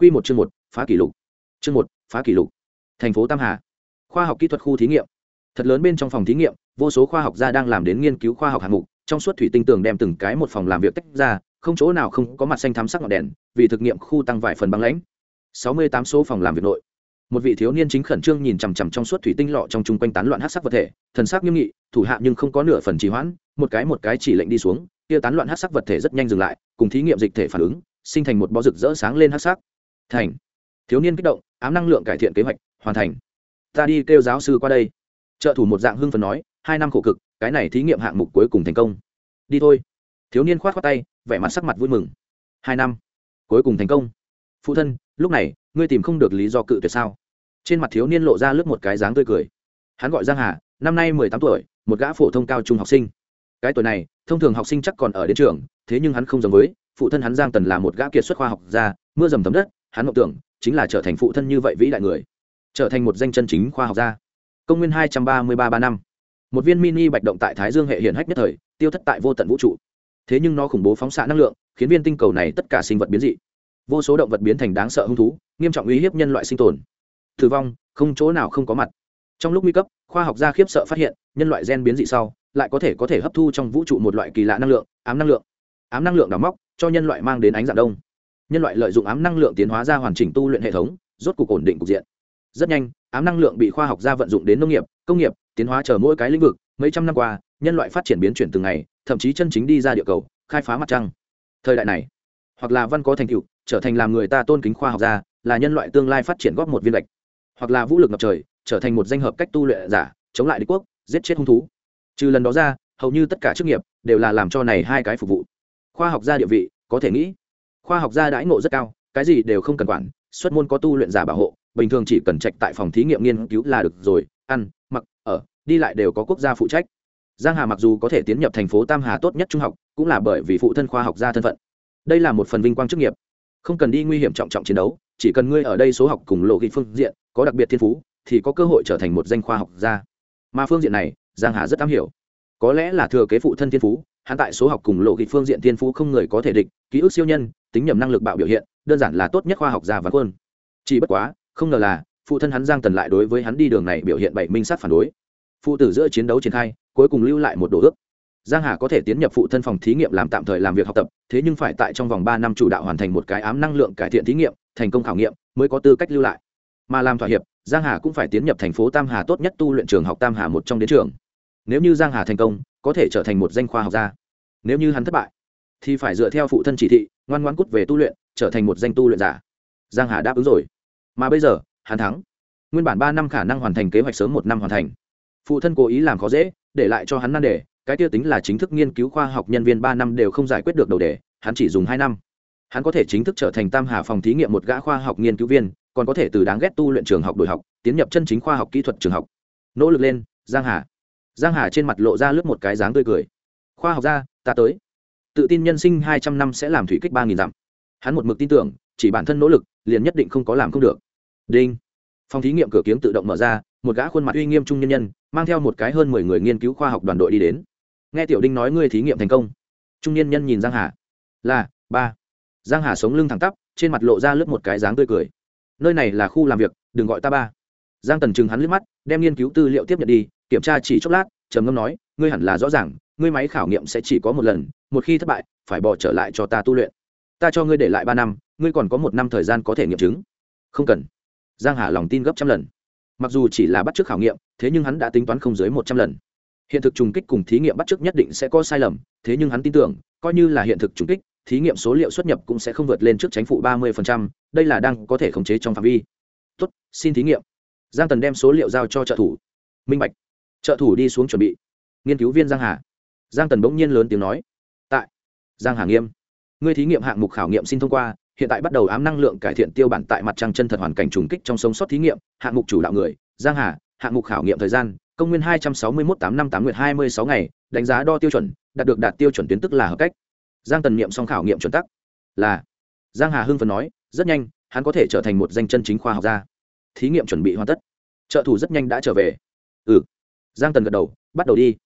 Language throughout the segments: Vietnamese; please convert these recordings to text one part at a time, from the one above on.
Quy một chương một, phá kỷ lục. Chương một, phá kỷ lục. Thành phố Tam Hà. Khoa học kỹ thuật khu thí nghiệm. Thật lớn bên trong phòng thí nghiệm, vô số khoa học gia đang làm đến nghiên cứu khoa học hạng mục, trong suốt thủy tinh tường đem từng cái một phòng làm việc tách ra, không chỗ nào không có mặt xanh thắm sắc ngọn đèn, vì thực nghiệm khu tăng vài phần băng lãnh. 68 số phòng làm việc nội. Một vị thiếu niên chính khẩn trương nhìn chằm chằm trong suốt thủy tinh lọ trong trung quanh tán loạn hắc sắc vật thể, thần sắc nghiêm nghị, thủ hạ nhưng không có nửa phần trì hoãn, một cái một cái chỉ lệnh đi xuống, kia tán loạn hắc sắc vật thể rất nhanh dừng lại, cùng thí nghiệm dịch thể phản ứng, sinh thành một bó rực rỡ sáng lên hắc sắc. Thành. Thiếu niên kích động, ám năng lượng cải thiện kế hoạch, hoàn thành. Ta đi kêu giáo sư qua đây. Trợ thủ một dạng hưng phấn nói, hai năm khổ cực, cái này thí nghiệm hạng mục cuối cùng thành công. Đi thôi. Thiếu niên khoát khoát tay, vẻ mặt sắc mặt vui mừng. Hai năm, cuối cùng thành công. Phụ thân, lúc này, ngươi tìm không được lý do cự tuyệt sao? Trên mặt thiếu niên lộ ra lướt một cái dáng tươi cười. Hắn gọi Giang Hà, năm nay mười tám tuổi, một gã phổ thông cao trung học sinh. Cái tuổi này, thông thường học sinh chắc còn ở đến trường, thế nhưng hắn không giống với, phụ thân hắn Giang Tần là một gã kiệt xuất khoa học gia, mưa dầm thấm đất, hắn mộng tưởng chính là trở thành phụ thân như vậy vĩ đại người, trở thành một danh chân chính khoa học gia. Công nguyên hai trăm ba mươi ba ba năm, một viên mini bạch động tại Thái Dương hệ hiển hách nhất thời, tiêu thất tại vô tận vũ trụ. Thế nhưng nó khủng bố phóng xạ năng lượng, khiến viên tinh cầu này tất cả sinh vật biến dị. Vô số động vật biến thành đáng sợ hung thú, nghiêm trọng uy hiếp nhân loại sinh tồn. Tử vong, không chỗ nào không có mặt. Trong lúc nguy cấp, khoa học gia khiếp sợ phát hiện, nhân loại gen biến dị sau, lại có thể có thể hấp thu trong vũ trụ một loại kỳ lạ năng lượng, ám năng lượng. Ám năng lượng đào móc, cho nhân loại mang đến ánh dạng đông nhân loại lợi dụng ám năng lượng tiến hóa ra hoàn chỉnh tu luyện hệ thống, rốt cuộc ổn định cục diện. Rất nhanh, ám năng lượng bị khoa học gia vận dụng đến nông nghiệp, công nghiệp, tiến hóa chờ mỗi cái lĩnh vực, mấy trăm năm qua, nhân loại phát triển biến chuyển từng ngày, thậm chí chân chính đi ra địa cầu, khai phá mặt trăng. Thời đại này, hoặc là văn có thành tựu, trở thành làm người ta tôn kính khoa học gia, là nhân loại tương lai phát triển góp một viên lệch. Hoặc là vũ lực ngập trời, trở thành một danh hợp cách tu luyện giả, chống lại đế quốc, giết chết hung thú. Trừ lần đó ra, hầu như tất cả chức nghiệp đều là làm cho này hai cái phục vụ. Khoa học gia địa vị, có thể nghĩ khoa học gia đãi ngộ rất cao, cái gì đều không cần quản, xuất môn có tu luyện giả bảo hộ, bình thường chỉ cần trạch tại phòng thí nghiệm nghiên cứu là được rồi, ăn, mặc, ở, đi lại đều có quốc gia phụ trách. Giang hà mặc dù có thể tiến nhập thành phố tam hà tốt nhất trung học, cũng là bởi vì phụ thân khoa học gia thân phận. Đây là một phần vinh quang chức nghiệp. Không cần đi nguy hiểm trọng trọng chiến đấu, chỉ cần ngươi ở đây số học cùng lộ ghi phương diện, có đặc biệt thiên phú, thì có cơ hội trở thành một danh khoa học gia. Mà phương diện này, giang hà rất am hiểu. Có lẽ là thừa kế phụ thân thiên phú, hắn tại số học cùng lộ ghi phương diện thiên phú không người có thể địch, ký ức siêu nhân tính nhầm năng lực bạo biểu hiện, đơn giản là tốt nhất khoa học gia văn quân chỉ bất quá, không ngờ là, phụ thân hắn giang tần lại đối với hắn đi đường này biểu hiện bảy minh sát phản đối. Phụ tử giữa chiến đấu triển khai, cuối cùng lưu lại một đồ ước. Giang hà có thể tiến nhập phụ thân phòng thí nghiệm làm tạm thời làm việc học tập, thế nhưng phải tại trong vòng ba năm chủ đạo hoàn thành một cái ám năng lượng cải thiện thí nghiệm, thành công khảo nghiệm, mới có tư cách lưu lại. Mà làm thỏa hiệp, giang hà cũng phải tiến nhập thành phố tam hà tốt nhất tu luyện trường học tam hà một trong đến trường. Nếu như giang hà thành công, có thể trở thành một danh khoa học gia. Nếu như hắn thất bại thì phải dựa theo phụ thân chỉ thị, ngoan ngoan cút về tu luyện, trở thành một danh tu luyện giả. Giang hà đáp ứng rồi. Mà bây giờ, hắn thắng. Nguyên bản ba năm khả năng hoàn thành kế hoạch sớm một năm hoàn thành. Phụ thân cố ý làm khó dễ, để lại cho hắn nan đề, cái tiêu tính là chính thức nghiên cứu khoa học nhân viên ba năm đều không giải quyết được đầu đề, hắn chỉ dùng hai năm. Hắn có thể chính thức trở thành tam hà phòng thí nghiệm một gã khoa học nghiên cứu viên, còn có thể từ đáng ghét tu luyện trường học đổi học, tiến nhập chân chính khoa học kỹ thuật trường học. Nỗ lực lên, giang hà. Giang hà trên mặt lộ ra lướt một cái dáng tươi cười. Khoa học gia, ta tới tự tin nhân sinh hai trăm năm sẽ làm thủy kích ba nghìn dặm. Hắn một mực tin tưởng, chỉ bản thân nỗ lực, liền nhất định không có làm không được. Đinh. Phòng thí nghiệm cửa kiếng tự động mở ra, một gã khuôn mặt uy nghiêm trung nhân nhân, mang theo một cái hơn mười người nghiên cứu khoa học đoàn đội đi đến. Nghe tiểu đinh nói ngươi thí nghiệm thành công. Trung nhân nhân nhìn giang hà. Là, ba. Giang hà sống lưng thẳng tắp, trên mặt lộ ra lướt một cái dáng tươi cười. Nơi này là khu làm việc, đừng gọi ta ba. Giang tần chừng hắn liếc mắt, đem nghiên cứu tư liệu tiếp nhận đi, kiểm tra chỉ chốc lát, trầm ngâm nói, ngươi hẳn là rõ ràng ngươi máy khảo nghiệm sẽ chỉ có một lần, một khi thất bại, phải bỏ trở lại cho ta tu luyện. Ta cho ngươi để lại ba năm, ngươi còn có một năm thời gian có thể nghiệm chứng. Không cần. Giang hà lòng tin gấp trăm lần. Mặc dù chỉ là bắt chước khảo nghiệm, thế nhưng hắn đã tính toán không dưới một trăm lần. Hiện thực trùng kích cùng thí nghiệm bắt chước nhất định sẽ có sai lầm, thế nhưng hắn tin tưởng, coi như là hiện thực trùng kích, thí nghiệm số liệu xuất nhập cũng sẽ không vượt lên trước tránh phụ ba mươi đây là đang có thể khống chế trong phạm vi. Tốt, xin thí nghiệm. Giang tần đem số liệu giao cho trợ thủ. Minh bạch. Trợ thủ đi xuống chuẩn bị. Nghiên cứu viên giang hà giang tần bỗng nhiên lớn tiếng nói. Tại giang hà nghiêm, ngươi thí nghiệm hạng mục khảo nghiệm xin thông qua, hiện tại bắt đầu ám năng lượng cải thiện tiêu bản tại mặt trăng chân thật hoàn cảnh trùng kích trong sống sót thí nghiệm, hạng mục chủ đạo người, giang hà, hạng mục khảo nghiệm thời gian, công nguyên hai trăm sáu mươi một tám năm tám nguyệt hai mươi sáu ngày, đánh giá đo tiêu chuẩn, đạt được đạt tiêu chuẩn tuyến tức là hợp cách. Giang tần nghiệm xong khảo nghiệm chuẩn tắc là, giang hà hưng phần nói, rất nhanh, hắn có thể trở thành một danh chân chính khoa học gia. Thí nghiệm chuẩn bị hoàn tất. Trợ thủ rất nhanh đã trở về. Ừ. Giang tần gật đầu, bắt đầu đi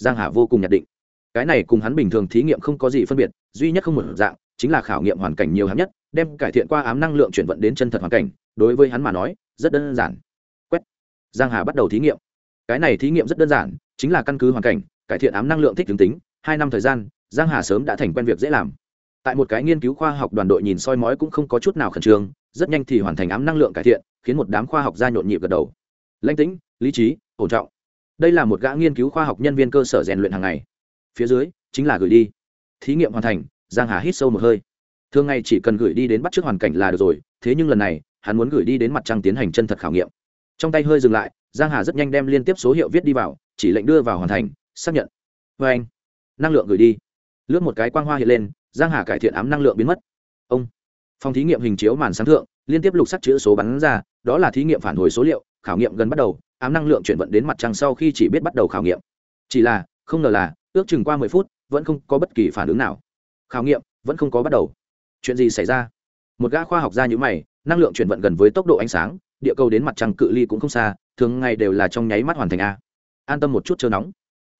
giang hà vô cùng nhận định. Cái này cùng hắn bình thường thí nghiệm không có gì phân biệt, duy nhất không một dạng chính là khảo nghiệm hoàn cảnh nhiều hắn nhất, đem cải thiện qua ám năng lượng chuyển vận đến chân thật hoàn cảnh, đối với hắn mà nói, rất đơn giản. Quét. Giang hà bắt đầu thí nghiệm. Cái này thí nghiệm rất đơn giản, chính là căn cứ hoàn cảnh, cải thiện ám năng lượng thích tướng tính, hai năm thời gian, giang hà sớm đã thành quen việc dễ làm. Tại một cái nghiên cứu khoa học đoàn đội nhìn soi mói cũng không có chút nào khẩn trương, rất nhanh thì hoàn thành ám năng lượng cải thiện, khiến một đám khoa học gia nhộn nhịp gật đầu. Lãnh tĩnh, lý trí, ổn trọng đây là một gã nghiên cứu khoa học nhân viên cơ sở rèn luyện hàng ngày. Phía dưới, chính là gửi đi. Thí nghiệm hoàn thành, giang hà hít sâu một hơi. Thường ngày chỉ cần gửi đi đến bắt trước hoàn cảnh là được rồi, thế nhưng lần này, hắn muốn gửi đi đến mặt trăng tiến hành chân thật khảo nghiệm. Trong tay hơi dừng lại, giang hà rất nhanh đem liên tiếp số hiệu viết đi vào, chỉ lệnh đưa vào hoàn thành, xác nhận. Vê anh, năng lượng gửi đi. Lướt một cái quang hoa hiện lên, giang hà cải thiện ám năng lượng biến mất. Ông, phòng thí nghiệm hình chiếu màn sáng thượng, liên tiếp lục sắc chữ số bắn ra, đó là thí nghiệm phản hồi số liệu khảo nghiệm gần bắt đầu, ám năng lượng chuyển vận đến mặt trăng sau khi chỉ biết bắt đầu khảo nghiệm. Chỉ là, không ngờ là, ước chừng qua mười phút, vẫn không có bất kỳ phản ứng nào. Khảo nghiệm, vẫn không có bắt đầu. Chuyện gì xảy ra? Một gã khoa học gia như mày, năng lượng chuyển vận gần với tốc độ ánh sáng, địa cầu đến mặt trăng cự ly cũng không xa, thường ngày đều là trong nháy mắt hoàn thành a. An tâm một chút chờ nóng.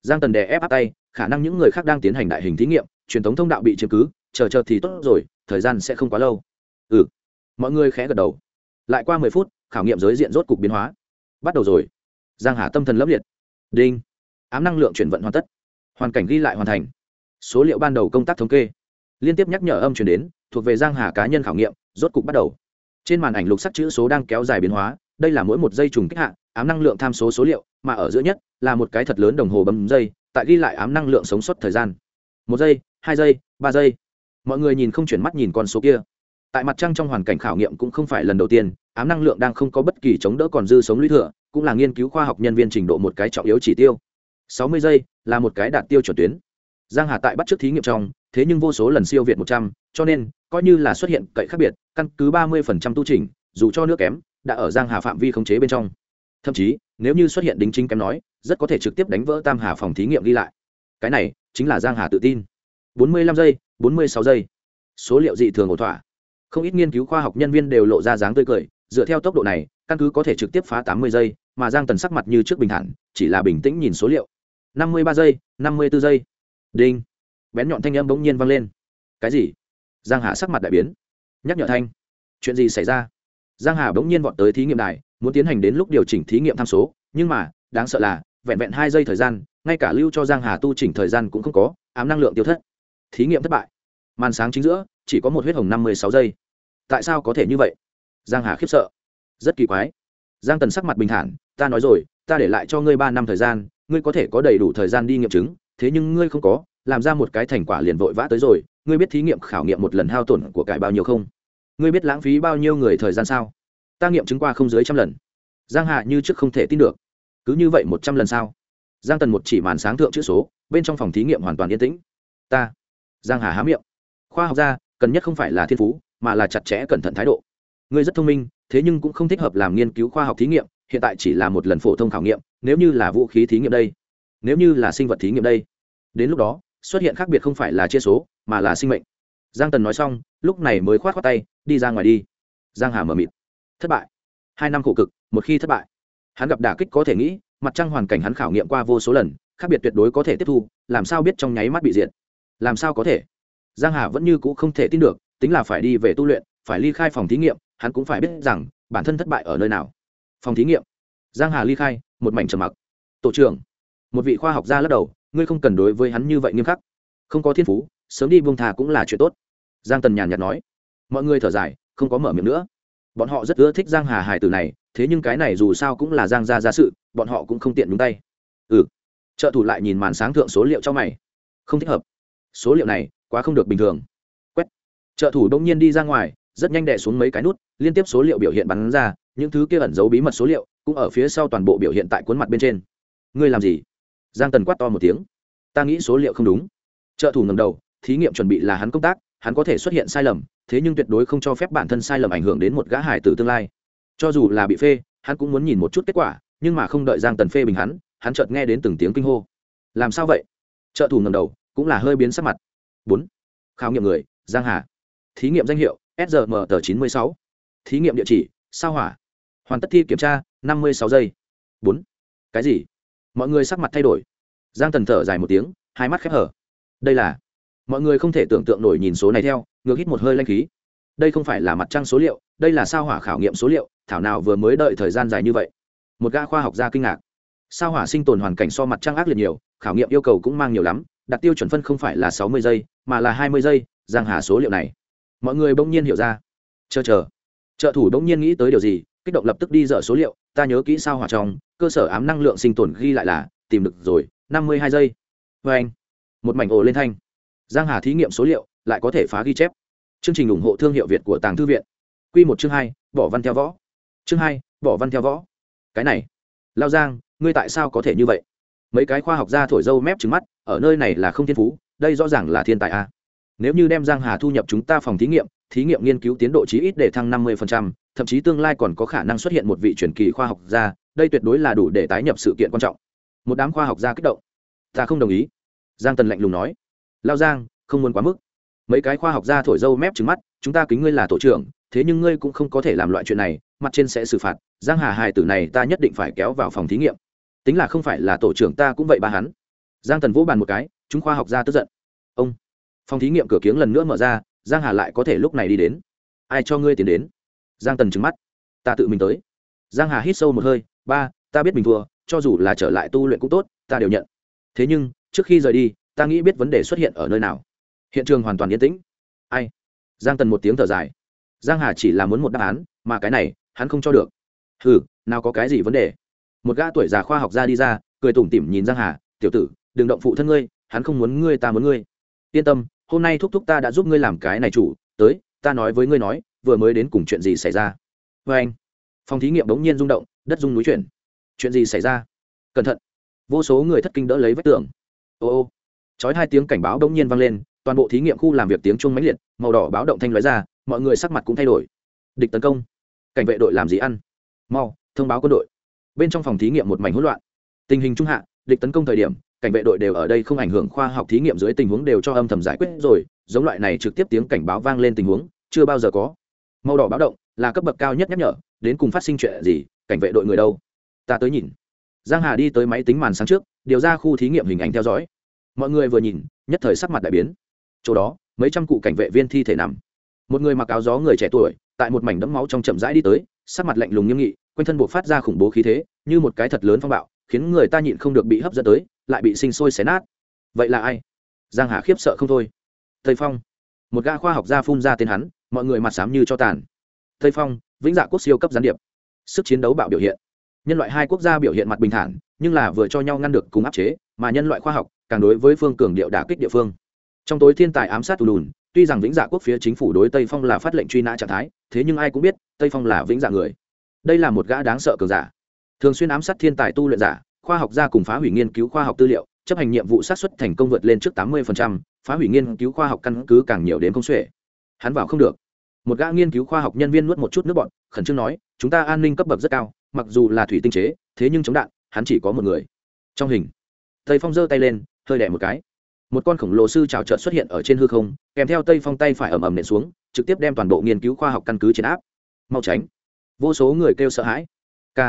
Giang tần đè ép áp tay, khả năng những người khác đang tiến hành đại hình thí nghiệm, truyền thống thông đạo bị chiếm cứ, chờ chờ thì tốt rồi, thời gian sẽ không quá lâu. Ừ. Mọi người khẽ gật đầu. Lại qua mười phút khảo nghiệm giới diện rốt cục biến hóa. Bắt đầu rồi. Giang hà tâm thần lấp liệt. Đinh. Ám năng lượng chuyển vận hoàn tất. Hoàn cảnh ghi lại hoàn thành. Số liệu ban đầu công tác thống kê. Liên tiếp nhắc nhở âm chuyển đến, thuộc về giang hà cá nhân khảo nghiệm, rốt cục bắt đầu. Trên màn ảnh lục sắc chữ số đang kéo dài biến hóa, đây là mỗi một dây trùng kích hạ, ám năng lượng tham số số liệu, mà ở giữa nhất, là một cái thật lớn đồng hồ bấm dây tại ghi lại ám năng lượng sống sót thời gian. Một giây, hai giây, ba giây. Mọi người nhìn không chuyển mắt nhìn con số kia tại mặt trăng trong hoàn cảnh khảo nghiệm cũng không phải lần đầu tiên, ám năng lượng đang không có bất kỳ chống đỡ còn dư sống lũy thừa, cũng là nghiên cứu khoa học nhân viên trình độ một cái trọng yếu chỉ tiêu. Sáu mươi giây là một cái đạt tiêu chuẩn tuyến. Giang hà tại bắt trước thí nghiệm trong, thế nhưng vô số lần siêu việt một trăm, cho nên coi như là xuất hiện cậy khác biệt, căn cứ ba mươi phần trăm tu trình, dù cho nước kém, đã ở giang hà phạm vi khống chế bên trong. Thậm chí, nếu như xuất hiện đính chính kém nói, rất có thể trực tiếp đánh vỡ tam hà phòng thí nghiệm ghi lại. Cái này chính là giang hà tự tin. Bốn mươi lăm giây, bốn mươi sáu giây. Số liệu dị thường ổn thỏa không ít nghiên cứu khoa học nhân viên đều lộ ra dáng tươi cười, dựa theo tốc độ này, căn cứ có thể trực tiếp phá tám mươi giây, mà giang tần sắc mặt như trước bình thản, chỉ là bình tĩnh nhìn số liệu. năm mươi ba giây, năm mươi b ố giây. Đinh. Bén nhọn thanh âm bỗng nhiên vang lên. Cái gì? Giang hà sắc mặt đại biến. Nhắc nhở thanh. Chuyện gì xảy ra? Giang hà bỗng nhiên vọt tới thí nghiệm đài, muốn tiến hành đến lúc điều chỉnh thí nghiệm tham số, nhưng mà, đáng sợ là, vẹn vẹn hai giây thời gian, ngay cả lưu cho giang hà tu chỉnh thời gian cũng không có, ám năng lượng tiêu thất. Thí nghiệm thất bại. Màn sáng chính giữa chỉ có một huyết hồng năm mươi sáu giây. Tại sao có thể như vậy? Giang hà khiếp sợ. Rất kỳ quái. Giang tần sắc mặt bình thản, ta nói rồi, ta để lại cho ngươi ba năm thời gian, ngươi có thể có đầy đủ thời gian đi nghiệm chứng, thế nhưng ngươi không có, làm ra một cái thành quả liền vội vã tới rồi, ngươi biết thí nghiệm khảo nghiệm một lần hao tổn của cải bao nhiêu không? Ngươi biết lãng phí bao nhiêu người thời gian sao? Ta nghiệm chứng qua không dưới trăm lần. Giang hạ như trước không thể tin được. Cứ như vậy một trăm lần sao? Giang tần một chỉ màn sáng thượng chữ số, bên trong phòng thí nghiệm hoàn toàn yên tĩnh. Ta. Giang hà há miệng. Khoa học gia cần nhất không phải là thiên phú, mà là chặt chẽ cẩn thận thái độ. Ngươi rất thông minh, thế nhưng cũng không thích hợp làm nghiên cứu khoa học thí nghiệm, hiện tại chỉ là một lần phổ thông khảo nghiệm, nếu như là vũ khí thí nghiệm đây, nếu như là sinh vật thí nghiệm đây. Đến lúc đó, xuất hiện khác biệt không phải là chia số, mà là sinh mệnh. Giang tần nói xong, lúc này mới khoát khoác tay, đi ra ngoài đi. Giang hà mở mịt. Thất bại. Hai năm khổ cực, một khi thất bại. Hắn gặp đả kích có thể nghĩ, mặt trăng hoàn cảnh hắn khảo nghiệm qua vô số lần, khác biệt tuyệt đối có thể tiếp thu, làm sao biết trong nháy mắt bị diệt? Làm sao có thể? Giang hà vẫn như cũ không thể tin được, tính là phải đi về tu luyện, phải ly khai phòng thí nghiệm, hắn cũng phải biết rằng, bản thân thất bại ở nơi nào. Phòng thí nghiệm. Giang hà ly khai, một mảnh trầm mặc. Tổ trưởng, một vị khoa học gia lắc đầu, ngươi không cần đối với hắn như vậy nghiêm khắc. Không có thiên phú, sớm đi buông thà cũng là chuyện tốt. Giang tần nhàn nhạt nói. Mọi người thở dài, không có mở miệng nữa. Bọn họ rất ưa thích giang hà hải tử này, thế nhưng cái này dù sao cũng là giang gia gia sự, bọn họ cũng không tiện nhúng tay. Ừ. Trợ thủ lại nhìn màn sáng thượng số liệu cho mày. Không thích hợp. Số liệu này quá không được bình thường. Quét. Trợ thủ đông nhiên đi ra ngoài, rất nhanh đè xuống mấy cái nút, liên tiếp số liệu biểu hiện bắn ra, những thứ kia ẩn giấu bí mật số liệu cũng ở phía sau toàn bộ biểu hiện tại cuốn mặt bên trên. Ngươi làm gì? Giang tần quát to một tiếng. Ta nghĩ số liệu không đúng. Trợ thủ ngầm đầu, thí nghiệm chuẩn bị là hắn công tác, hắn có thể xuất hiện sai lầm, thế nhưng tuyệt đối không cho phép bản thân sai lầm ảnh hưởng đến một gã hải tử tương lai. Cho dù là bị phê, hắn cũng muốn nhìn một chút kết quả, nhưng mà không đợi giang tần phê bình hắn hắn chợt nghe đến từng tiếng kinh hô. Làm sao vậy? Trợ thủ ngầm đầu, cũng là hơi biến sắc mặt bốn. Khảo nghiệm người, giang hà. Thí nghiệm danh hiệu srm tờ chín mươi sáu. Thí nghiệm địa chỉ, sao hỏa. Hoàn tất thi kiểm tra, năm mươi sáu giây. Bốn. Cái gì? Mọi người sắc mặt thay đổi. Giang Thần thở dài một tiếng, hai mắt khép hở đây là mọi người không thể tưởng tượng nổi nhìn số này theo, ngược hít một hơi lanh khí. Đây không phải là mặt trăng số liệu, đây là sao hỏa khảo nghiệm số liệu, thảo nào vừa mới đợi thời gian dài như vậy. Một gã khoa học gia kinh ngạc. Sao hỏa sinh tồn hoàn cảnh so mặt trăng ác liệt nhiều, khảo nghiệm yêu cầu cũng mang nhiều lắm đặt tiêu chuẩn phân không phải là sáu mươi giây, mà là hai mươi giây, giang hà số liệu này. Mọi người bỗng nhiên hiểu ra. Chờ chờ. Trợ thủ bỗng nhiên nghĩ tới điều gì, kích động lập tức đi dở số liệu, ta nhớ kỹ sao hỏa trong, cơ sở ám năng lượng sinh tồn ghi lại là, tìm được rồi, năm mươi hai giây. Vê anh, một mảnh ồ lên thanh. Giang hà thí nghiệm số liệu, lại có thể phá ghi chép. Chương trình ủng hộ thương hiệu việt của tàng thư viện. Q một chương hai, bỏ văn theo võ. Chương hai, bỏ văn theo võ. Cái này. Lao giang, ngươi tại sao có thể như vậy? Mấy cái khoa học gia thổi dâu mép trứng mắt ở nơi này là không thiên phú đây rõ ràng là thiên tài a. Nếu như đem giang hà thu nhập chúng ta phòng thí nghiệm thí nghiệm nghiên cứu tiến độ chí ít để thăng 50%, thậm chí tương lai còn có khả năng xuất hiện một vị truyền kỳ khoa học gia đây tuyệt đối là đủ để tái nhập sự kiện quan trọng. Một đám khoa học gia kích động. Ta không đồng ý. Giang tần lạnh lùng nói. Lao giang không muốn quá mức. Mấy cái khoa học gia thổi dâu mép trứng mắt chúng ta kính ngươi là tổ trưởng thế nhưng ngươi cũng không có thể làm loại chuyện này mặt trên sẽ xử phạt. Giang hà hài tử này ta nhất định phải kéo vào phòng thí nghiệm tính là không phải là tổ trưởng ta cũng vậy ba hắn. Giang tần vỗ bàn một cái, chúng khoa học gia tức giận. Ông, phòng thí nghiệm cửa kiếng lần nữa mở ra, giang hà lại có thể lúc này đi đến. Ai cho ngươi tiến đến? Giang tần trừng mắt. Ta tự mình tới. Giang hà hít sâu một hơi, ba, ta biết mình thua, cho dù là trở lại tu luyện cũng tốt, ta đều nhận. Thế nhưng, trước khi rời đi, ta nghĩ biết vấn đề xuất hiện ở nơi nào. Hiện trường hoàn toàn yên tĩnh. Ai? Giang tần một tiếng thở dài. Giang hà chỉ là muốn một đáp án, mà cái này, hắn không cho được. Hừ, nào có cái gì vấn đề? Một gã tuổi già khoa học ra đi ra, cười tủm tỉm nhìn giang hà, tiểu tử, đừng động phụ thân ngươi, hắn không muốn ngươi, ta muốn ngươi. Yên tâm, hôm nay thúc thúc ta đã giúp ngươi làm cái này chủ, tới, ta nói với ngươi nói, vừa mới đến cùng chuyện gì xảy ra? Vê anh, phòng thí nghiệm đống nhiên rung động, đất rung núi chuyển. Chuyện gì xảy ra? Cẩn thận. Vô số người thất kinh đỡ lấy vách tường. Ô ô. Chói hai tiếng cảnh báo đống nhiên vang lên, toàn bộ thí nghiệm khu làm việc tiếng chuông mãnh liệt, màu đỏ báo động thanh lóe ra, mọi người sắc mặt cũng thay đổi. Địch tấn công. Cảnh vệ đội làm gì ăn? Mau, thông báo quân đội bên trong phòng thí nghiệm một mảnh hỗn loạn. Tình hình trung hạ, địch tấn công thời điểm, cảnh vệ đội đều ở đây không ảnh hưởng khoa học thí nghiệm dưới tình huống đều cho âm thầm giải quyết rồi, giống loại này trực tiếp tiếng cảnh báo vang lên tình huống, chưa bao giờ có. Màu đỏ báo động, là cấp bậc cao nhất nhắc nhở, đến cùng phát sinh chuyện gì, cảnh vệ đội người đâu? Ta tới nhìn. Giang hà đi tới máy tính màn sáng trước, điều ra khu thí nghiệm hình ảnh theo dõi. Mọi người vừa nhìn, nhất thời sắc mặt đại biến. Chỗ đó, mấy trăm cụ cảnh vệ viên thi thể nằm. Một người mặc áo gió người trẻ tuổi, tại một mảnh đẫm máu trong chậm rãi đi tới, sắc mặt lạnh lùng nghiêm nghị quanh thân buộc phát ra khủng bố khí thế, như một cái thật lớn phong bạo, khiến người ta nhịn không được bị hấp dẫn tới, lại bị sinh sôi xé nát. Vậy là ai? Giang hà khiếp sợ không thôi. Tây phong. Một gã khoa học gia phun ra tên hắn, mọi người mặt xám như cho tàn. Tây phong, vĩnh dạ quốc siêu cấp gián điệp. Sức chiến đấu bạo biểu hiện. Nhân loại hai quốc gia biểu hiện mặt bình thản, nhưng là vừa cho nhau ngăn được cùng áp chế, mà nhân loại khoa học, càng đối với phương cường điệu đả kích địa phương. Trong tối thiên tài ám sát tù lùn, tuy rằng vĩnh dạ quốc phía chính phủ đối tây phong là phát lệnh truy nã trạng thái, thế nhưng ai cũng biết, tây phong là vĩnh dạ người đây là một gã đáng sợ cường giả. Thường xuyên ám sát thiên tài tu luyện giả, khoa học gia cùng phá hủy nghiên cứu khoa học tư liệu, chấp hành nhiệm vụ sát xuất thành công vượt lên trước tám mươi phá hủy nghiên cứu khoa học căn cứ càng nhiều đến không xuể. Hắn vào không được. Một gã nghiên cứu khoa học nhân viên nuốt một chút nước bọn khẩn trương nói, chúng ta an ninh cấp bậc rất cao, mặc dù là thủy tinh chế, thế nhưng chống đạn, hắn chỉ có một người. Trong hình, tây phong giơ tay lên, hơi đẻ một cái. Một con khổng lồ sư trào trợ xuất hiện ở trên hư không, kèm theo tây phong tay phải ầm ầm nện xuống, trực tiếp đem toàn bộ nghiên cứu khoa học căn cứ trên áp. Mau tránh vô số người kêu sợ hãi. K.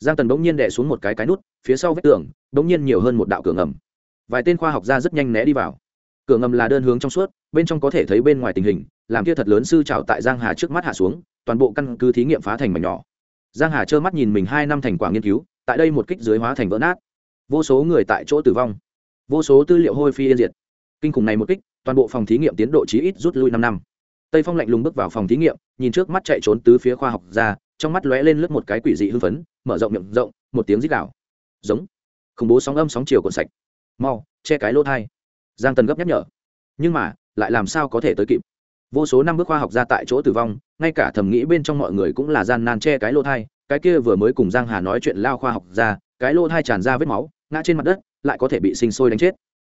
Giang tần bỗng nhiên đẻ xuống một cái cái nút, phía sau vách tường, bỗng nhiên nhiều hơn một đạo cửa ngầm. Vài tên khoa học gia rất nhanh né đi vào. Cửa ngầm là đơn hướng trong suốt, bên trong có thể thấy bên ngoài tình hình, làm kia thật lớn sư trào tại giang hà trước mắt hạ xuống, toàn bộ căn cứ thí nghiệm phá thành mảnh nhỏ. Giang hà trơ mắt nhìn mình hai năm thành quả nghiên cứu, tại đây một kích dưới hóa thành vỡ nát. Vô số người tại chỗ tử vong. Vô số tư liệu hôi phi yên diệt. Kinh khủng này một kích, toàn bộ phòng thí nghiệm tiến độ chí ít rút lui năm năm. Tây phong lạnh lùng bước vào phòng thí nghiệm, nhìn trước mắt chạy trốn tứ phía khoa học ra trong mắt lóe lên lướt một cái quỷ dị hưng phấn, mở rộng miệng rộng, một tiếng rít đảo giống. Khủng bố sóng âm sóng chiều cuộn sạch. Mau, che cái lỗ thai. Giang tần gấp nhắc nhở. Nhưng mà, lại làm sao có thể tới kịp? Vô số năm bước khoa học ra tại chỗ tử vong, ngay cả thầm nghĩ bên trong mọi người cũng là gian nan che cái lỗ thai. Cái kia vừa mới cùng giang hà nói chuyện lao khoa học ra cái lỗ thai tràn ra vết máu, ngã trên mặt đất, lại có thể bị sinh sôi đánh chết.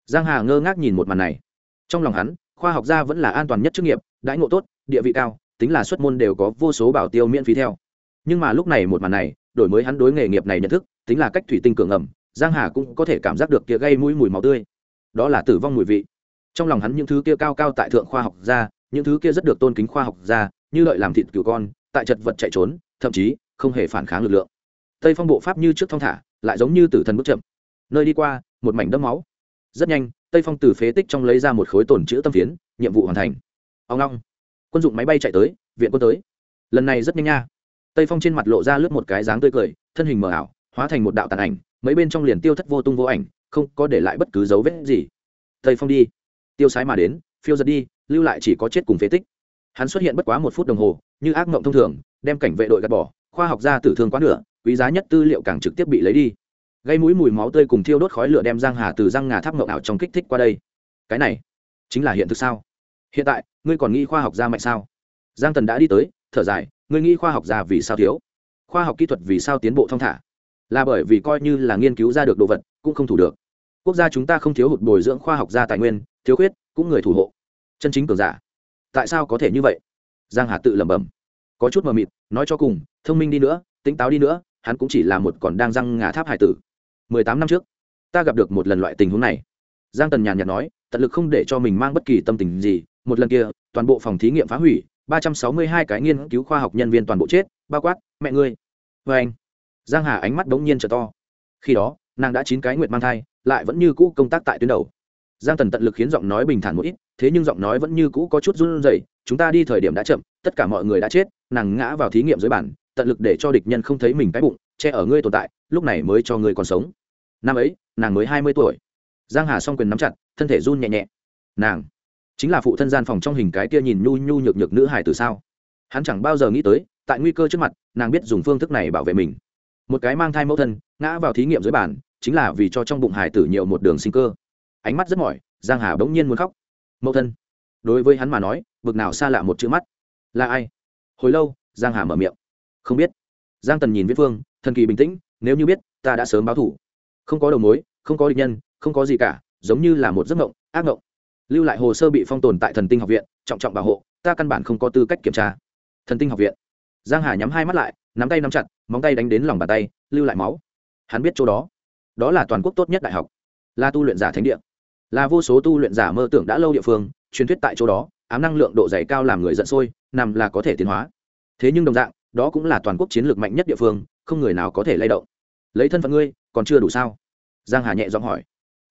Giang hà ngơ ngác nhìn một màn này. Trong lòng hắn, khoa học gia vẫn là an toàn nhất chức nghiệp, đãi ngộ tốt, địa vị cao, tính là xuất môn đều có vô số bảo tiêu miễn phí theo nhưng mà lúc này một màn này, đổi mới hắn đối nghề nghiệp này nhận thức tính là cách thủy tinh cường ẩm, giang hà cũng có thể cảm giác được kia gây mũi mùi máu tươi. Đó là tử vong mùi vị. Trong lòng hắn những thứ kia cao cao tại thượng khoa học gia, những thứ kia rất được tôn kính khoa học gia, như lợi làm thịt cừu con, tại chật vật chạy trốn, thậm chí không hề phản kháng lực lượng. Tây phong bộ pháp như trước thong thả, lại giống như tử thần bước chậm. Nơi đi qua, một mảnh đẫm máu. Rất nhanh, tây phong từ phế tích trong lấy ra một khối tổn chữ tâm phiến, nhiệm vụ hoàn thành. Ông long. Quân dụng máy bay chạy tới, viện quân tới. Lần này rất nhanh nha tây phong trên mặt lộ ra lướt một cái dáng tươi cười, thân hình mờ ảo, hóa thành một đạo tàn ảnh, mấy bên trong liền tiêu thất vô tung vô ảnh, không có để lại bất cứ dấu vết gì. Tây phong đi. Tiêu sái mà đến, phiêu giật đi, lưu lại chỉ có chết cùng phế tích. Hắn xuất hiện bất quá một phút đồng hồ, như ác mộng thông thường, đem cảnh vệ đội gạt bỏ, khoa học gia tử thương quá nửa, quý giá nhất tư liệu càng trực tiếp bị lấy đi. Gây mũi mùi máu tươi cùng thiêu đốt khói lửa đem giang hà từ răng ngà tháp mộng ảo trong kích thích qua đây. Cái này, chính là hiện thực sao? Hiện tại, ngươi còn nghĩ khoa học gia mạnh sao? Giang tần đã đi tới, thở dài ngươi nghĩ khoa học ra vì sao thiếu? Khoa học kỹ thuật vì sao tiến bộ thong thả? Là bởi vì coi như là nghiên cứu ra được đồ vật, cũng không thủ được. Quốc gia chúng ta không thiếu hụt bồi dưỡng khoa học gia tài nguyên, thiếu khuyết, cũng người thủ hộ. Chân chính cường giả. Tại sao có thể như vậy? Giang hà tự lẩm bẩm. Có chút mờ mịt, nói cho cùng, thông minh đi nữa, tỉnh táo đi nữa, hắn cũng chỉ là một còn đang răng ngà tháp hải tử. Mười tám năm trước, ta gặp được một lần loại tình huống này. Giang tần nhàn nhạt nói, tận lực không để cho mình mang bất kỳ tâm tình gì, một lần kia, toàn bộ phòng thí nghiệm phá hủy ba trăm sáu mươi hai cái nghiên cứu khoa học nhân viên toàn bộ chết, bao quát mẹ ngươi. Vê anh, giang hà ánh mắt đống nhiên trở to. Khi đó, nàng đã chín cái nguyệt mang thai, lại vẫn như cũ công tác tại tuyến đầu. Giang tần tận lực khiến giọng nói bình thản một ít, thế nhưng giọng nói vẫn như cũ có chút run rẩy, chúng ta đi thời điểm đã chậm, tất cả mọi người đã chết, nàng ngã vào thí nghiệm dưới bản tận lực để cho địch nhân không thấy mình cái bụng, che ở ngươi tồn tại, lúc này mới cho ngươi còn sống. Năm ấy, nàng mới hai mươi tuổi. Giang hà song quyền nắm chặt, thân thể run nhẹ nhẹ. Nàng chính là phụ thân gian phòng trong hình cái kia nhìn nhu nhu nhược nhược nữ hải từ sao? Hắn chẳng bao giờ nghĩ tới, tại nguy cơ trước mặt, nàng biết dùng phương thức này bảo vệ mình. Một cái mang thai mẫu thân, ngã vào thí nghiệm dưới bản chính là vì cho trong bụng hải tử nhiều một đường sinh cơ. Ánh mắt rất mỏi, giang hà bỗng nhiên muốn khóc. Mẫu thân, đối với hắn mà nói, bực nào xa lạ một chữ mắt. Là ai? Hồi lâu, giang hà mở miệng. Không biết. Giang tần nhìn viết phương, thần kỳ bình tĩnh, nếu như biết, ta đã sớm báo thủ. Không có đầu mối, không có địch nhân, không có gì cả, giống như là một giấc mộng, ác mộng lưu lại hồ sơ bị phong tồn tại thần tinh học viện, trọng trọng bảo hộ, ta căn bản không có tư cách kiểm tra. Thần tinh học viện. Giang hà nhắm hai mắt lại, nắm tay nắm chặt, móng tay đánh đến lòng bàn tay, lưu lại máu. Hắn biết chỗ đó. Đó là toàn quốc tốt nhất đại học. Là tu luyện giả thánh địa. Là vô số tu luyện giả mơ tưởng đã lâu địa phương, truyền thuyết tại chỗ đó, ám năng lượng độ dày cao làm người giận sôi, nằm là có thể tiến hóa. Thế nhưng đồng dạng, đó cũng là toàn quốc chiến lược mạnh nhất địa phương, không người nào có thể lay động. Lấy thân phận ngươi, còn chưa đủ sao? Giang hà nhẹ giọng hỏi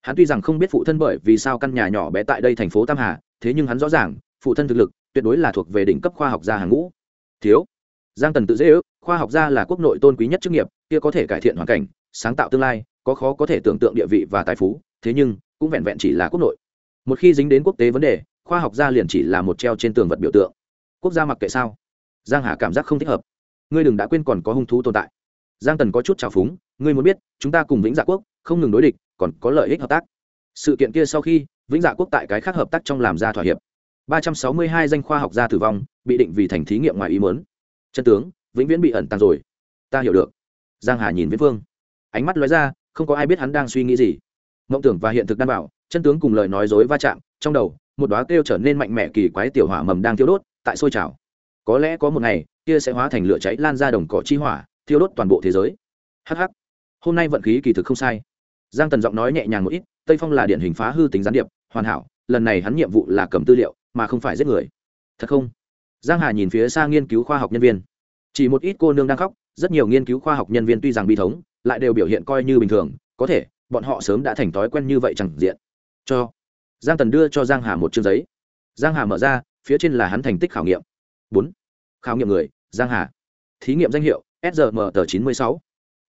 hắn tuy rằng không biết phụ thân bởi vì sao căn nhà nhỏ bé tại đây thành phố tam hà, thế nhưng hắn rõ ràng, phụ thân thực lực tuyệt đối là thuộc về đỉnh cấp khoa học gia hàng ngũ. Thiếu. Giang tần tự dễ ước, khoa học gia là quốc nội tôn quý nhất chức nghiệp, kia có thể cải thiện hoàn cảnh, sáng tạo tương lai, có khó có thể tưởng tượng địa vị và tài phú, thế nhưng, cũng vẹn vẹn chỉ là quốc nội. Một khi dính đến quốc tế vấn đề, khoa học gia liền chỉ là một treo trên tường vật biểu tượng. Quốc gia mặc kệ sao? Giang hà cảm giác không thích hợp. Ngươi đừng đã quên còn có hung thú tồn tại. Giang tần có chút trào phúng, ngươi muốn biết, chúng ta cùng vĩnh dạ quốc, không ngừng đối địch còn có lợi ích hợp tác. Sự kiện kia sau khi, vĩnh dạ quốc tại cái khác hợp tác trong làm ra thỏa hiệp. Ba trăm sáu mươi hai danh khoa học gia tử vong, bị định vì thành thí nghiệm ngoài ý muốn. Chân tướng, vĩnh viễn bị ẩn tàng rồi. Ta hiểu được. Giang hà nhìn viễn phương ánh mắt lóe ra, không có ai biết hắn đang suy nghĩ gì. Mộng tưởng và hiện thực đảm bảo, chân tướng cùng lời nói dối va chạm, trong đầu, một đóa kêu trở nên mạnh mẽ kỳ quái tiểu hỏa mầm đang thiêu đốt, tại sôi trào. Có lẽ có một ngày, kia sẽ hóa thành lửa cháy lan ra đồng cỏ chi hỏa, thiêu đốt toàn bộ thế giới. Hh hôm nay vận khí kỳ thực không sai giang tần giọng nói nhẹ nhàng một ít, tây phong là điển hình phá hư tính gián điệp, hoàn hảo, lần này hắn nhiệm vụ là cầm tư liệu, mà không phải giết người. Thật không? Giang hà nhìn phía xa nghiên cứu khoa học nhân viên. Chỉ một ít cô nương đang khóc, rất nhiều nghiên cứu khoa học nhân viên tuy rằng bi thống, lại đều biểu hiện coi như bình thường, có thể, bọn họ sớm đã thành thói quen như vậy chẳng diện. Cho giang tần đưa cho giang hà một chương giấy. Giang hà mở ra, phía trên là hắn thành tích khảo nghiệm. Bốn. Khảo nghiệm người, giang hà. Thí nghiệm danh hiệu srm tờ chín mươi sáu.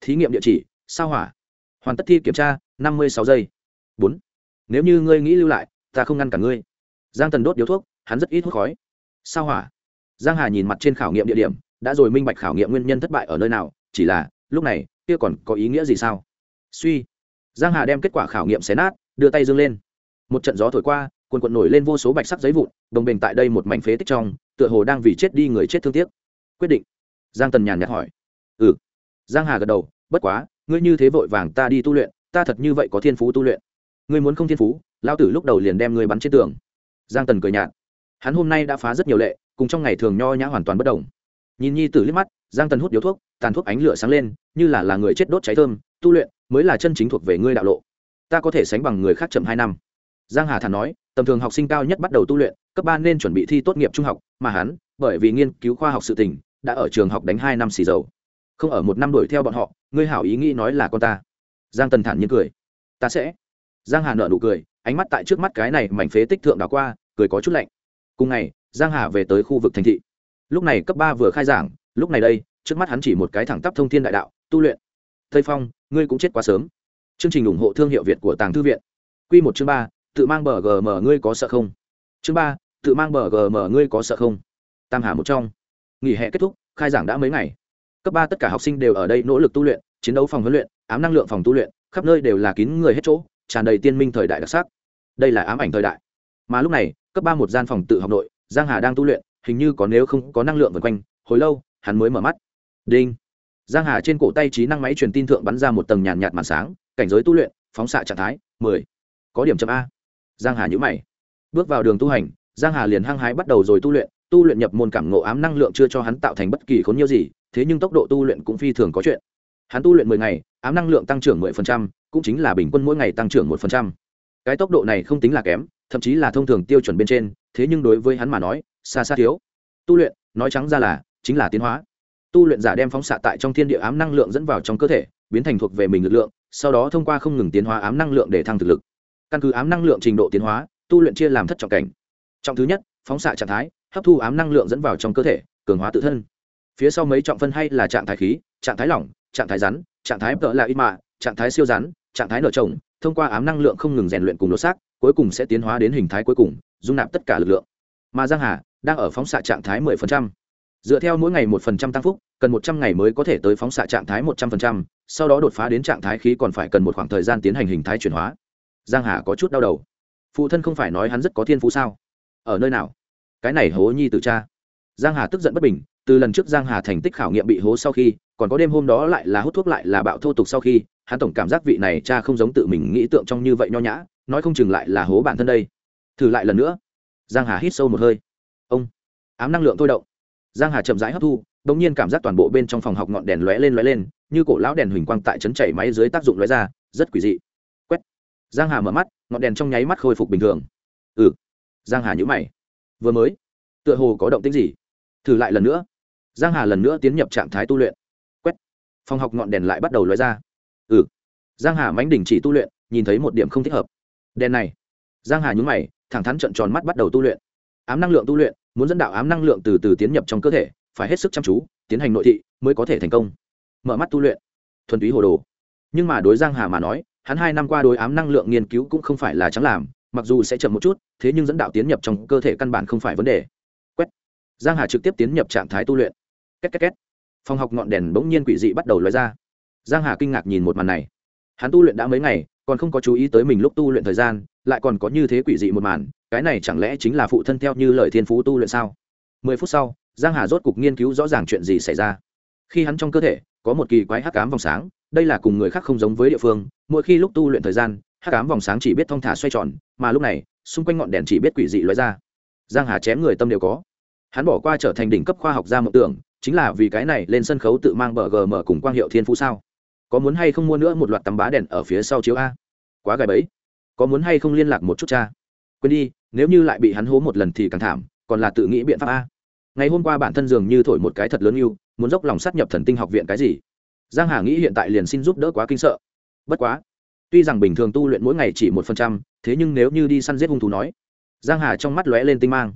Thí nghiệm địa chỉ, sao hỏa hoàn tất thi kiểm tra, năm mươi sáu giây. Bốn. Nếu như ngươi nghĩ lưu lại, ta không ngăn cả ngươi. Giang tần đốt điếu thuốc, hắn rất ít hút khói. Sao hỏa? Giang hà nhìn mặt trên khảo nghiệm địa điểm, đã rồi minh bạch khảo nghiệm nguyên nhân thất bại ở nơi nào, chỉ là, lúc này, kia còn có ý nghĩa gì sao? Suy. Giang hà đem kết quả khảo nghiệm xé nát, đưa tay dương lên. Một trận gió thổi qua quần quần nổi lên vô số bạch sắc giấy vụn, đồng bình tại đây một mảnh phế tích trong, tựa hồ đang vì chết đi người chết thương tiếc. Quyết định. Giang tần nhàn nhạt hỏi. Ừ. Giang hà gật đầu, bất quá ngươi như thế vội vàng ta đi tu luyện, ta thật như vậy có thiên phú tu luyện. Ngươi muốn không thiên phú lao tử lúc đầu liền đem ngươi bắn trên tường. Giang tần cười nhạt. Hắn hôm nay đã phá rất nhiều lệ, cùng trong ngày thường nho nhã hoàn toàn bất đồng. Nhìn nhi tử liếc mắt, giang tần hút điếu thuốc, tàn thuốc ánh lửa sáng lên, như là là người chết đốt cháy thơm, tu luyện mới là chân chính thuộc về ngươi đạo lộ. Ta có thể sánh bằng người khác chậm hai năm. Giang hà thản nói, tầm thường học sinh cao nhất bắt đầu tu luyện, cấp ba nên chuẩn bị thi tốt nghiệp trung học, mà hắn, bởi vì nghiên cứu khoa học sự tình, đã ở trường học đánh hai năm xì dầu không ở một năm đuổi theo bọn họ, ngươi hảo ý nghĩ nói là con ta. Giang tần thản nhiên cười. Ta sẽ. Giang hà nợ nụ cười, ánh mắt tại trước mắt cái này mảnh phế tích thượng đảo qua, cười có chút lạnh. Cùng ngày, giang hà về tới khu vực thành thị. Lúc này cấp ba vừa khai giảng, lúc này đây, trước mắt hắn chỉ một cái thẳng tắp thông thiên đại đạo, tu luyện. Tây phong, ngươi cũng chết quá sớm. Chương trình ủng hộ thương hiệu việt của tàng thư viện. Quy một chương ba, tự mang bờ gm, ngươi có sợ không? Chương ba, tự mang bờ gm, ngươi có sợ không? Tam hà một trong. Nghỉ hè kết thúc, khai giảng đã mấy ngày cấp ba tất cả học sinh đều ở đây nỗ lực tu luyện, chiến đấu phòng huấn luyện, ám năng lượng phòng tu luyện, khắp nơi đều là kín người hết chỗ, tràn đầy tiên minh thời đại đặc sắc. Đây là ám ảnh thời đại. Mà lúc này, cấp ba một gian phòng tự học nội, giang hà đang tu luyện, hình như có nếu không có năng lượng vần quanh, hồi lâu, hắn mới mở mắt. Đinh. Giang hà trên cổ tay trí năng máy truyền tin thượng bắn ra một tầng nhàn nhạt màn sáng, cảnh giới tu luyện, phóng xạ trạng thái, mười. Có điểm chậm a. Giang hà nhữ mày. Bước vào đường tu hành, giang hà liền hăng hái bắt đầu rồi tu luyện tu luyện nhập môn cảm ngộ ám năng lượng chưa cho hắn tạo thành bất kỳ khốn nhiêu gì thế nhưng tốc độ tu luyện cũng phi thường có chuyện. Hắn tu luyện mười ngày, ám năng lượng tăng trưởng mười phần trăm, cũng chính là bình quân mỗi ngày tăng trưởng một phần trăm. Cái tốc độ này không tính là kém, thậm chí là thông thường tiêu chuẩn bên trên, thế nhưng đối với hắn mà nói, xa xa thiếu. Tu luyện, nói trắng ra là, chính là tiến hóa. Tu luyện giả đem phóng xạ tại trong thiên địa ám năng lượng dẫn vào trong cơ thể, biến thành thuộc về mình lực lượng, sau đó thông qua không ngừng tiến hóa ám năng lượng để thăng thực lực. Căn cứ ám năng lượng trình độ tiến hóa, tu luyện chia làm thất trọng cảnh. Trọng thứ nhất, phóng xạ trạng thái, hấp thu ám năng lượng dẫn vào trong cơ thể, cường hóa tự thân phía sau mấy trọng phân hay là trạng thái khí trạng thái lỏng trạng thái rắn trạng thái tợ là ít mạ trạng thái siêu rắn trạng thái nở trồng thông qua ám năng lượng không ngừng rèn luyện cùng lột xác cuối cùng sẽ tiến hóa đến hình thái cuối cùng dung nạp tất cả lực lượng. Mà giang hà đang ở phóng xạ trạng thái 10%. dựa theo mỗi ngày 1% tăng phúc cần 100 ngày mới có thể tới phóng xạ trạng thái 100%, sau đó đột phá đến trạng thái khí còn phải cần một khoảng thời gian tiến hành hình thái chuyển hóa. Giang hà có chút đau đầu. Phụ thân không phải nói hắn rất có thiên phú sao? Ở nơi nào? Cái này hố nhi từ cha giang hà tức giận bất bình từ lần trước giang hà thành tích khảo nghiệm bị hố sau khi, còn có đêm hôm đó lại là hút thuốc lại là bạo thô tục sau khi, hắn tổng cảm giác vị này cha không giống tự mình nghĩ tượng trong như vậy nho nhã, nói không chừng lại là hố bản thân đây. Thử lại lần nữa. Giang hà hít sâu một hơi. Ông, ám năng lượng thôi động. Giang hà chậm rãi hấp thu bỗng nhiên cảm giác toàn bộ bên trong phòng học ngọn đèn lóe lên lóe lên, như cổ lão đèn huỳnh quang tại chấn chảy máy dưới tác dụng lóe ra, rất quỷ dị. Quét. Giang hà mở mắt, ngọn đèn trong nháy mắt khôi phục bình thường. Ừ. Giang hà nhíu mày. Vừa mới, tựa hồ có động tĩnh gì? Thử lại lần nữa giang hà lần nữa tiến nhập trạng thái tu luyện. Quét. Phòng học ngọn đèn lại bắt đầu lóe ra. Ừ. Giang hà mánh đỉnh chỉ tu luyện, nhìn thấy một điểm không thích hợp. Đèn này. Giang hà nhúng mày, thẳng thắn trận tròn mắt bắt đầu tu luyện. Ám năng lượng tu luyện, muốn dẫn đạo ám năng lượng từ từ tiến nhập trong cơ thể, phải hết sức chăm chú, tiến hành nội thị mới có thể thành công. Mở mắt tu luyện. Thuần túy hồ đồ. Nhưng mà đối giang hà mà nói, hắn hai năm qua đối ám năng lượng nghiên cứu cũng không phải là chẳng làm, mặc dù sẽ chậm một chút, thế nhưng dẫn đạo tiến nhập trong cơ thể căn bản không phải vấn đề. Quét. Giang hà trực tiếp tiến nhập trạng thái tu luyện két két két. Phòng học ngọn đèn bỗng nhiên quỷ dị bắt đầu lóe ra. Giang hà kinh ngạc nhìn một màn này. Hắn tu luyện đã mấy ngày, còn không có chú ý tới mình lúc tu luyện thời gian, lại còn có như thế quỷ dị một màn, cái này chẳng lẽ chính là phụ thân theo như lời thiên phú tu luyện sao? Mười phút sau, giang hà rốt cục nghiên cứu rõ ràng chuyện gì xảy ra. Khi hắn trong cơ thể, có một kỳ quái hắc ám vòng sáng, đây là cùng người khác không giống với địa phương, mỗi khi lúc tu luyện thời gian, hắc ám vòng sáng chỉ biết thong thả xoay tròn, mà lúc này, xung quanh ngọn đèn chỉ biết quỷ dị lóe ra. Giang hà chém người tâm đều có. Hắn bỏ qua trở thành đỉnh cấp khoa học gia mộng tưởng chính là vì cái này lên sân khấu tự mang bờ gm cùng quang hiệu thiên phú sao? Có muốn hay không mua nữa một loạt tấm bá đèn ở phía sau chiếu a? Quá gài bẫy. Có muốn hay không liên lạc một chút cha? Quên đi, nếu như lại bị hắn hố một lần thì càng thảm, còn là tự nghĩ biện pháp a. Ngày hôm qua bản thân dường như thổi một cái thật lớn yêu, muốn dốc lòng sát nhập thần tinh học viện cái gì? Giang hà nghĩ hiện tại liền xin giúp đỡ quá kinh sợ. Bất quá, tuy rằng bình thường tu luyện mỗi ngày chỉ một phần trăm, thế nhưng nếu như đi săn giết hung thú nói, giang hà trong mắt lóe lên tinh mang.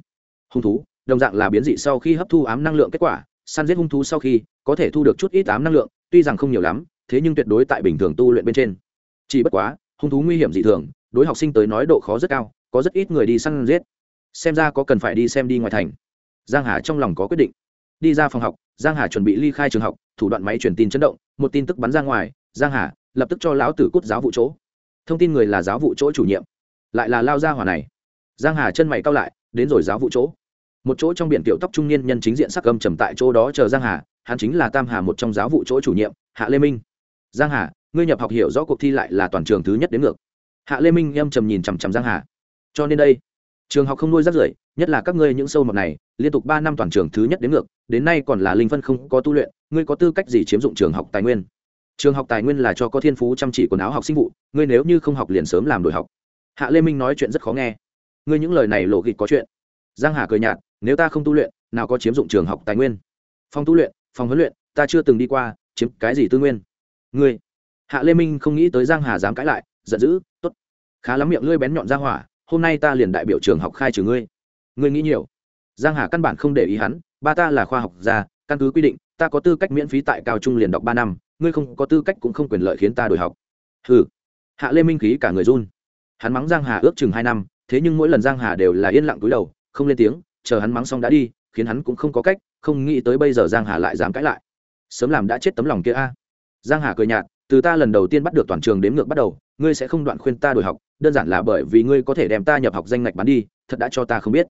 Hung thú, đồng dạng là biến dị sau khi hấp thu ám năng lượng kết quả săn giết hung thú sau khi, có thể thu được chút ít tám năng lượng, tuy rằng không nhiều lắm, thế nhưng tuyệt đối tại bình thường tu luyện bên trên. Chỉ bất quá, hung thú nguy hiểm dị thường, đối học sinh tới nói độ khó rất cao, có rất ít người đi săn giết. Xem ra có cần phải đi xem đi ngoài thành. Giang hà trong lòng có quyết định. Đi ra phòng học, giang hà chuẩn bị ly khai trường học, thủ đoạn máy truyền tin chấn động, một tin tức bắn ra ngoài, giang hà lập tức cho lão tử cút giáo vụ chỗ. Thông tin người là giáo vụ chỗ chủ nhiệm, lại là lao ra hỏa này. Giang hà chân mày cao lại, đến rồi giáo vụ chỗ một chỗ trong biển tiểu tóc trung niên nhân chính diện sắc âm trầm tại chỗ đó chờ giang hà, hắn chính là tam hà một trong giáo vụ chỗ chủ nhiệm, hạ lê minh. Giang hà, ngươi nhập học hiểu rõ cuộc thi lại là toàn trường thứ nhất đến ngược. Hạ lê minh âm trầm nhìn chằm chằm giang hà. Cho nên đây, trường học không nuôi rác rưởi, nhất là các ngươi những sâu mọt này, liên tục ba năm toàn trường thứ nhất đến ngược, đến nay còn là linh phân không có tu luyện, ngươi có tư cách gì chiếm dụng trường học tài nguyên? Trường học tài nguyên là cho có thiên phú chăm chỉ quần áo học sinh vụ, ngươi nếu như không học liền sớm làm đổi học. Hạ lê minh nói chuyện rất khó nghe. Ngươi những lời này lộ kịch có chuyện. Giang hà cười nhạt nếu ta không tu luyện nào có chiếm dụng trường học tài nguyên? Phòng tu luyện phòng huấn luyện ta chưa từng đi qua chiếm cái gì tư nguyên? Ngươi hạ lê minh không nghĩ tới giang hà dám cãi lại giận dữ tốt khá lắm miệng ngươi bén nhọn ra hỏa hôm nay ta liền đại biểu trường học khai trừ ngươi. Ngươi nghĩ nhiều. Giang hà căn bản không để ý hắn ba ta là khoa học gia căn cứ quy định ta có tư cách miễn phí tại cao trung liền đọc ba năm ngươi không có tư cách cũng không quyền lợi khiến ta đổi học. Hừ, hạ lê minh khí cả người run. Hắn mắng giang hà ước chừng hai năm thế nhưng mỗi lần giang hà đều là yên lặng túi đầu không lên tiếng chờ hắn mắng xong đã đi, khiến hắn cũng không có cách, không nghĩ tới bây giờ giang hà lại dám cãi lại. Sớm làm đã chết tấm lòng kia a. Giang hà cười nhạt, từ ta lần đầu tiên bắt được toàn trường đếm ngược bắt đầu, ngươi sẽ không đoạn khuyên ta đổi học, đơn giản là bởi vì ngươi có thể đem ta nhập học danh ngạch bán đi, thật đã cho ta không biết.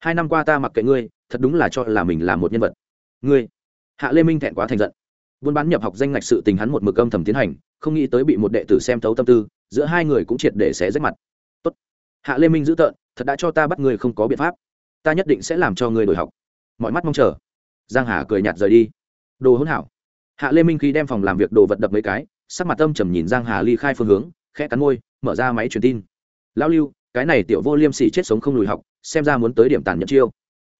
Hai năm qua ta mặc kệ ngươi, thật đúng là cho là mình là một nhân vật. Ngươi, hạ lê minh thẹn quá thành giận. Buôn bán nhập học danh ngạch sự tình hắn một mực âm thầm tiến hành, không nghĩ tới bị một đệ tử xem thấu tâm tư, giữa hai người cũng triệt để xé rách mặt. Tốt. hạ lê minh giữ tợn, thật đã cho ta bắt người không có biện pháp ta nhất định sẽ làm cho người đổi học. Mọi mắt mong chờ. Giang hà cười nhạt rời đi. Đồ hỗn hảo. Hạ lê minh khi đem phòng làm việc đồ vật đập mấy cái, sắc mặt tâm trầm nhìn giang hà ly khai phương hướng, khẽ cắn môi, mở ra máy truyền tin. Lão lưu, cái này tiểu vô liêm sỉ chết sống không lùi học, xem ra muốn tới điểm tàn nhẫn chiêu.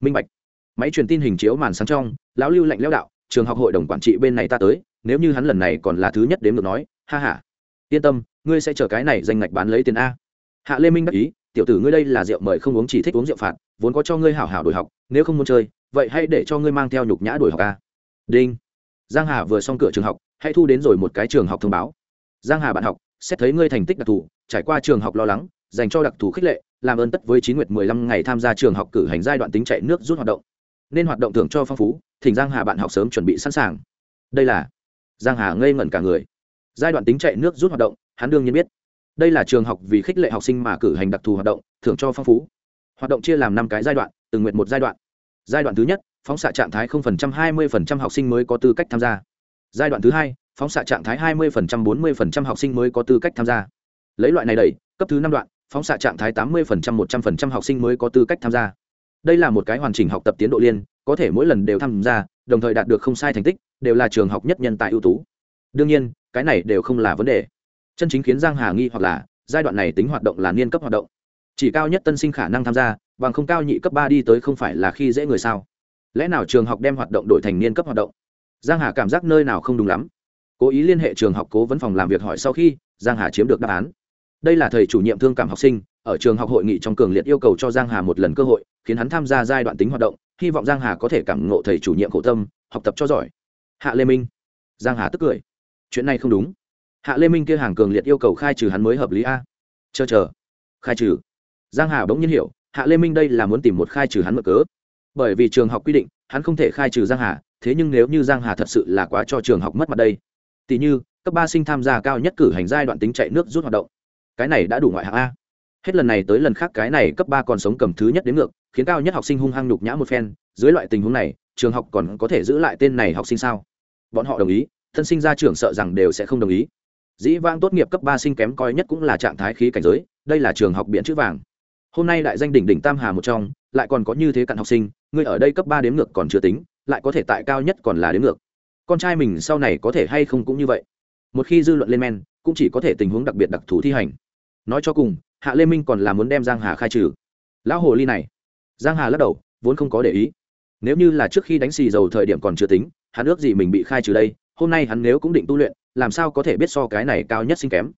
Minh bạch. Máy truyền tin hình chiếu màn sáng trong, lão lưu lạnh lẽo đạo, trường học hội đồng quản trị bên này ta tới, nếu như hắn lần này còn là thứ nhất đến được nói, ha ha. Yên tâm, ngươi sẽ chờ cái này danh ngạch bán lấy tiền a. Hạ lê minh đắc ý tiểu tử ngươi đây là rượu mời không uống chỉ thích uống rượu phạt, vốn có cho ngươi hảo hảo đổi học, nếu không muốn chơi, vậy hãy để cho ngươi mang theo nhục nhã đổi học a. Đinh. Giang hà vừa xong cửa trường học, hãy thu đến rồi một cái trường học thông báo. Giang hà bạn học, xét thấy ngươi thành tích đặc thù, trải qua trường học lo lắng, dành cho đặc thù khích lệ, làm ơn tất với chín nguyệt mười lăm ngày tham gia trường học cử hành giai đoạn tính chạy nước rút hoạt động. Nên hoạt động thưởng cho phong phú, thỉnh giang hà bạn học sớm chuẩn bị sẵn sàng. Đây là giang hà ngây ngẩn cả người. Giai đoạn tính chạy nước rút hoạt động, hắn đương nhiên biết đây là trường học vì khích lệ học sinh mà cử hành đặc thù hoạt động, thưởng cho phong phú. Hoạt động chia làm năm cái giai đoạn, từng nguyện một giai đoạn. Giai đoạn thứ nhất, phóng xạ trạng thái 0% 20% học sinh mới có tư cách tham gia. Giai đoạn thứ hai, phóng xạ trạng thái 20% 40% học sinh mới có tư cách tham gia. Lấy loại này đẩy, cấp thứ năm đoạn, phóng xạ trạng thái 80% 100% học sinh mới có tư cách tham gia. Đây là một cái hoàn chỉnh học tập tiến độ liên, có thể mỗi lần đều tham gia, đồng thời đạt được không sai thành tích, đều là trường học nhất nhân tài ưu tú. Đương nhiên, cái này đều không là vấn đề chân chính khiến giang hà nghi hoặc là, giai đoạn này tính hoạt động là niên cấp hoạt động. Chỉ cao nhất tân sinh khả năng tham gia, bằng không cao nhị cấp ba đi tới không phải là khi dễ người sao. Lẽ nào trường học đem hoạt động đổi thành niên cấp hoạt động? Giang hà cảm giác nơi nào không đúng lắm. Cố ý liên hệ trường học cố vấn phòng làm việc hỏi sau khi, giang hà chiếm được đáp án. Đây là thầy chủ nhiệm thương cảm học sinh, ở trường học hội nghị trong cường liệt yêu cầu cho giang hà một lần cơ hội, khiến hắn tham gia giai đoạn tính hoạt động, hy vọng giang hà có thể cảm ngộ thầy chủ nhiệm khổ tâm, học tập cho giỏi. Hạ lê minh. Giang hà tức cười. Chuyện này không đúng hạ lê minh kia hàng cường liệt yêu cầu khai trừ hắn mới hợp lý a. Chờ chờ. Khai trừ. Giang hà bỗng nhiên hiểu, hạ lê minh đây là muốn tìm một khai trừ hắn mở cớ. Bởi vì trường học quy định, hắn không thể khai trừ giang hà, thế nhưng nếu như giang hà thật sự là quá cho trường học mất mặt đây tỷ như, cấp ba sinh tham gia cao nhất cử hành giai đoạn tính chạy nước rút hoạt động. Cái này đã đủ ngoại hạng a. Hết lần này tới lần khác cái này cấp ba còn sống cầm thứ nhất đến ngược, khiến cao nhất học sinh hung hăng nhục nhã một phen. Dưới loại tình huống này, trường học còn có thể giữ lại tên này học sinh sao? Bọn họ đồng ý, thân sinh ra trường sợ rằng đều sẽ không đồng ý dĩ vãng tốt nghiệp cấp ba sinh kém coi nhất cũng là trạng thái khí cảnh giới, đây là trường học biện chữ vàng. Hôm nay đại danh đỉnh đỉnh tam hà một trong, lại còn có như thế cặn học sinh ngươi ở đây cấp ba đếm ngược còn chưa tính, lại có thể tại cao nhất còn là đếm ngược. Con trai mình sau này có thể hay không cũng như vậy. Một khi dư luận lên men, cũng chỉ có thể tình huống đặc biệt đặc thù thi hành. Nói cho cùng, hạ lê minh còn là muốn đem giang hà khai trừ. Lão hồ ly này. Giang hà lắc đầu, vốn không có để ý. Nếu như là trước khi đánh xì dầu thời điểm còn chưa tính, hắn ước gì mình bị khai trừ đây, hôm nay hắn nếu cũng định tu luyện làm sao có thể biết so cái này cao nhất sinh kém?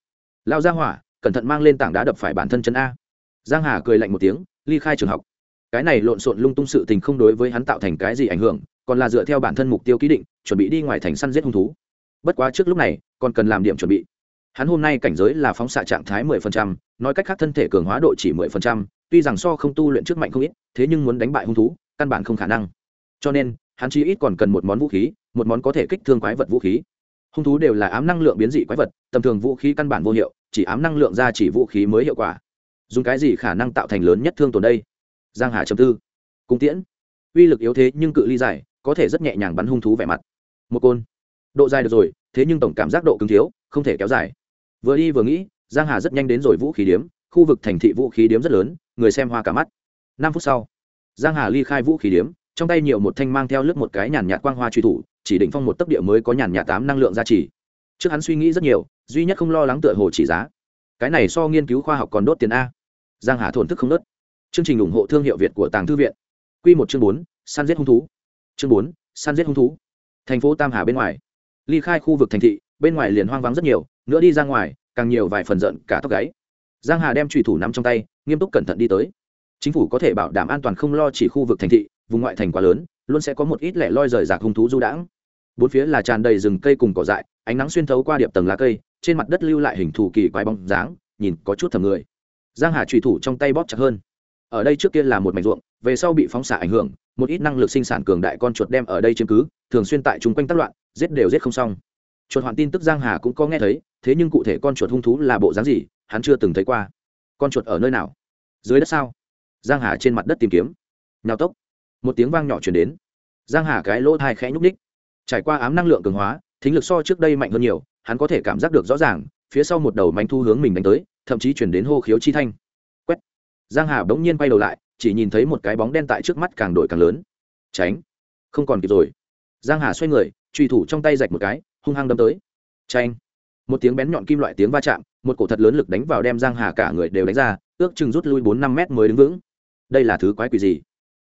Lao ra hỏa cẩn thận mang lên tảng đá đập phải bản thân chân a. Giang hà cười lạnh một tiếng ly khai trường học. Cái này lộn xộn lung tung sự tình không đối với hắn tạo thành cái gì ảnh hưởng còn là dựa theo bản thân mục tiêu ký định chuẩn bị đi ngoài thành săn giết hung thú. Bất quá trước lúc này còn cần làm điểm chuẩn bị. Hắn hôm nay cảnh giới là phóng xạ trạng thái 10%, nói cách khác thân thể cường hóa độ chỉ 10%, tuy rằng so không tu luyện trước mạnh không ít thế nhưng muốn đánh bại hung thú căn bản không khả năng. Cho nên hắn chỉ ít còn cần một món vũ khí một món có thể kích thương quái vật vũ khí hung thú đều là ám năng lượng biến dị quái vật, tầm thường vũ khí căn bản vô hiệu, chỉ ám năng lượng ra chỉ vũ khí mới hiệu quả. Dùng cái gì khả năng tạo thành lớn nhất thương tổn đây? Giang hà chấm tư. Cung tiễn. Uy lực yếu thế nhưng cự ly dài, có thể rất nhẹ nhàng bắn hung thú vẻ mặt. Một côn. Độ dài được rồi, thế nhưng tổng cảm giác độ cứng thiếu, không thể kéo dài. Vừa đi vừa nghĩ, giang hà rất nhanh đến rồi vũ khí điếm, khu vực thành thị vũ khí điếm rất lớn, người xem hoa cả mắt. Năm phút sau, giang hà ly khai vũ khí điếm, trong tay nhiều một thanh mang theo lướt một cái nhàn nhạt quang hoa truy thủ chỉ định phong một tấc địa mới có nhàn nhạt tám năng lượng giá trị trước hắn suy nghĩ rất nhiều, duy nhất không lo lắng tựa hồ chỉ giá. Cái này so nghiên cứu khoa học còn đốt tiền a. Giang hà thổn thức không nớt. Chương trình ủng hộ thương hiệu việt của tàng thư viện. Quy một chương bốn, săn giết hung thú. Chương bốn, săn giết hung thú. Thành phố tam hà bên ngoài. Ly khai khu vực thành thị, bên ngoài liền hoang vắng rất nhiều, nữa đi ra ngoài, càng nhiều vài phần giận cả tóc gáy. Giang hà đem trùy thủ nắm trong tay, nghiêm túc cẩn thận đi tới. Chính phủ có thể bảo đảm an toàn không lo chỉ khu vực thành thị, vùng ngoại thành quá lớn luôn sẽ có một ít lẻ loi rời rạc hung thú du đãng. Bốn phía là tràn đầy rừng cây cùng cỏ dại, ánh nắng xuyên thấu qua điệp tầng lá cây, trên mặt đất lưu lại hình thù kỳ quái bóng dáng, nhìn có chút thầm người. Giang hà trùy thủ trong tay bóp chặt hơn. Ở đây trước kia là một mảnh ruộng, về sau bị phóng xạ ảnh hưởng, một ít năng lực sinh sản cường đại con chuột đem ở đây chiếm cứ, thường xuyên tại chung quanh tác loạn, giết đều giết không xong. Chuột hoạn tin tức giang hà cũng có nghe thấy, thế nhưng cụ thể con chuột hung thú là bộ dáng gì, hắn chưa từng thấy qua. Con chuột ở nơi nào? Dưới đất sao? Giang hà trên mặt đất tìm kiếm. Nhào tốc. Một tiếng vang nhỏ chuyển đến giang hà cái lỗ thai khẽ nhúc ních trải qua ám năng lượng cường hóa, thính lực so trước đây mạnh hơn nhiều, hắn có thể cảm giác được rõ ràng, phía sau một đầu manh thu hướng mình đánh tới, thậm chí chuyển đến hô khiếu chi thanh. Quét. Giang hà bỗng nhiên quay đầu lại, chỉ nhìn thấy một cái bóng đen tại trước mắt càng đổi càng lớn. Tránh. Không còn kịp rồi. Giang hà xoay người, truy thủ trong tay rạch một cái, hung hăng đâm tới. Tranh một tiếng bén nhọn kim loại tiếng va chạm, một cổ thật lớn lực đánh vào đem giang hà cả người đều đánh ra, ước chừng rút lui bốn năm mét mới đứng vững. Đây là thứ quái quỷ gì?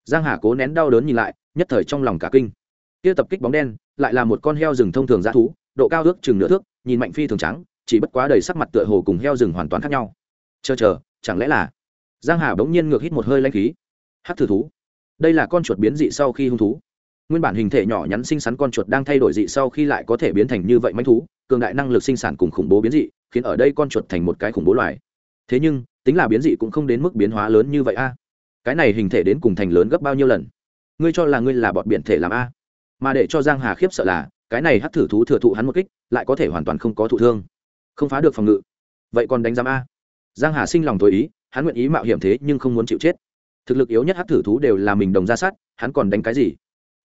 Giang hà cố nén đau đớn nhìn lại, nhất thời trong lòng cả kinh. Kia tập kích bóng đen, lại là một con heo rừng thông thường dã thú, độ cao ước chừng nửa thước, nhìn mạnh phi thường trắng, chỉ bất quá đầy sắc mặt tựa hồ cùng heo rừng hoàn toàn khác nhau. Chờ chờ, chẳng lẽ là giang hà bỗng nhiên ngược hít một hơi lanh khí? Hát thử thú. Đây là con chuột biến dị sau khi hung thú. Nguyên bản hình thể nhỏ nhắn xinh xắn con chuột đang thay đổi dị sau khi lại có thể biến thành như vậy manh thú, cường đại năng lực sinh sản cùng khủng bố biến dị, khiến ở đây con chuột thành một cái khủng bố loài. Thế nhưng, tính là biến dị cũng không đến mức biến hóa lớn như vậy a cái này hình thể đến cùng thành lớn gấp bao nhiêu lần? Ngươi cho là ngươi là bọn biển thể làm a? Mà để cho giang hà khiếp sợ là, cái này hắc thử thú thừa thụ hắn một kích, lại có thể hoàn toàn không có thụ thương. Không phá được phòng ngự. Vậy còn đánh giam a? Giang hà sinh lòng tối ý, hắn nguyện ý mạo hiểm thế nhưng không muốn chịu chết. Thực lực yếu nhất hắc thử thú đều là mình đồng ra sát, hắn còn đánh cái gì?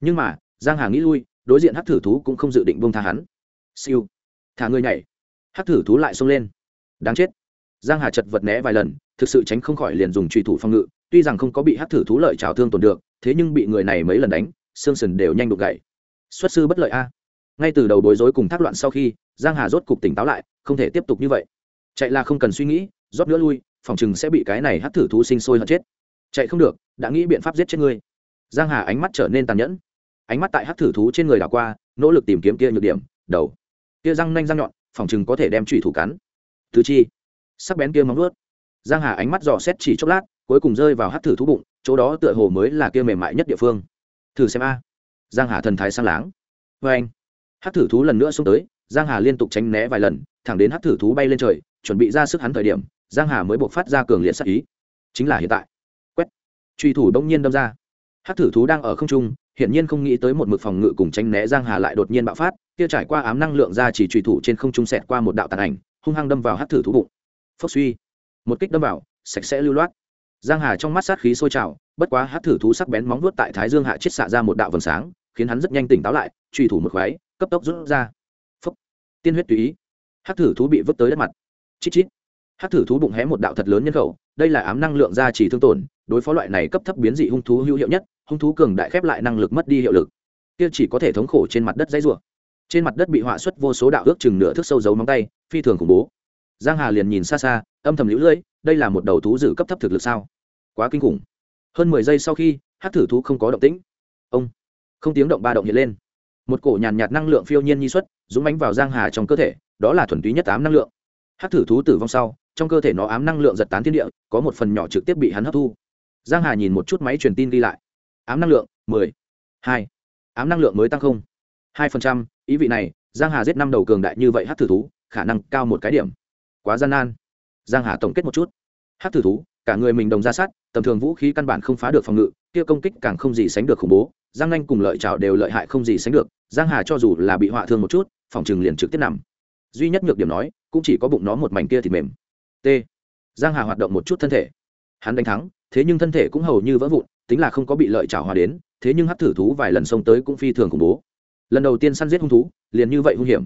Nhưng mà, giang hà nghĩ lui, đối diện hắc thử thú cũng không dự định buông tha hắn. Siêu. Thả người nhảy. Hắc thử thú lại xông lên. Đáng chết. Giang hà chật vật né vài lần, thực sự tránh không khỏi liền dùng truy thủ phòng ngự tuy rằng không có bị hắc thử thú lợi trào thương tổn được, thế nhưng bị người này mấy lần đánh, xương sườn đều nhanh đục gãy. Xuất sư bất lợi a. Ngay từ đầu bối rối cùng thác loạn sau khi, giang hà rốt cục tỉnh táo lại, không thể tiếp tục như vậy. Chạy là không cần suy nghĩ, rót nữa lui, phòng chừng sẽ bị cái này hắc thử thú sinh sôi hận chết. Chạy không được, đã nghĩ biện pháp giết chết ngươi. Giang hà ánh mắt trở nên tàn nhẫn. Ánh mắt tại hắc thử thú trên người đảo qua, nỗ lực tìm kiếm kia nhược điểm, đầu. Kia răng nanh răng nhọn, phòng chừng có thể đem trụy thủ cắn. Thứ chi. Sắc bén kia móng vuốt giang hà ánh mắt dò xét chỉ chốc lát, cuối cùng rơi vào hát thử thú bụng, chỗ đó tựa hồ mới là kia mềm mại nhất địa phương. Thử xem a. Giang hà thần thái sang láng. Vê anh hát thử thú lần nữa xuống tới, giang hà liên tục tránh né vài lần, thẳng đến hát thử thú bay lên trời, chuẩn bị ra sức hắn thời điểm, giang hà mới buộc phát ra cường liệt sắc ý. Chính là hiện tại. Quét. Truy thủ đông nhiên đâm ra. Hát thử thú đang ở không trung, hiển nhiên không nghĩ tới một mực phòng ngự cùng tránh né giang hà lại đột nhiên bạo phát, kia trải qua ám năng lượng ra chỉ truy thủ trên không trung xẹt qua một đạo tàn ảnh, hung hăng đâm vào hát thử thú bụng. Phốc suy một kích đâm vào sạch sẽ lưu loát. Giang hà trong mắt sát khí sôi trào bất quá hắc thử thú sắc bén móng vuốt tại thái dương hạ chết xạ ra một đạo vầng sáng khiến hắn rất nhanh tỉnh táo lại truy thủ một khoái cấp tốc rút ra. Phúc, tiên huyết tùy ý. Hắc thử thú bị vứt tới đất mặt. Chít chít. Hắc thử thú bụng hé một đạo thật lớn nhân khẩu đây là ám năng lượng gia trì thương tổn đối phó loại này cấp thấp biến dị hung thú hữu hiệu nhất hung thú cường đại khép lại năng lực mất đi hiệu lực. Kia chỉ có thể thống khổ trên mặt đất dãy rủa. Trên mặt đất bị họa xuất vô số đạo ước chừng nửa thước sâu dấu móng tay phi thường khủng bố. Giang hà liền nhìn xa xa âm thầm lũ lưỡi, đây là một đầu thú dự cấp thấp thực lực sao? Quá kinh khủng. Hơn mười giây sau khi hát thử thú không có động tĩnh. Ông, không tiếng động ba động hiện lên. Một cổ nhàn nhạt năng lượng phiêu nhiên nhi xuất, dũng bánh vào giang hà trong cơ thể, đó là thuần túy nhất ám năng lượng. Hát thử thú tử vong sau, trong cơ thể nó ám năng lượng giật tán thiên địa, có một phần nhỏ trực tiếp bị hắn hấp thu. Giang hà nhìn một chút máy truyền tin ghi lại. Ám năng lượng, mười, hai. Ám năng lượng mới tăng không, hai phần trăm. Ý vị này, giang hà giết năm đầu cường đại như vậy hát thử thú, khả năng cao một cái điểm. Quá gian nan giang hà tổng kết một chút. Hát thử thú, cả người mình đồng ra sát, tầm thường vũ khí căn bản không phá được phòng ngự, kia công kích càng không gì sánh được khủng bố. Giang anh cùng lợi trào đều lợi hại không gì sánh được, giang hà cho dù là bị họa thương một chút, phòng trường liền trực tiếp nằm. Duy nhất nhược điểm nói, cũng chỉ có bụng nó một mảnh kia thì mềm. T. Giang hà hoạt động một chút thân thể. Hắn đánh thắng, thế nhưng thân thể cũng hầu như vỡ vụn, tính là không có bị lợi trào hòa đến, thế nhưng hát thử thú vài lần xông tới cũng phi thường khủng bố. Lần đầu tiên săn giết hung thú, liền như vậy hung hiểm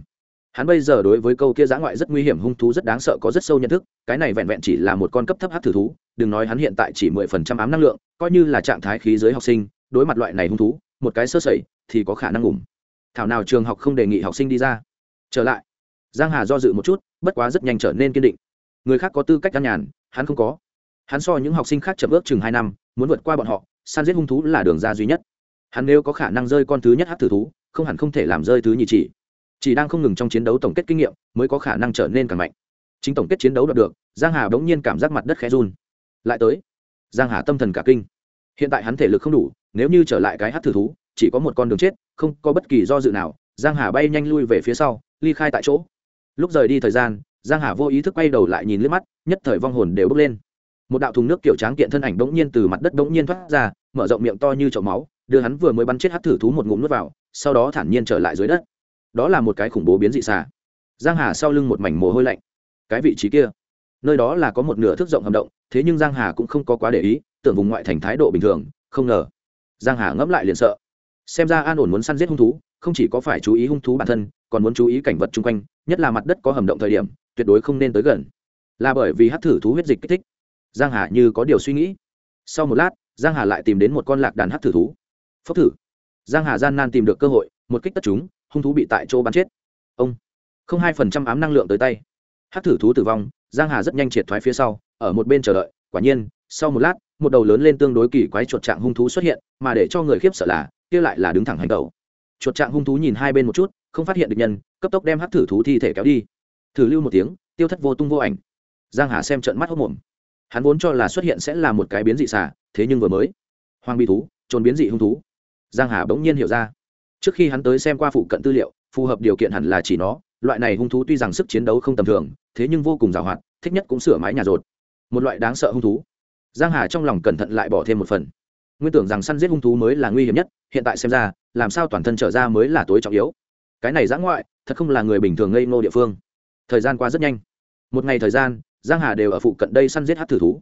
hắn bây giờ đối với câu kia giã ngoại rất nguy hiểm hung thú rất đáng sợ có rất sâu nhận thức, cái này vẹn vẹn chỉ là một con cấp thấp hát thử thú, đừng nói hắn hiện tại chỉ mười phần trăm ám năng lượng, coi như là trạng thái khí giới học sinh, đối mặt loại này hung thú, một cái sơ sẩy thì có khả năng ủng thảo nào trường học không đề nghị học sinh đi ra. Trở lại. Giang hà do dự một chút, bất quá rất nhanh trở nên kiên định. Người khác có tư cách ăn nhàn, hắn không có. Hắn so những học sinh khác chậm ước chừng hai năm, muốn vượt qua bọn họ san giết hung thú là đường ra duy nhất. Hắn nếu có khả năng rơi con thứ nhất hát thử thú, không hẳn không thể làm rơi thứ nhì chỉ chỉ đang không ngừng trong chiến đấu tổng kết kinh nghiệm mới có khả năng trở nên càng mạnh. Chính tổng kết chiến đấu đạt được, giang hà bỗng nhiên cảm giác mặt đất khẽ run. Lại tới, giang hà tâm thần cả kinh. Hiện tại hắn thể lực không đủ, nếu như trở lại cái hát thử thú, chỉ có một con đường chết, không có bất kỳ do dự nào, giang hà bay nhanh lui về phía sau, ly khai tại chỗ. Lúc rời đi thời gian, giang hà vô ý thức quay đầu lại nhìn lướt mắt, nhất thời vong hồn đều bốc lên. Một đạo thùng nước kiểu tráng kiện thân ảnh bỗng nhiên từ mặt đất bỗng nhiên thoát ra, mở rộng miệng to như chậu máu, đưa hắn vừa mới bắn chết hát thử thú một ngụm nước vào, sau đó thản nhiên trở lại dưới đất đó là một cái khủng bố biến dị xà. Giang hà sau lưng một mảnh mồ hôi lạnh. Cái vị trí kia, nơi đó là có một nửa thước rộng hầm động, thế nhưng giang hà cũng không có quá để ý, tưởng vùng ngoại thành thái độ bình thường, không ngờ. Giang hà ngẫm lại liền sợ. Xem ra an ổn muốn săn giết hung thú, không chỉ có phải chú ý hung thú bản thân, còn muốn chú ý cảnh vật chung quanh, nhất là mặt đất có hầm động thời điểm, tuyệt đối không nên tới gần. Là bởi vì hát thử thú huyết dịch kích thích. Giang hà như có điều suy nghĩ. Sau một lát, giang hà lại tìm đến một con lạc đàn hát thử thú. Phốc thử. Giang hà gian nan tìm được cơ hội, một kích tất chúng hung thú bị tại chỗ bắn chết. Ông. Không hai phần trăm ám năng lượng tới tay. Hát thử thú tử vong, giang hà rất nhanh triệt thoái phía sau, ở một bên chờ đợi. Quả nhiên, sau một lát, một đầu lớn lên tương đối kỳ quái chuột trạng hung thú xuất hiện, mà để cho người khiếp sợ là, kia lại là đứng thẳng hành tẩu. Chuột trạng hung thú nhìn hai bên một chút, không phát hiện được nhân, cấp tốc đem hát thử thú thi thể kéo đi. Thử lưu một tiếng, tiêu thất vô tung vô ảnh. Giang hà xem trận mắt hốc mồm hắn vốn cho là xuất hiện sẽ là một cái biến dị xả thế nhưng vừa mới, hoang bi thú trốn biến dị hung thú. Giang hà bỗng nhiên hiểu ra trước khi hắn tới xem qua phụ cận tư liệu, phù hợp điều kiện hẳn là chỉ nó. Loại này hung thú tuy rằng sức chiến đấu không tầm thường, thế nhưng vô cùng giàu hoạt, thích nhất cũng sửa mái nhà rột. Một loại đáng sợ hung thú. Giang hà trong lòng cẩn thận lại bỏ thêm một phần. Nguyên tưởng rằng săn giết hung thú mới là nguy hiểm nhất, hiện tại xem ra, làm sao toàn thân trở ra mới là tối trọng yếu. Cái này giã ngoại, thật không là người bình thường ngây ngô địa phương. Thời gian qua rất nhanh. Một ngày thời gian, giang hà đều ở phụ cận đây săn giết hát thử thú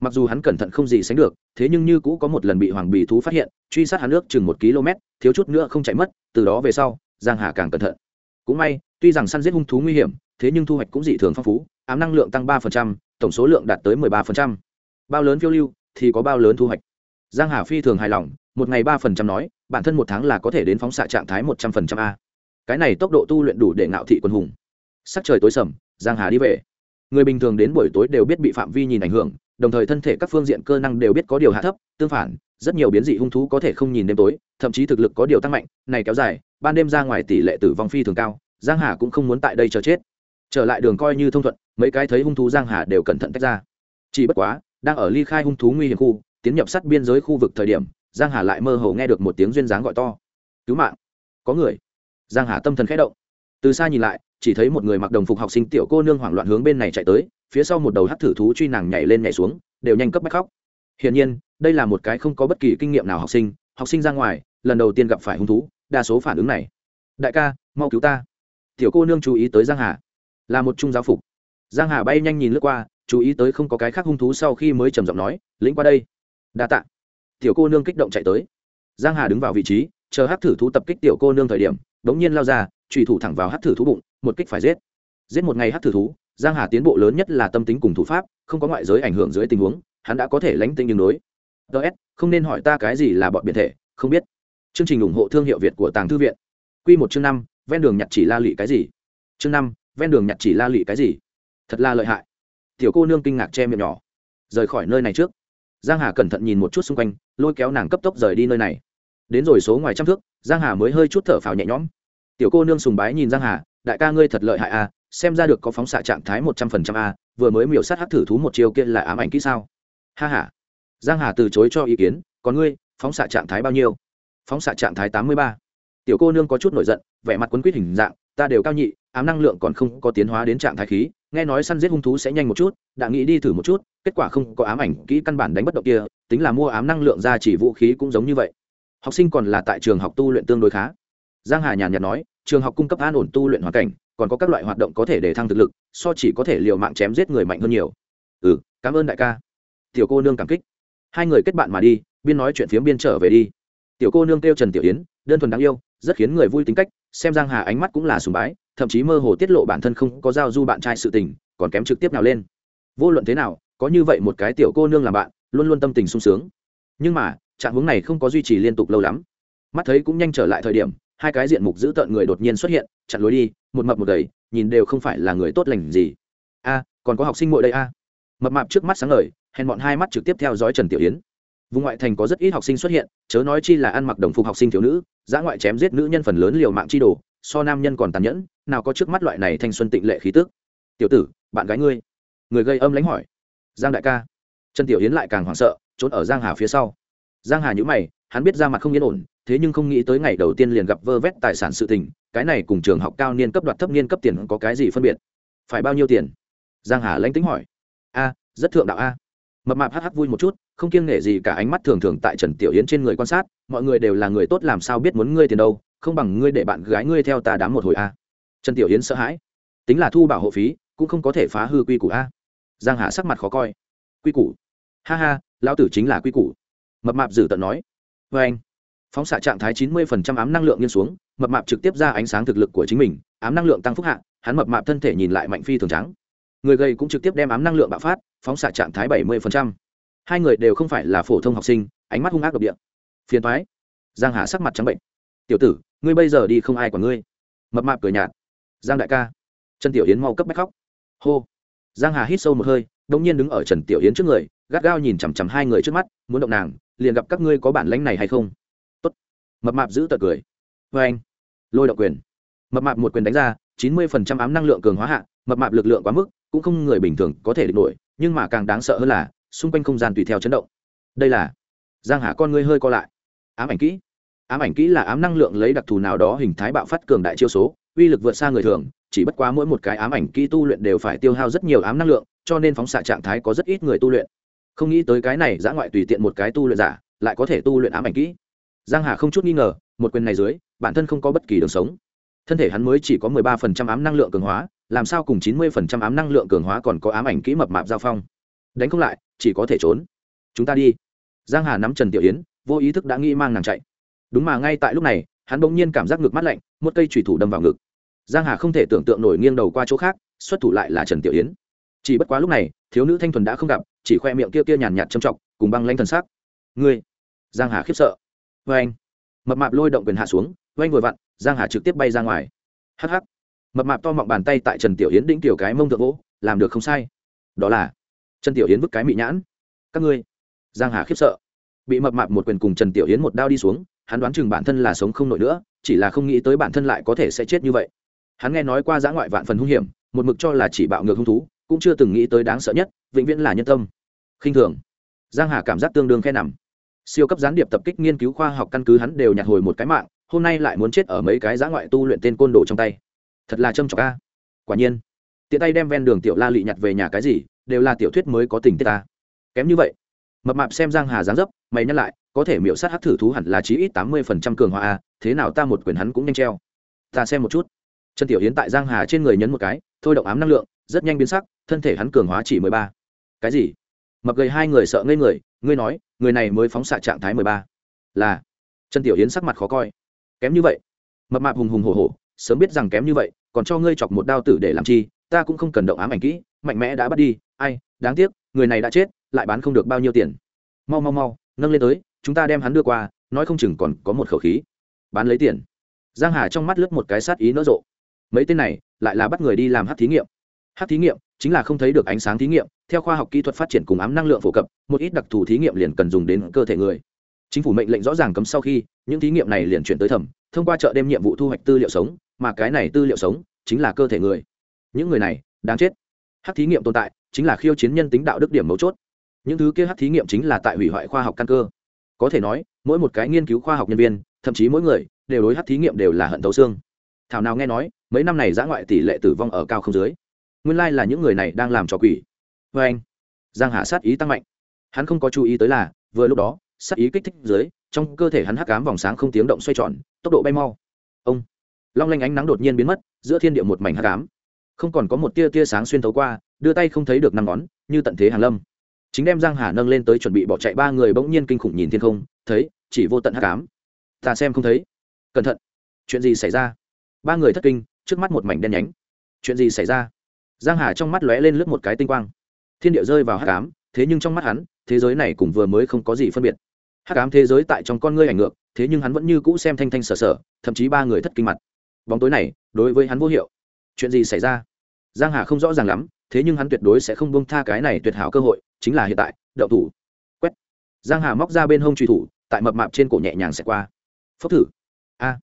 mặc dù hắn cẩn thận không gì sánh được, thế nhưng như cũ có một lần bị hoàng bì thú phát hiện, truy sát hắn nước chừng một km, thiếu chút nữa không chạy mất, từ đó về sau, giang hà càng cẩn thận. Cũng may, tuy rằng săn giết hung thú nguy hiểm, thế nhưng thu hoạch cũng dị thường phong phú, ám năng lượng tăng ba tổng số lượng đạt tới 13%. bao lớn phiêu lưu, thì có bao lớn thu hoạch. Giang hà phi thường hài lòng, một ngày ba phần trăm nói, bản thân một tháng là có thể đến phóng xạ trạng thái một trăm phần trăm a. Cái này tốc độ tu luyện đủ để ngạo thị quân hùng. Sắc trời tối sầm, giang hà đi về. Người bình thường đến buổi tối đều biết bị phạm vi nhìn ảnh hưởng đồng thời thân thể các phương diện cơ năng đều biết có điều hạ thấp, tương phản, rất nhiều biến dị hung thú có thể không nhìn đêm tối, thậm chí thực lực có điều tăng mạnh, này kéo dài, ban đêm ra ngoài tỷ lệ tử vong phi thường cao, giang hà cũng không muốn tại đây chờ chết. Trở lại đường coi như thông thuận, mấy cái thấy hung thú giang hà đều cẩn thận tách ra. Chỉ bất quá, đang ở ly khai hung thú nguy hiểm khu, tiến nhập sát biên giới khu vực thời điểm, giang hà lại mơ hồ nghe được một tiếng duyên dáng gọi to. Cứu mạng. Có người. Giang hà tâm thần khẽ động. Từ xa nhìn lại chỉ thấy một người mặc đồng phục học sinh tiểu cô nương hoảng loạn hướng bên này chạy tới, phía sau một đầu hắc thử thú truy nàng nhảy lên nhảy xuống, đều nhanh cấp bách khóc. Hiển nhiên, đây là một cái không có bất kỳ kinh nghiệm nào học sinh học sinh ra ngoài, lần đầu tiên gặp phải hung thú, đa số phản ứng này. Đại ca, mau cứu ta. Tiểu cô nương chú ý tới giang hà. Là một trung giáo phục. Giang hà bay nhanh nhìn lướt qua, chú ý tới không có cái khác hung thú sau khi mới trầm giọng nói, lĩnh qua đây. Đa tạ. Tiểu cô nương kích động chạy tới. Giang hà đứng vào vị trí, chờ hát thử thú tập kích tiểu cô nương thời điểm, đống nhiên lao ra trùy thủ thẳng vào hát thử thú bụng một kích phải giết. Giết một ngày hát thử thú, giang hà tiến bộ lớn nhất là tâm tính cùng thủ pháp, không có ngoại giới ảnh hưởng dưới tình huống, hắn đã có thể lánh tinh đường đối. Ts không nên hỏi ta cái gì là bọn biệt thể, không biết. Chương trình ủng hộ thương hiệu việt của tàng thư viện. Quy một chương năm, ven đường nhặt chỉ la lị cái gì? Chương năm, ven đường nhặt chỉ la lị cái gì? Thật là lợi hại. Tiểu cô nương kinh ngạc che miệng nhỏ. Rời khỏi nơi này trước. Giang hà cẩn thận nhìn một chút xung quanh, lôi kéo nàng cấp tốc rời đi nơi này. Đến rồi số ngoài trăm thước, giang hà mới hơi chút thở phào nhẹ nhõm. Tiểu cô nương sùng bái nhìn giang hà đại ca ngươi thật lợi hại à xem ra được có phóng xạ trạng thái một trăm phần trăm a vừa mới miểu sát hắc thử thú một chiều kia là ám ảnh kỹ sao? Ha ha. Giang hà từ chối cho ý kiến, còn ngươi, phóng xạ trạng thái bao nhiêu? Phóng xạ trạng thái tám mươi ba. Tiểu cô nương có chút nổi giận, vẻ mặt quấn quýt hình dạng, ta đều cao nhị, ám năng lượng còn không có tiến hóa đến trạng thái khí, nghe nói săn giết hung thú sẽ nhanh một chút, đã nghĩ đi thử một chút, kết quả không có ám ảnh kỹ căn bản đánh bất động kia, tính là mua ám năng lượng ra chỉ vũ khí cũng giống như vậy. Học sinh còn là tại trường học tu luyện tương đối khá. Giang hà nhàn nhạt nói trường học cung cấp an ổn tu luyện hoàn cảnh, còn có các loại hoạt động có thể để thăng thực lực, so chỉ có thể liều mạng chém giết người mạnh hơn nhiều. Ừ cảm ơn đại ca. Tiểu cô nương cảm kích. Hai người kết bạn mà đi, biên nói chuyện phiếm biên trở về đi. Tiểu cô nương kêu trần tiểu yến, đơn thuần đáng yêu, rất khiến người vui tính cách, xem giang hà ánh mắt cũng là sùng bái, thậm chí mơ hồ tiết lộ bản thân không có giao du bạn trai sự tình, còn kém trực tiếp nào lên. Vô luận thế nào, có như vậy một cái tiểu cô nương làm bạn, luôn luôn tâm tình sung sướng. Nhưng mà, trạng hướng này không có duy trì liên tục lâu lắm. Mắt thấy cũng nhanh trở lại thời điểm hai cái diện mục dữ tợn người đột nhiên xuất hiện, chặn lối đi, một mập một gầy, nhìn đều không phải là người tốt lành gì. A, còn có học sinh ngồi đây a. Mập mạp trước mắt sáng ngời, hèn bọn hai mắt trực tiếp theo dõi trần tiểu yến. Vùng ngoại thành có rất ít học sinh xuất hiện, chớ nói chi là ăn mặc đồng phục học sinh thiếu nữ giã ngoại chém giết nữ nhân phần lớn liều mạng chi đồ, so nam nhân còn tàn nhẫn, nào có trước mắt loại này thanh xuân tịnh lệ khí tước tiểu tử, bạn gái ngươi. Người gây âm lánh hỏi. Giang đại ca. Trần tiểu yến lại càng hoảng sợ, trốn ở giang hà phía sau giang hà nhữ mày, hắn biết ra mặt không yên ổn, thế nhưng không nghĩ tới ngày đầu tiên liền gặp vơ vét tài sản sự tình, cái này cùng trường học cao niên cấp đoạt thấp niên cấp tiền có cái gì phân biệt? Phải bao nhiêu tiền? Giang hà lãnh tính hỏi. A, rất thượng đạo a. Mập mạp hắc vui một chút, không kiêng nể gì cả ánh mắt thường thường tại trần tiểu yến trên người quan sát, mọi người đều là người tốt làm sao biết muốn ngươi tiền đâu, không bằng ngươi để bạn gái ngươi theo ta đám một hồi a. Trần tiểu yến sợ hãi. Tính là thu bảo hộ phí, cũng không có thể phá hư quy củ a. Giang hà sắc mặt khó coi. Quy củ? Ha ha, lão tử chính là quy củ mập mạp dử tận nói. Vê anh, phóng xạ trạng thái chín mươi phần trăm ám năng lượng nghiêng xuống, mập mạp trực tiếp ra ánh sáng thực lực của chính mình, ám năng lượng tăng phúc hạ, hắn mập mạp thân thể nhìn lại mạnh phi thường trắng. Người gầy cũng trực tiếp đem ám năng lượng bạo phát, phóng xạ trạng thái bảy mươi phần trăm. Hai người đều không phải là phổ thông học sinh, ánh mắt hung ác độc địa. Phiền thoái giang hà sắc mặt trắng bệnh. Tiểu tử, ngươi bây giờ đi không ai quản ngươi. Mập mạp cười nhạt. Giang đại ca. Trần tiểu yến mau cấp bách khóc. Hô. Giang hà hít sâu một hơi đông nhiên đứng ở trần tiểu yến trước người, gắt gao nhìn chằm chằm hai người trước mắt, muốn động nàng liền gặp các ngươi có bản lãnh này hay không? Tốt. Mập mạp giữ tật cười. Vê anh. Lôi động quyền. Mập mạp một quyền đánh ra, chín mươi phần trăm ám năng lượng cường hóa hạ, mập mạp lực lượng quá mức, cũng không người bình thường có thể địch nổi, nhưng mà càng đáng sợ hơn là, xung quanh không gian tùy theo chấn động. Đây là, giang hà con ngươi hơi co lại. Ám ảnh kỹ. Ám ảnh kỹ là ám năng lượng lấy đặc thù nào đó hình thái bạo phát cường đại chiêu số, uy lực vượt xa người thường, chỉ bất quá mỗi một cái ám ảnh kỹ tu luyện đều phải tiêu hao rất nhiều ám năng lượng, cho nên phóng xạ trạng thái có rất ít người tu luyện không nghĩ tới cái này giã ngoại tùy tiện một cái tu luyện giả, lại có thể tu luyện ám ảnh kỹ. Giang hà không chút nghi ngờ, một quyền này dưới, bản thân không có bất kỳ đường sống. Thân thể hắn mới chỉ có mười ba phần trăm ám năng lượng cường hóa, làm sao cùng chín mươi phần trăm ám năng lượng cường hóa còn có ám ảnh kỹ mập mạp giao phong? Đánh không lại, chỉ có thể trốn. Chúng ta đi. Giang hà nắm trần tiểu yến, vô ý thức đã nghĩ mang nàng chạy. Đúng mà ngay tại lúc này, hắn bỗng nhiên cảm giác ngực mắt lạnh, một cây chủy thủ đâm vào ngực. Giang hà không thể tưởng tượng nổi nghiêng đầu qua chỗ khác, xuất thủ lại là trần tiểu yến. Chỉ bất quá lúc này thiếu nữ thanh thuần đã không gặp, chỉ khoe miệng kia kia nhàn nhạt châm trọng, cùng băng lanh thần sắc. Ngươi, giang hà khiếp sợ. Vê anh. Mập mạp lôi động quyền hạ xuống vê anh vội vặn, giang hà trực tiếp bay ra ngoài. Hắc hắc. Mập mạp to mọng bàn tay tại trần tiểu yến đĩnh tiểu cái mông thượng gỗ làm được không sai. Đó là, trần tiểu yến vứt cái mị nhãn. Các ngươi, giang hà khiếp sợ. Bị mập mạp một quyền cùng trần tiểu yến một đao đi xuống, hắn đoán chừng bản thân là sống không nổi nữa, chỉ là không nghĩ tới bản thân lại có thể sẽ chết như vậy. Hắn nghe nói qua giã ngoại vạn phần hung hiểm, một mực cho là chỉ bạo ngược hung thú cũng chưa từng nghĩ tới đáng sợ nhất, vĩnh viễn là nhân tâm. Khinh thường. Giang hà cảm giác tương đương khe nằm. Siêu cấp gián điệp tập kích nghiên cứu khoa học căn cứ hắn đều nhặt hồi một cái mạng, hôm nay lại muốn chết ở mấy cái giã ngoại tu luyện tên côn đồ trong tay. Thật là trâm trọc ca quả nhiên, tiện tay đem ven đường tiểu la lị nhặt về nhà cái gì, đều là tiểu thuyết mới có tình tiết ta kém như vậy. Mập mạp xem giang hà dáng dấp, mày nhắc lại, có thể miểu sát hắc thử thú hẳn là chí ít tám mươi phần trăm cường hoa a, thế nào ta một quyền hắn cũng nhanh treo. Ta xem một chút trần tiểu yến tại giang hà trên người nhấn một cái, thôi động ám năng lượng, rất nhanh biến sắc, thân thể hắn cường hóa chỉ mười ba. Cái gì? Mập gầy hai người sợ ngây người, ngươi nói, người này mới phóng xạ trạng thái mười ba. Là. Trần tiểu yến sắc mặt khó coi. Kém như vậy. Mập mạp hùng hùng hổ hổ, sớm biết rằng kém như vậy, còn cho ngươi chọc một đao tử để làm chi, ta cũng không cần động ám ảnh kỹ, mạnh mẽ đã bắt đi, ai, đáng tiếc, người này đã chết, lại bán không được bao nhiêu tiền. Mau mau mau, nâng lên tới, chúng ta đem hắn đưa qua, nói không chừng còn có một khẩu khí. Bán lấy tiền. Giang hà trong mắt lướt một cái sát ý nỡ rộ mấy tên này lại là bắt người đi làm hát thí nghiệm. Hát thí nghiệm chính là không thấy được ánh sáng thí nghiệm, theo khoa học kỹ thuật phát triển cùng ám năng lượng phổ cập, một ít đặc thù thí nghiệm liền cần dùng đến cơ thể người. Chính phủ mệnh lệnh rõ ràng cấm sau khi, những thí nghiệm này liền chuyển tới thẩm, thông qua chợ đêm nhiệm vụ thu hoạch tư liệu sống, mà cái này tư liệu sống chính là cơ thể người. Những người này, đáng chết. Hát thí nghiệm tồn tại chính là khiêu chiến nhân tính đạo đức điểm mấu chốt. Những thứ kia hát thí nghiệm chính là tại hủy hoại khoa học căn cơ. Có thể nói, mỗi một cái nghiên cứu khoa học nhân viên, thậm chí mỗi người, đều đối hát thí nghiệm đều là hận thấu xương. Thảo nào nghe nói mấy năm này giã ngoại tỷ lệ tử vong ở cao không dưới. Nguyên lai là những người này đang làm trò quỷ. Vê anh, giang hà sát ý tăng mạnh. Hắn không có chú ý tới là, vừa lúc đó, sát ý kích thích dưới, trong cơ thể hắn hắc cám vòng sáng không tiếng động xoay tròn, tốc độ bay mau. Ông, long lanh ánh nắng đột nhiên biến mất, giữa thiên địa một mảnh hắc cám không còn có một tia tia sáng xuyên thấu qua, đưa tay không thấy được năm ngón, như tận thế hàn lâm. Chính đem giang hà nâng lên tới chuẩn bị bỏ chạy ba người bỗng nhiên kinh khủng nhìn thiên không, thấy, chỉ vô tận hắc ám. Ta xem không thấy. Cẩn thận. Chuyện gì xảy ra? Ba người thất kinh trước mắt một mảnh đen nhánh. Chuyện gì xảy ra? Giang hà trong mắt lóe lên lướt một cái tinh quang. Thiên địa rơi vào hắc ám, thế nhưng trong mắt hắn, thế giới này cũng vừa mới không có gì phân biệt. Hắc ám thế giới tại trong con ngươi ảnh ngược, thế nhưng hắn vẫn như cũ xem thanh thanh sở sở, thậm chí ba người thất kinh mặt. Bóng tối này, đối với hắn vô hiệu. Chuyện gì xảy ra? Giang hà không rõ ràng lắm, thế nhưng hắn tuyệt đối sẽ không buông tha cái này tuyệt hảo cơ hội, chính là hiện tại đậu thủ. Quét. Giang hà móc ra bên hông truy thủ, tại mập mạp trên cổ nhẹ nhàng sẽ qua. Phốc thử. A.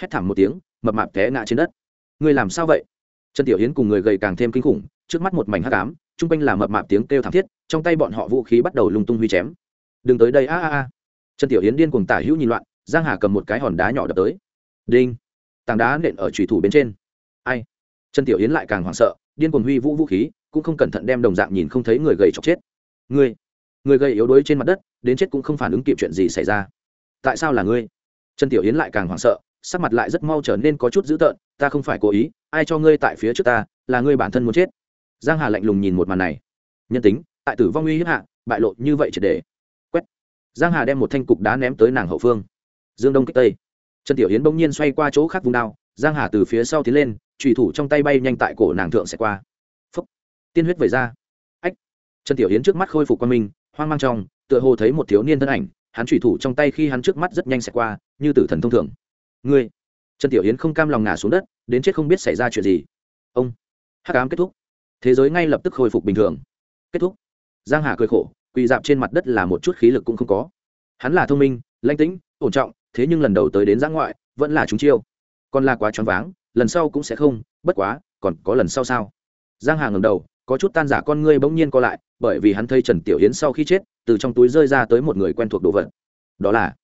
Hét thảm một tiếng, mập mạp té ngã trên đất. Ngươi làm sao vậy? Trần tiểu yến cùng người gầy càng thêm kinh khủng trước mắt một mảnh hắc ám chung quanh là mập mạp tiếng kêu thảm thiết trong tay bọn họ vũ khí bắt đầu lung tung huy chém. Đừng tới đây a a a. Trần tiểu yến điên cuồng tả hữu nhìn loạn giang hà cầm một cái hòn đá nhỏ đập tới. Đinh. Tảng đá nện ở trùy thủ bên trên. Ai? Trần tiểu yến lại càng hoảng sợ điên cuồng huy vũ vũ khí cũng không cẩn thận đem đồng dạng nhìn không thấy người gầy chọc chết. Ngươi, người gầy yếu đuối trên mặt đất đến chết cũng không phản ứng kịp chuyện gì xảy ra. Tại sao là ngươi? Trần tiểu yến lại càng hoảng sợ sắc mặt lại rất mau trở nên có chút dữ tợn, ta không phải cố ý, ai cho ngươi tại phía trước ta, là ngươi bản thân muốn chết. Giang hà lạnh lùng nhìn một màn này. Nhân tính, tại tử vong uy hiếp hạ, bại lộ như vậy triệt để. Quét. Giang hà đem một thanh cục đá ném tới nàng hậu phương. Dương đông kích tây. Trần tiểu Hiến bỗng nhiên xoay qua chỗ khác vùng đao, giang hà từ phía sau tiến lên trùy thủ trong tay bay nhanh tại cổ nàng thượng sẽ qua. Phúc. Tiên huyết vẩy ra. Ách. Trần tiểu Hiến trước mắt khôi phục qua mình hoang mang trong, tựa hồ thấy một thiếu niên thân ảnh, hắn trùy thủ trong tay khi hắn trước mắt rất nhanh sẽ qua, như tử thần thông thường ngươi. Trần tiểu yến không cam lòng ngả xuống đất, đến chết không biết xảy ra chuyện gì. Ông. Hắc ám kết thúc. Thế giới ngay lập tức khôi phục bình thường. Kết thúc. Giang hà cười khổ, quỳ dạp trên mặt đất là một chút khí lực cũng không có. Hắn là thông minh, lãnh tĩnh, ổn trọng, thế nhưng lần đầu tới đến giã ngoại, vẫn là chúng chiêu. Còn là quá choáng váng, lần sau cũng sẽ không, bất quá, còn có lần sau sao? Giang hà ngẩng đầu, có chút tan giả con ngươi bỗng nhiên co lại, bởi vì hắn thấy trần tiểu yến sau khi chết, từ trong túi rơi ra tới một người quen thuộc đồ vật. Đó là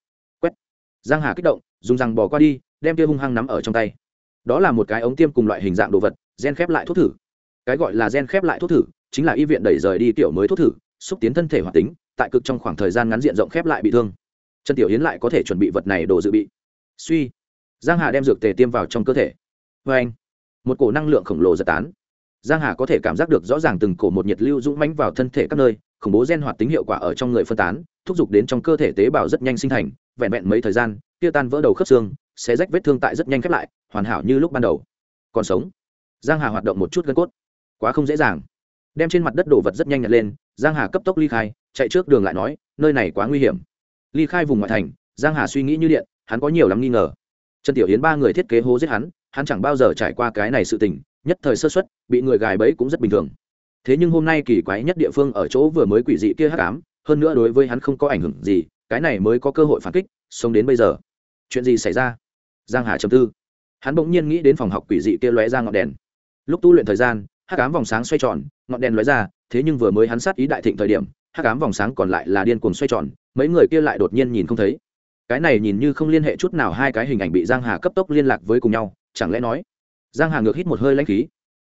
quét. Giang hà kích động dùng răng bò qua đi, đem kia hung hăng nắm ở trong tay. Đó là một cái ống tiêm cùng loại hình dạng đồ vật, gen khép lại thuốc thử. Cái gọi là gen khép lại thuốc thử, chính là y viện đẩy rời đi tiểu mới thuốc thử, xúc tiến thân thể hoạt tính, tại cực trong khoảng thời gian ngắn diện rộng khép lại bị thương. Trần tiểu yến lại có thể chuẩn bị vật này đồ dự bị. Suy. Giang hà đem dược tề tiêm vào trong cơ thể. Vê anh, một cổ năng lượng khổng lồ giật tán. Giang hà có thể cảm giác được rõ ràng từng cổ một nhiệt lưu dũng mãnh vào thân thể các nơi, khủng bố gen hoạt tính hiệu quả ở trong người phân tán, thúc giục đến trong cơ thể tế bào rất nhanh sinh thành, vẹn vẹn mấy thời gian tiêu tan vỡ đầu khớp xương sẽ rách vết thương tại rất nhanh khép lại, hoàn hảo như lúc ban đầu. Còn sống. Giang hà hoạt động một chút gân cốt. Quá không dễ dàng. Đem trên mặt đất đổ vật rất nhanh nhặt lên, giang hà cấp tốc ly khai, chạy trước đường lại nói, nơi này quá nguy hiểm. Ly khai vùng ngoại thành, giang hà suy nghĩ như điện, hắn có nhiều lắm nghi ngờ. Trần tiểu yến ba người thiết kế hố giết hắn hắn chẳng bao giờ trải qua cái này sự tình, nhất thời sơ xuất bị người gài bẫy cũng rất bình thường. Thế nhưng hôm nay kỳ quái nhất địa phương ở chỗ vừa mới quỷ dị kia hắc ám, hơn nữa đối với hắn không có ảnh hưởng gì, cái này mới có cơ hội phản kích, sống đến bây giờ chuyện gì xảy ra? Giang hà trầm tư. Hắn bỗng nhiên nghĩ đến phòng học quỷ dị kia lóe ra ngọn đèn. Lúc tu luyện thời gian, hắc ám vòng sáng xoay tròn, ngọn đèn lóe ra, thế nhưng vừa mới hắn sát ý đại thịnh thời điểm, hắc ám vòng sáng còn lại là điên cuồng xoay tròn, mấy người kia lại đột nhiên nhìn không thấy. Cái này nhìn như không liên hệ chút nào hai cái hình ảnh bị giang hà cấp tốc liên lạc với cùng nhau, chẳng lẽ nói, giang hà ngược hít một hơi lãnh khí.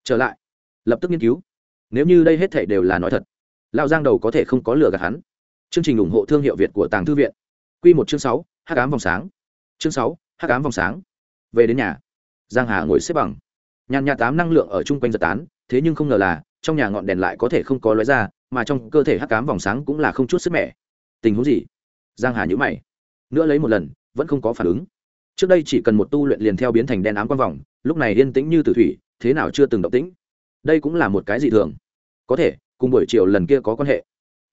Trở lại, lập tức nghiên cứu. Nếu như đây hết thảy đều là nói thật, lão giang đầu có thể không có lừa gạt hắn. Chương trình ủng hộ thương hiệu việt của tàng thư viện. Quy một chương sáu, hắc ám vòng sáng chương sáu, hắc ám vòng sáng. Về đến nhà. Giang hà ngồi xếp bằng. Nhàn nhà tám năng lượng ở chung quanh giật tán, thế nhưng không ngờ là, trong nhà ngọn đèn lại có thể không có lóe ra, mà trong cơ thể hắc ám vòng sáng cũng là không chút sức mẻ. Tình huống gì? Giang hà nhữ mày. Nữa lấy một lần, vẫn không có phản ứng. Trước đây chỉ cần một tu luyện liền theo biến thành đen ám quang vòng, lúc này yên tĩnh như tử thủy, thế nào chưa từng động tĩnh. Đây cũng là một cái dị thường. Có thể, cùng buổi chiều lần kia có quan hệ.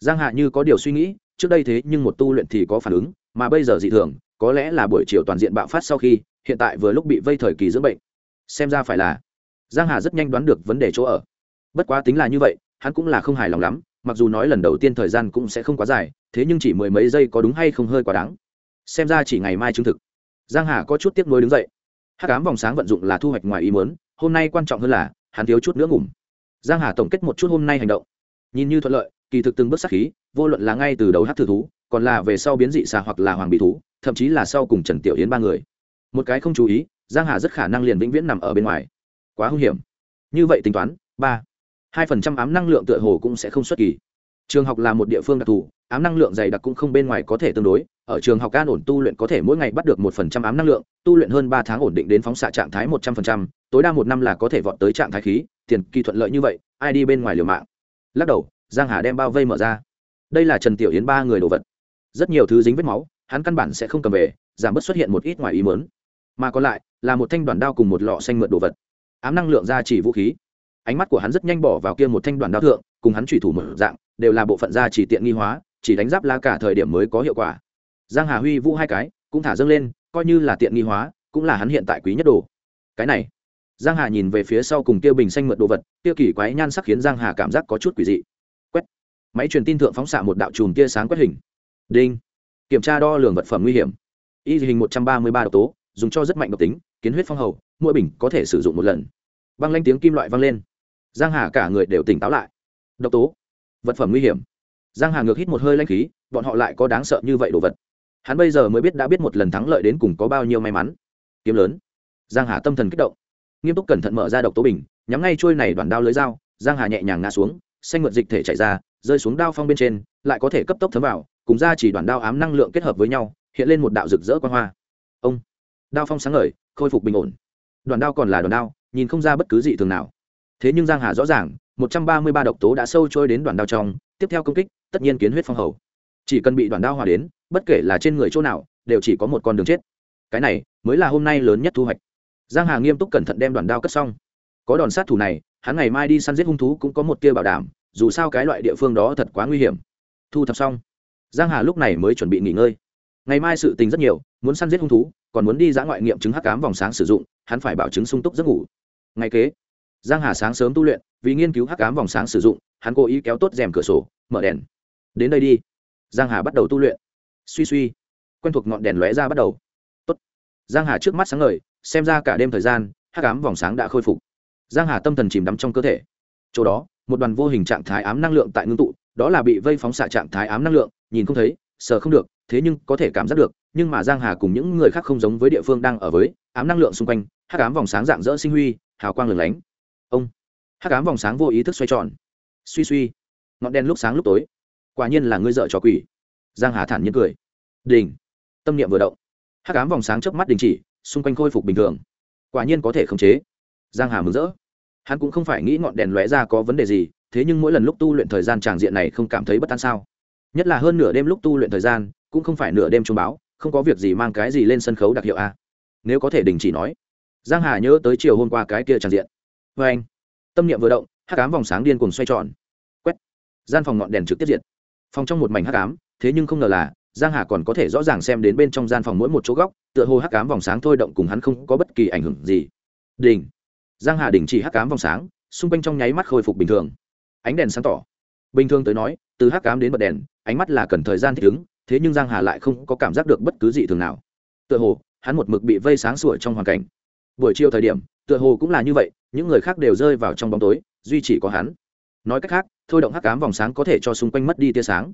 Giang hạ như có điều suy nghĩ, trước đây thế nhưng một tu luyện thì có phản ứng, mà bây giờ dị thường có lẽ là buổi chiều toàn diện bạo phát sau khi, hiện tại vừa lúc bị vây thời kỳ dưỡng bệnh. Xem ra phải là, giang hà rất nhanh đoán được vấn đề chỗ ở. Bất quá tính là như vậy, hắn cũng là không hài lòng lắm, mặc dù nói lần đầu tiên thời gian cũng sẽ không quá dài, thế nhưng chỉ mười mấy giây có đúng hay không hơi quá đáng. Xem ra chỉ ngày mai chứng thực. Giang hà có chút tiếc nuối đứng dậy. Hát cám vòng sáng vận dụng là thu hoạch ngoài ý muốn, hôm nay quan trọng hơn là, hắn thiếu chút nữa ngủm. Giang hà tổng kết một chút hôm nay hành động. Nhìn như thuận lợi, kỳ thực từng bước sắc khí, vô luận là ngay từ đầu hát thử thú, còn là về sau biến dị xà hoặc là hoàng bị thú thậm chí là sau cùng trần tiểu yến ba người. Một cái không chú ý, giang hà rất khả năng liền vĩnh viễn nằm ở bên ngoài. Quá hung hiểm. Như vậy tính toán, ba, hai phần trăm ám năng lượng tựa hồ cũng sẽ không xuất kỳ. Trường học là một địa phương đặc thù, ám năng lượng dày đặc cũng không bên ngoài có thể tương đối. Ở trường học an ổn tu luyện có thể mỗi ngày bắt được một phần trăm ám năng lượng, tu luyện hơn ba tháng ổn định đến phóng xạ trạng thái một trăm phần trăm, tối đa một năm là có thể vọt tới trạng thái khí, tiền kỳ thuận lợi như vậy, ai đi bên ngoài liều mạng. Lắc đầu, giang hà đem bao vây mở ra. Đây là trần tiểu yến ba người đồ vật. Rất nhiều thứ dính vết máu hắn căn bản sẽ không cầm về, giảm bớt xuất hiện một ít ngoài ý mớn mà còn lại, là một thanh đoàn đao cùng một lọ xanh mượn đồ vật. Ám năng lượng ra chỉ vũ khí. Ánh mắt của hắn rất nhanh bỏ vào kia một thanh đoàn đao thượng, cùng hắn trùy thủ mở dạng, đều là bộ phận ra chỉ tiện nghi hóa, chỉ đánh giáp la cả thời điểm mới có hiệu quả. Giang hà huy vũ hai cái, cũng thả dâng lên, coi như là tiện nghi hóa, cũng là hắn hiện tại quý nhất đồ. Cái này, giang hà nhìn về phía sau cùng tiêu bình xanh mượn đồ vật tiêu kỳ quái nhan sắc khiến giang hà cảm giác có chút quỷ dị. Quét. Máy truyền tin thượng phóng xạ một đạo chùm tia sáng quét hình. Đinh kiểm tra đo lường vật phẩm nguy hiểm. Y hình một trăm ba mươi ba độc tố, dùng cho rất mạnh độc tính, kiến huyết phong hầu, mỗi bình có thể sử dụng một lần. Băng lanh tiếng kim loại vang lên. Giang hà cả người đều tỉnh táo lại. Độc tố, vật phẩm nguy hiểm. Giang hà ngược hít một hơi lanh khí, bọn họ lại có đáng sợ như vậy đồ vật. Hắn bây giờ mới biết đã biết một lần thắng lợi đến cùng có bao nhiêu may mắn. Kiếm lớn. Giang hà tâm thần kích động. Nghiêm túc cẩn thận mở ra độc tố bình, nhắm ngay trôi này đoàn đao lưới dao, giang hà nhẹ nhàng ngã xuống, xanh mượt dịch thể chạy ra, rơi xuống đao phong bên trên, lại có thể cấp tốc thấm vào cùng ra chỉ đoạn đao ám năng lượng kết hợp với nhau, hiện lên một đạo rực rỡ quan hoa. Ông, đao phong sáng ngời, khôi phục bình ổn. Đoạn đao còn là đoạn đao, nhìn không ra bất cứ gì thường nào. Thế nhưng giang hà rõ ràng, một trăm ba mươi ba độc tố đã sâu trôi đến đoạn đao trong, tiếp theo công kích, tất nhiên kiến huyết phong hầu. Chỉ cần bị đoạn đao hòa đến, bất kể là trên người chỗ nào, đều chỉ có một con đường chết. Cái này, mới là hôm nay lớn nhất thu hoạch. Giang hà nghiêm túc cẩn thận đem đoạn đao cất xong. Có đòn sát thủ này, hắn ngày mai đi săn giết hung thú cũng có một tia bảo đảm, dù sao cái loại địa phương đó thật quá nguy hiểm. Thu thập xong giang hà lúc này mới chuẩn bị nghỉ ngơi. Ngày mai sự tình rất nhiều, muốn săn giết hung thú, còn muốn đi dã ngoại nghiệm chứng hắc cám vòng sáng sử dụng, hắn phải bảo chứng sung túc giấc ngủ. Ngày kế, giang hà sáng sớm tu luyện, vì nghiên cứu hắc cám vòng sáng sử dụng, hắn cố ý kéo tốt rèm cửa sổ, mở đèn. Đến đây đi. Giang hà bắt đầu tu luyện. Suy suy. Quen thuộc ngọn đèn lóe ra bắt đầu. Tốt. giang hà trước mắt sáng ngời, xem ra cả đêm thời gian, hắc cám vòng sáng đã khôi phục. Giang hà tâm thần chìm đắm trong cơ thể. Chỗ đó, một đoàn vô hình trạng thái ám năng lượng tại ngưng tụ đó là bị vây phóng xạ trạng thái ám năng lượng, nhìn không thấy, sờ không được, thế nhưng có thể cảm giác được, nhưng mà giang hà cùng những người khác không giống với địa phương đang ở với ám năng lượng xung quanh, hắc ám vòng sáng dạng dỡ sinh huy, hào quang lửng lánh. Ông, hắc ám vòng sáng vô ý thức xoay tròn. Suy suy, ngọn đèn lúc sáng lúc tối. Quả nhiên là ngươi dợ trò quỷ. Giang hà thản nhiên cười. Đình, tâm niệm vừa động. Hắc ám vòng sáng chớp mắt đình chỉ, xung quanh khôi phục bình thường. Quả nhiên có thể khống chế. Giang hà mừng rỡ. Hắn cũng không phải nghĩ ngọn đèn lóe ra có vấn đề gì thế nhưng mỗi lần lúc tu luyện thời gian tràng diện này không cảm thấy bất an sao? Nhất là hơn nửa đêm lúc tu luyện thời gian, cũng không phải nửa đêm trung báo, không có việc gì mang cái gì lên sân khấu đặc hiệu a. Nếu có thể đình chỉ nói, giang hà nhớ tới chiều hôm qua cái kia tràng diện. Vê anh, tâm niệm vừa động, hắc ám vòng sáng điên cùng xoay tròn. Quét. Gian phòng ngọn đèn trực tiếp diện phòng trong một mảnh hắc ám, thế nhưng không ngờ là, giang hà còn có thể rõ ràng xem đến bên trong gian phòng mỗi một chỗ góc, tựa hồ hắc ám vòng sáng thôi động cùng hắn không có bất kỳ ảnh hưởng gì. Đình. Giang hà đình chỉ hắc ám vòng sáng, xung quanh trong nháy mắt khôi phục bình thường ánh đèn sáng tỏ. Bình thường tới nói, từ hắc ám đến bật đèn, ánh mắt là cần thời gian thích ứng, thế nhưng giang hà lại không có cảm giác được bất cứ gì thường nào. Tựa hồ, hắn một mực bị vây sáng sủa trong hoàn cảnh. Buổi chiều thời điểm, tựa hồ cũng là như vậy, những người khác đều rơi vào trong bóng tối, duy chỉ có hắn. Nói cách khác, thôi động hắc ám vòng sáng có thể cho xung quanh mất đi tia sáng.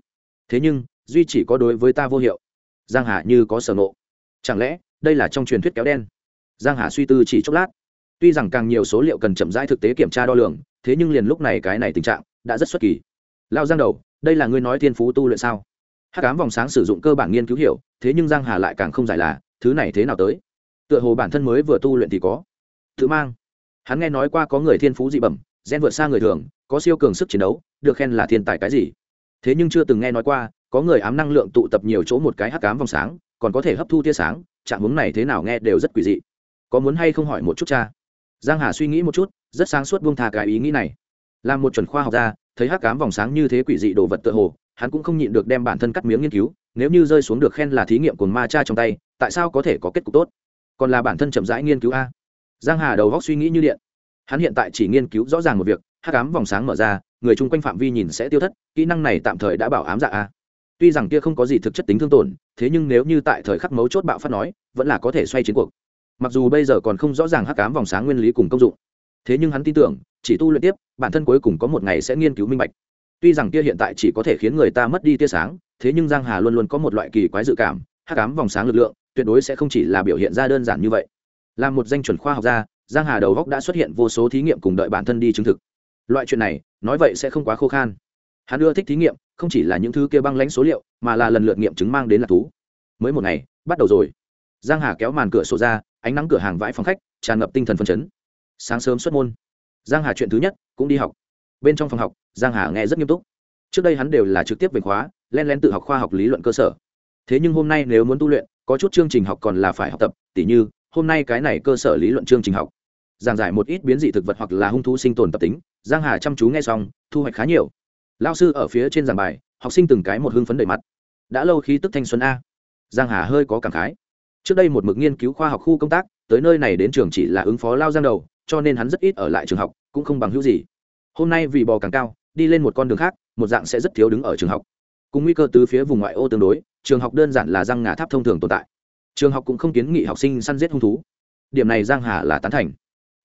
Thế nhưng, duy chỉ có đối với ta vô hiệu. Giang hà như có sở nộ chẳng lẽ, đây là trong truyền thuyết kéo đen? Giang hà suy tư chỉ chốc lát. Tuy rằng càng nhiều số liệu cần chậm rãi thực tế kiểm tra đo lường thế nhưng liền lúc này cái này tình trạng đã rất xuất kỳ. Lao giang đầu, đây là ngươi nói thiên phú tu luyện sao? Hắc ám vòng sáng sử dụng cơ bản nghiên cứu hiểu, thế nhưng giang hà lại càng không giải là, thứ này thế nào tới? Tựa hồ bản thân mới vừa tu luyện thì có. Tự mang. Hắn nghe nói qua có người thiên phú dị bẩm, gen vượt xa người thường, có siêu cường sức chiến đấu, được khen là thiên tài cái gì? Thế nhưng chưa từng nghe nói qua, có người ám năng lượng tụ tập nhiều chỗ một cái hắc ám vòng sáng, còn có thể hấp thu tia sáng, trạng hướng này thế nào nghe đều rất quỷ dị. Có muốn hay không hỏi một chút cha? Giang hà suy nghĩ một chút rất sáng suốt buông thà cái ý nghĩ này. Làm một chuẩn khoa học gia, thấy hắc ám vòng sáng như thế quỷ dị đồ vật tựa hồ, hắn cũng không nhịn được đem bản thân cắt miếng nghiên cứu, nếu như rơi xuống được khen là thí nghiệm của ma cha trong tay, tại sao có thể có kết cục tốt? Còn là bản thân chậm rãi nghiên cứu a? Giang hà đầu góc suy nghĩ như điện. Hắn hiện tại chỉ nghiên cứu rõ ràng một việc, hắc ám vòng sáng mở ra, người chung quanh phạm vi nhìn sẽ tiêu thất, kỹ năng này tạm thời đã bảo ám dạ a. Tuy rằng kia không có gì thực chất tính thương tổn, thế nhưng nếu như tại thời khắc mấu chốt bạo phát nói, vẫn là có thể xoay chiến cuộc. Mặc dù bây giờ còn không rõ ràng hắc ám vòng sáng nguyên lý cùng công dụng thế nhưng hắn tin tưởng, chỉ tu luyện tiếp, bản thân cuối cùng có một ngày sẽ nghiên cứu minh bạch. Tuy rằng kia hiện tại chỉ có thể khiến người ta mất đi tia sáng, thế nhưng giang hà luôn luôn có một loại kỳ quái dự cảm, hắc ám vòng sáng lực lượng, tuyệt đối sẽ không chỉ là biểu hiện ra đơn giản như vậy. Là một danh chuẩn khoa học gia, giang hà đầu góc đã xuất hiện vô số thí nghiệm cùng đợi bản thân đi chứng thực. Loại chuyện này, nói vậy sẽ không quá khô khan. Hắn ưa thích thí nghiệm, không chỉ là những thứ kia băng lãnh số liệu, mà là lần lượt nghiệm chứng mang đến là thú. Mới một ngày, bắt đầu rồi. Giang hà kéo màn cửa sổ ra, ánh nắng cửa hàng vãi phòng khách, tràn ngập tinh thần phân chấn sáng sớm xuất môn. Giang hà chuyện thứ nhất, cũng đi học. Bên trong phòng học, giang hà nghe rất nghiêm túc. Trước đây hắn đều là trực tiếp về khóa, len len tự học khoa học lý luận cơ sở. Thế nhưng hôm nay nếu muốn tu luyện, có chút chương trình học còn là phải học tập, tỉ như, hôm nay cái này cơ sở lý luận chương trình học. Giảng giải một ít biến dị thực vật hoặc là hung thú sinh tồn tập tính, giang hà chăm chú nghe xong, thu hoạch khá nhiều. Lao sư ở phía trên giảng bài, học sinh từng cái một hưng phấn đầy mặt. Đã lâu khí tức thanh xuân a. Giang hà hơi có cảm khái. Trước đây một mực nghiên cứu khoa học khu công tác, tới nơi này đến trường chỉ là ứng phó lao giang đầu cho nên hắn rất ít ở lại trường học, cũng không bằng hữu gì. Hôm nay vì bò càng cao, đi lên một con đường khác, một dạng sẽ rất thiếu đứng ở trường học. Cùng nguy cơ từ phía vùng ngoại ô tương đối, trường học đơn giản là răng ngà tháp thông thường tồn tại. Trường học cũng không kiến nghị học sinh săn giết hung thú. Điểm này giang hà là tán thành.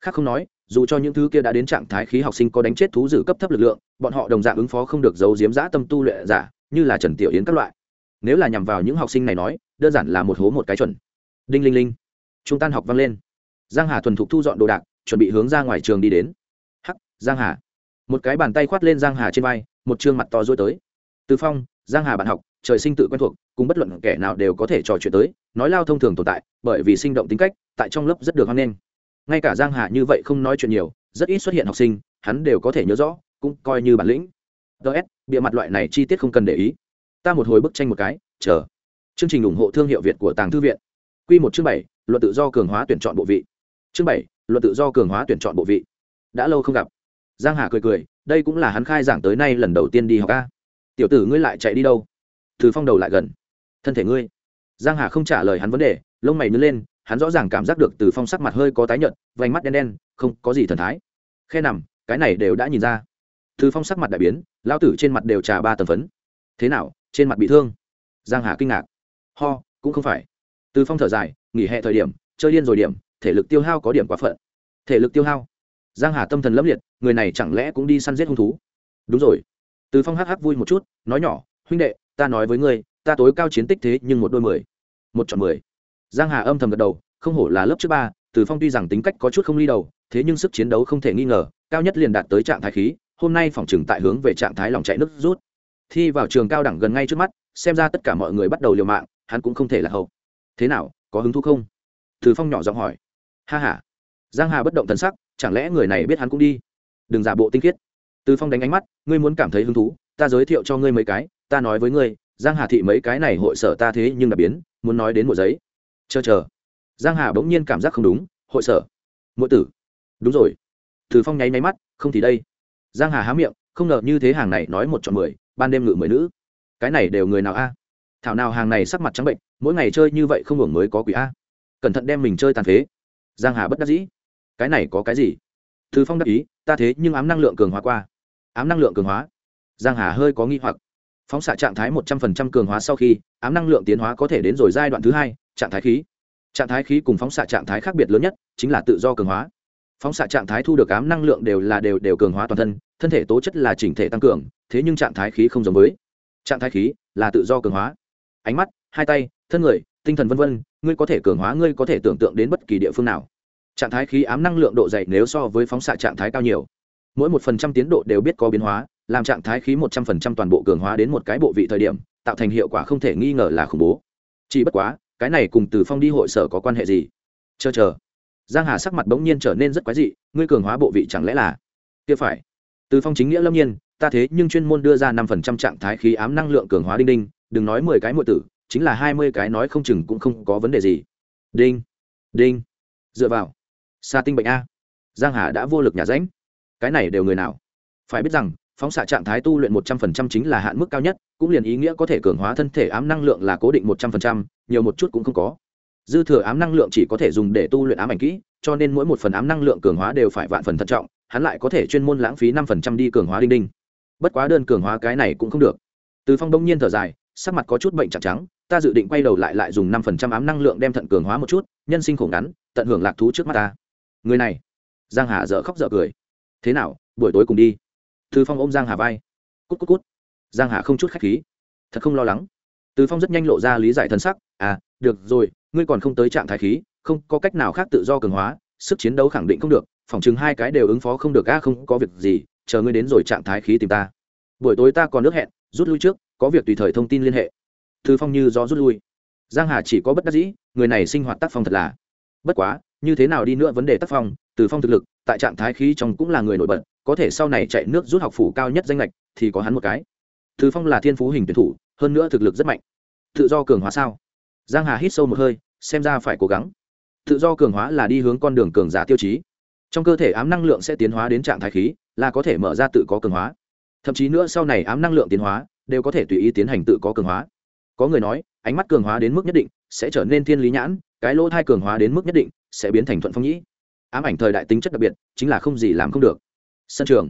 Khác không nói, dù cho những thứ kia đã đến trạng thái khí học sinh có đánh chết thú dữ cấp thấp lực lượng, bọn họ đồng dạng ứng phó không được giấu diếm giã tâm tu luyện giả, như là trần tiểu yến các loại. Nếu là nhằm vào những học sinh này nói, đơn giản là một hố một cái chuẩn. Đinh linh linh. Trung tan học vang lên. Giang hà thuần thục thu dọn đồ đạc chuẩn bị hướng ra ngoài trường đi đến. Hắc, giang hà. Một cái bàn tay khoát lên giang hà trên vai, một trương mặt to dối tới. Từ phong, giang hà bạn học, trời sinh tự quen thuộc, cùng bất luận kẻ nào đều có thể trò chuyện tới, nói lao thông thường tồn tại, bởi vì sinh động tính cách, tại trong lớp rất được hoan nghênh. Ngay cả giang hà như vậy không nói chuyện nhiều, rất ít xuất hiện học sinh, hắn đều có thể nhớ rõ, cũng coi như bản lĩnh. Ts bịa mặt loại này chi tiết không cần để ý. Ta một hồi bức tranh một cái, chờ. Chương trình ủng hộ thương hiệu việt của tàng thư viện. Q một chương bảy luật tự do cường hóa tuyển chọn bộ vị. Chương bảy luật tự do cường hóa tuyển chọn bộ vị. Đã lâu không gặp. Giang hà cười cười, đây cũng là hắn khai giảng tới nay lần đầu tiên đi học ca tiểu tử ngươi lại chạy đi đâu? Từ phong đầu lại gần. Thân thể ngươi. Giang hà không trả lời hắn vấn đề, lông mày nứt lên, hắn rõ ràng cảm giác được từ phong sắc mặt hơi có tái nhợt, vành mắt đen đen, không có gì thần thái. Khe nằm, cái này đều đã nhìn ra. Từ phong sắc mặt đại biến lao tử trên mặt đều trà ba tầm phấn. Thế nào, trên mặt bị thương? Giang hà kinh ngạc. Ho, cũng không phải. Từ phong thở dài, nghỉ hè thời điểm, chơi điên rồi điểm thể lực tiêu hao có điểm quá phận. Thể lực tiêu hao? Giang hà tâm thần lâm liệt, người này chẳng lẽ cũng đi săn giết hung thú? Đúng rồi. Từ phong hắc hắc vui một chút, nói nhỏ, huynh đệ, ta nói với ngươi, ta tối cao chiến tích thế nhưng một đôi mười, một chọn mười. Giang hà âm thầm gật đầu, không hổ là lớp trước ba, từ phong tuy rằng tính cách có chút không ly đầu, thế nhưng sức chiến đấu không thể nghi ngờ, cao nhất liền đạt tới trạng thái khí, hôm nay phòng trừng tại hướng về trạng thái lòng chạy nước rút. Thi vào trường cao đẳng gần ngay trước mắt, xem ra tất cả mọi người bắt đầu liều mạng, hắn cũng không thể là hậu. Thế nào, có hứng thú không? Từ phong nhỏ giọng hỏi ha ha. Giang hà bất động thần sắc, chẳng lẽ người này biết hắn cũng đi? Đừng giả bộ tinh khiết. Từ phong đánh ánh mắt, ngươi muốn cảm thấy hứng thú, ta giới thiệu cho ngươi mấy cái, ta nói với ngươi, giang hà thị mấy cái này hội sở ta thế nhưng đã biến, muốn nói đến một giấy. Chờ chờ. Giang hà bỗng nhiên cảm giác không đúng, hội sở. Mỗi tử. Đúng rồi. Từ phong nháy máy mắt, không thì đây. Giang hà há miệng, không ngờ như thế hàng này nói một chọn mười, ban đêm ngự mười nữ. Cái này đều người nào a? Thảo nào hàng này sắc mặt trắng bệnh, mỗi ngày chơi như vậy không hưởng mới có quỷ a. Cẩn thận đem mình chơi tàn phế giang hà bất đắc dĩ. Cái này có cái gì? Thứ phong đắc ý, ta thế nhưng ám năng lượng cường hóa qua. Ám năng lượng cường hóa. Giang hà hơi có nghi hoặc. Phóng xạ trạng thái một trăm phần trăm cường hóa sau khi, ám năng lượng tiến hóa có thể đến rồi giai đoạn thứ hai, trạng thái khí. Trạng thái khí cùng phóng xạ trạng thái khác biệt lớn nhất chính là tự do cường hóa. Phóng xạ trạng thái thu được ám năng lượng đều là đều đều cường hóa toàn thân thân thể tố chất là chỉnh thể tăng cường, thế nhưng trạng thái khí không giống với. Trạng thái khí là tự do cường hóa. Ánh mắt, hai tay, thân người, tinh thần vân vân ngươi có thể cường hóa, ngươi có thể tưởng tượng đến bất kỳ địa phương nào. Trạng thái khí ám năng lượng độ dày nếu so với phóng xạ trạng thái cao nhiều, mỗi một phần trăm tiến độ đều biết có biến hóa, làm trạng thái khí một trăm phần trăm toàn bộ cường hóa đến một cái bộ vị thời điểm, tạo thành hiệu quả không thể nghi ngờ là khủng bố. Chỉ bất quá, cái này cùng từ phong đi hội sở có quan hệ gì? Chờ chờ. Giang hà sắc mặt bỗng nhiên trở nên rất quái dị, ngươi cường hóa bộ vị chẳng lẽ là? Kia phải. Từ phong chính nghĩa lâm nhiên, ta thế nhưng chuyên môn đưa ra năm phần trăm trạng thái khí ám năng lượng cường hóa đinh đinh, đừng nói mười cái muội tử chính là hai mươi cái nói không chừng cũng không có vấn đề gì. Đinh đinh, dựa vào. Xa tinh bệnh a. Giang hà đã vô lực nhà ránh cái này đều người nào? Phải biết rằng, phóng xạ trạng thái tu luyện một trăm phần trăm chính là hạn mức cao nhất, cũng liền ý nghĩa có thể cường hóa thân thể ám năng lượng là cố định một trăm phần trăm, nhiều một chút cũng không có. Dư thừa ám năng lượng chỉ có thể dùng để tu luyện ám ảnh kỹ, cho nên mỗi một phần ám năng lượng cường hóa đều phải vạn phần thận trọng, hắn lại có thể chuyên môn lãng phí năm phần trăm đi cường hóa đinh đinh. Bất quá đơn cường hóa cái này cũng không được. Từ phong đông nhiên thở dài, sắc mặt có chút bệnh chặt trắng ta dự định quay đầu lại lại dùng năm phần trăm ám năng lượng đem thận cường hóa một chút, nhân sinh khổ ngắn, tận hưởng lạc thú trước mắt ta. Người này, giang hà dở khóc dở cười. Thế nào, buổi tối cùng đi. Từ phong ôm giang hà vai. Cút cút cút. Giang hà không chút khách khí. Thật không lo lắng. Từ phong rất nhanh lộ ra lý giải thân sắc. À được rồi, ngươi còn không tới trạng thái khí, không có cách nào khác tự do cường hóa, sức chiến đấu khẳng định không được phòng chừng hai cái đều ứng phó không được, a, không có việc gì, chờ ngươi đến rồi trạng thái khí tìm ta. Buổi tối ta còn nước hẹn, rút lui trước, có việc tùy thời thông tin liên hệ thư phong như gió rút lui. Giang hà chỉ có bất đắc dĩ, người này sinh hoạt tác phong thật là. Bất quá, như thế nào đi nữa vấn đề tác phong, từ phong thực lực, tại trạng thái khí trong cũng là người nổi bật, có thể sau này chạy nước rút học phủ cao nhất danh lệch thì có hắn một cái. Từ phong là thiên phú hình tuyển thủ, hơn nữa thực lực rất mạnh. Tự do cường hóa sao? Giang hà hít sâu một hơi, xem ra phải cố gắng. Tự do cường hóa là đi hướng con đường cường giả tiêu chí. Trong cơ thể ám năng lượng sẽ tiến hóa đến trạng thái khí, là có thể mở ra tự có cường hóa. Thậm chí nữa sau này ám năng lượng tiến hóa, đều có thể tùy ý tiến hành tự có cường hóa có người nói, ánh mắt cường hóa đến mức nhất định, sẽ trở nên thiên lý nhãn, cái lỗ thai cường hóa đến mức nhất định, sẽ biến thành thuận phong nhĩ. Ám ảnh thời đại tính chất đặc biệt, chính là không gì làm không được. Sân trường.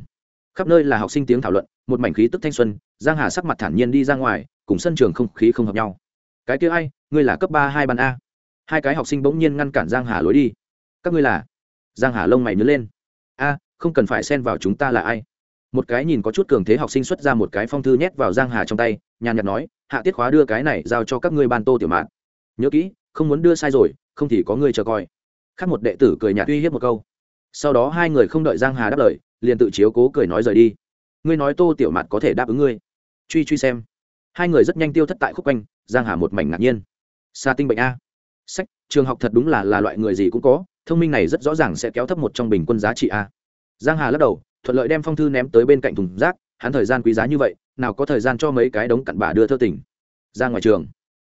Khắp nơi là học sinh tiếng thảo luận, một mảnh khí tức thanh xuân, giang hà sắc mặt thản nhiên đi ra ngoài, cùng sân trường không khí không hợp nhau. Cái kia ai, ngươi là cấp ba hai ban a. Hai cái học sinh bỗng nhiên ngăn cản giang hà lối đi. Các ngươi là? Giang hà lông mày nhớ lên. A, không cần phải xen vào chúng ta là ai? Một cái nhìn có chút cường thế học sinh xuất ra một cái phong thư nhét vào giang hà trong tay, nhàn nhạt nói, hạ tiết khóa đưa cái này giao cho các ngươi ban tô tiểu mạn. Nhớ kỹ, không muốn đưa sai rồi, không thì có người chờ coi. Khác một đệ tử cười nhạt uy hiếp một câu. Sau đó hai người không đợi giang hà đáp lời, liền tự chiếu cố cười nói rời đi. Ngươi nói tô tiểu mạt có thể đáp ứng ngươi. Truy truy xem. Hai người rất nhanh tiêu thất tại khúc quanh, giang hà một mảnh ngạc nhiên. Xa tinh bệnh a. Sách, trường học thật đúng là là loại người gì cũng có, thông minh này rất rõ ràng sẽ kéo thấp một trong bình quân giá trị a. Giang hà lắc đầu thuận lợi đem phong thư ném tới bên cạnh thùng rác, hắn thời gian quý giá như vậy, nào có thời gian cho mấy cái đống cặn bà đưa thơ tỉnh. Ra ngoài trường,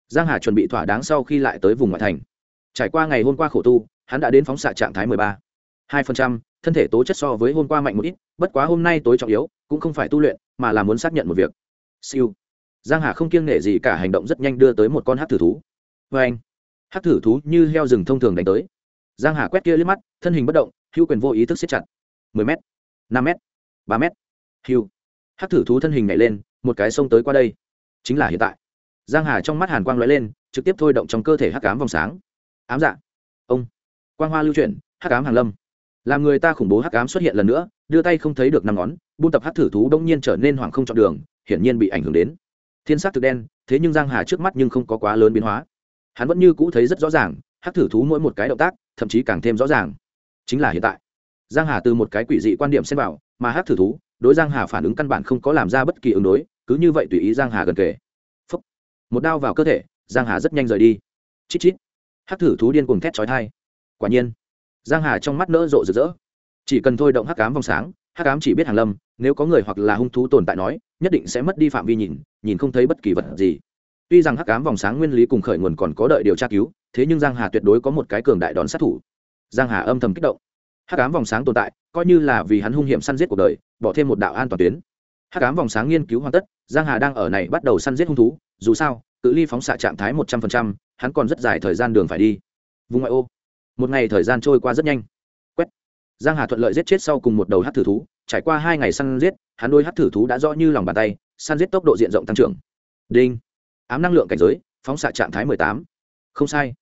giang hà chuẩn bị thỏa đáng sau khi lại tới vùng ngoại thành. Trải qua ngày hôm qua khổ tu, hắn đã đến phóng xạ trạng thái 13. hai phần trăm, thân thể tố chất so với hôm qua mạnh một ít, bất quá hôm nay tối trọng yếu, cũng không phải tu luyện, mà là muốn xác nhận một việc. Siêu. Giang hà không kiêng nể gì cả hành động rất nhanh đưa tới một con hát thử thú. Vê anh, hát thử thú như heo rừng thông thường đánh tới. Giang hà quét kia liếc mắt, thân hình bất động, hữu quyền vô ý thức siết chặt. 10 mét. 5 m 3 m hiu, hát thử thú thân hình nhảy lên một cái sông tới qua đây. Chính là hiện tại. Giang hà trong mắt hàn quang lóe lên trực tiếp thôi động trong cơ thể hắc ám vòng sáng. Ám dạ. Ông. Quang hoa lưu chuyển hắc ám hàng lâm. Làm người ta khủng bố hắc ám xuất hiện lần nữa đưa tay không thấy được năm ngón buôn tập hắc thử thú đông nhiên trở nên hoảng không chọn đường hiển nhiên bị ảnh hưởng đến. Thiên sát thực đen thế nhưng giang hà trước mắt nhưng không có quá lớn biến hóa. Hắn vẫn như cũ thấy rất rõ ràng hắc thử thú mỗi một cái động tác thậm chí càng thêm rõ ràng. Chính là hiện tại giang hà từ một cái quỷ dị quan điểm xem vào, mà hát thử thú, đối giang hà phản ứng căn bản không có làm ra bất kỳ ứng đối, cứ như vậy tùy ý giang hà gần kề. Phúc. một đao vào cơ thể, giang hà rất nhanh rời đi. Chít chít. Hát thử thú điên cuồng thét chói thai quả nhiên, giang hà trong mắt nỡ rộ rực rỡ. Chỉ cần thôi động hắc cám vòng sáng, hắc cám chỉ biết hàng lâm, nếu có người hoặc là hung thú tồn tại nói, nhất định sẽ mất đi phạm vi nhìn nhìn không thấy bất kỳ vật gì. Tuy rằng hắc cám vòng sáng nguyên lý cùng khởi nguồn còn có đợi điều tra cứu, thế nhưng giang hà tuyệt đối có một cái cường đại đón sát thủ. Giang hà âm thầm kích động hắc ám vòng sáng tồn tại, coi như là vì hắn hung hiểm săn giết cuộc đời, bỏ thêm một đạo an toàn tuyến. Hắc ám vòng sáng nghiên cứu hoàn tất, giang hà đang ở này bắt đầu săn giết hung thú, dù sao, cự ly phóng xạ trạng thái một trăm phần trăm, hắn còn rất dài thời gian đường phải đi. Vùng ngoại ô. Một ngày thời gian trôi qua rất nhanh. Quét. Giang hà thuận lợi giết chết sau cùng một đầu hắc thử thú, trải qua hai ngày săn giết, hắn đôi hắc thử thú đã rõ như lòng bàn tay, săn giết tốc độ diện rộng tăng trưởng. Đinh. Ám năng lượng cảnh giới, phóng xạ trạng thái mười tám. Không sai.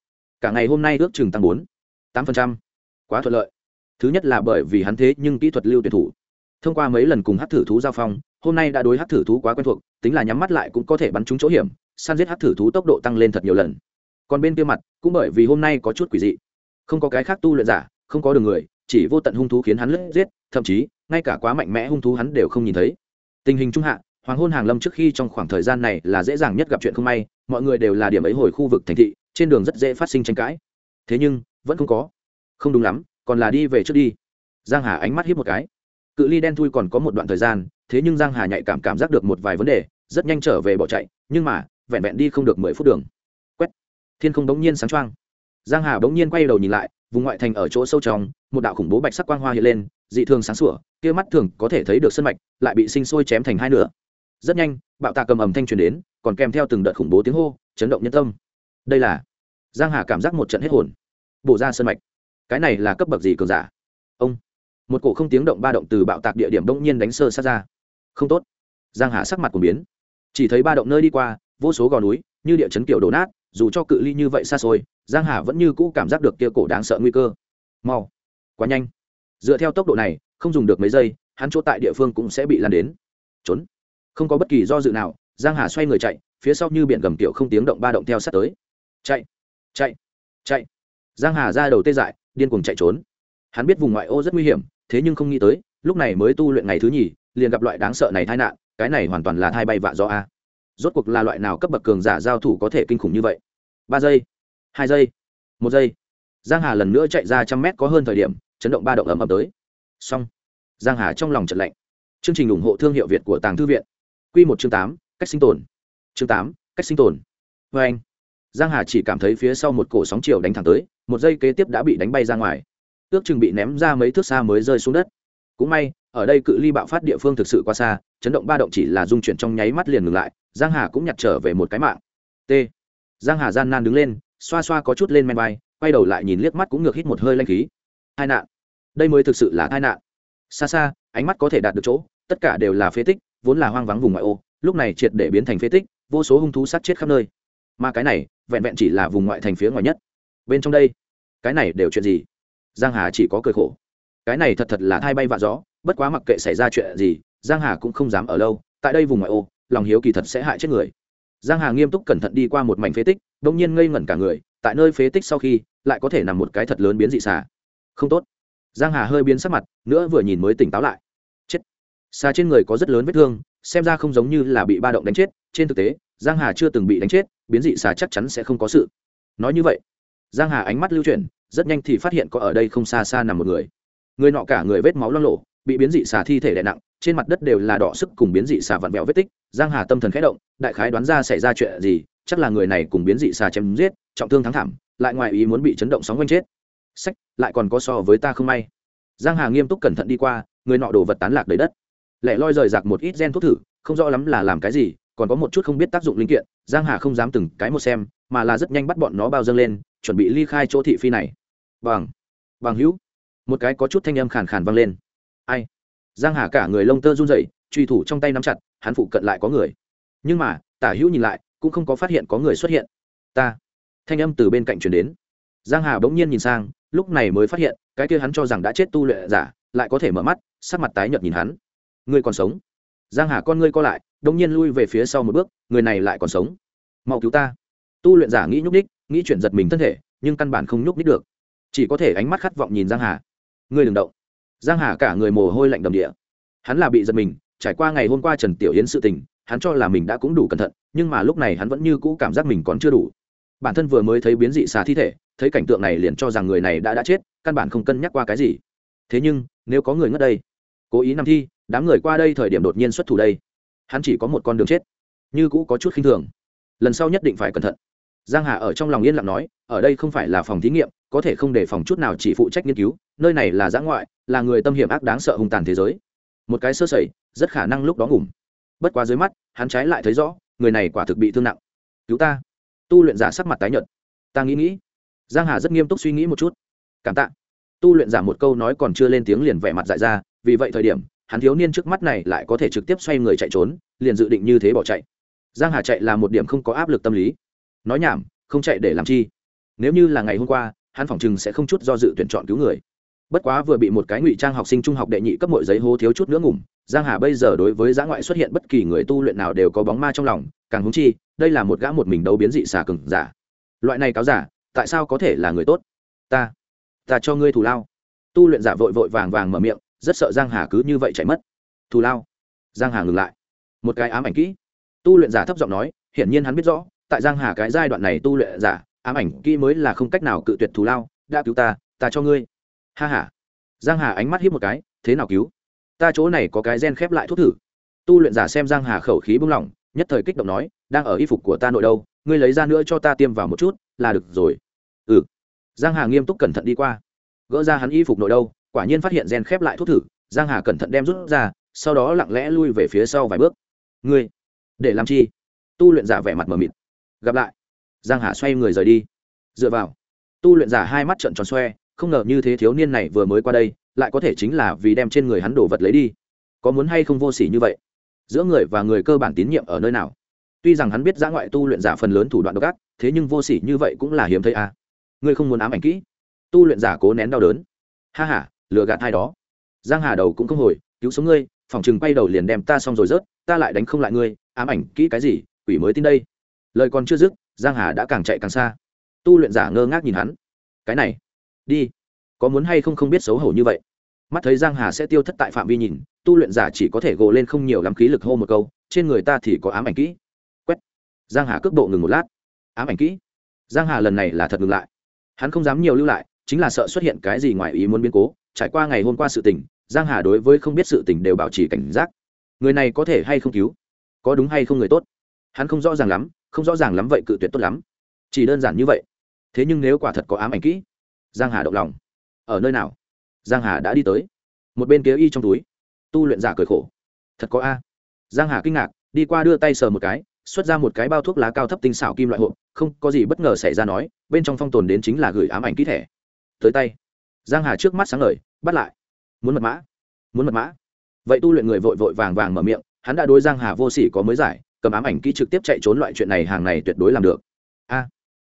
Cả ngày hôm nay ước chừng tăng bốn. tám phần trăm. Quá thuận lợi thứ nhất là bởi vì hắn thế nhưng kỹ thuật lưu tuyển thủ. Thông qua mấy lần cùng hát thử thú giao phong, hôm nay đã đối hát thử thú quá quen thuộc, tính là nhắm mắt lại cũng có thể bắn trúng chỗ hiểm, săn giết hát thử thú tốc độ tăng lên thật nhiều lần. Còn bên kia mặt, cũng bởi vì hôm nay có chút quỷ dị. Không có cái khác tu luyện giả, không có đường người, chỉ vô tận hung thú khiến hắn lướt giết, thậm chí, ngay cả quá mạnh mẽ hung thú hắn đều không nhìn thấy. Tình hình trung hạ, hoàng hôn hàng lâm trước khi trong khoảng thời gian này là dễ dàng nhất gặp chuyện không may, mọi người đều là điểm ấy hồi khu vực thành thị, trên đường rất dễ phát sinh tranh cãi. Thế nhưng, vẫn không có. Không đúng lắm còn là đi về trước đi. Giang hà ánh mắt hiếp một cái. Cự ly đen thui còn có một đoạn thời gian, thế nhưng giang hà nhạy cảm cảm giác được một vài vấn đề, rất nhanh trở về bỏ chạy, nhưng mà, vẹn vẹn đi không được mười phút đường. Quét. Thiên không đống nhiên sáng choang. Giang hà bỗng nhiên quay đầu nhìn lại, vùng ngoại thành ở chỗ sâu trong, một đạo khủng bố bạch sắc quang hoa hiện lên, dị thường sáng sủa, kia mắt thường có thể thấy được sân mạch, lại bị sinh sôi chém thành hai nửa. Rất nhanh, bạo tạc cầm ầm thanh truyền đến, còn kèm theo từng đợt khủng bố tiếng hô, chấn động nhân tâm. Đây là giang hà cảm giác một trận hết hồn. Bổ ra sân mạch cái này là cấp bậc gì cường giả? Ông. Một cổ không tiếng động ba động từ bạo tạc địa điểm đông nhiên đánh sơ sát ra. Không tốt. Giang hà sắc mặt của biến. Chỉ thấy ba động nơi đi qua, vô số gò núi, như địa chấn kiểu đổ nát, dù cho cự ly như vậy xa xôi, giang hà vẫn như cũ cảm giác được kia cổ đáng sợ nguy cơ. Mau. Quá nhanh. Dựa theo tốc độ này, không dùng được mấy giây, hắn chỗ tại địa phương cũng sẽ bị lan đến. Trốn. Không có bất kỳ do dự nào, giang hà xoay người chạy, phía sau như biển gầm tiểu không tiếng động ba động theo sát tới. Chạy. Chạy. Chạy. Giang hà ra đầu tê dại điên cuồng chạy trốn. Hắn biết vùng ngoại ô rất nguy hiểm, thế nhưng không nghĩ tới, lúc này mới tu luyện ngày thứ nhì, liền gặp loại đáng sợ này tai nạn, cái này hoàn toàn là thai bay vạ do a. Rốt cuộc là loại nào cấp bậc cường giả giao thủ có thể kinh khủng như vậy? Ba giây, hai giây, một giây. Giang hà lần nữa chạy ra trăm mét có hơn thời điểm, chấn động ba động ầm ầm tới. Xong. Giang hà trong lòng trận lạnh. Chương trình ủng hộ thương hiệu việt của tàng thư viện. Quy một chương tám, cách sinh tồn. Chương tám, cách sinh tồn. Với anh. Giang hà chỉ cảm thấy phía sau một cổ sóng chiều đánh thẳng tới một giây kế tiếp đã bị đánh bay ra ngoài. Ước chừng bị ném ra mấy thước xa mới rơi xuống đất. Cũng may, ở đây cự ly bạo phát địa phương thực sự quá xa, chấn động ba động chỉ là dung chuyển trong nháy mắt liền ngừng lại, giang hà cũng nhặt trở về một cái mạng. T. Giang hà gian nan đứng lên, xoa xoa có chút lên men bay quay đầu lại nhìn liếc mắt cũng ngược hít một hơi lanh khí. Hai nạn. Đây mới thực sự là tai nạn. Xa xa, ánh mắt có thể đạt được chỗ, tất cả đều là phế tích, vốn là hoang vắng vùng ngoại ô, lúc này triệt để biến thành phế tích, vô số hung thú sát chết khắp nơi. Mà cái này, vẹn vẹn chỉ là vùng ngoại thành phía ngoài nhất. Bên trong đây cái này đều chuyện gì? Giang hà chỉ có cười khổ. Cái này thật thật là thay bay vạ gió, bất quá mặc kệ xảy ra chuyện gì, giang hà cũng không dám ở lâu, tại đây vùng ngoại ô, lòng hiếu kỳ thật sẽ hại chết người. Giang hà nghiêm túc cẩn thận đi qua một mảnh phế tích đông nhiên ngây ngẩn cả người, tại nơi phế tích sau khi, lại có thể nằm một cái thật lớn biến dị xà. Không tốt. Giang hà hơi biến sắc mặt, nữa vừa nhìn mới tỉnh táo lại. Chết. Xà trên người có rất lớn vết thương, xem ra không giống như là bị ba động đánh chết, trên thực tế, giang hà chưa từng bị đánh chết, biến dị xà chắc chắn sẽ không có sự. Nói như vậy giang hà ánh mắt lưu chuyển, rất nhanh thì phát hiện có ở đây không xa xa nằm một người. Người nọ cả người vết máu loang lộ bị biến dị xà thi thể đè nặng, trên mặt đất đều là đỏ sức cùng biến dị xà vặn vẹo vết tích. Giang hà tâm thần khẽ động, đại khái đoán ra xảy ra chuyện gì, chắc là người này cùng biến dị xà chém giết, trọng thương thắng thảm, lại ngoài ý muốn bị chấn động sóng quanh chết. Sách, lại còn có so với ta không may. Giang hà nghiêm túc cẩn thận đi qua, người nọ đổ vật tán lạc đầy đất. Lẻ loi rời rạc một ít gen thuốc thử, không rõ lắm là làm cái gì, còn có một chút không biết tác dụng linh kiện. Giang hà không dám từng cái một xem, mà là rất nhanh bắt bọn nó bao dâng lên chuẩn bị ly khai chỗ thị phi này. Bằng bằng hữu. Một cái có chút thanh âm khàn khàn vang lên. Ai? Giang hà cả người lông tơ run rẩy, truy thủ trong tay nắm chặt, hắn phụ cận lại có người. Nhưng mà, tả hữu nhìn lại, cũng không có phát hiện có người xuất hiện. Ta. Thanh âm từ bên cạnh truyền đến. Giang hà bỗng nhiên nhìn sang, lúc này mới phát hiện, cái kia hắn cho rằng đã chết tu luyện giả, lại có thể mở mắt, sắc mặt tái nhợt nhìn hắn. Ngươi còn sống? Giang hà con ngươi co lại đông nhiên lui về phía sau một bước, người này lại còn sống. Mau cứu ta. Tu luyện giả nghĩ nhúc đích nghĩ chuyển giật mình thân thể, nhưng căn bản không nhúc nít được. Chỉ có thể ánh mắt khát vọng nhìn giang hà. Ngươi đừng động. Giang hà cả người mồ hôi lạnh đầm địa. Hắn là bị giật mình, trải qua ngày hôm qua trần tiểu yến sự tình, hắn cho là mình đã cũng đủ cẩn thận, nhưng mà lúc này hắn vẫn như cũ cảm giác mình còn chưa đủ. Bản thân vừa mới thấy biến dị xà thi thể, thấy cảnh tượng này liền cho rằng người này đã đã chết, căn bản không cân nhắc qua cái gì. Thế nhưng, nếu có người ngất đây, cố ý nằm thi, đám người qua đây thời điểm đột nhiên xuất thủ đây. Hắn chỉ có một con đường chết, như cũ có chút khinh thường. Lần sau nhất định phải cẩn thận giang hà ở trong lòng yên lặng nói, ở đây không phải là phòng thí nghiệm, có thể không để phòng chút nào chỉ phụ trách nghiên cứu, nơi này là giã ngoại, là người tâm hiểm ác đáng sợ hung tàn thế giới. Một cái sơ sẩy, rất khả năng lúc đó ngủm. Bất quá dưới mắt, hắn trái lại thấy rõ, người này quả thực bị thương nặng. Cứu ta. Tu luyện giả sắc mặt tái nhợt. Ta nghĩ nghĩ. Giang hà rất nghiêm túc suy nghĩ một chút. Cảm tạ. Tu luyện giả một câu nói còn chưa lên tiếng liền vẻ mặt dại ra, vì vậy thời điểm, hắn thiếu niên trước mắt này lại có thể trực tiếp xoay người chạy trốn, liền dự định như thế bỏ chạy. Giang hà chạy là một điểm không có áp lực tâm lý nói nhảm, không chạy để làm chi. Nếu như là ngày hôm qua, hắn phỏng chừng sẽ không chút do dự tuyển chọn cứu người. Bất quá vừa bị một cái ngụy trang học sinh trung học đệ nhị cấp mọi giấy hô thiếu chút nữa ngủm, giang hà bây giờ đối với giã ngoại xuất hiện bất kỳ người tu luyện nào đều có bóng ma trong lòng, càng húng chi, đây là một gã một mình đấu biến dị xà cừng giả. Loại này cáo giả, tại sao có thể là người tốt? Ta ta cho ngươi thù lao. Tu luyện giả vội vội vàng vàng mở miệng, rất sợ giang hà cứ như vậy chạy mất. Thù lao. Giang hà ngừng lại. Một cái ám ảnh kỹ. Tu luyện giả thấp giọng nói, hiển nhiên hắn biết rõ tại giang hà cái giai đoạn này tu luyện giả, ám ảnh kỹ mới là không cách nào cự tuyệt thù lao, đã cứu ta ta cho ngươi. Ha ha. Giang hà ánh mắt híp một cái, thế nào cứu? Ta chỗ này có cái gen khép lại thuốc thử. Tu luyện giả xem giang hà khẩu khí bung lỏng, nhất thời kích động nói, đang ở y phục của ta nội đâu, ngươi lấy ra nữa cho ta tiêm vào một chút, là được rồi. Ừ. Giang hà nghiêm túc cẩn thận đi qua. Gỡ ra hắn y phục nội đâu, quả nhiên phát hiện gen khép lại thuốc thử, giang hà cẩn thận đem rút ra, sau đó lặng lẽ lui về phía sau vài bước. Ngươi, để làm chi? Tu luyện giả vẻ mặt mờ mịt gặp lại. Giang hà xoay người rời đi. Dựa vào, tu luyện giả hai mắt trợn tròn xoe, không ngờ như thế thiếu niên này vừa mới qua đây, lại có thể chính là vì đem trên người hắn đổ vật lấy đi. Có muốn hay không vô sỉ như vậy? Giữa người và người cơ bản tín nhiệm ở nơi nào? Tuy rằng hắn biết giã ngoại tu luyện giả phần lớn thủ đoạn độc ác, thế nhưng vô sỉ như vậy cũng là hiếm thấy à. ngươi không muốn ám ảnh kỹ. Tu luyện giả cố nén đau đớn. Ha ha, lừa gạt hai đó. Giang hà đầu cũng không hồi, cứu sống ngươi, phòng chừng quay đầu liền đem ta xong rồi rớt, ta lại đánh không lại ngươi, ám ảnh kỹ cái gì, quỷ mới tin đây lời còn chưa dứt, giang hà đã càng chạy càng xa. Tu luyện giả ngơ ngác nhìn hắn. Cái này, đi. Có muốn hay không không biết xấu hổ như vậy. Mắt thấy giang hà sẽ tiêu thất tại phạm vi nhìn, tu luyện giả chỉ có thể gồ lên không nhiều lắm khí lực hô một câu, trên người ta thì có ám ảnh kỹ. Quét. Giang hà cước bộ ngừng một lát. Ám ảnh kỹ? Giang hà lần này là thật ngừng lại. Hắn không dám nhiều lưu lại, chính là sợ xuất hiện cái gì ngoài ý muốn biến cố. Trải qua ngày hôm qua sự tình, giang hà đối với không biết sự tình đều bảo trì cảnh giác. Người này có thể hay không cứu? Có đúng hay không người tốt? Hắn không rõ ràng lắm không rõ ràng lắm vậy cự tuyệt tốt lắm. Chỉ đơn giản như vậy. Thế nhưng nếu quả thật có ám ảnh kỹ, giang hà động lòng. Ở nơi nào? Giang hà đã đi tới. Một bên kia y trong túi. Tu luyện giả cười khổ. Thật có a. Giang hà kinh ngạc, đi qua đưa tay sờ một cái, xuất ra một cái bao thuốc lá cao thấp tinh xảo kim loại hộp, không có gì bất ngờ xảy ra nói, bên trong phong tồn đến chính là gửi ám ảnh kỹ thẻ. Tới tay. Giang hà trước mắt sáng ngời, bắt lại. Muốn mật mã. Muốn mật mã. Vậy tu luyện người vội vội vàng vàng mở miệng, hắn đã đối giang hà vô sỉ có mới giải cầm ám ảnh kỹ trực tiếp chạy trốn loại chuyện này hàng này tuyệt đối làm được. A.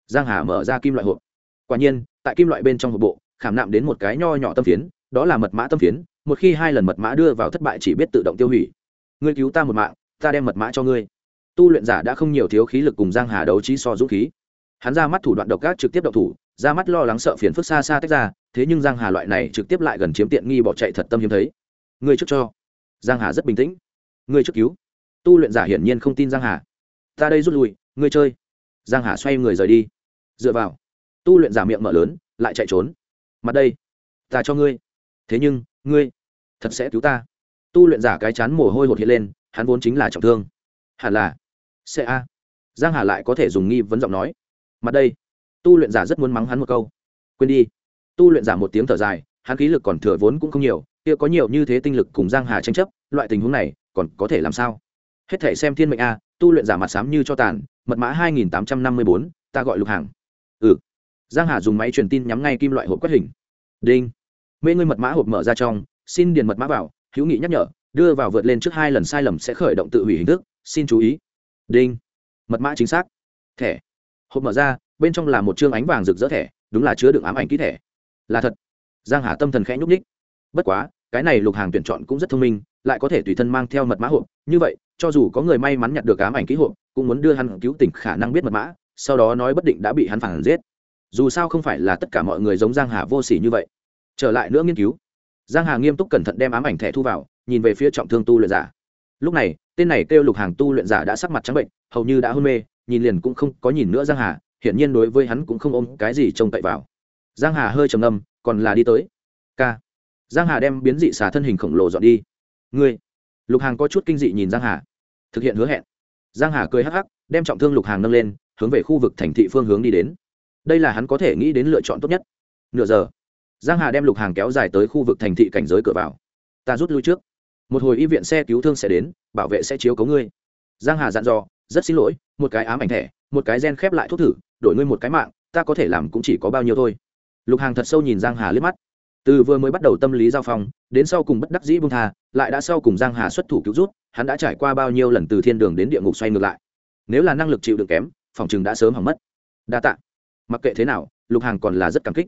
Giang hà mở ra kim loại hộp. Quả nhiên, tại kim loại bên trong hộp bộ, khảm nạm đến một cái nho nhỏ tâm phiến, đó là mật mã tâm phiến, một khi hai lần mật mã đưa vào thất bại chỉ biết tự động tiêu hủy. Ngươi cứu ta một mạng, ta đem mật mã cho ngươi. Tu luyện giả đã không nhiều thiếu khí lực cùng giang hà đấu trí so dũng khí. Hắn ra mắt thủ đoạn độc ác trực tiếp độc thủ, ra mắt lo lắng sợ phiền phức xa xa tách ra, thế nhưng giang hà loại này trực tiếp lại gần chiếm tiện nghi bỏ chạy thật tâm hiếm thấy. Ngươi trước cho. Giang hà rất bình tĩnh. Ngươi trước cứu tu luyện giả hiển nhiên không tin giang hà. Ta đây rút lui, ngươi chơi. Giang hà xoay người rời đi. Dựa vào. Tu luyện giả miệng mở lớn, lại chạy trốn. Mặt đây. Ta cho ngươi. Thế nhưng, ngươi thật sẽ cứu ta. Tu luyện giả cái chán mồ hôi hột hiện lên, hắn vốn chính là trọng thương. Hẳn là sẽ a. Giang hà lại có thể dùng nghi vấn giọng nói. Mặt đây. Tu luyện giả rất muốn mắng hắn một câu. Quên đi. Tu luyện giả một tiếng thở dài, hắn khí lực còn thừa vốn cũng không nhiều, kia có nhiều như thế tinh lực cùng giang hà tranh chấp, loại tình huống này còn có thể làm sao? Hết thể xem thiên mệnh a, tu luyện giả mặt sám như cho tàn, mật mã hai nghìn tám trăm năm mươi bốn, ta gọi lục hàng. Ừ. Giang hà dùng máy truyền tin nhắm ngay kim loại hộp quét hình. Đinh. Mê ngươi mật mã hộp mở ra trong, xin điền mật mã vào, hữu nghị nhắc nhở, đưa vào vượt lên trước hai lần sai lầm sẽ khởi động tự hủy hình thức, xin chú ý. Đinh. Mật mã chính xác. Thẻ. Hộp mở ra, bên trong là một chương ánh vàng rực rỡ thẻ, đúng là chứa đựng ám ảnh ký thẻ. Là thật. Giang hà tâm thần khẽ nhúc nhích. Bất quá, cái này lục hàng tuyển chọn cũng rất thông minh, lại có thể tùy thân mang theo mật mã hộp, như vậy cho dù có người may mắn nhặt được ám ảnh ký hộp, cũng muốn đưa hắn cứu tỉnh khả năng biết mật mã, sau đó nói bất định đã bị hắn phản giết. Dù sao không phải là tất cả mọi người giống giang hà vô sỉ như vậy. Trở lại nữa nghiên cứu. Giang hà nghiêm túc cẩn thận đem ám ảnh thẻ thu vào, nhìn về phía trọng thương tu luyện giả. Lúc này, tên này kêu lục hàng tu luyện giả đã sắc mặt trắng bệnh, hầu như đã hôn mê, nhìn liền cũng không có nhìn nữa giang hà, hiển nhiên đối với hắn cũng không ôm cái gì trông cậy vào. Giang hà hơi trầm ngâm, còn là đi tới. K giang hà đem biến dị xà thân hình khổng lồ dọn đi. Ngươi. Lục hàng có chút kinh dị nhìn giang hà thực hiện hứa hẹn. Giang hà cười hắc hắc, đem trọng thương lục hàng nâng lên, hướng về khu vực thành thị phương hướng đi đến. Đây là hắn có thể nghĩ đến lựa chọn tốt nhất. Nửa giờ, giang hà đem lục hàng kéo dài tới khu vực thành thị cảnh giới cửa vào. Ta rút lui trước. Một hồi y viện xe cứu thương sẽ đến, bảo vệ sẽ chiếu cấu ngươi. Giang hà dặn dò, rất xin lỗi, một cái ám ảnh thẻ, một cái gen khép lại thuốc thử, đổi ngươi một cái mạng, ta có thể làm cũng chỉ có bao nhiêu thôi. Lục hàng thật sâu nhìn giang hà liếc mắt. Từ vừa mới bắt đầu tâm lý giao phong, đến sau cùng bất đắc dĩ buông tha lại đã sau cùng giang hà xuất thủ cứu rút, hắn đã trải qua bao nhiêu lần từ thiên đường đến địa ngục xoay ngược lại. Nếu là năng lực chịu đựng kém, phòng chừng đã sớm hỏng mất. Đa tạ. Mặc kệ thế nào, lục hàng còn là rất cảm kích.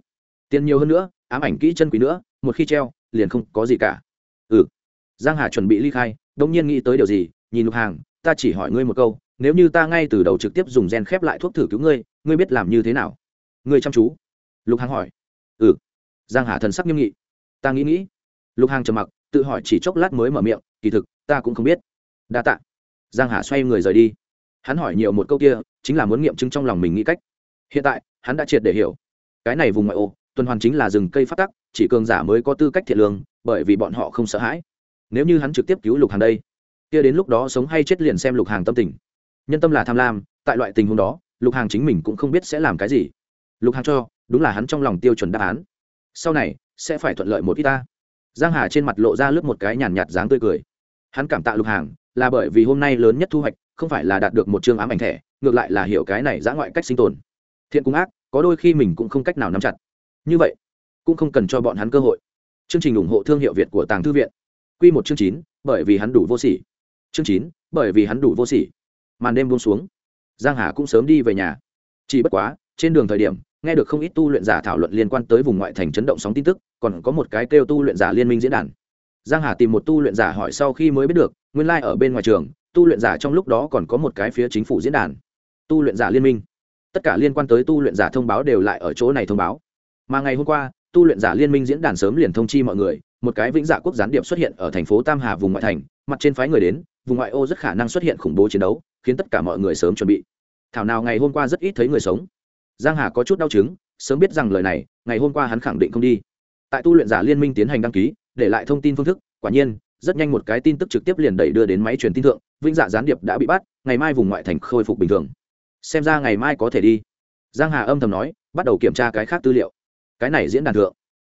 Tiền nhiều hơn nữa, ám ảnh kỹ chân quý nữa, một khi treo, liền không có gì cả. Ừ. Giang hà chuẩn bị ly khai đông nhiên nghĩ tới điều gì, nhìn lục hàng ta chỉ hỏi ngươi một câu, nếu như ta ngay từ đầu trực tiếp dùng gen khép lại thuốc thử cứu ngươi ngươi biết làm như thế nào? Ngươi chăm chú. Lục hàng hỏi. Ừ. Giang hà thần sắc nghiêm nghị. Ta nghĩ nghĩ. Lục hàng trầm mặc tự hỏi chỉ chốc lát mới mở miệng, kỳ thực, ta cũng không biết. Đa tạ. Giang hà xoay người rời đi. Hắn hỏi nhiều một câu kia, chính là muốn nghiệm chứng trong lòng mình nghĩ cách. Hiện tại, hắn đã triệt để hiểu. Cái này vùng ngoại ô, tuần hoàn chính là rừng cây phát tắc, chỉ cường giả mới có tư cách thiện lương, bởi vì bọn họ không sợ hãi. Nếu như hắn trực tiếp cứu lục hàng đây, kia đến lúc đó sống hay chết liền xem lục hàng tâm tình. Nhân tâm là tham lam, tại loại tình huống đó, lục hàng chính mình cũng không biết sẽ làm cái gì. Lục hàng cho, đúng là hắn trong lòng tiêu chuẩn đáp án. Sau này, sẽ phải thuận lợi một ít ta giang hà trên mặt lộ ra lướt một cái nhàn nhạt dáng tươi cười. Hắn cảm tạ lục hàng, là bởi vì hôm nay lớn nhất thu hoạch, không phải là đạt được một chương ám ảnh thẻ, ngược lại là hiểu cái này giã ngoại cách sinh tồn. Thiện cung ác, có đôi khi mình cũng không cách nào nắm chặt. Như vậy, cũng không cần cho bọn hắn cơ hội. Chương trình ủng hộ thương hiệu việt của tàng thư viện. Quy một chương chín, bởi vì hắn đủ vô sỉ. Chương chín, bởi vì hắn đủ vô sỉ. Màn đêm buông xuống. Giang hà cũng sớm đi về nhà. Chỉ bất quá trên đường thời điểm, nghe được không ít tu luyện giả thảo luận liên quan tới vùng ngoại thành chấn động sóng tin tức, còn có một cái kêu tu luyện giả liên minh diễn đàn. Giang hà tìm một tu luyện giả hỏi sau khi mới biết được, nguyên lai like ở bên ngoài trường, tu luyện giả trong lúc đó còn có một cái phía chính phủ diễn đàn. Tu luyện giả liên minh. Tất cả liên quan tới tu luyện giả thông báo đều lại ở chỗ này thông báo. Mà ngày hôm qua, tu luyện giả liên minh diễn đàn sớm liền thông chi mọi người, một cái vĩnh giả quốc gián điệp xuất hiện ở thành phố tam hà vùng ngoại thành, mặt trên phái người đến, vùng ngoại ô rất khả năng xuất hiện khủng bố chiến đấu, khiến tất cả mọi người sớm chuẩn bị. Thảo nào ngày hôm qua rất ít thấy người sống giang hà có chút đau chứng, sớm biết rằng lời này, ngày hôm qua hắn khẳng định không đi. Tại tu luyện giả liên minh tiến hành đăng ký, để lại thông tin phương thức, quả nhiên, rất nhanh một cái tin tức trực tiếp liền đẩy đưa đến máy truyền tin thượng, vĩnh dạ gián điệp đã bị bắt, ngày mai vùng ngoại thành khôi phục bình thường. Xem ra ngày mai có thể đi. Giang hà âm thầm nói, bắt đầu kiểm tra cái khác tư liệu. Cái này diễn đàn thượng.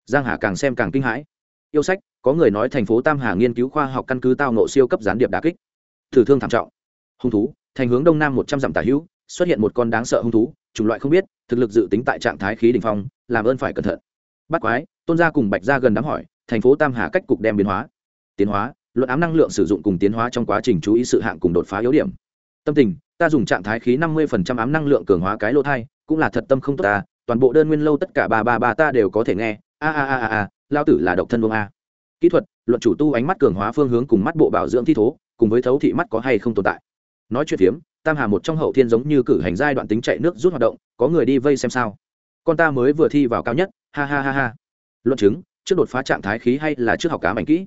Giang hà càng xem càng kinh hãi. Yêu sách, có người nói thành phố tam hà nghiên cứu khoa học căn cứ tao nộ siêu cấp gián điệp đà kích. Thử thương thảm trọng. Hung thú, thành hướng đông nam một trăm dặm tả hữu, xuất hiện một con đáng sợ hung thú chủng loại không biết, thực lực dự tính tại trạng thái khí đ ỉ n h phong, làm ơn phải cẩn thận. Bắt quái, tôn gia cùng bạch gia gần đám hỏi, thành phố tam hà cách cục đem biến hóa. Tiến hóa, luận ám năng lượng sử dụng cùng tiến hóa trong quá trình chú ý sự hạng cùng đột phá yếu điểm. Tâm tình, ta dùng trạng thái khí năm mươi ám năng lượng cường hóa cái lỗ thai, cũng là thật tâm không tốt ta, toàn bộ đơn nguyên lâu tất cả ba ba ba ta đều có thể nghe. A a a a a, lao tử là độc thân vương a. Kỹ thuật, luận chủ tu ánh mắt cường hóa phương hướng cùng mắt bộ bảo dưỡng thi thố, cùng với thấu thị mắt có hay không tồn tại nói chuyện phiếm, tam hà một trong hậu thiên giống như cử hành giai đoạn tính chạy nước rút hoạt động, có người đi vây xem sao. Con ta mới vừa thi vào cao nhất, ha ha ha ha. Luận chứng, trước đột phá trạng thái khí hay là trước học cá mảnh kỹ?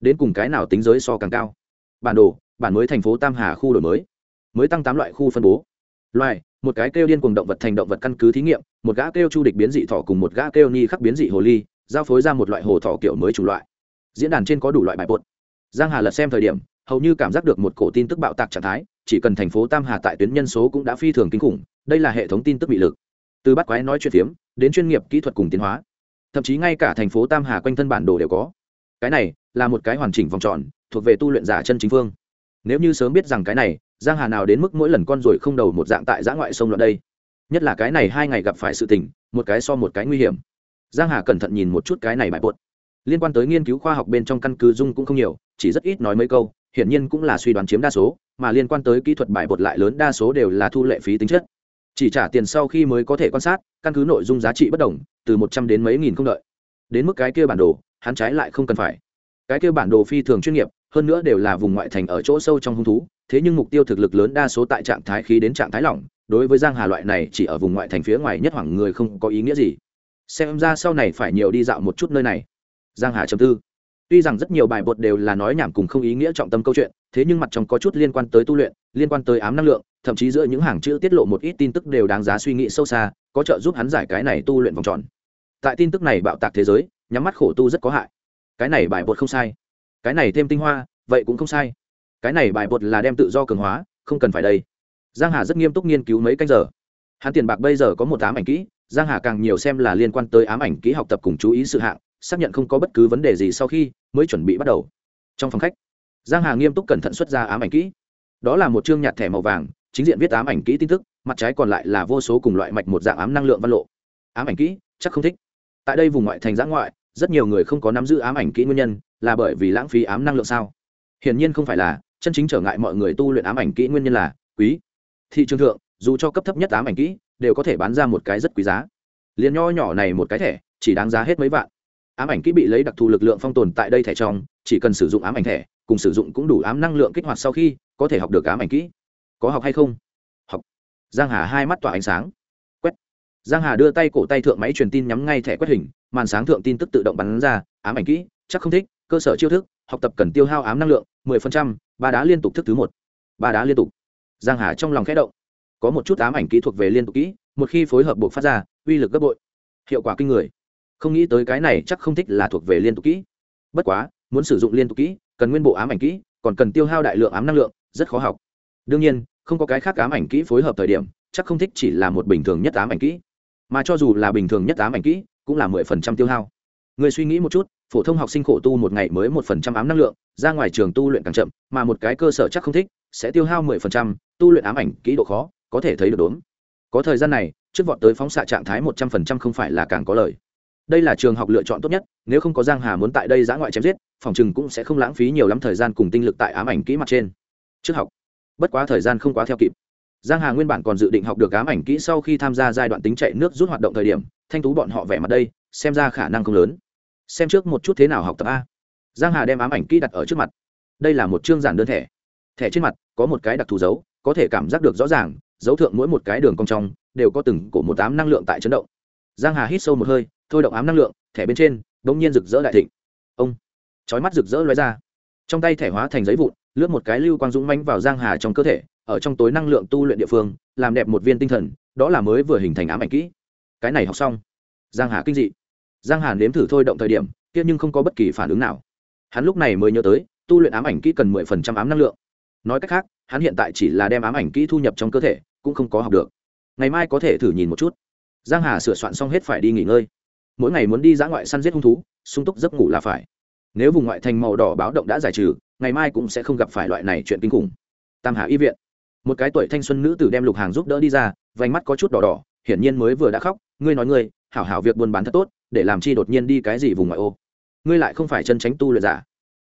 Đến cùng cái nào tính giới so càng cao? Bản đồ, bản mới thành phố tam hà khu đổi mới. Mới tăng tám loại khu phân bố. Loài, một cái kêu điên cùng động vật thành động vật căn cứ thí nghiệm, một gã kêu chu địch biến dị thỏ cùng một gã kêu ni khắc biến dị hồ ly, giao phối ra một loại hồ thỏ kiểu mới chủng loại. Diễn đàn trên có đủ loại bài bột. Giang hà lật xem thời điểm, hầu như cảm giác được một cổ tin tức bạo tạc trạng thái chỉ cần thành phố tam hà tại tuyến nhân số cũng đã phi thường kinh khủng, đây là hệ thống tin tức bị lực. Từ bắt quái nói chuyện phiếm, đến chuyên nghiệp kỹ thuật cùng tiến hóa. Thậm chí ngay cả thành phố tam hà quanh thân bản đồ đều có. Cái này là một cái hoàn chỉnh vòng tròn, thuộc về tu luyện giả chân chính phương. Nếu như sớm biết rằng cái này, giang hà nào đến mức mỗi lần con ruồi không đầu một dạng tại giã ngoại sông loạn đây. Nhất là cái này hai ngày gặp phải sự tình, một cái so một cái nguy hiểm. Giang hà cẩn thận nhìn một chút cái này bại bột. Liên quan tới nghiên cứu khoa học bên trong căn cứ dung cũng không nhiều, chỉ rất ít nói mấy câu hiển nhiên cũng là suy đoán chiếm đa số, mà liên quan tới kỹ thuật bài bột lại lớn đa số đều là thu lệ phí tính chất. Chỉ trả tiền sau khi mới có thể quan sát, căn cứ nội dung giá trị bất đồng, từ một trăm đến mấy nghìn không đợi. Đến mức cái kia bản đồ, hắn trái lại không cần phải. Cái kia bản đồ phi thường chuyên nghiệp, hơn nữa đều là vùng ngoại thành ở chỗ sâu trong hung thú, thế nhưng mục tiêu thực lực lớn đa số tại trạng thái khí đến trạng thái lỏng, đối với giang hà loại này chỉ ở vùng ngoại thành phía ngoài nhất hoảng người không có ý nghĩa gì. Xem ra sau này phải nhiều đi dạo một chút nơi này. Giang hà chấm tư tuy rằng rất nhiều bài bột đều là nói nhảm cùng không ý nghĩa trọng tâm câu chuyện, thế nhưng mặt trong có chút liên quan tới tu luyện, liên quan tới ám năng lượng, thậm chí giữa những hàng chữ tiết lộ một ít tin tức đều đáng giá suy nghĩ sâu xa, có trợ giúp hắn giải cái này tu luyện vòng tròn. Tại tin tức này bạo tạc thế giới, nhắm mắt khổ tu rất có hại. Cái này bài bột không sai. Cái này thêm tinh hoa, vậy cũng không sai. Cái này bài bột là đem tự do cường hóa, không cần phải đây. Giang hà rất nghiêm túc nghiên cứu mấy canh giờ. Hắn tiền bạc bây giờ có một ám ảnh kỹ, giang hà càng nhiều xem là liên quan tới ám ảnh kỹ học tập cùng chú ý sự hạng xác nhận không có bất cứ vấn đề gì sau khi mới chuẩn bị bắt đầu. Trong phòng khách, giang hà nghiêm túc cẩn thận xuất ra ám ảnh kỹ. Đó là một chương nhạt thẻ màu vàng, chính diện viết ám ảnh kỹ tin tức, mặt trái còn lại là vô số cùng loại mạch một dạng ám năng lượng văn lộ. Ám ảnh kỹ, chắc không thích. Tại đây vùng ngoại thành giã ngoại, rất nhiều người không có nắm giữ ám ảnh kỹ nguyên nhân là bởi vì lãng phí ám năng lượng sao? Hiển nhiên không phải là, chân chính trở ngại mọi người tu luyện ám ảnh kỹ nguyên nhân là quý. Thị trường thượng, dù cho cấp thấp nhất ám ảnh kỹ, đều có thể bán ra một cái rất quý giá. Liền nho nhỏ này một cái thẻ, chỉ đáng giá hết mấy vạn ám ảnh kỹ bị lấy đặc thù lực lượng phong tồn tại đây thẻ trong chỉ cần sử dụng ám ảnh thẻ cùng sử dụng cũng đủ ám năng lượng kích hoạt sau khi có thể học được ám ảnh kỹ. Có học hay không? Học. Giang hà hai mắt tỏa ánh sáng. Quét. Giang hà đưa tay cổ tay thượng máy truyền tin nhắm ngay thẻ quét hình màn sáng thượng tin tức tự động bắn ra ám ảnh kỹ chắc không thích cơ sở chiêu thức học tập cần tiêu hao ám năng lượng 10%, ba đá liên tục thức thứ một. Ba đá liên tục. Giang hà trong lòng khẽ động. Có một chút ám ảnh kỹ thuộc về liên tục kỹ một khi phối hợp buộc phát ra uy lực gấp bội. Hiệu quả kinh người không nghĩ tới cái này chắc không thích là thuộc về liên tục kỹ. Bất quá, muốn sử dụng liên tục kỹ, cần nguyên bộ ám ảnh kỹ, còn cần tiêu hao đại lượng ám năng lượng, rất khó học. Đương nhiên, không có cái khác ám ảnh kỹ phối hợp thời điểm, chắc không thích chỉ là một bình thường nhất ám ảnh kỹ. Mà cho dù là bình thường nhất ám ảnh kỹ, cũng là mười phần trăm tiêu hao. Người suy nghĩ một chút, phổ thông học sinh khổ tu một ngày mới một phần trăm ám năng lượng, ra ngoài trường tu luyện càng chậm, mà một cái cơ sở chắc không thích, sẽ tiêu hao mười phần trăm, tu luyện ám ảnh kỹ độ khó, có thể thấy được đốm. Có thời gian này, trước vọt tới phóng xạ trạng thái một trăm phần trăm không phải là càng có lời đây là trường học lựa chọn tốt nhất, nếu không có giang hà muốn tại đây giã ngoại chém giết, phòng chừng cũng sẽ không lãng phí nhiều lắm thời gian cùng tinh lực tại ám ảnh kỹ mặt trên. Trước học, bất quá thời gian không quá theo kịp. Giang hà nguyên bản còn dự định học được ám ảnh kỹ sau khi tham gia giai đoạn tính chạy nước rút hoạt động thời điểm, thanh tú bọn họ vẻ mặt đây, xem ra khả năng không lớn. Xem trước một chút thế nào học tập a. Giang hà đem ám ảnh kỹ đặt ở trước mặt. Đây là một chương giản đơn thẻ. Thẻ trên mặt, có một cái đặc thù dấu, có thể cảm giác được rõ ràng, dấu thượng mỗi một cái đường cong trong, đều có từng cổ một tám năng lượng tại chấn động. Giang hà hít sâu một hơi thôi động ám năng lượng, thẻ bên trên đ nhiên rực rỡ đại thịnh. Ông, chói mắt rực rỡ loay ra. Trong tay thẻ hóa thành giấy vụn, lướt một cái lưu quang dũng mánh vào giang hà trong cơ thể, ở trong tối năng lượng tu luyện địa phương, làm đẹp một viên tinh thần, đó là mới vừa hình thành ám ảnh kỹ. Cái này học xong. Giang hà kinh dị. Giang hà nếm thử thôi động thời điểm tiếc nhưng không có bất kỳ phản ứng nào. Hắn lúc này mới nhớ tới, tu luyện ám ảnh kỹ cần mười phần trăm ám năng lượng. Nói cách khác, hắn hiện tại chỉ là đem ám ảnh kỹ thu nhập trong cơ thể, cũng không có học được. Ngày mai có thể thử nhìn một chút. Giang hà sửa soạn xong hết phải đi nghỉ ngơi mỗi ngày muốn đi dã ngoại săn giết hung thú, sung túc giấc ngủ là phải. Nếu vùng ngoại thành màu đỏ báo động đã giải trừ, ngày mai cũng sẽ không gặp phải loại này chuyện kinh khủng. Tam hà y viện. Một cái tuổi thanh xuân nữ tử đem lục hàng giúp đỡ đi ra, vành mắt có chút đỏ đỏ, hiển nhiên mới vừa đã khóc, ngươi nói ngươi, hảo hảo việc buôn bán thật tốt, để làm chi đột nhiên đi cái gì vùng ngoại ô? Ngươi lại không phải chân tránh tu luyện giả.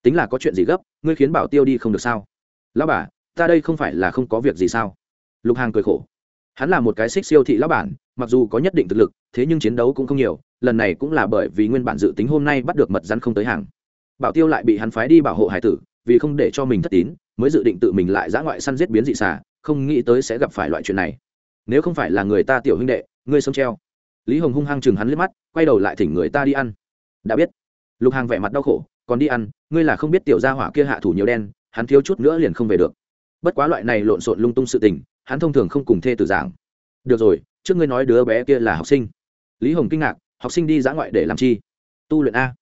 Tính là có chuyện gì gấp, ngươi khiến bảo tiêu đi không được sao? Lão bà, ta đây không phải là không có việc gì sao? Lục hàng cười khổ. Hắn là một cái xích siêu thị lão bản, mặc dù có nhất định thực lực, thế nhưng chiến đấu cũng không nhiều lần này cũng là bởi vì nguyên bản dự tính hôm nay bắt được mật rắn không tới hàng. Bảo tiêu lại bị hắn phái đi bảo hộ hải tử, vì không để cho mình thất tín, mới dự định tự mình lại giã ngoại săn giết biến dị xà, không nghĩ tới sẽ gặp phải loại chuyện này. Nếu không phải là người ta tiểu huynh đệ, ngươi sống treo. Lý hồng hung hăng chừng hắn liếc mắt, quay đầu lại thỉnh người ta đi ăn. Đã biết. Lục hàng vẻ mặt đau khổ, còn đi ăn, ngươi là không biết tiểu gia hỏa kia hạ thủ nhiều đen, hắn thiếu chút nữa liền không về được. Bất quá loại này lộn xộn lung tung sự tình, hắn thông thường không cùng thê tử giảng. Được rồi, trước ngươi nói đứa bé kia là học sinh. Lý hồng kinh ngạc học sinh đi dã ngoại để làm chi? Tu luyện a.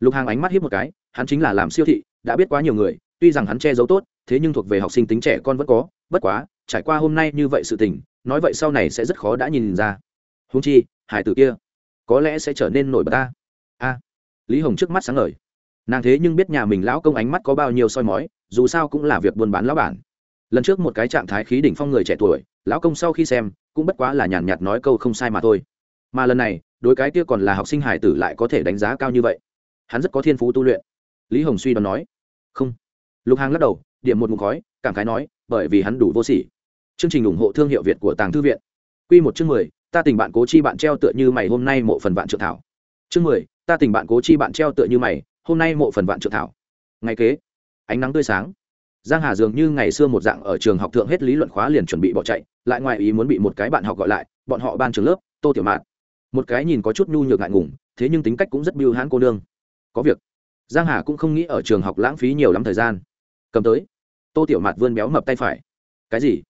Lục hàng ánh mắt hiếp một cái, hắn chính là làm siêu thị, đã biết quá nhiều người, tuy rằng hắn che giấu tốt, thế nhưng thuộc về học sinh tính trẻ con vẫn có, bất quá, trải qua hôm nay như vậy sự tình, nói vậy sau này sẽ rất khó đã nhìn ra. Húng chi, hải tử kia, có lẽ sẽ trở nên nổi bật ta a. Lý hồng trước mắt sáng ngời. Nàng thế nhưng biết nhà mình lão công ánh mắt có bao nhiêu soi mói, dù sao cũng là việc buôn bán lão bản. Lần trước một cái trạng thái khí đỉnh phong người trẻ tuổi, lão công sau khi xem, cũng bất quá là nhàn nhạt nói câu không sai mà thôi. Mà lần này đối cái kia còn là học sinh hải tử lại có thể đánh giá cao như vậy. Hắn rất có thiên phú tu luyện. Lý hồng suy đoán nói, không. Lục hàng lắc đầu, điểm một mục khói, cảm khái nói, bởi vì hắn đủ vô sỉ. Chương trình ủng hộ thương hiệu việt của tàng thư viện. Q một chương mười, ta tình bạn cố chi bạn treo tựa như mày, hôm nay mộ phần vạn trượng thảo. Chương mười, ta tình bạn cố chi bạn treo tựa như mày, hôm nay mộ phần vạn trượng thảo. Ngày kế, ánh nắng tươi sáng. Giang hà dường như ngày xưa một dạng ở trường học thượng hết lý luận khóa liền chuẩn bị bỏ chạy, lại ngoài ý muốn bị một cái bạn học gọi lại, bọn họ ban trường lớp, tô tiểu mạn một cái nhìn có chút nhu nhược ngại ngùng, thế nhưng tính cách cũng rất biêu hãn cô nương. Có việc. Giang hà cũng không nghĩ ở trường học lãng phí nhiều lắm thời gian. Cầm tới. Tô tiểu mạt vươn béo mập tay phải. Cái gì?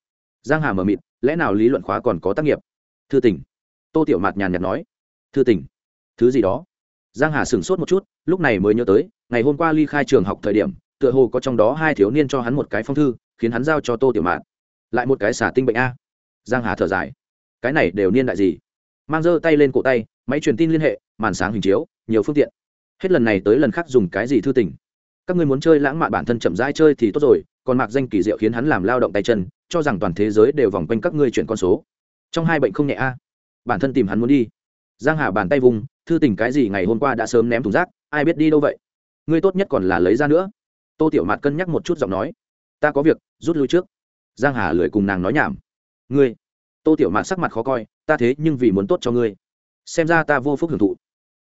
Giang hà mở mịt, lẽ nào lý luận khóa còn có tác nghiệp? Thư tỉnh tô tiểu mạt nhàn nhạt nói. Thư tỉnh thứ gì đó? Giang hà sửng sốt một chút, lúc này mới nhớ tới, ngày hôm qua ly khai trường học thời điểm, tựa hồ có trong đó hai thiếu niên cho hắn một cái phong thư, khiến hắn giao cho tô tiểu mạt. Lại một cái xả tinh bệnh a. Giang hà thở dài. Cái này đều niên đại gì? Mang giơ tay lên cổ tay, máy truyền tin liên hệ, màn sáng hình chiếu, nhiều phương tiện. Hết lần này tới lần khác dùng cái gì thư tình. Các ngươi muốn chơi lãng mạn bản thân chậm rãi chơi thì tốt rồi, còn mạc danh kỳ diệu khiến hắn làm lao động tay chân, cho rằng toàn thế giới đều vòng quanh các ngươi chuyển con số. Trong hai bệnh không nhẹ a. Bản thân tìm hắn muốn đi. Giang hà bàn tay vùng, thư tình cái gì ngày hôm qua đã sớm ném thùng rác, ai biết đi đâu vậy? Ngươi tốt nhất còn là lấy ra nữa. Tô tiểu mạt cân nhắc một chút giọng nói. Ta có việc, rút lui trước. Giang hà lười cùng nàng nói nhảm. Ngươi tô tiểu mạn sắc mặt khó coi, ta thế nhưng vì muốn tốt cho ngươi. Xem ra ta vô phúc hưởng thụ.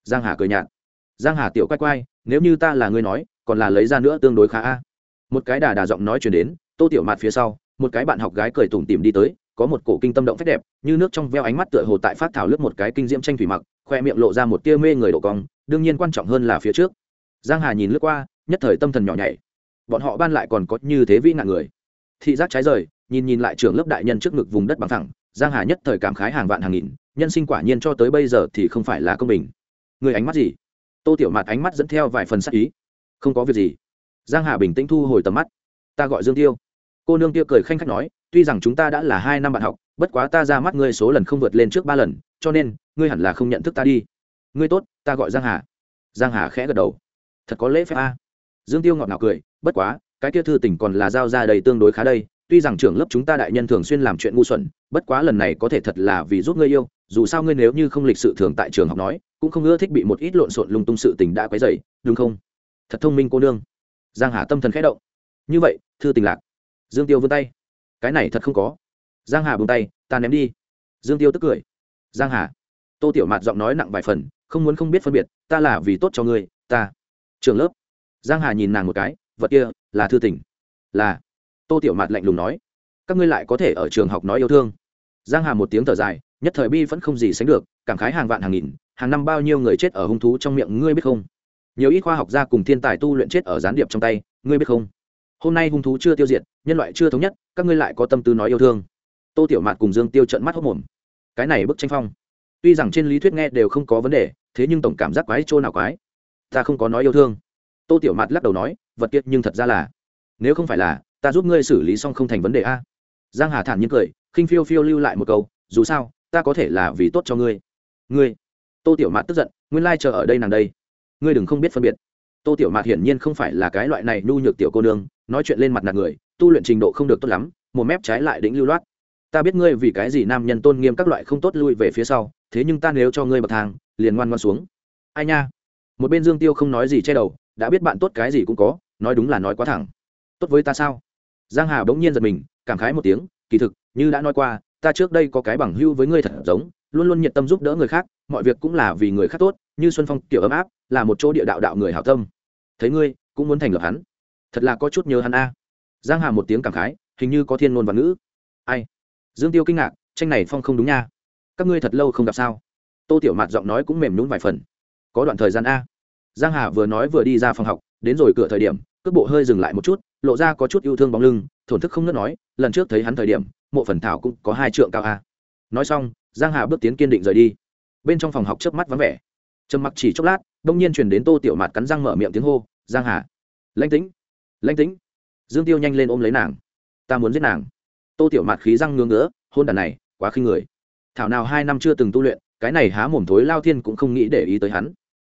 Giang hà cười nhạt. Giang hà tiểu quay quay, nếu như ta là ngươi nói, còn là lấy ra nữa tương đối khá a. Một cái đà đà giọng nói chuyển đến, tô tiểu mạn phía sau, một cái bạn học gái cười tủm tìm đi tới, có một cổ kinh tâm động phép đẹp, như nước trong veo ánh mắt tựa hồ tại phát thảo lướt một cái kinh diễm tranh thủy mặc, khoe miệng lộ ra một tia mê người độ cong, đương nhiên quan trọng hơn là phía trước. Giang hà nhìn lướt qua, nhất thời tâm thần nhỏ nhảy. Bọn họ ban lại còn có như thế vĩ nạn người. Thị giác trái rời, nhìn nhìn lại trường lớp đại nhân trước ngực vùng đất bằng thẳng giang hà nhất thời cảm khái hàng vạn hàng nghìn, nhân sinh quả nhiên cho tới bây giờ thì không phải là công bình. Người ánh mắt gì? Tô tiểu mạt ánh mắt dẫn theo vài phần sắc ý. Không có việc gì. Giang hà bình tĩnh thu hồi tầm mắt. Ta gọi dương tiêu. Cô nương tiêu cười khanh khách nói, tuy rằng chúng ta đã là hai năm bạn học, bất quá ta ra mắt ngươi số lần không vượt lên trước ba lần, cho nên, ngươi hẳn là không nhận thức ta đi. Ngươi tốt, ta gọi giang hà. Giang hà khẽ gật đầu. Thật có lễ phép a. Dương tiêu ngọt ngào cười, bất quá, cái kia thư tỉnh còn là giao ra đầy tương đối khá đây tuy rằng trưởng lớp chúng ta đại nhân thường xuyên làm chuyện ngu xuẩn, bất quá lần này có thể thật là vì giúp ngươi yêu, dù sao ngươi nếu như không lịch sự thường tại trường học nói, cũng không ưa thích bị một ít lộn xộn lung tung sự tình đã quấy dày đúng không? Thật thông minh cô nương. Giang hà tâm thần khẽ động. Như vậy, thư tình lạc. Dương tiêu vươn tay. Cái này thật không có. Giang hà buông tay, ta ném đi. Dương tiêu tức cười. Giang hà. Tô tiểu mạt giọng nói nặng vài phần, không muốn không biết phân biệt, ta là vì tốt cho ngươi, ta. Trường lớp. Giang hà nhìn nàng một cái, vật kia là thư tình. Là tô tiểu mạt lạnh lùng nói, các ngươi lại có thể ở trường học nói yêu thương. Giang hà một tiếng thở dài, nhất thời bi vẫn không gì sánh được, cảm khái hàng vạn hàng nghìn, hàng năm bao nhiêu người chết ở hung thú trong miệng ngươi biết không? Nhiều ít khoa học gia cùng thiên tài tu luyện chết ở gián điệp trong tay, ngươi biết không? Hôm nay hung thú chưa tiêu diệt, nhân loại chưa thống nhất, các ngươi lại có tâm tư nói yêu thương. Tô tiểu mạt cùng dương tiêu trận mắt hốc mồm. Cái này bức tranh phong. Tuy rằng trên lý thuyết nghe đều không có vấn đề, thế nhưng tổng cảm giác quái chỗ nào quái? Ta không có nói yêu thương. Tô tiểu mạt lắc đầu nói, vật tiết nhưng thật ra là, nếu không phải là ta giúp ngươi xử lý xong không thành vấn đề a. Giang hà thản nhiên cười, khinh phiêu phiêu lưu lại một câu, dù sao, ta có thể là vì tốt cho ngươi. Ngươi, tô tiểu mạt tức giận, nguyên lai chờ ở đây nàng đây. Ngươi đừng không biết phân biệt. Tô tiểu mạt hiển nhiên không phải là cái loại này nhu nhược tiểu cô nương, nói chuyện lên mặt nạt người, tu luyện trình độ không được tốt lắm, một mép trái lại đỉnh lưu loát. Ta biết ngươi vì cái gì nam nhân tôn nghiêm các loại không tốt lui về phía sau, thế nhưng ta nếu cho ngươi bậc thang, liền ngoan ngoan xuống. Ai nha? Một bên dương tiêu không nói gì che đầu, đã biết bạn tốt cái gì cũng có, nói đúng là nói quá thẳng. Tốt với ta sao? Giang hà bỗng nhiên giật mình, cảm khái một tiếng, kỳ thực, như đã nói qua, ta trước đây có cái bằng hưu với ngươi thật giống, luôn luôn nhiệt tâm giúp đỡ người khác, mọi việc cũng là vì người khác tốt, như xuân phong Tiểu ấm áp, là một chỗ địa đạo đạo người hảo tâm. Thấy ngươi, cũng muốn thành lập hắn. Thật là có chút nhớ hắn a. Giang hà một tiếng cảm khái, hình như có thiên ngôn và ngữ. Ai? Dương tiêu kinh ngạc, tranh này phong không đúng nha. Các ngươi thật lâu không gặp sao? Tô tiểu mạt giọng nói cũng mềm nhún vài phần. Có đoạn thời gian a. Giang hà vừa nói vừa đi ra phòng học, đến rồi cửa thời điểm cước bộ hơi dừng lại một chút, lộ ra có chút yêu thương bóng lưng, thổn thức không ngớt nói, lần trước thấy hắn thời điểm, mộ phần thảo cũng có hai trượng cao a. Nói xong, giang hà bước tiến kiên định rời đi. Bên trong phòng học chớp mắt vắng vẻ. Trầm mặc chỉ chốc lát đông nhiên truyền đến tô tiểu mạt cắn răng mở miệng tiếng hô, giang hà, lãnh tĩnh lãnh tĩnh. Dương tiêu nhanh lên ôm lấy nàng. Ta muốn giết nàng. Tô tiểu mạt khí răng ngứa ngứa, hôn đàn này, quá khinh người. Thảo nào hai năm chưa từng tu luyện, cái này há mồm thối lao thiên cũng không nghĩ để ý tới hắn.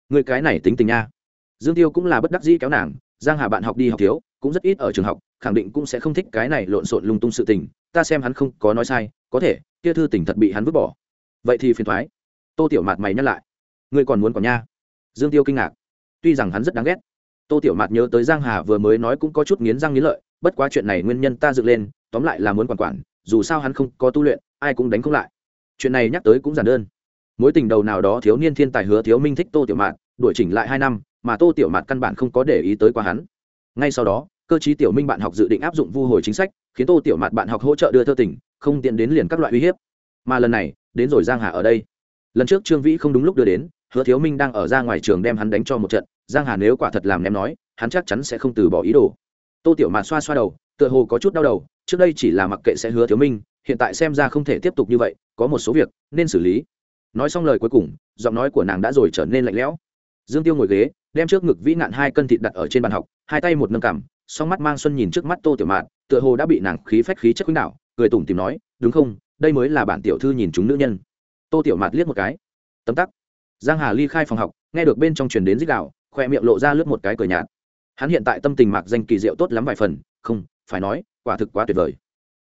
Người cái này tính tình nha. Dương tiêu cũng là bất đắc dĩ kéo nàng giang hà bạn học đi học thiếu, cũng rất ít ở trường học, khẳng định cũng sẽ không thích cái này lộn xộn lung tung sự tình, ta xem hắn không có nói sai, có thể, kia thư tình thật bị hắn vứt bỏ. Vậy thì phiền thoái. Tô tiểu mạt mày nhắc lại. Ngươi còn muốn còn nha? Dương tiêu kinh ngạc. Tuy rằng hắn rất đáng ghét. Tô tiểu mạt nhớ tới giang hà vừa mới nói cũng có chút nghiến răng nghiến lợi, bất quá chuyện này nguyên nhân ta dựng lên, tóm lại là muốn quản quản, dù sao hắn không có tu luyện, ai cũng đánh không lại. Chuyện này nhắc tới cũng giản đơn. Mối tình đầu nào đó thiếu niên thiên tài hứa thiếu minh thích tô tiểu mạt, đuổi chỉnh lại hai năm mà tô tiểu mạt căn bản không có để ý tới qua hắn. Ngay sau đó, cơ chí tiểu minh bạn học dự định áp dụng vu hồi chính sách, khiến tô tiểu mạt bạn học hỗ trợ đưa thơ tỉnh, không tiện đến liền các loại uy hiếp. Mà lần này, đến rồi giang hà ở đây. Lần trước trương vĩ không đúng lúc đưa đến, hứa thiếu minh đang ở ra ngoài trường đem hắn đánh cho một trận, giang hà nếu quả thật làm ném nói, hắn chắc chắn sẽ không từ bỏ ý đồ. Tô tiểu mạt xoa xoa đầu, tựa hồ có chút đau đầu, trước đây chỉ là mặc kệ sẽ hứa thiếu minh, hiện tại xem ra không thể tiếp tục như vậy, có một số việc nên xử lý. Nói xong lời cuối cùng, giọng nói của nàng đã rồi trở nên lạnh lẽo dương tiêu ngồi ghế, đem trước ngực vĩ nạn hai cân thịt đặt ở trên bàn học, hai tay một nâng cảm song mắt mang xuân nhìn trước mắt tô tiểu mạn, tựa hồ đã bị nàng khí phách khí chất quýnh đạo cười tủm tìm nói, đúng không? Đây mới là bản tiểu thư nhìn chúng nữ nhân. Tô tiểu mạt liếc một cái. Tấm tắc. Giang hà ly khai phòng học, nghe được bên trong truyền đến dích đạo khoe miệng lộ ra lướt một cái cười nhạt. Hắn hiện tại tâm tình mạc danh kỳ diệu tốt lắm vài phần, không, phải nói, quả thực quá tuyệt vời.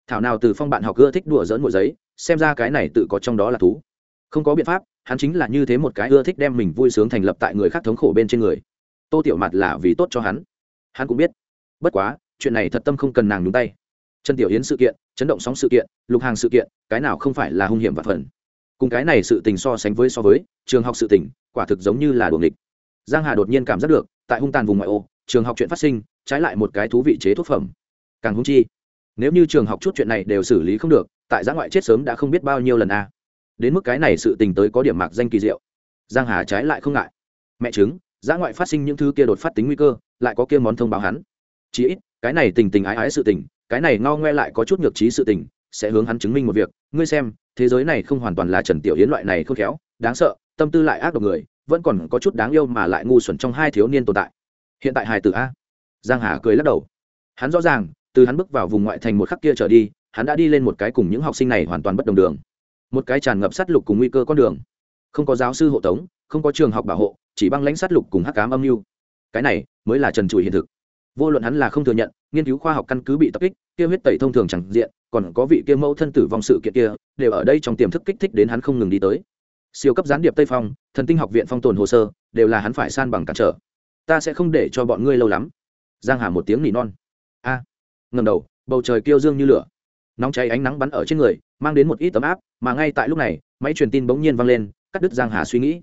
Thảo nào từ phong bạn học ưa thích đùa dỡn mùa giấy, xem ra cái này tự có trong đó là thú. Không có biện pháp hắn chính là như thế một cái ưa thích đem mình vui sướng thành lập tại người khác thống khổ bên trên người. Tô tiểu mặt là vì tốt cho hắn. Hắn cũng biết. Bất quá, chuyện này thật tâm không cần nàng nhúng tay. Trần tiểu yến sự kiện, chấn động sóng sự kiện, lục hàng sự kiện, cái nào không phải là hung hiểm và phần. Cùng cái này sự tình so sánh với so với, trường học sự tình, quả thực giống như là đuồng địch giang hà đột nhiên cảm giác được, tại hung tàn vùng ngoại ô, trường học chuyện phát sinh, trái lại một cái thú vị chế thuốc phẩm. Càng hung chi, nếu như trường học chút chuyện này đều xử lý không được, tại giã ngoại chết sớm đã không biết bao nhiêu lần a đến mức cái này sự tình tới có điểm mạc danh kỳ diệu. Giang hà trái lại không ngại. Mẹ chứng giã ngoại phát sinh những thứ kia đột phát tính nguy cơ, lại có kia món thông báo hắn. Chí ít, cái này tình tình ái ái sự tình, cái này ngao ngoe lại có chút nhược trí sự tình, sẽ hướng hắn chứng minh một việc, ngươi xem, thế giới này không hoàn toàn là trần tiểu yến loại này khôn khéo, đáng sợ, tâm tư lại ác độc người, vẫn còn có chút đáng yêu mà lại ngu xuẩn trong hai thiếu niên tồn tại. Hiện tại hài tử a. Giang hà cười lắc đầu. Hắn rõ ràng, từ hắn bước vào vùng ngoại thành một khắc kia trở đi, hắn đã đi lên một cái cùng những học sinh này hoàn toàn bất đồng đường một cái tràn ngập sát lục cùng nguy cơ con đường. Không có giáo sư hộ tống, không có trường học bảo hộ, chỉ băng lãnh sát lục cùng hắc cám âm mưu. Cái này mới là trần trụi hiện thực. Vô luận hắn là không thừa nhận, nghiên cứu khoa học căn cứ bị tập kích, kia huyết tẩy thông thường chẳng diện, còn có vị kia mẫu thân tử vong sự kiện kia, đều ở đây trong tiềm thức kích thích đến hắn không ngừng đi tới. Siêu cấp gián điệp tây phong, thần tinh học viện phong tồn hồ sơ, đều là hắn phải san bằng cản trở. Ta sẽ không để cho bọn ngươi lâu lắm. Giang hà một tiếng nỉ non. A ngầm đầu, bầu trời kêu dương như lửa nóng cháy ánh nắng bắn ở trên người, mang đến một ít tấm áp, mà ngay tại lúc này, máy truyền tin bỗng nhiên vang lên, cắt đứt giang hà suy nghĩ.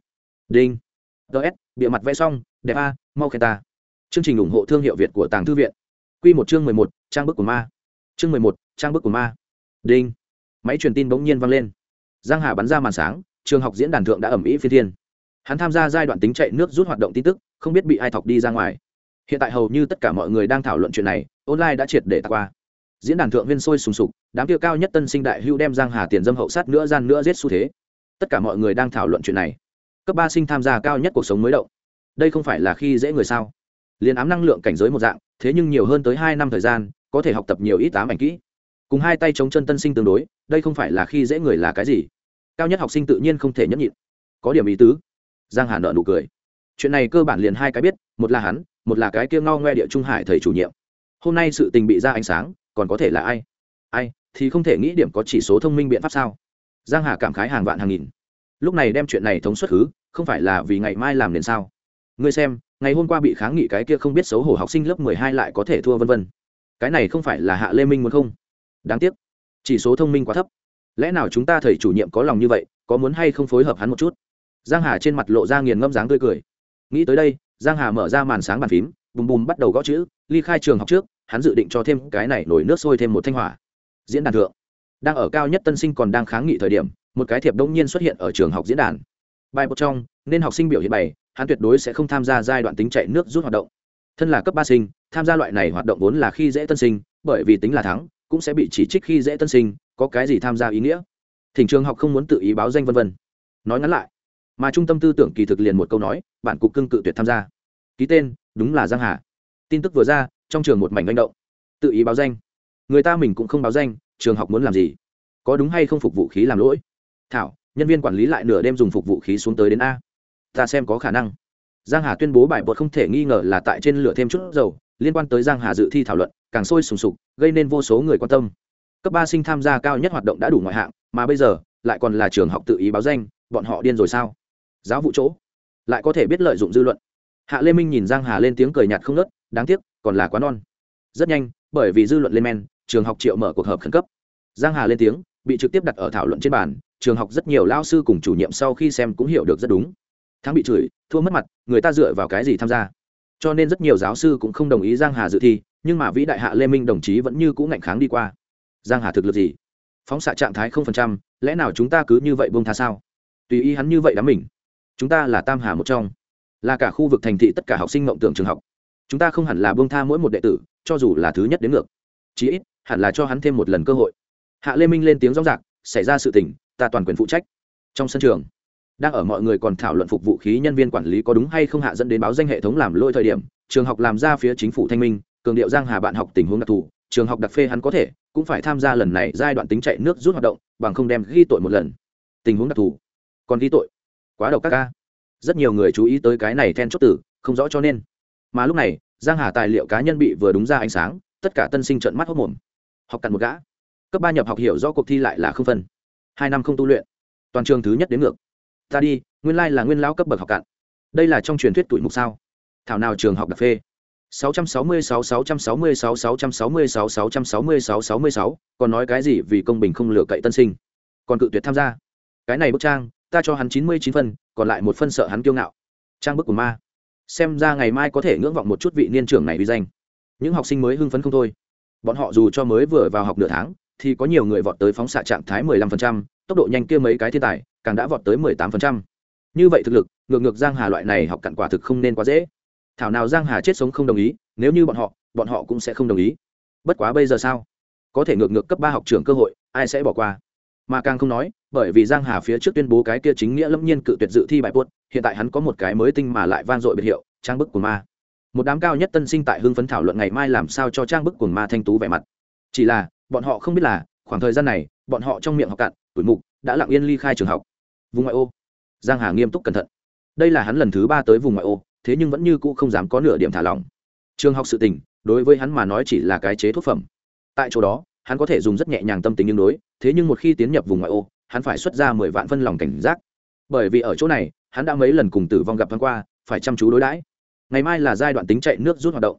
Đinh. Ts bịa mặt vẽ xong, đẹp a, mau khen ta. Chương trình ủng hộ thương hiệu việt của tàng thư viện. Q một chương mười một, trang bức của ma. Chương mười một, trang bức của ma. Đinh. Máy truyền tin bỗng nhiên vang lên. Giang hà bắn ra màn sáng, trường học diễn đàn thượng đã ẩm ý phi thiên. Hắn tham gia giai đoạn tính chạy nước rút hoạt động tin tức, không biết bị ai thọc đi ra ngoài. Hiện tại hầu như tất cả mọi người đang thảo luận chuyện này, online đã triệt để tạc qua diễn đàn thượng viên sôi sùng sục, đám tiêu cao nhất tân sinh đại hưu đem giang hà tiền dâm hậu sát nữa gian nữa giết xu thế. Tất cả mọi người đang thảo luận chuyện này. Cấp ba sinh tham gia cao nhất cuộc sống mới động. Đây không phải là khi dễ người sao? Liền ám năng lượng cảnh giới một dạng, thế nhưng nhiều hơn tới hai năm thời gian, có thể học tập nhiều ít ám ảnh kỹ. Cùng hai tay chống chân tân sinh tương đối, đây không phải là khi dễ người là cái gì? Cao nhất học sinh tự nhiên không thể nhẫn nhịn. Có điểm ý tứ. Giang hà nợ nụ cười. Chuyện này cơ bản liền hai cái biết, một là hắn, một là cái kia ngao ngoe địa trung hải thầy chủ nhiệm. Hôm nay sự tình bị ra ánh sáng còn có thể là ai? Ai, thì không thể nghĩ điểm có chỉ số thông minh biện pháp sao? Giang hà cảm khái hàng vạn hàng nghìn. Lúc này đem chuyện này thống suất hứ, không phải là vì ngày mai làm nền sao? Ngươi xem, ngày hôm qua bị kháng nghị cái kia không biết xấu hổ học sinh lớp mười hai lại có thể thua vân vân. Cái này không phải là hạ lê minh muốn không? Đáng tiếc, chỉ số thông minh quá thấp. Lẽ nào chúng ta thầy chủ nhiệm có lòng như vậy, có muốn hay không phối hợp hắn một chút? Giang hà trên mặt lộ ra nghiền ngâm dáng tươi cười. Nghĩ tới đây, giang hà mở ra màn sáng bàn phím, bùm bùm bắt đầu gõ chữ, ly khai trường học trước hắn dự định cho thêm cái này nổi nước sôi thêm một thanh hỏa. Diễn đàn thượng, đang ở cao nhất tân sinh còn đang kháng nghị thời điểm, một cái thiệp đông nhiên xuất hiện ở trường học diễn đàn. Bài một trong, nên học sinh biểu hiện bày, hắn tuyệt đối sẽ không tham gia giai đoạn tính chạy nước rút hoạt động. Thân là cấp ba sinh, tham gia loại này hoạt động vốn là khi dễ tân sinh, bởi vì tính là thắng, cũng sẽ bị chỉ trích khi dễ tân sinh, có cái gì tham gia ý nghĩa? Thỉnh trường học không muốn tự ý báo danh vân vân. Nói ngắn lại, mà trung tâm tư tưởng kỳ thực liền một câu nói bản cục cưng cự tuyệt tham gia. Ký tên, đúng là giang hà. Tin tức vừa ra trong trường một mảnh manh động. Tự ý báo danh. Người ta mình cũng không báo danh, trường học muốn làm gì? Có đúng hay không phục vụ khí làm lỗi? Thảo, nhân viên quản lý lại nửa đêm dùng phục vụ khí xuống tới đến a. Ta xem có khả năng. Giang hà tuyên bố bài bột không thể nghi ngờ là tại trên lửa thêm chút dầu, liên quan tới giang hà dự thi thảo luận, càng sôi sùng sục, gây nên vô số người quan tâm. Cấp ba sinh tham gia cao nhất hoạt động đã đủ ngoại hạng, mà bây giờ, lại còn là trường học tự ý báo danh, bọn họ điên rồi sao? Giáo vụ chỗ, lại có thể biết lợi dụng dư luận. Hạ lê minh nhìn giang hà lên tiếng cười nhạt không nớt đáng tiếc còn là quá non. Rất nhanh, bởi vì dư luận lên men, trường học triệu mở cuộc họp khẩn cấp. Giang hà lên tiếng, bị trực tiếp đặt ở thảo luận trên bàn, trường học rất nhiều lao sư cùng chủ nhiệm sau khi xem cũng hiểu được rất đúng. Thắng bị chửi, thua mất mặt, người ta dựa vào cái gì tham gia? Cho nên rất nhiều giáo sư cũng không đồng ý giang hà dự thi, nhưng mà vĩ đại hạ lê minh đồng chí vẫn như cũ ngạnh kháng đi qua. Giang hà thực lực gì? Phóng xạ trạng thái không phần trăm, lẽ nào chúng ta cứ như vậy buông tha sao? Tùy ý hắn như vậy đám mình. Chúng ta là tam hà một trong. Là cả khu vực thành thị tất cả học sinh mộng tưởng trường học chúng ta không hẳn là buông tha mỗi một đệ tử, cho dù là thứ nhất đến ngược. Chí ít, hẳn là cho hắn thêm một lần cơ hội. Hạ lê minh lên tiếng rõ rạc, xảy ra sự tình, ta toàn quyền phụ trách. Trong sân trường, đang ở mọi người còn thảo luận phục vụ khí nhân viên quản lý có đúng hay không hạ dẫn đến báo danh hệ thống làm lôi thời điểm, trường học làm ra phía chính phủ thanh minh, cường điệu giang hà bạn học tình huống đặc thù, trường học đặc phê hắn có thể, cũng phải tham gia lần này giai đoạn tính chạy nước rút hoạt động, bằng không đem ghi tội một lần. Tình huống đặc thù, còn ghi tội? Quá độc các ca. Rất nhiều người chú ý tới cái này then chốt tử không rõ cho nên mà lúc này, giang hà tài liệu cá nhân bị vừa đúng ra ánh sáng, tất cả tân sinh trợn mắt hốc mồm. Học cặn một gã. Cấp ba nhập học hiểu rõ cuộc thi lại là không phân. Hai năm không tu luyện. Toàn trường thứ nhất đến ngược. Ta đi, nguyên lai là nguyên lão cấp bậc học cạn đây là trong truyền thuyết tuổi mục sao? Thảo nào trường học đặc phê. 666 666 666 666 66 còn nói cái gì vì công bình không lừa cậy tân sinh? Còn cự tuyệt tham gia. Cái này bức trang, ta cho hắn 99 phân, còn lại một phân sợ hắn kiêu ngạo. Trang bức của ma xem ra ngày mai có thể ngưỡng vọng một chút vị niên trưởng này uy danh. Những học sinh mới hưng phấn không thôi. Bọn họ dù cho mới vừa vào học nửa tháng thì có nhiều người vọt tới phóng xạ trạng thái 15%, tốc độ nhanh kia mấy cái thiên tài càng đã vọt tới 18%. như vậy thực lực ngược ngược giang hà loại này học cặn quả thực không nên quá dễ. Thảo nào giang hà chết sống không đồng ý nếu như bọn họ bọn họ cũng sẽ không đồng ý. Bất quá bây giờ sao? Có thể ngược ngược cấp ba học trưởng cơ hội ai sẽ bỏ qua? Mà càng không nói bởi vì giang hà phía trước tuyên bố cái kia chính nghĩa lâm nhiên cự tuyệt dự thi bài buốt hiện tại hắn có một cái mới tinh mà lại van dội biệt hiệu, trang bức của ma. Một đám cao nhất tân sinh tại hưng phấn thảo luận ngày mai làm sao cho trang bức của ma thanh tú vẻ mặt. Chỉ là, bọn họ không biết là, khoảng thời gian này, bọn họ trong miệng học cạn, tuổi mục, đã lặng yên ly khai trường học. Vùng ngoại ô. Giang hà nghiêm túc cẩn thận. Đây là hắn lần thứ ba tới vùng ngoại ô, thế nhưng vẫn như cũ không dám có nửa điểm thả lỏng. Trường học sự tình, đối với hắn mà nói chỉ là cái chế thuốc phẩm. Tại chỗ đó, hắn có thể dùng rất nhẹ nhàng tâm tính nhưng đối, thế nhưng một khi tiến nhập vùng ngoại ô hắn phải xuất ra mười vạn phân lòng cảnh giác. Bởi vì ở chỗ này hắn đã mấy lần cùng tử vong gặp thoáng qua phải chăm chú đối đãi. Ngày mai là giai đoạn tính chạy nước rút hoạt động.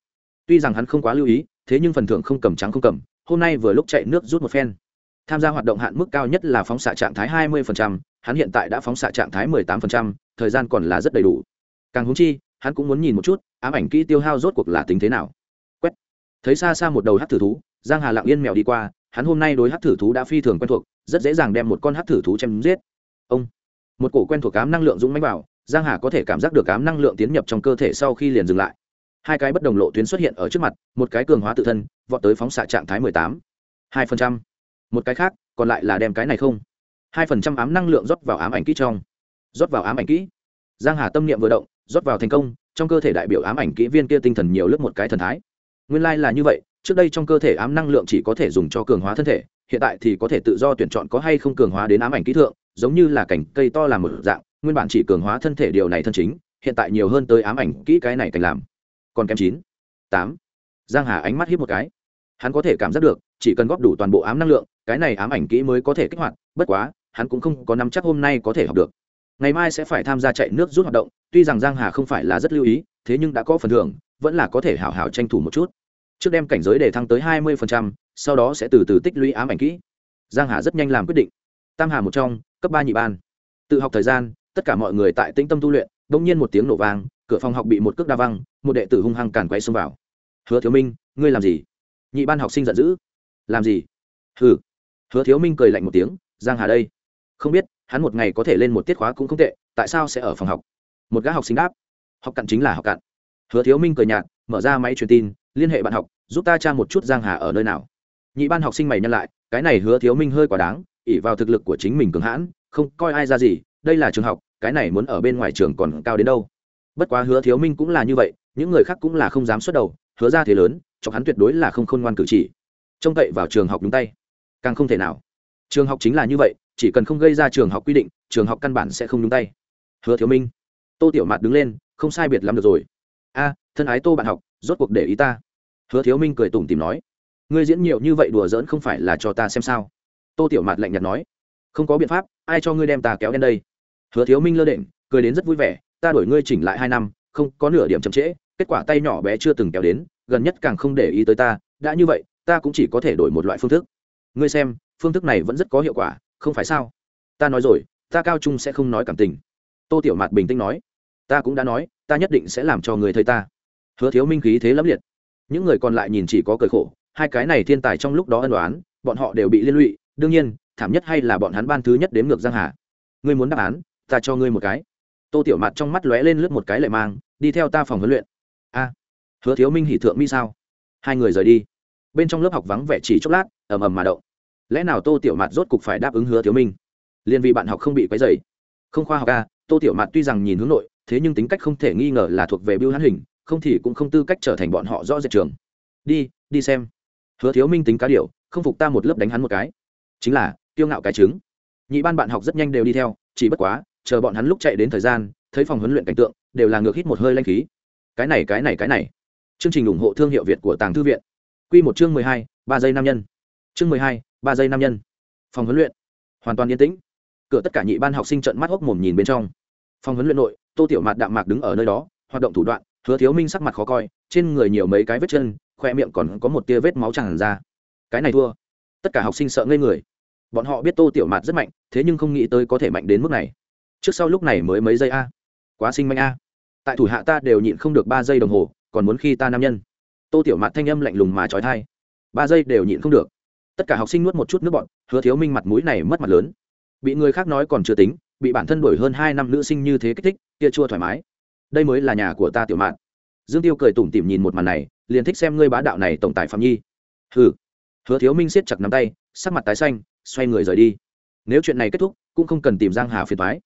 Tuy rằng hắn không quá lưu ý thế nhưng phần thưởng không cầm trắng không cầm hôm nay vừa lúc chạy nước rút một phen. Tham gia hoạt động hạn mức cao nhất là phóng xạ trạng thái 20%, hắn hiện tại đã phóng xạ trạng thái 18%, thời gian còn là rất đầy đủ. Càng húng chi hắn cũng muốn nhìn một chút ám ảnh kỹ tiêu hao rốt cuộc là tính thế nào. Quét. Thấy xa xa một đầu hát thử thú giang hà lặng yên mèo đi qua hắn hôm nay đối hát thử thú đã phi thường quen thuộc, rất dễ dàng đem một con hát thử thú chém giết. Ông, một cổ quen thuộc cám năng lượng dũng mãnh vào, giang hà có thể cảm giác được cám năng lượng tiến nhập trong cơ thể sau khi liền dừng lại. Hai cái bất đồng lộ tuyến xuất hiện ở trước mặt, một cái cường hóa tự thân, vọt tới phóng xạ trạng thái 18. hai phần trăm. Một cái khác, còn lại là đem cái này không. Hai phần trăm ám năng lượng rót vào ám ảnh kỹ trong. Rót vào ám ảnh kỹ. Giang hà tâm niệm vừa động, rót vào thành công, trong cơ thể đại biểu ám ảnh kỹ viên kia tinh thần nhiều lớp một cái thần thái. Nguyên lai like là như vậy trước đây trong cơ thể ám năng lượng chỉ có thể dùng cho cường hóa thân thể, hiện tại thì có thể tự do tuyển chọn có hay không cường hóa đến ám ảnh kỹ thượng, giống như là cảnh cây to làm một dạng, nguyên bản chỉ cường hóa thân thể điều này thân chính, hiện tại nhiều hơn tới ám ảnh kỹ cái này cảnh làm. Còn kém chín, tám. Giang hà ánh mắt hiếp một cái. Hắn có thể cảm giác được, chỉ cần góp đủ toàn bộ ám năng lượng, cái này ám ảnh kỹ mới có thể kích hoạt, bất quá, hắn cũng không có nắm chắc hôm nay có thể học được. Ngày mai sẽ phải tham gia chạy nước rút hoạt động, tuy rằng giang hà không phải là rất lưu ý, thế nhưng đã có phần thưởng, vẫn là có thể hảo hảo tranh thủ một chút trước đem cảnh giới để thăng tới hai 20%, sau đó sẽ từ từ tích lũy ám ảnh kỹ. Giang hà rất nhanh làm quyết định. Tam hà một trong cấp ba nhị ban. Tự học thời gian tất cả mọi người tại tĩnh tâm tu luyện bỗng nhiên một tiếng nổ vang cửa phòng học bị một cước đa văng một đệ tử hung hăng càn quay xông vào. Hứa thiếu minh ngươi làm gì? Nhị ban học sinh giận dữ. Làm gì? Hừ. Hứa thiếu minh cười lạnh một tiếng giang hà đây. Không biết hắn một ngày có thể lên một tiết khóa cũng không tệ tại sao sẽ ở phòng học? Một gã học sinh đáp. Học cặn chính là học cặn. Hứa thiếu minh cười nhạt mở ra máy truyền tin liên hệ bạn học, giúp ta tra một chút giang hà ở nơi nào. Nhị ban học sinh mày nhân lại, cái này hứa thiếu minh hơi quá đáng ỉ vào thực lực của chính mình cường hãn, không coi ai ra gì, đây là trường học, cái này muốn ở bên ngoài trường còn cao đến đâu. Bất quá hứa thiếu minh cũng là như vậy, những người khác cũng là không dám xuất đầu, hứa ra thế lớn, chọc hắn tuyệt đối là không khôn ngoan cử chỉ. Trông cậy vào trường học đúng tay. Càng không thể nào. Trường học chính là như vậy, chỉ cần không gây ra trường học quy định, trường học căn bản sẽ không nhúng tay. Hứa thiếu minh. Tô tiểu mạt đứng lên, không sai biệt lắm được rồi. A, thân ái tô bạn học rốt cuộc để ý ta. Hứa thiếu minh cười tủm tìm nói, ngươi diễn nhiều như vậy đùa giỡn không phải là cho ta xem sao? Tô tiểu mạt lạnh nhạt nói, không có biện pháp, ai cho ngươi đem ta kéo đến đây? Hứa thiếu minh lơ định cười đến rất vui vẻ, ta đổi ngươi chỉnh lại hai năm, không có nửa điểm chậm trễ, kết quả tay nhỏ bé chưa từng kéo đến, gần nhất càng không để ý tới ta, đã như vậy, ta cũng chỉ có thể đổi một loại phương thức. Ngươi xem, phương thức này vẫn rất có hiệu quả, không phải sao? Ta nói rồi, ta cao trung sẽ không nói cảm tình. Tô tiểu mạt bình tĩnh nói, ta cũng đã nói, ta nhất định sẽ làm cho người thấy ta hứa thiếu minh khí thế lẫm liệt. Những người còn lại nhìn chỉ có cười khổ, hai cái này thiên tài trong lúc đó ân đoán bọn họ đều bị liên lụy, đương nhiên, thảm nhất hay là bọn hắn ban thứ nhất đếm ngược giang hà. Ngươi muốn đáp án, ta cho ngươi một cái. Tô tiểu mặt trong mắt lóe lên lướt một cái lệ mang, đi theo ta phòng huấn luyện. A, hứa thiếu minh hỉ thượng mi sao? Hai người rời đi. Bên trong lớp học vắng vẻ chỉ chốc lát, ầm ầm mà động. Lẽ nào tô tiểu mặt rốt cục phải đáp ứng hứa thiếu minh? Liên vì bạn học không bị quấy dày không khoa học a tô tiểu mặt tuy rằng nhìn hướng nội, thế nhưng tính cách không thể nghi ngờ là thuộc về biêu hắn hình không thì cũng không tư cách trở thành bọn họ rõ rệt trường. Đi đi xem. Hứa thiếu minh tính cá điệu không phục ta một lớp đánh hắn một cái. Chính là, kiêu ngạo cái trứng. Nhị ban bạn học rất nhanh đều đi theo, chỉ bất quá, chờ bọn hắn lúc chạy đến thời gian, thấy phòng huấn luyện cảnh tượng, đều là ngược hít một hơi lanh khí. Cái này cái này cái này. Chương trình ủng hộ thương hiệu việt của tàng thư viện. Q một chương mười hai, ba giây nam nhân. Chương mười hai, ba giây nam nhân. Phòng huấn luyện. Hoàn toàn yên tĩnh. Cửa tất cả nhị ban học sinh trận mắt hốc mồm nhìn bên trong. Phòng huấn luyện nội, tô tiểu mạt đạm mạc đứng ở nơi đó, hoạt động thủ đoạn hứa thiếu minh sắc mặt khó coi, trên người nhiều mấy cái vết chân, khoe miệng còn có một tia vết máu tràn ra. Cái này thua. Tất cả học sinh sợ ngây người. Bọn họ biết tô tiểu mạt rất mạnh, thế nhưng không nghĩ tới có thể mạnh đến mức này. Trước sau lúc này mới mấy giây a. Quá sinh manh a. Tại thủ hạ ta đều nhịn không được ba giây đồng hồ, còn muốn khi ta nam nhân. Tô tiểu mạt thanh âm lạnh lùng mà trói thai ba giây đều nhịn không được. Tất cả học sinh nuốt một chút nước bọn hứa thiếu minh mặt mũi này mất mặt lớn. Bị người khác nói còn chưa tính, bị bản thân đổi hơn hai năm nữ sinh như thế kích thích, kia chua thoải mái đây mới là nhà của ta tiểu mạn. Dương tiêu cười tủm tỉm nhìn một màn này, liền thích xem ngươi bá đạo này tổng tài phạm nhi. Hừ. Hứa thiếu minh siết chặt nắm tay, sắc mặt tái xanh, xoay người rời đi. Nếu chuyện này kết thúc, cũng không cần tìm giang hà phiền thoái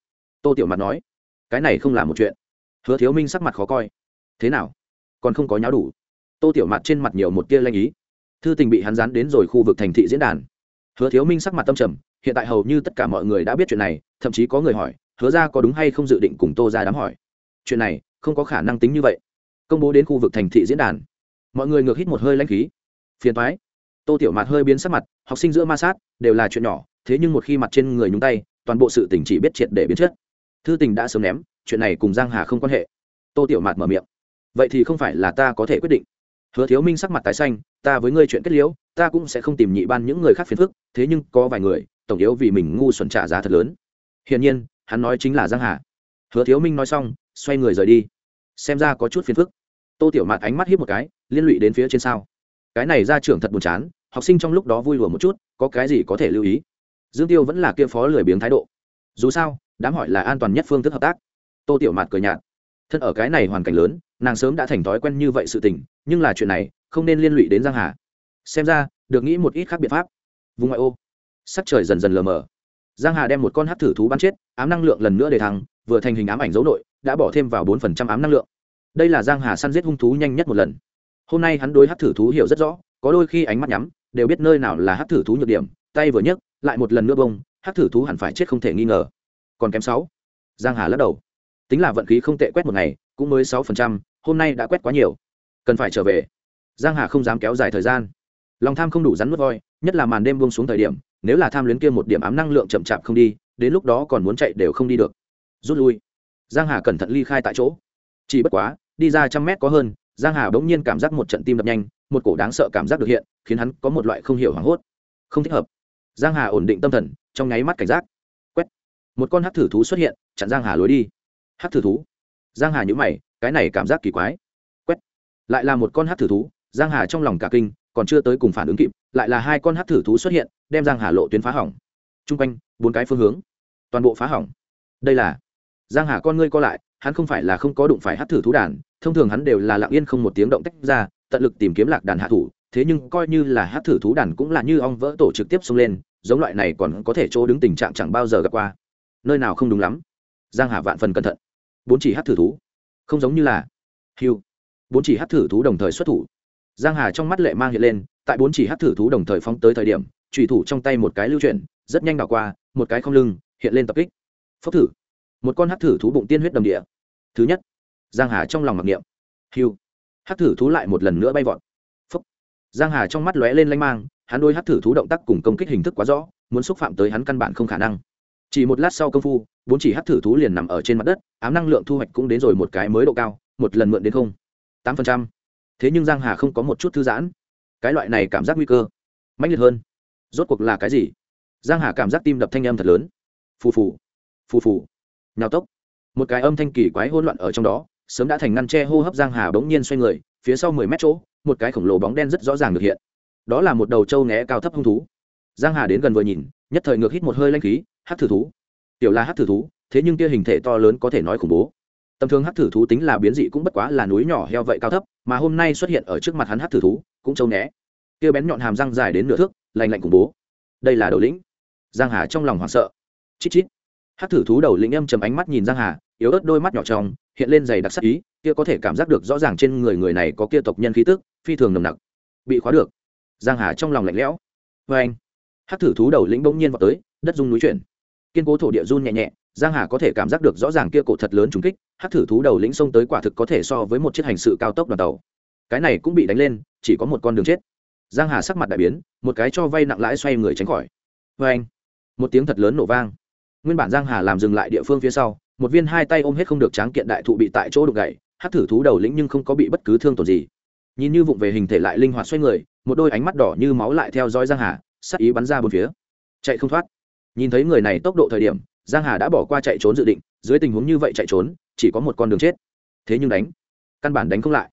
tô tiểu mặt nói, cái này không là một chuyện. Hứa thiếu minh sắc mặt khó coi. Thế nào? Còn không có nháo đủ. Tô tiểu mặt trên mặt nhiều một tia lanh ý. Thư tình bị hắn dán đến rồi khu vực thành thị diễn đàn. Hứa thiếu minh sắc mặt tâm trầm, hiện tại hầu như tất cả mọi người đã biết chuyện này, thậm chí có người hỏi, hứa ra có đúng hay không dự định cùng tô ra đám hỏi chuyện này không có khả năng tính như vậy. Công bố đến khu vực thành thị diễn đàn. Mọi người ngược hít một hơi lanh khí. Phiền thoái tô tiểu mạt hơi biến sắc mặt, học sinh giữa ma sát đều là chuyện nhỏ, thế nhưng một khi mặt trên người nhúng tay, toàn bộ sự tình chỉ biết triệt để biến chất. Thư tình đã sớm ném, chuyện này cùng giang hà không quan hệ. Tô tiểu mạt mở miệng. Vậy thì không phải là ta có thể quyết định. Hứa thiếu minh sắc mặt tái xanh, ta với ngươi chuyện kết liễu, ta cũng sẽ không tìm nhị ban những người khác phiền phức, thế nhưng có vài người, tổng yếu vì mình ngu xuẩn trả giá thật lớn. Hiển nhiên, hắn nói chính là giang hà. Hứa thiếu minh nói xong xoay người rời đi. Xem ra có chút phiền phức. Tô tiểu mạt ánh mắt hít một cái, liên lụy đến phía trên sao. Cái này ra trưởng thật buồn chán, học sinh trong lúc đó vui lùa một chút, có cái gì có thể lưu ý? Dương tiêu vẫn là kia phó lười biếng thái độ. Dù sao, đám hỏi là an toàn nhất phương thức hợp tác. Tô tiểu mạt cười nhạt. Thân ở cái này hoàn cảnh lớn, nàng sớm đã thành thói quen như vậy sự tình, nhưng là chuyện này, không nên liên lụy đến giang hà. Xem ra, được nghĩ một ít khác biện pháp. Vùng ngoại ô. Sắc trời dần dần lờ mờ. Giang hà đem một con hát thử thú bắn chết, ám năng lượng lần nữa để thăng, vừa thành hình ám ảnh dấu nội đã bỏ thêm vào bốn phần trăm ám năng lượng. Đây là giang hà săn giết hung thú nhanh nhất một lần. Hôm nay hắn đối hát thử thú hiểu rất rõ, có đôi khi ánh mắt nhắm, đều biết nơi nào là hát thử thú nhược điểm, tay vừa nhấc, lại một lần nữa bông hát thử thú hẳn phải chết không thể nghi ngờ. Còn kém sáu. Giang hà lắc đầu. Tính là vận khí không tệ quét một ngày, cũng mới sáu phần trăm, hôm nay đã quét quá nhiều. Cần phải trở về. Giang hà không dám kéo dài thời gian. Lòng tham không đủ rắn nuốt voi, nhất là màn đêm buông xuống thời điểm, nếu là tham luyến kia một điểm ám năng lượng chậm chạp không đi, đến lúc đó còn muốn chạy đều không đi được. Rút lui giang hà cẩn thận ly khai tại chỗ. Chỉ bất quá, đi ra trăm mét có hơn, giang hà bỗng nhiên cảm giác một trận tim đập nhanh, một cổ đáng sợ cảm giác được hiện, khiến hắn có một loại không hiểu hoảng hốt. Không thích hợp. Giang hà ổn định tâm thần, trong nháy mắt cảnh giác. Quét. Một con hắc thử thú xuất hiện, chặn giang hà lối đi. Hắc thử thú. Giang hà nhíu mày, cái này cảm giác kỳ quái. Quét. Lại là một con hắc thử thú, giang hà trong lòng cả kinh, còn chưa tới cùng phản ứng kịp, lại là hai con hát thử thú xuất hiện, đem giang hà lộ tuyến phá hỏng. Trung quanh, bốn cái phương hướng. Toàn bộ phá hỏng. Đây là giang hà con ngươi co lại, hắn không phải là không có đụng phải hát thử thú đàn, thông thường hắn đều là lặng yên không một tiếng động tách ra, tận lực tìm kiếm lạc đàn hạ thủ, thế nhưng coi như là hát thử thú đàn cũng là như ong vỡ tổ trực tiếp xông lên, giống loại này còn có thể chỗ đứng tình trạng chẳng bao giờ gặp qua. Nơi nào không đúng lắm. Giang hà vạn phần cẩn thận. Bốn chỉ hát thử thú. Không giống như là hiu bốn chỉ hát thử thú đồng thời xuất thủ. Giang hà trong mắt lệ mang hiện lên, tại bốn chỉ hát thử thú đồng thời phóng tới thời điểm trùy thủ trong tay một cái lưu chuyển, rất nhanh đảo qua, một cái không lưng, hiện lên tập kích. Phốc thử một con hát thử thú bụng tiên huyết đầm địa. Thứ nhất, giang hà trong lòng mặc niệm. Hiu hát thử thú lại một lần nữa bay vọt. Phốc giang hà trong mắt lóe lên lanh mang, hắn đôi hát thử thú động tác cùng công kích hình thức quá rõ, muốn xúc phạm tới hắn căn bản không khả năng. Chỉ một lát sau công phu, bốn chỉ hát thử thú liền nằm ở trên mặt đất, ám năng lượng thu hoạch cũng đến rồi một cái mới độ cao, một lần mượn đến không. Tám phần trăm. Thế nhưng giang hà không có một chút thư giãn. Cái loại này cảm giác nguy cơ. Mãnh liệt hơn. Rốt cuộc là cái gì? Giang hà cảm giác tim đập thanh âm thật lớn. Phù phù. Phù phù nhào tốc. Một cái âm thanh kỳ quái hỗn loạn ở trong đó, sớm đã thành ngăn che hô hấp giang hà bỗng nhiên xoay người, phía sau 10 mét chỗ, một cái khổng lồ bóng đen rất rõ ràng được hiện. Đó là một đầu trâu né cao thấp hung thú. Giang hà đến gần vừa nhìn, nhất thời ngược hít một hơi lanh khí hát thử thú. Tiểu là hát thử thú, thế nhưng kia hình thể to lớn có thể nói khủng bố. Tầm thường hát thử thú tính là biến dị cũng bất quá là núi nhỏ heo vậy cao thấp, mà hôm nay xuất hiện ở trước mặt hắn hát thử thú, cũng trâu né. Kia bén nhọn hàm răng dài đến nửa thước lành lạnh khủng bố. Đây là đầu lĩnh. Giang hà trong lòng hoảng sợ. Chít chít hát thử thú đầu lĩnh âm chầm ánh mắt nhìn giang hà, yếu ớt đôi mắt nhỏ trong, hiện lên dày đặc sắc ý, kia có thể cảm giác được rõ ràng trên người người này có kia tộc nhân khí tức, phi thường nồng nặc. Bị khóa được. Giang hà trong lòng lạnh lẽo. Vê anh hát thử thú đầu lĩnh bỗng nhiên vào tới, đất rung núi chuyển. Kiên cố thổ địa run nhẹ nhẹ, giang hà có thể cảm giác được rõ ràng kia cổ thật lớn trúng kích hát thử thú đầu lĩnh xông tới quả thực có thể so với một chiếc hành sự cao tốc đoàn tàu. Cái này cũng bị đánh lên, chỉ có một con đường chết. Giang hà sắc mặt đại biến, một cái cho vay nặng lãi xoay người tránh khỏi. Vê anh, một tiếng thật lớn nổ vang nguyên bản giang hà làm dừng lại địa phương phía sau, một viên hai tay ôm hết không được tráng kiện đại thụ bị tại chỗ đục gậy hát thử thú đầu lĩnh nhưng không có bị bất cứ thương tổn gì. Nhìn như vụng về hình thể lại linh hoạt xoay người, một đôi ánh mắt đỏ như máu lại theo dõi giang hà, sắc ý bắn ra bốn phía. Chạy không thoát. Nhìn thấy người này tốc độ thời điểm, giang hà đã bỏ qua chạy trốn dự định, dưới tình huống như vậy chạy trốn, chỉ có một con đường chết. Thế nhưng đánh, căn bản đánh không lại.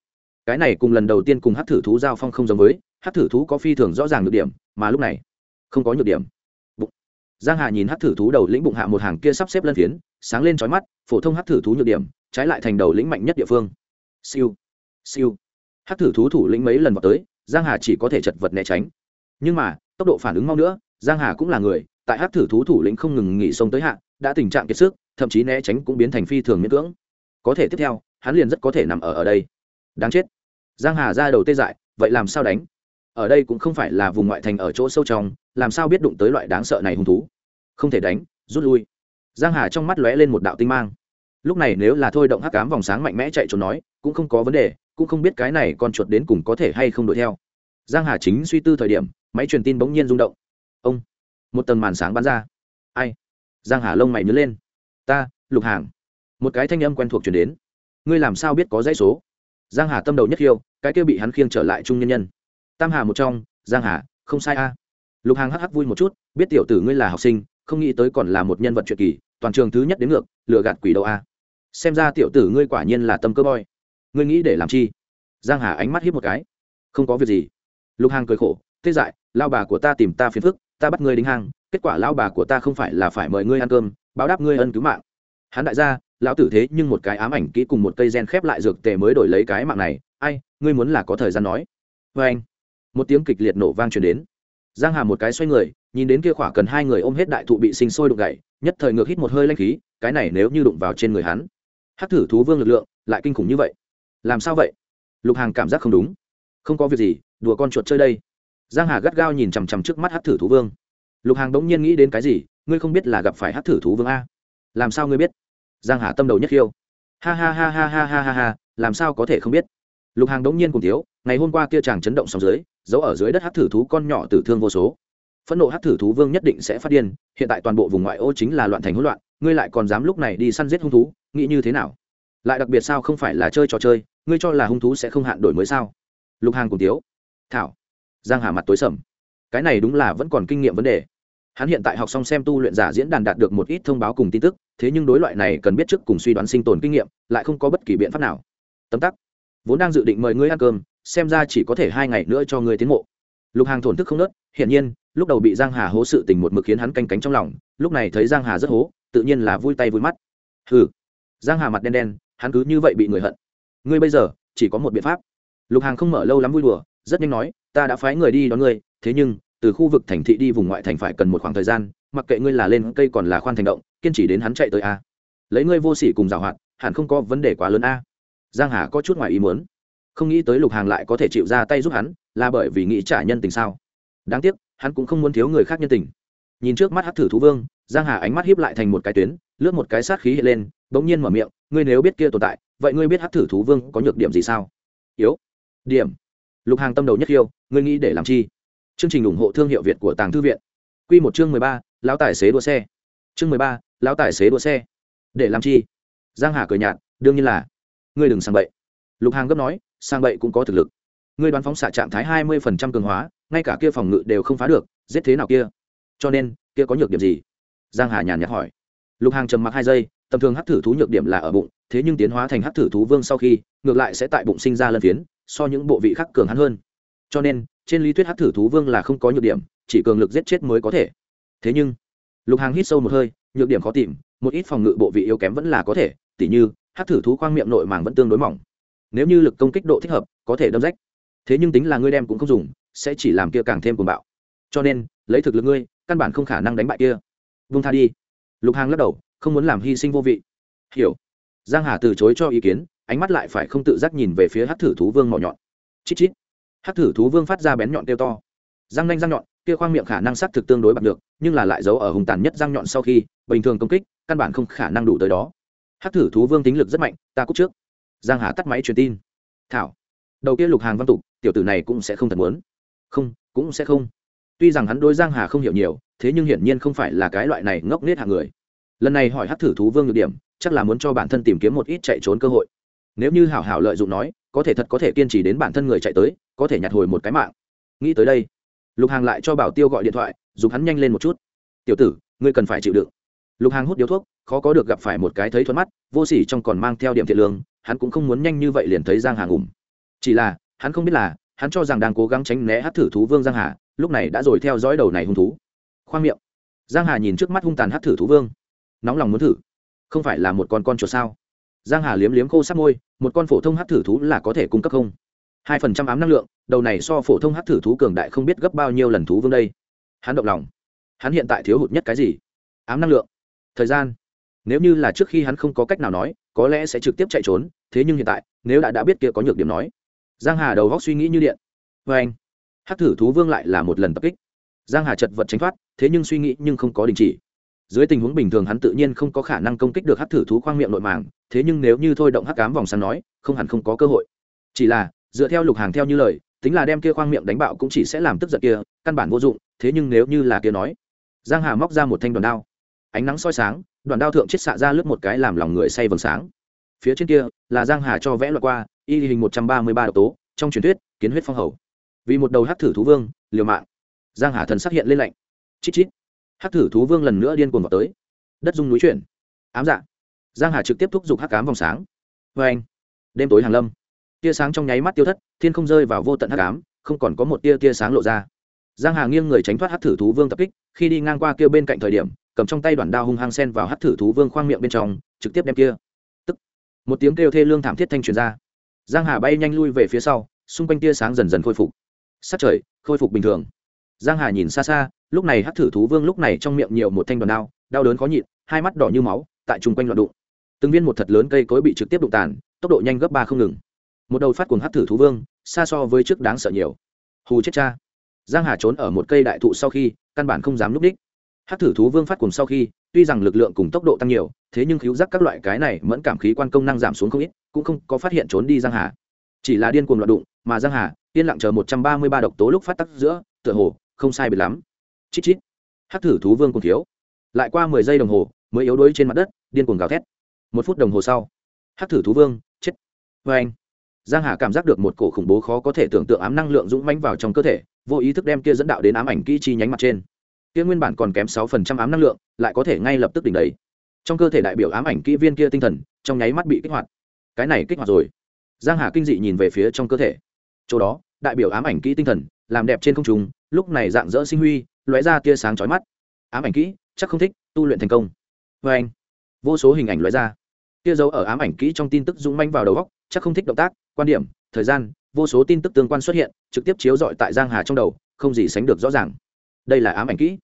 Cái này cùng lần đầu tiên cùng hát thử thú giao phong không giống với hát thử thú có phi thường rõ ràng nhược điểm, mà lúc này, không có nhược điểm giang hà nhìn hát thử thú đầu lĩnh bụng hạ một hàng kia sắp xếp lân phiến, sáng lên trói mắt, phổ thông hát thử thú nhược điểm, trái lại thành đầu lĩnh mạnh nhất địa phương. Siêu siêu. Hát thử thú thủ lĩnh mấy lần vào tới, giang hà chỉ có thể chật vật né tránh. Nhưng mà, tốc độ phản ứng mau nữa, giang hà cũng là người, tại hát thử thú thủ lĩnh không ngừng nghỉ sông tới hạ, đã tình trạng kiệt sức, thậm chí né tránh cũng biến thành phi thường miễn cưỡng. Có thể tiếp theo, hắn liền rất có thể nằm ở ở đây. Đáng chết. Giang hà ra đầu tê dại, vậy làm sao đánh? Ở đây cũng không phải là vùng ngoại thành ở chỗ sâu trong làm sao biết đụng tới loại đáng sợ này hung thú? Không thể đánh, rút lui. Giang hà trong mắt lóe lên một đạo tinh mang. Lúc này nếu là thôi động hắc cám vòng sáng mạnh mẽ chạy trốn nói, cũng không có vấn đề, cũng không biết cái này con chuột đến cùng có thể hay không đuổi theo. Giang hà chính suy tư thời điểm, máy truyền tin bỗng nhiên rung động. Ông! Một tầng màn sáng bắn ra. Ai? Giang hà lông mày nhớ lên. Ta, lục hàng. Một cái thanh âm quen thuộc chuyển đến. Ngươi làm sao biết có dãy số? Giang hà tâm đầu nhất khiêu, cái kia bị hắn khiêng trở lại trung nhân nhân. Tam hà một trong, giang hà, không sai a lục hàng hắc hắc vui một chút, biết tiểu tử ngươi là học sinh, không nghĩ tới còn là một nhân vật truyện kỳ, toàn trường thứ nhất đến ngược lựa gạt quỷ đầu a. Xem ra tiểu tử ngươi quả nhiên là tâm cơ boy ngươi nghĩ để làm chi? Giang hà ánh mắt hiếp một cái. Không có việc gì. Lục hàng cười khổ, thế dại, lao bà của ta tìm ta phiền phức, ta bắt ngươi đính hang, kết quả lao bà của ta không phải là phải mời ngươi ăn cơm, báo đáp ngươi ân cứu mạng. Hắn đại gia, lão tử thế nhưng một cái ám ảnh kỹ cùng một cây gen khép lại dược tề mới đổi lấy cái mạng này, ai, ngươi muốn là có thời gian nói. Vê anh một tiếng kịch liệt nổ vang truyền đến giang hà một cái xoay người, nhìn đến kia khỏa cần hai người ôm hết đại thụ bị sinh sôi đụng gậy, nhất thời ngược hít một hơi lanh khí, cái này nếu như đụng vào trên người hắn. Hắc thử thú vương lực lượng, lại kinh khủng như vậy. Làm sao vậy? Lục hàng cảm giác không đúng. Không có việc gì, đùa con chuột chơi đây. Giang hà gắt gao nhìn chằm chằm trước mắt hắc thử thú vương. Lục hàng bỗng nhiên nghĩ đến cái gì, ngươi không biết là gặp phải hắc thử thú vương a? Làm sao ngươi biết? Giang hà tâm đầu nhất khiêu. Ha ha ha ha ha ha ha ha, làm sao có thể không biết? Lục hàng đống nhiên cùng thiếu, ngày hôm qua kia chàng chấn động sóng dưới giấu ở dưới đất hát thử thú con nhỏ tử thương vô số. Phẫn nộ hát thử thú vương nhất định sẽ phát điên, hiện tại toàn bộ vùng ngoại ô chính là loạn thành hỗn loạn, ngươi lại còn dám lúc này đi săn giết hung thú, nghĩ như thế nào? Lại đặc biệt sao không phải là chơi trò chơi, ngươi cho là hung thú sẽ không hạn đổi mới sao? Lục hàng cùng tiếu, thảo, giang hà mặt tối sầm. Cái này đúng là vẫn còn kinh nghiệm vấn đề. Hắn hiện tại học xong xem tu luyện giả diễn đàn đạt được một ít thông báo cùng tin tức, thế nhưng đối loại này cần biết trước cùng suy đoán sinh tồn kinh nghiệm, lại không có bất kỳ biện pháp nào. Tấm tắc, vốn đang dự định mời ngươi ăn cơm xem ra chỉ có thể hai ngày nữa cho ngươi tiến mộ. Lục hàng thổn thức không nớt, hiển nhiên, lúc đầu bị giang hà hố sự tình một mực khiến hắn canh cánh trong lòng, lúc này thấy giang hà rất hố, tự nhiên là vui tay vui mắt. Hừ. Giang hà mặt đen đen, hắn cứ như vậy bị người hận. Ngươi bây giờ, chỉ có một biện pháp. Lục hàng không mở lâu lắm vui đùa, rất nhanh nói, ta đã phái người đi đón ngươi, thế nhưng, từ khu vực thành thị đi vùng ngoại thành phải cần một khoảng thời gian, mặc kệ ngươi là lên cây còn là khoan thành động, kiên trì đến hắn chạy tới a. Lấy ngươi vô sỉ cùng giảo hoạt, hẳn không có vấn đề quá lớn a. Giang hà có chút ngoài ý muốn không nghĩ tới lục hàng lại có thể chịu ra tay giúp hắn là bởi vì nghĩ trả nhân tình sao? Đáng tiếc hắn cũng không muốn thiếu người khác nhân tình. Nhìn trước mắt hát thử thú vương giang hà ánh mắt hiếp lại thành một cái tuyến lướt một cái sát khí hiện lên bỗng nhiên mở miệng ngươi nếu biết kia tồn tại vậy ngươi biết hát thử thú vương có nhược điểm gì sao? Yếu. Điểm. Lục hàng tâm đầu nhất yêu, ngươi nghĩ để làm chi? Chương trình ủng hộ thương hiệu việt của tàng thư viện. Quy một chương mười ba lão tài xế đua xe. Chương mười ba lão tài xế đua xe. Để làm chi? Giang hà cười nhạt đương nhiên là. Ngươi đừng sang bậy. Lục hàng gấp nói sang bậy cũng có thực lực. Ngươi đoán phóng xạ trạng thái hai mươi phần trăm cường hóa, ngay cả kia phòng ngự đều không phá được, giết thế nào kia? Cho nên, kia có nhược điểm gì? Giang hà nhàn nhạt hỏi. Lục hàng trầm mặc hai giây, tầm thường hắc thử thú nhược điểm là ở bụng, thế nhưng tiến hóa thành hắc thử thú vương sau khi, ngược lại sẽ tại bụng sinh ra lân phiến, so những bộ vị khác cường hắn hơn. Cho nên, trên lý thuyết hắc thử thú vương là không có nhược điểm, chỉ cường lực giết chết mới có thể. Thế nhưng, lục hàng hít sâu một hơi, nhược điểm khó tìm, một ít phòng ngự bộ vị yếu kém vẫn là có thể, tỉ như, hắc thử thú khoang miệng nội màng vẫn tương đối mỏng nếu như lực công kích độ thích hợp, có thể đâm rách. Thế nhưng tính là ngươi đem cũng không dùng, sẽ chỉ làm kia càng thêm cuồng bạo. Cho nên, lấy thực lực ngươi, căn bản không khả năng đánh bại kia. Vung tha đi. Lục hàng lắc đầu, không muốn làm hy sinh vô vị. Hiểu. Giang hà từ chối cho ý kiến, ánh mắt lại phải không tự giác nhìn về phía hát thử thú vương mỏ nhọn. Chít chít. Hát thử thú vương phát ra bén nhọn tiêu to. Răng nanh răng nhọn, kia khoang miệng khả năng xác thực tương đối bạc được, nhưng là lại giấu ở hùng tàn nhất răng nhọn sau khi, bình thường công kích, căn bản không khả năng đủ tới đó. Hát thử thú vương tính lực rất mạnh, ta cúc trước giang hà tắt máy truyền tin. Thảo, đầu kia lục hàng văn tục, tiểu tử này cũng sẽ không thật muốn. Không, cũng sẽ không. Tuy rằng hắn đối giang hà không hiểu nhiều, thế nhưng hiển nhiên không phải là cái loại này ngốc nết hạng người. Lần này hỏi hát thử thú vương được điểm, chắc là muốn cho bản thân tìm kiếm một ít chạy trốn cơ hội. Nếu như hảo hảo lợi dụng nói, có thể thật có thể kiên trì đến bản thân người chạy tới, có thể nhặt hồi một cái mạng. Nghĩ tới đây, lục hàng lại cho bảo tiêu gọi điện thoại dùng hắn nhanh lên một chút. Tiểu tử, ngươi cần phải chịu đựng lục hàng hút điếu thuốc, khó có được gặp phải một cái thấy thuận mắt, vô s ỉ trong còn mang theo điểm thiện lương, hắn cũng không muốn nhanh như vậy liền thấy giang hà ngủm. Chỉ là, hắn không biết là, hắn cho rằng đang cố gắng tránh né hát thử thú vương giang hà, lúc này đã rồi theo dõi đầu này hung thú. Khoang miệng. Giang hà nhìn trước mắt hung tàn hát thử thú vương. Nóng lòng muốn thử. Không phải là một con con chuột sao? Giang hà liếm liếm khô sắc môi, một con phổ thông hát thử thú là có thể cung cấp không? Hai phần trăm ám năng lượng, đầu này so phổ thông hát thử thú cường đại không biết gấp bao nhiêu lần thú vương đây. Hắn động lòng. Hắn hiện tại thiếu hụt nhất cái gì? Ám năng lượng thời gian. Nếu như là trước khi hắn không có cách nào nói, có lẽ sẽ trực tiếp chạy trốn, thế nhưng hiện tại, nếu đã đã biết kia có nhược điểm nói. Giang hà đầu góc suy nghĩ như điện. Vê anh, hắc thử thú vương lại là một lần tập kích. Giang hà chật vật tránh thoát, thế nhưng suy nghĩ nhưng không có đình chỉ. Dưới tình huống bình thường hắn tự nhiên không có khả năng công kích được hắc thử thú khoang miệng nội màng, thế nhưng nếu như thôi động hắc cám vòng sáng nói, không hẳn không có cơ hội. Chỉ là, dựa theo lục hàng theo như lời, tính là đem kia khoang miệng đánh bạo cũng chỉ sẽ làm tức giận kia, căn bản vô dụng, thế nhưng nếu như là kia nói. Giang hà móc ra một thanh đoàn đao ánh nắng soi sáng đoạn đao thượng chết xạ ra lướt một cái làm lòng người say vầng sáng. Phía trên kia, là giang hà cho vẽ loại qua, y hình một trăm ba mươi ba độc tố, trong truyền thuyết, kiến huyết phong hầu. Vì một đầu hắc thử thú vương, liều mạng. Giang hà thần xác hiện lên lạnh. Chít chít. Hắc thử thú vương lần nữa điên cuồng vào tới. Đất dung núi chuyển. Ám dạ. Giang hà trực tiếp thúc giục hắc ám vòng sáng. Vê anh. Đêm tối hàng lâm. Tia sáng trong nháy mắt tiêu thất, thiên không rơi vào vô tận hắc ám, không còn có một tia tia sáng lộ ra. Giang hà nghiêng người tránh thoát hắc thử thú vương tập kích, khi đi ngang qua kia bên cạnh thời điểm cầm trong tay đoạn đao hung hăng sen vào hắc thử thú vương khoang miệng bên trong, trực tiếp đem kia. Tức. Một tiếng kêu thê lương thảm thiết thanh truyền ra. Giang hà bay nhanh lui về phía sau, xung quanh tia sáng dần dần khôi phục. Sắc trời, khôi phục bình thường. Giang hà nhìn xa xa, lúc này hắc thử thú vương lúc này trong miệng nhiều một thanh đoàn đao, đau đớn khó nhịn, hai mắt đỏ như máu, tại chung quanh loạn đụng. Từng viên một thật lớn cây cối bị trực tiếp đụng tàn, tốc độ nhanh gấp ba không ngừng. Một đầu phát cuồng hắc thử thú vương, xa so với trước đáng sợ nhiều. Hù chết cha. Giang hà trốn ở một cây đại thụ sau khi, căn bản không dám núp đích hắc thử thú vương phát cùng sau khi, tuy rằng lực lượng cùng tốc độ tăng nhiều, thế nhưng cứu giác các loại cái này mẫn cảm khí quan công năng giảm xuống không ít, cũng không có phát hiện trốn đi giang hà. Chỉ là điên cuồng loạn đụng, mà giang hà, yên lặng chờ một trăm ba mươi ba độc tố lúc phát tắc giữa, tựa hồ, không sai biệt lắm. Chít chít. Hắc thử thú vương cùng thiếu. Lại qua mười giây đồng hồ, mới yếu đuối trên mặt đất, điên cuồng gào thét. Một phút đồng hồ sau, hắc thử thú vương, chết. Vê anh, giang hà cảm giác được một cổ khủng bố khó có thể tưởng tượng ám năng lượng dũng mãnh vào trong cơ thể, vô ý thức đem kia dẫn đạo đến ám ảnh kỹ chi nhánh mặt trên kia nguyên bản còn kém sáu phần trăm ám năng lượng, lại có thể ngay lập tức đỉnh đầy trong cơ thể đại biểu ám ảnh kỹ viên kia tinh thần, trong nháy mắt bị kích hoạt. Cái này kích hoạt rồi. Giang hà kinh dị nhìn về phía trong cơ thể. Chỗ đó, đại biểu ám ảnh kỹ tinh thần, làm đẹp trên không trung, lúc này dạng dỡ sinh huy, lóe ra tia sáng chói mắt. Ám ảnh kỹ, chắc không thích, tu luyện thành công. Vê anh, vô số hình ảnh lóe ra. Tia dấu ở ám ảnh kỹ trong tin tức dũng manh vào đầu góc, chắc không thích động tác, quan điểm, thời gian, vô số tin tức tương quan xuất hiện, trực tiếp chiếu rọi tại giang hà trong đầu, không gì sánh được rõ ràng đây là ám ảnh kỹ.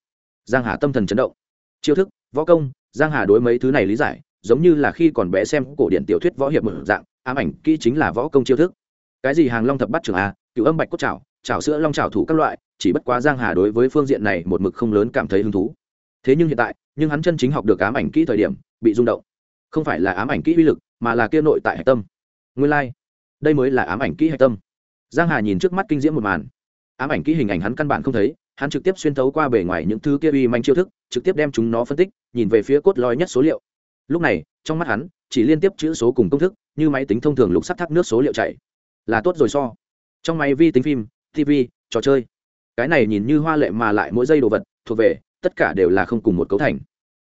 Giang hà tâm thần chấn động. Chiêu thức, võ công, giang hà đối mấy thứ này lý giải, giống như là khi còn bé xem cổ điển tiểu thuyết võ hiệp mở dạng, ám ảnh kỹ chính là võ công chiêu thức. Cái gì hàng long thập bắt trường a cựu âm bạch cốt trào trào sữa long trào thủ các loại, chỉ bất quá giang hà đối với phương diện này một mực không lớn cảm thấy hứng thú. Thế nhưng hiện tại, nhưng hắn chân chính học được ám ảnh kỹ thời điểm, bị rung động. Không phải là ám ảnh kỹ uy lực, mà là kia nội tại hạch tâm. Nguyên lai、like. đây mới là ám ảnh kỹ hạch tâm. Giang hà nhìn trước mắt kinh diễm một màn. Ám ảnh kỹ hình ảnh hắn căn bản không thấy hắn trực tiếp xuyên thấu qua bề ngoài những thứ kia uy manh chiêu thức trực tiếp đem chúng nó phân tích nhìn về phía cốt lõi nhất số liệu. Lúc này trong mắt hắn chỉ liên tiếp chữ số cùng công thức như máy tính thông thường lục sắt thác nước số liệu chạy. Là tốt rồi so. Trong máy vi tính phim tv trò chơi. Cái này nhìn như hoa lệ mà lại mỗi giây đồ vật thuộc về tất cả đều là không cùng một cấu thành.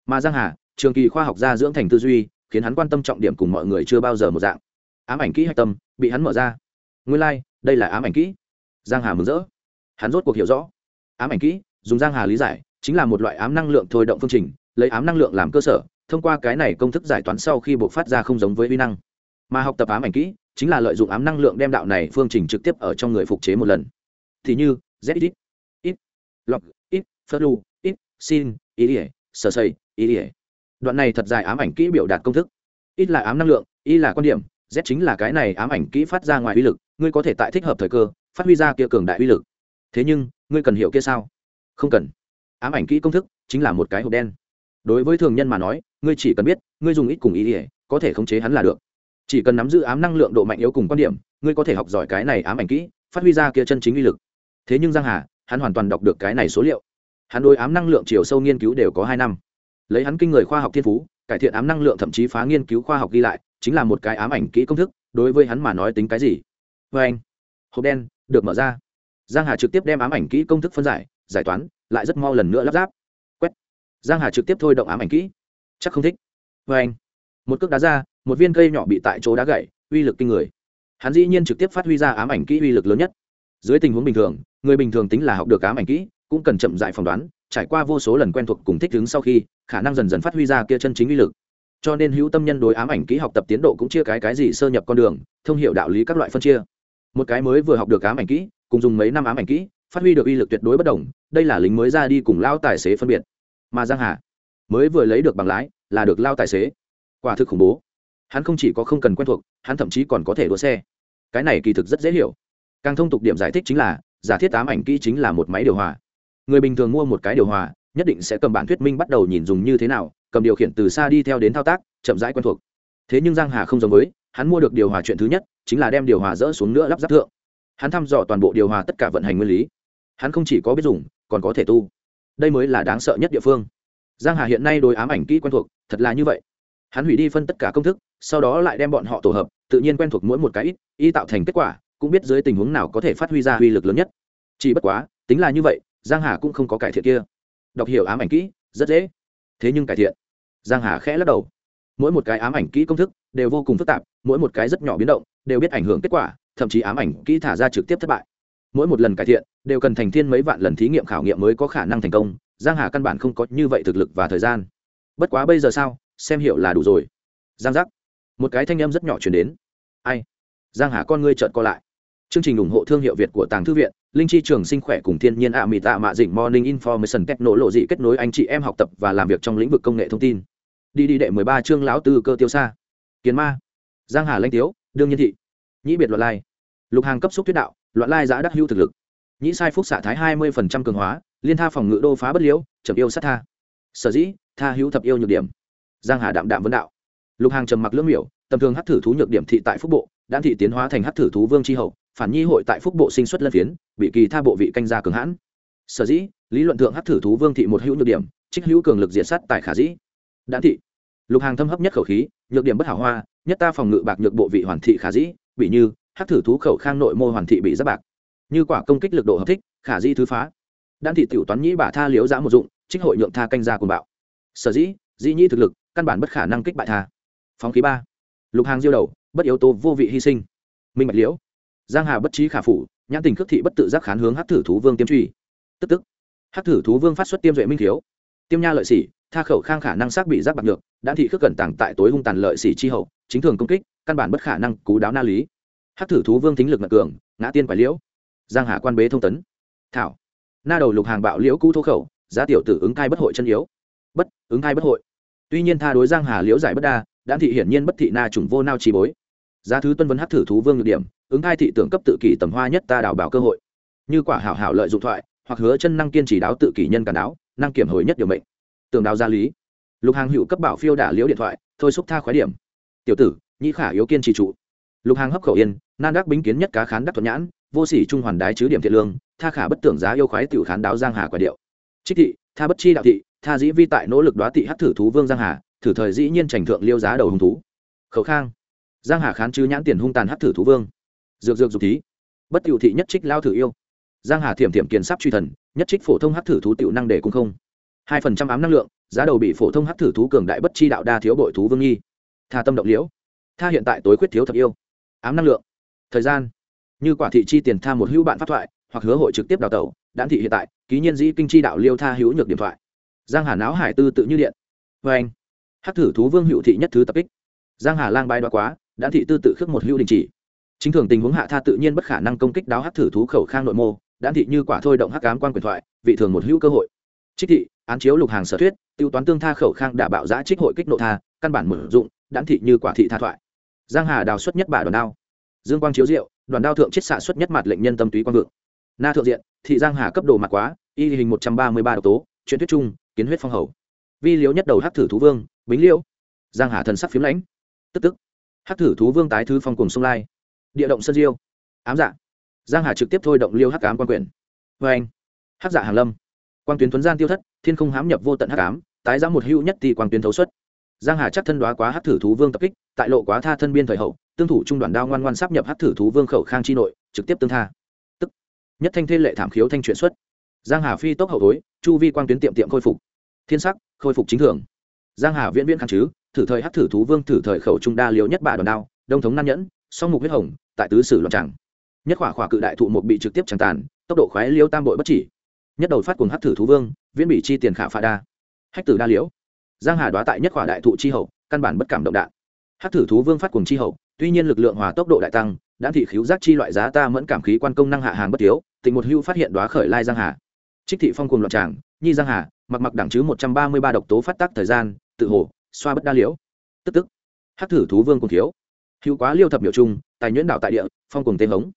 Mà giang hà trường kỳ khoa học gia dưỡng thành tư duy khiến hắn quan tâm trọng điểm cùng mọi người chưa bao giờ một dạng. Ám ảnh kỹ hạch tâm bị hắn mở ra. Nguyên lai、like, đây là ám ảnh kỹ. Giang hà mừng rỡ. Hắn rốt cuộc hiểu rõ ám ảnh kỹ, dùng giang hà lý giải, chính là một loại ám năng lượng thôi động phương trình, lấy ám năng lượng làm cơ sở, thông qua cái này công thức giải toán sau khi buộc phát ra không giống với uy năng. Mà học tập ám ảnh kỹ, chính là lợi dụng ám năng lượng đem đạo này phương trình trực tiếp ở trong người phục chế một lần. Thì như, z ít ít lọc ít phớt lu ít xin ý ỉa sờ xây ý ỉa đoạn này thật dài ám ảnh kỹ biểu đạt công thức. Ít là ám năng lượng, y là quan điểm, z chính là cái này ám ảnh kỹ phát ra ngoài uy lực, ngươi có thể tại thích hợp thời cơ, phát huy ra kia cường đại uy lực. Thế nhưng ngươi cần hiểu kia sao? Không cần. Ám ảnh kỹ công thức chính là một cái hộp đen. Đối với thường nhân mà nói, ngươi chỉ cần biết, ngươi dùng ít cùng ý ỉa có thể khống chế hắn là được. Chỉ cần nắm giữ ám năng lượng độ mạnh yếu cùng quan điểm, ngươi có thể học giỏi cái này ám ảnh kỹ, phát huy ra kia chân chính uy lực. Thế nhưng giang hà, hắn hoàn toàn đọc được cái này số liệu. Hắn đối ám năng lượng chiều sâu nghiên cứu đều có hai năm. Lấy hắn kinh người khoa học thiên phú, cải thiện ám năng lượng thậm chí phá nghiên cứu khoa học ghi lại, chính là một cái ám ảnh kỹ công thức, đối với hắn mà nói tính cái gì? Vê anh hộp đen, được mở ra giang hà trực tiếp đem ám ảnh kỹ công thức phân giải giải toán, lại rất mau lần nữa lắp ráp. Quét. Giang hà trực tiếp thôi động ám ảnh kỹ. Chắc không thích. Vê anh. Một cước đá ra, một viên cây nhỏ bị tại chỗ đá gãy, uy lực kinh người. Hắn dĩ nhiên trực tiếp phát huy ra ám ảnh kỹ uy lực lớn nhất. Dưới tình huống bình thường, người bình thường tính là học được ám ảnh kỹ, cũng cần chậm dại phỏng đoán, trải qua vô số lần quen thuộc cùng thích ứng sau khi, khả năng dần dần phát huy ra kia chân chính uy lực. Cho nên hữu tâm nhân đối ám ảnh kỹ học tập tiến độ cũng chia cái cái gì sơ nhập con đường, thông hiểu đạo lý các loại phân chia. Một cái mới vừa học được ám ảnh kỹ cùng dùng mấy năm ám ảnh kỹ, phát huy được uy lực tuyệt đối bất đồng, đây là lính mới ra đi cùng lao tài xế phân biệt. Mà giang hà mới vừa lấy được bằng lái là được lao tài xế. Quả thực khủng bố. Hắn không chỉ có không cần quen thuộc, hắn thậm chí còn có thể đua xe. Cái này kỳ thực rất dễ hiểu. Càng thông tục điểm giải thích chính là, giả thiết ám ảnh kỹ chính là một máy điều hòa. Người bình thường mua một cái điều hòa, nhất định sẽ cầm bản thuyết minh bắt đầu nhìn dùng như thế nào, cầm điều khiển từ xa đi theo đến thao tác, chậm rãi quen thuộc. Thế nhưng giang hà không giống với, hắn mua được điều hòa chuyện thứ nhất, chính là đem điều hòa dỡ xuống nữa lắp ráp thượng hắn thăm dò toàn bộ điều hòa tất cả vận hành nguyên lý. Hắn không chỉ có biết dùng, còn có thể tu. Đây mới là đáng sợ nhất địa phương. Giang hà hiện nay đối ám ảnh kỹ quen thuộc, thật là như vậy. Hắn hủy đi phân tất cả công thức, sau đó lại đem bọn họ tổ hợp, tự nhiên quen thuộc mỗi một cái ít, y tạo thành kết quả, cũng biết dưới tình huống nào có thể phát huy ra uy lực lớn nhất. Chỉ bất quá, tính là như vậy, giang hà cũng không có cải thiện kia. Đọc hiểu ám ảnh kỹ, rất dễ. Thế nhưng cải thiện. Giang hà khẽ lắc đầu. Mỗi một cái ám ảnh kỹ công thức đều vô cùng phức tạp, mỗi một cái rất nhỏ biến động, đều biết ảnh hưởng kết quả thậm chí ám ảnh kỹ thả ra trực tiếp thất bại. Mỗi một lần cải thiện, đều cần thành thiên mấy vạn lần thí nghiệm khảo nghiệm mới có khả năng thành công, giang hà căn bản không có như vậy thực lực và thời gian. Bất quá bây giờ sao, xem hiểu là đủ rồi. Giang giác, một cái thanh âm rất nhỏ chuyển đến. Ai? Giang hà con ngươi trợn co lại. Chương trình ủng hộ thương hiệu việt của tàng thư viện, linh chi trường sinh khỏe cùng thiên nhiên ạ mỹ tạ mạ dịnh morning information kết nối lộ dị kết nối anh chị em học tập và làm việc trong lĩnh vực công nghệ thông tin. Đi đi đệ mười ba chương lão tư cơ tiêu xa kiến ma. Giang hà lanh tiếu, đương nhiên thị nhĩ biệt loạn lai. Lục hàng cấp xúc tuyết đạo loạn lai giã đắc hữu thực lực. Nhĩ sai phúc xạ thái hai mươi phần trăm cường hóa, liên tha phòng ngự đô phá bất liễu, chậm yêu sát tha. Sở dĩ, tha hữu thập yêu nhược điểm. Giang hà đạm đạm vấn đạo. Lục hàng trầm mặc lưỡng miểu, tầm thường hắc thử thú nhược điểm thị tại phúc bộ đã thị tiến hóa thành hắc thử thú vương tri hậu, phản nhi hội tại phúc bộ sinh xuất lân phiến, bị kỳ tha bộ vị canh gia cường hãn. Sở dĩ, lý luận thượng hắc thử thú vương thị một hữu nhược điểm, trích hữu cường lực diệt sát tại khả dĩ. Đã thị. Lục hàng thâm hấp nhất khẩu khí, nhược điểm bất hảo hoa, nhất ta phòng ngự bạc nhược bộ vị hoàn thị khả dĩ bị như, hắc thử thú khẩu khang nội mô hoàn thị bị giáp bạc. Như quả công kích lực độ hợp thích, khả di thứ phá. Đan thị tiểu toán nhĩ bả tha liếu giã một dụng, trích hội nhượng tha canh gia cùng bạo. Sở dĩ dĩ nhĩ thực lực, căn bản bất khả năng kích bại tha. Phóng khí ba. Lục hàng diêu đầu, bất yếu tố vô vị hy sinh. Minh bạch liễu. Giang hà bất trí khả phủ, nhãn tình khước thị bất tự giác khán hướng hắc thử thú vương tiêm truy. Tức tức. Hắc thử thú vương phát xuất tiêm duệ minh thiếu. Tiêm nha lợi sĩ tha khẩu khang khả năng xác bị giác bạc được đã thị khước cẩn tàng tại tối hung tàn lợi xỉ chi hậu, chính thường công kích, căn bản bất khả năng cú đáo na lý. Hát thử thú vương thính lực ngật cường, ngã tiên quả liễu. Giang hà quan bế thông tấn. Thảo. Na đầu lục hàng bạo liễu cũ thô khẩu, giá tiểu tử ứng thai bất hội chân yếu. Bất, ứng thai bất hội. Tuy nhiên tha đối giang hà liễu giải bất đa đã thị hiển nhiên bất thị na trùng vô nao trì bối. Giá thứ tuân vấn hát thử thú vương nhược điểm, ứng thai thị tưởng cấp tự kỷ tầm hoa nhất ta đào bảo cơ hội. Như quả hảo hảo lợi dụng thoại, hoặc hứa chân năng kiên trì đáo tự kỷ nhân cản đáo, năng kiểm hồi nhất điều mệnh tường đào gia lý. Lục hàng hữu cấp bảo phiêu đả liễu điện thoại, thôi xúc tha khói điểm. Tiểu tử nhĩ khả yếu kiên trì trụ lục hàng hấp khẩu yên, nan đắc bính kiến nhất cá khán đắc thuận nhãn, vô sỉ trung hoàn đái chứ điểm thiện lương, tha khả bất tưởng giá yêu khoái tiểu khán đáo giang hà quả điệu. Trích thị, tha bất chi đạo thị, tha dĩ vi tại nỗ lực đoá thị hắc thử thú vương giang hà, thử thời dĩ nhiên trành thượng liêu giá đầu hung thú. Khẩu khang. Giang hà khán chứ nhãn tiền hung tàn hắc thử thú vương. Dược dược dục thí. Bất tiểu thị nhất trích lao thử yêu. Giang hà thiểm thiểm kiền sắp truy thần, nhất trích phổ thông hắc thử thú tiểu năng để cung không hai phần trăm ám năng lượng, giá đầu bị phổ thông hắc thử thú cường đại bất chi đạo đa thiếu bội thú vương nghi. Tha tâm động liễu. Tha hiện tại tối khuyết thiếu thật yêu. Ám năng lượng. Thời gian. Như quả thị chi tiền tha một hữu bạn pháp thoại, hoặc hứa hội trực tiếp đào tẩu đạn thị hiện tại, ký nhiên dĩ kinh chi đạo liêu tha hữu nhược điện thoại. Giang hà não hải tư tự như điện. Vê anh. Hắc thử thú vương hữu thị nhất thứ tập kích. Giang hà lang bay đoá quá đã thị tư tự khước một hữu đình chỉ. Chính thường tình huống hạ tha tự nhiên bất khả năng công kích đáo hắc thử thú khẩu khang nội mô đã thị như quả thôi động hắc ám quan quyền thoại, vị thường một hữu cơ hội trích thị, án chiếu lục hàng sở thuyết, tiêu toán tương tha khẩu khang đả bạo giã trích hội kích nộ tha, căn bản mở dụng đãn thị như quả thị tha thoại. Giang hà đào xuất nhất bả đoàn đao. Dương quang chiếu diệu đoàn đao thượng chiết xạ xuất nhất mặt lệnh nhân tâm túy quang vượng. Na thượng diện, thị giang hà cấp độ mặt quá, y hình một trăm ba mươi ba độc tố chuyện thuyết trung kiến huyết phong hầu. Vi liếu nhất đầu hắc thử thú vương, bính liêu giang hà thần sắc phiếm lãnh. Tức tức. Hắc thử thú vương tái thứ phong cùng sông lai. Địa động sân diêu. Ám dạ. Giang hà trực tiếp thôi động liêu hắc ám quan quyền. Vê anh. Hắc dạ hàn lâm quang tuyến tuấn gian tiêu thất, thiên không hám nhập vô tận hắc ám, tái ra một hữu nhất thì quang tuyến thấu xuất giang hà chắc thân đoá quá hắc thử thú vương tập kích, tại lộ quá tha thân biên thời hậu, tương thủ trung đoàn đao ngoan ngoan sắp nhập hắc thử thú vương khẩu khang chi nội, trực tiếp tương tha. Tức, nhất thanh thê lệ thảm khiếu thanh chuyển xuất. Giang hà phi tốc hậu thối, chu vi quang tuyến tiệm tiệm khôi phục. Thiên sắc, khôi phục chính thường. Giang hà viễn viễn kháng chứ, thử thời hắc thử thú vương thử thời khẩu trung đa liều nhất bạ đoàn đao, đông thống nam nhẫn, song mục huyết hồng, tại tứ sử loạn tràng nhất khỏa khỏa cự đại thụ một bị trực tiếp tràn tàn, tốc độ khoái liêu tam bội bất chỉ nhất đầu phát cùng hắc thử thú vương, viễn bị chi tiền khả pha đa. Hách tử đa liễu. Giang hà đoá tại nhất khỏa đại thụ chi hậu, căn bản bất cảm động đạn. Hắc thử thú vương phát cùng chi hậu, tuy nhiên lực lượng hòa tốc độ đại tăng đã thị khiếu giác chi loại giá ta mẫn cảm khí quan công năng hạ hàng bất thiếu tình một hưu phát hiện đoá khởi lai giang hà. Trích thị phong cùng loạn tràng, nhi giang hà, mặc mặc đẳng chứ một trăm ba mươi ba độc tố phát tác thời gian, tự hồ, xoa bất đa liễu. Tức tức. Hắc thử thú vương cùng thiếu. Hữu quá liêu thập biểu trung, tài nhuyễn đạo tại địa, phong cùng tên hống.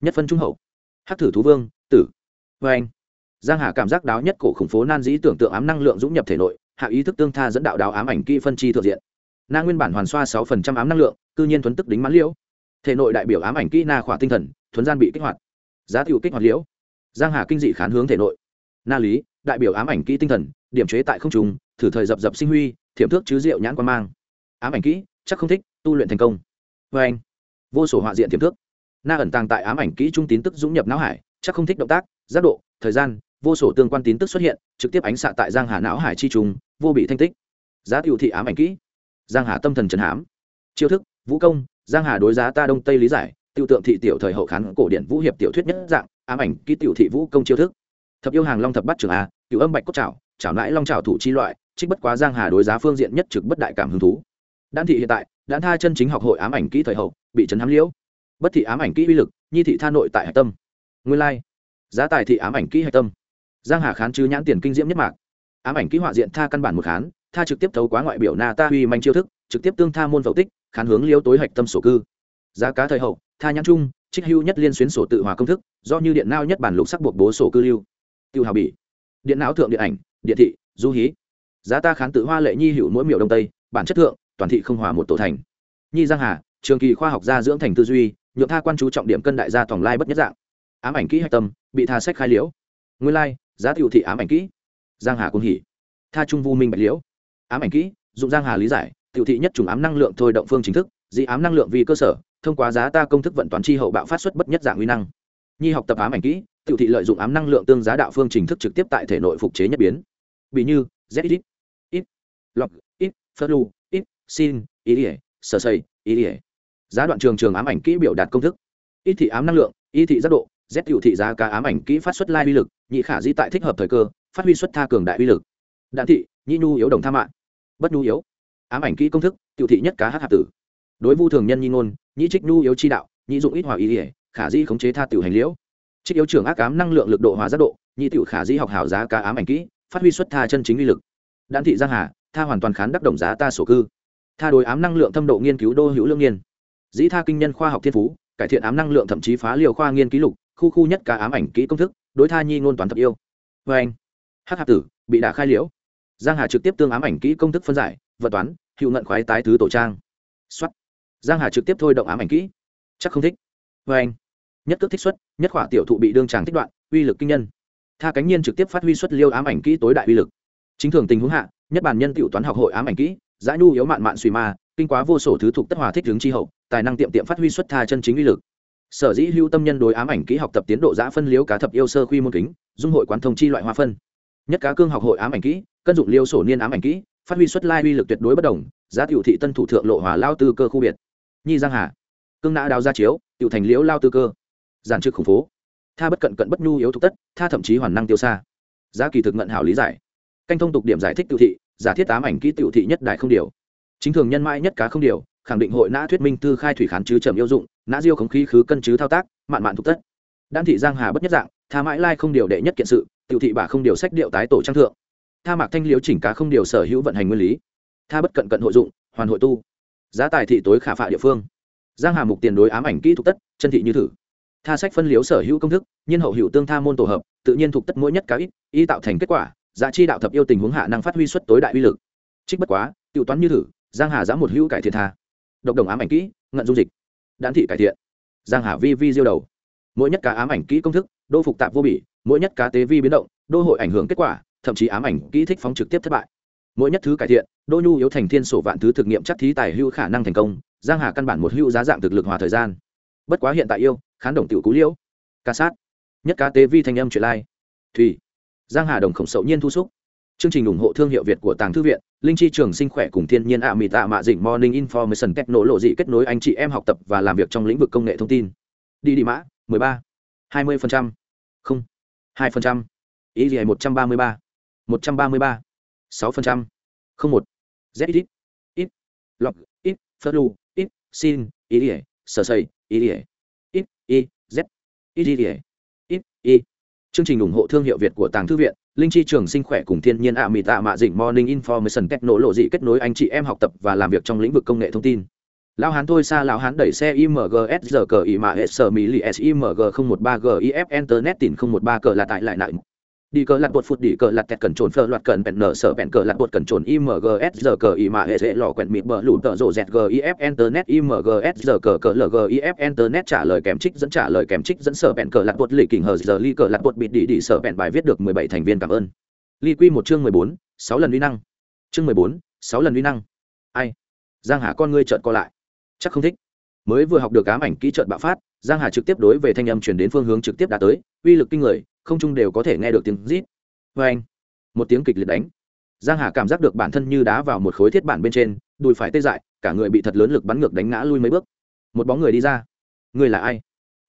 Nhất phân trung hậu. Hắc thử thú vương, tử. Vê anh giang hà cảm giác đáo nhất cổ khủng phố nan dĩ tưởng tượng ám năng lượng dũng nhập thể nội, hạ ý thức tương tha dẫn đạo đáo ám ảnh kỹ phân chi thượng diện. Na nguyên bản hoàn xoa sáu phần trăm ám năng lượng, cư nhiên thuấn tức đính mãn liễu. Thể nội đại biểu ám ảnh kỹ na khỏa tinh thần, thuấn gian bị kích hoạt. Giá tiểu kích hoạt liễu. Giang hà kinh dị khán hướng thể nội. Na lý, đại biểu ám ảnh kỹ tinh thần, điểm chế tại không trùng thử thời dập dập sinh huy, thiểm thước chứ rượu nhãn quan mang. Ám ảnh kỹ, chắc không thích, tu luyện thành công. Vê anh, vô sổ họa diện thiểm thước. Na ẩn tàng tại ám ảnh kỹ trung tín tức dũng nhập não hải, chắc không thích động tác, giác độ, thời gian vô sổ tương quan tín tức xuất hiện, trực tiếp ánh xạ tại giang hà não hải chi trùng, vô bị thanh tích. Giá tiểu thị ám ảnh kỹ. Giang hà tâm thần trần hám chiêu thức, vũ công, giang hà đối giá ta đông tây lý giải tiêu tượng thị tiểu thời hậu khán cổ điển vũ hiệp tiểu thuyết nhất dạng, ám ảnh ký tiểu thị vũ công chiêu thức. Thập yêu hàng long thập bắt trường a cựu âm bạch cốt trảo trảo nãi long trảo thủ chi loại, trích bất quá giang hà đối giá phương diện nhất trực bất đại cảm hứng thú. Đan thị hiện tại, đan tha chân chính học hội ám ảnh kỹ thời hậu, bị trấn hám liễu. Bất thị ám ảnh kỹ uy lực, nhi thị tha nội tại hạch tâm. Nguyên lai, giá tài thị ám ảnh kỹ hạch tâm giang hà khán chứ nhãn tiền kinh diễm nhất mạc. Ám ảnh kỹ họa diện tha căn bản một khán, tha trực tiếp thấu quá ngoại biểu na ta huy manh chiêu thức, trực tiếp tương tha môn phẫu tích, khán hướng liêu tối hạch tâm sổ cư. Giá cá thời hậu, tha nhãn trung, trích hưu nhất liên xuyến sổ tự hòa công thức, do như điện nao nhất bản lục sắc buộc bố sổ cư lưu. Tiêu hào bỉ. Điện não thượng điện ảnh, điện thị, du hí. Giá ta khán tự hoa lệ nhi hữu mỗi miểu đông tây, bản chất thượng, toàn thị không hòa một tổ thành. Nhi giang hà, trường kỳ khoa học gia dưỡng thành tư duy, nhượng tha quan chú trọng điểm cân đại gia tổng lai bất nhất dạng. Ám ảnh kỹ hạch tâm, bị tha sách khai liễu. Nguyên lai giá tiểu thị ám ảnh kỹ. Giang hà cũng hỉ. Tha trung vu minh bạch liễu. Ám ảnh kỹ, dụng giang hà lý giải tiểu thị nhất trùng ám năng lượng thôi động phương chính thức, dị ám năng lượng vì cơ sở, thông qua giá ta công thức vận toán chi hậu bạo phát xuất bất nhất dạng nguy năng. Nhi học tập ám ảnh kỹ tiểu thị lợi dụng ám năng lượng tương giá đạo phương trình thức trực tiếp tại thể nội phục chế nhất biến. Bị như, z ít ít lọc ít phớt lu ít xin ý ỉa sơ xây ý ỉa giá đoạn trường trường ám ảnh kỹ biểu đạt công thức. Ít thị ám năng lượng ý thị giác độ z cựu thị giá cá ám ảnh kỹ phát xuất lai uy lực, nhị khả di tại thích hợp thời cơ, phát huy xuất tha cường đại uy lực. Đạn thị, nhị nhu yếu đồng tha mạng. Bất nhu yếu. Ám ảnh kỹ công thức, tiểu thị nhất cá hát hạt tử. Đối vu thường nhân nhi ngôn, nhị trích nhu yếu chi đạo, nhị dụng ít hòa ý ỉa, khả di khống chế tha tiểu hành liễu. Trích yếu trưởng ác ám năng lượng lực độ hóa giác độ, nhị tiểu khả di học hảo giá cá ám ảnh kỹ, phát huy xuất tha chân chính uy lực. Đạn thị giang hà, tha hoàn toàn khán đắc đồng giá ta sổ cư. Tha đối ám năng lượng thâm độ nghiên cứu đô hữu lương niên dĩ tha kinh nhân khoa học thiên phú, cải thiện ám năng lượng thậm chí phá liều khoa nghiên ký lục khu khu nhất ca ám ảnh kỹ công thức, đối tha nhi ngôn toán thật yêu. Vê anh, hắc hạp tử, bị đả khai liễu. Giang hà trực tiếp tương ám ảnh kỹ công thức phân giải vật toán hiệu ngận khoái tái thứ tổ trang. Xuất. Giang hà trực tiếp thôi động ám ảnh kỹ. Chắc không thích. Vê anh, nhất cước thích xuất, nhất khỏa tiểu thụ bị đương tràng thích đoạn, uy lực kinh nhân. Tha cánh nhiên trực tiếp phát huy xuất liêu ám ảnh kỹ tối đại uy lực. Chính thường tình huống hạ, nhất bản nhân tiểu toán học hội ám ảnh kỹ giã nhu yếu mạn mạn suy ma, kinh quá vô sổ thứ thuộc tất hòa thích hướng chi hậu, tài năng tiệm tiệm phát huy xuất tha chân chính uy lực sở dĩ hưu tâm nhân đối ám ảnh kỹ học tập tiến độ giã phân liếu cá thập yêu sơ quy môn kính, dung hội quán thông chi loại hoa phân. Nhất cá cương học hội ám ảnh kỹ, cân dụng liêu sổ niên ám ảnh kỹ, phát huy xuất lai uy lực tuyệt đối bất đồng, giá tiểu thị tân thủ thượng lộ hòa lao tư cơ khu biệt. Nhi giang hà, cương nã đào gia chiếu, tiểu thành liễu lao tư cơ. Giản trực khủng phố. Tha bất cận cận bất nhu yếu thục tất, tha thậm chí hoàn năng tiêu xa. Giá kỳ thực ngận hảo lý giải. Canh thông tục điểm giải thích tiểu thị, giả thiết ám ảnh kỹ tiểu thị nhất đại không điều. Chính thường nhân mãi nhất cá không điều khẳng định hội nã thuyết minh tư khai thủy khán chứ trầm yêu dụng, nã diêu khống khí khứ cân chứ thao tác, mạn mạn thúc tất. Đan thị giang hà bất nhất dạng, tha mãi lai không điều đệ nhất kiện sự tự thị bà không điều sách điệu tái tổ trang thượng. Tha mạc thanh liếu chỉnh cá không điều sở hữu vận hành nguyên lý. Tha bất cận cận hội dụng, hoàn hội tu. Giá tài thị tối khả phạ địa phương. Giang hà mục tiền đối ám ảnh kỹ thục tất, chân thị như thử. Tha sách phân liếu sở hữu công thức, nhiên hậu hữu tương tha môn tổ hợp, tự nhiên thuộc tất mỗi nhất cá ít, y tạo thành kết quả, giá chi đạo thập yêu tình huống hạ năng phát huy suất tối đại uy lực. Trích bất quá tự toán như thử, giang hà giá một hữu cải thiện tha độc đồng ám ảnh kỹ, ngận dung dịch. Đán thị cải thiện. Giang hà vi vi diêu đầu. Mỗi nhất cá ám ảnh kỹ công thức, đô phục tạp vô bỉ. Mỗi nhất cá tế vi biến động, đô hội ảnh hưởng kết quả, thậm chí ám ảnh kỹ thích phóng trực tiếp thất bại. Mỗi nhất thứ cải thiện, đô nhu yếu thành thiên sổ vạn thứ thực nghiệm chắc thí tài hưu khả năng thành công. Giang hà căn bản một hưu giá dạng thực lực hòa thời gian. Bất quá hiện tại yêu, khán đồng tiểu cú liễu. Ca sát. Nhất cá tế vi thanh âm chuyển lai. Thủy. Giang hà đồng khổng sậu nhiên thu xúc chương trình ủng hộ thương hiệu việt của tàng thư viện, linh chi trường sinh khỏe cùng thiên nhiên ạ mỹ tạ mạ dịnh morning information kết nối lộ dị kết nối anh chị em học tập và làm việc trong lĩnh vực công nghệ thông tin đi đi mã 13. 20%. không 2%. ý gì 133. 133. 6%. không một z ít ít lọc, ít phớt lu, ít xin, ý ỉa sở sầy ý ỉa ít, y, z ít ỉa ít, y chương trình ủng hộ thương hiệu việt của tàng thư viện linh chi trường sinh khỏe cùng thiên nhiên ạ mị tạ mạ dịnh morning information kết nối lộ dị kết nối anh chị em học tập và làm việc trong lĩnh vực công nghệ thông tin. Lão hán thôi xa lão hán đẩy xe imgs giờ cờ ý mạ hệ sở mỹ lì img không một ba gif internet tìm không một ba cờ là tại lại nại đi cờ lặt bột phụt, đi cờ lặt tẹt cần trồn phơ loạt cần bẹn nở, sở bẹn cờ lặt bột cần trồn imgs giờ cờ ý mạ hệ dễ lò quẹn mịt bờ lụt tợ rộ dẹt gif internet imgs giờ cờ cờ lgif internet trả lời kèm trích dẫn, trả lời kèm trích dẫn, sở bẹn cờ lặt bột lì kình hờ, giờ ly cờ lặt bột bịt đi đi, sở bẹn bài viết được mười bảy thành viên, cảm ơn. Ly quy một chương mười bốn, sáu lần uy năng. Chương mười bốn, sáu lần uy năng. Ai? Giang hà con ngươi trợn co lại. Chắc không thích. Mới vừa học được ám ảnh kỹ trợn bạo phát giang hà trực tiếp đối về thanh âm chuyển đến phương hướng trực tiếp đã tới, uy lực kinh người, không chung đều có thể nghe được tiếng rít. Vê anh, một tiếng kịch liệt đánh. Giang hà cảm giác được bản thân như đá vào một khối thiết bản bên trên, đùi phải tê dại, cả người bị thật lớn lực bắn ngược đánh ngã lui mấy bước. Một bóng người đi ra. Người là ai?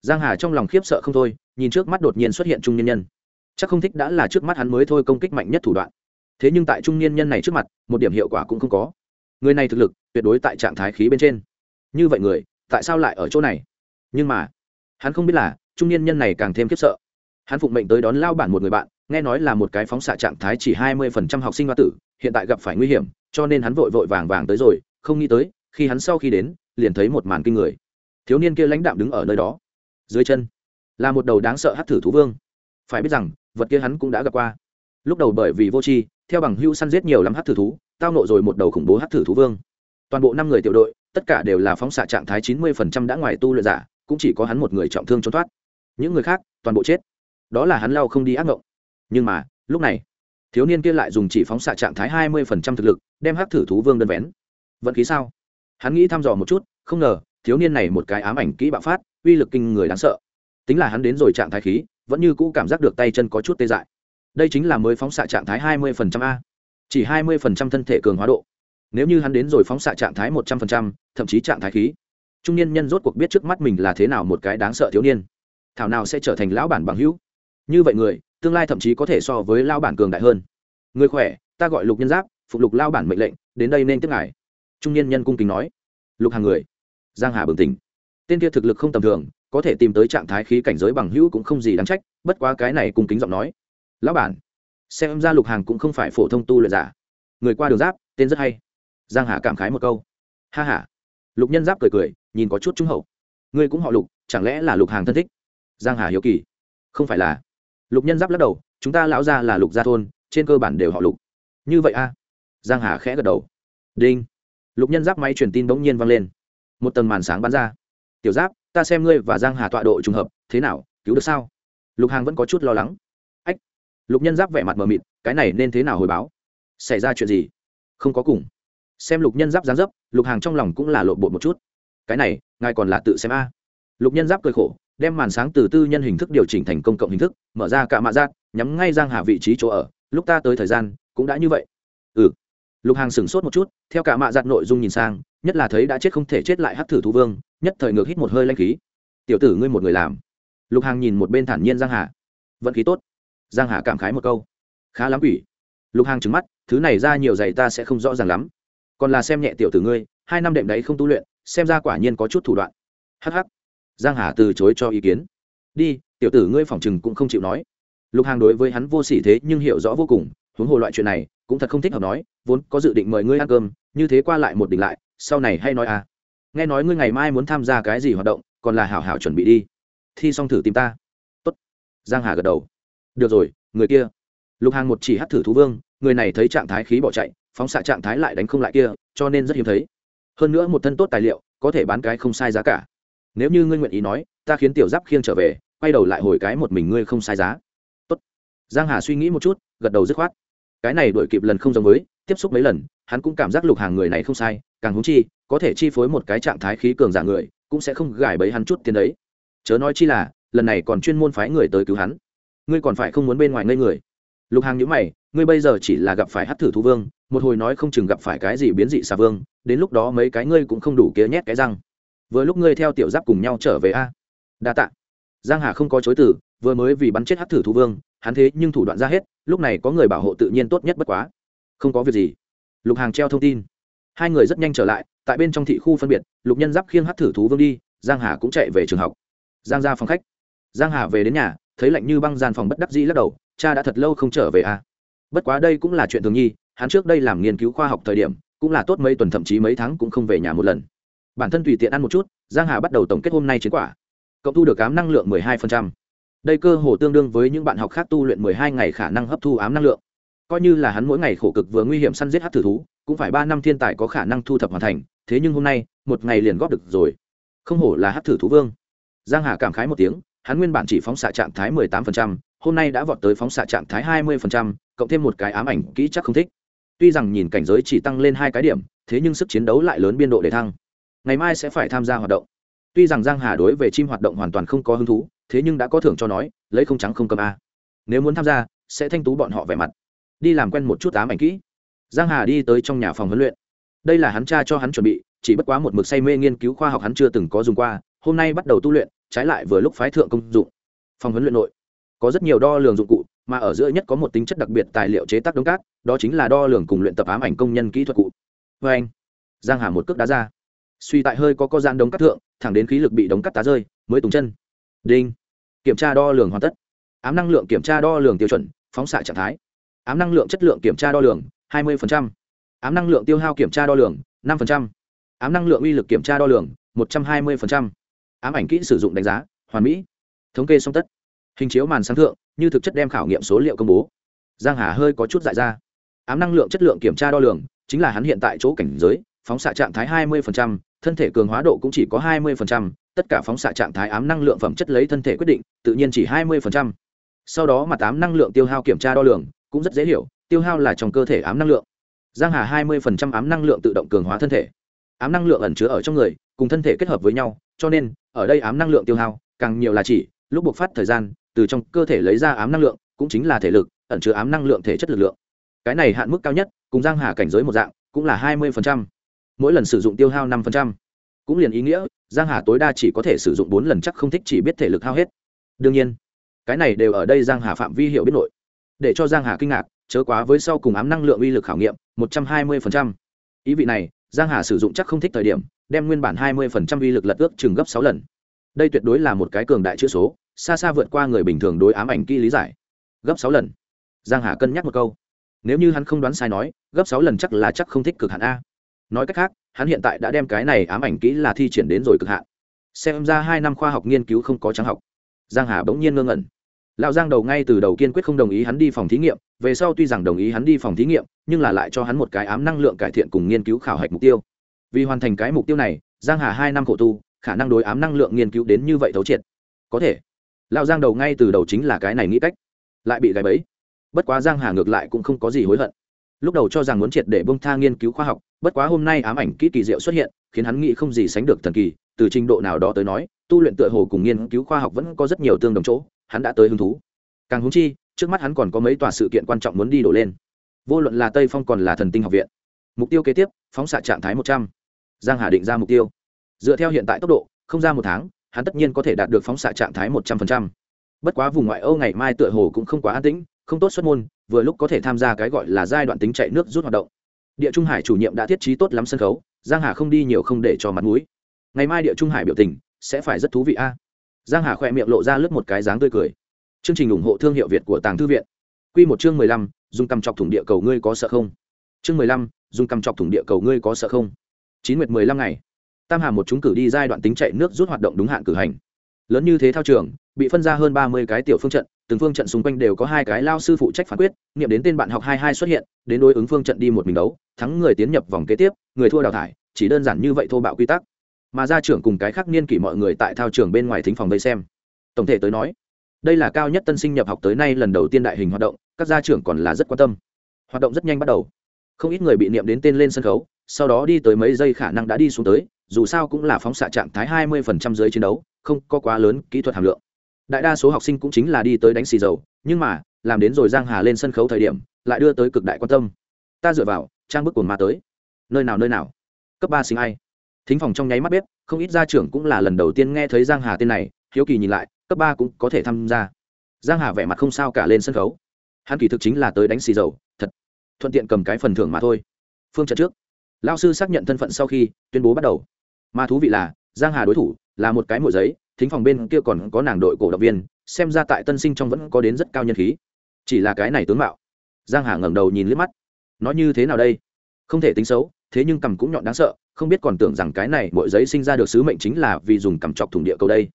Giang hà trong lòng khiếp sợ không thôi, nhìn trước mắt đột nhiên xuất hiện trung nhân nhân. Chắc không thích đã là trước mắt hắn mới thôi công kích mạnh nhất thủ đoạn. Thế nhưng tại trung niên nhân này trước mặt, một điểm hiệu quả cũng không có. Người này thực lực tuyệt đối tại trạng thái khí bên trên. Như vậy người, tại sao lại ở chỗ này? Nhưng mà, hắn không biết là, trung niên nhân này càng thêm khiếp sợ. Hắn phụng mệnh tới đón lao bản một người bạn, nghe nói là một cái phóng xạ trạng thái chỉ hai mươi phần trăm học sinh hoa tử, hiện tại gặp phải nguy hiểm, cho nên hắn vội vội vàng vàng tới rồi, không nghĩ tới, khi hắn sau khi đến, liền thấy một màn kinh người. Thiếu niên kia lãnh đạm đứng ở nơi đó. Dưới chân, là một đầu đáng sợ hát thử thú vương. Phải biết rằng, vật kia hắn cũng đã gặp qua. Lúc đầu bởi vì vô tri, theo bằng hưu săn giết nhiều lắm hát thử thú, tao nộ rồi một đầu khủng bố hát thử thú vương. Toàn bộ năm người tiểu đội, tất cả đều là phóng xạ trạng thái chín mươi phần trăm đã ngoài tu luyện giả cũng chỉ có hắn một người trọng thương trốn thoát. Những người khác, toàn bộ chết. Đó là hắn lao không đi ác mộng nhưng mà, lúc này, thiếu niên kia lại dùng chỉ phóng xạ trạng thái hai mươi phần trăm thực lực, đem hắc thử thú vương đơn vén. Vận khí sao? Hắn nghĩ thăm dò một chút, không ngờ, thiếu niên này một cái ám ảnh kỹ bạo phát, uy lực kinh người đáng sợ. Tính là hắn đến rồi trạng thái khí, vẫn như cũ cảm giác được tay chân có chút tê dại. Đây chính là mới phóng xạ trạng thái hai mươi phần trăm a. Chỉ hai mươi phần trăm thân thể cường hóa độ. Nếu như hắn đến rồi phóng xạ trạng thái một trăm phần trăm, thậm chí trạng thái khí trung niên nhân rốt cuộc biết trước mắt mình là thế nào một cái đáng sợ thiếu niên. Thảo nào sẽ trở thành lão bản bằng hữu? Như vậy người, tương lai thậm chí có thể so với lao bản cường đại hơn. Người khỏe, ta gọi lục nhân giáp phục lục lao bản mệnh lệnh, đến đây nên tiếp ngài. Trung niên nhân cung kính nói. Lục hàng người. Giang hà bừng tỉnh. Tên kia thực lực không tầm thường, có thể tìm tới trạng thái khí cảnh giới bằng hữu cũng không gì đáng trách, bất quá cái này cung kính giọng nói. Lão bản. Xem ra lục hàng cũng không phải phổ thông tu luyện giả. Người qua đường giáp, tên rất hay. Giang hà cảm khái một câu. Ha ha lục nhân giáp cười cười, nhìn có chút trung hậu. Ngươi cũng họ lục, chẳng lẽ là lục hàng thân thích? Giang hà hiếu kỳ. Không phải là. Lục nhân giáp lắc đầu, chúng ta lão ra là lục gia thôn, trên cơ bản đều họ lục. Như vậy a à? giang hà khẽ gật đầu. Đinh. Lục nhân giáp máy truyền tin bỗng nhiên vang lên. Một tầng màn sáng bắn ra. Tiểu giáp, ta xem ngươi và giang hà tọa độ trùng hợp, thế nào, cứu được sao? Lục hàng vẫn có chút lo lắng. Ách. Lục nhân giáp vẻ mặt mờ mịt, cái này nên thế nào hồi báo? Xảy ra chuyện gì? Không có cùng xem lục nhân giáp dáng dấp, lục hàng trong lòng cũng là lộn bộ một chút. Cái này, ngài còn là tự xem a. Lục nhân giáp cười khổ, đem màn sáng từ tư nhân hình thức điều chỉnh thành công cộng hình thức, mở ra cả mạ giác, nhắm ngay giang hà vị trí chỗ ở. Lúc ta tới thời gian, cũng đã như vậy. Ừ. Lục hàng sửng sốt một chút, theo cả mạ giặt nội dung nhìn sang, nhất là thấy đã chết không thể chết lại hắc thử thú vương, nhất thời ngược hít một hơi lanh khí. Tiểu tử ngươi một người làm. Lục hàng nhìn một bên thản nhiên giang hà. Vận khí tốt. Giang hà cảm khái một câu. Khá lắm quỷ. Lục hàng trứng mắt, thứ này ra nhiều giày ta sẽ không rõ ràng lắm còn là xem nhẹ tiểu tử ngươi, hai năm đệm đấy không tu luyện, xem ra quả nhiên có chút thủ đoạn. Hh giang hà từ chối cho ý kiến. Đi, tiểu tử ngươi phỏng chừng cũng không chịu nói. Lục hàng đối với hắn vô sỉ thế nhưng hiểu rõ vô cùng, huống hồ loại chuyện này, cũng thật không thích hợp nói, vốn có dự định mời ngươi ăn cơm, như thế qua lại một đỉnh lại, sau này hay nói à. Nghe nói ngươi ngày mai muốn tham gia cái gì hoạt động, còn là hảo hảo chuẩn bị đi. Thi xong thử tìm ta. Tốt. giang hà gật đầu. Được rồi, người kia. Lục hàng một chỉ hắt thử thú vương, người này thấy trạng thái khí bỏ chạy phóng xạ trạng thái lại đánh không lại kia, cho nên rất hiếm thấy. Hơn nữa một thân tốt tài liệu, có thể bán cái không sai giá cả. Nếu như ngươi nguyện ý nói, ta khiến tiểu giáp khiêng trở về, quay đầu lại hồi cái một mình ngươi không sai giá. Tốt. giang hà suy nghĩ một chút, gật đầu dứt khoát. Cái này đổi kịp lần không giống với, tiếp xúc mấy lần, hắn cũng cảm giác lục hàng người này không sai, càng húng chi, có thể chi phối một cái trạng thái khí cường giả người, cũng sẽ không gài bấy hắn chút tiền đấy. Chớ nói chi là, lần này còn chuyên môn phái người tới cứu hắn. Ngươi còn phải không muốn bên ngoài ngây người lục hàng nhữ mày, ngươi bây giờ chỉ là gặp phải hát thử thú vương, một hồi nói không chừng gặp phải cái gì biến dị xà vương, đến lúc đó mấy cái ngươi cũng không đủ kia nhét cái răng. Vừa lúc ngươi theo tiểu giáp cùng nhau trở về a. Đa tạ. Giang hà không có chối từ, vừa mới vì bắn chết hát thử thú vương, hắn thế nhưng thủ đoạn ra hết, lúc này có người bảo hộ tự nhiên tốt nhất bất quá. Không có việc gì. Lục hàng treo thông tin. Hai người rất nhanh trở lại, tại bên trong thị khu phân biệt, lục nhân giáp khiêng hát thử thú vương đi, giang hà cũng chạy về trường học. Giang ra phòng khách. Giang hà về đến nhà, thấy lạnh như băng gian phòng bất đắc dĩ lắc đầu cha đã thật lâu không trở về à? Bất quá đây cũng là chuyện thường nhi hắn trước đây làm nghiên cứu khoa học thời điểm cũng là tốt mấy tuần thậm chí mấy tháng cũng không về nhà một lần. Bản thân tùy tiện ăn một chút giang hà bắt đầu tổng kết hôm nay chiến quả. Cộng thu được ám năng lượng 12%. đây cơ hồ tương đương với những bạn học khác tu luyện 12 ngày khả năng hấp thu ám năng lượng. Coi như là hắn mỗi ngày khổ cực vừa nguy hiểm săn giết hát thử thú cũng phải ba năm thiên tài có khả năng thu thập hoàn thành thế nhưng hôm nay một ngày liền góp được rồi. Không hổ là hát thử thú vương. Giang hà cảm khái một tiếng hắn nguyên bản chỉ phóng xạ trạng thái 18%, hôm nay đã vọt tới phóng xạ trạng thái 20%, cộng thêm một cái ám ảnh kỹ chắc không thích. Tuy rằng nhìn cảnh giới chỉ tăng lên hai cái điểm thế nhưng sức chiến đấu lại lớn biên độ để thăng. Ngày mai sẽ phải tham gia hoạt động. Tuy rằng giang hà đối về chim hoạt động hoàn toàn không có hứng thú thế nhưng đã có thưởng cho nói lấy không trắng không cầm a. Nếu muốn tham gia sẽ thanh tú bọn họ vẻ mặt. Đi làm quen một chút ám ảnh kỹ. Giang hà đi tới trong nhà phòng huấn luyện. Đây là hắn cha cho hắn chuẩn bị chỉ bất quá một mực say mê nghiên cứu khoa học hắn chưa từng có dùng qua hôm nay bắt đầu tu luyện trái lại vừa lúc phái thượng công dụng. Phòng huấn luyện nội có rất nhiều đo lường dụng cụ, mà ở giữa nhất có một tính chất đặc biệt tài liệu chế tác đống cát, đó chính là đo lường cùng luyện tập ám ảnh công nhân kỹ thuật cụ. Vê anh, giang hà một cước đá ra. Suy tại hơi có co gian đống cát thượng, thẳng đến khí lực bị đống cát tá rơi, mới tùng chân. Đinh. Kiểm tra đo lường hoàn tất. Ám năng lượng kiểm tra đo lường tiêu chuẩn, phóng xạ trạng thái. Ám năng lượng chất lượng kiểm tra đo lường 20%. ám năng lượng tiêu hao kiểm tra đo lường 5%. ám năng lượng uy lực kiểm tra đo lường 120%. ám ảnh kỹ sử dụng đánh giá, hoàn mỹ. Thống kê xong tất hình chiếu màn sáng thượng như thực chất đem khảo nghiệm số liệu công bố. Giang hà hơi có chút dại ra. Ám năng lượng chất lượng kiểm tra đo lường chính là hắn hiện tại chỗ cảnh giới phóng xạ trạng thái 20%, thân thể cường hóa độ cũng chỉ có 20%, tất cả phóng xạ trạng thái ám năng lượng phẩm chất lấy thân thể quyết định tự nhiên chỉ 20%. sau đó mà ám năng lượng tiêu hao kiểm tra đo lường cũng rất dễ hiểu tiêu hao là trong cơ thể ám năng lượng. Giang hà 20% ám năng lượng tự động cường hóa thân thể. Ám năng lượng ẩn chứa ở trong người cùng thân thể kết hợp với nhau cho nên ở đây ám năng lượng tiêu hao càng nhiều là chỉ lúc buộc phát thời gian từ trong cơ thể lấy ra ám năng lượng, cũng chính là thể lực, ẩn chứa ám năng lượng thể chất lực lượng. Cái này hạn mức cao nhất, cùng giang hà cảnh giới một dạng, cũng là hai mươi mỗi lần sử dụng tiêu hao năm cũng liền ý nghĩa, giang hà tối đa chỉ có thể sử dụng bốn lần chắc không thích chỉ biết thể lực hao hết. Đương nhiên, cái này đều ở đây giang hà phạm vi hiểu biết nội. Để cho giang hà kinh ngạc, chớ quá với sau cùng ám năng lượng uy lực khảo nghiệm, một trăm hai mươi ý vị này, giang hà sử dụng chắc không thích thời điểm, đem nguyên bản hai mươi uy lực lật ước chừng gấp sáu lần đây tuyệt đối là một cái cường đại chữ số, xa xa vượt qua người bình thường đối ám ảnh kỹ lý giải. Gấp sáu lần. Giang hà cân nhắc một câu. Nếu như hắn không đoán sai nói, gấp sáu lần chắc là chắc không thích cực hạn a. Nói cách khác, hắn hiện tại đã đem cái này ám ảnh kỹ là thi triển đến rồi cực hạn. Xem ra hai năm khoa học nghiên cứu không có trắng học. Giang hà bỗng nhiên ngơ ngẩn. Lão giang đầu ngay từ đầu kiên quyết không đồng ý hắn đi phòng thí nghiệm, về sau tuy rằng đồng ý hắn đi phòng thí nghiệm, nhưng là lại cho hắn một cái ám năng lượng cải thiện cùng nghiên cứu khảo hạch mục tiêu. Vì hoàn thành cái mục tiêu này, giang hà hai năm khổ tu khả năng đối ám năng lượng nghiên cứu đến như vậy thấu triệt. Có thể. Lão giang đầu ngay từ đầu chính là cái này nghĩ cách. Lại bị gãy bẫy. Bất quá giang hà ngược lại cũng không có gì hối hận. Lúc đầu cho rằng muốn triệt để bông tha nghiên cứu khoa học, bất quá hôm nay ám ảnh kỹ kỳ diệu xuất hiện, khiến hắn nghĩ không gì sánh được thần kỳ, từ trình độ nào đó tới nói, tu luyện tựa hồ cùng nghiên cứu khoa học vẫn có rất nhiều tương đồng chỗ, hắn đã tới hứng thú. Càng húng chi, trước mắt hắn còn có mấy tòa sự kiện quan trọng muốn đi đổ lên. Vô luận là tây phong còn là thần tinh học viện. Mục tiêu kế tiếp, phóng xạ trạng thái một trăm. Giang hà định ra mục tiêu dựa theo hiện tại tốc độ, không ra một tháng, hắn tất nhiên có thể đạt được phóng xạ trạng thái một trăm linh bất quá vùng ngoại âu ngày mai tựa hồ cũng không quá an tĩnh, không tốt xuất môn, vừa lúc có thể tham gia cái gọi là giai đoạn tính chạy nước rút hoạt động. Địa trung hải chủ nhiệm đã thiết trí tốt lắm sân khấu, giang hà không đi nhiều không để cho mặt mũi. Ngày mai địa trung hải biểu tình sẽ phải rất thú vị a. Giang hà khỏe miệng lộ ra lướt một cái dáng tươi cười. Chương trình ủng hộ thương hiệu việt của tàng thư viện. Quy một chương mười lăm, dùng cầm chọc thủng địa cầu ngươi có sợ không? Chương mười lăm, dùng cầm chọc thủng địa cầu ngươi có sợ không? Chín nguyệt mười lăm ngày tam hà một chúng cử đi giai đoạn tính chạy nước rút hoạt động đúng hạn cử hành. Lớn như thế thao trường, bị phân ra hơn ba mươi cái tiểu phương trận, từng phương trận xung quanh đều có hai cái lao sư phụ trách phán quyết, nghiệm đến tên bạn học hai hai xuất hiện, đến đối ứng phương trận đi một mình đấu, thắng người tiến nhập vòng kế tiếp, người thua đào thải, chỉ đơn giản như vậy thô bạo quy tắc. Mà ra trưởng cùng cái khác niên kỷ mọi người tại thao trường bên ngoài thính phòng vây xem. Tổng thể tới nói, đây là cao nhất tân sinh nhập học tới nay lần đầu tiên đại hình hoạt động, các gia trưởng còn là rất quan tâm. Hoạt động rất nhanh bắt đầu. Không ít người bị niệm đến tên lên sân khấu, sau đó đi tới mấy giây khả năng đã đi xuống tới dù sao cũng là phóng xạ trạng thái hai mươi phần trăm dưới chiến đấu, không có quá lớn kỹ thuật hàm lượng. Đại đa số học sinh cũng chính là đi tới đánh xì dầu, nhưng mà, làm đến rồi giang hà lên sân khấu thời điểm, lại đưa tới cực đại quan tâm. Ta dựa vào, trang bức cuồng ma tới. Nơi nào nơi nào? Cấp ba sinh ai? Thính phòng trong nháy mắt bếp, không ít gia trưởng cũng là lần đầu tiên nghe thấy giang hà tên này, hiếu kỳ nhìn lại, cấp ba cũng có thể tham gia. Giang hà vẻ mặt không sao cả lên sân khấu. Hắn kỳ thực chính là tới đánh xì dầu, thật thuận tiện cầm cái phần thưởng mà thôi. Phương trận trước. Lão sư xác nhận thân phận sau khi tuyên bố bắt đầu mà thú vị là, giang hà đối thủ là một cái mộ giấy, thính phòng bên kia còn có nàng đội cổ động viên, xem ra tại tân sinh trong vẫn có đến rất cao nhân khí. Chỉ là cái này tướng mạo. Giang hà ngẩng đầu nhìn liếc mắt. Nói như thế nào đây? Không thể tính xấu, thế nhưng cầm cũng nhọn đáng sợ, không biết còn tưởng rằng cái này mỗi giấy sinh ra được sứ mệnh chính là vì dùng cầm chọc thủng địa cầu đây.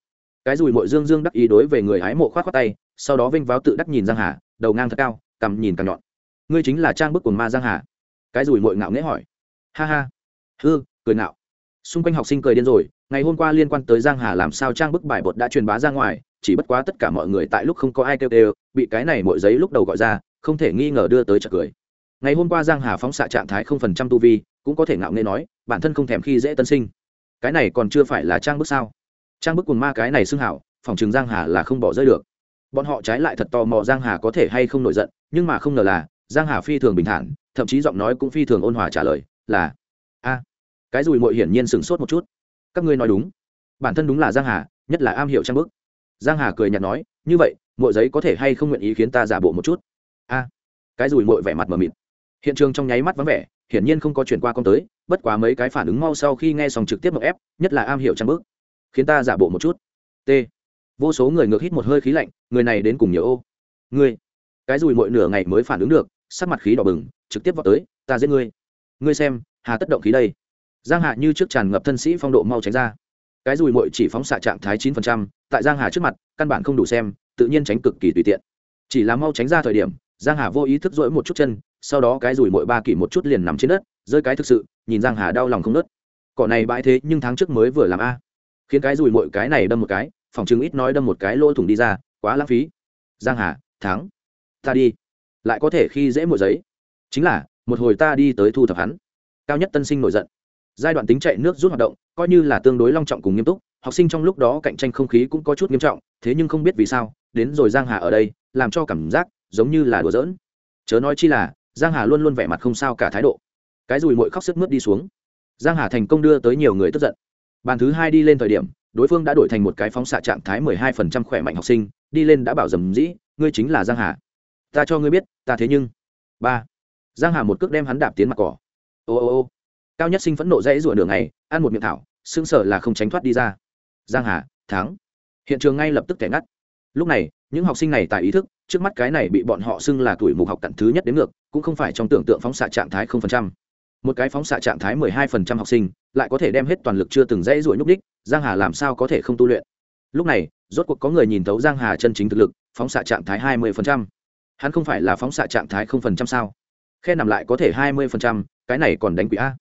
Cái dùi mội dương dương đắc ý đối về người hái mộ khoát khoát tay, sau đó vinh váo tự đắc nhìn giang hà, đầu ngang thật cao, cầm nhìn càng nhọn. Ngươi chính là trang bức của ma giang hà. Cái dùi mội ngạo nghễ hỏi. Ha ha. Hư, cười ngạo xung quanh học sinh cười điên rồi, ngày hôm qua liên quan tới giang hà làm sao trang bức bài bột đã truyền bá ra ngoài, chỉ bất quá tất cả mọi người tại lúc không có ai kêu kêu, bị cái này mỗi giấy lúc đầu gọi ra, không thể nghi ngờ đưa tới chợt cười. Ngày hôm qua giang hà phóng xạ trạng thái không phần trăm tu vi, cũng có thể ngạo nghễ nói, bản thân không thèm khi dễ tân sinh. Cái này còn chưa phải là trang bức sao? Trang bức cùng ma cái này xưng hảo, phòng trường giang hà là không bỏ rơi được. Bọn họ trái lại thật tò mò giang hà có thể hay không nổi giận, nhưng mà không ngờ là, giang hà phi thường bình thản, thậm chí giọng nói cũng phi thường ôn hòa trả lời là, a cái dùi mội hiển nhiên sửng sốt một chút. Các ngươi nói đúng. Bản thân đúng là giang hà, nhất là am hiểu trang bức. Giang hà cười nhạt nói, như vậy, mội giấy có thể hay không nguyện ý khiến ta giả bộ một chút? A. Cái dùi mội vẻ mặt mờ mịt. Hiện trường trong nháy mắt vắng vẻ, hiển nhiên không có chuyển qua con tới, bất quá mấy cái phản ứng mau sau khi nghe xong trực tiếp một ép, nhất là am hiểu trang bức. Khiến ta giả bộ một chút. T. Vô số người ngược hít một hơi khí lạnh, người này đến cùng nhiều ô. Ngươi. Cái dùi mội nửa ngày mới phản ứng được, sắc mặt khí đỏ bừng, trực tiếp vào tới, ta giết ngươi. Ngươi xem, hà tất động khí đây giang hạ như trước tràn ngập thân sĩ phong độ mau tránh ra. Cái dùi mội chỉ phóng xạ trạng thái chín phần trăm, tại giang hà trước mặt, căn bản không đủ xem, tự nhiên tránh cực kỳ tùy tiện. Chỉ là mau tránh ra thời điểm, giang hà vô ý thức dỗi một chút chân, sau đó cái dùi mội ba kỷ một chút liền nằm trên đất, rơi cái thực sự, nhìn giang hà đau lòng không nớt cỏ này bãi thế nhưng tháng trước mới vừa làm a. Khiến cái dùi mội cái này đâm một cái, phòng chứng ít nói đâm một cái lỗ thủng đi ra, quá lãng phí. Giang hà, thắng. Ta đi. Lại có thể khi dễ mùa giấy. Chính là, một hồi ta đi tới thu thập hắn. Cao nhất tân sinh nổi giận giai đoạn tính chạy nước rút hoạt động, coi như là tương đối long trọng cùng nghiêm túc, học sinh trong lúc đó cạnh tranh không khí cũng có chút nghiêm trọng, thế nhưng không biết vì sao, đến rồi giang hà ở đây, làm cho cảm giác giống như là đùa giỡn. Chớ nói chi là, giang hà luôn luôn vẻ mặt không sao cả thái độ. Cái dùi mội khóc sức mướt đi xuống. Giang hà thành công đưa tới nhiều người tức giận. Bàn thứ hai đi lên thời điểm, đối phương đã đổi thành một cái phóng xạ trạng thái 12% khỏe mạnh học sinh, đi lên đã bảo dầm dĩ, ngươi chính là giang hà. Ta cho ngươi biết, ta thế nhưng ba. Giang hà một cước đem hắn đạp tiến mặt cỏ. Ô ô ô cao nhất sinh phẫn nộ dãy rủa đường này, ăn một miệng thảo xương sở là không tránh thoát đi ra. Giang hà, thắng. Hiện trường ngay lập tức kẻ ngắt. Lúc này, những học sinh này tại ý thức, trước mắt cái này bị bọn họ xưng là tuổi mục học cặn thứ nhất đến ngược, cũng không phải trong tưởng tượng phóng xạ trạng thái không phần trăm. Một cái phóng xạ trạng thái mười hai phần trăm học sinh, lại có thể đem hết toàn lực chưa từng dãy rủa nhúc đích giang hà làm sao có thể không tu luyện? Lúc này, rốt cuộc có người nhìn thấu giang hà chân chính thực lực, phóng xạ trạng thái hai mươi phần trăm. Hắn không phải là phóng xạ trạng thái không phần trăm sao? Khe nằm lại có thể hai mươi phần trăm, cái này còn đánh quỷ a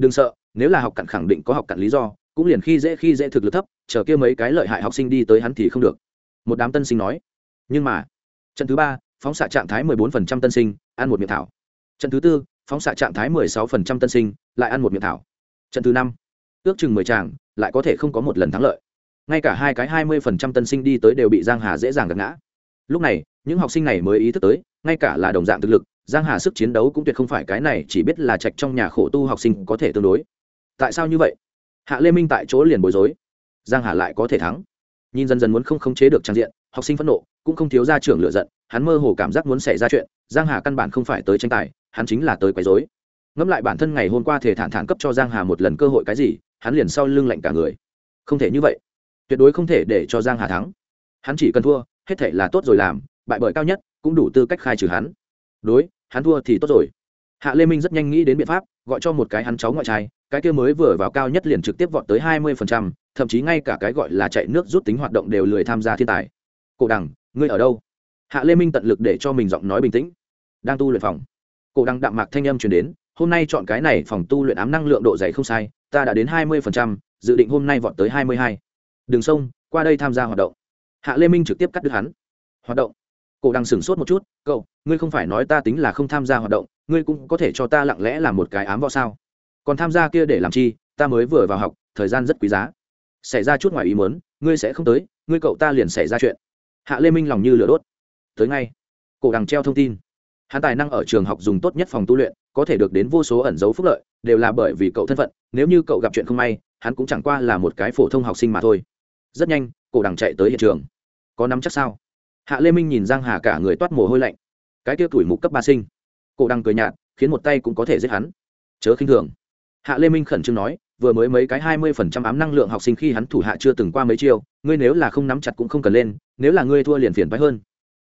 đừng sợ, nếu là học cặn khẳng định có học cặn lý do, cũng liền khi dễ khi dễ thực lực thấp, chờ kia mấy cái lợi hại học sinh đi tới hắn thì không được. Một đám tân sinh nói. Nhưng mà, trận thứ ba, phóng xạ trạng thái 14% tân sinh, ăn một miệng thảo. Trận thứ tư, phóng xạ trạng thái 16% tân sinh, lại ăn một miệng thảo. Trận thứ năm, ước chừng mười tràng lại có thể không có một lần thắng lợi. Ngay cả hai cái 20% tân sinh đi tới đều bị giang hà dễ dàng gạt ngã. Lúc này, những học sinh này mới ý thức tới, ngay cả là đồng dạng thực lực giang hà sức chiến đấu cũng tuyệt không phải cái này, chỉ biết là trạch trong nhà khổ tu học sinh có thể tương đối. Tại sao như vậy? Hạ lê minh tại chỗ liền bối rối. Giang hà lại có thể thắng. Nhìn dần dần muốn không khống chế được trang diện, học sinh phẫn nộ, cũng không thiếu ra trưởng lựa giận, hắn mơ hồ cảm giác muốn xảy ra chuyện, giang hà căn bản không phải tới tranh tài, hắn chính là tới quấy rối. Ngẫm lại bản thân ngày hôm qua thể thản thản cấp cho giang hà một lần cơ hội cái gì, hắn liền sau lưng lạnh cả người. Không thể như vậy. Tuyệt đối không thể để cho giang hà thắng. Hắn chỉ cần thua, hết thể là tốt rồi làm, bại bởi cao nhất, cũng đủ tư cách khai trừ hắn. Đối hắn thua thì tốt rồi. Hạ lê minh rất nhanh nghĩ đến biện pháp gọi cho một cái hắn cháu ngoại trai cái kia mới vừa vào cao nhất liền trực tiếp vọt tới hai mươi phần trăm, thậm chí ngay cả cái gọi là chạy nước rút tính hoạt động đều lười tham gia thiên tài. Cổ đằng ngươi ở đâu? Hạ lê minh tận lực để cho mình giọng nói bình tĩnh. Đang tu luyện phòng. Cổ đằng đạm mạc thanh âm truyền đến hôm nay chọn cái này phòng tu luyện ám năng lượng độ dày không sai ta đã đến hai mươi phần trăm, dự định hôm nay vọt tới hai mươi hai. Đường sông qua đây tham gia hoạt động. Hạ lê minh trực tiếp cắt đứt hắn. Hoạt động cổ đang sửng sốt một chút, cậu, ngươi không phải nói ta tính là không tham gia hoạt động, ngươi cũng có thể cho ta lặng lẽ làm một cái ám võ sao? Còn tham gia kia để làm chi, ta mới vừa vào học, thời gian rất quý giá. Xảy ra chút ngoài ý muốn, ngươi sẽ không tới, ngươi cậu ta liền xảy ra chuyện. Hạ lê minh lòng như lửa đốt. Tới ngay. Cổ đằng treo thông tin. Hắn tài năng ở trường học dùng tốt nhất phòng tu luyện, có thể được đến vô số ẩn dấu phúc lợi, đều là bởi vì cậu thân phận, nếu như cậu gặp chuyện không may, hắn cũng chẳng qua là một cái phổ thông học sinh mà thôi. Rất nhanh, cổ đằng chạy tới hiện trường. Có nắm chắc sao? Hạ lê minh nhìn giang hà cả người toát mồ hôi lạnh. Cái kia tuổi mục cấp ba sinh. Cổ đang cười nhạt, khiến một tay cũng có thể giết hắn. Chớ khinh thường. Hạ lê minh khẩn trương nói, vừa mới mấy cái hai mươi phần trăm ám năng lượng học sinh khi hắn thủ hạ chưa từng qua mấy chiêu, ngươi nếu là không nắm chặt cũng không cần lên, nếu là ngươi thua liền phiền phái hơn.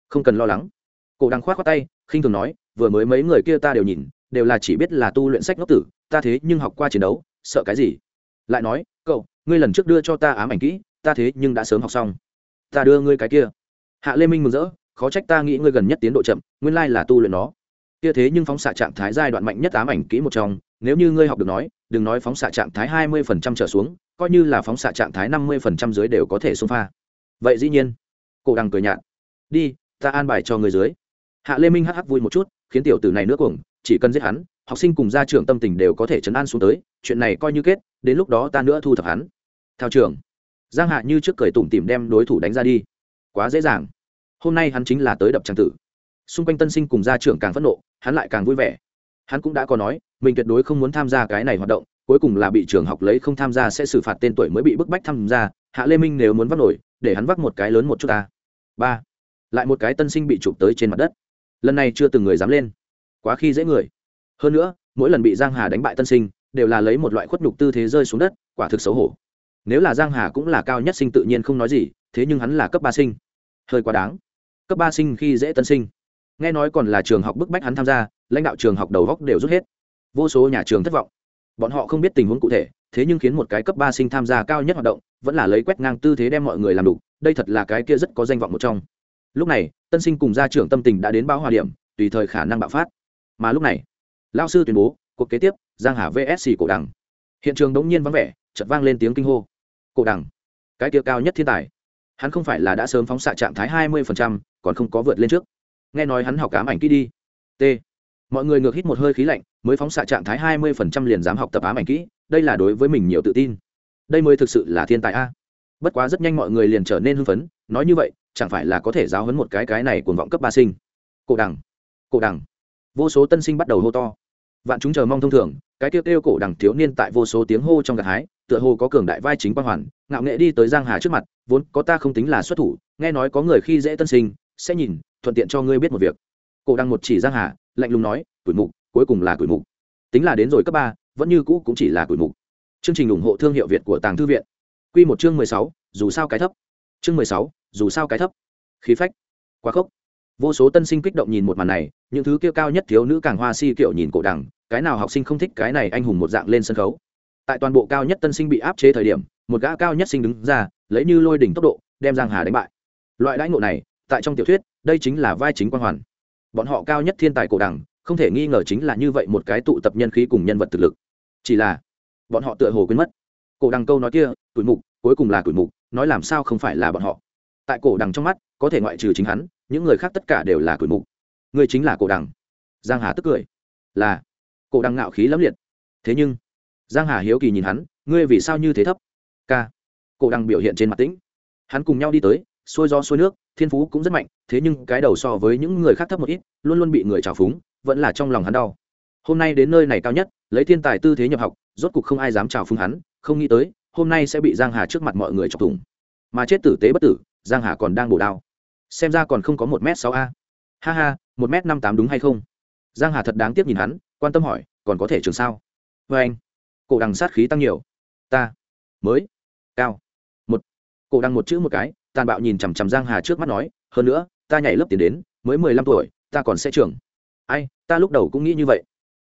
Không cần lo lắng. Cổ đang khoát khoát tay, khinh thường nói, vừa mới mấy người kia ta đều nhìn, đều là chỉ biết là tu luyện sách ngốc tử, ta thế nhưng học qua chiến đấu, sợ cái gì? Lại nói, cậu, ngươi lần trước đưa cho ta ám ảnh kỹ, ta thế nhưng đã sớm học xong. Ta đưa ngươi cái kia hạ lê minh mừng rỡ, khó trách ta nghĩ ngươi gần nhất tiến độ chậm, nguyên lai là tu luyện nó. Kia thế nhưng phóng xạ trạng thái giai đoạn mạnh nhất ám ảnh kỹ một trong, nếu như ngươi học được nói, đừng nói phóng xạ trạng thái hai mươi phần trăm trở xuống, coi như là phóng xạ trạng thái năm mươi phần trăm dưới đều có thể xông pha. Vậy dĩ nhiên, cổ đằng cười nhạt. Đi, ta an bài cho người dưới. Hạ lê minh hắc hắc vui một chút, khiến tiểu tử này nước cuồng, chỉ cần giết hắn, học sinh cùng gia trưởng tâm tình đều có thể chấn an xuống tới, chuyện này coi như kết, đến lúc đó ta nữa thu thập hắn. Theo trường giang hạ như trước cười tủm tìm đem đối thủ đánh ra đi. Quá dễ dàng hôm nay hắn chính là tới đập trang tử. Xung quanh tân sinh cùng gia trưởng càng phẫn nộ, hắn lại càng vui vẻ. Hắn cũng đã có nói, mình tuyệt đối không muốn tham gia cái này hoạt động, cuối cùng là bị trường học lấy không tham gia sẽ xử phạt tên tuổi mới bị bức bách tham gia, hạ lê minh nếu muốn vác nổi, để hắn vác một cái lớn một chút ta. Ba. Lại một cái tân sinh bị chụp tới trên mặt đất. Lần này chưa từng người dám lên. Quá khi dễ người. Hơn nữa, mỗi lần bị giang hà đánh bại tân sinh, đều là lấy một loại khuất nhục tư thế rơi xuống đất, quả thực xấu hổ. Nếu là giang hà cũng là cao nhất sinh tự nhiên không nói gì, thế nhưng hắn là cấp ba sinh. Hơi quá đáng cấp ba sinh khi dễ tân sinh. Nghe nói còn là trường học bức bách hắn tham gia, lãnh đạo trường học đầu góc đều rút hết. Vô số nhà trường thất vọng. Bọn họ không biết tình huống cụ thể, thế nhưng khiến một cái cấp ba sinh tham gia cao nhất hoạt động, vẫn là lấy quét ngang tư thế đem mọi người làm đủ đây thật là cái kia rất có danh vọng một trong. Lúc này, tân sinh cùng gia trưởng tâm tình đã đến bao hòa điểm, tùy thời khả năng bạo phát. Mà lúc này lao sư tuyên bố, cuộc kế tiếp, giang hà vsc cổ đằng hiện trường đống nhiên vắng vẻ, chợt vang lên tiếng kinh hô. Cổ đằng cái kia cao nhất thiên tài hắn không phải là đã sớm phóng xạ trạng thái hai mươi còn không có vượt lên trước. Nghe nói hắn học cám ảnh kỹ đi. T. Mọi người ngược hít một hơi khí lạnh, mới phóng xạ trạng thái hai mươi liền dám học tập ám ảnh kỹ, đây là đối với mình nhiều tự tin. Đây mới thực sự là thiên tài a. Bất quá rất nhanh mọi người liền trở nên hưng phấn, nói như vậy, chẳng phải là có thể giáo hấn một cái cái này cuồng vọng cấp ba sinh. Cổ đằng cổ đằng vô số tân sinh bắt đầu hô to vạn chúng chờ mong thông thường, cái tiêu kêu cổ đằng thiếu niên tại vô số tiếng hô trong gạt hái, tựa hồ có cường đại vai chính quan hoàn, ngạo nghệ đi tới giang hà trước mặt, vốn có ta không tính là xuất thủ, nghe nói có người khi dễ tân sinh, sẽ nhìn, thuận tiện cho ngươi biết một việc. Cổ đằng một chỉ giang hà, lạnh lùng nói tuổi mục, cuối cùng là tuổi mục. Tính là đến rồi cấp ba, vẫn như cũ cũng chỉ là tuổi mục. Chương trình ủng hộ thương hiệu việt của tàng thư viện. Quy một chương mười sáu, dù sao cái thấp. Chương mười sáu, dù sao cái thấp. Khí phách. Quá khốc. Vô số tân sinh kích động nhìn một màn này, những thứ kia cao nhất thiếu nữ càng hoa si kiệu nhìn cổ đằng cái nào học sinh không thích cái này anh hùng một dạng lên sân khấu? Tại toàn bộ cao nhất tân sinh bị áp chế thời điểm, một gã cao nhất sinh đứng ra, lấy như lôi đỉnh tốc độ, đem giang hà đánh bại. Loại đãi ngộ này, tại trong tiểu thuyết, đây chính là vai chính quan hoàn. Bọn họ cao nhất thiên tài cổ đẳng, không thể nghi ngờ chính là như vậy một cái tụ tập nhân khí cùng nhân vật thực lực. Chỉ là, bọn họ tựa hồ quên mất. Cổ đằng câu nói kia tuổi mục, cuối cùng là tuổi mục, nói làm sao không phải là bọn họ. Tại cổ đằng trong mắt, có thể ngoại trừ chính hắn, những người khác tất cả đều là tuổi mục. Người chính là cổ đằng giang hà tức cười. Là cổ đằng ngạo khí lẫm liệt. Thế nhưng, giang hà hiếu kỳ nhìn hắn, ngươi vì sao như thế thấp? K cổ đằng biểu hiện trên mặt tĩnh. Hắn cùng nhau đi tới, xuôi gió xuôi nước, thiên phú cũng rất mạnh, thế nhưng cái đầu so với những người khác thấp một ít, luôn luôn bị người trào phúng, vẫn là trong lòng hắn đau. Hôm nay đến nơi này cao nhất, lấy thiên tài tư thế nhập học, rốt cục không ai dám trào phúng hắn, không nghĩ tới, hôm nay sẽ bị giang hà trước mặt mọi người chọc thủng. Mà chết tử tế bất tử, giang hà còn đang bổ đao. Xem ra còn không có một m sáu a. Ha ha, một m năm tám đúng hay không? Giang hà thật đáng tiếc nhìn hắn quan tâm hỏi, còn có thể trường sao? Vê anh. Cổ đằng sát khí tăng nhiều. Ta. Mới. Cao. Một. Cổ đằng một chữ một cái, tàn bạo nhìn chằm chằm giang hà trước mắt nói, hơn nữa, ta nhảy lớp tiền đến, mới mười lăm tuổi, ta còn sẽ trưởng ai, ta lúc đầu cũng nghĩ như vậy.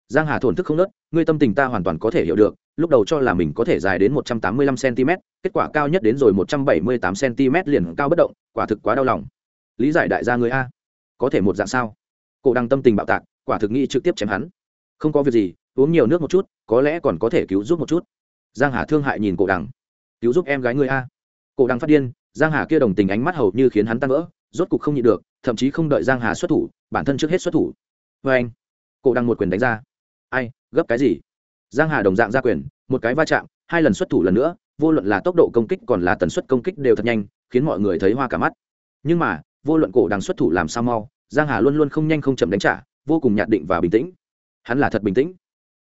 Giang hà thổn thức không nớt, ngươi tâm tình ta hoàn toàn có thể hiểu được, lúc đầu cho là mình có thể dài đến một trăm tám mươi lăm cm kết quả cao nhất đến rồi một trăm bảy mươi tám cm liền cao bất động, quả thực quá đau lòng. Lý giải đại gia người a. Có thể một dạng sao? Cổ đăng tâm tình bạo tạc, quả thực nghĩ trực tiếp chém hắn không có việc gì, uống nhiều nước một chút, có lẽ còn có thể cứu giúp một chút. Giang hà thương hại nhìn cổ đằng. Cứu giúp em gái người a. Cổ đằng phát điên, giang hà kia đồng tình ánh mắt hầu như khiến hắn tan vỡ, rốt cục không nhịn được, thậm chí không đợi giang hà xuất thủ, bản thân trước hết xuất thủ. Với anh, cổ đằng một quyền đánh ra. Ai, gấp cái gì? Giang hà đồng dạng ra quyền, một cái va chạm, hai lần xuất thủ lần nữa, vô luận là tốc độ công kích còn là tần suất công kích đều thật nhanh, khiến mọi người thấy hoa cả mắt. Nhưng mà, vô luận cổ đằng xuất thủ làm sao mau, giang hà luôn luôn không nhanh không chậm đánh trả, vô cùng nhạt định và bình tĩnh hắn là thật bình tĩnh.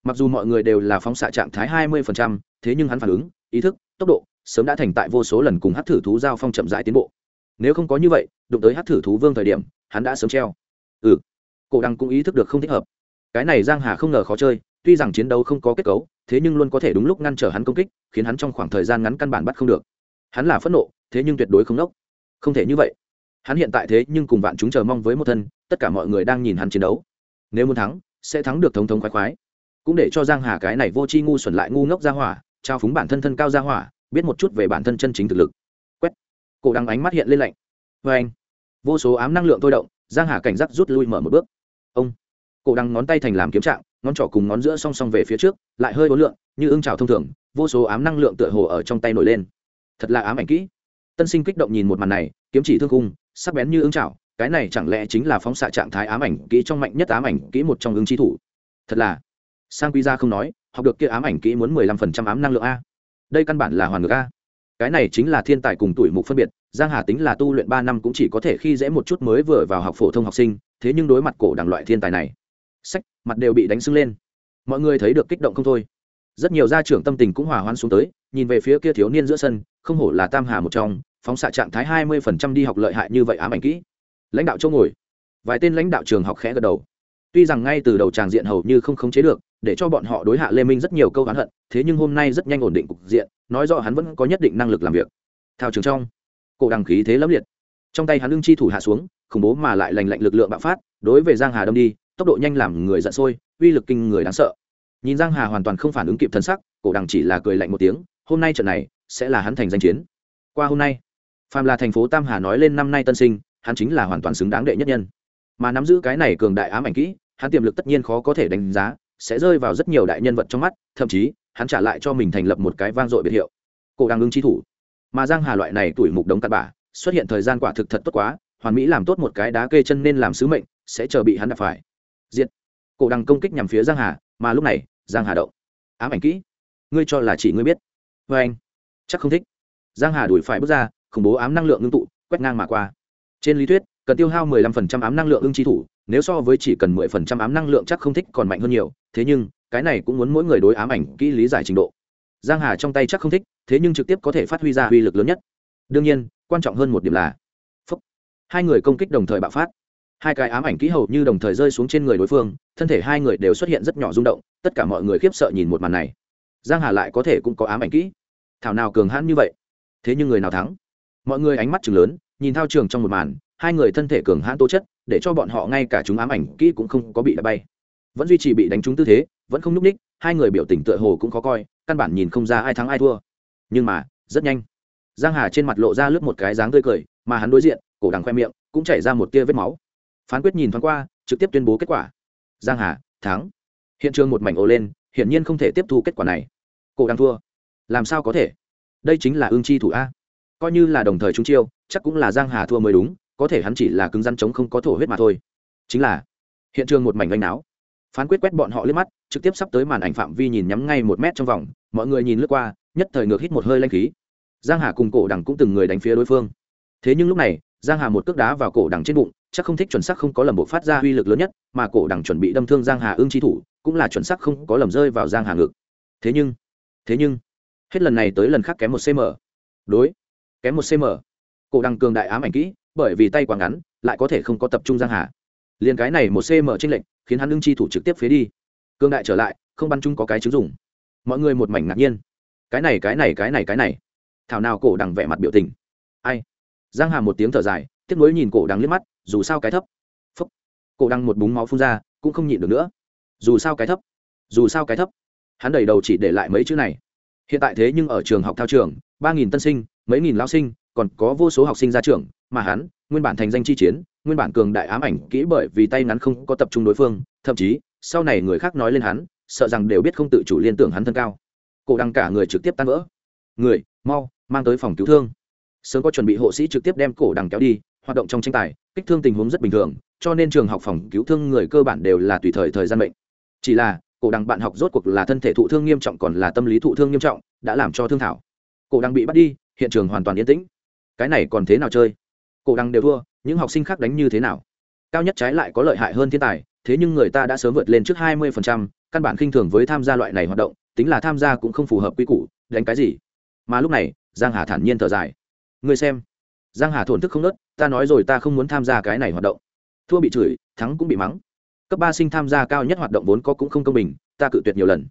Mặc dù mọi người đều là phóng xạ trạng thái 20%, thế nhưng hắn phản ứng ý thức tốc độ sớm đã thành tại vô số lần cùng hát thử thú giao phong chậm rãi tiến bộ. Nếu không có như vậy đụng tới hát thử thú vương thời điểm hắn đã sớm treo. Ừ cổ đăng cũng ý thức được không thích hợp. Cái này giang hà không ngờ khó chơi tuy rằng chiến đấu không có kết cấu thế nhưng luôn có thể đúng lúc ngăn trở hắn công kích khiến hắn trong khoảng thời gian ngắn căn bản bắt không được. Hắn là phẫn nộ thế nhưng tuyệt đối không nốc. Không thể như vậy. Hắn hiện tại thế nhưng cùng vạn chúng chờ mong với một thân tất cả mọi người đang nhìn hắn chiến đấu. Nếu muốn thắng sẽ thắng được thống thống khoái khoái. Cũng để cho giang hà cái này vô tri ngu xuẩn lại ngu ngốc ra hỏa, trao phúng bản thân thân cao ra hỏa, biết một chút về bản thân chân chính thực lực. Quét. Cổ đằng ánh mắt hiện lên lạnh. Vê anh. Vô số ám năng lượng tôi động, giang hà cảnh giác rút lui mở một bước. Ông. Cổ đang ngón tay thành làm kiếm trạng, ngón trỏ cùng ngón giữa song song về phía trước, lại hơi bốn lượng như ưng trào thông thường, vô số ám năng lượng tựa hồ ở trong tay nổi lên. Thật là ám ảnh kỹ. Tân sinh kích động nhìn một màn này, kiếm chỉ thương cung sắc bén như ưng trào cái này chẳng lẽ chính là phóng xạ trạng thái ám ảnh kỹ trong mạnh nhất ám ảnh kỹ một trong ứng chi thủ? Thật là, sang quy ra không nói, học được kia ám ảnh kỹ muốn mười lăm phần trăm ám năng lượng a. Đây căn bản là hoàn ngược a. Cái này chính là thiên tài cùng tuổi mục phân biệt, giang hà tính là tu luyện ba năm cũng chỉ có thể khi dễ một chút mới vừa vào học phổ thông học sinh, thế nhưng đối mặt cổ đẳng loại thiên tài này, sách, mặt đều bị đánh sưng lên. Mọi người thấy được kích động không thôi. Rất nhiều gia trưởng tâm tình cũng hòa hoan xuống tới, nhìn về phía kia thiếu niên giữa sân, không hổ là tam hà một trong, phóng xạ trạng thái hai mươi phần trăm đi học lợi hại như vậy ám ảnh kỹ lãnh đạo châu ngồi. Vài tên lãnh đạo trường học khẽ gật đầu. Tuy rằng ngay từ đầu tràng diện hầu như không khống chế được, để cho bọn họ đối hạ lê minh rất nhiều câu hắn hận, thế nhưng hôm nay rất nhanh ổn định cục diện, nói rõ hắn vẫn có nhất định năng lực làm việc. Thao trường trong, cổ đăng khí thế lẫm liệt. Trong tay hắn lưng chi thủ hạ xuống, khủng bố mà lại lành lạnh lực lượng bạo phát, đối với giang hà đông đi, tốc độ nhanh làm người giận sôi, uy lực kinh người đáng sợ. Nhìn giang hà hoàn toàn không phản ứng kịp thân sắc, cổ đằng chỉ là cười lạnh một tiếng, hôm nay trận này sẽ là hắn thành danh chiến. Qua hôm nay, phàm là thành phố tam hà nói lên năm nay tân sinh hắn chính là hoàn toàn xứng đáng đệ nhất nhân. Mà nắm giữ cái này cường đại ám ảnh kỹ, hắn tiềm lực tất nhiên khó có thể đánh giá, sẽ rơi vào rất nhiều đại nhân vật trong mắt, thậm chí, hắn trả lại cho mình thành lập một cái vang dội biệt hiệu. Cổ đang ứng chi thủ. Mà giang hà loại này tuổi mục đống cặn bã, xuất hiện thời gian quả thực thật tốt quá, hoàn mỹ làm tốt một cái đá kê chân nên làm sứ mệnh, sẽ chờ bị hắn đạp phải. Diện cổ đằng công kích nhằm phía giang hà, mà lúc này, giang hà động. Ám ảnh kỹ. Ngươi cho là chỉ ngươi biết. Vê anh chắc không thích. Giang hà đuổi phải bước ra, khủng bố ám năng lượng ngưng tụ, quét ngang mà qua trên lý thuyết cần tiêu hao 15% ám năng lượng ưng chi thủ nếu so với chỉ cần 10% ám năng lượng chắc không thích còn mạnh hơn nhiều thế nhưng cái này cũng muốn mỗi người đối ám ảnh kỹ lý giải trình độ. Giang hà trong tay chắc không thích thế nhưng trực tiếp có thể phát huy ra uy lực lớn nhất. Đương nhiên quan trọng hơn một điểm là phúc, hai người công kích đồng thời bạo phát. Hai cái ám ảnh kỹ hầu như đồng thời rơi xuống trên người đối phương thân thể hai người đều xuất hiện rất nhỏ rung động tất cả mọi người khiếp sợ nhìn một màn này. Giang hà lại có thể cũng có ám ảnh kỹ. Thảo nào cường hãn như vậy? Thế nhưng người nào thắng? Mọi người ánh mắt chừng lớn nhìn thao trường trong một màn, hai người thân thể cường hãn tố chất, để cho bọn họ ngay cả chúng ám ảnh kỹ cũng không có bị đá bay. Vẫn duy trì bị đánh trúng tư thế, vẫn không nhúc ních, hai người biểu tình tựa hồ cũng khó coi, căn bản nhìn không ra ai thắng ai thua. Nhưng mà, rất nhanh. Giang hà trên mặt lộ ra lướt một cái dáng tươi cười, mà hắn đối diện, cổ đằng khoe miệng, cũng chảy ra một tia vết máu. Phán quyết nhìn thoáng qua, trực tiếp tuyên bố kết quả. Giang hà, thắng. Hiện trường một mảnh ồ lên, hiển nhiên không thể tiếp thu kết quả này. Cổ đằng thua. Làm sao có thể? Đây chính là ương chi thủ a. Coi như là đồng thời chúng chiêu chắc cũng là giang hà thua mới đúng, có thể hắn chỉ là cứng rắn chống không có thổ huyết mà thôi. Chính là, hiện trường một mảnh gánh náo. Phán quyết quét bọn họ lướt mắt, trực tiếp sắp tới màn ảnh phạm vi nhìn nhắm ngay một mét trong vòng, mọi người nhìn lướt qua, nhất thời ngược hít một hơi lanh khí. Giang hà cùng cổ đằng cũng từng người đánh phía đối phương. Thế nhưng lúc này, giang hà một cước đá vào cổ đằng trên bụng, chắc không thích chuẩn xác không có lầm bộ phát ra uy lực lớn nhất, mà cổ đằng chuẩn bị đâm thương giang hà ương chi thủ, cũng là chuẩn xác không có lầm rơi vào giang hà ngực. Thế nhưng thế nhưng, hết lần này tới lần khác kém một cm đối, kém một cm cổ đằng cường đại ám ảnh kỹ, bởi vì tay quá ngắn, lại có thể không có tập trung giang hà. Liền cái này một cm trên lệnh khiến hắn ưng chi thủ trực tiếp phía đi. Cương đại trở lại, không bắn chung có cái chứng dùng mọi người một mảnh ngạc nhiên. Cái này cái này cái này cái này. Thảo nào cổ đằng vẻ mặt biểu tình. Ai? Giang hà một tiếng thở dài, tiếc nuối nhìn cổ đằng liếc mắt, dù sao cái thấp. Phúc. Cổ đằng một búng máu phun ra, cũng không nhịn được nữa. Dù sao cái thấp. Dù sao cái thấp. Hắn đầy đầu chỉ để lại mấy chữ này. Hiện tại thế nhưng ở trường học thao trường, ba nghìn tân sinh, mấy nghìn lao sinh còn có vô số học sinh ra trường, mà hắn, nguyên bản thành danh chi chiến, nguyên bản cường đại ám ảnh kỹ bởi vì tay ngắn không có tập trung đối phương, thậm chí, sau này người khác nói lên hắn, sợ rằng đều biết không tự chủ liên tưởng hắn thân cao. Cổ đăng cả người trực tiếp tan vỡ. Người, mau, mang tới phòng cứu thương. Sớm có chuẩn bị hộ sĩ trực tiếp đem cổ đằng kéo đi, hoạt động trong tranh tài, kích thương tình huống rất bình thường, cho nên trường học phòng cứu thương người cơ bản đều là tùy thời thời gian bệnh chỉ là, cổ đằng bạn học rốt cuộc là thân thể thụ thương nghiêm trọng còn là tâm lý thụ thương nghiêm trọng, đã làm cho thương thảo. Cổ đằng bị bắt đi, hiện trường hoàn toàn yên tĩnh cái này còn thế nào chơi? Cổ đăng đều thua, những học sinh khác đánh như thế nào? Cao nhất trái lại có lợi hại hơn thiên tài, thế nhưng người ta đã sớm vượt lên trước hai mươi căn bản khinh thường với tham gia loại này hoạt động, tính là tham gia cũng không phù hợp quy củ, đánh cái gì? Mà lúc này, giang hà thản nhiên thở dài. Người xem, giang hà thổn thức không nớt, ta nói rồi ta không muốn tham gia cái này hoạt động. Thua bị chửi, thắng cũng bị mắng. Cấp ba sinh tham gia cao nhất hoạt động vốn có cũng không công bình, ta cự tuyệt nhiều lần.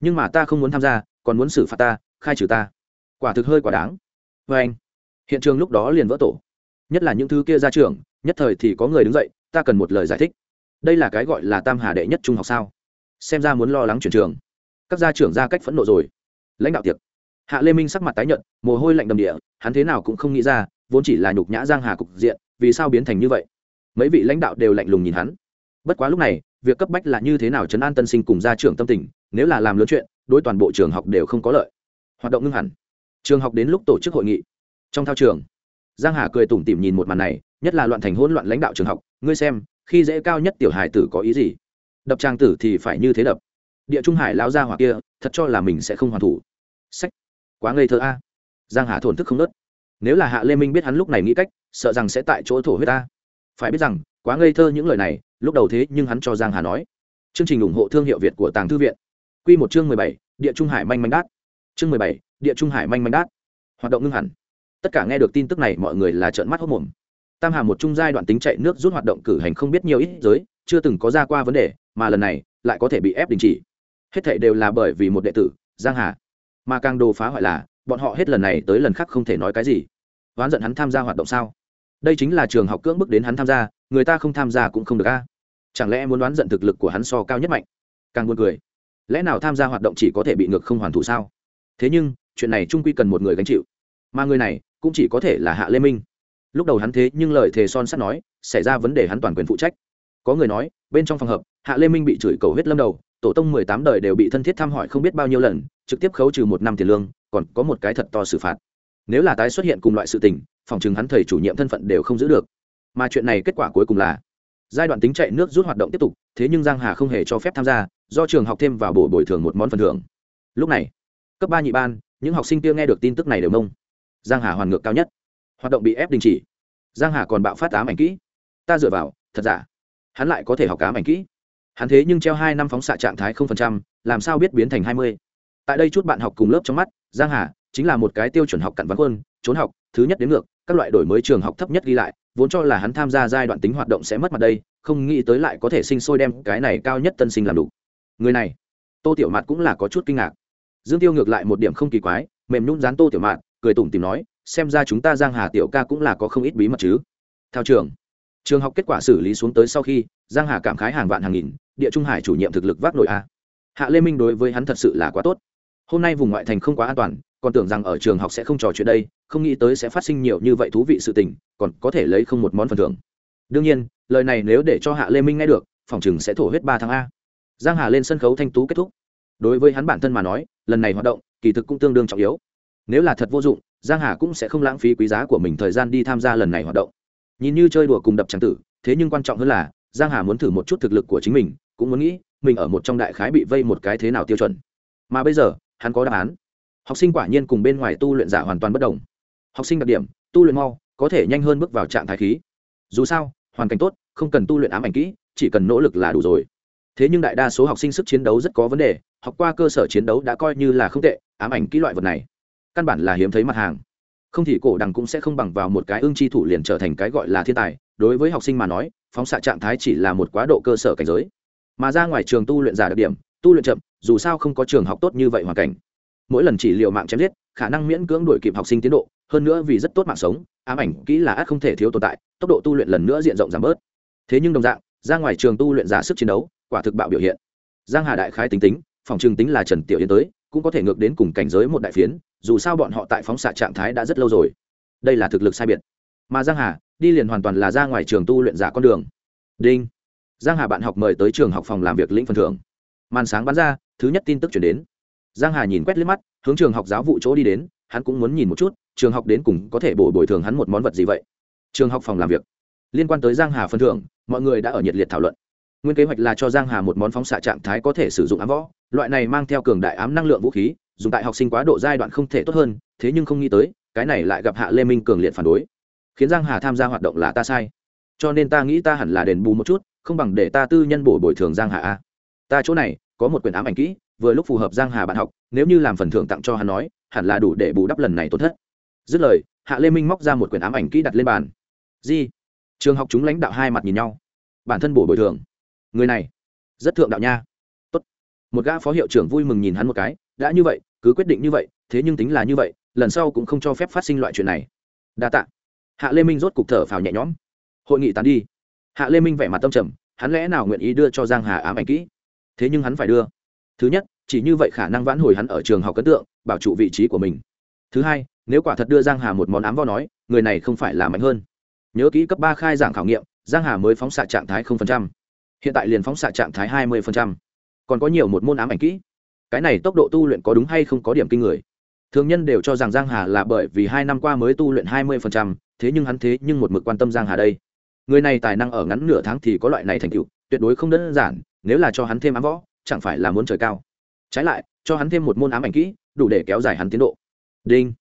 Nhưng mà ta không muốn tham gia, còn muốn xử phạt ta, khai trừ ta. Quả thực hơi quả đáng. Vê anh hiện trường lúc đó liền vỡ tổ. Nhất là những thứ kia ra trường nhất thời thì có người đứng dậy, ta cần một lời giải thích. Đây là cái gọi là tam hà đệ nhất trung học sao? Xem ra muốn lo lắng chuyển trường. Các gia trưởng ra cách phẫn nộ rồi. Lãnh đạo tiệc. Hạ lê minh sắc mặt tái nhợt, mồ hôi lạnh đầm địa, hắn thế nào cũng không nghĩ ra, vốn chỉ là nhục nhã giang hà cục diện, vì sao biến thành như vậy? Mấy vị lãnh đạo đều lạnh lùng nhìn hắn. Bất quá lúc này, việc cấp bách là như thế nào chấn an tân sinh cùng gia trưởng tâm tình, nếu là làm lớn chuyện, đối toàn bộ trường học đều không có lợi. Hoạt động ngưng hẳn. Trường học đến lúc tổ chức hội nghị trong thao trường. Giang hà cười tủm tỉm nhìn một màn này nhất là loạn thành hỗn loạn lãnh đạo trường học ngươi xem khi dễ cao nhất tiểu hải tử có ý gì? Đập trang tử thì phải như thế đập. Địa trung hải lao ra hoặc kia thật cho là mình sẽ không hoàn thủ. Sách. Quá ngây thơ a. Giang hà thổn thức không nớt. Nếu là hạ lê minh biết hắn lúc này nghĩ cách sợ rằng sẽ tại chỗ thổ huyết ta. Phải biết rằng quá ngây thơ những lời này lúc đầu thế nhưng hắn cho giang hà nói. Chương trình ủng hộ thương hiệu việt của tàng thư viện. Quy một chương mười bảy, địa trung hải manh manh đát. Chương mười bảy, địa trung hải manh manh đát. Hoạt động ngưng hẳn tất cả nghe được tin tức này mọi người là trợn mắt hốt mồm tam hà một trung giai đoạn tính chạy nước rút hoạt động cử hành không biết nhiều ít giới, chưa từng có ra qua vấn đề, mà lần này lại có thể bị ép đình chỉ. Hết thảy đều là bởi vì một đệ tử, giang hà. Mà càng đồ phá hoại là, bọn họ hết lần này tới lần khác không thể nói cái gì. Oán giận hắn tham gia hoạt động sao? Đây chính là trường học cưỡng bức đến hắn tham gia, người ta không tham gia cũng không được a. Chẳng lẽ muốn đoán giận thực lực của hắn so cao nhất mạnh? Càng buồn cười. Lẽ nào tham gia hoạt động chỉ có thể bị ngược không hoàn thủ sao? Thế nhưng, chuyện này trung quy cần một người gánh chịu. Mà người này cũng chỉ có thể là hạ lê minh. Lúc đầu hắn thế nhưng lời thề son sắt nói, xảy ra vấn đề hắn toàn quyền phụ trách. Có người nói, bên trong phòng hợp, hạ lê minh bị chửi cầu huyết lâm đầu, tổ tông mười tám đời đều bị thân thiết thăm hỏi không biết bao nhiêu lần, trực tiếp khấu trừ một năm tiền lương, còn có một cái thật to xử phạt. Nếu là tái xuất hiện cùng loại sự tình, phòng chừng hắn thầy chủ nhiệm thân phận đều không giữ được. Mà chuyện này kết quả cuối cùng là, giai đoạn tính chạy nước rút hoạt động tiếp tục, thế nhưng giang hà không hề cho phép tham gia, do trường học thêm vào bổ bồi thường một món phần thưởng. Lúc này, cấp ba nhị ban, những học sinh kia nghe được tin tức này đều mông giang hà hoàn ngược cao nhất hoạt động bị ép đình chỉ giang hà còn bạo phát ám ảnh kỹ ta dựa vào thật giả hắn lại có thể học ám ảnh kỹ hắn thế nhưng treo hai năm phóng xạ trạng thái không phần trăm, làm sao biết biến thành hai mươi? tại đây chút bạn học cùng lớp trong mắt, giang hà chính là một cái tiêu chuẩn học cặn văn quân trốn học, thứ nhất đến ngược, các loại đổi mới trường học thấp nhất ghi lại, vốn cho là hắn tham gia giai đoạn tính hoạt động sẽ mất mặt đây, không nghĩ tới lại có thể sinh sôi đem cái này cao nhất tân sinh làm đủ. người này, tô tiểu mạt cũng là có chút kinh ngạc. dương tiêu ngược lại một điểm không kỳ quái, mềm nhún dán tô tiểu mạt cười tủm tìm nói, xem ra chúng ta giang hà tiểu ca cũng là có không ít bí mật chứ. Theo trường. Trường học kết quả xử lý xuống tới sau khi, giang hà cảm khái hàng vạn hàng nghìn, địa trung hải chủ nhiệm thực lực vác nội a. Hạ lê minh đối với hắn thật sự là quá tốt. Hôm nay vùng ngoại thành không quá an toàn, còn tưởng rằng ở trường học sẽ không trò chuyện đây, không nghĩ tới sẽ phát sinh nhiều như vậy thú vị sự tình, còn có thể lấy không một món phần thưởng. Đương nhiên, lời này nếu để cho hạ lê minh nghe được, phòng chừng sẽ thổ huyết ba tháng a. Giang hà lên sân khấu thanh tú kết thúc. Đối với hắn bản thân mà nói, lần này hoạt động, kỳ thực cũng tương đương trọng yếu nếu là thật vô dụng, giang hà cũng sẽ không lãng phí quý giá của mình thời gian đi tham gia lần này hoạt động. Nhìn như chơi đùa cùng đập tràng tử, thế nhưng quan trọng hơn là, giang hà muốn thử một chút thực lực của chính mình, cũng muốn nghĩ, mình ở một trong đại khái bị vây một cái thế nào tiêu chuẩn. Mà bây giờ, hắn có đáp án. Học sinh quả nhiên cùng bên ngoài tu luyện giả hoàn toàn bất đồng. Học sinh đặc điểm, tu luyện mau, có thể nhanh hơn bước vào trạng thái khí. Dù sao, hoàn cảnh tốt, không cần tu luyện ám ảnh kỹ, chỉ cần nỗ lực là đủ rồi. Thế nhưng đại đa số học sinh sức chiến đấu rất có vấn đề, học qua cơ sở chiến đấu đã coi như là không tệ, ám ảnh kỹ loại vật này căn bản là hiếm thấy mặt hàng. Không thì cổ đằng cũng sẽ không bằng vào một cái ương chi thủ liền trở thành cái gọi là thiên tài, đối với học sinh mà nói, phóng xạ trạng thái chỉ là một quá độ cơ sở cảnh giới. Mà ra ngoài trường tu luyện giả đặc điểm, tu luyện chậm, dù sao không có trường học tốt như vậy hoàn cảnh. Mỗi lần chỉ liệu mạng chém giết, khả năng miễn cưỡng đuổi kịp học sinh tiến độ, hơn nữa vì rất tốt mạng sống, ám ảnh kỹ là ác không thể thiếu tồn tại, tốc độ tu luyện lần nữa diện rộng giảm bớt. Thế nhưng đồng dạng, ra ngoài trường tu luyện giả sức chiến đấu, quả thực bạo biểu hiện. Giang hà đại khái tính tính, phòng trường tính là trần tiểu yến tới, cũng có thể ngược đến cùng cảnh giới một đại phiến dù sao bọn họ tại phóng xạ trạng thái đã rất lâu rồi. Đây là thực lực sai biệt. Mà giang hà, đi liền hoàn toàn là ra ngoài trường tu luyện giả con đường. Đinh. Giang hà bạn học mời tới trường học phòng làm việc lĩnh phần thưởng. Màn sáng bắn ra, thứ nhất tin tức chuyển đến. Giang hà nhìn quét lên mắt, hướng trường học giáo vụ chỗ đi đến, hắn cũng muốn nhìn một chút, trường học đến cùng có thể bổ bồi thường hắn một món vật gì vậy. Trường học phòng làm việc. Liên quan tới giang hà phần thưởng, mọi người đã ở nhiệt liệt thảo luận. Nguyên kế hoạch là cho giang hà một món phóng xạ trạng thái có thể sử dụng ám võ, loại này mang theo cường đại ám năng lượng vũ khí dùng tại học sinh quá độ giai đoạn không thể tốt hơn, thế nhưng không nghĩ tới, cái này lại gặp hạ lê minh cường liệt phản đối. Khiến giang hà tham gia hoạt động là ta sai. Cho nên ta nghĩ ta hẳn là đền bù một chút, không bằng để ta tư nhân bổ bồi thường giang hà a. Ta chỗ này, có một quyển ám ảnh kỹ, vừa lúc phù hợp giang hà bạn học, nếu như làm phần thưởng tặng cho hắn nói, hẳn là đủ để bù đắp lần này tổn thất. Dứt lời, hạ lê minh móc ra một quyển ám ảnh kỹ đặt lên bàn. Di, trường học chúng lãnh đạo hai mặt nhìn nhau. Bản thân bổ bồi thường. Người này, rất thượng đạo nha. Tốt. một gã phó hiệu trưởng vui mừng nhìn hắn một cái đã như vậy, cứ quyết định như vậy, thế nhưng tính là như vậy, lần sau cũng không cho phép phát sinh loại chuyện này. Đa tạ. Hạ lê minh rốt cục thở phào nhẹ nhõm. Hội nghị tán đi. Hạ lê minh vẻ mặt tâm trầm, hắn lẽ nào nguyện ý đưa cho giang hà ám ảnh kỹ? Thế nhưng hắn phải đưa. Thứ nhất, chỉ như vậy khả năng vãn hồi hắn ở trường học ấn tượng, bảo trụ vị trí của mình. Thứ hai, nếu quả thật đưa giang hà một món ám vo nói, người này không phải là mạnh hơn. Nhớ kỹ cấp ba khai giảng khảo nghiệm, giang hà mới phóng xạ trạng thái 0%. hiện tại liền phóng xạ trạng thái 20%. còn có nhiều một môn ám ảnh kỹ cái này tốc độ tu luyện có đúng hay không có điểm kinh người. Thường nhân đều cho rằng giang hà là bởi vì hai năm qua mới tu luyện 20%, thế nhưng hắn thế nhưng một mực quan tâm giang hà đây. Người này tài năng ở ngắn nửa tháng thì có loại này thành tựu tuyệt đối không đơn giản nếu là cho hắn thêm ám võ chẳng phải là muốn trời cao. Trái lại cho hắn thêm một môn ám ảnh kỹ đủ để kéo dài hắn tiến độ. Đinh.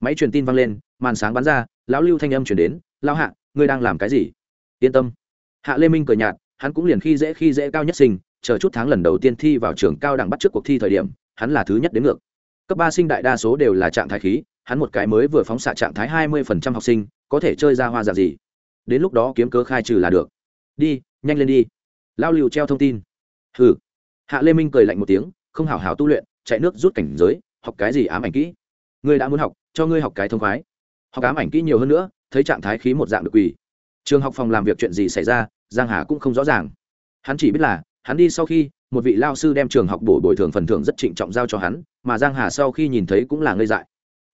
Máy truyền tin vang lên màn sáng bắn ra lão lưu thanh âm chuyển đến lao hạ ngươi đang làm cái gì? Yên tâm. Hạ lê minh cười nhạt hắn cũng liền khi dễ khi dễ cao nhất sinh chờ chút tháng lần đầu tiên thi vào trường cao đẳng bắt trước cuộc thi thời điểm, hắn là thứ nhất đến ngược. Cấp ba sinh đại đa số đều là trạng thái khí, hắn một cái mới vừa phóng xạ trạng thái hai mươi phần trăm học sinh, có thể chơi ra hoa dạng gì. Đến lúc đó kiếm cớ khai trừ là được. Đi, nhanh lên đi. Lao liều treo thông tin. Hừ. Hạ lê minh cười lạnh một tiếng, không hảo hảo tu luyện, chạy nước rút cảnh giới, học cái gì ám ảnh kỹ? Ngươi đã muốn học, cho ngươi học cái thông khoái. Học ám ảnh kỹ nhiều hơn nữa, thấy trạng thái khí một dạng được quỳ. Trường học phòng làm việc chuyện gì xảy ra, giang hà cũng không rõ ràng. Hắn chỉ biết là hắn đi sau khi, một vị lao sư đem trường học bổ bồi thường phần thưởng rất trịnh trọng giao cho hắn, mà giang hà sau khi nhìn thấy cũng là ngây dại.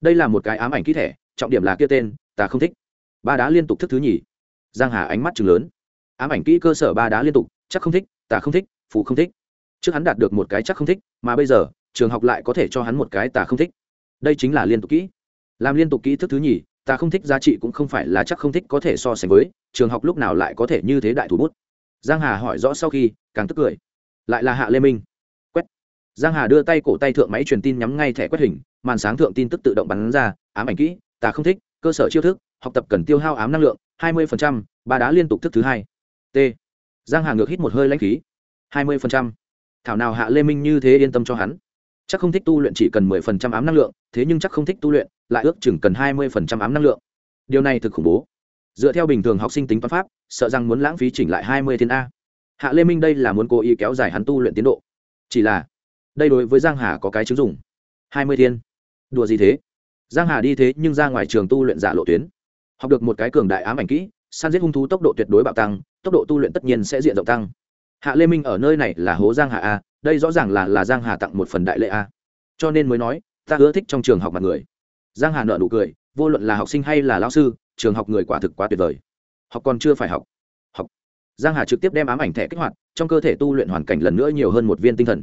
Đây là một cái ám ảnh kỹ thẻ, trọng điểm là kia tên, ta không thích. Ba đá liên tục thức thứ nhì. Giang hà ánh mắt chừng lớn. Ám ảnh kỹ cơ sở ba đá liên tục, chắc không thích, ta không thích, phụ không thích. Trước hắn đạt được một cái chắc không thích, mà bây giờ, trường học lại có thể cho hắn một cái ta không thích. Đây chính là liên tục kỹ. Làm liên tục kỹ thức thứ nhì, ta không thích giá trị cũng không phải là chắc không thích có thể so sánh với, trường học lúc nào lại có thể như thế đại thủ bút giang hà hỏi rõ sau khi càng tức cười. Lại là hạ lê minh. Quét. Giang hà đưa tay cổ tay thượng máy truyền tin nhắm ngay thẻ quét hình màn sáng thượng tin tức tự động bắn ra ám ảnh kỹ ta không thích cơ sở chiêu thức học tập cần tiêu hao ám năng lượng 20%, ba đá liên tục thức thứ hai. T. Giang hà ngược hít một hơi lãnh khí. hai mươi thảo nào hạ lê minh như thế yên tâm cho hắn. Chắc không thích tu luyện chỉ cần mười phần trăm ám năng lượng thế nhưng chắc không thích tu luyện lại ước chừng cần hai mươi phần trăm ám năng lượng. Điều này thực khủng bố dựa theo bình thường học sinh tính toán pháp, sợ rằng muốn lãng phí chỉnh lại hai mươi thiên a. Hạ lê minh đây là muốn cố ý kéo dài hắn tu luyện tiến độ. Chỉ là, đây đối với giang hà có cái chứng dùng hai mươi thiên? Đùa gì thế? Giang hà đi thế nhưng ra ngoài trường tu luyện giả lộ tuyến. Học được một cái cường đại ám ảnh kỹ, săn giết hung thú tốc độ tuyệt đối bạo tăng, tốc độ tu luyện tất nhiên sẽ diện rộng tăng. Hạ lê minh ở nơi này là hố giang hà a, đây rõ ràng là là giang hà tặng một phần đại lệ a. Cho nên mới nói, ta ưa thích trong trường học mặt người. Giang hà nợ nụ cười, vô luận là học sinh hay là lao sư trường học người quả thực quá tuyệt vời. Học còn chưa phải học. Học. Giang hà trực tiếp đem ám ảnh thẻ kích hoạt trong cơ thể tu luyện hoàn cảnh lần nữa nhiều hơn một viên tinh thần.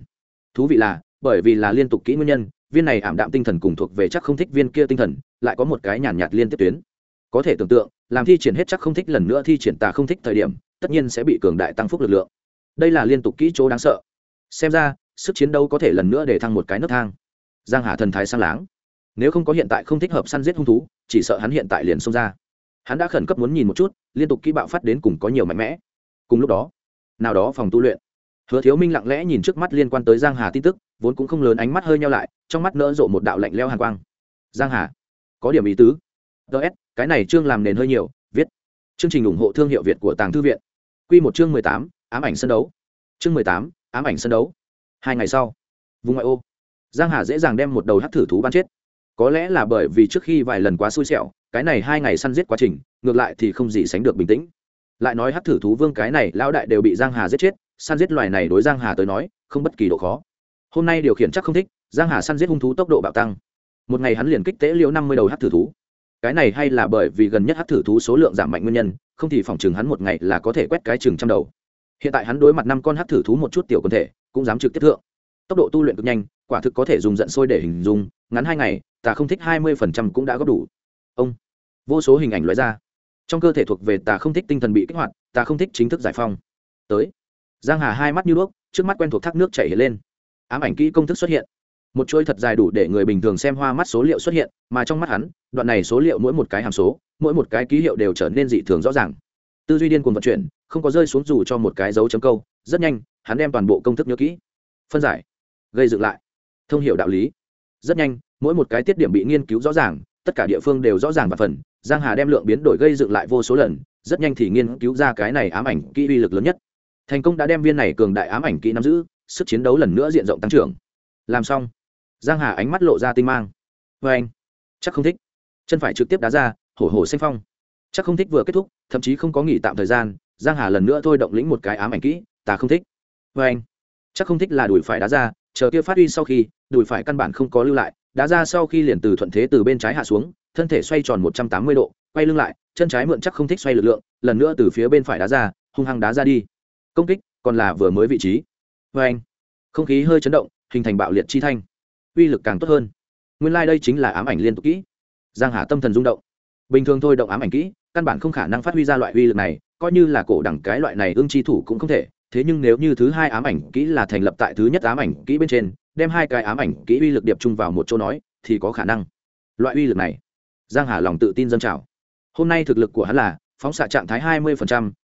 Thú vị là bởi vì là liên tục kỹ nguyên nhân viên này ảm đạm tinh thần cùng thuộc về chắc không thích viên kia tinh thần lại có một cái nhàn nhạt, nhạt liên tiếp tuyến. Có thể tưởng tượng làm thi triển hết chắc không thích lần nữa thi triển tà không thích thời điểm tất nhiên sẽ bị cường đại tăng phúc lực lượng. Đây là liên tục kỹ chỗ đáng sợ. Xem ra sức chiến đấu có thể lần nữa để thăng một cái nấc thang. Giang hà thần thái sang láng. Nếu không có hiện tại không thích hợp săn giết hung thú chỉ sợ hắn hiện tại liền xông ra hắn đã khẩn cấp muốn nhìn một chút, liên tục kỹ bạo phát đến cùng có nhiều mạnh mẽ. Cùng lúc đó, nào đó phòng tu luyện. Hứa thiếu minh lặng lẽ nhìn trước mắt liên quan tới giang hà tin tức, vốn cũng không lớn ánh mắt hơi nhau lại, trong mắt nỡ rộ một đạo lạnh leo hàn quang. Giang hà, có điểm ý tứ. Ts cái này chương làm nền hơi nhiều, viết. Chương trình ủng hộ thương hiệu việt của tàng thư viện. Quy một chương mười tám, ám ảnh sân đấu. Chương mười tám, ám ảnh sân đấu. Hai ngày sau, vùng ngoại ô, giang hà dễ dàng đem một đầu hắc thử thú bắn chết. Có lẽ là bởi vì trước khi vài lần quá xui xẻo cái này hai ngày săn giết quá trình, ngược lại thì không gì sánh được bình tĩnh. Lại nói hắc thử thú vương cái này, lão đại đều bị giang hà giết chết, săn giết loài này đối giang hà tới nói, không bất kỳ độ khó. Hôm nay điều khiển chắc không thích, giang hà săn giết hung thú tốc độ bạo tăng. Một ngày hắn liền kích tế liễu năm mươi đầu hắc thử thú. Cái này hay là bởi vì gần nhất hắc thử thú số lượng giảm mạnh nguyên nhân, không thì phòng chừng hắn một ngày là có thể quét cái chừng trăm đầu. Hiện tại hắn đối mặt năm con hắc thử thú một chút tiểu quần thể, cũng dám trực tiếp thượng. Tốc độ tu luyện cực nhanh, quả thực có thể dùng giận sôi để hình dung, ngắn hai ngày, ta không thích hai mươi phần trăm cũng đã góp đủ ông. Vô số hình ảnh loại ra. Trong cơ thể thuộc về ta không thích tinh thần bị kích hoạt ta không thích chính thức giải phong tới. Giang hà hai mắt như đuốc, trước mắt quen thuộc thác nước chảy lên. Ám ảnh kỹ công thức xuất hiện. Một chuỗi thật dài đủ để người bình thường xem hoa mắt số liệu xuất hiện, mà trong mắt hắn, đoạn này số liệu mỗi một cái hàm số, mỗi một cái ký hiệu đều trở nên dị thường rõ ràng. Tư duy điên cuồng vận chuyển, không có rơi xuống dù cho một cái dấu chấm câu, rất nhanh, hắn đem toàn bộ công thức nhớ kỹ. Phân giải. Gây dựng lại. Thông hiểu đạo lý. Rất nhanh, mỗi một cái tiết điểm bị nghiên cứu rõ ràng tất cả địa phương đều rõ ràng và phần, giang hà đem lượng biến đổi gây dựng lại vô số lần, rất nhanh thì nghiên cứu ra cái này ám ảnh kỹ uy lực lớn nhất. Thành công đã đem viên này cường đại ám ảnh kỹ nắm giữ, sức chiến đấu lần nữa diện rộng tăng trưởng. Làm xong, giang hà ánh mắt lộ ra tinh mang. Vê anh, chắc không thích. Chân phải trực tiếp đá ra, hổ hổ xanh phong. Chắc không thích vừa kết thúc, thậm chí không có nghỉ tạm thời gian, giang hà lần nữa thôi động lĩnh một cái ám ảnh kỹ, ta không thích. Vê anh, chắc không thích là đùi phải đá ra, chờ kia phát huy sau khi, đùi phải căn bản không có lưu lại đá ra sau khi liền từ thuận thế từ bên trái hạ xuống, thân thể xoay tròn một trăm tám mươi độ, quay lưng lại, chân trái mượn chắc không thích xoay lực lượng, lần nữa từ phía bên phải đá ra, hung hăng đá ra đi. Công kích, còn là vừa mới vị trí. Vê anh, không khí hơi chấn động, hình thành bạo liệt chi thanh. Uy lực càng tốt hơn. Nguyên lai、like、đây chính là ám ảnh liên tục kỹ. Giang hà tâm thần rung động. Bình thường thôi động ám ảnh kỹ, căn bản không khả năng phát huy ra loại uy lực này, coi như là cổ đẳng cái loại này ương chi thủ cũng không thể. Thế nhưng nếu như thứ hai ám ảnh kỹ là thành lập tại thứ nhất ám ảnh kỹ bên trên đem hai cái ám ảnh kỹ uy lực điệp chung vào một chỗ nói, thì có khả năng. Loại uy lực này, giang hà lòng tự tin dâng trào. Hôm nay thực lực của hắn là, phóng xạ trạng thái hai mươi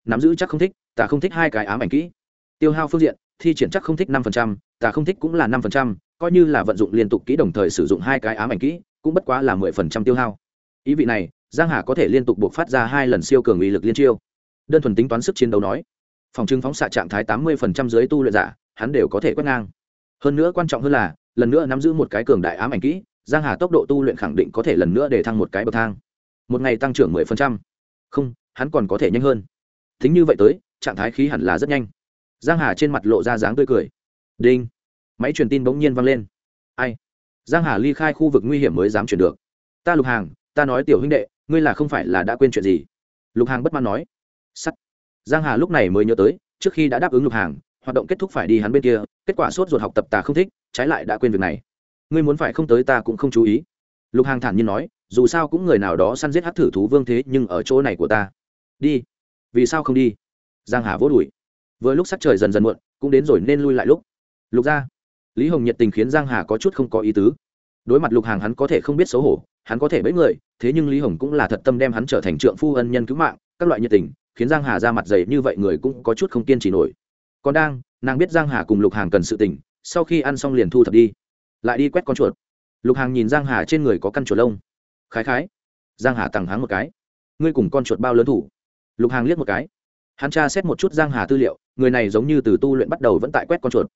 nắm giữ chắc không thích ta không thích hai cái ám ảnh kỹ. Tiêu hao phương diện, thi triển chắc không thích năm ta không thích cũng là năm coi như là vận dụng liên tục kỹ đồng thời sử dụng hai cái ám ảnh kỹ, cũng bất quá là mười phần trăm tiêu hao. Ý vị này, giang hà có thể liên tục buộc phát ra hai lần siêu cường uy lực liên chiêu. Đơn thuần tính toán sức chiến đấu nói, phòng trưng phóng xạ trạng thái tám mươi dưới tu luyện giả, hắn đều có thể quét ngang hơn nữa quan trọng hơn là, lần nữa nắm giữ một cái cường đại ám ảnh kỹ, giang hà tốc độ tu luyện khẳng định có thể lần nữa để thăng một cái bậc thang. Một ngày tăng trưởng mười phần trăm. Không, hắn còn có thể nhanh hơn. Thính như vậy tới, trạng thái khí hẳn là rất nhanh. Giang hà trên mặt lộ ra dáng tươi cười. Đinh. Máy truyền tin bỗng nhiên vang lên. Ai? Giang hà ly khai khu vực nguy hiểm mới dám chuyển được. Ta lục hàng, ta nói tiểu huynh đệ, ngươi là không phải là đã quên chuyện gì? Lục hàng bất mãn nói. Sắt. Giang hà lúc này mới nhớ tới, trước khi đã đáp ứng lục hàng hoạt động kết thúc phải đi hắn bên kia, kết quả sốt ruột học tập ta không thích, trái lại đã quên việc này. Ngươi muốn phải không tới ta cũng không chú ý. Lục hàng thản nhiên nói, dù sao cũng người nào đó săn giết hát thử thú vương thế nhưng ở chỗ này của ta. Đi. Vì sao không đi? Giang hà vỗ đùi. Vừa lúc sắc trời dần dần muộn, cũng đến rồi nên lui lại lúc. Lục ra lý hồng nhiệt tình khiến giang hà có chút không có ý tứ. Đối mặt lục hàng hắn có thể không biết xấu hổ, hắn có thể bẫy người, thế nhưng lý hồng cũng là thật tâm đem hắn trở thành trượng phu ân nhân cứu mạng, các loại nhiệt tình, khiến giang hà ra mặt dày như vậy người cũng có chút không kiên trì nổi còn đang, nàng biết giang hà cùng lục hàng cần sự tỉnh sau khi ăn xong liền thu thập đi. Lại đi quét con chuột. Lục hàng nhìn giang hà trên người có căn chuột lông. Khái khái. Giang hà tằng háng một cái. Ngươi cùng con chuột bao lớn thủ? Lục hàng liếc một cái. Hắn tra xét một chút giang hà tư liệu, người này giống như từ tu luyện bắt đầu vẫn tại quét con chuột.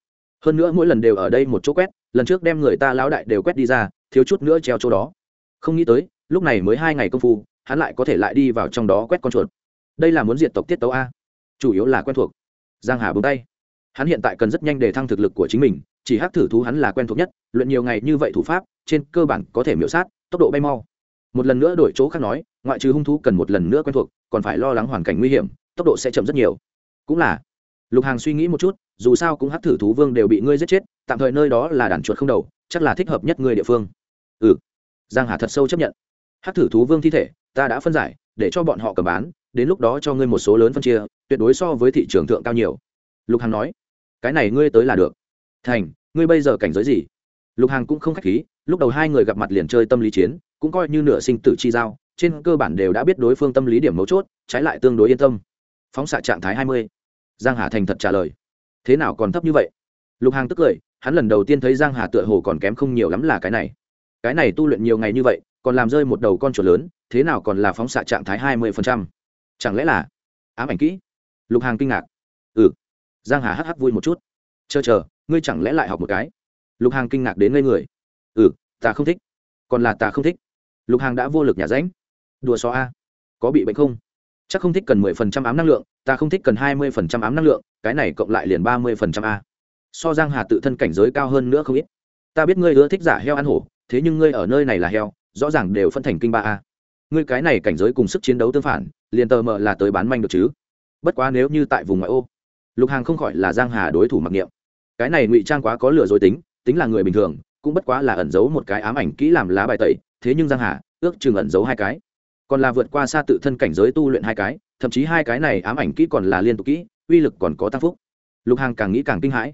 Hơn nữa mỗi lần đều ở đây một chỗ quét, lần trước đem người ta lão đại đều quét đi ra, thiếu chút nữa treo chỗ đó. Không nghĩ tới, lúc này mới hai ngày công phu, hắn lại có thể lại đi vào trong đó quét con chuột. Đây là muốn diệt tộc tiết tấu a. Chủ yếu là quen thuộc giang hà buông tay. Hắn hiện tại cần rất nhanh để thăng thực lực của chính mình, chỉ hắc thử thú hắn là quen thuộc nhất, luyện nhiều ngày như vậy thủ pháp, trên cơ bản có thể miễu sát, tốc độ bay mau. Một lần nữa đổi chỗ khác nói, ngoại trừ hung thú cần một lần nữa quen thuộc, còn phải lo lắng hoàn cảnh nguy hiểm, tốc độ sẽ chậm rất nhiều. Cũng là, lục hàng suy nghĩ một chút, dù sao cũng hắc thử thú vương đều bị ngươi giết chết, tạm thời nơi đó là đàn chuột không đầu, chắc là thích hợp nhất ngươi địa phương. Ừ. Giang hà thật sâu chấp nhận. Hắc thử thú vương thi thể, ta đã phân giải, để cho bọn họ cầm bán đến lúc đó cho ngươi một số lớn phân chia, tuyệt đối so với thị trường thượng cao nhiều. Lục hằng nói. Cái này ngươi tới là được. Thành, ngươi bây giờ cảnh giới gì? Lục hằng cũng không k h á c h khí, lúc đầu hai người gặp mặt liền chơi tâm lý chiến, cũng coi như nửa sinh tử chi giao, trên cơ bản đều đã biết đối phương tâm lý điểm mấu chốt, trái lại tương đối yên tâm. Phóng xạ trạng thái hai mươi. Giang hà thành thật trả lời. Thế nào còn thấp như vậy? Lục Hằng tức cười, hắn lần đầu tiên thấy giang hà tựa hồ còn kém không nhiều lắm là cái này. Cái này tu luyện nhiều ngày như vậy, còn làm rơi một đầu con chuột lớn, thế nào còn là phóng xạ trạng thái hai mươi chẳng lẽ là ám ảnh kỹ? Lục hàng kinh ngạc. Ừ. Giang hà hắc hắc vui một chút. Chờ chờ, ngươi chẳng lẽ lại học một cái? Lục hàng kinh ngạc đến ngây người. Ừ ta không thích. Còn là ta không thích. Lục hàng đã vô lực nhà ránh. Đùa xó a. Có bị bệnh không? Chắc không thích cần mười phần trăm ám năng lượng, ta không thích cần hai mươi phần trăm ám năng lượng, cái này cộng lại liền ba mươi phần trăm a. So giang hà tự thân cảnh giới cao hơn nữa không ít. Ta biết ngươi ưa thích giả heo ăn hổ, thế nhưng ngươi ở nơi này là heo, rõ ràng đều phân thành kinh ba a ngươi cái này cảnh giới cùng sức chiến đấu tương phản, liền tờ mờ là tới bán manh được chứ? Bất quá nếu như tại vùng ngoại ô, lục hàng không khỏi là giang hà đối thủ mặc niệm. Cái này ngụy trang quá có lừa dối tính tính là người bình thường, cũng bất quá là ẩn giấu một cái ám ảnh kỹ làm lá bài tẩy, thế nhưng giang hà, ước chừng ẩn giấu hai cái. Còn là vượt qua xa tự thân cảnh giới tu luyện hai cái, thậm chí hai cái này ám ảnh kỹ còn là liên tục kỹ, uy lực còn có tăng phúc. Lục hàng càng nghĩ càng kinh hãi.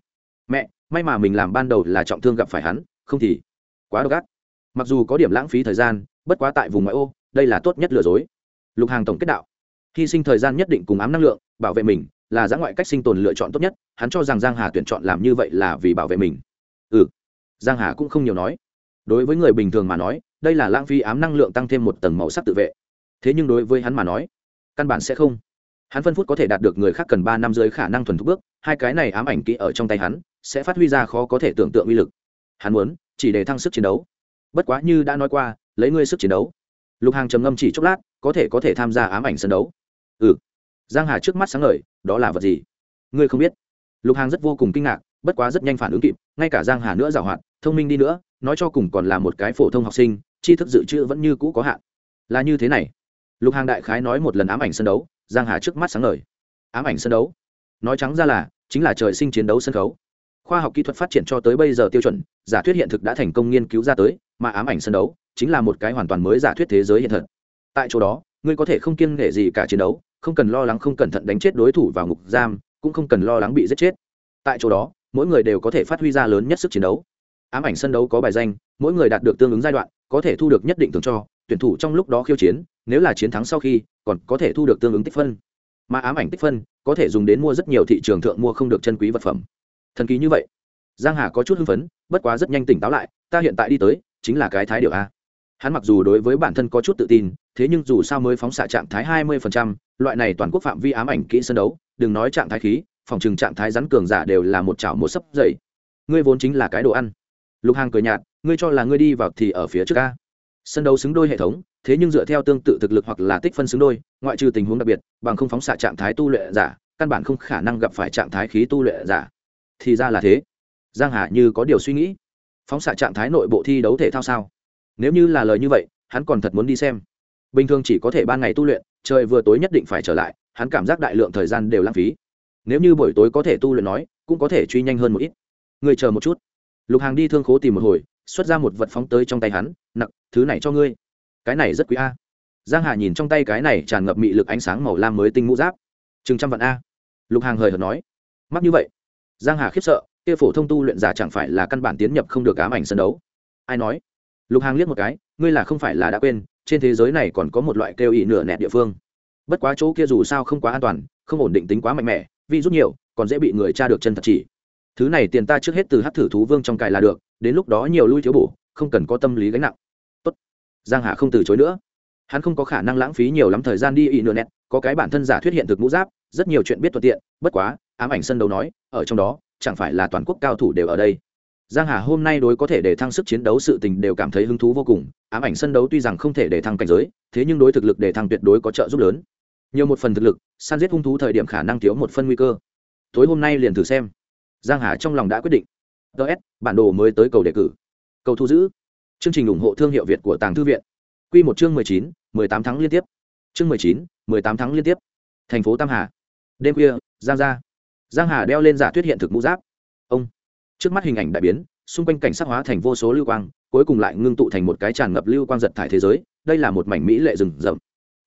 Mẹ, may mà mình làm ban đầu là trọng thương gặp phải hắn, không thì quá độc ác. Mặc dù có điểm lãng phí thời gian, bất quá tại vùng ngoại ô đây là tốt nhất lừa dối. Lục hàng tổng kết đạo, hy sinh thời gian nhất định cùng ám năng lượng, bảo vệ mình là giã ngoại cách sinh tồn lựa chọn tốt nhất, hắn cho rằng giang hà tuyển chọn làm như vậy là vì bảo vệ mình. Ừ giang hà cũng không nhiều nói. Đối với người bình thường mà nói, đây là lãng phí ám năng lượng tăng thêm một tầng màu sắc tự vệ. Thế nhưng đối với hắn mà nói, căn bản sẽ không. Hắn phân phút có thể đạt được người khác cần ba năm dưới khả năng thuần thục bước, hai cái này ám ảnh kỹ ở trong tay hắn, sẽ phát huy ra khó có thể tưởng tượng uy lực. Hắn muốn chỉ để thăng sức chiến đấu. Bất quá như đã nói qua, lấy ngươi sức chiến đấu lục hàng trầm ngâm chỉ chốc lát, có thể có thể tham gia ám ảnh sân đấu. Ừ. Giang hà trước mắt sáng ngời, đó là vật gì? Ngươi không biết. Lục hàng rất vô cùng kinh ngạc, bất quá rất nhanh phản ứng kịp, ngay cả giang hà nữa giảo hoạt, thông minh đi nữa, nói cho cùng còn là một cái phổ thông học sinh, tri thức dự trữ vẫn như cũ có hạn. Là như thế này. Lục hàng đại khái nói một lần ám ảnh sân đấu, giang hà trước mắt sáng ngời. Ám ảnh sân đấu? Nói trắng ra là, chính là trời sinh chiến đấu sân khấu. Khoa học kỹ thuật phát triển cho tới bây giờ tiêu chuẩn, giả thuyết hiện thực đã thành công nghiên cứu ra tới, mà ám ảnh sân đấu chính là một cái hoàn toàn mới giả thuyết thế giới hiện thực tại chỗ đó, ngươi có thể không kiêng nể gì cả chiến đấu, không cần lo lắng không cẩn thận đánh chết đối thủ vào ngục giam, cũng không cần lo lắng bị giết chết. Tại chỗ đó, mỗi người đều có thể phát huy ra lớn nhất sức chiến đấu. Ám ảnh sân đấu có bài danh, mỗi người đạt được tương ứng giai đoạn, có thể thu được nhất định thường cho, tuyển thủ trong lúc đó khiêu chiến, nếu là chiến thắng sau khi, còn có thể thu được tương ứng tích phân. Mà ám ảnh tích phân, có thể dùng đến mua rất nhiều thị trường thượng mua không được chân quý vật phẩm. Thần kỳ như vậy. Giang hà có chút hưng phấn, bất quá rất nhanh tỉnh táo lại, ta hiện tại đi tới, chính là cái thái điều a hắn mặc dù đối với bản thân có chút tự tin thế nhưng dù sao mới phóng xạ trạng thái 20%, loại này toàn quốc phạm vi ám ảnh kỹ sân đấu đừng nói trạng thái khí phòng trừng trạng thái rắn cường giả đều là một chảo một sấp dậy. Ngươi vốn chính là cái đồ ăn. Lục hàng cười nhạt ngươi cho là ngươi đi vào thì ở phía trước a. Sân đấu xứng đôi hệ thống thế nhưng dựa theo tương tự thực lực hoặc là tích phân xứng đôi ngoại trừ tình huống đặc biệt bằng không phóng xạ trạng thái tu luyện giả căn bản không khả năng gặp phải trạng thái khí tu luyện giả. Thì ra là thế. Giang hà như có điều suy nghĩ. Phóng xạ trạng thái nội bộ thi đấu thể thao sao? Nếu như là lời như vậy, hắn còn thật muốn đi xem. Bình thường chỉ có thể ban ngày tu luyện, trời vừa tối nhất định phải trở lại, hắn cảm giác đại lượng thời gian đều lãng phí. Nếu như buổi tối có thể tu luyện nói, cũng có thể truy nhanh hơn một ít. Người chờ một chút. Lục hàng đi thương khố tìm một hồi, xuất ra một vật phóng tới trong tay hắn nặng thứ này cho ngươi. Cái này rất quý a. Giang hà nhìn trong tay cái này tràn ngập mị lực ánh sáng màu lam mới tinh mũ giáp. Chừng trăm vạn a. Lục hàng hời hợt nói. Mắc như vậy? Giang hà khiếp sợ, kia phổ thông tu luyện giả chẳng phải là căn bản tiến nhập không được ám ảnh sân đấu. Ai nói? Lục hàng liếc một cái, ngươi là không phải là đã quên, trên thế giới này còn có một loại kêu ỉ nửa nẹt địa phương. Bất quá chỗ kia dù sao không quá an toàn, không ổn định tính quá mạnh mẽ vì rút nhiều, còn dễ bị người tra được chân thật chỉ. Thứ này tiền ta trước hết từ hát thử thú vương trong cài là được, đến lúc đó nhiều lui thiếu bổ, không cần có tâm lý gánh nặng. Tốt. giang hà không từ chối nữa. Hắn không có khả năng lãng phí nhiều lắm thời gian đi ị nửa nẹt, có cái bản thân giả thuyết hiện thực mũ giáp, rất nhiều chuyện biết thuận tiện, bất quá, ám ảnh sân đấu nói, ở trong đó, chẳng phải là toàn quốc cao thủ đều ở đây giang hà hôm nay đối có thể để thăng sức chiến đấu sự tình đều cảm thấy hứng thú vô cùng ám ảnh sân đấu tuy rằng không thể để thăng cảnh giới thế nhưng đối thực lực để thăng tuyệt đối có trợ giúp lớn. Nhiều một phần thực lực săn giết hung thú thời điểm khả năng thiếu một phân nguy cơ. Tối hôm nay liền thử xem. Giang hà trong lòng đã quyết định. Ts bản đồ mới tới cầu đề cử. Cầu thu giữ. Chương trình ủng hộ thương hiệu việt của tàng thư viện. Quy một chương mười chín, mười tám tháng liên tiếp. Chương mười chín, mười tám tháng liên tiếp. Thành phố tam hà. Đêm khuya giang gia. Giang hà đeo lên giả thuyết hiện thực mũ giáp. Ông trước mắt hình ảnh đại biến, xung quanh cảnh sắc hóa thành vô số lưu quang, cuối cùng lại ngưng tụ thành một cái tràn ngập lưu quang giật thải thế giới, đây là một mảnh mỹ lệ rừng rậm.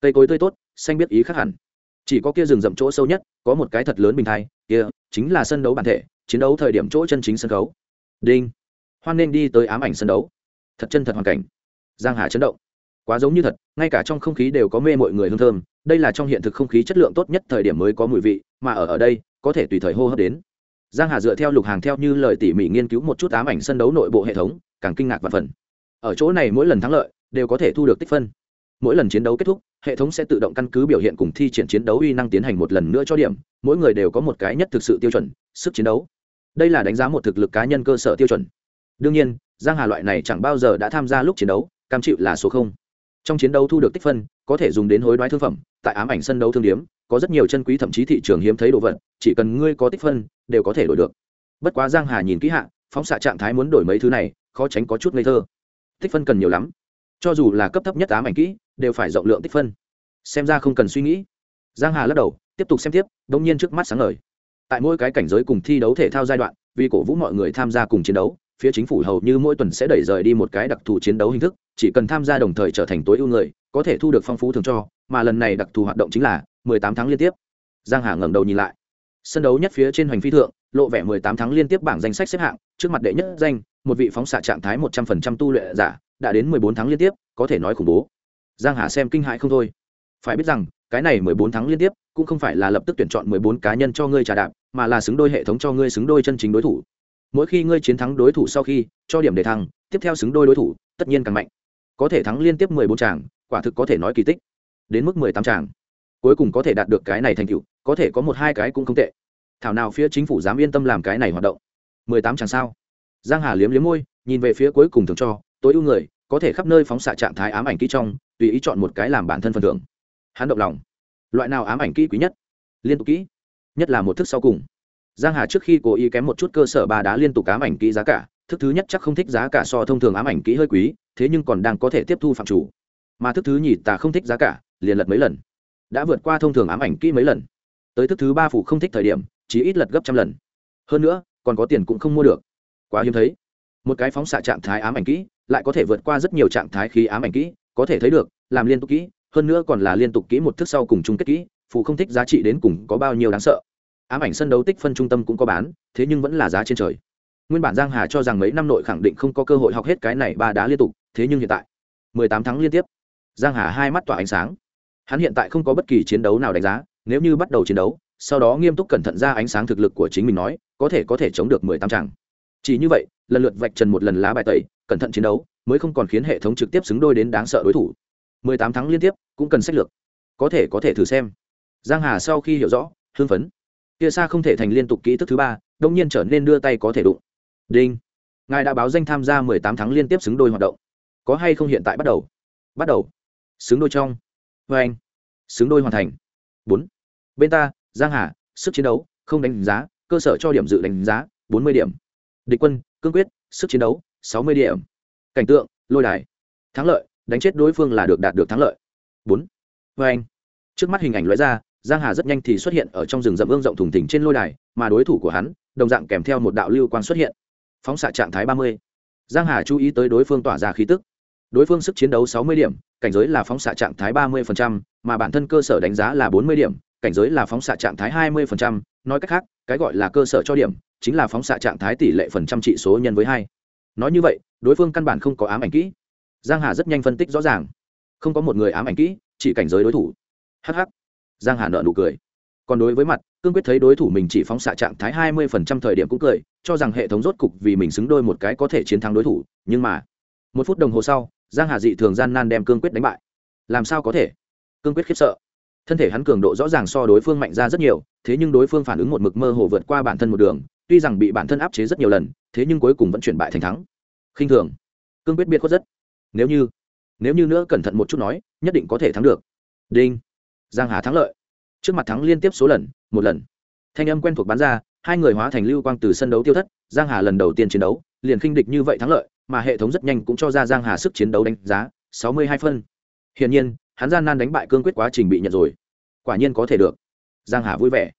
Cây cối tươi tốt, xanh biết ý khác hẳn. Chỉ có kia rừng rậm chỗ sâu nhất, có một cái thật lớn bình thai, kia chính là sân đấu bản thể, chiến đấu thời điểm chỗ chân chính sân khấu. Đinh. Hoan nên đi tới ám ảnh sân đấu. Thật chân thật hoàn cảnh. Giang hà chấn động. Quá giống như thật, ngay cả trong không khí đều có mê mọi người hương thơm, đây là trong hiện thực không khí chất lượng tốt nhất thời điểm mới có mùi vị, mà ở ở đây, có thể tùy thời hô hấp đến giang hà dựa theo lục hàng theo như lời tỉ mỉ nghiên cứu một chút ám ảnh sân đấu nội bộ hệ thống, càng kinh ngạc và phần. Ở chỗ này mỗi lần thắng lợi, đều có thể thu được tích phân. Mỗi lần chiến đấu kết thúc, hệ thống sẽ tự động căn cứ biểu hiện cùng thi triển chiến đấu uy năng tiến hành một lần nữa cho điểm, mỗi người đều có một cái nhất thực sự tiêu chuẩn, sức chiến đấu. Đây là đánh giá một thực lực cá nhân cơ sở tiêu chuẩn. Đương nhiên, giang hà loại này chẳng bao giờ đã tham gia lúc chiến đấu, cam chịu là số không. Trong chiến đấu thu được tích phân, có thể dùng đến hối đoái thương phẩm, tại ám ảnh sân đấu thương điếm, có rất nhiều chân quý thậm chí thị trường hiếm thấy đồ vật chỉ cần ngươi có tích phân, đều có thể đổi được. Bất quá giang hà nhìn kỹ hạ, phóng xạ trạng thái muốn đổi mấy thứ này, khó tránh có chút ngây thơ. Tích phân cần nhiều lắm. Cho dù là cấp thấp nhất ám ảnh kỹ, đều phải rộng lượng tích phân. Xem ra không cần suy nghĩ. Giang hà lắc đầu, tiếp tục xem tiếp, đông nhiên trước mắt sáng ngời. Tại mỗi cái cảnh giới cùng thi đấu thể thao giai đoạn, vì cổ vũ mọi người tham gia cùng chiến đấu, phía chính phủ hầu như mỗi tuần sẽ đẩy rời đi một cái đặc thù chiến đấu hình thức, chỉ cần tham gia đồng thời trở thành tối ưu người, có thể thu được phong phú thường cho, mà lần này đặc thù hoạt động chính là 18 tháng liên tiếp. Giang hà ngẩng đầu nhìn lại sân đấu nhất phía trên hoành phi thượng, lộ vẻ 18 tháng liên tiếp bảng danh sách xếp hạng, trước mặt đệ nhất danh, một vị phóng xạ trạng thái 100% tu luyện giả, đã đến 14 tháng liên tiếp, có thể nói khủng bố. Giang hà xem kinh hãi không thôi. Phải biết rằng, cái này 14 tháng liên tiếp, cũng không phải là lập tức tuyển chọn 14 cá nhân cho ngươi trả đạp, mà là xứng đôi hệ thống cho ngươi xứng đôi chân chính đối thủ. Mỗi khi ngươi chiến thắng đối thủ sau khi, cho điểm để thăng, tiếp theo xứng đôi đối thủ, tất nhiên càng mạnh. Có thể thắng liên tiếp 14 tràng, quả thực có thể nói kỳ tích. Đến mức 18 tràng. Cuối cùng có thể đạt được cái này thành tựu có thể có một hai cái cũng không tệ. Thảo nào phía chính phủ dám yên tâm làm cái này hoạt động? 18 tràng sao. Giang hà liếm liếm môi, nhìn về phía cuối cùng thường cho, tối ưu người, có thể khắp nơi phóng xạ trạng thái ám ảnh kỹ trong, tùy ý chọn một cái làm bản thân phần thưởng. Hắn động lòng. Loại nào ám ảnh kỹ quý nhất? Liên tục kỹ. Nhất là một thức sau cùng. Giang hà trước khi cố ý kém một chút cơ sở ba đá liên tục ám ảnh kỹ giá cả, thức thứ nhất chắc không thích giá cả so thông thường ám ảnh kỹ hơi quý, thế nhưng còn đang có thể tiếp thu phạm chủ. Mà thức thứ nhì ta không thích giá cả, liền lật mấy lần. Đã vượt qua thông thường ám ảnh kỹ mấy lần tới thức thứ ba phủ không thích thời điểm chỉ ít lật gấp trăm lần. Hơn nữa, còn có tiền cũng không mua được. Quá hiếm thấy. Một cái phóng xạ trạng thái ám ảnh kỹ, lại có thể vượt qua rất nhiều trạng thái khí ám ảnh kỹ, có thể thấy được, làm liên tục kỹ, hơn nữa còn là liên tục kỹ một thức sau cùng chung kết kỹ phụ không thích giá trị đến cùng có bao nhiêu đáng sợ. Ám ảnh sân đấu tích phân trung tâm cũng có bán, thế nhưng vẫn là giá trên trời. Nguyên bản giang hà cho rằng mấy năm nội khẳng định không có cơ hội học hết cái này ba đá liên tục, thế nhưng hiện tại 18 tháng liên tiếp. Giang hà hai mắt tỏa ánh sáng. Hắn hiện tại không có bất kỳ chiến đấu nào đánh giá nếu như bắt đầu chiến đấu, sau đó nghiêm túc cẩn thận ra ánh sáng thực lực của chính mình nói, có thể có thể chống được 18 tràng chỉ như vậy, lần lượt vạch trần một lần lá bài tẩy, cẩn thận chiến đấu, mới không còn khiến hệ thống trực tiếp xứng đôi đến đáng sợ đối thủ. 18 tháng liên tiếp, cũng cần sách lược. Có thể có thể thử xem. Giang hà sau khi hiểu rõ, hưng phấn. Kia xa không thể thành liên tục kỹ thức thứ ba đông nhiên trở nên đưa tay có thể đụng. Đinh. Ngài đã báo danh tham gia 18 tháng liên tiếp xứng đôi hoạt động. Có hay không hiện tại bắt đầu? Bắt đầu. Xứng đôi trong. Vê anh xứng đôi hoàn thành. Bốn bên ta, giang hà, sức chiến đấu, không đánh giá, cơ sở cho điểm dự đánh giá 40 điểm. Địch quân, cương quyết, sức chiến đấu 60 điểm. Cảnh tượng, lôi đài. Thắng lợi, đánh chết đối phương là được đạt được thắng lợi. Bốn. Vê anh. Trước mắt hình ảnh lóe ra, giang hà rất nhanh thì xuất hiện ở trong rừng rậm ương rộng thùng thỉnh trên lôi đài, mà đối thủ của hắn, đồng dạng kèm theo một đạo lưu quang xuất hiện. Phóng xạ trạng thái ba mươi. Giang hà chú ý tới đối phương tỏa ra khí tức. Đối phương sức chiến đấu sáu mươi điểm, cảnh giới là phóng xạ trạng thái ba mươi mà bản thân cơ sở đánh giá là bốn mươi điểm cảnh giới là phóng xạ trạng thái hai mươi nói cách khác cái gọi là cơ sở cho điểm chính là phóng xạ trạng thái tỷ lệ phần trăm trị số nhân với hai. Nói như vậy đối phương căn bản không có ám ảnh kỹ. Giang hà rất nhanh phân tích rõ ràng. Không có một người ám ảnh kỹ chỉ cảnh giới đối thủ. Hắc hắc, giang hà nở nụ cười. Còn đối với mặt cương quyết thấy đối thủ mình chỉ phóng xạ trạng thái hai mươi phần trăm thời điểm cũng cười cho rằng hệ thống rốt cục vì mình xứng đôi một cái có thể chiến thắng đối thủ nhưng mà một phút đồng hồ sau giang hà dị thường gian nan đem cương quyết đánh bại. Làm sao có thể? Cương quyết khiếp sợ thân thể hắn cường độ rõ ràng so đối phương mạnh ra rất nhiều, thế nhưng đối phương phản ứng một mực mơ hồ vượt qua bản thân một đường, tuy rằng bị bản thân áp chế rất nhiều lần, thế nhưng cuối cùng vẫn chuyển bại thành thắng. Khinh thường. Cương quyết biết khuất rất. Nếu như nếu như nữa cẩn thận một chút nói, nhất định có thể thắng được. Đinh. Giang hà thắng lợi. Trước mặt thắng liên tiếp số lần, một lần. Thanh âm quen thuộc bắn ra, hai người hóa thành lưu quang từ sân đấu tiêu thất, giang hà lần đầu tiên chiến đấu, liền khinh địch như vậy thắng lợi, mà hệ thống rất nhanh cũng cho ra giang hà sức chiến đấu đánh giá, sáu mươi hai phân. Hiển nhiên hắn gian nan đánh bại cương quyết quá trình bị nhận rồi. Quả nhiên có thể được. Giang hà vui vẻ.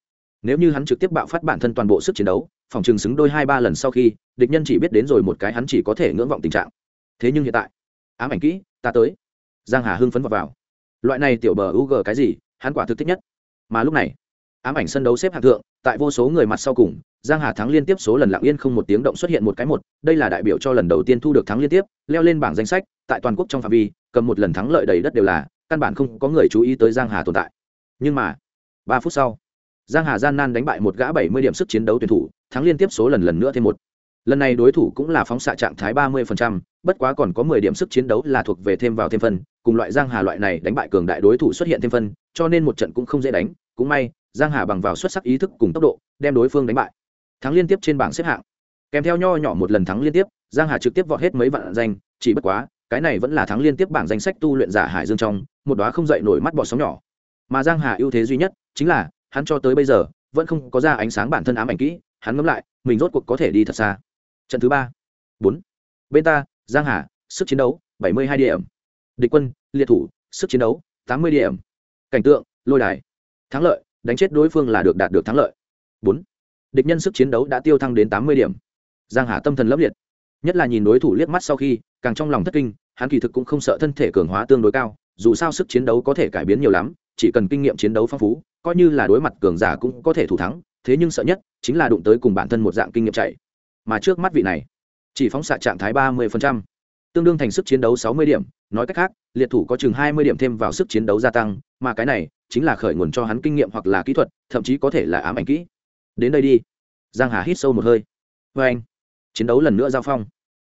Nếu như hắn trực tiếp bạo phát bản thân toàn bộ sức chiến đấu phòng trường xứng đôi hai ba lần sau khi địch nhân chỉ biết đến rồi một cái hắn chỉ có thể ngưỡng vọng tình trạng. Thế nhưng hiện tại ám ảnh kỹ ta tới. Giang hà hưng phấn vào, vào. loại này tiểu bờ u g cái gì hắn quả thực thích nhất. Mà lúc này ám ảnh sân đấu xếp hạng thượng tại vô số người mặt sau cùng giang hà thắng liên tiếp số lần lặng yên không một tiếng động xuất hiện một cái một đây là đại biểu cho lần đầu tiên thu được thắng liên tiếp leo lên bảng danh sách tại toàn quốc trong phạm vi cầm một lần thắng lợi đầy đất đều là căn bản không có người chú ý tới giang hà tồn tại. Nhưng mà, ba phút sau, giang hà gian nan đánh bại một gã bảy mươi điểm sức chiến đấu tuyển thủ, thắng liên tiếp số lần lần nữa thêm một. Lần này đối thủ cũng là phóng xạ trạng thái ba mươi bất quá còn có mười điểm sức chiến đấu là thuộc về thêm vào thêm phân, cùng loại giang hà loại này đánh bại cường đại đối thủ xuất hiện thêm phân, cho nên một trận cũng không dễ đánh. Cũng may, giang hà bằng vào xuất sắc ý thức cùng tốc độ, đem đối phương đánh bại. Thắng liên tiếp trên bảng xếp hạng. Kèm theo nho nhỏ một lần thắng liên tiếp, giang hà trực tiếp vọt hết mấy vạn danh, chỉ bất quá, cái này vẫn là thắng liên tiếp bảng danh sách tu luyện giả hải dương trong một đóa không dậy nổi mắt bọt sóng nhỏ. Mà giang hà ưu thế duy nhất chính là, hắn cho tới bây giờ, vẫn không có ra ánh sáng bản thân ám ảnh kỹ, hắn ngẫm lại, mình rốt cuộc có thể đi thật xa. Trận thứ ba, bốn. Bên ta, giang hà, sức chiến đấu, bảy mươi hai điểm. Địch quân, liệt thủ, sức chiến đấu, tám mươi điểm. Cảnh tượng, lôi đài. Thắng lợi, đánh chết đối phương là được đạt được thắng lợi. Bốn. Địch nhân sức chiến đấu đã tiêu thăng đến tám mươi điểm. Giang hà tâm thần lấp liệt. Nhất là nhìn đối thủ liếc mắt sau khi, càng trong lòng thất kinh, hắn kỳ thực cũng không sợ thân thể cường hóa tương đối cao dù sao sức chiến đấu có thể cải biến nhiều lắm, chỉ cần kinh nghiệm chiến đấu phong phú, coi như là đối mặt cường giả cũng có thể thủ thắng, thế nhưng sợ nhất chính là đụng tới cùng bản thân một dạng kinh nghiệm chạy. Mà trước mắt vị này, chỉ phóng xạ trạng thái ba mươi tương đương thành sức chiến đấu sáu mươi điểm, nói cách khác, liệt thủ có chừng hai mươi điểm thêm vào sức chiến đấu gia tăng, mà cái này chính là khởi nguồn cho hắn kinh nghiệm hoặc là kỹ thuật, thậm chí có thể là ám ảnh kỹ. Đến đây đi. Giang hà hít sâu một hơi. Vê anh, chiến đấu lần nữa giao phong.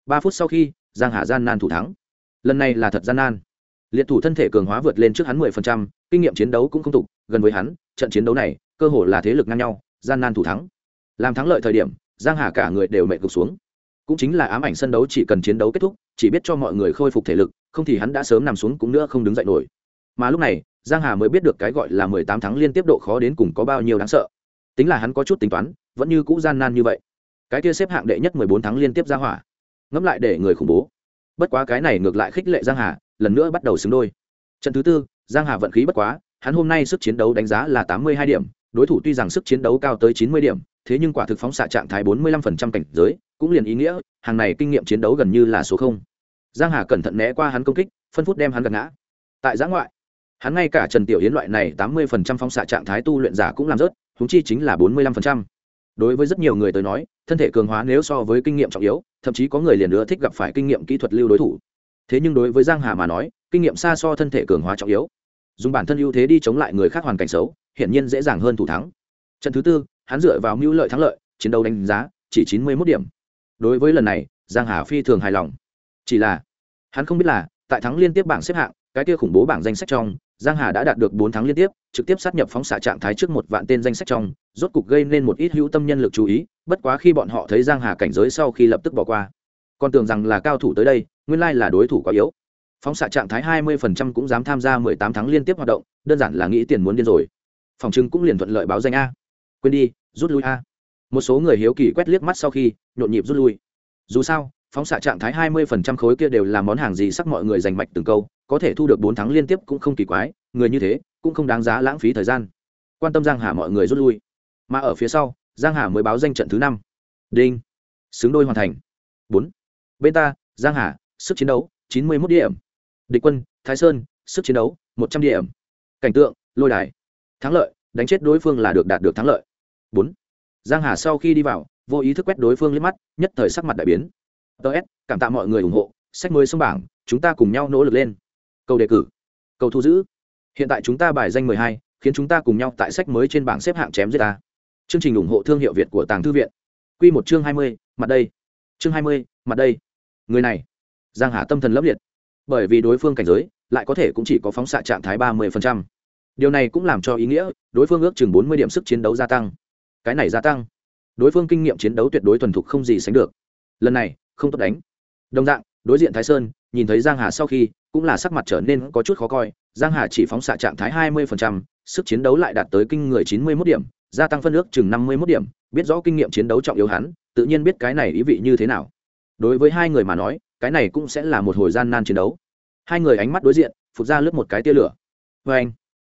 ba phút sau khi, giang hà gian nan thủ thắng. Lần này là thật gian nan liệt thủ thân thể cường hóa vượt lên trước hắn mười phần trăm, kinh nghiệm chiến đấu cũng không tục, gần với hắn, trận chiến đấu này, cơ hồ là thế lực ngang nhau, gian nan thủ thắng. Làm thắng lợi thời điểm, giang hà cả người đều mệt gục xuống. Cũng chính là ám ảnh sân đấu chỉ cần chiến đấu kết thúc, chỉ biết cho mọi người khôi phục thể lực, không thì hắn đã sớm nằm xuống cũng nữa không đứng dậy nổi. Mà lúc này, giang hà mới biết được cái gọi là mười tám tháng liên tiếp độ khó đến cùng có bao nhiêu đáng sợ. Tính là hắn có chút tính toán, vẫn như cũ gian nan như vậy. Cái kia xếp hạng đệ nhất mười bốn tháng liên tiếp ra hỏa. Ngẫm lại để người khủng bố. Bất quá cái này ngược lại khích lệ giang hà lần nữa bắt đầu xứng đôi. Trận thứ tư, giang hà vận khí bất quá, hắn hôm nay sức chiến đấu đánh giá là tám mươi hai điểm, đối thủ tuy rằng sức chiến đấu cao tới chín mươi điểm, thế nhưng quả thực phóng xạ trạng thái bốn mươi lăm phần trăm cảnh giới, cũng liền ý nghĩa, hàng này kinh nghiệm chiến đấu gần như là số không. Giang hà cẩn thận né qua hắn công kích, phân phút đem hắn gạt ngã. Tại giã ngoại, hắn ngay cả trần tiểu hiến loại này tám mươi phần trăm phóng xạ trạng thái tu luyện giả cũng làm rớt húng chi chính là bốn mươi lăm phần trăm. Đối với rất nhiều người tới nói, thân thể cường hóa nếu so với kinh nghiệm trọng yếu, thậm chí có người liền nữa thích gặp phải kinh nghiệm kỹ thuật lưu đối thủ thế nhưng đối với giang hà mà nói, kinh nghiệm xa so thân thể cường hóa trọng yếu. Dùng bản thân ưu thế đi chống lại người khác hoàn cảnh xấu, hiển nhiên dễ dàng hơn thủ thắng. Trận thứ tư, hắn dựa vào mưu lợi thắng lợi, chiến đấu đánh giá, chỉ chín mươi 91 điểm. Đối với lần này, giang hà phi thường hài lòng. Chỉ là, hắn không biết là, tại thắng liên tiếp bảng xếp hạng, cái kia khủng bố bảng danh sách trong, giang hà đã đạt được bốn thắng liên tiếp, trực tiếp sát nhập phóng xạ trạng thái trước một vạn tên danh sách trong, rốt cục gây nên một ít hữu tâm nhân lực chú ý, bất quá khi bọn họ thấy giang hà cảnh giới sau khi lập tức bỏ qua còn tưởng rằng là cao thủ tới đây, nguyên lai là đối thủ quá yếu. Phóng xạ trạng thái hai 20% cũng dám tham gia 18 tháng liên tiếp hoạt động, đơn giản là nghĩ tiền muốn điên rồi. Phòng trưng cũng liền thuận lợi báo danh a. Quên đi, rút lui a. Một số người hiếu kỳ quét liếc mắt sau khi, nhộn nhịp rút lui. Dù sao, phóng xạ trạng thái 20% khối kia đều là món hàng gì sắc mọi người giành mạch từng câu, có thể thu được bốn tháng liên tiếp cũng không kỳ quái, người như thế, cũng không đáng giá lãng phí thời gian. Quan tâm giang hà mọi người rút lui. Mà ở phía sau, giang hà mới báo danh trận thứ năm. Đinh. Xứng đôi hoàn thành. Bốn bên ta, giang hà, sức chiến đấu, chín mươi 91 điểm. Địch quân, thái sơn, sức chiến đấu, một trăm điểm. Cảnh tượng, lôi đài. Thắng lợi, đánh chết đối phương là được đạt được thắng lợi. Bốn. Giang hà sau khi đi vào, vô ý thức quét đối phương lên mắt, nhất thời sắc mặt đại biến. Ts cảm tạ mọi người ủng hộ, sách mới xông bảng, chúng ta cùng nhau nỗ lực lên. Câu đề cử. Câu thu giữ. Hiện tại chúng ta bài danh mười hai, khiến chúng ta cùng nhau tại sách mới trên bảng xếp hạng chém giết ta. Chương trình ủng hộ thương hiệu việt của tàng thư viện. Quy một chương hai mươi, mặt đây. Chương hai mươi, mặt đây người này, giang hà tâm thần lấp liệt. Bởi vì đối phương cảnh giới, lại có thể cũng chỉ có phóng xạ trạng thái ba mươi điều này cũng làm cho ý nghĩa, đối phương ước chừng bốn mươi điểm sức chiến đấu gia tăng. Cái này gia tăng, đối phương kinh nghiệm chiến đấu tuyệt đối thuần thục không gì sánh được. Lần này, không tốt đánh. Đồng dạng, đối diện thái sơn, nhìn thấy giang hà sau khi, cũng là sắc mặt trở nên có chút khó coi. Giang hà chỉ phóng xạ trạng thái hai mươi sức chiến đấu lại đạt tới kinh người chín mươi 91 điểm, gia tăng phân ước chừng năm mươi 51 điểm. Biết rõ kinh nghiệm chiến đấu trọng yếu hắn, tự nhiên biết cái này ý vị như thế nào đối với hai người mà nói, cái này cũng sẽ là một hồi gian nan chiến đấu. Hai người ánh mắt đối diện phục ra lướt một cái tia lửa. Vê anh,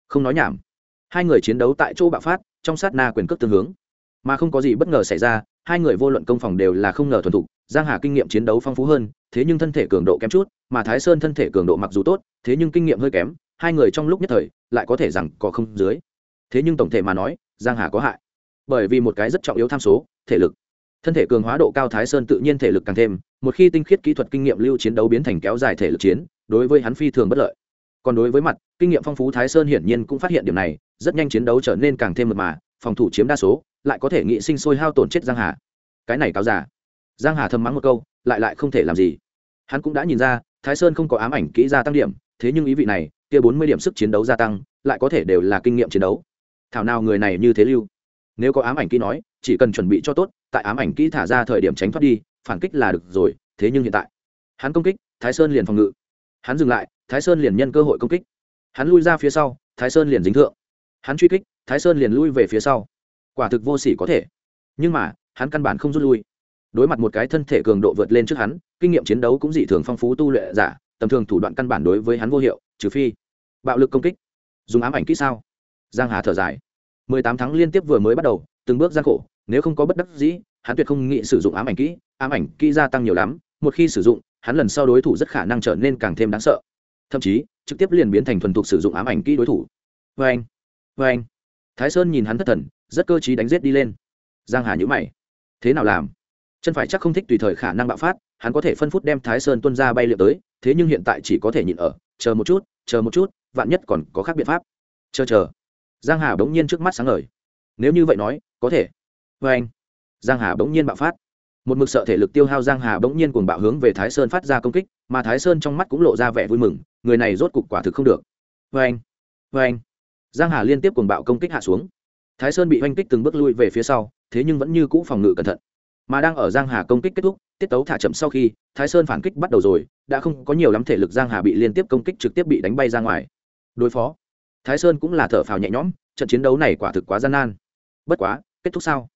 không nói nhảm. Hai người chiến đấu tại chỗ bạo phát, trong sát na quyền cước tương hướng. Mà không có gì bất ngờ xảy ra, hai người vô luận công phòng đều là không ngờ thuần thục, giang hà kinh nghiệm chiến đấu phong phú hơn, thế nhưng thân thể cường độ kém chút, mà thái sơn thân thể cường độ mặc dù tốt, thế nhưng kinh nghiệm hơi kém, hai người trong lúc nhất thời, lại có thể rằng có không dưới. Thế nhưng tổng thể mà nói, giang hà có hại. Bởi vì một cái rất trọng yếu tham số, thể lực thân thể cường hóa độ cao thái sơn tự nhiên thể lực càng thêm, một khi tinh khiết kỹ thuật kinh nghiệm lưu chiến đấu biến thành kéo dài thể lực chiến, đối với hắn phi thường bất lợi. Còn đối với mặt, kinh nghiệm phong phú thái sơn hiển nhiên cũng phát hiện điểm này, rất nhanh chiến đấu trở nên càng thêm mật mà, phòng thủ chiếm đa số, lại có thể nghị sinh sôi hao tổn chết giang hà. Cái này cáo giả giang hà thầm mắng một câu, lại lại không thể làm gì. Hắn cũng đã nhìn ra, thái sơn không có ám ảnh kỹ gia tăng điểm, thế nhưng ý vị này, kia bốn mươi điểm sức chiến đấu gia tăng, lại có thể đều là kinh nghiệm chiến đấu. Thảo nào người này như thế lưu? Nếu có ám ảnh kỹ nói, chỉ cần chuẩn bị cho tốt tại ám ảnh kỹ thả ra thời điểm tránh thoát đi, phản kích là được rồi, thế nhưng hiện tại, hắn công kích, thái sơn liền phòng ngự. Hắn dừng lại, thái sơn liền nhân cơ hội công kích. Hắn lui ra phía sau, thái sơn liền dính thượng. Hắn truy kích, thái sơn liền lui về phía sau. Quả thực vô s ỉ có thể. Nhưng mà, hắn căn bản không rút lui. Đối mặt một cái thân thể cường độ vượt lên trước hắn, kinh nghiệm chiến đấu cũng dị thường phong phú tu luyện giả, tầm thường thủ đoạn căn bản đối với hắn vô hiệu, trừ phi bạo lực công kích. Dùng ám ảnh kỹ sao? Giang hà thở dài. Mười tám tháng liên tiếp vừa mới bắt đầu, từng bước gian khổ nếu không có bất đắc dĩ, hắn tuyệt không nghĩ sử dụng ám ảnh kỹ, ám ảnh kỹ gia tăng nhiều lắm, một khi sử dụng, hắn lần sau đối thủ rất khả năng trở nên càng thêm đáng sợ. Thậm chí, trực tiếp liền biến thành thuần thục sử dụng ám ảnh kỹ đối thủ. Vê anh vê anh thái sơn nhìn hắn thất thần, rất cơ t đánh g i ế t đi lên. Giang hà nhữ mày. Thế nào làm? Chân phải chắc không thích tùy thời khả năng bạo phát, hắn có thể phân phút đem thái sơn tuân ra bay liệu tới, thế nhưng hiện tại chỉ có thể nhịn ở, chờ một chút, chờ một chút, vạn nhất còn có khác biện pháp. Chờ chờ. Giang hà bỗng nhiên trước mắt sáng ngời. Nếu như vậy nói, có thể vê anh. Giang hà bỗng nhiên bạo phát. Một mực sợ thể lực tiêu hao giang hà bỗng nhiên cuồng bạo hướng về thái sơn phát ra công kích, mà thái sơn trong mắt cũng lộ ra vẻ vui mừng, người này rốt cục quả thực không được. Vê anh. Vê anh. Giang hà liên tiếp cuồng bạo công kích hạ xuống. Thái sơn bị oanh kích từng bước lui về phía sau, thế nhưng vẫn như cũ phòng ngự cẩn thận. Mà đang ở giang hà công kích kết thúc, tiết tấu thả chậm sau khi, thái sơn phản kích bắt đầu rồi, đã không có nhiều lắm thể lực giang hà bị liên tiếp công kích trực tiếp bị đánh bay ra ngoài. Đối phó. Thái sơn cũng là thở phào nhẹ nhõm, trận chiến đấu này quả thực quá gian nan. Bất quá, kết thúc sao?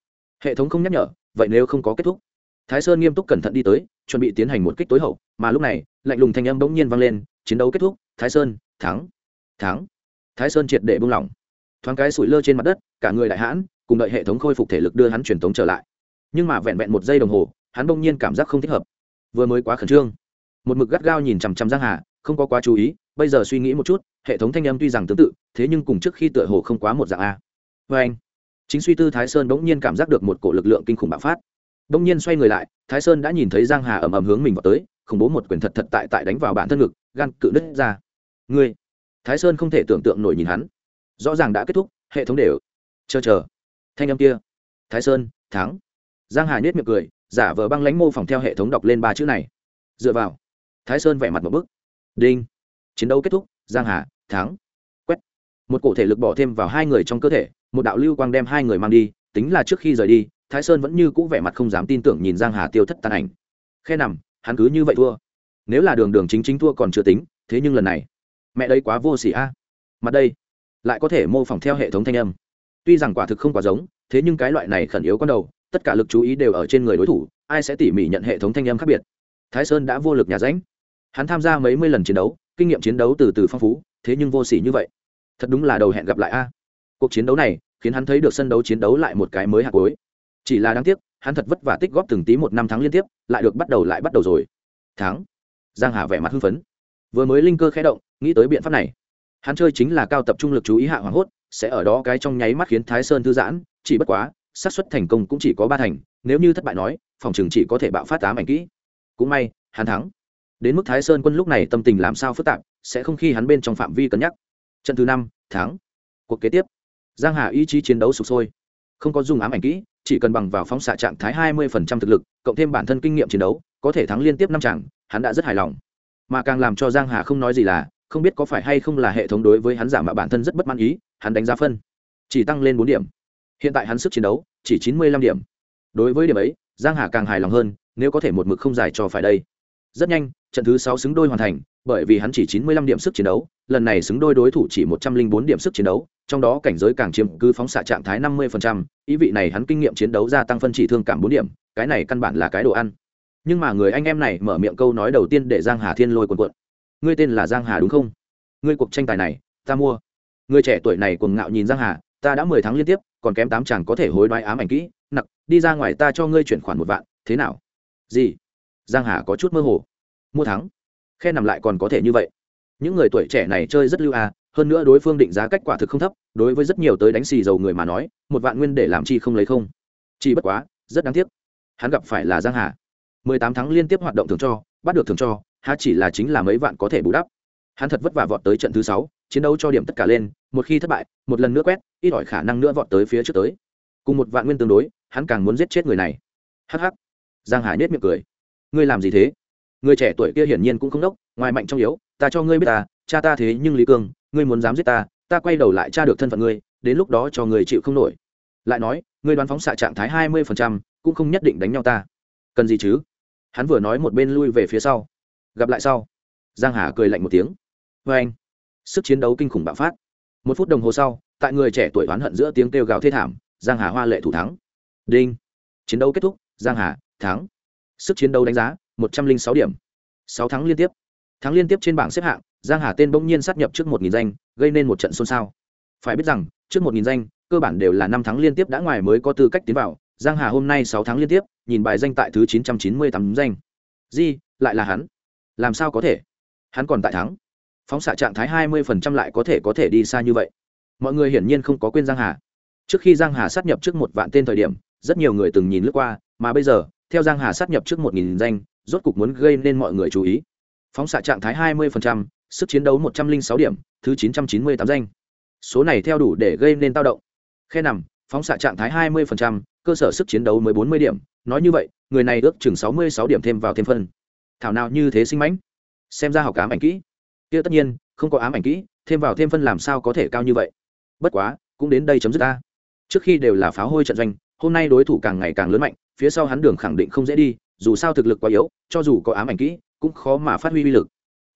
Hệ thống không nhắc nhở, vậy nếu không có kết thúc? Thái sơn nghiêm túc cẩn thận đi tới, chuẩn bị tiến hành một kích tối hậu, mà lúc này, lạnh lùng thanh âm bỗng nhiên vang lên, chiến đấu kết thúc, thái sơn, thắng thắng. Thái sơn triệt để buông lỏng. Thoáng cái sủi lơ trên mặt đất, cả người đại hãn, cùng đợi hệ thống khôi phục thể lực đưa hắn truyền thống trở lại. Nhưng mà vẹn vẹn một giây đồng hồ, hắn bỗng nhiên cảm giác không thích hợp. Vừa mới quá khẩn trương. Một mực gắt gao nhìn chằm chằm giang hà, không có quá chú ý, bây giờ suy nghĩ một chút, hệ thống thanh âm tuy rằng tương tự, thế nhưng cùng trước khi tựa hồ không quá một dạng a. Vê anh chính suy tư thái sơn bỗng nhiên cảm giác được một cổ lực lượng kinh khủng bạo phát bỗng nhiên xoay người lại thái sơn đã nhìn thấy giang hà ầm ầm hướng mình vào tới khủng bố một quyền thật thật tại tại đánh vào bản thân ngực gan cự đứt ra ngươi thái sơn không thể tưởng tượng nổi nhìn hắn rõ ràng đã kết thúc hệ thống đều chờ chờ thanh âm kia thái sơn thắng giang hà nhếch miệng cười giả vờ băng lánh mô phỏng theo hệ thống đọc lên ba chữ này dựa vào thái sơn vẻ mặt một bức đinh chiến đấu kết thúc giang hà thắng quét một cổ thể lực bỏ thêm vào hai người trong cơ thể một đạo lưu quang đem hai người mang đi, tính là trước khi rời đi, thái sơn vẫn như cũ vẻ mặt không dám tin tưởng nhìn giang hà tiêu thất tàn ảnh. Khe nằm, hắn cứ như vậy thua. Nếu là đường đường chính chính thua còn chưa tính, thế nhưng lần này, mẹ đây quá vô sỉ a. Mặt đây, lại có thể mô phỏng theo hệ thống thanh âm. Tuy rằng quả thực không quá giống, thế nhưng cái loại này khẩn yếu con đầu, tất cả lực chú ý đều ở trên người đối thủ, ai sẽ tỉ mỉ nhận hệ thống thanh âm khác biệt. Thái sơn đã vô lực nhà ránh. Hắn tham gia mấy mươi lần chiến đấu, kinh nghiệm chiến đấu từ từ phong phú, thế nhưng vô s ỉ như vậy. Thật đúng là đầu hẹn gặp lại a cuộc chiến đấu này, khiến hắn thấy được sân đấu chiến đấu lại một cái mới hạt cuối. Chỉ là đáng tiếc, hắn thật vất vả tích góp từng tí một năm tháng liên tiếp, lại được bắt đầu lại bắt đầu rồi. Tháng giang hà vẻ mặt hưng phấn. Vừa mới linh cơ khẽ động, nghĩ tới biện pháp này. Hắn chơi chính là cao tập trung lực chú ý hạ hoảng hốt, sẽ ở đó cái trong nháy mắt khiến thái sơn thư giãn, chỉ bất quá, xác suất thành công cũng chỉ có ba thành, nếu như thất bại nói, phòng trường chỉ có thể bạo phát tám ảnh kỹ. Cũng may, hắn thắng. Đến mức thái sơn quân lúc này tâm tình làm sao phức tạp, sẽ không khi hắn bên trong phạm vi cân nhắc. Trận thứ năm tháng cuộc kế tiếp giang hà ý chí chiến đấu sụp sôi. Không có dùng ám ảnh kỹ, chỉ cần bằng vào phóng xạ trạng thái 20% thực lực, cộng thêm bản thân kinh nghiệm chiến đấu, có thể thắng liên tiếp năm chẳng hắn đã rất hài lòng. Mà càng làm cho giang hà không nói gì là, không biết có phải hay không là hệ thống đối với hắn giả mà bản thân rất bất mãn ý, hắn đánh giá phân chỉ tăng lên bốn điểm. Hiện tại hắn sức chiến đấu chỉ chín mươi lăm điểm. Đối với điểm ấy, giang hà càng hài lòng hơn, nếu có thể một mực không giải cho phải đây. Rất nhanh trận thứ sáu xứng đôi hoàn thành, bởi vì hắn chỉ chín mươi lăm điểm sức chiến đấu, lần này xứng đôi đối thủ chỉ một trăm linh bốn điểm sức chiến đấu, trong đó cảnh giới càng chiếm cứ phóng xạ trạng thái năm mươi ý vị này hắn kinh nghiệm chiến đấu gia tăng phân chỉ thương cảm bốn điểm, cái này căn bản là cái đồ ăn. Nhưng mà người anh em này mở miệng câu nói đầu tiên để giang hà thiên lôi cuộn cuộn. ngươi tên là giang hà đúng không? Ngươi cuộc tranh tài này, ta mua. Người trẻ tuổi này cuồng ngạo nhìn giang hà, ta đã mười tháng liên tiếp, còn kém tám chàng có thể hối đoái ám ảnh kỹ, nặc, đi ra ngoài ta cho ngươi chuyển khoản một vạn, thế nào? Gì? Giang hà có chút mơ hồ mua thắng. Khe nằm lại còn có thể như vậy. Những người tuổi trẻ này chơi rất lưu à hơn nữa đối phương định giá cách quả thực không thấp, đối với rất nhiều tới đánh xì dầu người mà nói, một vạn nguyên để làm chi không lấy không. Chỉ bất quá, rất đáng tiếc. Hắn gặp phải là giang hà. Mười tám tháng liên tiếp hoạt động thường cho, bắt được thường cho, há chỉ là chính là mấy vạn có thể bù đắp. Hắn thật vất vả vọt tới trận thứ sáu, chiến đấu cho điểm tất cả lên, một khi thất bại, một lần nữa quét, ít ỏi khả năng nữa vọt tới phía trước tới. Cùng một vạn nguyên tương đối, hắn càng muốn giết chết người này. Hắc hắc. Giang hà nhếch miệng cười. Ngươi làm gì thế? Người trẻ tuổi kia hiển nhiên cũng không đốc, ngoài mạnh trong yếu, ta cho ngươi biết ta, cha ta thế nhưng lý cương ngươi muốn dám giết ta ta quay đầu lại tra được thân phận ngươi, đến lúc đó cho người chịu không nổi. Lại nói, ngươi đoán phóng xạ trạng thái hai mươi phần trăm, cũng không nhất định đánh nhau ta. Cần gì chứ? Hắn vừa nói một bên lui về phía sau. Gặp lại sau, giang hà cười lạnh một tiếng. Vê anh, sức chiến đấu kinh khủng bạo phát. Một phút đồng hồ sau, tại người trẻ tuổi oán hận giữa tiếng kêu gào thê thảm, giang hà hoa lệ thủ thắng. Đinh. Chiến đấu kết thúc, giang hà thắng. Sức chiến đấu đánh giá một trăm linh sáu điểm. Sáu tháng liên tiếp. Thắng liên tiếp trên bảng xếp hạng, giang hà tên bỗng nhiên sát nhập trước một nghìn danh, gây nên một trận xôn xao. Phải biết rằng, trước một nghìn danh, cơ bản đều là năm tháng liên tiếp đã ngoài mới có tư cách tiến vào. Giang hà hôm nay sáu tháng liên tiếp, nhìn bài danh tại thứ chín trăm chín mươi tám danh. Di, lại là hắn. Làm sao có thể? Hắn còn tại thắng. Phóng xạ trạng thái hai mươi phần trăm lại có thể có thể đi xa như vậy. Mọi người hiển nhiên không có quên giang hà. Trước khi giang hà sát nhập trước một vạn tên thời điểm, rất nhiều người từng nhìn lướt qua, mà bây giờ, theo giang hà sát nhập trước một nghìn danh rốt cục muốn gây nên mọi người chú ý. Phóng xạ trạng thái hai mươi phần trăm, sức chiến đấu một trăm linh sáu điểm thứ chín trăm chín mươi tám danh. Số này theo đủ để gây nên tao động. Khe nằm phóng xạ trạng thái hai mươi phần trăm, cơ sở sức chiến đấu mới bốn mươi điểm. Nói như vậy người này ước chừng sáu mươi sáu điểm thêm vào thêm phân. Thảo nào như thế sinh mãnh. Xem ra học ám ảnh kỹ. Kia tất nhiên không có ám ảnh kỹ thêm vào thêm phân làm sao có thể cao như vậy? Bất quá cũng đến đây chấm dứt ta. Trước khi đều là pháo hôi trận doanh hôm nay đối thủ càng ngày càng lớn mạnh phía sau hắn đường khẳng định không dễ đi dù sao thực lực quá yếu, cho dù có ám ảnh kỹ, cũng khó mà phát huy uy lực.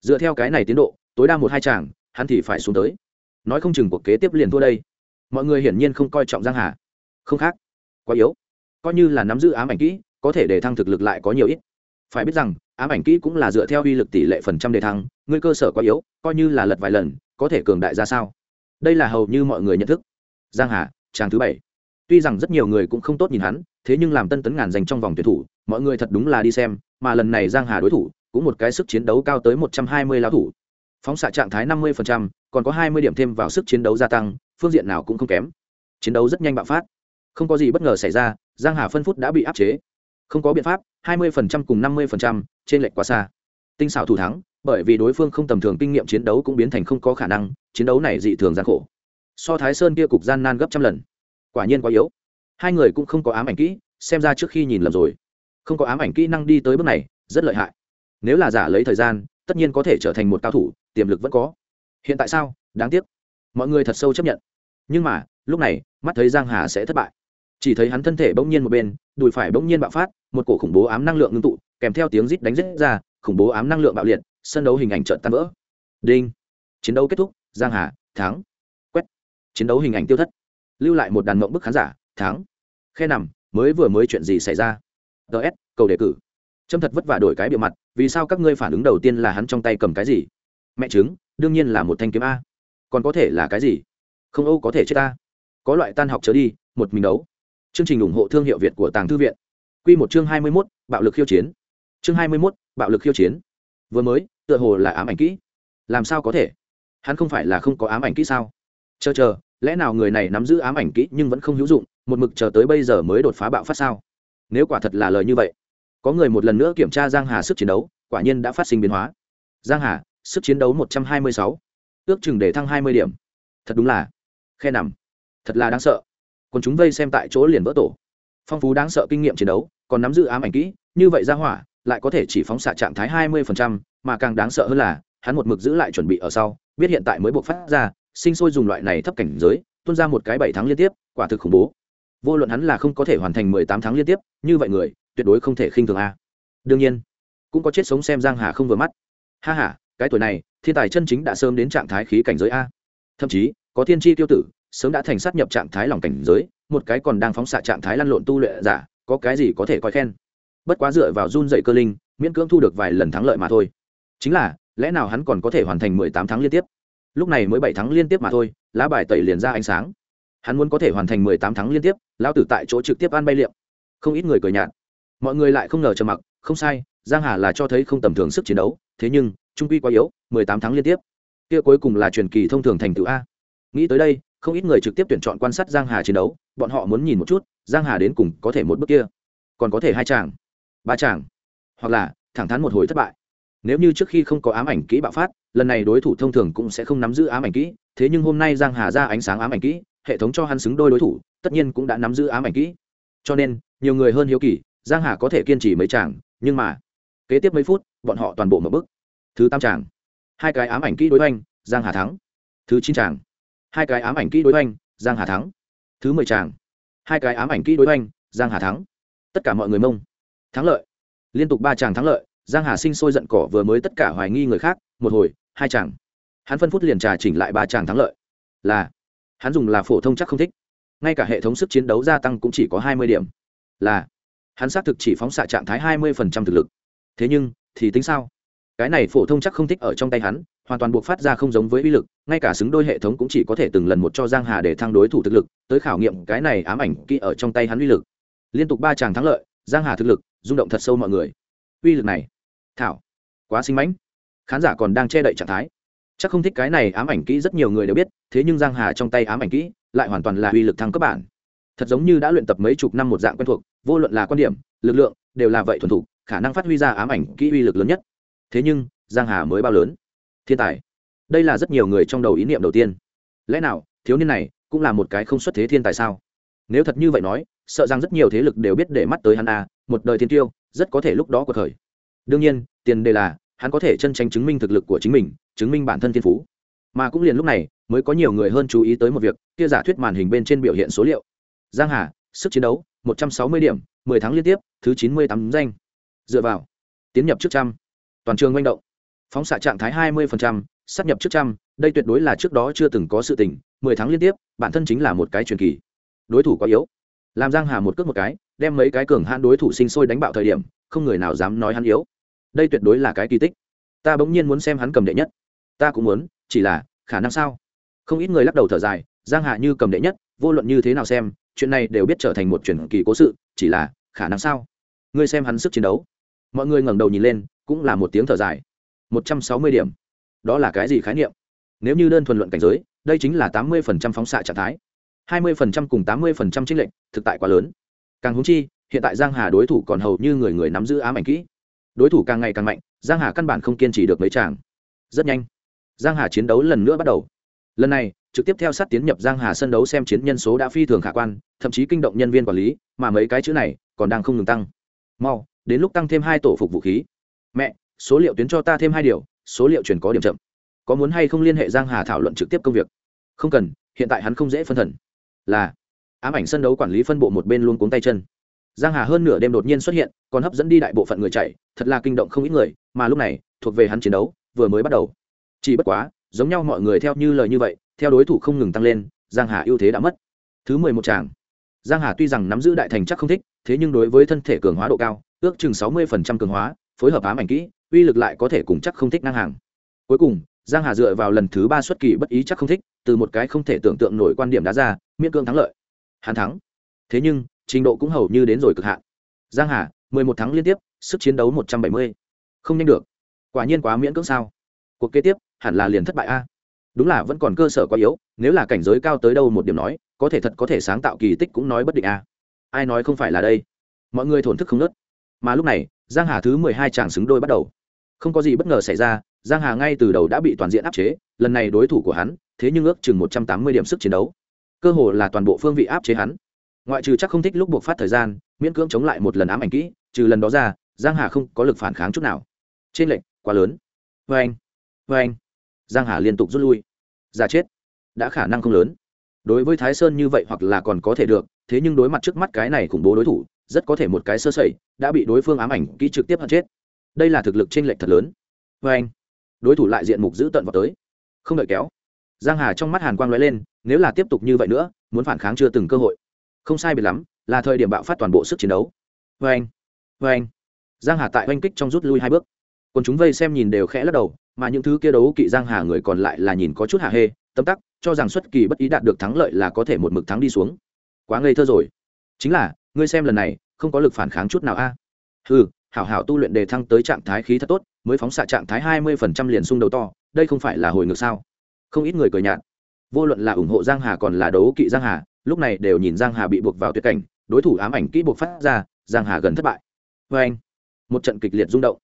Dựa theo cái này tiến độ, tối đa một hai chàng, hắn thì phải xuống tới. Nói không chừng cuộc kế tiếp liền thua đây. Mọi người hiển nhiên không coi trọng giang hà. Không khác. Quá yếu. Coi như là nắm giữ ám ảnh kỹ, có thể để thăng thực lực lại có nhiều ít. Phải biết rằng, ám ảnh kỹ cũng là dựa theo uy lực tỷ lệ phần trăm đề thăng ngươi cơ sở quá yếu, coi như là lật vài lần, có thể cường đại ra sao? Đây là hầu như mọi người nhận thức. Giang hà tràng thứ bảy. Tuy rằng rất nhiều người cũng không tốt nhìn hắn thế nhưng làm tân tấn ngàn dành trong vòng tuyển thủ, mọi người thật đúng là đi xem, mà lần này giang hà đối thủ, cũng một cái sức chiến đấu cao tới một trăm hai mươi lao thủ. Phóng xạ trạng thái năm mươi còn có hai mươi điểm thêm vào sức chiến đấu gia tăng, phương diện nào cũng không kém. Chiến đấu rất nhanh bạo phát. Không có gì bất ngờ xảy ra, giang hà phân phút đã bị áp chế. Không có biện pháp, hai mươi cùng năm mươi trên lệch quá xa. Tinh xảo thủ thắng, bởi vì đối phương không tầm thường kinh nghiệm chiến đấu cũng biến thành không có khả năng, chiến đấu này dị thường gian khổ. So thái sơn kia cục gian nan gấp trăm lần. Quả nhiên quá yếu hai người cũng không có ám ảnh kỹ, xem ra trước khi nhìn lầm rồi. Không có ám ảnh kỹ năng đi tới bước này, rất lợi hại. Nếu là giả lấy thời gian, tất nhiên có thể trở thành một cao thủ, tiềm lực vẫn có. Hiện tại sao? Đáng tiếc. Mọi người thật sâu chấp nhận. Nhưng mà, lúc này, mắt thấy giang hà sẽ thất bại. Chỉ thấy hắn thân thể bỗng nhiên một bên, đùi phải bỗng nhiên bạo phát, một cổ khủng bố ám năng lượng ngưng tụ, kèm theo tiếng rít đánh rít ra, khủng bố ám năng lượng bạo liệt, sân đấu hình ảnh trợn tan vỡ. Đinh. Chiến đấu kết thúc, giang hà thắng. Quét. Chiến đấu hình ảnh tiêu thất. Lưu lại một đàn mộng bức khán giả Tháng khe nằm, mới vừa mới chuyện gì xảy ra? Ts cầu đề cử. Trâm thật vất vả đổi cái bịa mặt, vì sao các ngươi phản ứng đầu tiên là hắn trong tay cầm cái gì? Mẹ chứng đương nhiên là một thanh kiếm a. Còn có thể là cái gì? Không âu có thể chết ta có loại tan học trở đi, một mình đấu. Chương trình ủng hộ thương hiệu việt của tàng thư viện. Q một chương hai mươi mốt, bạo lực khiêu chiến. Chương hai mươi mốt, bạo lực khiêu chiến. Vừa mới, tựa hồ là ám ảnh kỹ. Làm sao có thể? Hắn không phải là không có ám ảnh kỹ sao? Chờ chờ, lẽ nào người này nắm giữ ám ảnh kỹ nhưng vẫn không hữu dụng? Một mực chờ tới bây giờ mới đột phá bạo phát sao? Nếu quả thật là lời như vậy, có người một lần nữa kiểm tra giang hà sức chiến đấu, quả nhiên đã phát sinh biến hóa. Giang hà, sức chiến đấu một trăm hai mươi sáu, ước chừng để thăng hai mươi điểm. Thật đúng là khe nằm. Thật là đáng sợ. Còn chúng vây xem tại chỗ liền vỡ tổ. Phong phú đáng sợ kinh nghiệm chiến đấu, còn nắm giữ ám ảnh kỹ, như vậy ra hỏa lại có thể chỉ phóng xạ trạng thái hai mươi mà càng đáng sợ hơn là, hắn một mực giữ lại chuẩn bị ở sau, biết hiện tại mới buộc phát ra, sinh sôi dùng loại này thấp cảnh giới, tuôn ra một cái bảy tháng liên tiếp, quả thực khủng bố vô luận hắn là không có thể hoàn thành mười tám tháng liên tiếp, như vậy người, tuyệt đối không thể khinh thường a. Đương nhiên, cũng có chết sống xem giang hà không vừa mắt. Ha ha, cái tuổi này, thiên tài chân chính đã sớm đến trạng thái khí cảnh giới a. Thậm chí, có thiên tri tiêu tử, sớm đã thành sát nhập trạng thái lòng cảnh giới, một cái còn đang phóng xạ trạng thái lăn lộn tu luyện giả, có cái gì có thể coi khen? Bất quá dựa vào run dậy cơ linh, miễn cưỡng thu được vài lần thắng lợi mà thôi. Chính là, lẽ nào hắn còn có thể hoàn thành mười tám tháng liên tiếp? Lúc này mới bảy tháng liên tiếp mà thôi, lá bài tẩy liền ra ánh sáng hắn muốn có thể hoàn thành mười tám tháng liên tiếp lao tử tại chỗ trực tiếp ăn bay liệm. Không ít người cười nhạt. Mọi người lại không ngờ trầm mặc, không sai, giang hà là cho thấy không tầm thường sức chiến đấu, thế nhưng, trung quy quá yếu, mười tám tháng liên tiếp. Kia cuối cùng là truyền kỳ thông thường thành tựu a. Nghĩ tới đây, không ít người trực tiếp tuyển chọn quan sát giang hà chiến đấu, bọn họ muốn nhìn một chút, giang hà đến cùng có thể một bước kia, còn có thể hai chàng, ba chàng, hoặc là thẳng thắn một hồi thất bại. Nếu như trước khi không có ám ảnh kỹ bạo phát, lần này đối thủ thông thường cũng sẽ không nắm giữ ám ảnh kỹ, thế nhưng hôm nay giang hà ra ánh sáng ám ảnh kỹ hệ thống cho hắn xứng đôi đối thủ, tất nhiên cũng đã nắm giữ ám ảnh kỹ. Cho nên, nhiều người hơn hiếu kỳ, giang hà có thể kiên trì mấy chàng, nhưng mà, kế tiếp mấy phút, bọn họ toàn bộ một bước thứ tam chàng. Hai cái ám ảnh kỹ đối oanh giang hà thắng. Thứ chín chàng. Hai cái ám ảnh kỹ đối oanh giang hà thắng. Thứ mười chàng. Hai cái ám ảnh kỹ đối oanh giang hà thắng. Tất cả mọi người mông. Thắng lợi. Liên tục ba chàng thắng lợi, giang hà sinh sôi giận cỏ vừa mới tất cả hoài nghi người khác, một hồi, hai chàng. Hắn phân phút liền trà chỉnh lại ba chàng thắng lợi. Là hắn dùng là phổ thông chắc không thích. Ngay cả hệ thống sức chiến đấu gia tăng cũng chỉ có hai mươi điểm. Là, hắn xác thực chỉ phóng xạ trạng thái hai mươi phần trăm thực lực. Thế nhưng, thì tính sao? Cái này phổ thông chắc không thích ở trong tay hắn, hoàn toàn buộc phát ra không giống với uy lực, ngay cả xứng đôi hệ thống cũng chỉ có thể từng lần một cho giang hà để thăng đối thủ thực lực, tới khảo nghiệm cái này ám ảnh kỹ ở trong tay hắn uy lực. Liên tục ba chàng thắng lợi, giang hà thực lực, rung động thật sâu mọi người. Uy lực này, thảo, quá sinh mãnh. Khán giả còn đang che đậy trạng thái chắc không thích cái này ám ảnh kỹ rất nhiều người đều biết, thế nhưng giang hà trong tay ám ảnh kỹ lại hoàn toàn là uy lực thăng cấp bản. Thật giống như đã luyện tập mấy chục năm một dạng quen thuộc, vô luận là quan điểm, lực lượng, đều là vậy thuần thục, khả năng phát huy ra ám ảnh kỹ uy lực lớn nhất. Thế nhưng, giang hà mới bao lớn? Thiên tài. Đây là rất nhiều người trong đầu ý niệm đầu tiên. Lẽ nào, thiếu niên này cũng là một cái không xuất thế thiên tài sao? Nếu thật như vậy nói, sợ rằng rất nhiều thế lực đều biết để mắt tới hắn a, một đời thiên tiêu, rất có thể lúc đó của thời. Đương nhiên, tiền đề là hắn có thể chân tranh chứng minh thực lực của chính mình chứng minh bản thân thiên phú. Mà cũng liền lúc này mới có nhiều người hơn chú ý tới một việc kia giả thuyết màn hình bên trên biểu hiện số liệu. Giang hà sức chiến đấu 160 điểm 10 tháng liên tiếp thứ 98 danh. Dựa vào tiến nhập trước trăm. Toàn trường manh động. Phóng xạ trạng thái 20%, sắp nhập trước trăm đây tuyệt đối là trước đó chưa từng có sự tình 10 tháng liên tiếp bản thân chính là một cái truyền kỳ. Đối thủ quá yếu. Làm giang hà một cước một cái đem mấy cái cường hãn đối thủ sinh sôi đánh bạo thời điểm không người nào dám nói hắn yếu đây tuyệt đối là cái kỳ tích. Ta bỗng nhiên muốn xem hắn cầm đệ nhất. Ta cũng muốn, chỉ là, khả năng sao? Không ít người lắc đầu thở dài, giang hạ như cầm đệ nhất, vô luận như thế nào xem, chuyện này đều biết trở thành một truyền kỳ cố sự, chỉ là, khả năng sao? Ngươi xem hắn sức chiến đấu. Mọi người ngẩng đầu nhìn lên, cũng là một tiếng thở dài. Một trăm sáu mươi điểm. Đó là cái gì khái niệm? Nếu như đơn thuần luận cảnh giới, đây chính là tám mươi phần trăm phóng xạ trạng thái. hai mươi phần trăm cùng tám mươi phần trăm trích lệnh thực tại quá lớn. Càng húng chi, hiện tại giang hà đối thủ còn hầu như người người nắm giữ ám ảnh kỹ đối thủ càng ngày càng mạnh, giang hà căn bản không kiên trì được mấy chàng. Rất nhanh, giang hà chiến đấu lần nữa bắt đầu. Lần này, trực tiếp theo sát tiến nhập giang hà sân đấu xem chiến nhân số đã phi thường khả quan, thậm chí kinh động nhân viên quản lý, mà mấy cái chữ này còn đang không ngừng tăng. Mau, đến lúc tăng thêm hai tổ phục vũ khí. Mẹ, số liệu tuyến cho ta thêm hai điều, số liệu truyền có điểm chậm. Có muốn hay không liên hệ giang hà thảo luận trực tiếp công việc? Không cần, hiện tại hắn không dễ phân thần. Là, ám ảnh sân đấu quản lý phân bộ một bên luôn cuống tay chân giang hà hơn nửa đêm đột nhiên xuất hiện, còn hấp dẫn đi đại bộ phận người chạy, thật là kinh động không ít người, mà lúc này, thuộc về hắn chiến đấu, vừa mới bắt đầu. Chỉ bất quá, giống nhau mọi người theo như lời như vậy, theo đối thủ không ngừng tăng lên, giang hà ưu thế đã mất. Thứ mười một tràng. Giang hà tuy rằng nắm giữ đại thành chắc không thích, thế nhưng đối với thân thể cường hóa độ cao, ước chừng sáu mươi phần trăm cường hóa, phối hợp ám ảnh kỹ, uy lực lại có thể cùng chắc không thích ngang hàng. Cuối cùng, giang hà dựa vào lần thứ ba xuất kỳ bất ý chắc không thích, từ một cái không thể tưởng tượng nổi quan điểm đá ra, miễn cương thắng lợi. Hắn thắng. Thế nhưng trình độ cũng hầu như đến rồi cực hạn. Giang hà, mười một tháng liên tiếp, sức chiến đấu một trăm bảy mươi. Không nhanh được. Quả nhiên quá miễn cưỡng sao. Cuộc kế tiếp, hẳn là liền thất bại a. Đúng là vẫn còn cơ sở quá yếu, nếu là cảnh giới cao tới đâu một điểm nói, có thể thật có thể sáng tạo kỳ tích cũng nói bất định a. Ai nói không phải là đây? Mọi người thổn thức không nớt. Mà lúc này, giang hà thứ mười hai chàng xứng đôi bắt đầu. Không có gì bất ngờ xảy ra, giang hà ngay từ đầu đã bị toàn diện áp chế, lần này đối thủ của hắn, thế nhưng ước chừng một trăm tám mươi điểm sức chiến đấu. Cơ hồ là toàn bộ phương vị áp chế hắn ngoại trừ chắc không thích lúc buộc phát thời gian, miễn cưỡng chống lại một lần ám ảnh kỹ, trừ lần đó ra, giang hà không có lực phản kháng chút nào. Trên lệnh quá lớn. Vê anh vê anh. Giang hà liên tục rút lui. Ra chết. Đã khả năng không lớn. Đối với thái sơn như vậy hoặc là còn có thể được, thế nhưng đối mặt trước mắt cái này khủng bố đối thủ, rất có thể một cái sơ sẩy, đã bị đối phương ám ảnh kỹ trực tiếp hận chết. Đây là thực lực trên lệnh thật lớn. Vê anh. Đối thủ lại diện mục giữ tận vào tới. Không đợi kéo. Giang hà trong mắt hàn quang lóe lên, nếu là tiếp tục như vậy nữa, muốn phản kháng chưa từng cơ hội không sai biệt lắm, là thời điểm bạo phát toàn bộ sức chiến đấu. Vê anh vê anh. Giang hà tại oanh kích trong rút lui hai bước. Còn chúng vây xem nhìn đều khẽ lắc đầu, mà những thứ kia đấu kỵ giang hà người còn lại là nhìn có chút hạ hê, tâm tắc, cho rằng xuất kỳ bất ý đạt được thắng lợi là có thể một mực thắng đi xuống. Quá ngây thơ rồi. Chính là, ngươi xem lần này, không có lực phản kháng chút nào a. À? ừ hảo hảo tu luyện đề thăng tới trạng thái khí thật tốt, mới phóng xạ trạng thái hai mươi phần trăm liền xung đầu to, đây không phải là hồi ngược sao? Không ít người cười nhạt. Vô luận là ủng hộ giang hà còn là đấu kỵ giang hà lúc này đều nhìn giang hà bị buộc vào tuyệt cảnh, đối thủ ám ảnh kỹ buộc phát ra, giang hà gần thất bại. Vê anh, một trận kịch liệt rung động.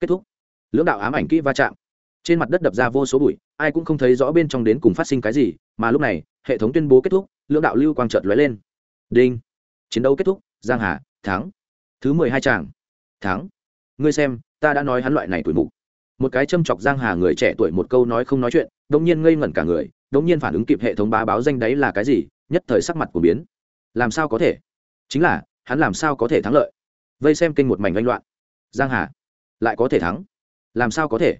Kết thúc. Lưỡng đạo ám ảnh kỹ va chạm. Trên mặt đất đập ra vô số bụi, ai cũng không thấy rõ bên trong đến cùng phát sinh cái gì, mà lúc này, hệ thống tuyên bố kết thúc, lưỡng đạo lưu quang trợt lóe lên. Đinh. Chiến đấu kết thúc, giang hà, thắng. Thứ mười hai tràng, thắng. Ngươi xem, ta đã nói hắn loại này tuổi mụ một cái châm chọc giang hà người trẻ tuổi một câu nói không nói chuyện đống nhiên ngây ngẩn cả người đống nhiên phản ứng kịp hệ thống bá báo danh đấy là cái gì nhất thời sắc mặt của biến. Làm sao có thể? Chính là, hắn làm sao có thể thắng lợi? Vây xem kênh một mảnh oanh loạn. Giang hà, lại có thể thắng? Làm sao có thể?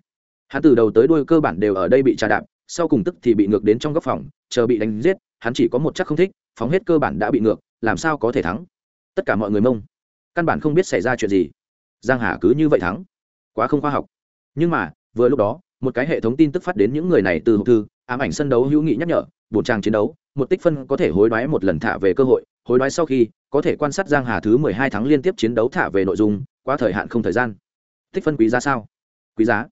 Hắn từ đầu tới đuôi cơ bản đều ở đây bị trà đạp, sau cùng tức thì bị ngược đến trong góc phòng, chờ bị đánh giết, hắn chỉ có một chắc không thích, phóng hết cơ bản đã bị ngược, làm sao có thể thắng? Tất cả mọi người mông. Căn bản không biết xảy ra chuyện gì. Giang hà cứ như vậy thắng. Quá không khoa học. Nhưng mà, vừa lúc đó, một cái hệ thống tin tức phát đến những người này từ hộp thư, ám ảnh sân đấu hữu nghị nhắc nhở bốn trang chiến đấu, một tích phân có thể hối đoái một lần thả về cơ hội, hối đoái sau khi, có thể quan sát giang hà thứ mười hai tháng liên tiếp chiến đấu thả về nội dung qua thời hạn không thời gian. Tích phân quý giá sao? Quý giá.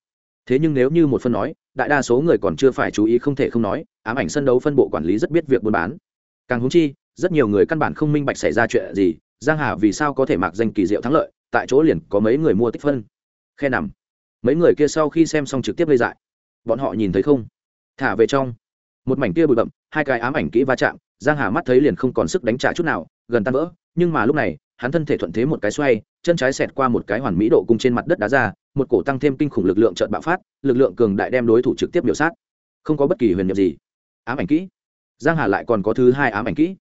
Thế nhưng nếu như một phân nói, đại đa số người còn chưa phải chú ý không thể không nói, ám ảnh sân đấu phân bộ quản lý rất biết việc buôn bán. Càng húng chi, rất nhiều người căn bản không minh bạch xảy ra chuyện gì, giang hà vì sao có thể mặc danh kỳ diệu thắng lợi, tại chỗ liền có mấy người mua tích phân. Khe nằm. Mấy người kia sau khi xem xong trực tiếp lây dại. Bọn họ nhìn thấy không? Thả về trong một mảnh kia bụi bậm, hai cái ám ảnh kỹ va chạm, giang hà mắt thấy liền không còn sức đánh trả chút nào, gần tan vỡ, nhưng mà lúc này, hắn thân thể thuận thế một cái xoay, chân trái xẹt qua một cái hoàn mỹ độ cung trên mặt đất đá ra, một cổ tăng thêm kinh khủng lực lượng trợn bạo phát, lực lượng cường đại đem đối thủ trực tiếp biểu sát. Không có bất kỳ huyền nhiệm gì. Ám ảnh kỹ. Giang hà lại còn có thứ hai ám ảnh kỹ.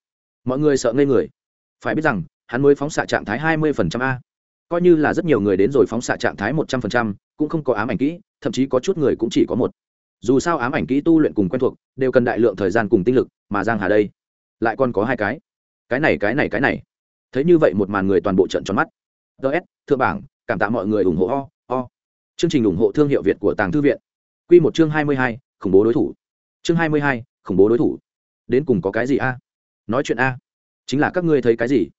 Mọi người sợ ngây người. Phải biết rằng, hắn mới phóng xạ trạng thái hai 20% a. Coi như là rất nhiều người đến rồi phóng xạ trạng thái một trăm phần trăm, cũng không có ám ảnh kỹ, thậm chí có chút người cũng chỉ có một dù sao ám ảnh kỹ tu luyện cùng quen thuộc, đều cần đại lượng thời gian cùng tinh lực, mà giang hà đây, lại còn có hai cái. Cái này cái này cái này. Thấy như vậy một màn người toàn bộ trận tròn mắt. Ts thượng bảng, cảm tạ mọi người ủng hộ o o. Chương trình ủng hộ thương hiệu việt của tàng thư viện. Q một chương hai mươi hai, khủng bố đối thủ. Chương hai mươi hai, khủng bố đối thủ. Đến cùng có cái gì a? Nói chuyện a. Chính là các ngươi thấy cái gì?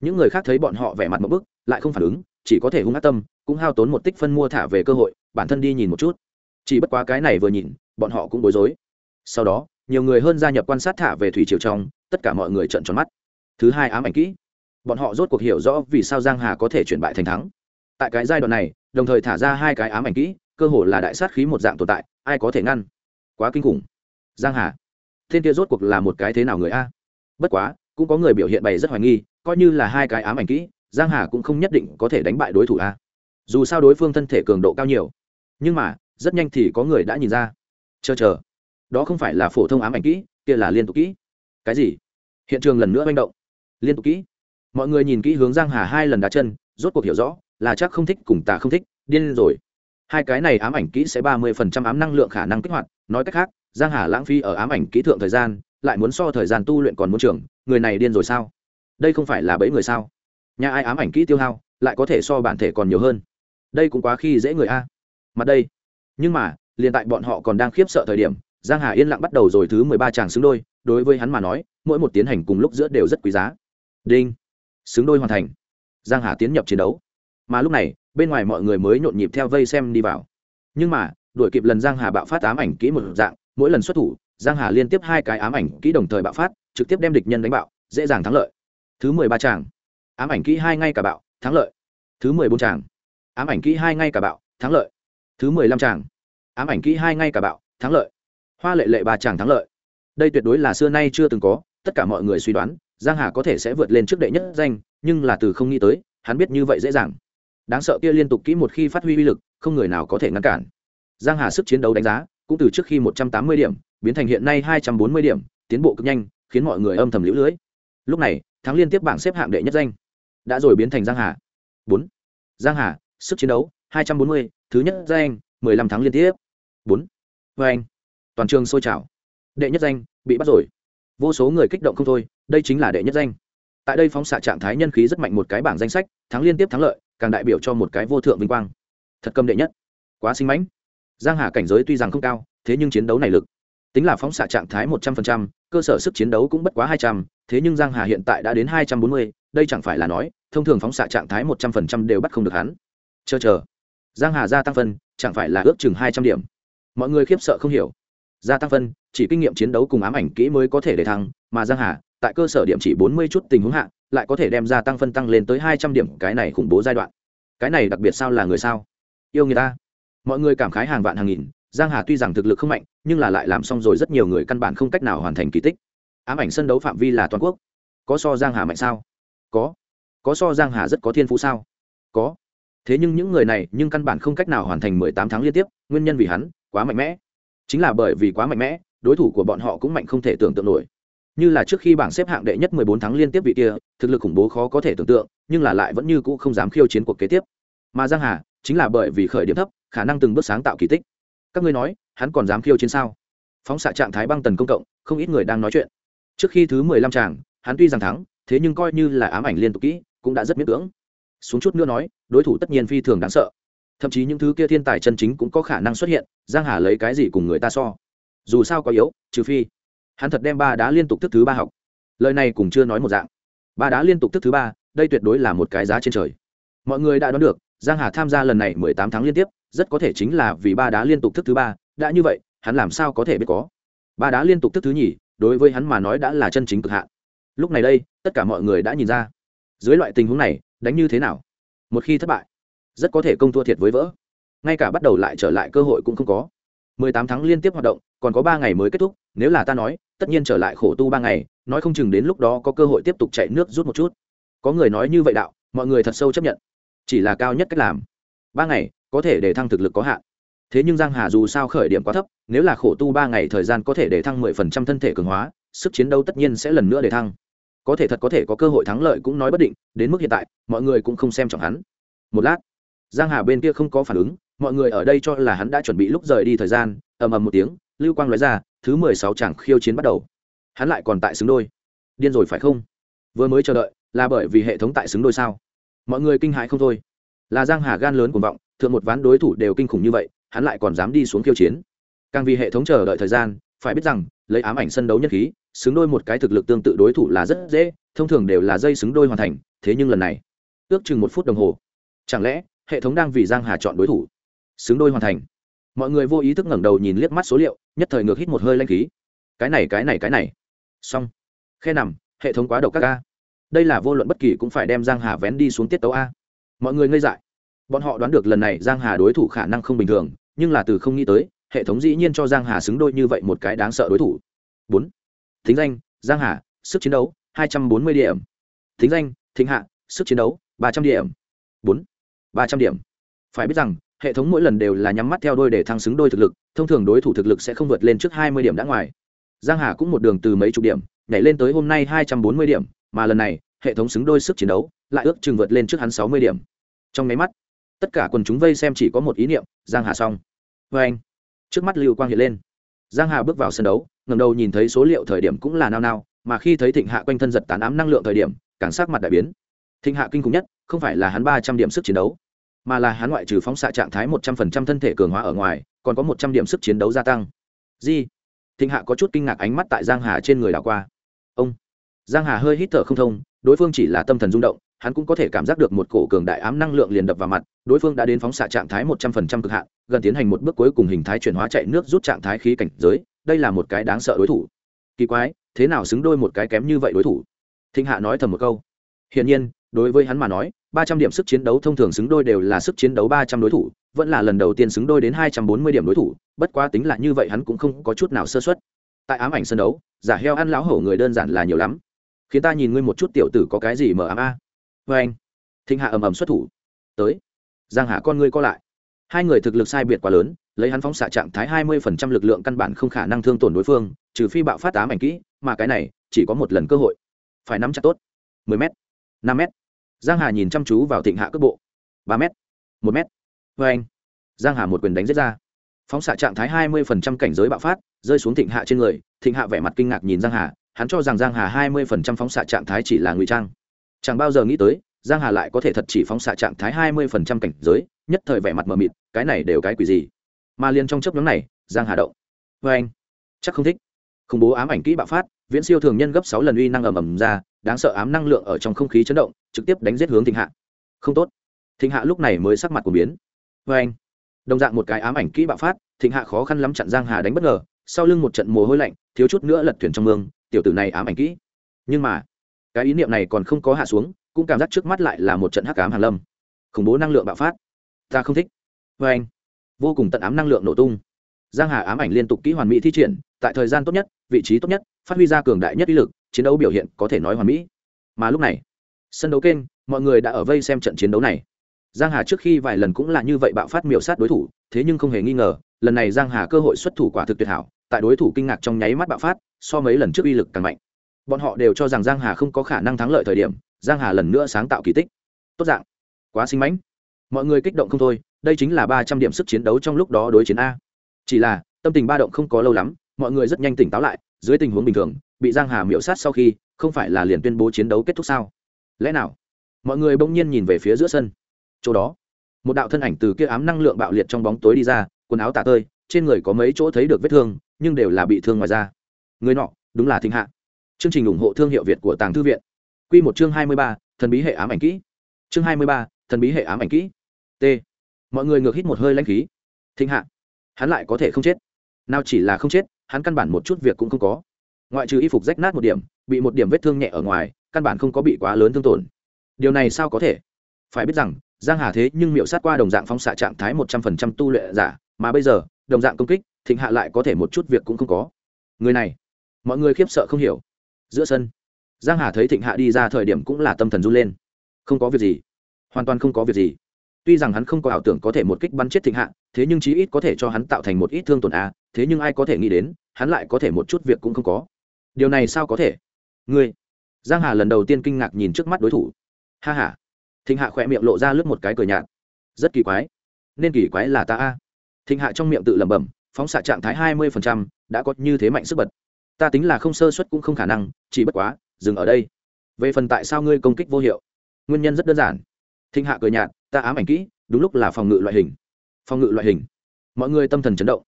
Những người khác thấy bọn họ vẻ mặt một bức, lại không phản ứng, chỉ có thể hung ác tâm, cũng hao tốn một tích phân mua thả về cơ hội, bản thân đi nhìn một chút chỉ bất quá cái này vừa nhìn, bọn họ cũng bối rối. Sau đó, nhiều người hơn gia nhập quan sát thả về thủy triều trong, tất cả mọi người trợn tròn mắt. Thứ hai ám ảnh kỹ. Bọn họ rốt cuộc hiểu rõ vì sao giang hà có thể chuyển bại thành thắng. Tại cái giai đoạn này, đồng thời thả ra hai cái ám ảnh kỹ, cơ hồ là đại sát khí một dạng tồn tại, ai có thể ngăn? Quá kinh khủng. Giang hà, thiên kia rốt cuộc là một cái thế nào người a? Bất quá, cũng có người biểu hiện bày rất hoài nghi, coi như là hai cái ám ảnh kỹ, giang hà cũng không nhất định có thể đánh bại đối thủ a. Dù sao đối phương thân thể cường độ cao nhiều, nhưng mà rất nhanh thì có người đã nhìn ra. Chờ chờ. Đó không phải là phổ thông ám ảnh kỹ, kia là liên tục kỹ. Cái gì? Hiện trường lần nữa manh động. Liên tục kỹ. Mọi người nhìn kỹ hướng giang hà hai lần đá chân, rốt cuộc hiểu rõ, là chắc không thích cùng tà không thích, điên rồi. Hai cái này ám ảnh kỹ sẽ ba mươi phần trăm ám năng lượng khả năng kích hoạt, nói cách khác, giang hà lãng phí ở ám ảnh kỹ thượng thời gian, lại muốn so thời gian tu luyện còn muốn trưởng người này điên rồi sao? Đây không phải là bẫy người sao? Nhà ai ám ảnh kỹ tiêu hao, lại có thể so bản thể còn nhiều hơn. Đây cũng quá khi dễ người a. Mặt đây nhưng mà, liền tại bọn họ còn đang khiếp sợ thời điểm, giang hà yên lặng bắt đầu rồi thứ mười ba chàng xứng đôi, đối với hắn mà nói, mỗi một tiến hành cùng lúc giữa đều rất quý giá. Đinh! Xứng đôi hoàn thành. Giang hà tiến nhập chiến đấu. Mà lúc này, bên ngoài mọi người mới nhộn nhịp theo vây xem đi vào. Nhưng mà, đuổi kịp lần giang hà bạo phát ám ảnh kỹ một dạng, mỗi lần xuất thủ, giang hà liên tiếp hai cái ám ảnh kỹ đồng thời bạo phát, trực tiếp đem địch nhân đánh bạo, dễ dàng thắng lợi. Thứ mười ba tràng ám ảnh kỹ hai ngay cả bạo, thắng lợi. Thứ mười bốn tràng ám ảnh kỹ hai ngay cả bạo, thắng lợi thứ mười lăm tràng ám ảnh kỹ hai ngay cả bạo, thắng lợi. Hoa lệ lệ ba tràng thắng lợi. Đây tuyệt đối là xưa nay chưa từng có, tất cả mọi người suy đoán, giang hà có thể sẽ vượt lên trước đệ nhất danh, nhưng là từ không nghĩ tới, hắn biết như vậy dễ dàng. Đáng sợ kia liên tục kỹ một khi phát huy uy lực, không người nào có thể ngăn cản. Giang hà sức chiến đấu đánh giá, cũng từ trước khi một trăm tám mươi điểm, biến thành hiện nay hai trăm bốn mươi điểm, tiến bộ cực nhanh, khiến mọi người âm thầm liễu lưới. Lúc này, thắng liên tiếp bảng xếp hạng đệ nhất danh. Đã rồi biến thành giang hà. Bốn. Giang hà, sức chiến đấu, hai trăm bốn mươi thứ nhất danh, mười lăm tháng liên tiếp. Bốn. Vê anh, toàn trường sôi trào. Đệ nhất danh, bị bắt rồi. Vô số người kích động không thôi, đây chính là đệ nhất danh. Tại đây phóng xạ trạng thái nhân khí rất mạnh một cái bảng danh sách, thắng liên tiếp thắng lợi, càng đại biểu cho một cái vô thượng vinh quang. Thật cầm đệ nhất. Quá sinh mãnh. Giang hà cảnh giới tuy rằng không cao, thế nhưng chiến đấu này lực, tính là phóng xạ trạng thái một trăm phần trăm, cơ sở sức chiến đấu cũng bất quá hai trăm, thế nhưng giang hà hiện tại đã đến hai trăm bốn mươi, đây chẳng phải là nói, thông thường phóng xạ trạng thái một trăm phần trăm đều bắt không được hắn. Chờ chờ giang hà gia tăng phân, chẳng phải là ước chừng hai trăm điểm. Mọi người khiếp sợ không hiểu. Gia tăng phân, chỉ kinh nghiệm chiến đấu cùng ám ảnh kỹ mới có thể để thăng, mà giang hà, tại cơ sở điểm chỉ bốn mươi chút tình huống hạ, lại có thể đem gia tăng phân tăng lên tới hai trăm điểm, cái này khủng bố giai đoạn. Cái này đặc biệt sao là người sao? Yêu người ta. Mọi người cảm khái hàng vạn hàng nghìn, giang hà tuy rằng thực lực không mạnh, nhưng là lại làm xong rồi rất nhiều người căn bản không cách nào hoàn thành kỳ tích. Ám ảnh sân đấu phạm vi là toàn quốc. Có so giang hà mạnh sao? Có. Có so giang hà rất có thiên phú sao? Có thế nhưng những người này nhưng căn bản không cách nào hoàn thành mười tám tháng liên tiếp, nguyên nhân vì hắn quá mạnh mẽ. Chính là bởi vì quá mạnh mẽ, đối thủ của bọn họ cũng mạnh không thể tưởng tượng nổi. Như là trước khi bảng xếp hạng đệ nhất mười bốn tháng liên tiếp vị kia, thực lực khủng bố khó có thể tưởng tượng, nhưng là lại vẫn như cũ không dám khiêu chiến cuộc kế tiếp. Mà giang hà, chính là bởi vì khởi điểm thấp, khả năng từng bước sáng tạo kỳ tích. Các ngươi nói, hắn còn dám khiêu chiến sao? Phóng xạ trạng thái băng tần công cộng, không ít người đang nói chuyện. Trước khi thứ mười lăm tràng, hắn tuy rằng thắng, thế nhưng coi như là ám ảnh liên tục kỹ, cũng đã rất miễn cưỡng xuống chút nữa nói, đối thủ tất nhiên phi thường đáng sợ. Thậm chí những thứ kia thiên tài chân chính cũng có khả năng xuất hiện, giang hà lấy cái gì cùng người ta so? Dù sao có yếu, trừ phi hắn thật đem ba đá liên tục thức thứ ba học. Lời này cũng chưa nói một dạng. Ba đá liên tục thức thứ ba, đây tuyệt đối là một cái giá trên trời. Mọi người đã đoán được, giang hà tham gia lần này mười tám tháng liên tiếp, rất có thể chính là vì ba đá liên tục thức thứ ba, đã như vậy, hắn làm sao có thể biết có? Ba đá liên tục thức thứ nhì, đối với hắn mà nói đã là chân chính cực hạn. Lúc này đây, tất cả mọi người đã nhìn ra. Dưới loại tình huống này đánh như thế nào? Một khi thất bại, rất có thể công thua thiệt với vỡ. Ngay cả bắt đầu lại trở lại cơ hội cũng không có. Mười tám tháng liên tiếp hoạt động, còn có ba ngày mới kết thúc, nếu là ta nói, tất nhiên trở lại khổ tu ba ngày, nói không chừng đến lúc đó có cơ hội tiếp tục chạy nước rút một chút. Có người nói như vậy đạo, mọi người thật sâu chấp nhận. Chỉ là cao nhất cách làm. Ba ngày, có thể để thăng thực lực có hạn. Thế nhưng giang hà dù sao khởi điểm quá thấp, nếu là khổ tu ba ngày thời gian có thể để thăng mười phần trăm thân thể cường hóa, sức chiến đấu tất nhiên sẽ lần nữa để thăng có thể thật có thể có cơ hội thắng lợi cũng nói bất định, đến mức hiện tại, mọi người cũng không xem trọng hắn. Một lát, giang hà bên kia không có phản ứng, mọi người ở đây cho là hắn đã chuẩn bị lúc rời đi thời gian, ầm ầm một tiếng, lưu quang nói ra, thứ mười sáu chẳng khiêu chiến bắt đầu. Hắn lại còn tại xứng đôi. Điên rồi phải không? Vừa mới chờ đợi, là bởi vì hệ thống tại xứng đôi sao? Mọi người kinh hãi không thôi. Là giang hà gan lớn cuồng vọng, thượng một ván đối thủ đều kinh khủng như vậy, hắn lại còn dám đi xuống khiêu chiến. Càng vì hệ thống chờ đợi thời gian, phải biết rằng, lấy ám ảnh sân đấu nhất khí xứng đôi một cái thực lực tương tự đối thủ là rất dễ, thông thường đều là dây xứng đôi hoàn thành, thế nhưng lần này, ước chừng một phút đồng hồ. Chẳng lẽ, hệ thống đang vì giang hà chọn đối thủ? Xứng đôi hoàn thành. Mọi người vô ý thức ngẩng đầu nhìn liếc mắt số liệu, nhất thời ngược hít một hơi lanh khí. Cái này cái này cái này. Xong. Khe nằm, hệ thống quá độc các ca đây là vô luận bất kỳ cũng phải đem giang hà vén đi xuống tiết tấu a. Mọi người ngây dại. Bọn họ đoán được lần này giang hà đối thủ khả năng không bình thường, nhưng là từ không nghĩ tới, hệ thống dĩ nhiên cho giang hà xứng đôi như vậy một cái đáng sợ đối thủ. Bốn thính danh, giang hà, sức chiến đấu, hai trăm bốn mươi điểm. Thính danh thính hạ, sức chiến đấu, ba trăm điểm. Bốn, ba trăm điểm. Phải biết rằng, hệ thống mỗi lần đều là nhắm mắt theo đôi để thăng xứng đôi thực lực, thông thường đối thủ thực lực sẽ không vượt lên trước hai mươi điểm đã ngoài. Giang hà cũng một đường từ mấy chục điểm, nhảy lên tới hôm nay hai trăm bốn mươi điểm, mà lần này, hệ thống xứng đôi sức chiến đấu lại ước chừng vượt lên trước hắn sáu mươi điểm. Trong máy mắt, tất cả quần chúng vây xem chỉ có một ý niệm, giang hà xong. Vê anh. Trước mắt lưu quang hiện lên. Giang hà bước vào sân đấu ngầm đầu nhìn thấy số liệu thời điểm cũng là nao nao, mà khi thấy thịnh hạ quanh thân giật tán ám năng lượng thời điểm, càng sắc mặt đại biến. Thịnh hạ kinh khủng nhất, không phải là hắn ba trăm điểm sức chiến đấu, mà là hắn ngoại trừ phóng xạ trạng thái một trăm phần trăm thân thể cường hóa ở ngoài, còn có một trăm điểm sức chiến đấu gia tăng. Di, thịnh hạ có chút kinh ngạc ánh mắt tại giang hà trên người đảo qua. Ông, giang hà hơi hít thở không thông, đối phương chỉ là tâm thần rung động, hắn cũng có thể cảm giác được một cổ cường đại ám năng lượng liền đập vào mặt, đối phương đã đến phóng xạ trạng thái một trăm phần trăm cực hạn, gần tiến hành một bước cuối cùng hình thái chuyển hóa chạy nước rút trạng thái khí cảnh giới đây là một cái đáng sợ đối thủ. Kỳ quái, thế nào xứng đôi một cái kém như vậy đối thủ? Thịnh hạ nói thầm một câu. Hiển nhiên, đối với hắn mà nói, ba trăm điểm sức chiến đấu thông thường xứng đôi đều là sức chiến đấu ba trăm đối thủ, vẫn là lần đầu tiên xứng đôi đến hai trăm bốn mươi điểm đối thủ, bất quá tính là như vậy hắn cũng không có chút nào sơ xuất tại ám ảnh sân đấu, giả heo ăn lão hổ người đơn giản là nhiều lắm. Khiến ta nhìn ngươi một chút tiểu tử có cái gì mờ ám a? Vê anh, thịnh hạ ầm ầm xuất thủ. Tới. Giang hạ con ngươi co lại. Hai người thực lực sai biệt quá lớn lấy hắn phóng xạ trạng thái hai mươi phần trăm lực lượng căn bản không khả năng thương tổn đối phương trừ phi bạo phát ám ảnh kỹ mà cái này chỉ có một lần cơ hội. Phải nắm chặt tốt. mười m 5m, giang hà nhìn chăm chú vào thịnh hạ cước bộ. 3m, 1m, anh giang hà một quyền đánh giết ra. Phóng xạ trạng thái hai mươi phần trăm cảnh giới bạo phát rơi xuống thịnh hạ trên người. Thịnh hạ vẻ mặt kinh ngạc nhìn giang hà hắn cho rằng giang hà hai mươi phần trăm phóng xạ trạng thái chỉ là ngụy trang. Chẳng bao giờ nghĩ tới giang hà lại có thể thật chỉ phóng xạ trạng thái hai mươi phần trăm cảnh giới nhất thời vẻ mặt mờ mịt cái này đều cái quỷ gì? Mà liền trong chấp nhóm này, giang hà động. Vê anh, chắc không thích. Khủng bố ám ảnh kỹ bạo phát, viễn siêu thường nhân gấp sáu lần uy năng ầm ầm ra, đáng sợ ám năng lượng ở trong không khí chấn động, trực tiếp đánh giết hướng thịnh hạ. Không tốt. Thịnh hạ lúc này mới sắc mặt của biến. Vê anh, đồng dạng một cái ám ảnh kỹ bạo phát, thịnh hạ khó khăn lắm chặn giang hà đánh bất ngờ, sau lưng một trận mồ hôi lạnh, thiếu chút nữa lật thuyền trong mương, tiểu tử này ám ảnh kỹ. Nhưng mà, cái ý niệm này còn không có hạ xuống, cũng cảm giác trước mắt lại là một trận hắc ám hàn lâm. Khủng bố năng lượng bạo phát. Ta không thích. Vê anh vô cùng tận ám năng lượng nổ tung. Giang hà ám ảnh liên tục kỹ hoàn mỹ thi triển, tại thời gian tốt nhất, vị trí tốt nhất, phát huy ra cường đại nhất uy lực, chiến đấu biểu hiện có thể nói hoàn mỹ. Mà lúc này, sân đấu kênh, mọi người đã ở vây xem trận chiến đấu này. Giang hà trước khi vài lần cũng là như vậy bạo phát miểu sát đối thủ, thế nhưng không hề nghi ngờ, lần này giang hà cơ hội xuất thủ quả thực tuyệt hảo, tại đối thủ kinh ngạc trong nháy mắt bạo phát, so mấy lần trước uy lực càng mạnh. Bọn họ đều cho rằng giang hà không có khả năng thắng lợi thời điểm, giang hà lần nữa sáng tạo kỳ tích. Tốt dạng, quá sinh mãnh. Mọi người kích động không thôi đây chính là ba trăm điểm sức chiến đấu trong lúc đó đối chiến a. Chỉ là, tâm tình ba động không có lâu lắm, mọi người rất nhanh tỉnh táo lại, dưới tình huống bình thường, bị giang hà miễu sát sau khi, không phải là liền tuyên bố chiến đấu kết thúc sao? Lẽ nào? Mọi người bỗng nhiên nhìn về phía giữa sân. Chỗ đó, một đạo thân ảnh từ kia ám năng lượng bạo liệt trong bóng tối đi ra, quần áo tả tơi, trên người có mấy chỗ thấy được vết thương, nhưng đều là bị thương ngoài da. Người nọ, đúng là thịnh hạ. Chương trình ủng hộ thương hiệu việt của tàng thư viện. Q một chương hai mươi ba, thần bí hệ ám ảnh kỹ. Chương hai mươi ba, thần bí hệ ám ảnh kỹ. T mọi người ngược hít một hơi lãnh khí. Thịnh hạ, hắn lại có thể không chết. Nào chỉ là không chết, hắn căn bản một chút việc cũng không có. Ngoại trừ y phục rách nát một điểm, bị một điểm vết thương nhẹ ở ngoài, căn bản không có bị quá lớn thương tổn. Điều này sao có thể? Phải biết rằng, giang hà thế nhưng miệu sát qua đồng dạng phóng xạ trạng thái một trăm phần trăm tu luyện giả, mà bây giờ, đồng dạng công kích, thịnh hạ lại có thể một chút việc cũng không có. Người này, mọi người khiếp sợ không hiểu. Giữa sân, giang hà thấy thịnh hạ đi ra thời điểm cũng là tâm thần run lên. Không có việc gì. Hoàn toàn không có việc gì tuy rằng hắn không có ảo tưởng có thể một kích bắn chết thịnh hạ, thế nhưng chí ít có thể cho hắn tạo thành một ít thương tổn a, thế nhưng ai có thể nghĩ đến, hắn lại có thể một chút việc cũng không có. Điều này sao có thể? Ngươi. Giang hà lần đầu tiên kinh ngạc nhìn trước mắt đối thủ. Ha ha. Thịnh hạ khỏe miệng lộ ra lướt một cái cười nhạt. Rất kỳ quái. Nên kỳ quái là ta a. Thịnh hạ trong miệng tự lẩm bẩm, phóng xạ trạng thái hai mươi đã có như thế mạnh sức bật. Ta tính là không sơ suất cũng không khả năng, chỉ bất quá, dừng ở đây. Về phần tại sao ngươi công kích vô hiệu? Nguyên nhân rất đơn giản. Thịnh hạ cười nhạt ta ám ảnh kỹ, đúng lúc là phòng ngự loại hình. Phòng ngự loại hình. Mọi người tâm thần chấn động.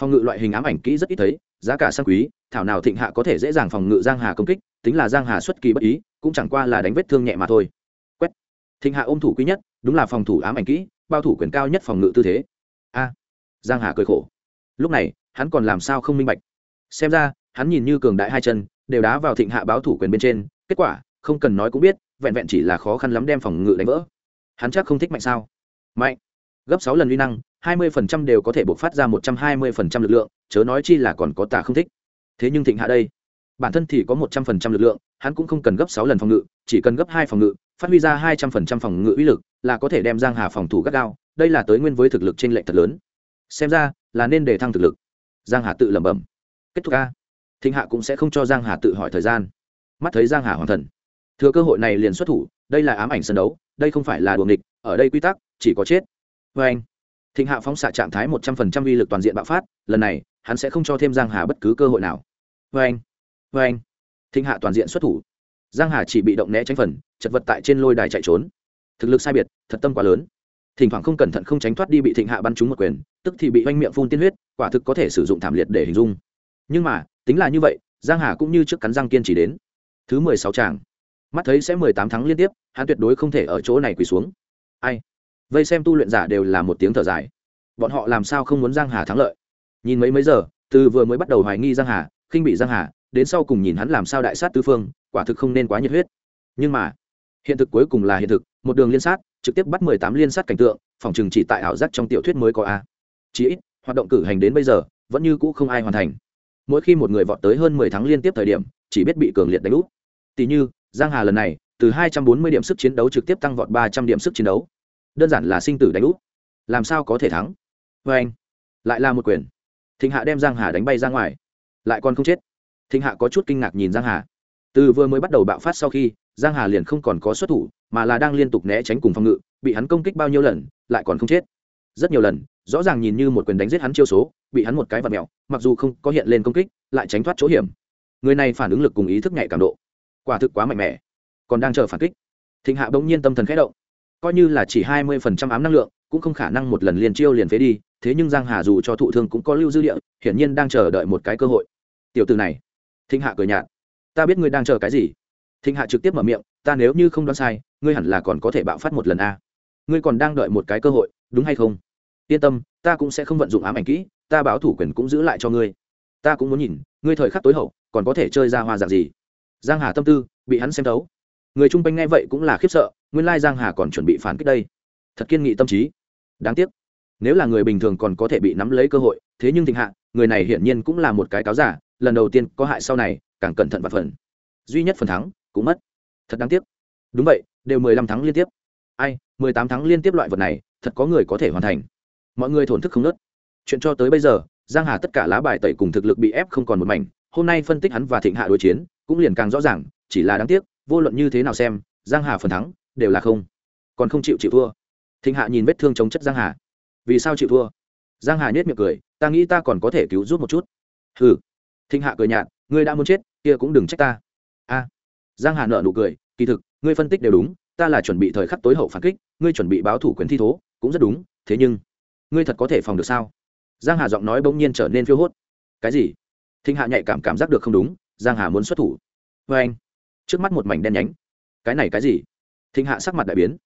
Phòng ngự loại hình ám ảnh kỹ rất ít thấy, giá cả sang quý, thảo nào thịnh hạ có thể dễ dàng phòng ngự giang hà công kích, tính là giang hà xuất kỳ bất ý, cũng chẳng qua là đánh vết thương nhẹ mà thôi. Quét. Thịnh hạ ôm thủ quý nhất, đúng là phòng thủ ám ảnh kỹ, bao thủ quyền cao nhất phòng ngự tư thế. A. Giang hà cười khổ. Lúc này, hắn còn làm sao không minh bạch? Xem ra, hắn nhìn như cường đại hai chân, đều đá vào thịnh hạ báo thủ quyền bên trên, kết quả, không cần nói cũng biết, vẹn vẹn chỉ là khó khăn lắm đem phòng ngự đánh vỡ hắn chắc không thích mạnh sao? Mạnh. Gấp sáu lần uy năng, hai mươi phần trăm đều có thể buộc phát ra một trăm hai mươi phần trăm lực lượng, chớ nói chi là còn có tà không thích. Thế nhưng thịnh hạ đây, bản thân thì có một trăm phần trăm lực lượng, hắn cũng không cần gấp sáu lần phòng ngự, chỉ cần gấp hai phòng ngự, phát huy ra hai trăm phần trăm phòng ngự uy lực là có thể đem giang hà phòng thủ gắt gao, đây là tới nguyên với thực lực trên lệnh thật lớn. Xem ra, là nên để thăng thực lực. Giang hà tự lẩm bẩm. Kết thúc a. Thịnh hạ cũng sẽ không cho giang hà tự hỏi thời gian. Mắt thấy giang hà hoàn thần. Thừa cơ hội này liền xuất thủ, đây là ám ảnh sân đấu đây không phải là đuồng địch ở đây quy tắc, chỉ có chết. Vê anh, thịnh hạ phóng xạ trạng thái một trăm phần trăm uy lực toàn diện bạo phát, lần này, hắn sẽ không cho thêm giang hà bất cứ cơ hội nào. Vê anh vê anh, thịnh hạ toàn diện xuất thủ. Giang hà chỉ bị động né tránh phần, chật vật tại trên lôi đài chạy trốn. Thực lực sai biệt, thật tâm quá lớn. Thỉnh thoảng không cẩn thận không tránh thoát đi bị thịnh hạ bắn trúng một quyền, tức thì bị oanh miệng phun tiên huyết, quả thực có thể sử dụng thảm liệt để hình dung. Nhưng mà, tính là như vậy, giang hà cũng như trước cắn răng kiên trì đến. Thứ mười sáu tràng mắt thấy sẽ mười tám tháng liên tiếp, hắn tuyệt đối không thể ở chỗ này quỳ xuống. Ai? Vây xem tu luyện giả đều là một tiếng thở dài. Bọn họ làm sao không muốn giang hà thắng lợi? Nhìn mấy mấy giờ, từ vừa mới bắt đầu hoài nghi giang hà, khinh bị giang hà, đến sau cùng nhìn hắn làm sao đại sát tứ phương, quả thực không nên quá nhiệt huyết. Nhưng mà, hiện thực cuối cùng là hiện thực, một đường liên sát, trực tiếp bắt mười tám liên sát cảnh tượng, phòng chừng chỉ tại ảo giác trong tiểu thuyết mới có a. Chí ít, hoạt động cử hành đến bây giờ, vẫn như cũ không ai hoàn thành. Mỗi khi một người vọt tới hơn mười tháng liên tiếp thời điểm, chỉ biết bị cường liệt đánh úp. Tỷ như giang hà lần này từ hai trăm bốn mươi điểm sức chiến đấu trực tiếp tăng vọt ba trăm điểm sức chiến đấu. Đơn giản là sinh tử đánh úp. Làm sao có thể thắng? Với anh lại là một quyền. Thịnh hạ đem giang hà đánh bay ra ngoài. Lại còn không chết. Thịnh hạ có chút kinh ngạc nhìn giang hà. Từ vừa mới bắt đầu bạo phát sau khi giang hà liền không còn có xuất thủ mà là đang liên tục né tránh cùng phòng ngự bị hắn công kích bao nhiêu lần lại còn không chết. Rất nhiều lần rõ ràng nhìn như một quyền đánh giết hắn chiêu số bị hắn một cái vật mèo, mặc dù không có hiện lên công kích lại tránh thoát chỗ hiểm. Người này phản ứng lực cùng ý thức nhạy cảm độ quả thực quá mạnh mẽ. Còn đang chờ phản kích. Thịnh hạ bỗng nhiên tâm thần khẽ động. Coi như là chỉ hai mươi phần trăm ám năng lượng, cũng không khả năng một lần liền chiêu liền phế đi, thế nhưng giang hà dù cho thụ thương cũng có lưu dư địa, hiển nhiên đang chờ đợi một cái cơ hội. Tiểu từ này. Thịnh hạ cười nhạt. Ta biết ngươi đang chờ cái gì. Thịnh hạ trực tiếp mở miệng. Ta nếu như không đoán sai, ngươi hẳn là còn có thể bạo phát một lần a. Ngươi còn đang đợi một cái cơ hội, đúng hay không? Yên tâm, ta cũng sẽ không vận dụng ám ảnh kỹ, ta báo thủ quyền cũng giữ lại cho ngươi. Ta cũng muốn nhìn, ngươi thời khắc tối hậu, còn có thể chơi ra hoa dạng gì? Giang hà tâm tư, bị hắn xem thấu. Người chung quanh nghe vậy cũng là khiếp sợ, nguyên lai giang hà còn chuẩn bị phản kích đây. Thật kiên nghị tâm trí. Đáng tiếc, nếu là người bình thường còn có thể bị nắm lấy cơ hội, thế nhưng thịnh hạ, người này hiển nhiên cũng là một cái cáo giả, lần đầu tiên có hại sau này, càng cẩn thận và phần. Duy nhất phần thắng, cũng mất. Thật đáng tiếc. Đúng vậy, đều mười lăm tháng liên tiếp. Ai, mười tám tháng liên tiếp loại vật này, thật có người có thể hoàn thành. Mọi người thổn thức không nớt. Chuyện cho tới bây giờ, giang hà tất cả lá bài tẩy cùng thực lực bị ép không còn một mảnh hôm nay phân tích hắn và thịnh hạ đối chiến, cũng liền càng rõ ràng, chỉ là đáng tiếc, vô luận như thế nào xem, giang hà phần thắng, đều là không. Còn không chịu chịu thua. Thịnh hạ nhìn vết thương chống chất giang hà. Vì sao chịu thua? Giang hà nhếch miệng cười, ta nghĩ ta còn có thể cứu giúp một chút. Hừ. Thịnh hạ cười nhạt, ngươi đã muốn chết, kia cũng đừng trách ta. A. Giang hà nợ nụ cười, kỳ thực, ngươi phân tích đều đúng, ta là chuẩn bị thời khắc tối hậu phản kích, ngươi chuẩn bị báo thủ quyền thi thố, cũng rất đúng, thế nhưng, ngươi thật có thể phòng được sao? Giang hà giọng nói bỗng nhiên trở nên phiêu hốt. Cái gì? Thịnh hạ nhạy cảm cảm giác được không đúng, giang hà muốn xuất thủ. Vê anh, trước mắt một mảnh đen nhánh. Cái này cái gì? Thịnh hạ sắc mặt đại biến.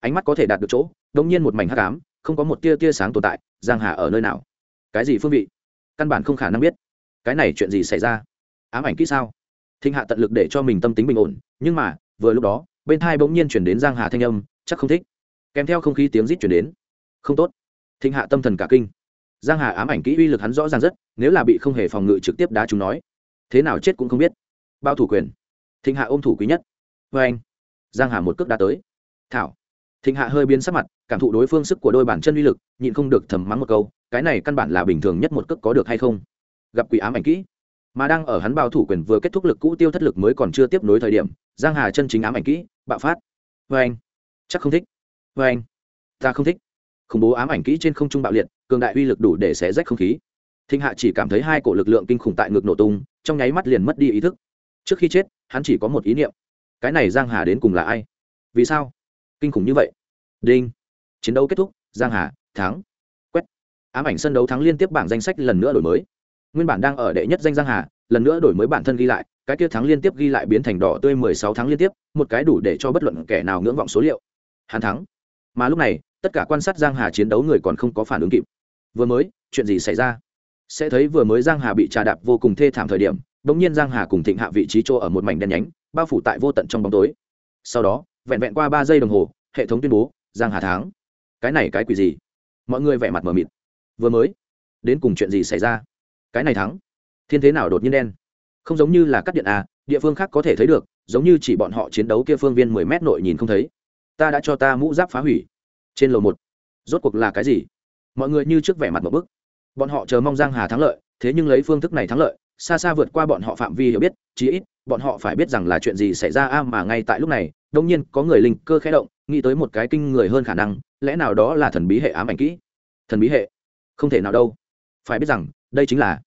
Ánh mắt có thể đạt được chỗ, đống nhiên một mảnh hắc ám, không có một tia tia sáng tồn tại, giang hà ở nơi nào? Cái gì phương vị? Căn bản không khả năng biết. Cái này chuyện gì xảy ra? Ám ảnh kỹ sao? Thịnh hạ tận lực để cho mình tâm tính bình ổn, nhưng mà, vừa lúc đó, bên thai bỗng nhiên chuyển đến giang hà thanh âm, chắc không thích. Kèm theo không khí tiếng rít chuyển đến. Không tốt. Thịnh hạ tâm thần cả kinh giang hà ám ảnh kỹ uy lực hắn rõ ràng rất, nếu là bị không hề phòng ngự trực tiếp đá chúng nói, thế nào chết cũng không biết. Bao thủ quyền. Thịnh hạ ôm thủ quý nhất. Vê anh. Giang hà một cước đá tới. Thảo. Thịnh hạ hơi biến sắc mặt, cảm thụ đối phương sức của đôi bàn chân uy lực, nhịn không được thầm mắng một câu, cái này căn bản là bình thường nhất một cước có được hay không? Gặp quỷ ám ảnh kỹ. Mà đang ở hắn bao thủ quyền vừa kết thúc lực cũ tiêu thất lực mới còn chưa tiếp nối thời điểm, giang hà chân chính ám ảnh kỹ, bạo phát. Vê anh. Chắc không thích. Vê anh. Ta không thích khủng bố ám ảnh kỹ trên không trung bạo liệt, cường đại uy lực đủ để xé rách không khí. Thinh hạ chỉ cảm thấy hai cổ lực lượng kinh khủng tại ngực nổ tung, trong nháy mắt liền mất đi ý thức. Trước khi chết, hắn chỉ có một ý niệm. Cái này giang hà đến cùng là ai? Vì sao? Kinh khủng như vậy. Đinh. Chiến đấu kết thúc, giang hà, thắng. Quét. Ám ảnh sân đấu thắng liên tiếp bảng danh sách lần nữa đổi mới. Nguyên bản đang ở đệ nhất danh giang hà, lần nữa đổi mới bản thân ghi lại, cái kia thắng liên tiếp ghi lại biến thành đỏ tươi mười sáu tháng liên tiếp, một cái đủ để cho bất luận kẻ nào ngưỡng vọng số liệu. Hắn thắng. Mà lúc này tất cả quan sát giang hà chiến đấu người còn không có phản ứng kịp. Vừa mới, chuyện gì xảy ra? Sẽ thấy vừa mới giang hà bị trà đạp vô cùng thê thảm thời điểm, bỗng nhiên giang hà cùng thịnh hạ vị trí chỗ ở một mảnh đen nhánh, bao phủ tại vô tận trong bóng tối. Sau đó, vẹn vẹn qua ba giây đồng hồ, hệ thống tuyên bố, giang hà thắng. Cái này cái quỷ gì? Mọi người vẻ mặt mờ mịt. Vừa mới, đến cùng chuyện gì xảy ra? Cái này thắng. Thiên thế nào đột nhiên đen? Không giống như là cắt điện à địa phương khác có thể thấy được, giống như chỉ bọn họ chiến đấu kia phương viên mười mét nội nhìn không thấy. Ta đã cho ta mũ giáp phá hủy trên lầu một. Rốt cuộc là cái gì? Mọi người như trước vẻ mặt một bức. Bọn họ chờ mong giang hà thắng lợi, thế nhưng lấy phương thức này thắng lợi, xa xa vượt qua bọn họ phạm vi hiểu biết, chí ít, bọn họ phải biết rằng là chuyện gì xảy ra a mà ngay tại lúc này, đông nhiên có người linh cơ khẽ động, nghĩ tới một cái kinh người hơn khả năng, lẽ nào đó là thần bí hệ ám ảnh kỹ? Thần bí hệ? Không thể nào đâu. Phải biết rằng, đây chính là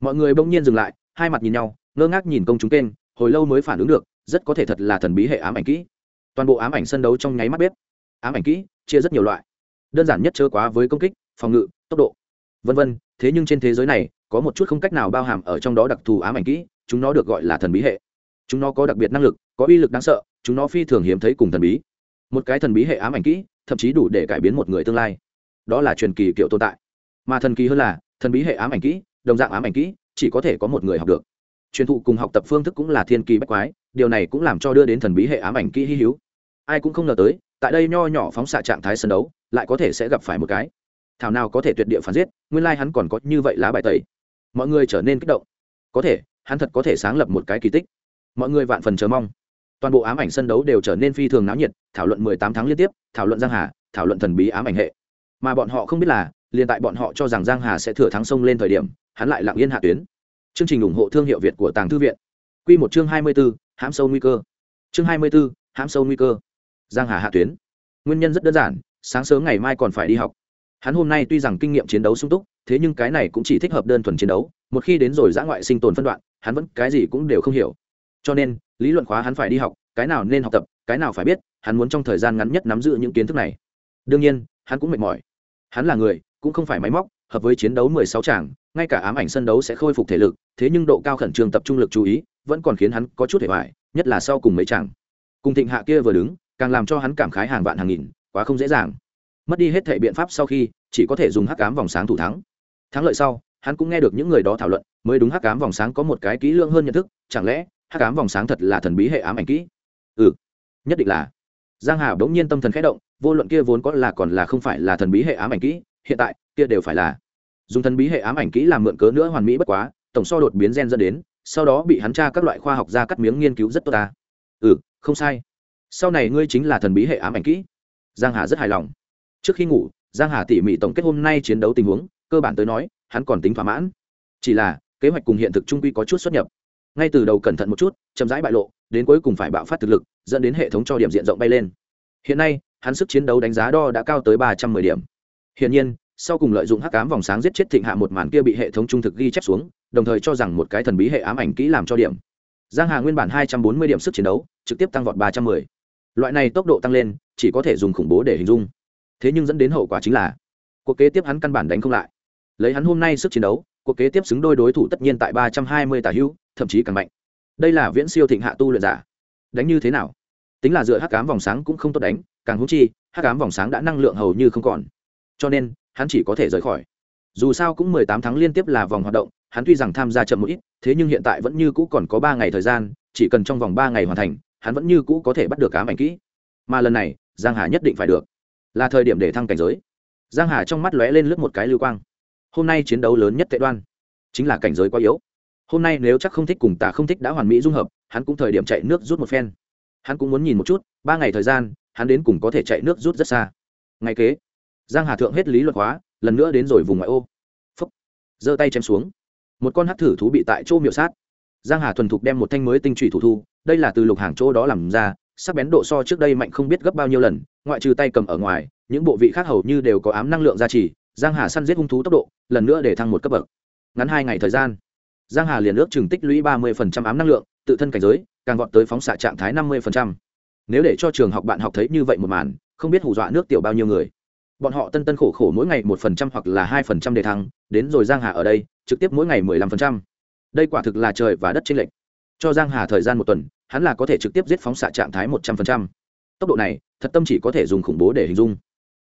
mọi người bỗng nhiên dừng lại, hai mặt nhìn nhau, ngơ ngác nhìn công chúng kênh, hồi lâu mới phản ứng được, rất có thể thật là thần bí hệ ám ảnh kỹ. Toàn bộ ám ảnh sân đấu trong nháy mắt bếp ám ảnh kỹ, chia rất nhiều loại. Đơn giản nhất chớ quá với công kích, phòng ngự, tốc độ, vân vân. Thế nhưng trên thế giới này, có một chút không cách nào bao hàm ở trong đó đặc thù ám ảnh kỹ, chúng nó được gọi là thần bí hệ. Chúng nó có đặc biệt năng lực, có uy lực đáng sợ, chúng nó phi thường hiếm thấy cùng thần bí. Một cái thần bí hệ ám ảnh kỹ, thậm chí đủ để cải biến một người tương lai. Đó là truyền kỳ kiểu tồn tại. Mà thần kỳ hơn là, thần bí hệ ám ảnh kỹ, đồng dạng ám ảnh kỹ, chỉ có thể có một người học được. Truyền thụ cùng học tập phương thức cũng là thiên kỳ bách quái, điều này cũng làm cho đưa đến thần bí hệ ám ảnh kỹ hy hữu. Ai cũng không ngờ tới tại đây nho nhỏ phóng xạ trạng thái sân đấu lại có thể sẽ gặp phải một cái. Thảo nào có thể tuyệt địa phản giết nguyên lai hắn còn có như vậy lá bài tẩy. Mọi người trở nên kích động. Có thể hắn thật có thể sáng lập một cái kỳ tích. Mọi người vạn phần chờ mong. Toàn bộ ám ảnh sân đấu đều trở nên phi thường náo nhiệt thảo luận mười tám tháng liên tiếp thảo luận giang hà thảo luận thần bí ám ảnh hệ. Mà bọn họ không biết là liền tại bọn họ cho rằng giang hà sẽ thừa thắng sông lên thời điểm hắn lại lặng yên hạ tuyến. Chương trình ủng hộ thương hiệu việt của tàng thư viện. Quy một chương hai mươi 24, hãm sâu nguy cơ. Chương hai mươi 24, hãm sâu nguy cơ giang hà hạ tuyến. Nguyên nhân rất đơn giản, sáng sớm ngày mai còn phải đi học. Hắn hôm nay tuy rằng kinh nghiệm chiến đấu sung túc, thế nhưng cái này cũng chỉ thích hợp đơn thuần chiến đấu, một khi đến rồi giã ngoại sinh tồn phân đoạn, hắn vẫn cái gì cũng đều không hiểu. Cho nên, lý luận khóa hắn phải đi học, cái nào nên học tập, cái nào phải biết, hắn muốn trong thời gian ngắn nhất nắm giữ những kiến thức này. Đương nhiên, hắn cũng mệt mỏi. Hắn là người, cũng không phải máy móc, hợp với chiến đấu mười sáu tràng ngay cả ám ảnh sân đấu sẽ khôi phục thể lực, thế nhưng độ cao khẩn trương tập trung lực chú ý, vẫn còn khiến hắn có chút hề hoại nhất là sau cùng mấy tràng cùng thịnh hạ kia vừa đứng càng làm cho hắn cảm khái hàng vạn hàng nghìn, quá không dễ dàng. Mất đi hết thể biện pháp sau khi, chỉ có thể dùng hắc cám vòng sáng thủ thắng. Thắng lợi sau, hắn cũng nghe được những người đó thảo luận, mới đúng hắc cám vòng sáng có một cái kỹ lưỡng hơn nhận thức, chẳng lẽ hắc cám vòng sáng thật là thần bí hệ ám ảnh kỹ? Ừ nhất định là. Giang hà bỗng nhiên tâm thần khẽ động, vô luận kia vốn có là còn là không phải là thần bí hệ ám ảnh kỹ, hiện tại, kia đều phải là. Dùng thần bí hệ ám ảnh kỹ làm mượn cớ nữa hoàn mỹ bất quá, tổng so đột biến gen dẫn đến, sau đó bị hắn tra các loại khoa học gia cắt miếng nghiên cứu rất tốt ta. Ừ không sai sau này ngươi chính là thần bí hệ ám ảnh kỹ. Giang hà rất hài lòng. Trước khi ngủ, giang hà tỉ mỉ tổng kết hôm nay chiến đấu tình huống, cơ bản tới nói, hắn còn tính thỏa mãn. Chỉ là, kế hoạch cùng hiện thực trung quy có chút xuất nhập. Ngay từ đầu cẩn thận một chút, chậm rãi bại lộ, đến cuối cùng phải bạo phát thực lực, dẫn đến hệ thống cho điểm diện rộng bay lên. Hiện nay, hắn sức chiến đấu đánh giá đo đã cao tới ba trăm mười điểm. Hiển nhiên, sau cùng lợi dụng hắc ám vòng sáng giết chết thịnh hạ một màn kia bị hệ thống trung thực ghi chép xuống, đồng thời cho rằng một cái thần bí hệ ám ảnh kỹ làm cho điểm. Giang hà nguyên bản hai trăm bốn mươi điểm sức chiến đấu, trực tiếp tăng vọt ba trăm mười loại này tốc độ tăng lên, chỉ có thể dùng khủng bố để hình dung. Thế nhưng dẫn đến hậu quả chính là, cuộc kế tiếp hắn căn bản đánh không lại. Lấy hắn hôm nay sức chiến đấu, cuộc kế tiếp xứng đôi đối thủ tất nhiên tại ba trăm hai mươi tả hữu, thậm chí càng mạnh. Đây là viễn siêu thịnh hạ tu luyện giả. Đánh như thế nào? Tính là dựa hắc cám vòng sáng cũng không tốt đánh, càng húng chi, hắc cám vòng sáng đã năng lượng hầu như không còn. Cho nên, hắn chỉ có thể rời khỏi. Dù sao cũng mười tám tháng liên tiếp là vòng hoạt động, hắn tuy rằng tham gia chậm một ít, thế nhưng hiện tại vẫn như cũ còn có ba ngày thời gian, chỉ cần trong vòng ba ngày hoàn thành hắn vẫn như cũ có thể bắt được cá mảnh kỹ. Mà lần này, giang hà nhất định phải được. Là thời điểm để thăng cảnh giới. Giang hà trong mắt lóe lên lướt một cái lưu quang. Hôm nay chiến đấu lớn nhất tệ đoan, chính là cảnh giới quá yếu. Hôm nay nếu chắc không thích cùng tà không thích đã hoàn mỹ dung hợp, hắn cũng thời điểm chạy nước rút một phen. Hắn cũng muốn nhìn một chút, ba ngày thời gian, hắn đến cùng có thể chạy nước rút rất xa. Ngày kế, giang hà thượng hết lý luật hóa, lần nữa đến rồi vùng ngoại ô. Phúc, giơ tay chém xuống. Một con hắc thử thú bị tại chỗ miệu sát giang hà thuần thục đem một thanh mới tinh trụy thủ thu, đây là từ lục hàng chỗ đó làm ra, sắc bén độ so trước đây mạnh không biết gấp bao nhiêu lần, ngoại trừ tay cầm ở ngoài, những bộ vị khác hầu như đều có ám năng lượng gia trì, giang hà săn giết hung thú tốc độ, lần nữa để thăng một cấp bậc. Ngắn hai ngày thời gian, giang hà liền ước chừng tích lũy ba mươi ám năng lượng, tự thân cảnh giới, càng vọt tới phóng xạ trạng thái năm mươi nếu để cho trường học bạn học thấy như vậy một màn, không biết hù dọa nước tiểu bao nhiêu người. Bọn họ tân tân khổ khổ mỗi ngày một phần trăm hoặc là hai phần trăm đề thăng, đến rồi giang hà ở đây, trực tiếp mỗi ngày mười lăm phần trăm đây quả thực là trời và đất chênh lệch. Cho giang hà thời gian một tuần, hắn là có thể trực tiếp giết phóng xạ trạng thái một trăm phần trăm. Tốc độ này, thật tâm chỉ có thể dùng khủng bố để hình dung.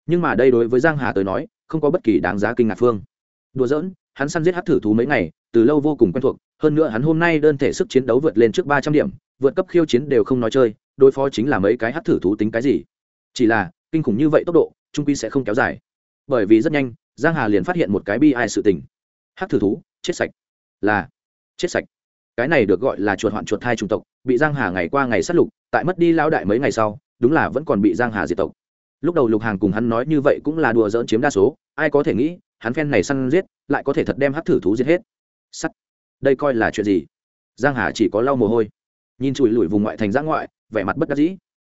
Nhưng mà đây đối với giang hà tới nói, không có bất kỳ đáng giá kinh ngạc phương. Đùa giỡn, hắn săn giết hát thử thú mấy ngày, từ lâu vô cùng quen thuộc, hơn nữa hắn hôm nay đơn thể sức chiến đấu vượt lên trước ba trăm điểm, vượt cấp khiêu chiến đều không nói chơi, đối phó chính là mấy cái hát thử thú tính cái gì. Chỉ là, kinh khủng như vậy tốc độ, trung quy sẽ không kéo dài. Bởi vì rất nhanh, giang hà liền phát hiện một cái bi ai sự tình. Hát thử thú, chết sạch. Là chết sạch. Cái này được gọi là chuột hoạn chuột hai chủng tộc, bị giang hà ngày qua ngày sát lục, tại mất đi lão đại mấy ngày sau, đúng là vẫn còn bị giang hà diệt tộc. Lúc đầu lục hàng cùng hắn nói như vậy cũng là đùa dỡn chiếm đa số, ai có thể nghĩ, hắn phen này săn giết, lại có thể thật đem hát thử thú giết hết. Sắt. Đây coi là chuyện gì? Giang hà chỉ có lau mồ hôi. Nhìn chùi lùi vùng ngoại thành giã ngoại, vẻ mặt bất đắc dĩ.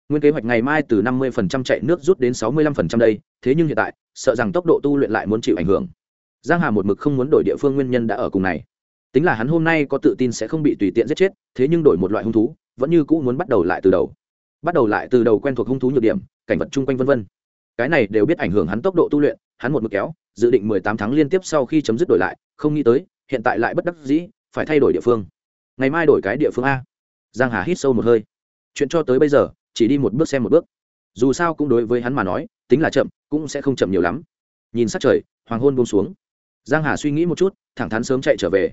Nguyên kế hoạch ngày mai từ năm 50% chạy nước rút đến sáu mươi 65% đây, thế nhưng hiện tại, sợ rằng tốc độ tu luyện lại muốn chịu ảnh hưởng. Giang hà một mực không muốn đổi địa phương nguyên nhân đã ở cùng này tính là hắn hôm nay có tự tin sẽ không bị tùy tiện giết chết, thế nhưng đổi một loại hung thú, vẫn như cũ muốn bắt đầu lại từ đầu. Bắt đầu lại từ đầu quen thuộc hung thú nhược điểm, cảnh vật chung quanh vân vân. Cái này đều biết ảnh hưởng hắn tốc độ tu luyện, hắn một mực kéo, dự định mười tám tháng liên tiếp sau khi chấm dứt đổi lại, không nghĩ tới, hiện tại lại bất đắc dĩ, phải thay đổi địa phương. Ngày mai đổi cái địa phương a. Giang hà hít sâu một hơi. Chuyện cho tới bây giờ, chỉ đi một bước xem một bước. Dù sao cũng đối với hắn mà nói, tính là chậm, cũng sẽ không chậm nhiều lắm. Nhìn sát trời, hoàng hôn buông xuống. Giang hà suy nghĩ một chút, thẳng thắn sớm chạy trở về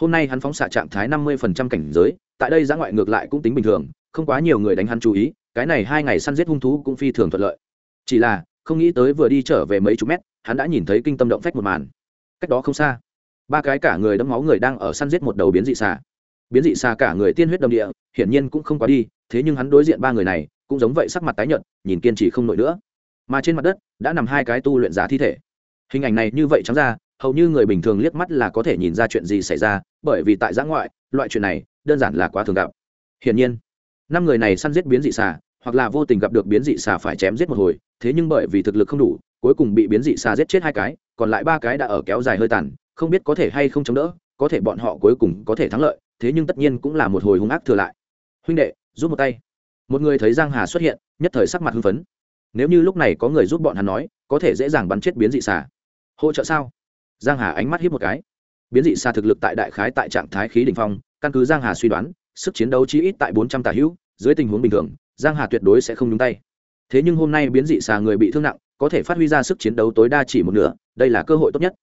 hôm nay hắn phóng xạ trạng thái năm mươi cảnh giới, tại đây giã ngoại ngược lại cũng tính bình thường, không quá nhiều người đánh hắn chú ý, cái này hai ngày săn giết hung thú cũng phi thường thuận lợi. Chỉ là, không nghĩ tới vừa đi trở về mấy chục mét, hắn đã nhìn thấy kinh tâm động phách một màn. Cách đó không xa, ba cái cả người đẫm máu người đang ở săn giết một đầu biến dị xà. Biến dị xà cả người tiên huyết đầm địa, hiển nhiên cũng không quá đi, thế nhưng hắn đối diện ba người này, cũng giống vậy sắc mặt tái nhợt, nhìn kiên trì không nổi nữa. Mà trên mặt đất, đã nằm hai cái tu luyện giả thi thể. Hình ảnh này như vậy trắng ra hầu như người bình thường liếc mắt là có thể nhìn ra chuyện gì xảy ra, bởi vì tại giã ngoại, loại chuyện này đơn giản là quá thường gặp. Hiển nhiên, năm người này săn giết biến dị xà, hoặc là vô tình gặp được biến dị xà phải chém giết một hồi, thế nhưng bởi vì thực lực không đủ, cuối cùng bị biến dị xà giết chết hai cái, còn lại ba cái đã ở kéo dài hơi tàn, không biết có thể hay không chống đỡ, có thể bọn họ cuối cùng có thể thắng lợi, thế nhưng tất nhiên cũng là một hồi hung ác thừa lại. Huynh đệ, giúp một tay. Một người thấy giang hà xuất hiện, nhất thời sắc mặt hưng phấn. Nếu như lúc này có người giúp bọn hắn nói, có thể dễ dàng bắn chết biến dị xà. Hỗ trợ sao? Giang hà ánh mắt hiếp một cái. Biến dị xa thực lực tại đại khái tại trạng thái khí đỉnh phong, căn cứ giang hà suy đoán, sức chiến đấu chí ít tại bốn trăm tả hữu, dưới tình huống bình thường, giang hà tuyệt đối sẽ không nhúng tay. Thế nhưng hôm nay biến dị xà người bị thương nặng, có thể phát huy ra sức chiến đấu tối đa chỉ một nửa, đây là cơ hội tốt nhất.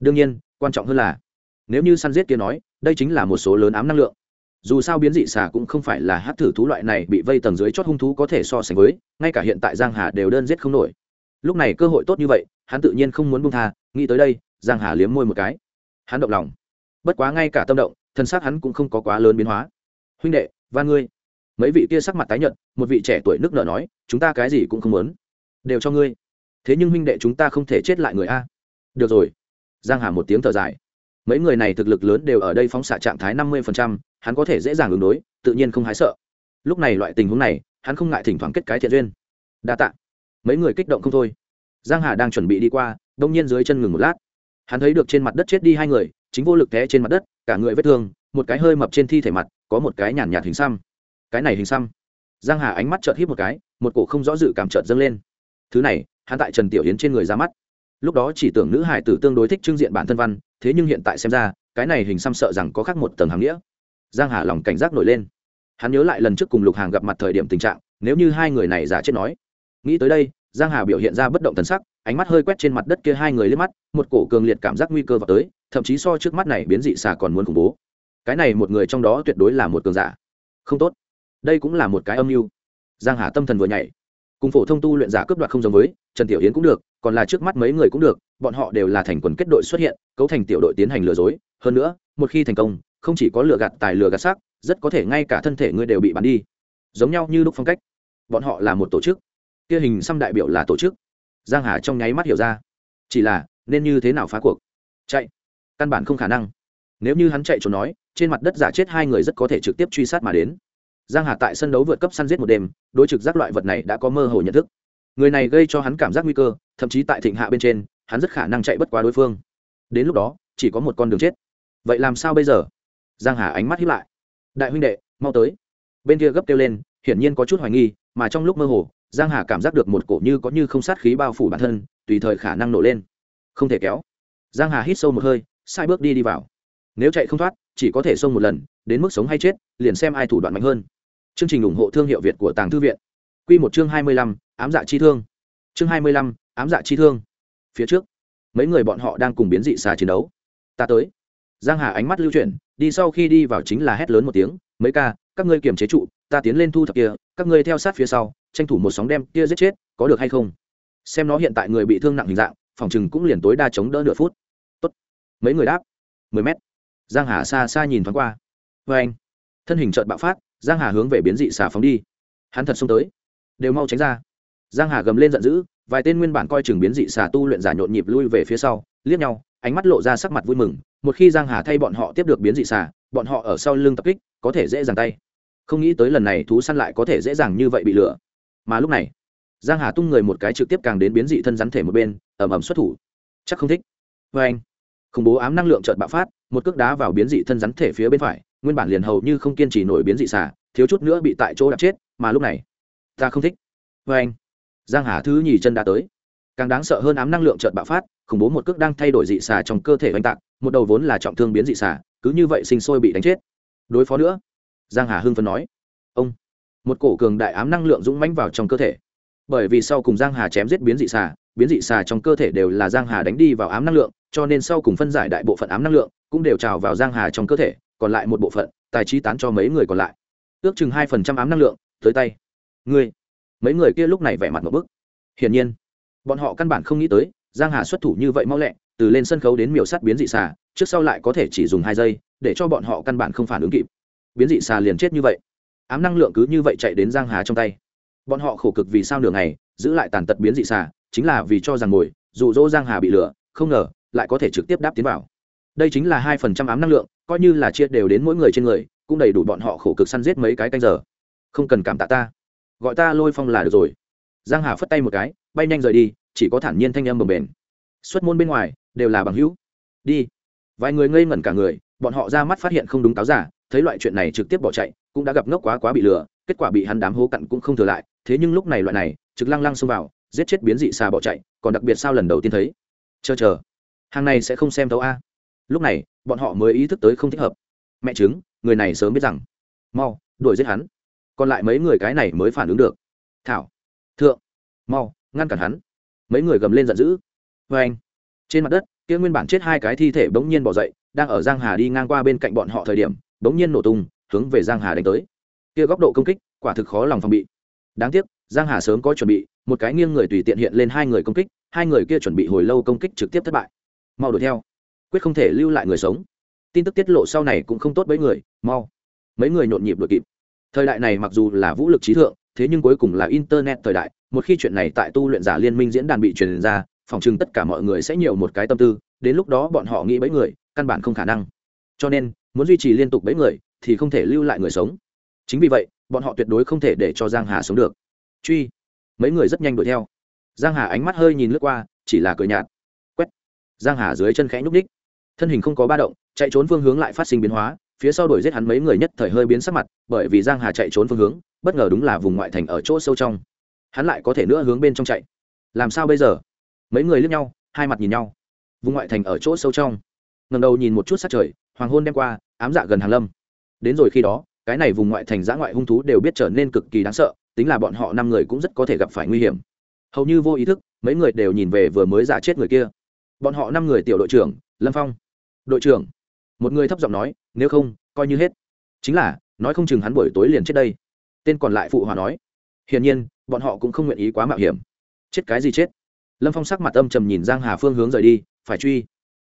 Đương nhiên, quan trọng hơn là, nếu như săn giết kia nói, đây chính là một số lớn ám năng lượng. Dù sao biến dị xà cũng không phải là hát thử thú loại này bị vây tầng dưới chót hung thú có thể so sánh với, ngay cả hiện tại giang hà đều đơn giết không nổi. Lúc này cơ hội tốt như vậy, hắn tự nhiên không muốn buông tha, nghĩ tới đây giang hà liếm môi một cái. Hắn động lòng. Bất quá ngay cả tâm động, thân xác hắn cũng không có quá lớn biến hóa. Huynh đệ và ngươi. Mấy vị kia sắc mặt tái nhợt, một vị trẻ tuổi nước nợ nói, chúng ta cái gì cũng không muốn. Đều cho ngươi. Thế nhưng huynh đệ chúng ta không thể chết lại người a. Được rồi. Giang hà một tiếng thở dài. Mấy người này thực lực lớn đều ở đây phóng xạ trạng thái năm mươi hắn có thể dễ dàng ứng đối, tự nhiên không hái sợ. Lúc này loại tình huống này, hắn không ngại thỉnh thoảng kết cái thiện duyên. Đa tạ. Mấy người kích động không thôi. Giang hà đang chuẩn bị đi qua, đông nhiên dưới chân ngừng một lát hắn thấy được trên mặt đất chết đi hai người, chính vô lực té trên mặt đất, cả người vết thương, một cái hơi mập trên thi thể mặt, có một cái nhàn nhạt hình xăm. Cái này hình xăm. Giang hà ánh mắt chợt híp một cái, một cổ không rõ dự cảm chợt dâng lên. Thứ này, hắn tại trần tiểu yến trên người ra mắt. Lúc đó chỉ tưởng nữ hải tử tương đối thích trưng diện bản thân văn, thế nhưng hiện tại xem ra, cái này hình xăm sợ rằng có khác một tầng hàng nghĩa. Giang hà lòng cảnh giác nổi lên. Hắn nhớ lại lần trước cùng lục hàng gặp mặt thời điểm tình trạng, nếu như hai người này giả chết nói. Nghĩ tới đây giang hà biểu hiện ra bất động thần sắc, ánh mắt hơi quét trên mặt đất kia hai người lên mắt, một cổ cường liệt cảm giác nguy cơ vào tới, thậm chí so trước mắt này biến dị xà còn muốn khủng bố. Cái này một người trong đó tuyệt đối là một cường giả. Không tốt. Đây cũng là một cái âm mưu. Giang hà tâm thần vừa nhảy. Cùng phổ thông tu luyện giả cướp đoạt không giống với, trần tiểu yến cũng được, còn là trước mắt mấy người cũng được, bọn họ đều là thành quần kết đội xuất hiện, cấu thành tiểu đội tiến hành lừa dối. Hơn nữa, một khi thành công, không chỉ có lừa gạt tài lừa gạt xác, rất có thể ngay cả thân thể ngươi đều bị bắn đi. Giống nhau như lúc phong cách. Bọn họ là một tổ chức kia hình xăm đại biểu là tổ chức. Giang hà trong nháy mắt hiểu ra. Chỉ là, nên như thế nào phá cuộc? Chạy. Căn bản không khả năng. Nếu như hắn chạy trốn nói, trên mặt đất giả chết hai người rất có thể trực tiếp truy sát mà đến. Giang hà tại sân đấu vượt cấp săn giết một đêm, đối trực giác loại vật này đã có mơ hồ nhận thức. Người này gây cho hắn cảm giác nguy cơ, thậm chí tại thịnh hạ bên trên, hắn rất khả năng chạy bất quá đối phương. Đến lúc đó, chỉ có một con đường chết. Vậy làm sao bây giờ? Giang hà ánh mắt hiếp lại. Đại huynh đệ, mau tới. Bên kia gấp kêu lên, hiển nhiên có chút hoài nghi, mà trong lúc mơ hồ giang hà cảm giác được một cổ như có như không sát khí bao phủ bản thân tùy thời khả năng nổ lên. Không thể kéo. Giang hà hít sâu một hơi sai bước đi đi vào. Nếu chạy không thoát chỉ có thể xông một lần đến mức sống hay chết liền xem ai thủ đoạn mạnh hơn. Chương trình ủng hộ thương hiệu việt của tàng thư viện. Quy một chương hai mươi lăm, ám dạ chi thương. Chương hai mươi lăm, ám dạ chi thương. Phía trước mấy người bọn họ đang cùng biến dị xà chiến đấu. Ta tới. Giang hà ánh mắt lưu chuyển đi sau khi đi vào chính là hét lớn một tiếng mấy ca các ngươi kiềm chế trụ ta tiến lên thu thập kia các ngươi theo sát phía sau tranh thủ một sóng đem kia giết chết, có được hay không? Xem nó hiện tại người bị thương nặng hình dạng, phòng chừng cũng liền tối đa chống đỡ nửa phút. Tốt. Mấy người đáp. Mười mét. Giang hà xa xa nhìn thoáng qua. Vê anh. Thân hình trợn bạo phát, giang hà hướng về biến dị xà phóng đi. Hắn thật xông tới. Đều mau tránh ra. Giang hà gầm lên giận dữ, vài tên nguyên bản coi chừng biến dị xà tu luyện giả nhộn nhịp lui về phía sau, liếc nhau, ánh mắt lộ ra sắc mặt vui mừng. Một khi giang hà thay bọn họ tiếp được biến dị xà, bọn họ ở sau lưng tập kích, có thể dễ dàng tay. Không nghĩ tới lần này thú săn lại có thể dễ dàng như vậy bị lừa mà lúc này, giang hà tung người một cái trực tiếp càng đến biến dị thân rắn thể một bên ẩm ẩm xuất thủ. Chắc không thích. Vê anh, khủng bố ám năng lượng trợn bạo phát, một cước đá vào biến dị thân rắn thể phía bên phải, nguyên bản liền hầu như không kiên trì nổi biến dị xả thiếu chút nữa bị tại chỗ đạp chết, mà lúc này, ta không thích. Vê anh, giang hà thứ nhì chân đã tới. Càng đáng sợ hơn ám năng lượng trợn bạo phát, khủng bố một cước đang thay đổi dị xà trong cơ thể oanh tạc, một đầu vốn là trọng thương biến dị xà, cứ như vậy sinh sôi bị đánh chết. Đối phó nữa, giang hà hưng phấn nói. Ông một cổ cường đại ám năng lượng dũng mãnh vào trong cơ thể. Bởi vì sau cùng giang hà chém giết biến dị xà, biến dị xà trong cơ thể đều là giang hà đánh đi vào ám năng lượng, cho nên sau cùng phân giải đại bộ phận ám năng lượng cũng đều trào vào giang hà trong cơ thể, còn lại một bộ phận, tài trí tán cho mấy người còn lại. Ước chừng hai phần trăm ám năng lượng, tới tay. Ngươi, mấy người kia lúc này vẻ mặt một bức. Hiển nhiên, bọn họ căn bản không nghĩ tới, giang hà xuất thủ như vậy mau lẹ, từ lên sân khấu đến miểu sắt biến dị xà, trước sau lại có thể chỉ dùng hai giây, để cho bọn họ căn bản không phản ứng kịp. Biến dị xà liền chết như vậy ám năng lượng cứ như vậy chạy đến giang hà trong tay. Bọn họ khổ cực vì sao nửa ngày, giữ lại tàn tật biến dị xà, chính là vì cho rằng ngồi, dụ dỗ giang hà bị lửa không ngờ, lại có thể trực tiếp đáp tiến vào. Đây chính là hai phần trăm ám năng lượng, coi như là chia đều đến mỗi người trên người, cũng đầy đủ bọn họ khổ cực săn giết mấy cái canh giờ. Không cần cảm tạ ta. Gọi ta lôi phong là được rồi. Giang hà phất tay một cái, bay nhanh rời đi, chỉ có thản nhiên thanh âm bồng bềnh. Xuất môn bên ngoài, đều là bằng hữu. Đi. Vài người ngây ngẩn cả người, bọn họ ra mắt phát hiện không đúng cáo giả, thấy loại chuyện này trực tiếp bỏ chạy cũng đã gặp ngốc quá quá bị lừa, kết quả bị hắn đám hố cặn cũng không thừa lại, thế nhưng lúc này loại này, trực lăng lăng xông vào, giết chết biến dị xà bỏ chạy, còn đặc biệt sao lần đầu tiên thấy. Chờ chờ, hàng này sẽ không xem thấu a. Lúc này, bọn họ mới ý thức tới không thích hợp. Mẹ chứng người này sớm biết rằng, mau, đuổi giết hắn. Còn lại mấy người cái này mới phản ứng được. Thảo, thượng, mau, ngăn cản hắn. Mấy người gầm lên giận dữ. Vê anh, trên mặt đất, kia nguyên bản chết hai cái thi thể bỗng nhiên bỏ dậy, đang ở giang hà đi ngang qua bên cạnh bọn họ thời điểm, bỗng nhiên nổ tung hướng về giang hà đánh tới. Kia góc độ công kích, quả thực khó lòng phòng bị. Đáng tiếc, giang hà sớm có chuẩn bị, một cái nghiêng người tùy tiện hiện lên hai người công kích, hai người kia chuẩn bị hồi lâu công kích trực tiếp thất bại. Mau đuổi theo. Quyết không thể lưu lại người sống. Tin tức tiết lộ sau này cũng không tốt với người, mau. Mấy người nhộn nhịp đuổi kịp. Thời đại này mặc dù là vũ lực trí thượng, thế nhưng cuối cùng là internet thời đại, một khi chuyện này tại tu luyện giả liên minh diễn đàn bị truyền ra, phòng chừng tất cả mọi người sẽ nhiều một cái tâm tư, đến lúc đó bọn họ nghĩ bấy người, căn bản không khả năng. Cho nên, muốn duy trì liên tục bấy người thì không thể lưu lại người sống. Chính vì vậy, bọn họ tuyệt đối không thể để cho giang hà sống được. Truy. Mấy người rất nhanh đuổi theo. Giang hà ánh mắt hơi nhìn lướt qua, chỉ là cười nhạt. Quét. Giang hà dưới chân khẽ nhúc ních thân hình không có ba động, chạy trốn phương hướng lại phát sinh biến hóa, phía sau đuổi giết hắn mấy người nhất thời hơi biến sắc mặt, bởi vì giang hà chạy trốn phương hướng, bất ngờ đúng là vùng ngoại thành ở chỗ sâu trong. Hắn lại có thể nữa hướng bên trong chạy. Làm sao bây giờ? Mấy người liếc nhau, hai mặt nhìn nhau. Vùng ngoại thành ở chỗ sâu trong. Ngầm đầu nhìn một chút sát trời, hoàng hôn đem qua, ám dạ gần hàng lâm đến rồi khi đó, cái này vùng ngoại thành giã ngoại hung thú đều biết trở nên cực kỳ đáng sợ, tính là bọn họ năm người cũng rất có thể gặp phải nguy hiểm. Hầu như vô ý thức, mấy người đều nhìn về vừa mới giả chết người kia. Bọn họ năm người tiểu đội trưởng, lâm phong. Đội trưởng. Một người thấp giọng nói, nếu không, coi như hết. Chính là, nói không chừng hắn buổi tối liền chết đây. Tên còn lại phụ hòa nói. Hiển nhiên, bọn họ cũng không nguyện ý quá mạo hiểm. Chết cái gì chết? Lâm phong sắc mặt âm trầm nhìn giang hà phương hướng rời đi, phải truy.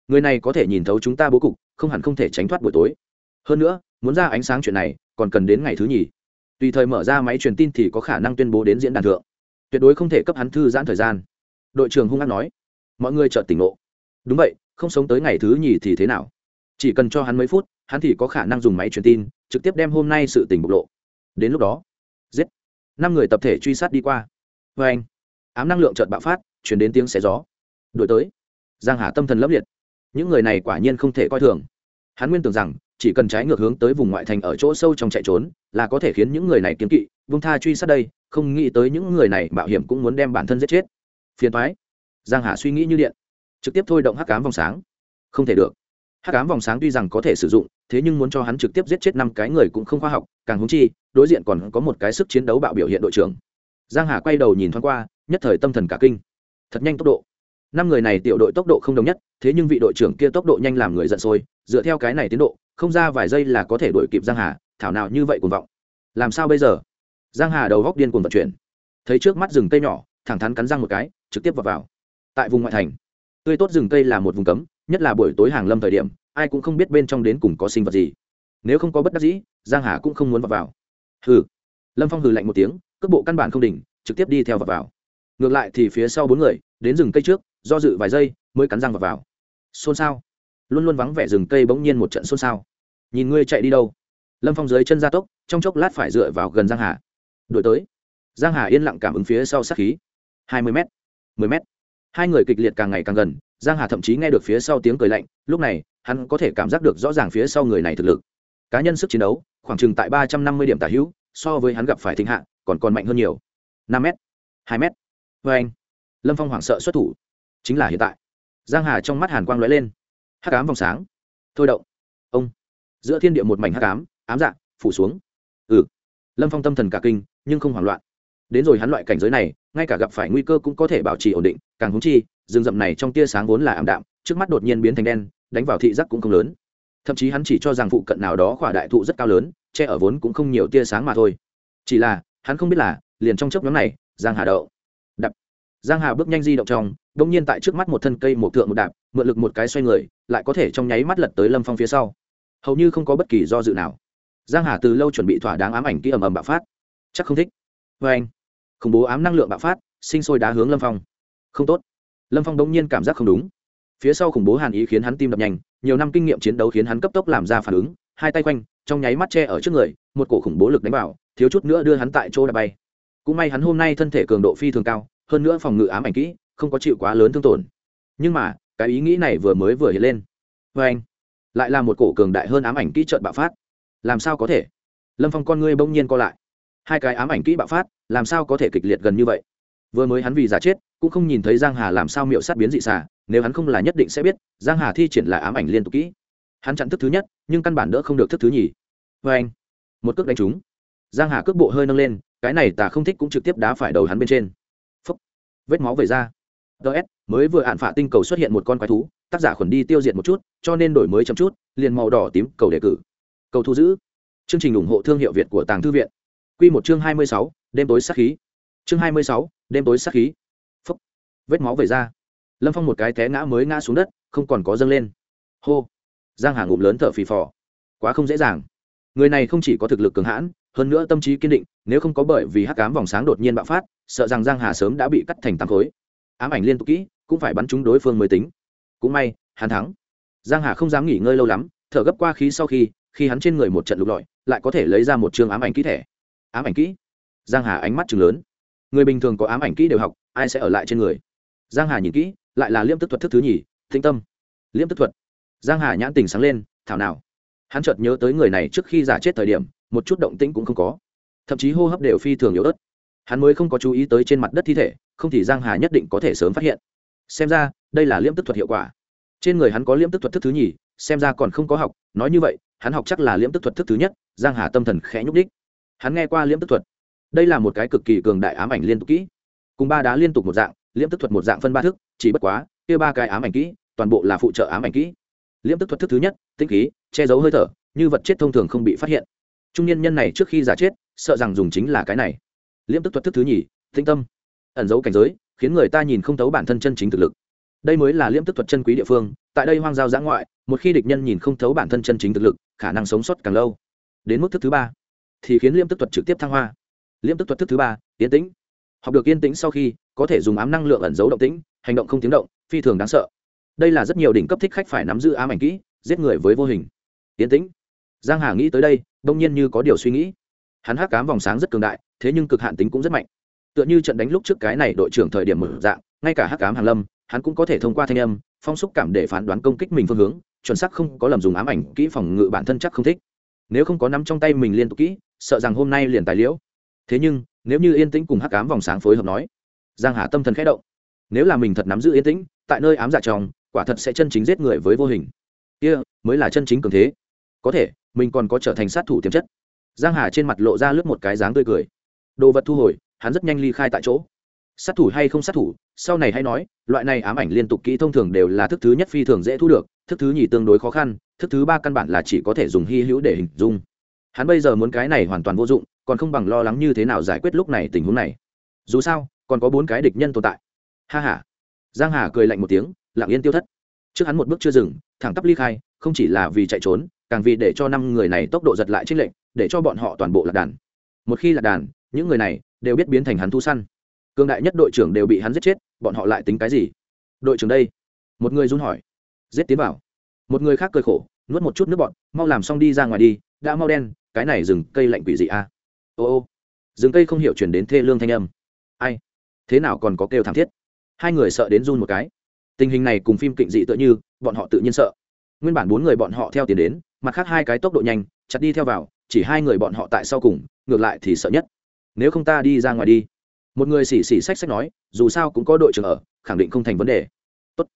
Người này có thể nhìn thấu chúng ta bố cục, không hẳn không thể tránh thoát buổi tối. Hơn nữa muốn ra ánh sáng chuyện này, còn cần đến ngày thứ nhì. Tùy thời mở ra máy truyền tin thì có khả năng tuyên bố đến diễn đàn thượng. Tuyệt đối không thể cấp hắn thư giãn thời gian. Đội trưởng hung hăng nói. Mọi người chợt tỉnh ngộ. Đúng vậy, không sống tới ngày thứ nhì thì thế nào? Chỉ cần cho hắn mấy phút, hắn thì có khả năng dùng máy truyền tin, trực tiếp đem hôm nay sự tình bộc lộ. Đến lúc đó, giết. Năm người tập thể truy sát đi qua. Vê anh, ám năng lượng chợt bạo phát chuyển đến tiếng xé gió. Đổi tới. Giang hà tâm thần lấp liệt. Những người này quả nhiên không thể coi thường. Hắn nguyên tưởng rằng chỉ cần trái ngược hướng tới vùng ngoại thành ở chỗ sâu trong chạy trốn, là có thể khiến những người này kiếm kỵ. Vung tha truy sát đây, không nghĩ tới những người này mạo hiểm cũng muốn đem bản thân giết chết. Phiền thoái giang hà suy nghĩ như điện. Trực tiếp thôi động hắc cám vòng sáng. Không thể được. Hắc ám vòng sáng tuy rằng có thể sử dụng, thế nhưng muốn cho hắn trực tiếp giết chết năm cái người cũng không khoa học, càng húng chi, đối diện còn có một cái sức chiến đấu bạo biểu hiện đội trưởng. Giang hà quay đầu nhìn thoáng qua, nhất thời tâm thần cả kinh. Thật nhanh tốc độ. Năm người này tiểu đội tốc độ không đồng nhất, thế nhưng vị đội trưởng kia tốc độ nhanh làm người giận sôi, dựa theo cái này tiến độ không ra vài giây là có thể đuổi kịp giang hà, thảo nào như vậy cuồng vọng. Làm sao bây giờ? Giang hà đầu góc điên cuồng vận chuyển. Thấy trước mắt rừng cây nhỏ, thẳng thắn cắn răng một cái, trực tiếp vào vào. Tại vùng ngoại thành, tươi tốt rừng cây là một vùng cấm, nhất là buổi tối hàng lâm thời điểm, ai cũng không biết bên trong đến cùng có sinh vật gì. Nếu không có bất đắc dĩ, giang hà cũng không muốn vào vào. Hừ. Lâm phong hừ lạnh một tiếng, cước bộ căn bản không đỉnh, trực tiếp đi theo vào vào. Ngược lại thì phía sau bốn người, đến rừng cây trước, do dự vài giây, mới cắn răng vào vào. Xôn xao. Luôn luôn vắng vẻ rừng cây bỗng nhiên một trận xôn xao nhìn ngươi chạy đi đâu. Lâm phong dưới chân gia tốc, trong chốc lát phải dựa vào gần giang hà. Đuổi tới. Giang hà yên lặng cảm ứng phía sau sát khí. Hai mươi m mười m hai người kịch liệt càng ngày càng gần, giang hà thậm chí nghe được phía sau tiếng cười lạnh, lúc này, hắn có thể cảm giác được rõ ràng phía sau người này thực lực. Cá nhân sức chiến đấu, khoảng chừng tại ba trăm năm mươi điểm tả hữu, so với hắn gặp phải thịnh hạ, còn còn mạnh hơn nhiều. Năm m hai m vê anh, lâm phong hoảng sợ xuất thủ. Chính là hiện tại. Giang hà trong mắt hàn quang lóe lên. Hắc ám vòng sáng. Thôi động. Ông giữa thiên địa một mảnh hắc ám ám dạ phủ xuống. Ừ. Lâm phong tâm thần cả kinh, nhưng không hoảng loạn. Đến rồi hắn loại cảnh giới này, ngay cả gặp phải nguy cơ cũng có thể bảo trì ổn định, càng húng chi, rừng rậm này trong tia sáng vốn là ảm đạm, trước mắt đột nhiên biến thành đen, đánh vào thị giác cũng không lớn. Thậm chí hắn chỉ cho rằng phụ cận nào đó khỏa đại thụ rất cao lớn, che ở vốn cũng không nhiều tia sáng mà thôi. Chỉ là, hắn không biết là, liền trong chốc nhóm này, giang hà đậu. Đập giang hà bước nhanh di động trong đông nhiên tại trước mắt một thân cây một thượng một đạp, mượn lực một cái xoay người, lại có thể trong nháy mắt lật tới lâm phong phía sau hầu như không có bất kỳ do dự nào. Giang hà từ lâu chuẩn bị thỏa đáng ám ảnh kỹ ầm ầm bạo phát. Chắc không thích. Vê anh. Khủng bố ám năng lượng bạo phát, sinh sôi đá hướng lâm phong. Không tốt. Lâm phong đống nhiên cảm giác không đúng. Phía sau khủng bố hàn ý khiến hắn tim đập nhanh, nhiều năm kinh nghiệm chiến đấu khiến hắn cấp tốc làm ra phản ứng, hai tay quanh, trong nháy mắt che ở trước người, một cổ khủng bố lực đánh vào, thiếu chút nữa đưa hắn tại chỗ đập bay. Cũng may hắn hôm nay thân thể cường độ phi thường cao, hơn nữa phòng ngự ám ảnh kỹ, không có chịu quá lớn thương tổn. Nhưng mà, cái ý nghĩ này vừa mới vừa hiện lên. Vê anh lại là một cổ cường đại hơn ám ảnh kỹ trợn bạo phát. Làm sao có thể? Lâm phong con ngươi bỗng nhiên co lại. Hai cái ám ảnh kỹ bạo phát, làm sao có thể kịch liệt gần như vậy? Vừa mới hắn vì giả chết, cũng không nhìn thấy giang hà làm sao miệu sát biến dị xà, nếu hắn không là nhất định sẽ biết, giang hà thi triển lại ám ảnh liên tục kỹ. Hắn chặn thức thứ nhất, nhưng căn bản đỡ không được thức thứ nhì. Vê anh, một cước đánh trúng. Giang hà cước bộ hơi nâng lên, cái này ta không thích cũng trực tiếp đá phải đầu hắn bên trên. Phúc. vết máu về ra ts mới vừa hạn phạ tinh cầu xuất hiện một con quái thú, tác giả khuẩn đi tiêu diệt một chút, cho nên đổi mới chậm chút, liền màu đỏ tím cầu đề cử. Cầu thu giữ. Chương trình ủng hộ thương hiệu việt của tàng thư viện. Q một chương hai mươi sáu, đêm tối sát khí. Chương hai mươi sáu, đêm tối sát khí. Phấp vết máu về ra. Lâm phong một cái té ngã mới ngã xuống đất, không còn có dâng lên. Hô. Giang hà ngụm lớn thở phì phò. Quá không dễ dàng. Người này không chỉ có thực lực cường hãn, hơn nữa tâm trí kiên định, nếu không có bởi vì hắc cám vòng sáng đột nhiên bạo phát, sợ rằng giang hà sớm đã bị cắt thành tám khối ám ảnh liên tục kỹ, cũng phải bắn trúng đối phương mới tính. Cũng may, hắn thắng. Giang hà không dám nghỉ ngơi lâu lắm, thở gấp qua khí sau khi khi hắn trên người một trận lục lọi, lại có thể lấy ra một chương ám ảnh kỹ thẻ. Ám ảnh kỹ? Giang hà ánh mắt chừng lớn. Người bình thường có ám ảnh kỹ đều học, ai sẽ ở lại trên người? Giang hà nhìn kỹ, lại là liêm tức thuật thức thứ nhì thinh tâm. Liêm tức thuật. Giang hà nhãn tình sáng lên, thảo nào? Hắn chợt nhớ tới người này trước khi giả chết thời điểm, một chút động tĩnh cũng không có. Thậm chí hô hấp đều phi thường yếu ớt hắn mới không có chú ý tới trên mặt đất thi thể, không thì giang hà nhất định có thể sớm phát hiện. Xem ra, đây là liễm tức thuật hiệu quả. Trên người hắn có liễm tức thuật thức thứ nhì, xem ra còn không có học, nói như vậy, hắn học chắc là liễm tức thuật thức thứ nhất, giang hà tâm thần khẽ nhúc đích hắn nghe qua liễm tức thuật. Đây là một cái cực kỳ cường đại ám ảnh liên tục kỹ. Cùng ba đá liên tục một dạng, liễm tức thuật một dạng phân ba thức, chỉ bất quá, kia ba cái ám ảnh kỹ, toàn bộ là phụ trợ ám ảnh kỹ. Liễm tức thuật thức thứ nhất tinh khí, che giấu hơi thở, như vật chết thông thường không bị phát hiện. Trung niên nhân này trước khi giả chết, sợ rằng dùng chính là cái này liễm tức thuật thức thứ nhì, tĩnh tâm. Ẩn giấu cảnh giới, khiến người ta nhìn không thấu bản thân chân chính thực lực. Đây mới là liễm tức thuật chân quý địa phương, tại đây hoang giao giã ngoại, một khi địch nhân nhìn không thấu bản thân chân chính thực lực, khả năng sống sót càng lâu. Đến mức thức thứ ba, thì khiến liễm tức thuật trực tiếp thăng hoa. Liễm tức thuật thức thứ ba, yên tĩnh. Học được yên tĩnh sau khi, có thể dùng ám năng lượng ẩn giấu động tĩnh, hành động không tiếng động, phi thường đáng sợ. Đây là rất nhiều đỉnh cấp thích khách phải nắm giữ ám ảnh kỹ, giết người với vô hình. Yên tĩnh. Giang hà nghĩ tới đây, đông nhiên như có điều suy nghĩ hắn hắc cám vòng sáng rất cường đại, thế nhưng cực hạn tính cũng rất mạnh. Tựa như trận đánh lúc trước cái này đội trưởng thời điểm mở dạng, ngay cả hắc cám hàn lâm, hắn cũng có thể thông qua thanh âm, phong xúc cảm để phán đoán công kích mình phương hướng, chuẩn xác không có lầm dùng ám ảnh kỹ phòng ngự bản thân chắc không thích. Nếu không có nắm trong tay mình liên tục kỹ, sợ rằng hôm nay liền tài liễu. Thế nhưng, nếu như yên tĩnh cùng hắc cám vòng sáng phối hợp nói, giang hà tâm thần khẽ động. Nếu là mình thật nắm giữ yên tĩnh, tại nơi ám dạ tròng, quả thật sẽ chân chính giết người với vô hình. Kia, mới là chân chính cường thế. Có thể, mình còn có trở thành sát thủ tiềm chất giang hà trên mặt lộ ra lướt một cái dáng tươi cười. Đồ vật thu hồi, hắn rất nhanh ly khai tại chỗ. Sát thủ hay không sát thủ, sau này hay nói, loại này ám ảnh liên tục kỹ thông thường đều là thức thứ nhất phi thường dễ thu được, thức thứ nhì tương đối khó khăn, thức thứ ba căn bản là chỉ có thể dùng hy hữu để hình dung. Hắn bây giờ muốn cái này hoàn toàn vô dụng, còn không bằng lo lắng như thế nào giải quyết lúc này tình huống này. Dù sao, còn có bốn cái địch nhân tồn tại. Ha ha. Giang hà cười lạnh một tiếng, lặng yên tiêu thất. Trước hắn một bước chưa dừng, thẳng tắp ly khai, không chỉ là vì chạy trốn càng vì để cho năm người này tốc độ giật lại trích lệnh để cho bọn họ toàn bộ lạc đàn. Một khi lạc đàn, những người này đều biết biến thành hắn thu săn. Cương đại nhất đội trưởng đều bị hắn giết chết, bọn họ lại tính cái gì? Đội trưởng đây. Một người run hỏi. Giết tiến vào. Một người khác cười khổ, nuốt một chút nước bọn mau làm xong đi ra ngoài đi, đã mau đen, cái này rừng cây lạnh quỷ dị a à? ô ô. Rừng cây không hiểu chuyển đến thê lương thanh âm. Ai? Thế nào còn có kêu thảm thiết? Hai người sợ đến run một cái. Tình hình này cùng phim kịnh dị tựa như, bọn họ tự nhiên sợ. Nguyên bản bốn người bọn họ theo tiền đến mặt khác hai cái tốc độ nhanh, chặt đi theo vào, chỉ hai người bọn họ tại sau cùng, ngược lại thì sợ nhất. Nếu không ta đi ra ngoài đi. Một người xỉ xỉ xách xách nói, dù sao cũng có đội trưởng ở, khẳng định không thành vấn đề. Tốt.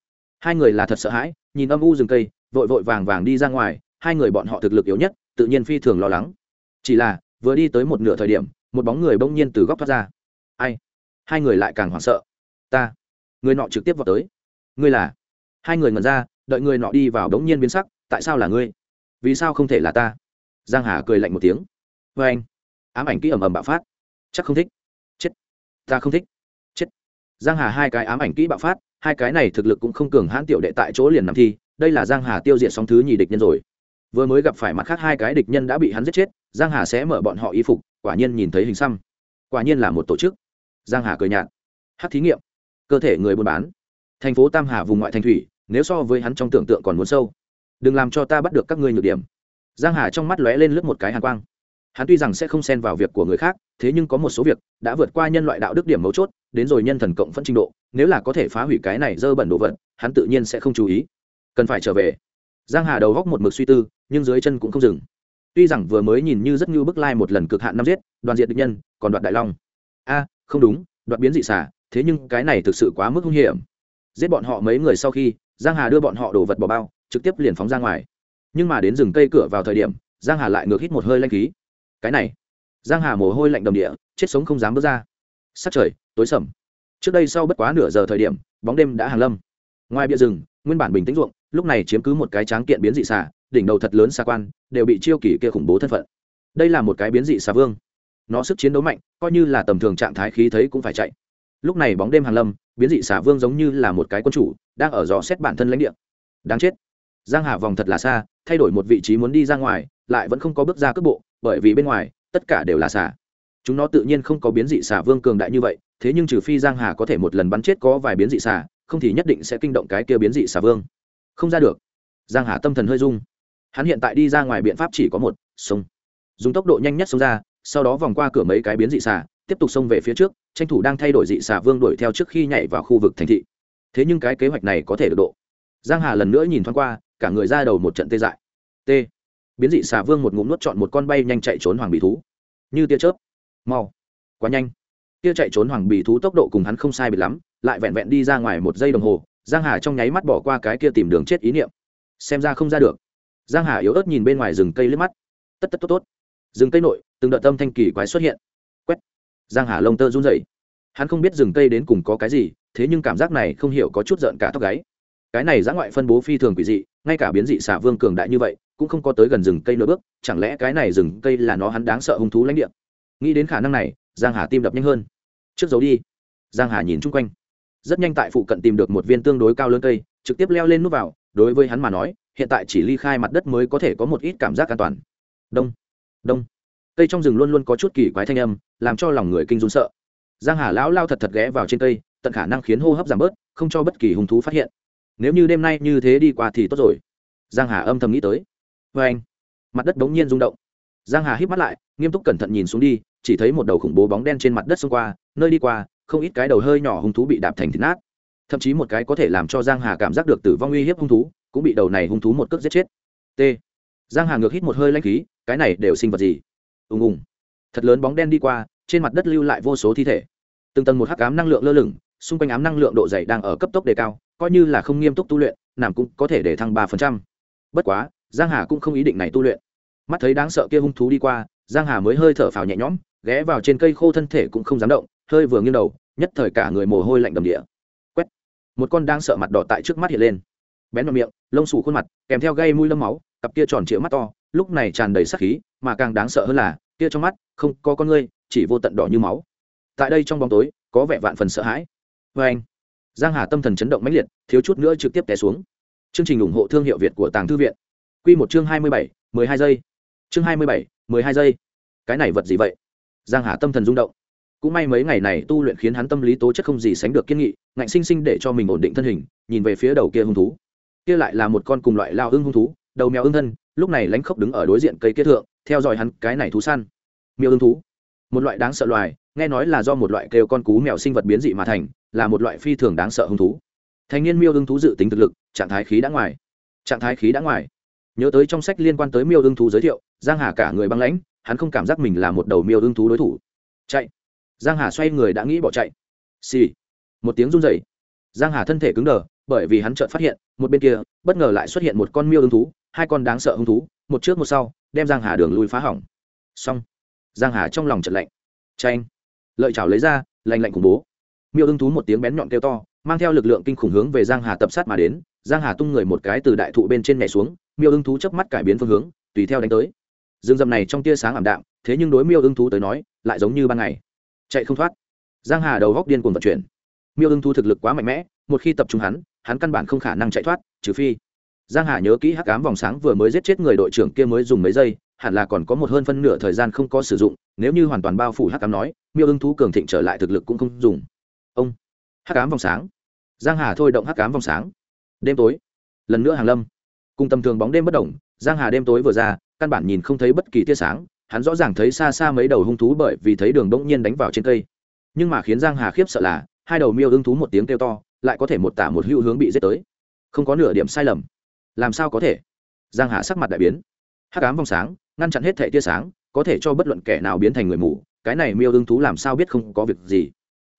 hai người là thật sợ hãi, nhìn âm u rừng cây, vội vội vàng vàng đi ra ngoài, hai người bọn họ thực lực yếu nhất, tự nhiên phi thường lo lắng. Chỉ là, vừa đi tới một nửa thời điểm, một bóng người bỗng nhiên từ góc thoát ra. Ai? Hai người lại càng hoảng sợ. Ta. Người nọ trực tiếp vào tới. Ngươi là? Hai người ngẩn ra, đợi người nọ đi vào bỗng nhiên biến sắc, tại sao là ngươi? Vì sao không thể là ta? Giang hà cười lạnh một tiếng. Vê anh. Ám ảnh kỹ ầm ầm bạo phát. Chắc không thích. Chết. Ta không thích. Chết. Giang hà hai cái ám ảnh kỹ bạo phát, hai cái này thực lực cũng không cường hãn tiểu đệ tại chỗ liền nằm thi, đây là giang hà tiêu diệt sóng thứ nhì địch nhân rồi. Vừa mới gặp phải mặt khác hai cái địch nhân đã bị hắn giết chết, giang hà sẽ mở bọn họ y phục, quả nhiên nhìn thấy hình xăm. Quả nhiên là một tổ chức. Giang hà cười nhạt. Hát thí nghiệm. Cơ thể người buôn bán. Thành phố tam hà vùng ngoại thành thủy, nếu so với hắn trong tưởng tượng còn muốn sâu đừng làm cho ta bắt được các ngươi nhược điểm. Giang hà trong mắt lóe lên lướt một cái hàn quang. Hắn tuy rằng sẽ không xen vào việc của người khác, thế nhưng có một số việc đã vượt qua nhân loại đạo đức điểm mấu chốt, đến rồi nhân thần cộng phân trình độ, nếu là có thể phá hủy cái này dơ bẩn đồ vật, hắn tự nhiên sẽ không chú ý. Cần phải trở về. Giang hà đầu góc một mực suy tư, nhưng dưới chân cũng không dừng. Tuy rằng vừa mới nhìn như rất như bức lai một lần cực hạn năm giết, đoàn diệt địch nhân, còn đoạt đại long. A, không đúng, đoạt biến dị xả thế nhưng cái này thực sự quá mức hung hiểm. Giết bọn họ mấy người sau khi, giang hà đưa bọn họ đồ vật bỏ bao trực tiếp liền phóng ra ngoài. Nhưng mà đến rừng cây cửa vào thời điểm, giang hà lại ngược hít một hơi lanh khí. Cái này, giang hà mồ hôi lạnh đầm địa, chết sống không dám bước ra. Sắc trời, tối sầm. Trước đây sau bất quá nửa giờ thời điểm, bóng đêm đã hàng lâm. Ngoài bia rừng, nguyên bản bình tĩnh ruộng, lúc này chiếm cứ một cái tráng kiện biến dị xà, đỉnh đầu thật lớn xa quan, đều bị chiêu kỳ kia khủng bố thân phận. Đây là một cái biến dị xà vương. Nó sức chiến đấu mạnh, coi như là tầm thường trạng thái khí thấy cũng phải chạy. Lúc này bóng đêm hàng lâm, biến dị xà vương giống như là một cái quân chủ, đang ở dò xét bản thân lãnh địa. Đáng chết giang hà vòng thật là xa, thay đổi một vị trí muốn đi ra ngoài, lại vẫn không có bước ra cước bộ, bởi vì bên ngoài, tất cả đều là xà. Chúng nó tự nhiên không có biến dị xà vương cường đại như vậy, thế nhưng trừ phi giang hà có thể một lần bắn chết có vài biến dị xà, không thì nhất định sẽ kinh động cái kia biến dị xà vương. Không ra được. Giang hà tâm thần hơi rung. Hắn hiện tại đi ra ngoài biện pháp chỉ có một, sông. Dùng tốc độ nhanh nhất xông ra, sau đó vòng qua cửa mấy cái biến dị xà, tiếp tục xông về phía trước, tranh thủ đang thay đổi dị xà vương đuổi theo trước khi nhảy vào khu vực thành thị. Thế nhưng cái kế hoạch này có thể được độ. Giang hà lần nữa nhìn thoáng qua cả người ra đầu một trận tê dại. T. Biến dị xà vương một ngụm nuốt chọn một con bay nhanh chạy trốn hoàng bì thú. Như tia chớp. Mau. Quá nhanh. Tia chạy trốn hoàng bì thú tốc độ cùng hắn không sai bị lắm, lại vẹn vẹn đi ra ngoài một giây đồng hồ, giang hà trong nháy mắt bỏ qua cái kia tìm đường chết ý niệm. Xem ra không ra được. Giang hà yếu ớt nhìn bên ngoài rừng cây liếc mắt. Tất tất tốt tốt. Rừng cây nội, từng đợt tâm thanh kỳ quái xuất hiện. Quét. Giang hà lông tơ run rẩy. Hắn không biết rừng cây đến cùng có cái gì, thế nhưng cảm giác này không hiểu có chút giận cả tóc gáy. Cái này giã ngoại phân bố phi thường quỷ dị ngay cả biến dị xà vương cường đại như vậy, cũng không có tới gần rừng cây nửa bước, chẳng lẽ cái này rừng cây là nó hắn đáng sợ hung thú lãnh địa? Nghĩ đến khả năng này, giang hà tim đập nhanh hơn. Trước dấu đi. Giang hà nhìn chung quanh. Rất nhanh tại phụ cận tìm được một viên tương đối cao lớn cây, trực tiếp leo lên nút vào, đối với hắn mà nói, hiện tại chỉ ly khai mặt đất mới có thể có một ít cảm giác an toàn. Đông. Đông. Cây trong rừng luôn luôn có chút kỳ quái thanh âm, làm cho lòng người kinh run sợ. Giang hà lão lao thật thật ghé vào trên cây, tận khả năng khiến hô hấp giảm bớt, không cho bất kỳ hung thú phát hiện nếu như đêm nay như thế đi qua thì tốt rồi. Giang hà âm thầm nghĩ tới. Vê anh, mặt đất bỗng nhiên rung động. Giang hà hít mắt lại, nghiêm túc cẩn thận nhìn xuống đi, chỉ thấy một đầu khủng bố bóng đen trên mặt đất xông qua, nơi đi qua, không ít cái đầu hơi nhỏ hung thú bị đạp thành thịt nát. Thậm chí một cái có thể làm cho giang hà cảm giác được tử vong uy hiếp hung thú, cũng bị đầu này hung thú một cước giết chết. T. Giang hà ngược hít một hơi lanh khí, cái này đều sinh vật gì? Ùng ùng. Thật lớn bóng đen đi qua, trên mặt đất lưu lại vô số thi thể. Từng tầng một hắc ám năng lượng lơ lửng, xung quanh ám năng lượng độ dày đang ở cấp tốc đề cao coi như là không nghiêm túc tu luyện nàng cũng có thể để thăng ba phần trăm. Bất quá, giang hà cũng không ý định này tu luyện. Mắt thấy đáng sợ kia hung thú đi qua, giang hà mới hơi thở phào nhẹ nhõm, ghé vào trên cây khô thân thể cũng không dám động, hơi vừa nghiêng đầu, nhất thời cả người mồ hôi lạnh đầm địa. Quét! Một con đang sợ mặt đỏ tại trước mắt hiện lên. Bén vào miệng, lông xù khuôn mặt, kèm theo gây mũi lâm máu, cặp kia tròn trịa mắt to, lúc này tràn đầy sắc khí, mà càng đáng sợ hơn là, kia trong mắt, không có con ngươi, chỉ vô tận đỏ như máu. Tại đây trong bóng tối, có vẻ vạn phần sợ hãi. Vê anh giang hà tâm thần chấn động mãnh liệt thiếu chút nữa trực tiếp té xuống. Chương trình ủng hộ thương hiệu việt của tàng thư viện. Quy một chương hai mươi bảy, mười hai giây. Chương hai mươi bảy, mười hai giây. Cái này vật gì vậy? Giang hà tâm thần rung động. Cũng may mấy ngày này tu luyện khiến hắn tâm lý tố chất không gì sánh được kiên nghị ngạnh sinh sinh để cho mình ổn định thân hình nhìn về phía đầu kia hung thú. Kia lại là một con cùng loại lao ưng hung thú đầu mèo ưng thân lúc này lánh khốc đứng ở đối diện cây kia thượng theo dõi hắn cái này thú săn. Miêu ưng thú. Một loại đáng sợ loài nghe nói là do một loại kêu con cú mèo sinh vật biến dị mà thành là một loại phi thường đáng sợ hung thú. Thành niên miêu ưng thú dự tính thực lực, trạng thái khí đã ngoài. Trạng thái khí đã ngoài. Nhớ tới trong sách liên quan tới miêu ưng thú giới thiệu, giang hà cả người băng lãnh, hắn không cảm giác mình là một đầu miêu ưng thú đối thủ. Chạy. Giang hà xoay người đã nghĩ bỏ chạy. Xì. Một tiếng run rẩy. Giang hà thân thể cứng đờ, bởi vì hắn chợt phát hiện, một bên kia, bất ngờ lại xuất hiện một con miêu ưng thú, hai con đáng sợ hung thú, một trước một sau, đem giang hà đường lui phá hỏng. Xong. Giang hà trong lòng trận lạnh. Tranh lợi chảo lấy ra, lạnh lạnh khủng bố miêu ưng thú một tiếng bén nhọn kêu to, mang theo lực lượng kinh khủng hướng về giang hà tập sát mà đến. Giang hà tung người một cái từ đại thụ bên trên nhảy xuống, miêu ưng thú chớp mắt cải biến phương hướng, tùy theo đánh tới. Rừng rậm này trong tia sáng ảm đạm, thế nhưng đối miêu ưng thú tới nói, lại giống như ban ngày. Chạy không thoát. Giang hà đầu góc điên cuồng vận chuyển. Miêu ưng thú thực lực quá mạnh mẽ, một khi tập trung hắn hắn căn bản không khả năng chạy thoát, trừ phi. Giang hà nhớ kỹ hắc ám vòng sáng vừa mới giết chết người đội trưởng kia mới dùng mấy giây, hẳn là còn có một hơn phân nửa thời gian không có sử dụng, nếu như hoàn toàn bao phủ hắc ám nói, miêu ưng thú cường thịnh trở lại thực lực cũng không dùng hắc ám vòng sáng. Giang hà thôi động hắc ám vòng sáng. Đêm tối. Lần nữa hàng lâm. Cùng tầm thường bóng đêm bất động, giang hà đêm tối vừa ra, căn bản nhìn không thấy bất kỳ tia sáng, hắn rõ ràng thấy xa xa mấy đầu hung thú bởi vì thấy đường bỗng nhiên đánh vào trên cây. Nhưng mà khiến giang hà khiếp sợ là, hai đầu miêu ưng thú một tiếng kêu to, lại có thể một tả một hữu hướng bị giết tới. Không có nửa điểm sai lầm. Làm sao có thể? Giang hà sắc mặt đại biến. Hắc ám vòng sáng, ngăn chặn hết thệ tia sáng, có thể cho bất luận kẻ nào biến thành người mù, cái này miêu ưng thú làm sao biết không có việc gì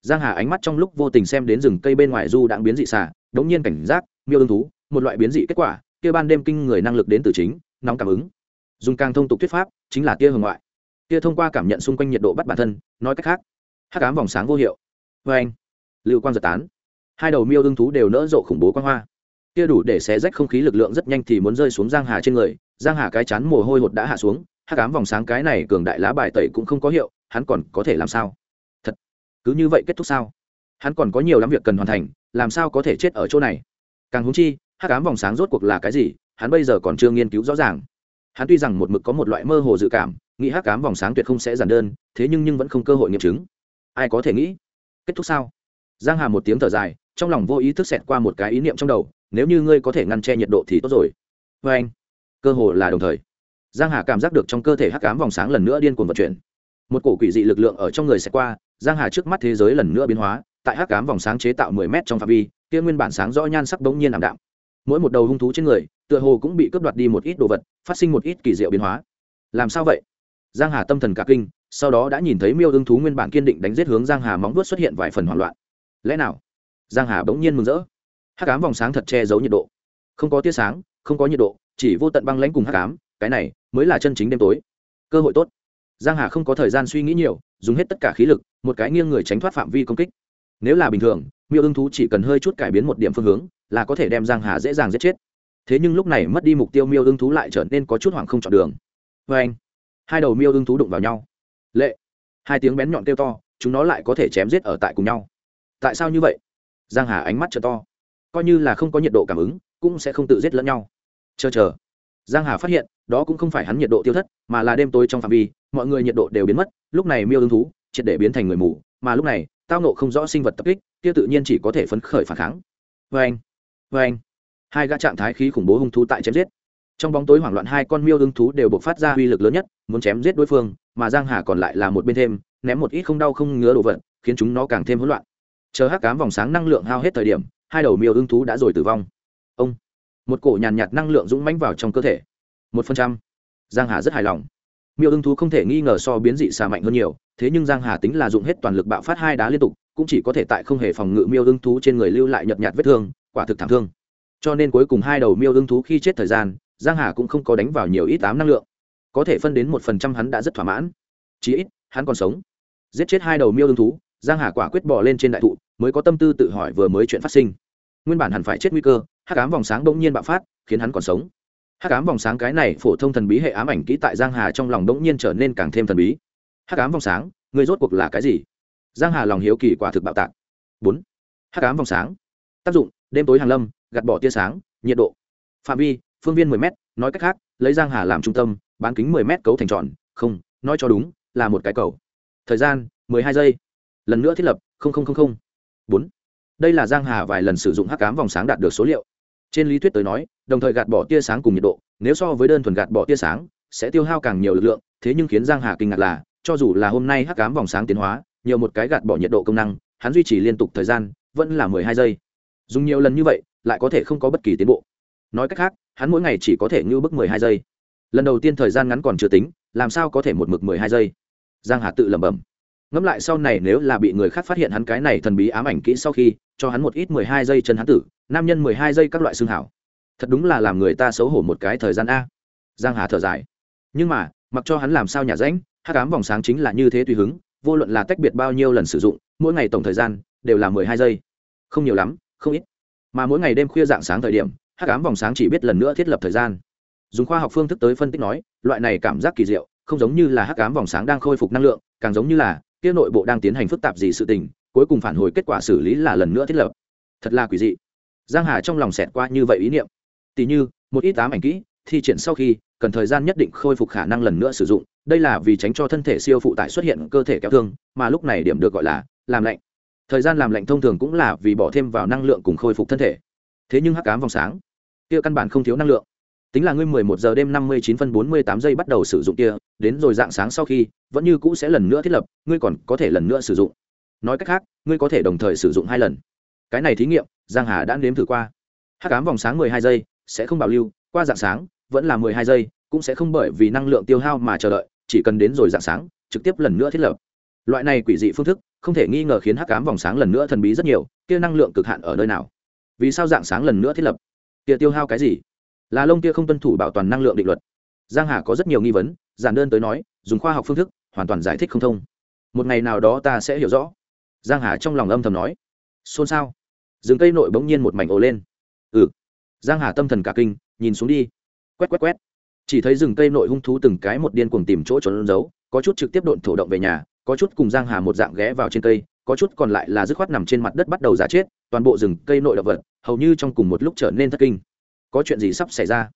giang hà ánh mắt trong lúc vô tình xem đến rừng cây bên ngoài du đang biến dị xà, đống nhiên cảnh giác, miêu ưng thú, một loại biến dị kết quả, kia ban đêm kinh người năng lực đến từ chính, nóng cảm ứng. Dùng càng thông tục thuyết pháp, chính là tia hồng ngoại. Tia thông qua cảm nhận xung quanh nhiệt độ bắt bản thân, nói cách khác, hắc ám vòng sáng vô hiệu. Vê anh, lưu quang giật tán. Hai đầu miêu ưng thú đều nỡ rộ khủng bố quang hoa. Tia đủ để xé rách không khí lực lượng rất nhanh thì muốn rơi xuống giang hà trên người, giang hà cái chán mồ hôi hột đã hạ xuống, hắc ám vòng sáng cái này cường đại lá bài tẩy cũng không có hiệu, hắn còn có thể làm sao? Cứ như vậy kết thúc sao? Hắn còn có nhiều lắm việc cần hoàn thành, làm sao có thể chết ở chỗ này? Càng húng chi, hắc ám vòng sáng rốt cuộc là cái gì, hắn bây giờ còn chưa nghiên cứu rõ ràng. Hắn tuy rằng một mực có một loại mơ hồ dự cảm, nghĩ hắc ám vòng sáng tuyệt không sẽ giản đơn, thế nhưng nhưng vẫn không cơ hội nghiệm chứng. Ai có thể nghĩ? Kết thúc sao? Giang hà một tiếng thở dài, trong lòng vô ý thức xẹt qua một cái ý niệm trong đầu, nếu như ngươi có thể ngăn che nhiệt độ thì tốt rồi. Vê anh, cơ hồ là đồng thời. Giang hà cảm giác được trong cơ thể hắc ám vòng sáng lần nữa điên cuồng vận chuyển. Một cổ quỷ dị lực lượng ở trong người xẹt qua giang hà trước mắt thế giới lần nữa biến hóa, tại hắc ám vòng sáng chế tạo 10 mét trong phạm vi, kia nguyên bản sáng rõ nhan sắc đống nhiên ảm đạm. Mỗi một đầu hung thú trên người, tựa hồ cũng bị cướp đoạt đi một ít đồ vật, phát sinh một ít kỳ diệu biến hóa. Làm sao vậy? Giang hà tâm thần cả kinh, sau đó đã nhìn thấy miêu ưng thú nguyên bản kiên định đánh giết hướng giang hà móng vuốt xuất hiện vài phần hoảng loạn. Lẽ nào? Giang hà bỗng nhiên mừng rỡ. Hắc ám vòng sáng thật che giấu nhiệt độ. Không có tia sáng, không có nhiệt độ, chỉ vô tận băng lãnh cùng hắc ám, cái này mới là chân chính đêm tối. Cơ hội tốt. Giang hà không có thời gian suy nghĩ nhiều dùng hết tất cả khí lực, một cái nghiêng người tránh thoát phạm vi công kích. Nếu là bình thường, miêu ưng thú chỉ cần hơi chút cải biến một điểm phương hướng, là có thể đem giang hà dễ dàng giết chết. Thế nhưng lúc này mất đi mục tiêu miêu ưng thú lại trở nên có chút hoảng không chọn đường. Vê anh, hai đầu miêu ưng thú đụng vào nhau. Lệ, hai tiếng bén nhọn kêu to, chúng nó lại có thể chém giết ở tại cùng nhau. Tại sao như vậy? Giang hà ánh mắt trở to. Coi như là không có nhiệt độ cảm ứng, cũng sẽ không tự giết lẫn nhau. Chờ chờ giang hà phát hiện, đó cũng không phải hắn nhiệt độ tiêu thất, mà là đêm tối trong phạm vi, mọi người nhiệt độ đều biến mất, lúc này miêu ưng thú, triệt để biến thành người mù, mà lúc này, tao nộ không rõ sinh vật tập kích, kia tự nhiên chỉ có thể phấn khởi phản kháng. Vê anh vê anh hai gã trạng thái khí khủng bố hung thú tại chém giết. Trong bóng tối hoảng loạn hai con miêu ưng thú đều buộc phát ra uy lực lớn nhất, muốn chém giết đối phương, mà giang hà còn lại là một bên thêm, ném một ít không đau không ngứa đồ vật, khiến chúng nó càng thêm hỗn loạn. Chờ hắc cám vòng sáng năng lượng hao hết thời điểm, hai đầu miêu ưng thú đã rồi tử vong một cổ nhàn nhạt năng lượng dũng mãnh vào trong cơ thể. Một phần trăm. Giang hà rất hài lòng. Miêu ưng thú không thể nghi ngờ so biến dị xà mạnh hơn nhiều, thế nhưng giang hà tính là dụng hết toàn lực bạo phát hai đá liên tục, cũng chỉ có thể tại không hề phòng ngự miêu ưng thú trên người lưu lại nhợt nhạt vết thương, quả thực thảm thương. Cho nên cuối cùng hai đầu miêu ưng thú khi chết thời gian, giang hà cũng không có đánh vào nhiều ít tám năng lượng. Có thể phân đến một phần trăm hắn đã rất thỏa mãn. Chí ít, hắn còn sống. Giết chết hai đầu miêu ưng thú, giang hà quả quyết bỏ lên trên đại thụ, mới có tâm tư tự hỏi vừa mới chuyện phát sinh nguyên bản hẳn phải chết nguy cơ, hắc ám vòng sáng đông nhiên bạo phát, khiến hắn còn sống. Hắc ám vòng sáng cái này phổ thông thần bí hệ ám ảnh kỹ tại giang hà trong lòng đông nhiên trở nên càng thêm thần bí. Hắc ám vòng sáng người rốt cuộc là cái gì? Giang hà lòng hiếu kỳ quả thực bạo tạc. Bốn. Hắc ám vòng sáng. Tác dụng, đêm tối hàng lâm, gạt bỏ tia sáng, nhiệt độ. Phạm vi, phương viên 10 m nói cách khác, lấy giang hà làm trung tâm, bán kính 10 m cấu thành tròn, không, nói cho đúng, là một cái cầu. Thời gian 12 giây. Lần nữa thiết lập bốn đây là giang hà vài lần sử dụng hắc ám vòng sáng đạt được số liệu. Trên lý thuyết tới nói, đồng thời gạt bỏ tia sáng cùng nhiệt độ, nếu so với đơn thuần gạt bỏ tia sáng, sẽ tiêu hao càng nhiều lực lượng, thế nhưng khiến giang hà kinh ngạc là, cho dù là hôm nay hắc ám vòng sáng tiến hóa, nhiều một cái gạt bỏ nhiệt độ công năng, hắn duy trì liên tục thời gian, vẫn là mười hai giây. Dùng nhiều lần như vậy, lại có thể không có bất kỳ tiến bộ. Nói cách khác, hắn mỗi ngày chỉ có thể ngưu bức mười hai giây. Lần đầu tiên thời gian ngắn còn chưa tính, làm sao có thể một mực mười hai giây? Giang hà tự lẩm bẩm ngẫm lại sau này nếu là bị người khác phát hiện hắn cái này thần bí ám ảnh kỹ sau khi, cho hắn một ít mười hai giây chân hắn tử, nam nhân mười hai giây các loại xương hảo. Thật đúng là làm người ta xấu hổ một cái thời gian a. Giang hà thở dài. Nhưng mà, mặc cho hắn làm sao nhà rãnh hát cám vòng sáng chính là như thế tùy hứng, vô luận là tách biệt bao nhiêu lần sử dụng, mỗi ngày tổng thời gian đều là mười hai giây. Không nhiều lắm, không ít. Mà mỗi ngày đêm khuya dạng sáng thời điểm hát cám vòng sáng chỉ biết lần nữa thiết lập thời gian. Dùng khoa học phương thức tới phân tích nói, loại này cảm giác kỳ diệu, không giống như là hắc ám vòng sáng đang khôi phục năng lượng, càng giống như là kia nội bộ đang tiến hành phức tạp gì sự tình, cuối cùng phản hồi kết quả xử lý là lần nữa thiết lập. Thật là quỷ dị. Giang hà trong lòng xẹt qua như vậy ý niệm. Tỷ như, một ít ám ảnh kỹ, thi triển sau khi, cần thời gian nhất định khôi phục khả năng lần nữa sử dụng, đây là vì tránh cho thân thể siêu phụ tải xuất hiện cơ thể kéo thương, mà lúc này điểm được gọi là làm lạnh. Thời gian làm lạnh thông thường cũng là vì bỏ thêm vào năng lượng cùng khôi phục thân thể. Thế nhưng hắc cám vòng sáng, kia căn bản không thiếu năng lượng tính là ngươi 11 giờ đêm 59 phân 48 giây bắt đầu sử dụng kia, đến rồi dạng sáng sau khi, vẫn như cũ sẽ lần nữa thiết lập, ngươi còn có thể lần nữa sử dụng. Nói cách khác, ngươi có thể đồng thời sử dụng hai lần. Cái này thí nghiệm, giang hà đã nếm thử qua. Hắc ám vòng sáng 12 giây, sẽ không bảo lưu, qua dạng sáng, vẫn là 12 giây, cũng sẽ không bởi vì năng lượng tiêu hao mà chờ đợi, chỉ cần đến rồi dạng sáng, trực tiếp lần nữa thiết lập. Loại này quỷ dị phương thức, không thể nghi ngờ khiến hắc ám vòng sáng lần nữa thần bí rất nhiều, kia năng lượng cực hạn ở nơi nào? Vì sao dạng sáng lần nữa thiết lập? Kia tiêu hao cái gì? Là lông kia không tuân thủ bảo toàn năng lượng định luật. Giang hà có rất nhiều nghi vấn, giản đơn tới nói, dùng khoa học phương thức, hoàn toàn giải thích không thông. Một ngày nào đó ta sẽ hiểu rõ. Giang hà trong lòng âm thầm nói. Xôn xao. Rừng cây nội bỗng nhiên một mảnh ồ lên. Ừ. Giang hà tâm thần cả kinh, nhìn xuống đi. Quét quét quét. Chỉ thấy rừng cây nội hung thú từng cái một điên cuồng tìm chỗ trốn giấu, có chút trực tiếp độn thổ động về nhà, có chút cùng giang hà một dạng ghé vào trên cây, có chút còn lại là dứt khoát nằm trên mặt đất bắt đầu giả chết, toàn bộ rừng cây nội động vật, hầu như trong cùng một lúc trở nên thất kinh có chuyện gì sắp xảy ra?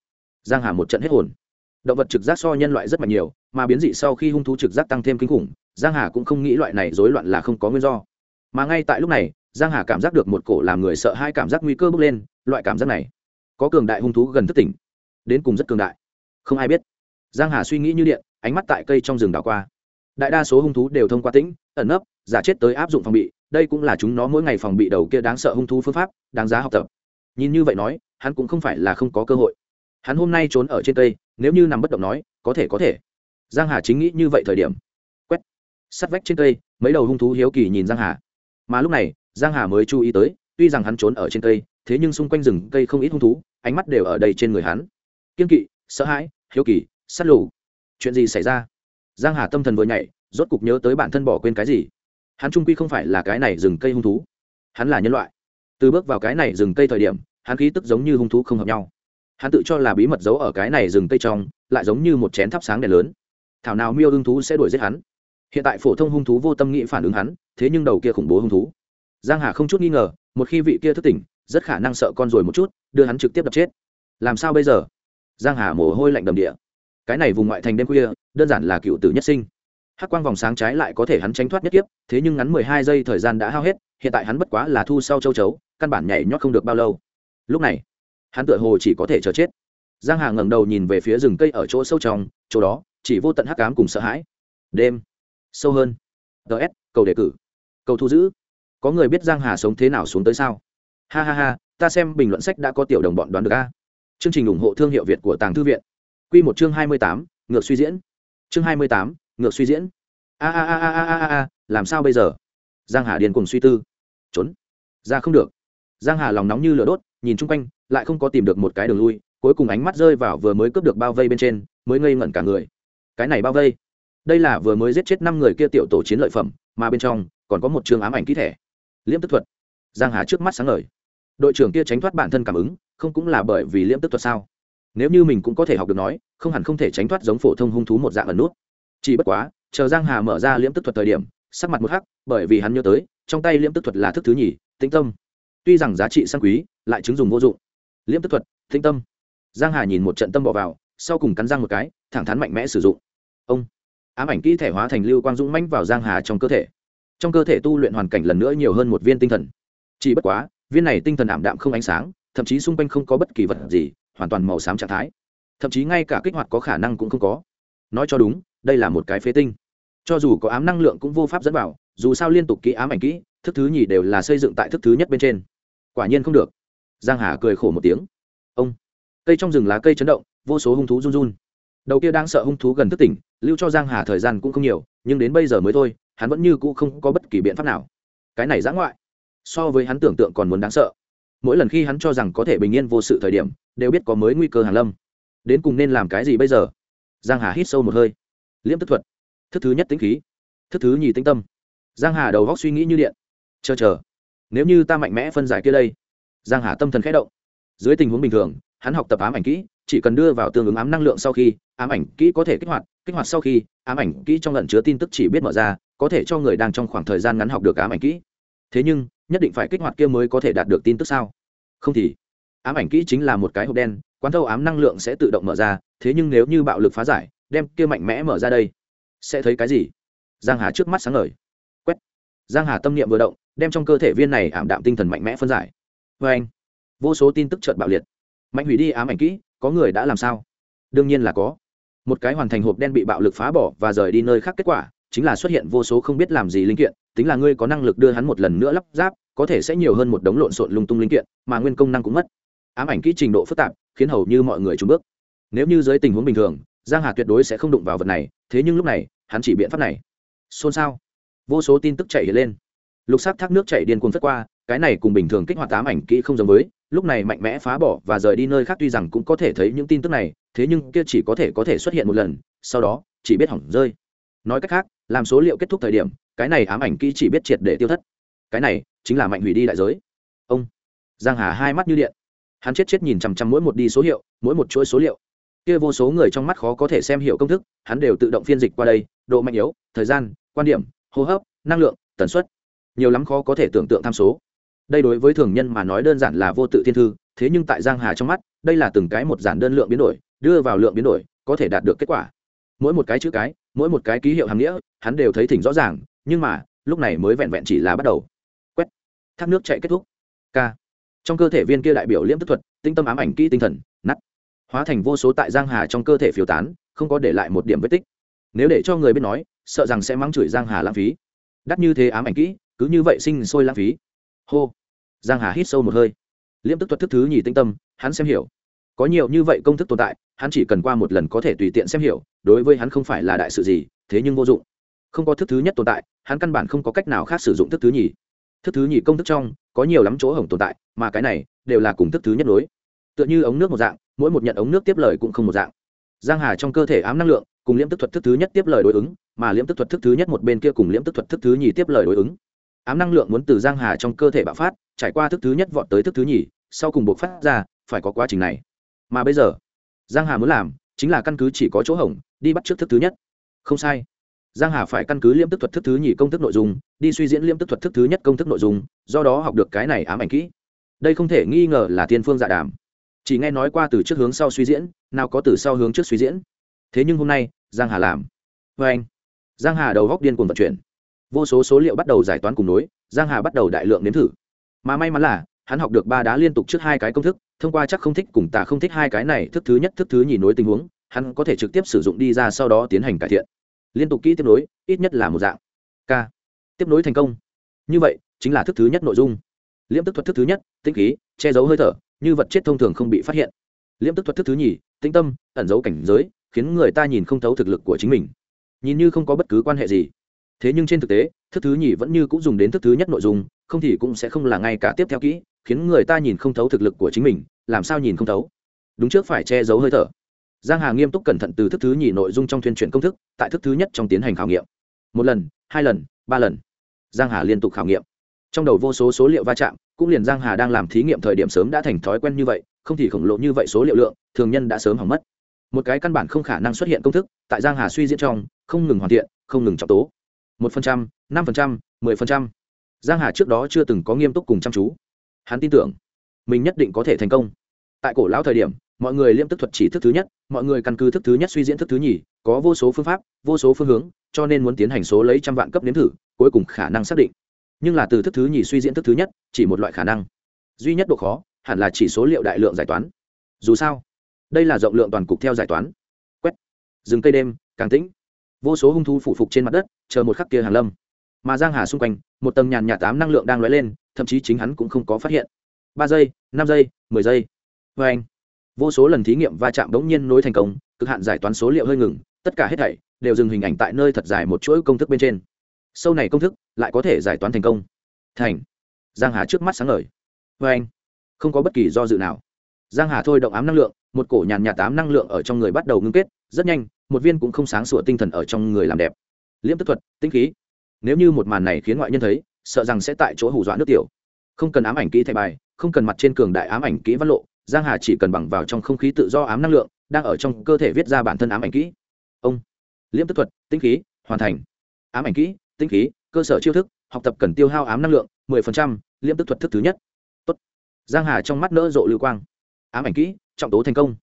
Giang hà một trận hết hồn. Động vật trực giác so nhân loại rất mạnh nhiều, mà biến dị sau khi hung thú trực giác tăng thêm kinh khủng, giang hà cũng không nghĩ loại này rối loạn là không có nguyên do. Mà ngay tại lúc này, giang hà cảm giác được một cổ làm người sợ hai cảm giác nguy cơ bước lên, loại cảm giác này, có cường đại hung thú gần thức tỉnh. Đến cùng rất cường đại. Không ai biết. Giang hà suy nghĩ như điện, ánh mắt tại cây trong rừng đảo qua. Đại đa số hung thú đều thông qua tĩnh, ẩn nấp, giả chết tới áp dụng phòng bị, đây cũng là chúng nó mỗi ngày phòng bị đầu kia đáng sợ hung thú phương pháp, đáng giá học tập nhìn như vậy nói, hắn cũng không phải là không có cơ hội. Hắn hôm nay trốn ở trên cây, nếu như nằm bất động nói, có thể có thể. Giang hà chính nghĩ như vậy thời điểm. Quét. Sắt vách trên cây, mấy đầu hung thú hiếu kỳ nhìn giang hà. Mà lúc này, giang hà mới chú ý tới, tuy rằng hắn trốn ở trên cây, thế nhưng xung quanh rừng cây không ít hung thú, ánh mắt đều ở đây trên người hắn. Kiên kỵ, sợ hãi, hiếu kỳ sắt lù. Chuyện gì xảy ra? Giang hà tâm thần vừa nhảy, rốt cục nhớ tới bản thân bỏ quên cái gì. Hắn trung quy không phải là cái này rừng cây hung thú. Hắn là nhân loại. Từ bước vào cái này rừng cây thời điểm hắn khí tức giống như hung thú không hợp nhau. Hắn tự cho là bí mật giấu ở cái này rừng cây trong, lại giống như một chén thắp sáng đèn lớn. Thảo nào miêu hung thú sẽ đuổi giết hắn? Hiện tại phổ thông hung thú vô tâm nghĩ phản ứng hắn, thế nhưng đầu kia khủng bố hung thú. Giang hà không chút nghi ngờ, một khi vị kia thức tỉnh, rất khả năng sợ con rồi một chút, đưa hắn trực tiếp đập chết. Làm sao bây giờ? Giang hà mồ hôi lạnh đầm địa. Cái này vùng ngoại thành đêm khuya, đơn giản là cựu tử nhất sinh. Hắc quang vòng sáng trái lại có thể hắn tránh thoát nhất kiếp, thế nhưng ngắn mười hai giây thời gian đã hao hết, hiện tại hắn bất quá là thu sau châu chấu, căn bản nhảy nhót không được bao lâu lúc này hắn tựa hồ chỉ có thể chờ chết. Giang hà ngẩng đầu nhìn về phía rừng cây ở chỗ sâu trong chỗ đó chỉ vô tận hắc ám cùng sợ hãi. Đêm sâu hơn. Ts cầu đề cử. Cầu thu giữ. Có người biết giang hà sống thế nào xuống tới sao? Ha ha ha ta xem bình luận sách đã có tiểu đồng bọn đoán được a. Chương trình ủng hộ thương hiệu việt của tàng thư viện. Quy một chương hai mươi tám, ngược suy diễn. Chương hai mươi tám, ngược suy diễn. A a a a a a a làm sao bây giờ? Giang hà điên cùng suy tư. Trốn. Ra không được. Giang hà lòng nóng như lửa đốt nhìn chung quanh, lại không có tìm được một cái đường lui, cuối cùng ánh mắt rơi vào vừa mới cướp được bao vây bên trên, mới ngây ngẩn cả người. Cái này bao vây, đây là vừa mới giết chết năm người kia tiểu tổ chiến lợi phẩm, mà bên trong còn có một trường ám ảnh kỹ thể. Liễm tức thuật. Giang hà trước mắt sáng ngời. Đội trưởng kia tránh thoát bản thân cảm ứng, không cũng là bởi vì liễm tức thuật sao? Nếu như mình cũng có thể học được nói, không hẳn không thể tránh thoát giống phổ thông hung thú một dạng ẩn nút. Chỉ bất quá, chờ giang hà mở ra liễm tức thuật thời điểm, sắc mặt một hắc, bởi vì hắn nhớ tới, trong tay liễm tức thuật là thức thứ nhì, tĩnh tâm tuy rằng giá trị sang quý, lại chứng dùng vô dụng. Liễm tức thuật thinh tâm. Giang hà nhìn một trận tâm bỏ vào, sau cùng cắn răng một cái, thẳng thắn mạnh mẽ sử dụng. Ông. Ám ảnh kỹ thể hóa thành lưu quang dũng mãnh vào giang hà trong cơ thể. Trong cơ thể tu luyện hoàn cảnh lần nữa nhiều hơn một viên tinh thần. Chỉ bất quá, viên này tinh thần ảm đạm không ánh sáng, thậm chí xung quanh không có bất kỳ vật gì, hoàn toàn màu xám trạng thái. Thậm chí ngay cả kích hoạt có khả năng cũng không có. Nói cho đúng, đây là một cái phế tinh. Cho dù có ám năng lượng cũng vô pháp dẫn vào, dù sao liên tục kỹ ám ảnh kỹ thức thứ nhì đều là xây dựng tại thức thứ nhất bên trên. Quả nhiên không được. Giang hà cười khổ một tiếng. Ông. Cây trong rừng lá cây chấn động, vô số hung thú run run. Đầu kia đang sợ hung thú gần thức tỉnh, lưu cho giang hà thời gian cũng không nhiều, nhưng đến bây giờ mới thôi, hắn vẫn như cũ không có bất kỳ biện pháp nào. Cái này giã ngoại. So với hắn tưởng tượng còn muốn đáng sợ. Mỗi lần khi hắn cho rằng có thể bình yên vô sự thời điểm, đều biết có mới nguy cơ hàn lâm. Đến cùng nên làm cái gì bây giờ? Giang hà hít sâu một hơi. Liễm tức thuật. Thức thứ nhất tính khí. Thức thứ nhì tinh tâm. Giang hà đầu góc suy nghĩ như điện chờ chờ. Nếu như ta mạnh mẽ phân giải kia đây. Giang hà tâm thần khẽ động. Dưới tình huống bình thường, hắn học tập ám ảnh kỹ, chỉ cần đưa vào tương ứng ám năng lượng sau khi, ám ảnh kỹ có thể kích hoạt kích hoạt sau khi, ám ảnh kỹ trong lận chứa tin tức chỉ biết mở ra, có thể cho người đang trong khoảng thời gian ngắn học được ám ảnh kỹ. Thế nhưng, nhất định phải kích hoạt kia mới có thể đạt được tin tức sao? Không thì. Ám ảnh kỹ chính là một cái hộp đen, quán thâu ám năng lượng sẽ tự động mở ra, thế nhưng nếu như bạo lực phá giải, đem kia mạnh mẽ mở ra đây, sẽ thấy cái gì? Giang hà trước mắt sáng ngời. Quét. Giang hà tâm niệm vừa động đem trong cơ thể viên này ảm đạm tinh thần mạnh mẽ phân giải. Vê anh, vô số tin tức chợt bạo liệt. Mạnh hủy đi ám ảnh kỹ, có người đã làm sao? Đương nhiên là có. Một cái hoàn thành hộp đen bị bạo lực phá bỏ và rời đi nơi khác kết quả, chính là xuất hiện vô số không biết làm gì linh kiện, tính là ngươi có năng lực đưa hắn một lần nữa lắp ráp, có thể sẽ nhiều hơn một đống lộn xộn lung tung linh kiện, mà nguyên công năng cũng mất. Ám ảnh kỹ trình độ phức tạp, khiến hầu như mọi người trúng bước. Nếu như dưới tình huống bình thường, giang hà tuyệt đối sẽ không đụng vào vật này, thế nhưng lúc này, hắn chỉ biện pháp này. Xôn xao. Vô số tin tức chạy lên lục sắc thác nước chảy điên cuồng phất qua, cái này cùng bình thường kích hoạt ám ảnh kỹ không giống với, lúc này mạnh mẽ phá bỏ và rời đi nơi khác tuy rằng cũng có thể thấy những tin tức này, thế nhưng kia chỉ có thể có thể xuất hiện một lần, sau đó, chỉ biết hỏng rơi. Nói cách khác, làm số liệu kết thúc thời điểm, cái này ám ảnh kỹ chỉ biết triệt để tiêu thất. Cái này chính là mạnh hủy đi đại giới. Ông giang hà hai mắt như điện. Hắn chết chết nhìn chằm chằm mỗi một đi số hiệu, mỗi một chuỗi số liệu. Kia vô số người trong mắt khó có thể xem hiểu công thức, hắn đều tự động phiên dịch qua đây, độ mạnh yếu, thời gian, quan điểm, hô hấp, năng lượng, tần suất nhiều lắm khó có thể tưởng tượng tham số. Đây đối với thường nhân mà nói đơn giản là vô tự thiên thư, thế nhưng tại giang hà trong mắt, đây là từng cái một giản đơn lượng biến đổi, đưa vào lượng biến đổi, có thể đạt được kết quả. Mỗi một cái chữ cái, mỗi một cái ký hiệu hàm nghĩa, hắn đều thấy thỉnh rõ ràng, nhưng mà, lúc này mới vẹn vẹn chỉ là bắt đầu. Quét. Thác nước chạy kết thúc. K. Trong cơ thể viên kia đại biểu liễm tức thuật, tinh tâm ám ảnh kỹ tinh thần nắt hóa thành vô số tại giang hà trong cơ thể phiêu tán, không có để lại một điểm vết tích. Nếu để cho người biết nói, sợ rằng sẽ mắng chửi giang hà lãng phí. Đắt như thế ám ảnh kỹ cứ như vậy sinh sôi lãng phí. Hô. Giang hà hít sâu một hơi. Liễm tức thuật thức thứ nhì tinh tâm, hắn xem hiểu. Có nhiều như vậy công thức tồn tại, hắn chỉ cần qua một lần có thể tùy tiện xem hiểu, đối với hắn không phải là đại sự gì, thế nhưng vô dụng. Không có thức thứ nhất tồn tại, hắn căn bản không có cách nào khác sử dụng thức thứ nhì. Thức thứ nhì công thức trong, có nhiều lắm chỗ hổng tồn tại, mà cái này, đều là cùng thức thứ nhất nối. Tựa như ống nước một dạng, mỗi một nhận ống nước tiếp lời cũng không một dạng. Giang hà trong cơ thể ám năng lượng, cùng liễm tức thuật thức thứ nhất tiếp lời đối ứng, mà liễm tức thuật thức thứ nhất một bên kia cùng liễm tức thuật thức thứ nhì tiếp lời đối ứng ám năng lượng muốn từ giang hà trong cơ thể bạo phát, trải qua thức thứ nhất vọt tới thức thứ nhì, sau cùng buộc phát ra, phải có quá trình này. Mà bây giờ, giang hà muốn làm chính là căn cứ chỉ có chỗ hổng, đi bắt trước thức thứ nhất. Không sai. Giang hà phải căn cứ liêm tức thuật thức thứ nhì công thức nội dung, đi suy diễn liêm tức thuật thức thứ nhất công thức nội dung, do đó học được cái này ám ảnh kỹ. Đây không thể nghi ngờ là Thiên phương dạ đàm. Chỉ nghe nói qua từ trước hướng sau suy diễn, nào có từ sau hướng trước suy diễn. Thế nhưng hôm nay, giang hà làm. Vê anh. Giang hà đầu góc điên cuồng vận chuyển vô số số liệu bắt đầu giải toán cùng nối, giang hà bắt đầu đại lượng nếm thử. Mà may mắn là, hắn học được ba đá liên tục trước hai cái công thức, thông qua chắc không thích cùng tà không thích hai cái này thức thứ nhất, thức thứ nhì nối tình huống, hắn có thể trực tiếp sử dụng đi ra sau đó tiến hành cải thiện. Liên tục kỹ tiếp nối, ít nhất là một dạng. K. Tiếp nối thành công. Như vậy, chính là thức thứ nhất nội dung. Liễm tức thuật thức thứ nhất tinh khí, che giấu hơi thở, như vật chết thông thường không bị phát hiện. Liễm tức thuật thức thứ nhì, tĩnh tâm, ẩn giấu cảnh giới, khiến người ta nhìn không thấu thực lực của chính mình. Nhìn như không có bất cứ quan hệ gì thế nhưng trên thực tế, thức thứ nhì vẫn như cũng dùng đến thức thứ nhất nội dung, không thì cũng sẽ không là ngay cả tiếp theo kỹ, khiến người ta nhìn không thấu thực lực của chính mình, làm sao nhìn không thấu? Đúng trước phải che giấu hơi thở. Giang hà nghiêm túc cẩn thận từ thức thứ nhì nội dung trong thuyên truyền công thức, tại thức thứ nhất trong tiến hành khảo nghiệm. Một lần, hai lần, ba lần. Giang hà liên tục khảo nghiệm. Trong đầu vô số số liệu va chạm, cũng liền giang hà đang làm thí nghiệm thời điểm sớm đã thành thói quen như vậy, không thì khổng lồ như vậy số liệu lượng, thường nhân đã sớm hỏng mất. Một cái căn bản không khả năng xuất hiện công thức, tại giang hà suy diễn trong, không ngừng hoàn thiện, không ngừng trọng tố một phần trăm, năm phần trăm, mười phần trăm. Giang hà trước đó chưa từng có nghiêm túc cùng chăm chú. Hắn tin tưởng, mình nhất định có thể thành công. Tại cổ lão thời điểm, mọi người liêm tức thuật chỉ thức thứ nhất, mọi người căn cứ thức thứ nhất suy diễn thức thứ nhì, có vô số phương pháp, vô số phương hướng, cho nên muốn tiến hành số lấy trăm vạn cấp nếm thử, cuối cùng khả năng xác định. Nhưng là từ thức thứ nhì suy diễn thức thứ nhất, chỉ một loại khả năng. Duy nhất độ khó, hẳn là chỉ số liệu đại lượng giải toán. Dù sao, đây là rộng lượng toàn cục theo giải toán. Quét. Rừng cây đêm, càng tĩnh vô số hung thú phụ phục trên mặt đất, chờ một khắc kia hàng lâm. Mà giang hà xung quanh, một tầng nhàn nhạt tám năng lượng đang lóe lên, thậm chí chính hắn cũng không có phát hiện. Ba giây, năm giây, mười giây. Vê anh, vô số lần thí nghiệm va chạm bỗng nhiên nối thành công, cực hạn giải toán số liệu hơi ngừng, tất cả hết thảy đều dừng hình ảnh tại nơi thật dài một chuỗi công thức bên trên. Sâu này công thức lại có thể giải toán thành công. Thành. Giang hà trước mắt sáng ngời. Vê anh, không có bất kỳ do dự nào. Giang hà thôi động ám năng lượng, một cổ nhàn nhạt tám năng lượng ở trong người bắt đầu ngưng kết, rất nhanh một viên cũng không sáng sủa tinh thần ở trong người làm đẹp. Liễm tức thuật, tinh khí. Nếu như một màn này khiến ngoại nhân thấy, sợ rằng sẽ tại chỗ hù dọa nước tiểu. Không cần ám ảnh kỹ thay bài, không cần mặt trên cường đại ám ảnh kỹ văn lộ, giang hà chỉ cần bằng vào trong không khí tự do ám năng lượng, đang ở trong cơ thể viết ra bản thân ám ảnh kỹ. Ông. Liễm tức thuật, tinh khí, hoàn thành. Ám ảnh kỹ, tinh khí, cơ sở chiêu thức, học tập cần tiêu hao ám năng lượng, mười phần trăm, liễm tức thuật thức thứ nhất. Tốt. giang hà trong mắt nỡ rộ lưu quang. Ám ảnh kỹ, trọng tố thành công.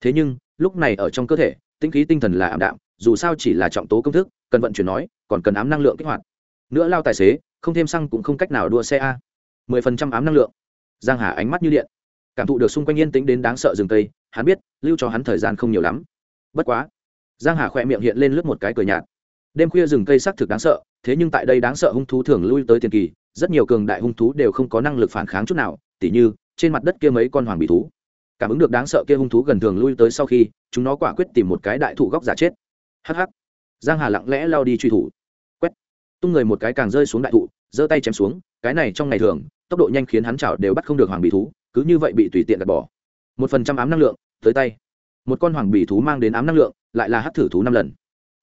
Thế nhưng, lúc này ở trong cơ thể tinh khí tinh thần là ảm đạm, dù sao chỉ là trọng tố công thức, cần vận chuyển nói, còn cần ám năng lượng kích hoạt. Nữa lao tài xế, không thêm xăng cũng không cách nào đua xe a. Mười phần trăm ám năng lượng. Giang hà ánh mắt như điện. Cảm thụ được xung quanh yên tĩnh đến đáng sợ rừng tây hắn biết, lưu cho hắn thời gian không nhiều lắm. Bất quá, giang hà khỏe miệng hiện lên lướt một cái cười nhạt. Đêm khuya rừng cây xác thực đáng sợ, thế nhưng tại đây đáng sợ hung thú thường lui tới tiền kỳ, rất nhiều cường đại hung thú đều không có năng lực phản kháng chút nào, tỉ như, trên mặt đất kia mấy con hoàng bị thú cảm ứng được đáng sợ kia hung thú gần thường lui tới sau khi, chúng nó quả quyết tìm một cái đại thụ góc giả chết. Hắc hắc. Giang hà lặng lẽ lao đi truy thủ. Quét. Tung người một cái càng rơi xuống đại thụ, giơ tay chém xuống, cái này trong ngày thường, tốc độ nhanh khiến hắn chảo đều bắt không được hoàng bì thú, cứ như vậy bị tùy tiện gạt bỏ. Một phần trăm ám năng lượng, tới tay. Một con hoàng bì thú mang đến ám năng lượng, lại là hắc thử thú năm lần.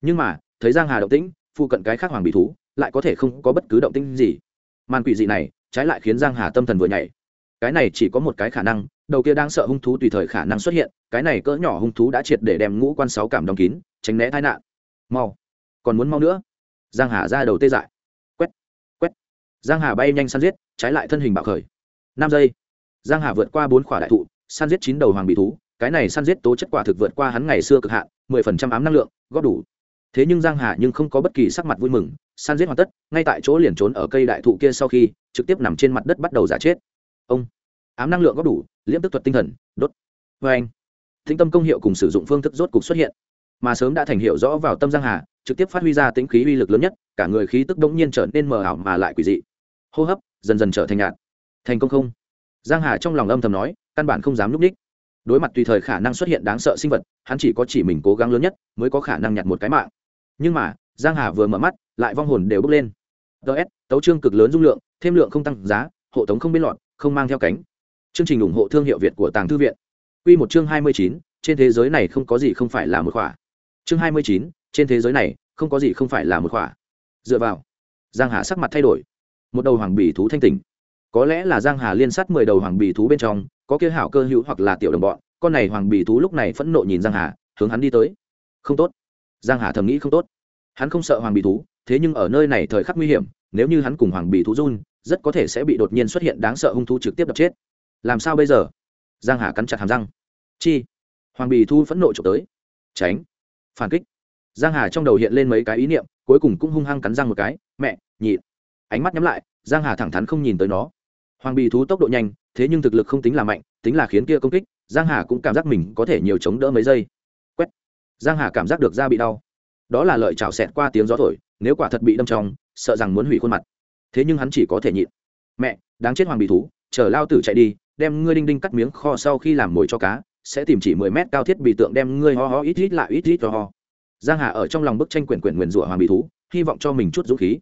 Nhưng mà, thấy giang hà động tĩnh, phụ cận cái khác hoàng bì thú lại có thể không có bất cứ động tĩnh gì. Màn quỷ dị này, trái lại khiến giang hà tâm thần vừa nhảy. Cái này chỉ có một cái khả năng đầu kia đang sợ hung thú tùy thời khả năng xuất hiện, cái này cỡ nhỏ hung thú đã triệt để đem ngũ quan sáu cảm đóng kín, tránh né tai nạn. Mau. Còn muốn mau nữa? Giang hà ra đầu tê dại. Quét quét. Giang hà bay nhanh săn giết, trái lại thân hình bạo khởi. Năm giây. Giang hà vượt qua bốn khỏa đại thụ, săn giết chín đầu hoàng bị thú, cái này săn giết tố chất quả thực vượt qua hắn ngày xưa cực hạn, mười phần trăm ám năng lượng, góp đủ. Thế nhưng giang hà nhưng không có bất kỳ sắc mặt vui mừng, săn giết hoàn tất, ngay tại chỗ liền trốn ở cây đại thụ kia sau khi, trực tiếp nằm trên mặt đất bắt đầu giả chết. Ông. Ám năng lượng góp đủ liễm tức thuật tinh thần, đốt. Vê anh thính tâm công hiệu cùng sử dụng phương thức rốt cục xuất hiện. Mà sớm đã thành hiệu rõ vào tâm giang hà, trực tiếp phát huy ra tính khí uy lực lớn nhất, cả người khí tức đống nhiên trở nên mờ ảo mà lại quỷ dị. Hô hấp dần dần trở thành nhạt. Thành công không? Giang hà trong lòng âm thầm nói, căn bản không dám núp đích. Đối mặt tùy thời khả năng xuất hiện đáng sợ sinh vật, hắn chỉ có chỉ mình cố gắng lớn nhất mới có khả năng nhặt một cái mạng. Nhưng mà, giang hà vừa mở mắt, lại vong hồn đều bước lên. Ts tấu trương cực lớn dung lượng, thêm lượng không tăng giá, hộ tống không biên loạn không mang theo cánh chương trình ủng hộ thương hiệu việt của tàng thư viện. Quy một chương 29, trên thế giới này không có gì không phải là một khỏa. Chương 29, trên thế giới này không có gì không phải là một khỏa. Dựa vào giang hà sắc mặt thay đổi. Một đầu hoàng bì thú thanh tỉnh. Có lẽ là giang hà liên sát mười đầu hoàng bì thú bên trong có kia hảo cơ hữu hoặc là tiểu đồng bọn con này hoàng bì thú lúc này phẫn nộ nhìn giang hà hướng hắn đi tới. Không tốt. Giang hà thầm nghĩ không tốt. Hắn không sợ hoàng bì thú thế nhưng ở nơi này thời khắc nguy hiểm nếu như hắn cùng hoàng bì thú run rất có thể sẽ bị đột nhiên xuất hiện đáng sợ hung thú trực tiếp đập chết làm sao bây giờ? Giang hà cắn chặt hàm răng. Chi? Hoàng bì thú phẫn nộ trộm tới. Tránh. Phản kích. Giang hà trong đầu hiện lên mấy cái ý niệm, cuối cùng cũng hung hăng cắn răng một cái. Mẹ nhịn ánh mắt nhắm lại, giang hà thẳng thắn không nhìn tới nó. Hoàng bì thú tốc độ nhanh, thế nhưng thực lực không tính là mạnh, tính là khiến kia công kích, giang hà cũng cảm giác mình có thể nhiều chống đỡ mấy giây. Quét. Giang hà cảm giác được da bị đau. Đó là lợi chảo xẹt qua tiếng gió thổi, nếu quả thật bị đâm trong sợ rằng muốn hủy khuôn mặt. Thế nhưng hắn chỉ có thể nhịn. Mẹ, đáng chết hoàng bì thú chờ lao tử chạy đi, đem ngươi đinh đinh cắt miếng kho sau khi làm mồi cho cá, sẽ tìm chỉ mười mét cao thiết bị tượng đem ngươi ho ho ít ít lại ít ít cho ho. Giang hà ở trong lòng bức tranh quyển quyển nguyền rủa hoàng bị thú, hy vọng cho mình chút dũng khí.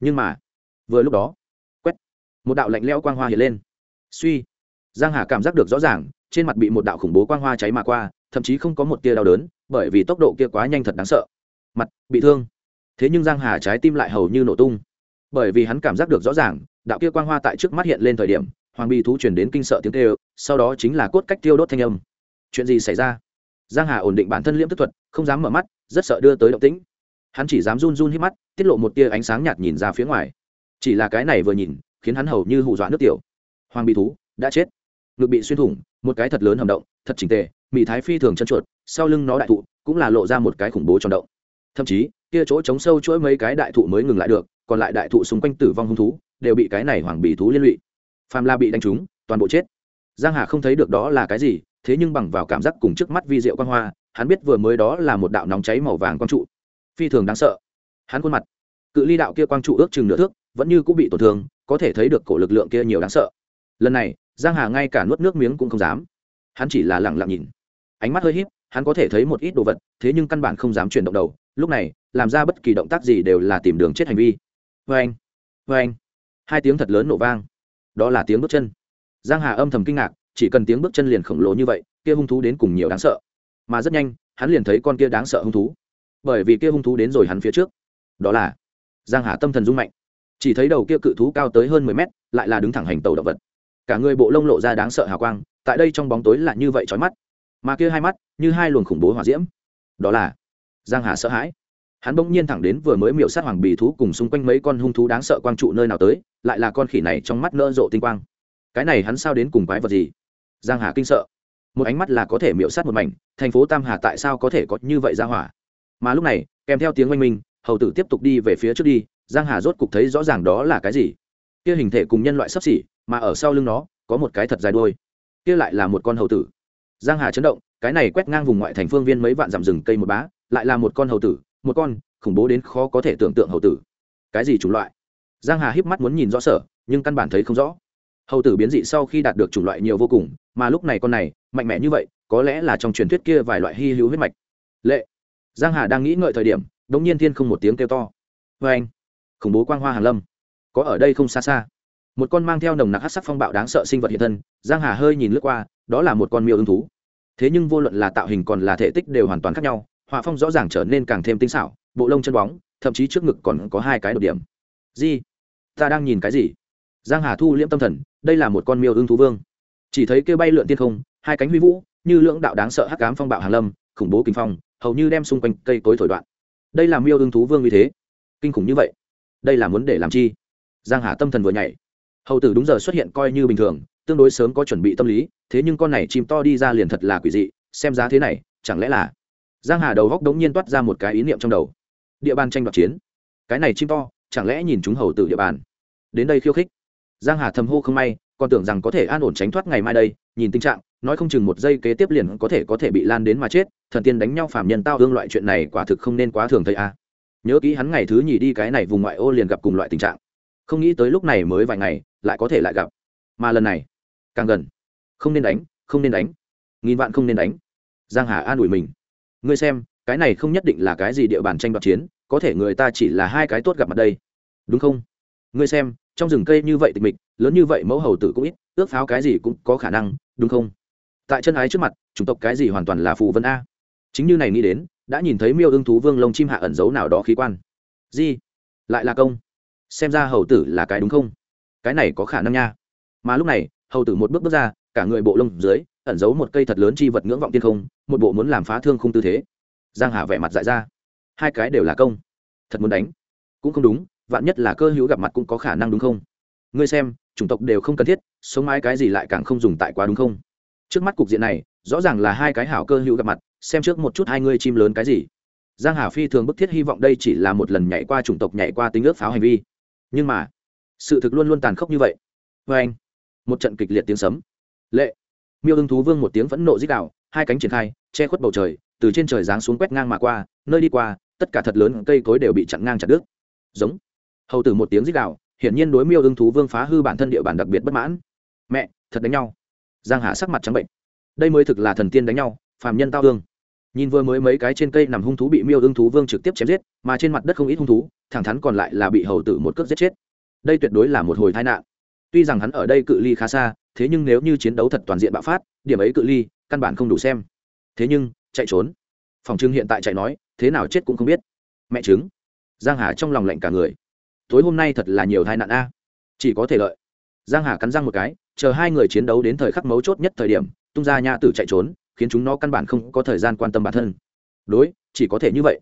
Nhưng mà, vừa lúc đó, quét, một đạo lạnh lẽo quang hoa hiện lên. Suy, giang hà cảm giác được rõ ràng, trên mặt bị một đạo khủng bố quang hoa cháy mà qua, thậm chí không có một tia đau đớn, bởi vì tốc độ kia quá nhanh thật đáng sợ. Mặt bị thương. Thế nhưng giang hà trái tim lại hầu như nổ tung. Bởi vì hắn cảm giác được rõ ràng, đạo kia quang hoa tại trước mắt hiện lên thời điểm hoàng bì thú chuyển đến kinh sợ tiếng kêu, sau đó chính là cốt cách tiêu đốt thanh âm. Chuyện gì xảy ra? Giang hà ổn định bản thân liễm tức thuật, không dám mở mắt, rất sợ đưa tới động tĩnh. Hắn chỉ dám run run hít mắt, tiết lộ một tia ánh sáng nhạt nhìn ra phía ngoài. Chỉ là cái này vừa nhìn, khiến hắn hầu như hù dọa nước tiểu. Hoàng bị thú, đã chết. Ngực bị xuyên thủng, một cái thật lớn hầm động, thật chỉnh tề mỹ thái phi thường chân chuột, sau lưng nó đại thụ, cũng là lộ ra một cái khủng bố trong động. Thậm chí, kia chỗ chống sâu chuỗi mấy cái đại thụ mới ngừng lại được, còn lại đại thụ xung quanh tử vong hung thú, đều bị cái này hoàng bì thú liên lụy phàm la bị đánh trúng, toàn bộ chết. Giang hà không thấy được đó là cái gì, thế nhưng bằng vào cảm giác cùng trước mắt vi diệu quang hoa, hắn biết vừa mới đó là một đạo nóng cháy màu vàng quang trụ. Phi thường đáng sợ. Hắn khuôn mặt, cự ly đạo kia quang trụ ước chừng nửa thước, vẫn như cũng bị tổn thương, có thể thấy được cổ lực lượng kia nhiều đáng sợ. Lần này, giang hà ngay cả nuốt nước miếng cũng không dám. Hắn chỉ là lẳng lặng nhìn. Ánh mắt hơi híp, hắn có thể thấy một ít đồ vật, thế nhưng căn bản không dám chuyển động đầu. Lúc này, làm ra bất kỳ động tác gì đều là tìm đường chết hành vi. Vê anh vê anh hai tiếng thật lớn nổ vang đó là tiếng bước chân. Giang hà âm thầm kinh ngạc, chỉ cần tiếng bước chân liền khổng lồ như vậy, kia hung thú đến cùng nhiều đáng sợ. Mà rất nhanh, hắn liền thấy con kia đáng sợ hung thú. Bởi vì kia hung thú đến rồi hắn phía trước. Đó là giang hà tâm thần rung mạnh. Chỉ thấy đầu kia cự thú cao tới hơn mười mét, lại là đứng thẳng hành tàu động vật. Cả người bộ lông lộ ra đáng sợ hào quang, tại đây trong bóng tối là như vậy chói mắt. Mà kia hai mắt, như hai luồng khủng bố hỏa diễm. Đó là giang hà sợ hãi hắn bỗng nhiên thẳng đến vừa mới miệu sát hoàng bì thú cùng xung quanh mấy con hung thú đáng sợ quang trụ nơi nào tới, lại là con khỉ này trong mắt nỡ rộ tinh quang. Cái này hắn sao đến cùng quái vật gì? Giang hà kinh sợ. Một ánh mắt là có thể miệu sát một mảnh, thành phố tam hà tại sao có thể có như vậy ra hỏa? Mà lúc này, kèm theo tiếng oanh minh, hầu tử tiếp tục đi về phía trước đi, giang hà rốt cục thấy rõ ràng đó là cái gì. Kia hình thể cùng nhân loại sấp xỉ, mà ở sau lưng nó, có một cái thật dài đuôi. Kia lại là một con hầu tử. Giang hà chấn động, cái này quét ngang vùng ngoại thành phương viên mấy vạn dặm rừng cây một bá, lại là một con hầu tử một con, khủng bố đến khó có thể tưởng tượng hầu tử. Cái gì chủng loại? Giang hà híp mắt muốn nhìn rõ sở, nhưng căn bản thấy không rõ. Hầu tử biến dị sau khi đạt được chủng loại nhiều vô cùng, mà lúc này con này, mạnh mẽ như vậy, có lẽ là trong truyền thuyết kia vài loại hy hữu huyết mạch. Lệ. Giang hà đang nghĩ ngợi thời điểm, đống nhiên thiên không một tiếng kêu to. Vê anh, khủng bố quang hoa hàn lâm. Có ở đây không xa xa. Một con mang theo nồng nặc hát sắc phong bạo đáng sợ sinh vật hiện thân, giang hà hơi nhìn lướt qua, đó là một con miêu ưng thú. Thế nhưng vô luận là tạo hình còn là thể tích đều hoàn toàn khác nhau họa phong rõ ràng trở nên càng thêm tinh xảo, bộ lông chân bóng, thậm chí trước ngực còn có hai cái đột điểm. Gì? Ta đang nhìn cái gì? Giang hà thu liễm tâm thần, đây là một con miêu ưng thú vương. Chỉ thấy kêu bay lượn tiên không, hai cánh huy vũ, như lưỡng đạo đáng sợ hắc ám phong bạo hàn lâm, khủng bố kinh phong, hầu như đem xung quanh cây cối thổi đoạn. Đây là miêu ưng thú vương như thế. Kinh khủng như vậy. Đây là muốn để làm chi? Giang hà tâm thần vừa nhảy. Hầu tử đúng giờ xuất hiện coi như bình thường, tương đối sớm có chuẩn bị tâm lý, thế nhưng con này chim to đi ra liền thật là quỷ dị, xem giá thế này, chẳng lẽ là giang hà đầu góc đống nhiên toát ra một cái ý niệm trong đầu. Địa bàn tranh đoạt chiến. Cái này chim to, chẳng lẽ nhìn chúng hầu từ địa bàn? Đến đây khiêu khích. Giang hà thầm hô không may, còn tưởng rằng có thể an ổn tránh thoát ngày mai đây, nhìn tình trạng, nói không chừng một giây kế tiếp liền có thể có thể bị lan đến mà chết, thần tiên đánh nhau phạm nhân tao hương loại chuyện này quả thực không nên quá thường thấy a. Nhớ kỹ hắn ngày thứ nhì đi cái này vùng ngoại ô liền gặp cùng loại tình trạng. Không nghĩ tới lúc này mới vài ngày, lại có thể lại gặp. Mà lần này, càng gần. Không nên đánh, không nên đánh. Nghìn vạn không nên đánh. Giang hà an ủi mình ngươi xem, cái này không nhất định là cái gì địa bàn tranh đoạt chiến, có thể người ta chỉ là hai cái tốt gặp mặt đây. Đúng không? Ngươi xem, trong rừng cây như vậy tịch mịch, lớn như vậy mẫu hầu tử cũng ít, ước pháo cái gì cũng có khả năng, đúng không? Tại chân ái trước mặt, chủng tộc cái gì hoàn toàn là phù vân a. Chính như này nghĩ đến, đã nhìn thấy miêu ưng thú vương lông chim hạ ẩn giấu nào đó khí quan. Gì? Lại là công. Xem ra hầu tử là cái đúng không? Cái này có khả năng nha. Mà lúc này, hầu tử một bước bước ra, cả người bộ lông dưới ẩn giấu một cây thật lớn chi vật ngưỡng vọng tiên không, một bộ muốn làm phá thương không tư thế. Giang hà vẻ mặt dại ra. Hai cái đều là công. Thật muốn đánh. Cũng không đúng, vạn nhất là cơ hữu gặp mặt cũng có khả năng đúng không? Ngươi xem, chủng tộc đều không cần thiết, sống mãi cái gì lại càng không dùng tại quá đúng không? Trước mắt cục diện này, rõ ràng là hai cái hảo cơ hữu gặp mặt, xem trước một chút hai ngươi chim lớn cái gì. Giang hà phi thường bức thiết hy vọng đây chỉ là một lần nhảy qua chủng tộc nhảy qua tính ước pháo hành vi. Nhưng mà, sự thực luôn luôn tàn khốc như vậy. Vê anh một trận kịch liệt tiếng sấm. Lệ miêu ưng thú vương một tiếng phẫn nộ dích đạo hai cánh triển khai, che khuất bầu trời, từ trên trời giáng xuống quét ngang mà qua, nơi đi qua, tất cả thật lớn cây cối đều bị chặn ngang chặt đứt. Giống. Hầu tử một tiếng dích đạo hiển nhiên đối miêu ưng thú vương phá hư bản thân địa bàn đặc biệt bất mãn. Mẹ, thật đánh nhau. Giang hà sắc mặt trắng bệnh. Đây mới thực là thần tiên đánh nhau, phàm nhân tao thương. Nhìn vừa mới mấy cái trên cây nằm hung thú bị miêu ưng thú vương trực tiếp chém giết, mà trên mặt đất không ít hung thú, thẳng thắn còn lại là bị hầu tử một cước giết chết. Đây tuyệt đối là một hồi tai nạn. Tuy rằng hắn ở đây cự ly khá xa thế nhưng nếu như chiến đấu thật toàn diện bạo phát, điểm ấy cự ly, căn bản không đủ xem. Thế nhưng, chạy trốn. Phòng trưng hiện tại chạy nói, thế nào chết cũng không biết. Mẹ chứng giang hà trong lòng lạnh cả người. Tối hôm nay thật là nhiều tai nạn a. Chỉ có thể lợi. Giang hà cắn răng một cái, chờ hai người chiến đấu đến thời khắc mấu chốt nhất thời điểm, tung ra nha tử chạy trốn, khiến chúng nó căn bản không có thời gian quan tâm bản thân. Đối, chỉ có thể như vậy.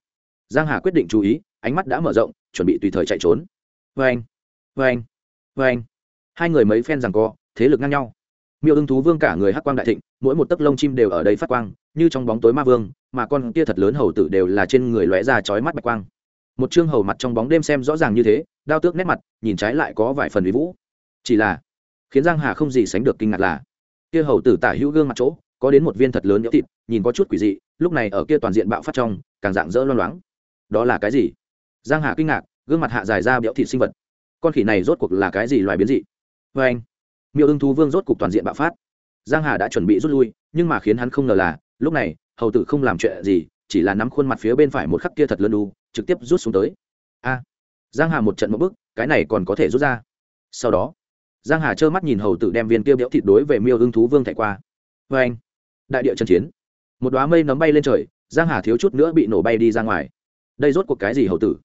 Giang hà quyết định chú ý, ánh mắt đã mở rộng, chuẩn bị tùy thời chạy trốn. Vê anh vê anh vê anh hai người mấy phen rằng co thế lực ngang nhau. Miêu ưng thú vương cả người hắc quang đại thịnh, mỗi một tấc lông chim đều ở đây phát quang, như trong bóng tối ma vương, mà con kia thật lớn hầu tử đều là trên người lóe ra chói mắt bạch quang. Một chương hầu mặt trong bóng đêm xem rõ ràng như thế, đao tước nét mặt, nhìn trái lại có vài phần uy vũ. Chỉ là, khiến giang hà không gì sánh được kinh ngạc là, kia hầu tử tả hữu gương mặt chỗ, có đến một viên thật lớn nhỡ thịt, nhìn có chút quỷ dị, lúc này ở kia toàn diện bạo phát trong, càng dạng dỡ loang loáng. Đó là cái gì? Giang hà kinh ngạc, gương mặt hạ dài ra béo thịt sinh vật. Con khỉ này rốt cuộc là cái gì loài biến dị? Vê anh miêu ưng thú vương rốt cục toàn diện bạo phát. Giang hà đã chuẩn bị rút lui, nhưng mà khiến hắn không ngờ là, lúc này, hầu tử không làm chuyện gì, chỉ là nắm khuôn mặt phía bên phải một khắc kia thật lớn đu, trực tiếp rút xuống tới. A! Giang hà một trận một bước, cái này còn có thể rút ra. Sau đó, giang hà trơ mắt nhìn hầu tử đem viên kia béo thịt đối về miêu ưng thú vương thảy qua. Vê anh, đại địa trần chiến. Một đóa mây nấm bay lên trời, giang hà thiếu chút nữa bị nổ bay đi ra ngoài. Đây rốt cuộc cái gì hầu tử?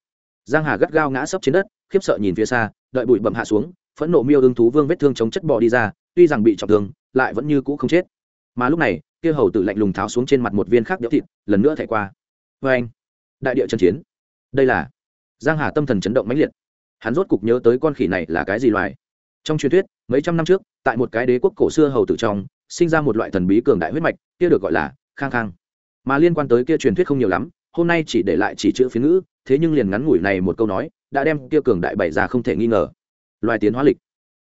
Giang hà gắt gao ngã sấp trên đất, khiếp sợ nhìn phía xa, đợi bụi bậm hạ xuống phẫn nộ miêu ưng thú vương vết thương chống chất bò đi ra, tuy rằng bị trọng thương, lại vẫn như cũ không chết. Mà lúc này, kia hầu tử lạnh lùng tháo xuống trên mặt một viên khác đĩa thịt, lần nữa thẻ qua. Vê anh, đại địa trần chiến. Đây là giang hà tâm thần chấn động mãnh liệt. Hắn rốt cục nhớ tới con khỉ này là cái gì loài. Trong truyền thuyết, mấy trăm năm trước, tại một cái đế quốc cổ xưa hầu tử trong, sinh ra một loại thần bí cường đại huyết mạch, kia được gọi là khang khang. Mà liên quan tới kia truyền thuyết không nhiều lắm, hôm nay chỉ để lại chỉ chữ phiến ngữ, thế nhưng liền ngắn ngủi này một câu nói, đã đem kia cường đại bày ra không thể nghi ngờ loài tiến hóa lịch.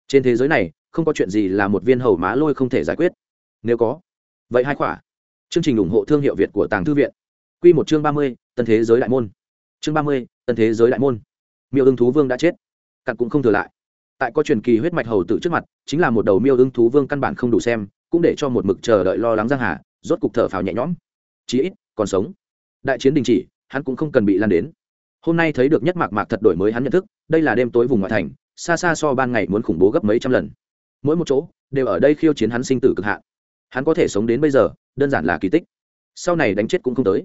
Trên thế giới này, không có chuyện gì là một viên hầu má lôi không thể giải quyết. Nếu có, vậy hai khỏa. Chương trình ủng hộ thương hiệu việt của tàng thư viện. Q một chương ba mươi, tân thế giới đại môn. Chương ba mươi, tân thế giới đại môn. Miêu ưng thú vương đã chết. Cặn cũng không thừa lại. Tại có truyền kỳ huyết mạch hầu tử trước mặt, chính là một đầu miêu ưng thú vương căn bản không đủ xem, cũng để cho một mực chờ đợi lo lắng giang hà, rốt cục thở phào nhẹ nhõm. Chí ít, còn sống. Đại chiến đình chỉ, hắn cũng không cần bị lan đến. Hôm nay thấy được nhất mạc mạc thật đổi mới hắn nhận thức, đây là đêm tối vùng ngoại thành xa xa so ban ngày muốn khủng bố gấp mấy trăm lần. Mỗi một chỗ đều ở đây khiêu chiến hắn sinh tử cực hạn. Hắn có thể sống đến bây giờ đơn giản là kỳ tích. Sau này đánh chết cũng không tới.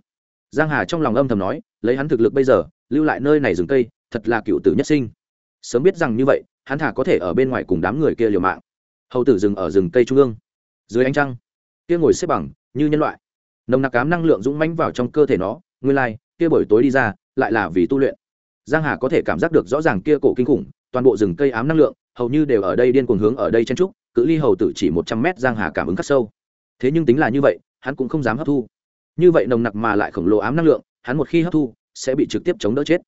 Giang hà trong lòng âm thầm nói lấy hắn thực lực bây giờ lưu lại nơi này rừng cây thật là cựu tử nhất sinh. Sớm biết rằng như vậy hắn thả có thể ở bên ngoài cùng đám người kia liều mạng. Hầu tử rừng ở rừng cây trung ương. Dưới ánh trăng kia ngồi xếp bằng như nhân loại. Nồng nặc cám năng lượng dũng mãnh vào trong cơ thể nó nguyên lai、like, kia buổi tối đi ra lại là vì tu luyện. Giang hà có thể cảm giác được rõ ràng kia cổ kinh khủng toàn bộ rừng cây ám năng lượng, hầu như đều ở đây điên cuồng hướng ở đây chen trúc, cự ly hầu tử chỉ một trăm mét giang hà cảm ứng cắt sâu. Thế nhưng tính là như vậy, hắn cũng không dám hấp thu. Như vậy nồng nặc mà lại khổng lồ ám năng lượng, hắn một khi hấp thu, sẽ bị trực tiếp chống đỡ chết.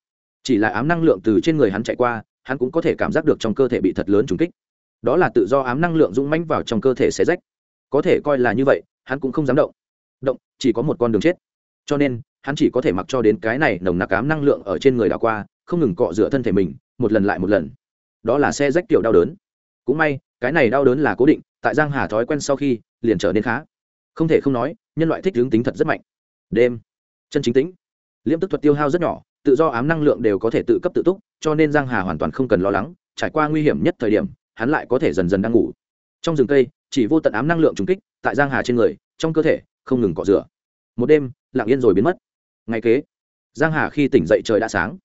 Chỉ là ám năng lượng từ trên người hắn chạy qua, hắn cũng có thể cảm giác được trong cơ thể bị thật lớn trùng kích. Đó là tự do ám năng lượng dũng mãnh vào trong cơ thể xé rách. Có thể coi là như vậy, hắn cũng không dám động. Động, chỉ có một con đường chết. Cho nên, hắn chỉ có thể mặc cho đến cái này nồng nặc ám năng lượng ở trên người đảo qua, không ngừng cọ rửa thân thể mình một lần lại một lần. Đó là xe rách tiểu đau đớn. Cũng may, cái này đau đớn là cố định, tại giang hà thói quen sau khi, liền trở nên khá. Không thể không nói, nhân loại thích hướng tính thật rất mạnh. Đêm, chân chính tĩnh. Liêm tức thuật tiêu hao rất nhỏ, tự do ám năng lượng đều có thể tự cấp tự túc, cho nên giang hà hoàn toàn không cần lo lắng, trải qua nguy hiểm nhất thời điểm, hắn lại có thể dần dần đang ngủ. Trong rừng cây, chỉ vô tận ám năng lượng trùng kích, tại giang hà trên người, trong cơ thể, không ngừng cọ rửa. Một đêm, lặng yên rồi biến mất. Ngày kế, giang hà khi tỉnh dậy trời đã sáng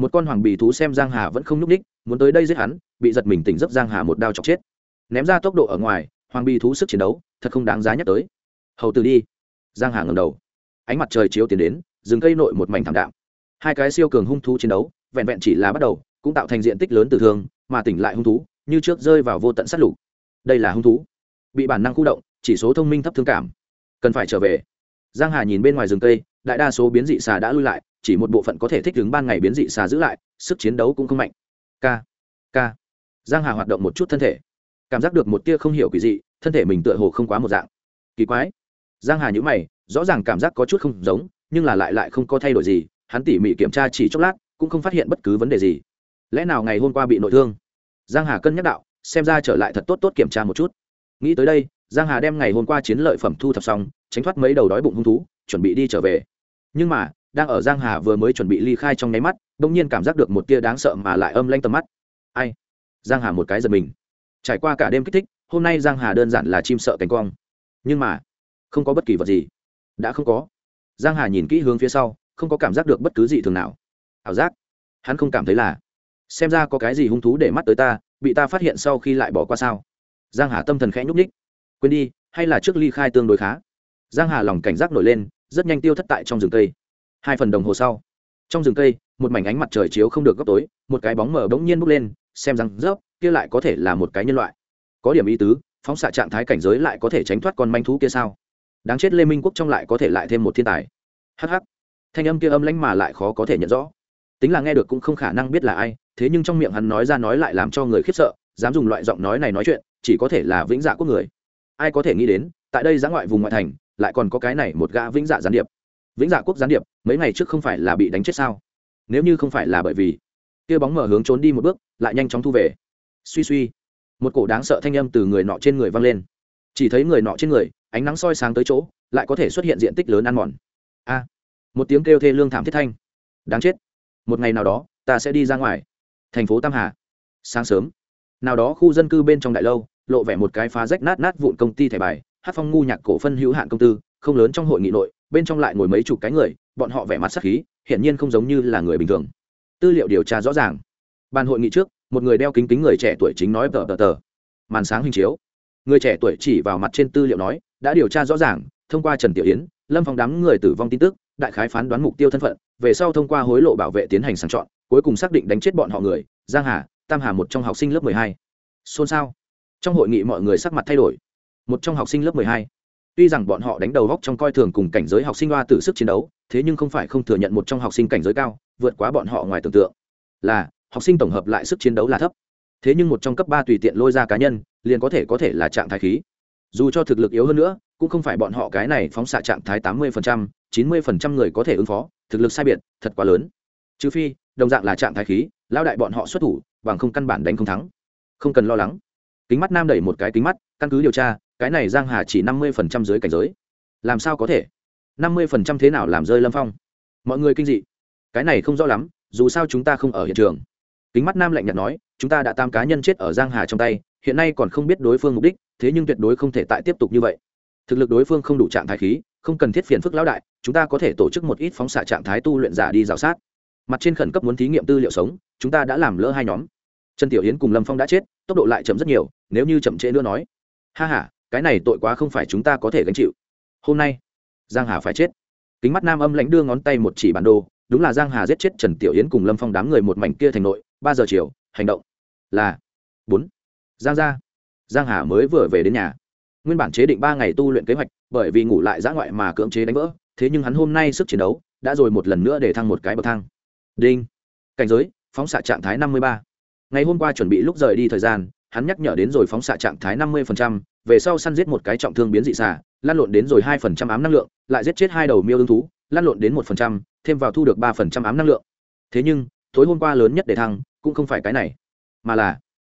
một con hoàng bì thú xem giang hà vẫn không nhúc ních muốn tới đây giết hắn, bị giật mình tỉnh giấc giang hà một đao chọc chết. Ném ra tốc độ ở ngoài, hoàng bì thú sức chiến đấu, thật không đáng giá nhắc tới. Hầu từ đi. Giang hà ngầm đầu. Ánh mặt trời chiếu tiến đến, rừng cây nội một mảnh thảm đạm. Hai cái siêu cường hung thú chiến đấu, vẹn vẹn chỉ là bắt đầu, cũng tạo thành diện tích lớn tử thương, mà tỉnh lại hung thú, như trước rơi vào vô tận sát lục. Đây là hung thú. Bị bản năng khu động, chỉ số thông minh thấp thương cảm. Cần phải trở về. Giang hà nhìn bên ngoài rừng cây, đại đa số biến dị xà đã lui lại chỉ một bộ phận có thể thích ứng ban ngày biến dị xà giữ lại, sức chiến đấu cũng không mạnh. K k. Giang hà hoạt động một chút thân thể. Cảm giác được một tia không hiểu quỷ dị, thân thể mình tựa hồ không quá một dạng. Kỳ quái. Giang hà nhíu mày, rõ ràng cảm giác có chút không giống, nhưng là lại lại không có thay đổi gì, hắn tỉ mỉ kiểm tra chỉ chốc lát, cũng không phát hiện bất cứ vấn đề gì. Lẽ nào ngày hôm qua bị nội thương? Giang hà cân nhắc đạo, xem ra trở lại thật tốt tốt kiểm tra một chút. Nghĩ tới đây, giang hà đem ngày hôm qua chiến lợi phẩm thu thập xong, tránh thoát mấy đầu đói bụng hung thú, chuẩn bị đi trở về. Nhưng mà đang ở giang hà vừa mới chuẩn bị ly khai trong nháy mắt, bỗng nhiên cảm giác được một tia đáng sợ mà lại âm lanh tầm mắt. Ai? Giang hà một cái giật mình. Trải qua cả đêm kích thích, hôm nay giang hà đơn giản là chim sợ cánh quang nhưng mà, không có bất kỳ vật gì. Đã không có. Giang hà nhìn kỹ hướng phía sau, không có cảm giác được bất cứ gì thường nào. Ảo giác. Hắn không cảm thấy là, xem ra có cái gì hung thú để mắt tới ta, bị ta phát hiện sau khi lại bỏ qua sao? Giang hà tâm thần khẽ nhúc ních quên đi, hay là trước ly khai tương đối khá? Giang hà lòng cảnh giác nổi lên, rất nhanh tiêu thất tại trong rừng cây hai phần đồng hồ sau, trong rừng cây, một mảnh ánh mặt trời chiếu không được góc tối, một cái bóng mờ bỗng nhiên bốc lên, xem rằng, rớp, kia lại có thể là một cái nhân loại. Có điểm ý tứ, phóng xạ trạng thái cảnh giới lại có thể tránh thoát con manh thú kia sao? Đáng chết lê minh quốc trong lại có thể lại thêm một thiên tài. Hh thanh âm kia âm lãnh mà lại khó có thể nhận rõ. Tính là nghe được cũng không khả năng biết là ai, thế nhưng trong miệng hắn nói ra nói lại làm cho người khiếp sợ, dám dùng loại giọng nói này nói chuyện, chỉ có thể là vĩnh dạ quốc người. Ai có thể nghĩ đến, tại đây giã ngoại vùng ngoại thành, lại còn có cái này một gã vĩnh dạ gián điệp vĩnh dạ quốc gián điệp, mấy ngày trước không phải là bị đánh chết sao? Nếu như không phải là bởi vì kia bóng mở hướng trốn đi một bước, lại nhanh chóng thu về. Suy suy, một cổ đáng sợ thanh âm từ người nọ trên người văng lên. Chỉ thấy người nọ trên người, ánh nắng soi sáng tới chỗ, lại có thể xuất hiện diện tích lớn ăn mòn. A, một tiếng kêu thê lương thảm thiết thanh. Đáng chết. Một ngày nào đó, ta sẽ đi ra ngoài. Thành phố tam hà. Sáng sớm, nào đó khu dân cư bên trong đại lâu, lộ vẻ một cái phá rách nát nát vụn công ty thẻ bài, hát phong ngu nhạc cổ phân hữu hạn công tư, không lớn trong hội nghị nội bên trong lại ngồi mấy chục cái người, bọn họ vẻ mặt sắc khí, hiển nhiên không giống như là người bình thường. Tư liệu điều tra rõ ràng. Bàn hội nghị trước, một người đeo kính kính người trẻ tuổi chính nói tờ tờ tờ. Màn sáng hình chiếu. Người trẻ tuổi chỉ vào mặt trên tư liệu nói, đã điều tra rõ ràng, thông qua trần tiểu yến, lâm phong đám người tử vong tin tức, đại khái phán đoán mục tiêu thân phận, về sau thông qua hối lộ bảo vệ tiến hành sàng chọn, cuối cùng xác định đánh chết bọn họ người, giang hà, tam hà một trong học sinh lớp mười hai. Xôn xao. Trong hội nghị mọi người sắc mặt thay đổi. Một trong học sinh lớp mười hai tuy rằng bọn họ đánh đầu góc trong coi thường cùng cảnh giới học sinh hoa tử sức chiến đấu, thế nhưng không phải không thừa nhận một trong học sinh cảnh giới cao, vượt quá bọn họ ngoài tưởng tượng. Là, học sinh tổng hợp lại sức chiến đấu là thấp. Thế nhưng một trong cấp ba tùy tiện lôi ra cá nhân, liền có thể có thể là trạng thái khí. Dù cho thực lực yếu hơn nữa, cũng không phải bọn họ cái này phóng xạ trạng thái tám mươi chín mươi người có thể ứng phó, thực lực sai biệt, thật quá lớn. Trừ phi, đồng dạng là trạng thái khí lao đại bọn họ xuất thủ, bằng không căn bản đánh không thắng. Không cần lo lắng. Kính mắt nam đẩy một cái kính mắt, căn cứ điều tra cái này giang hà chỉ năm mươi dưới cảnh giới. Làm sao có thể? năm mươi thế nào làm rơi lâm phong? Mọi người kinh dị. Cái này không rõ lắm, dù sao chúng ta không ở hiện trường. Kính mắt nam lạnh nhạt nói, chúng ta đã tam cá nhân chết ở giang hà trong tay, hiện nay còn không biết đối phương mục đích, thế nhưng tuyệt đối không thể tại tiếp tục như vậy. Thực lực đối phương không đủ trạng thái khí, không cần thiết phiền phức lão đại, chúng ta có thể tổ chức một ít phóng xạ trạng thái tu luyện giả đi rào sát. Mặt trên khẩn cấp muốn thí nghiệm tư liệu sống, chúng ta đã làm lỡ hai nhóm. Trần tiểu yến cùng lâm phong đã chết, tốc độ lại chậm rất nhiều, nếu như chậm trễ nữa nói. Ha h a cái này tội quá không phải chúng ta có thể gánh chịu. Hôm nay, giang hà phải chết. Kính mắt nam âm lãnh đưa ngón tay một chỉ bản đồ, đúng là giang hà giết chết trần tiểu yến cùng lâm phong đám người một mảnh kia thành nội, ba giờ chiều, hành động là bốn. Giang gia, giang hà mới vừa về đến nhà. Nguyên bản chế định ba ngày tu luyện kế hoạch, bởi vì ngủ lại giã ngoại mà cưỡng chế đánh vỡ, thế nhưng hắn hôm nay sức chiến đấu đã rồi một lần nữa để thăng một cái bậc thang. Đinh. Cảnh giới, phóng xạ trạng thái năm mươi ba. Ngày hôm qua chuẩn bị lúc rời đi thời gian hắn nhắc nhở đến rồi phóng xạ trạng thái năm mươi về sau săn giết một cái trọng thương biến dị xà, lan lộn đến rồi hai phần trăm ám năng lượng lại giết chết hai đầu miêu ương thú lan lộn đến một phần trăm thêm vào thu được ba phần trăm ám năng lượng. Thế nhưng tối hôm qua lớn nhất để thăng cũng không phải cái này mà là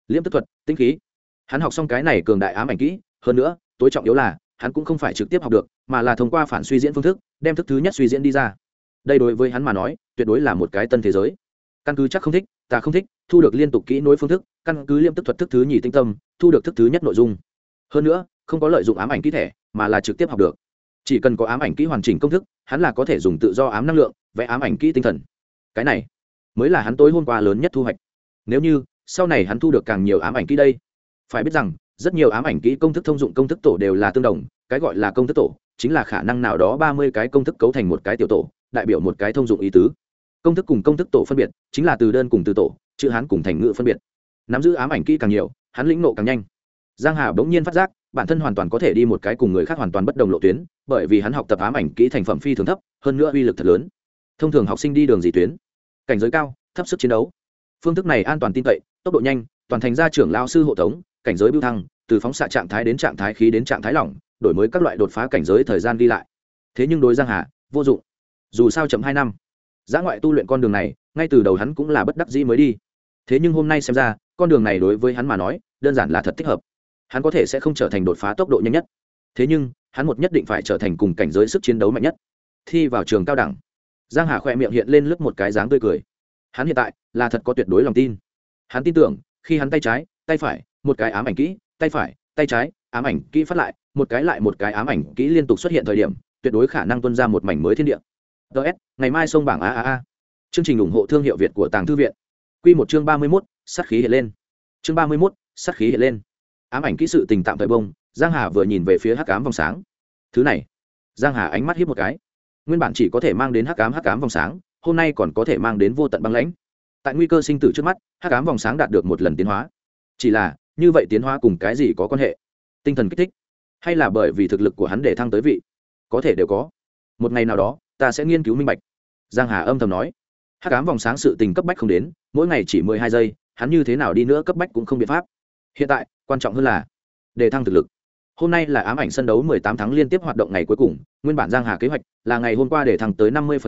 liễm tức thuật tinh khí. Hắn học xong cái này cường đại ám ảnh kỹ hơn nữa tối trọng yếu là hắn cũng không phải trực tiếp học được mà là thông qua phản suy diễn phương thức đem thức thứ nhất suy diễn đi ra. Đây đối với hắn mà nói tuyệt đối là một cái tân thế giới. Căn cứ chắc không thích ta không thích thu được liên tục kỹ nối phương thức, căn cứ liêm tức thuật thức thứ nhì tinh tâm, thu được thức thứ nhất nội dung. Hơn nữa, không có lợi dụng ám ảnh kỹ thẻ mà là trực tiếp học được. Chỉ cần có ám ảnh kỹ hoàn chỉnh công thức, hắn là có thể dùng tự do ám năng lượng, vẽ ám ảnh kỹ tinh thần. Cái này, mới là hắn tối hôm qua lớn nhất thu hoạch. Nếu như, sau này hắn thu được càng nhiều ám ảnh kỹ đây, phải biết rằng, rất nhiều ám ảnh kỹ công thức thông dụng công thức tổ đều là tương đồng, cái gọi là công thức tổ, chính là khả năng nào đó ba mươi cái công thức cấu thành một cái tiểu tổ, đại biểu một cái thông dụng ý tứ. Công thức cùng công thức tổ phân biệt, chính là từ đơn cùng từ tổ chữ hán cùng thành ngữ phân biệt. Nắm giữ ám ảnh kỹ càng nhiều, hắn lĩnh nộ càng nhanh. Giang hà bỗng nhiên phát giác, bản thân hoàn toàn có thể đi một cái cùng người khác hoàn toàn bất đồng lộ tuyến, bởi vì hắn học tập ám ảnh kỹ thành phẩm phi thường thấp, hơn nữa uy lực thật lớn. Thông thường học sinh đi đường gì tuyến, cảnh giới cao, thấp sức chiến đấu. Phương thức này an toàn tin cậy, tốc độ nhanh, toàn thành gia trưởng lao sư hộ tống, cảnh giới bưu thăng, từ phóng xạ trạng thái đến trạng thái khí đến trạng thái lỏng, đổi mới các loại đột phá cảnh giới thời gian đi lại. Thế nhưng đối giang hà, vô dụng. Dù sao chậm hai năm, giã ngoại tu luyện con đường này, ngay từ đầu hắn cũng là bất đắc dĩ mới đi thế nhưng hôm nay xem ra, con đường này đối với hắn mà nói, đơn giản là thật thích hợp. Hắn có thể sẽ không trở thành đột phá tốc độ nhanh nhất. Thế nhưng, hắn một nhất định phải trở thành cùng cảnh giới sức chiến đấu mạnh nhất. Thi vào trường cao đẳng. Giang hà khỏe miệng hiện lên lướt một cái dáng tươi cười. Hắn hiện tại là thật có tuyệt đối lòng tin. Hắn tin tưởng, khi hắn tay trái, tay phải, một cái ám ảnh kỹ, tay phải, tay trái, ám ảnh kỹ phát lại, một cái lại một cái ám ảnh kỹ liên tục xuất hiện thời điểm, tuyệt đối khả năng tuân ra một mảnh mới thiên địa. Ts ngày mai sông bảng a a a. Chương trình ủng hộ thương hiệu việt của tàng thư viện. Quy một chương ba mươi khí hiện lên. Chương ba mươi khí hiện lên. Ám ảnh kỹ sự tình tạm thời bông giang hà vừa nhìn về phía hắc ám vòng sáng. Thứ này, giang hà ánh mắt híp một cái. Nguyên bản chỉ có thể mang đến hắc ám hắc ám vòng sáng, hôm nay còn có thể mang đến vô tận băng lãnh. Tại nguy cơ sinh tử trước mắt, hắc ám vòng sáng đạt được một lần tiến hóa. Chỉ là, như vậy tiến hóa cùng cái gì có quan hệ? Tinh thần kích thích. Hay là bởi vì thực lực của hắn để thăng tới vị? Có thể đều có. Một ngày nào đó, ta sẽ nghiên cứu minh bạch. Giang hà âm thầm nói. Hát ám vòng sáng sự tình cấp bách không đến mỗi ngày chỉ mười hai giây hắn như thế nào đi nữa cấp bách cũng không biện pháp. Hiện tại quan trọng hơn là đề thăng thực lực. Hôm nay là ám ảnh sân đấu mười tám tháng liên tiếp hoạt động ngày cuối cùng nguyên bản giang hà kế hoạch là ngày hôm qua để thăng tới năm mươi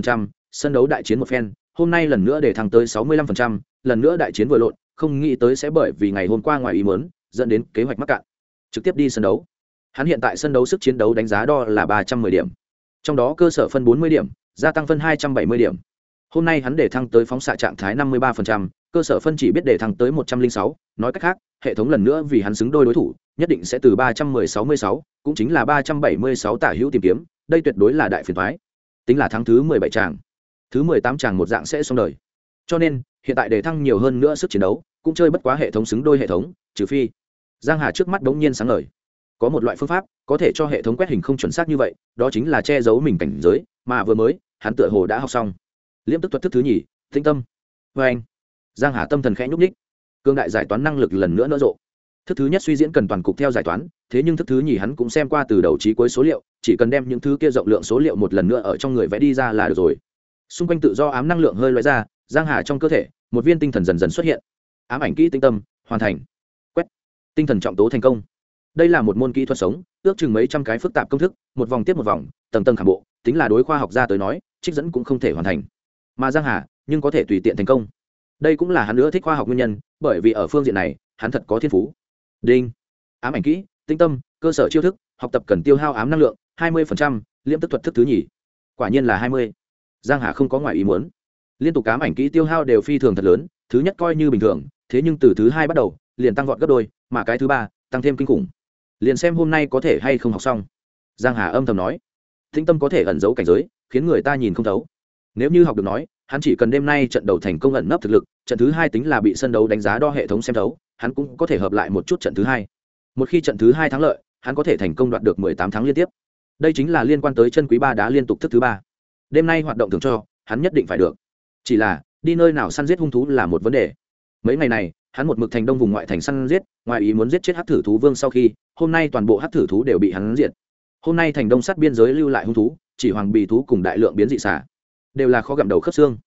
sân đấu đại chiến một phen hôm nay lần nữa để thăng tới sáu mươi 65%, lần nữa đại chiến vừa lộn không nghĩ tới sẽ bởi vì ngày hôm qua ngoài ý muốn dẫn đến kế hoạch mắc cạn. Trực tiếp đi sân đấu. Hắn hiện tại sân đấu sức chiến đấu đánh giá đo là ba trăm 310 điểm. Trong đó cơ sở phân bốn mươi điểm gia tăng phân hai trăm bảy mươi điểm hôm nay hắn để thăng tới phóng xạ trạng thái năm mươi 53%, cơ sở phân chỉ biết để thăng tới một trăm linh sáu nói cách khác hệ thống lần nữa vì hắn xứng đôi đối thủ nhất định sẽ từ ba trăm mười sáu mươi sáu cũng chính là ba trăm bảy mươi sáu tả hữu tìm kiếm đây tuyệt đối là đại phiền thoái tính là tháng thứ mười bảy tràng thứ mười tám tràng một dạng sẽ xong đời. Cho nên hiện tại để thăng nhiều hơn nữa sức chiến đấu cũng chơi bất quá hệ thống xứng đôi hệ thống trừ phi giang hà trước mắt đống nhiên sáng ngời. Có một loại phương pháp có thể cho hệ thống quét hình không chuẩn xác như vậy đó chính là che giấu mình cảnh giới mà vừa mới hắn tựa hồ đã học xong liêm tức thuật thức thứ nhì, tĩnh tâm. Vê anh, giang hà tâm thần khẽ nhúc ních cương đại giải toán năng lực lần nữa nỡ rộ. Thức thứ nhất suy diễn cần toàn cục theo giải toán, thế nhưng thức thứ nhì hắn cũng xem qua từ đầu trí cuối số liệu, chỉ cần đem những thứ kia rộng lượng số liệu một lần nữa ở trong người vẽ đi ra là được rồi. Xung quanh tự do ám năng lượng hơi loại ra, giang hà trong cơ thể, một viên tinh thần dần dần xuất hiện. Ám ảnh kỹ tinh tâm, hoàn thành. Quét. Tinh thần trọng tố thành công. Đây là một môn kỹ thuật sống, ước chừng mấy trăm cái phức tạp công thức, một vòng tiếp một vòng, tầng tầng khảm bộ, tính là đối khoa học gia tới nói, trích dẫn cũng không thể hoàn thành mà giang hà nhưng có thể tùy tiện thành công. Đây cũng là hắn nữa thích khoa học nguyên nhân bởi vì ở phương diện này hắn thật có thiên phú. Đinh. Ám ảnh kỹ tinh tâm cơ sở chiêu thức học tập cần tiêu hao ám năng lượng hai 20%, liễm tức thuật thức thứ nhì. Quả nhiên là hai mươi. Giang hà không có ngoài ý muốn. Liên tục ám ảnh kỹ tiêu hao đều phi thường thật lớn thứ nhất coi như bình thường thế nhưng từ thứ hai bắt đầu liền tăng vọt gấp đôi mà cái thứ ba tăng thêm kinh khủng. Liền xem hôm nay có thể hay không học xong. Giang hà âm thầm nói. Thinh tâm có thể ẩn giấu cảnh giới khiến người ta nhìn không thấu nếu như học được nói, hắn chỉ cần đêm nay trận đầu thành công ẩn nấp thực lực, trận thứ hai tính là bị sân đấu đánh giá đo hệ thống xem thấu, hắn cũng có thể hợp lại một chút trận thứ hai. Một khi trận thứ hai thắng lợi, hắn có thể thành công đoạt được mười tám tháng liên tiếp. Đây chính là liên quan tới chân quý ba đá liên tục thức thứ ba. Đêm nay hoạt động thường cho, hắn nhất định phải được. Chỉ là, đi nơi nào săn giết hung thú là một vấn đề. Mấy ngày này, hắn một mực thành đông vùng ngoại thành săn giết, ngoài ý muốn giết chết hát thử thú vương sau khi, hôm nay toàn bộ hát thử thú đều bị hắn diệt hôm nay thành đông sát biên giới lưu lại hung thú, chỉ hoàng bì thú cùng đại lượng biến dị xả đều là khó gặm đầu khớp xương.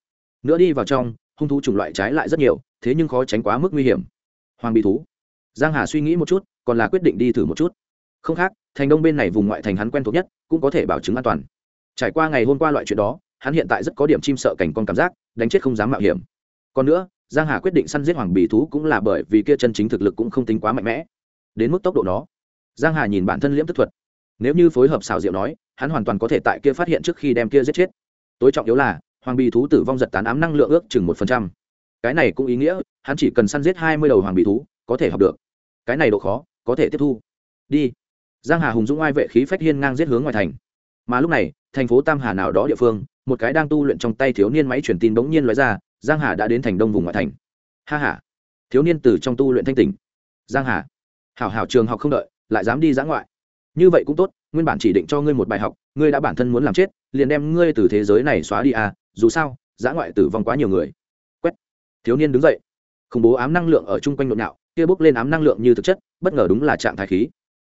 Nữa đi vào trong, hung thú chủng loại trái lại rất nhiều, thế nhưng khó tránh quá mức nguy hiểm. Hoàng bì thú. Giang hà suy nghĩ một chút, còn là quyết định đi thử một chút. Không khác, thành đông bên này vùng ngoại thành hắn quen thuộc nhất, cũng có thể bảo chứng an toàn. Trải qua ngày hôm qua loại chuyện đó, hắn hiện tại rất có điểm chim sợ cảnh con cảm giác, đánh chết không dám mạo hiểm. Còn nữa, giang hà quyết định săn giết hoàng bì thú cũng là bởi vì kia chân chính thực lực cũng không tính quá mạnh mẽ. Đến mức tốc độ nó giang hà nhìn bản thân liễm tức thuật. Nếu như phối hợp xào rượu nói, hắn hoàn toàn có thể tại kia phát hiện trước khi đem kia giết chết tối trọng yếu là, hoàng bì thú tử vong giật tán ám năng lượng ước chừng một phần trăm. Cái này cũng ý nghĩa, hắn chỉ cần săn giết hai mươi đầu hoàng bì thú, có thể học được. Cái này độ khó, có thể tiếp thu. Đi. Giang hà hùng dũng ai vệ khí phách hiên ngang giết hướng ngoài thành. Mà lúc này, thành phố tam hà nào đó địa phương, một cái đang tu luyện trong tay thiếu niên máy truyền tin bỗng nhiên nói ra, giang hà đã đến thành đông vùng ngoại thành. Ha ha. Thiếu niên từ trong tu luyện thanh tỉnh. Giang hà. Hảo hảo trường học không đợi, lại dám đi giã ngoại. Như vậy cũng tốt, nguyên bản chỉ định cho ngươi một bài học ngươi đã bản thân muốn làm chết, liền đem ngươi từ thế giới này xóa đi à dù sao, giã ngoại tử vong quá nhiều người. Quét. Thiếu niên đứng dậy. Khủng bố ám năng lượng ở chung quanh nhộn nhạo, kia bốc lên ám năng lượng như thực chất, bất ngờ đúng là trạng thái khí.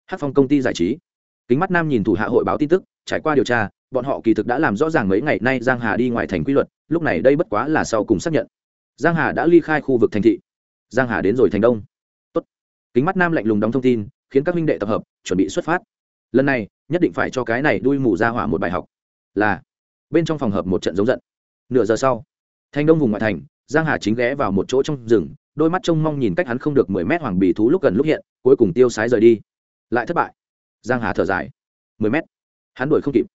Hát phong công ty giải trí. Kính mắt nam nhìn thủ hạ hội báo tin tức, trải qua điều tra, bọn họ kỳ thực đã làm rõ ràng mấy ngày nay giang hà đi ngoài thành quy luật, lúc này đây bất quá là sau cùng xác nhận. Giang hà đã ly khai khu vực thành thị. Giang hà đến rồi thành đông. Tốt. kính mắt nam lạnh lùng đóng thông tin, khiến các minh đệ tập hợp, chuẩn bị xuất phát lần này nhất định phải cho cái này đuôi mù ra hỏa một bài học, là bên trong phòng hợp một trận giống giận. Nửa giờ sau thành đông vùng ngoại thành, giang hà chính ghé vào một chỗ trong rừng, đôi mắt trông mong nhìn cách hắn không được mười mét hoàng bì thú lúc gần lúc hiện, cuối cùng tiêu sái rời đi. Lại thất bại. Giang hà thở dài. Mười mét. Hắn đuổi không kịp.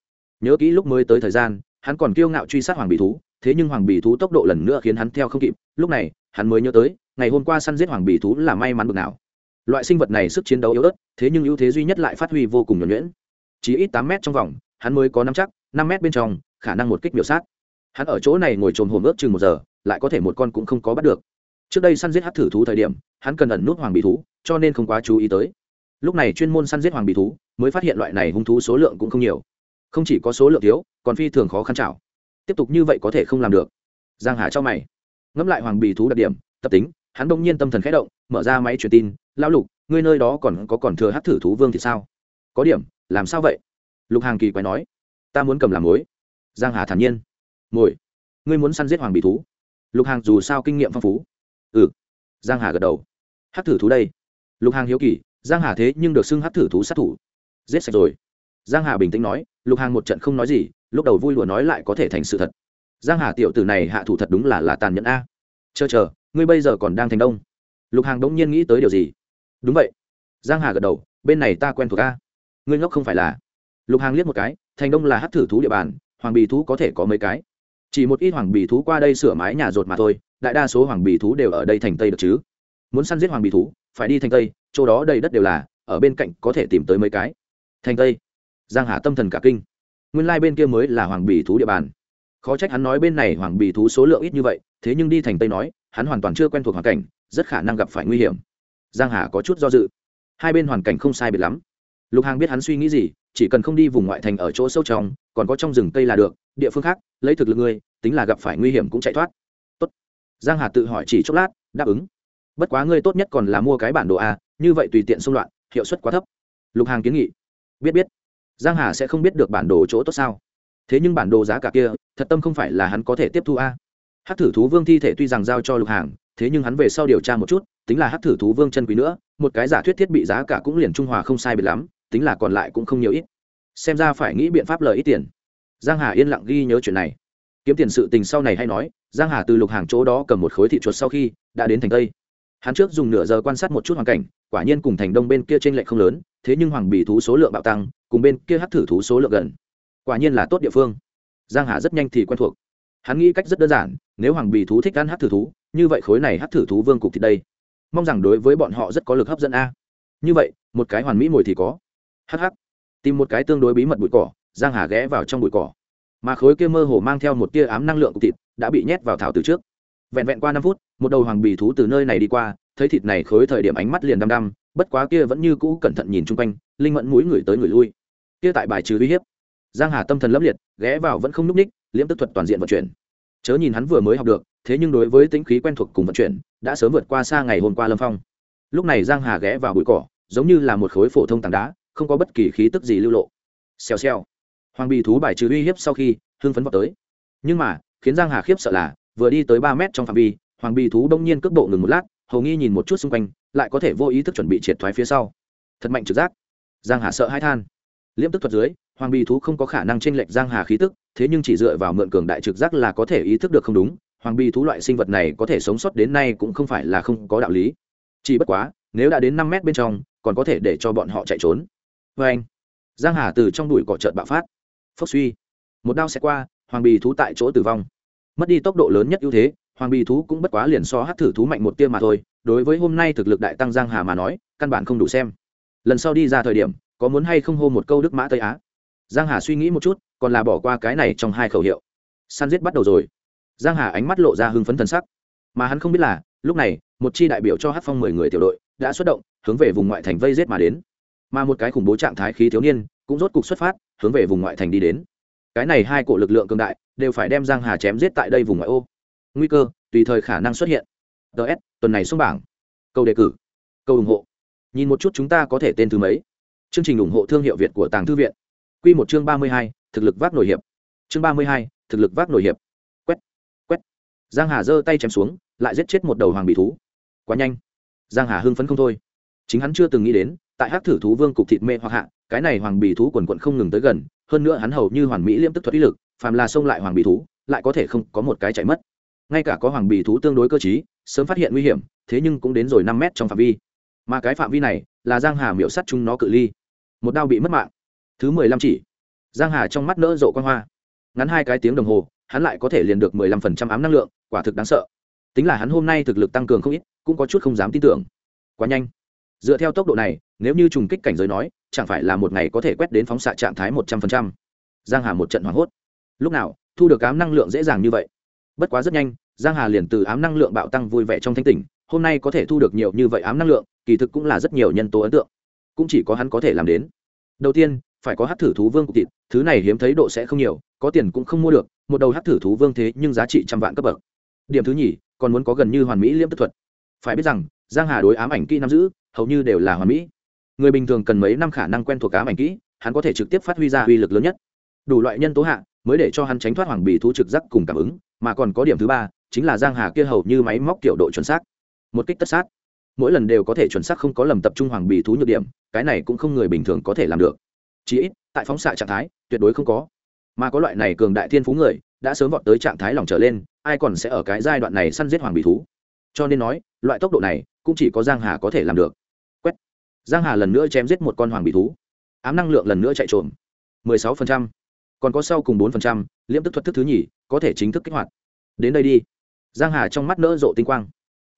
Nhớ kỹ lúc mới tới thời gian, hắn còn kiêu ngạo truy sát hoàng bì thú, thế nhưng hoàng bì thú tốc độ lần nữa khiến hắn theo không kịp. Lúc này, hắn mới nhớ tới, ngày hôm qua săn giết hoàng bì thú là may mắn bực nào loại sinh vật này sức chiến đấu yếu ớt, thế nhưng ưu thế duy nhất lại phát huy vô cùng nhuẩn nhuyễn. Chỉ ít tám mét trong vòng, hắn mới có năm chắc, năm mét bên trong, khả năng một kích biểu sát. Hắn ở chỗ này ngồi trồm hồm ướt chừng một giờ, lại có thể một con cũng không có bắt được. Trước đây săn giết hát thử thú thời điểm, hắn cần ẩn nút hoàng bì thú, cho nên không quá chú ý tới. Lúc này chuyên môn săn giết hoàng bì thú, mới phát hiện loại này hung thú số lượng cũng không nhiều. Không chỉ có số lượng thiếu, còn phi thường khó khăn chảo tiếp tục như vậy có thể không làm được. Giang hà cho mày. Ngẫm lại hoàng bì thú đặc điểm, tập tính, hắn đông nhiên tâm thần khẽ động, mở ra máy truyền tin lão lục, ngươi nơi đó còn có còn thừa hát thử thú vương thì sao? Có điểm, làm sao vậy? Lục hàng kỳ quái nói. Ta muốn cầm làm mối. Giang hà thản nhiên. Mồi. Ngươi muốn săn giết hoàng bì thú. Lục hàng dù sao kinh nghiệm phong phú. Ừ. Giang hà gật đầu. Hát thử thú đây. Lục hàng hiếu kỳ, giang hà thế nhưng được xưng hát thử thú sát thủ. Giết sạch rồi. Giang hà bình tĩnh nói, lục hàng một trận không nói gì, lúc đầu vui lùa nói lại có thể thành sự thật. Giang hà tiểu tử này hạ thủ thật đúng là là tàn nhẫn a. Chờ chờ, ngươi bây giờ còn đang thành đông. Lục hàng đống nhiên nghĩ tới điều gì? Đúng vậy. Giang hà gật đầu, bên này ta quen thuộc ta ngươi ngốc không phải là. Lục hàng liếc một cái, thành đông là hát thử thú địa bàn, hoàng bì thú có thể có mấy cái. Chỉ một ít hoàng bì thú qua đây sửa mái nhà rột mà thôi, đại đa số hoàng bì thú đều ở đây thành tây được chứ. Muốn săn giết hoàng bì thú, phải đi thành tây, chỗ đó đầy đất đều là, ở bên cạnh có thể tìm tới mấy cái. Thành tây. Giang hà tâm thần cả kinh. Nguyên lai bên kia mới là hoàng bì thú địa bàn. Khó trách hắn nói bên này hoàng bì thú số lượng ít như vậy, thế nhưng đi thành tây nói, hắn hoàn toàn chưa quen thuộc hoàn cảnh, rất khả năng gặp phải nguy hiểm giang hà có chút do dự. Hai bên hoàn cảnh không sai biệt lắm. Lục hàng biết hắn suy nghĩ gì, chỉ cần không đi vùng ngoại thành ở chỗ sâu trong, còn có trong rừng cây là được, địa phương khác, lấy thực lực ngươi, tính là gặp phải nguy hiểm cũng chạy thoát. Tốt. giang hà tự hỏi chỉ chốc lát, đáp ứng. Bất quá ngươi tốt nhất còn là mua cái bản đồ a, như vậy tùy tiện xung loạn, hiệu suất quá thấp. Lục hàng kiến nghị. Biết biết. Giang hà sẽ không biết được bản đồ chỗ tốt sao. Thế nhưng bản đồ giá cả kia, thật tâm không phải là hắn có thể tiếp thu a. Hát thử thú vương thi thể tuy rằng giao cho lục hàng, thế nhưng hắn về sau điều tra một chút tính là hát thử thú vương chân quý nữa, một cái giả thuyết thiết bị giá cả cũng liền trung hòa không sai biệt lắm, tính là còn lại cũng không nhiều ít. Xem ra phải nghĩ biện pháp lời ít tiền. Giang hà yên lặng ghi nhớ chuyện này. Kiếm tiền sự tình sau này hay nói, giang hà từ lục hàng chỗ đó cầm một khối thị chuột sau khi, đã đến thành tây. Hắn trước dùng nửa giờ quan sát một chút hoàn cảnh, quả nhiên cùng thành đông bên kia trên lệch không lớn, thế nhưng hoàng bì thú số lượng bạo tăng, cùng bên kia hát thử thú số lượng gần. Quả nhiên là tốt địa phương. Giang hà rất nhanh thì quen thuộc. Hắn nghĩ cách rất đơn giản, nếu hoàng bì thú thích ăn hát thử thú, như vậy khối này hát thử thú vương cục thì đây mong rằng đối với bọn họ rất có lực hấp dẫn a. Như vậy, một cái hoàn mỹ mồi thì có. Hh tìm một cái tương đối bí mật bụi cỏ, giang hà ghé vào trong bụi cỏ. Mà khối kia mơ hồ mang theo một tia ám năng lượng của thịt đã bị nhét vào thảo từ trước. Vẹn vẹn qua năm phút, một đầu hoàng bì thú từ nơi này đi qua, thấy thịt này khối thời điểm ánh mắt liền đăm đăm, bất quá kia vẫn như cũ cẩn thận nhìn chung quanh, linh mẫn mũi người tới người lui. Kia tại bài trừ uy hiếp. Giang hà tâm thần lấp liệt, ghé vào vẫn không núp ních, liễm tức thuật toàn diện vận chuyển. Chớ nhìn hắn vừa mới học được, thế nhưng đối với tính khí quen thuộc cùng vận chuyển đã sớm vượt qua xa ngày hôm qua lâm phong lúc này giang hà ghé vào bụi cỏ giống như là một khối phổ thông tảng đá không có bất kỳ khí tức gì lưu lộ xèo xèo hoàng bì thú bài trừ uy hiếp sau khi hưng phấn vào tới nhưng mà khiến giang hà khiếp sợ là vừa đi tới ba mét trong phạm vi hoàng bì thú đông nhiên cước bộ ngừng một lát hầu nghi nhìn một chút xung quanh lại có thể vô ý thức chuẩn bị triệt thoái phía sau thật mạnh trực giác giang hà sợ hai than liễm tức thuật dưới hoàng bì thú không có khả năng chênh lệch giang hà khí tức thế nhưng chỉ dựa vào mượn cường đại trực giác là có thể ý thức được không đúng hoàng bì thú loại sinh vật này có thể sống sót đến nay cũng không phải là không có đạo lý. Chỉ bất quá, nếu đã đến năm mét bên trong, còn có thể để cho bọn họ chạy trốn. Vê anh, giang hà từ trong đùi cỏ trợt bạo phát. Phốc suy. Một đao sẽ qua, hoàng bì thú tại chỗ tử vong. Mất đi tốc độ lớn nhất ưu thế, hoàng bì thú cũng bất quá liền so hát thử thú mạnh một tia mà thôi. Đối với hôm nay thực lực đại tăng giang hà mà nói, căn bản không đủ xem. Lần sau đi ra thời điểm, có muốn hay không hô một câu đức mã tây á? Giang hà suy nghĩ một chút, còn là bỏ qua cái này trong hai khẩu hiệu. Săn giết bắt đầu rồi giang hà ánh mắt lộ ra hưng phấn thần sắc. Mà hắn không biết là, lúc này, một chi đại biểu cho hát phong mười người tiểu đội đã xuất động, hướng về vùng ngoại thành vây giết mà đến. Mà một cái khủng bố trạng thái khí thiếu niên cũng rốt cục xuất phát, hướng về vùng ngoại thành đi đến. Cái này hai cổ lực lượng cường đại đều phải đem giang hà chém giết tại đây vùng ngoại ô. Nguy cơ tùy thời khả năng xuất hiện. Ts tuần này xuống bảng. Câu đề cử. Câu ủng hộ. Nhìn một chút chúng ta có thể tên thứ mấy? Chương trình ủng hộ thương hiệu việt của tàng thư viện. Quy một chương ba mươi hai, thực lực vác nổi hiệp. Chương ba mươi hai, thực lực vác nổi hiệp giang hà giơ tay chém xuống, lại giết chết một đầu hoàng bị thú. Quá nhanh. Giang hà hưng phấn không thôi. Chính hắn chưa từng nghĩ đến, tại hắc thử thú vương cục thịt mê hoặc hạ, cái này hoàng bì thú quần quận không ngừng tới gần, hơn nữa hắn hầu như hoàn mỹ liêm tức thuật ý lực, phàm là xông lại hoàng bì thú, lại có thể không có một cái chạy mất. Ngay cả có hoàng bì thú tương đối cơ chí sớm phát hiện nguy hiểm, thế nhưng cũng đến rồi năm mét trong phạm vi. Mà cái phạm vi này là giang hà miểu sắt chúng nó cự ly. Một đao bị mất mạng. Thứ mười lăm chỉ. Giang hà trong mắt nỡ rộ quan hoa. Ngắn hai cái tiếng đồng hồ hắn lại có thể liền được mười lăm phần trăm ám năng lượng, quả thực đáng sợ. Tính là hắn hôm nay thực lực tăng cường không ít, cũng có chút không dám tin tưởng. Quá nhanh. Dựa theo tốc độ này, nếu như trùng kích cảnh giới nói, chẳng phải là một ngày có thể quét đến phóng xạ trạng thái một trăm phần trăm. Giang hà một trận hoảng hốt. Lúc nào, thu được ám năng lượng dễ dàng như vậy? Bất quá rất nhanh, giang hà liền từ ám năng lượng bạo tăng vui vẻ trong thanh tỉnh, hôm nay có thể thu được nhiều như vậy ám năng lượng, kỳ thực cũng là rất nhiều nhân tố ấn tượng. Cũng chỉ có hắn có thể làm đến. Đầu tiên, phải có hát thử thú vương cục thịt, thứ này hiếm thấy độ sẽ không nhiều, có tiền cũng không mua được một đầu hắc thử thú vương thế nhưng giá trị trăm vạn cấp bậc. Điểm thứ nhì, còn muốn có gần như hoàn mỹ liêm tức thuật. Phải biết rằng, giang hà đối ám ảnh kỹ nắm giữ, hầu như đều là hoàn mỹ. Người bình thường cần mấy năm khả năng quen thuộc ám ảnh kỹ, hắn có thể trực tiếp phát huy ra uy lực lớn nhất. Đủ loại nhân tố hạ, mới để cho hắn tránh thoát hoàng bì thú trực giác cùng cảm ứng, mà còn có điểm thứ ba, chính là giang hà kia hầu như máy móc kiểu độ chuẩn xác. Một kích tất sát. Mỗi lần đều có thể chuẩn xác không có lầm tập trung hoàng bì thú nhược điểm, cái này cũng không người bình thường có thể làm được. Chỉ ít, tại phóng xạ trạng thái, tuyệt đối không có mà có loại này cường đại thiên phú người đã sớm vọt tới trạng thái lòng trở lên ai còn sẽ ở cái giai đoạn này săn giết hoàng bì thú? Cho nên nói loại tốc độ này cũng chỉ có giang hà có thể làm được. Quét. Giang hà lần nữa chém giết một con hoàng bì thú. Ám năng lượng lần nữa chạy trộm 16%. còn có sau cùng 4%, liễm tức thuật thức thứ nhì có thể chính thức kích hoạt. Đến đây đi. Giang hà trong mắt nỡ rộ tinh quang.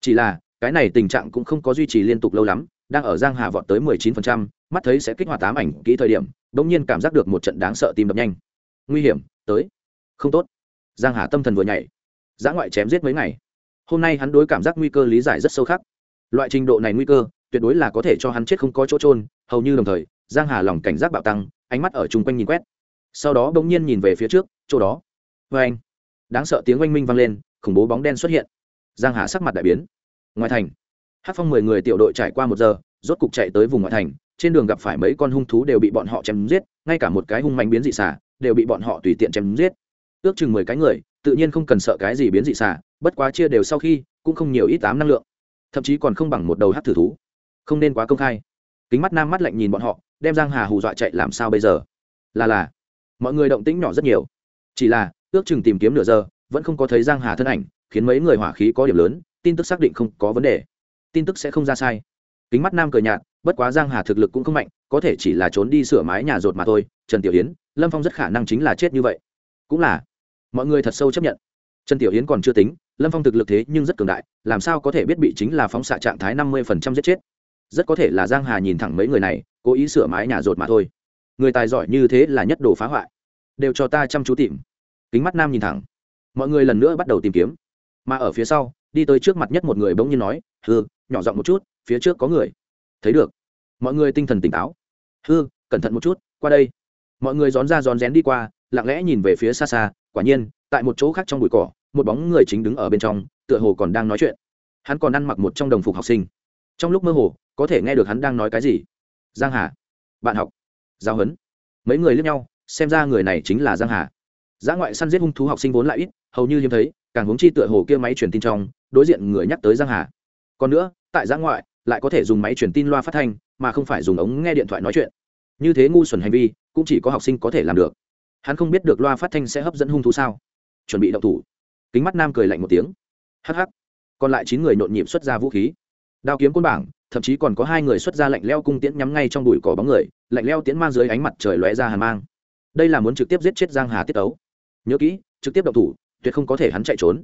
Chỉ là cái này tình trạng cũng không có duy trì liên tục lâu lắm đang ở giang hà vọt tới 19%, mắt thấy sẽ kích hoạt tám ảnh kỹ thời điểm bỗng nhiên cảm giác được một trận đáng sợ tim đập nhanh nguy hiểm, tới. Không tốt. Giang hà tâm thần vừa nhảy. Giã ngoại chém giết mấy ngày. Hôm nay hắn đối cảm giác nguy cơ lý giải rất sâu khắc. Loại trình độ này nguy cơ, tuyệt đối là có thể cho hắn chết không có chỗ trôn hầu như đồng thời, giang hà lòng cảnh giác bạo tăng, ánh mắt ở chung quanh nhìn quét. Sau đó bỗng nhiên nhìn về phía trước, chỗ đó. Vê anh, đáng sợ tiếng oanh minh vang lên, khủng bố bóng đen xuất hiện. Giang hà sắc mặt đại biến. Ngoài thành. Hát phong mười người tiểu đội trải qua một giờ, rốt cục chạy tới vùng ngoại thành, trên đường gặp phải mấy con hung thú đều bị bọn họ chém giết, ngay cả một cái hung mạnh biến dị xả đều bị bọn họ tùy tiện chém giết. Ước chừng mười cái người, tự nhiên không cần sợ cái gì biến dị xả bất quá chia đều sau khi, cũng không nhiều ít tám năng lượng. Thậm chí còn không bằng một đầu hát thử thú. Không nên quá công khai. Kính mắt nam mắt lạnh nhìn bọn họ, đem giang hà hù dọa chạy làm sao bây giờ? Là là, mọi người động tĩnh nhỏ rất nhiều. Chỉ là, ước chừng tìm kiếm nửa giờ, vẫn không có thấy giang hà thân ảnh, khiến mấy người hỏa khí có điểm lớn, tin tức xác định không có vấn đề. Tin tức sẽ không ra sai kính mắt nam cười nhạt, bất quá giang hà thực lực cũng không mạnh, có thể chỉ là trốn đi sửa mái nhà rột mà thôi, trần tiểu yến, lâm phong rất khả năng chính là chết như vậy. Cũng là, mọi người thật sâu chấp nhận. Trần tiểu yến còn chưa tính, lâm phong thực lực thế nhưng rất cường đại, làm sao có thể biết bị chính là phóng xạ trạng thái năm mươi giết chết? Rất có thể là giang hà nhìn thẳng mấy người này, cố ý sửa mái nhà rột mà thôi. Người tài giỏi như thế là nhất đồ phá hoại. Đều cho ta chăm chú tìm. Kính mắt nam nhìn thẳng. Mọi người lần nữa bắt đầu tìm kiếm. Mà ở phía sau đi tới trước mặt nhất một người bỗng nhiên nói hư nhỏ giọng một chút, phía trước có người. Thấy được. Mọi người tinh thần tỉnh táo. Hư cẩn thận một chút, qua đây. Mọi người rón ra rón rén đi qua, lặng lẽ nhìn về phía xa xa, quả nhiên, tại một chỗ khác trong bụi cỏ, một bóng người chính đứng ở bên trong, tựa hồ còn đang nói chuyện. Hắn còn ăn mặc một trong đồng phục học sinh. Trong lúc mơ hồ, có thể nghe được hắn đang nói cái gì. Giang hà. Bạn học. Giao huấn mấy người lướt nhau, xem ra người này chính là giang hà giã ngoại săn giết hung thú học sinh vốn lại ít, hầu như hiếm thấy, càng huống chi tựa hồ kia máy truyền tin trong, đối diện người nhắc tới giang hà. Còn nữa, tại giã ngoại, lại có thể dùng máy truyền tin loa phát thanh, mà không phải dùng ống nghe điện thoại nói chuyện. Như thế ngu xuẩn hành vi, cũng chỉ có học sinh có thể làm được. Hắn không biết được loa phát thanh sẽ hấp dẫn hung thú sao? Chuẩn bị động thủ. Kính mắt nam cười lạnh một tiếng. Hắc hắc. Còn lại chín người nhộn nhịp xuất ra vũ khí. Đao kiếm côn bảng, thậm chí còn có hai người xuất ra lạnh leo cung tiễn nhắm ngay trong đùi cỏ bóng người, lạnh leo tiễn mang dưới ánh mặt trời lóe ra hàn mang. Đây là muốn trực tiếp giết chết giang hà tiết tấu nhớ kỹ, trực tiếp động thủ, tuyệt không có thể hắn chạy trốn.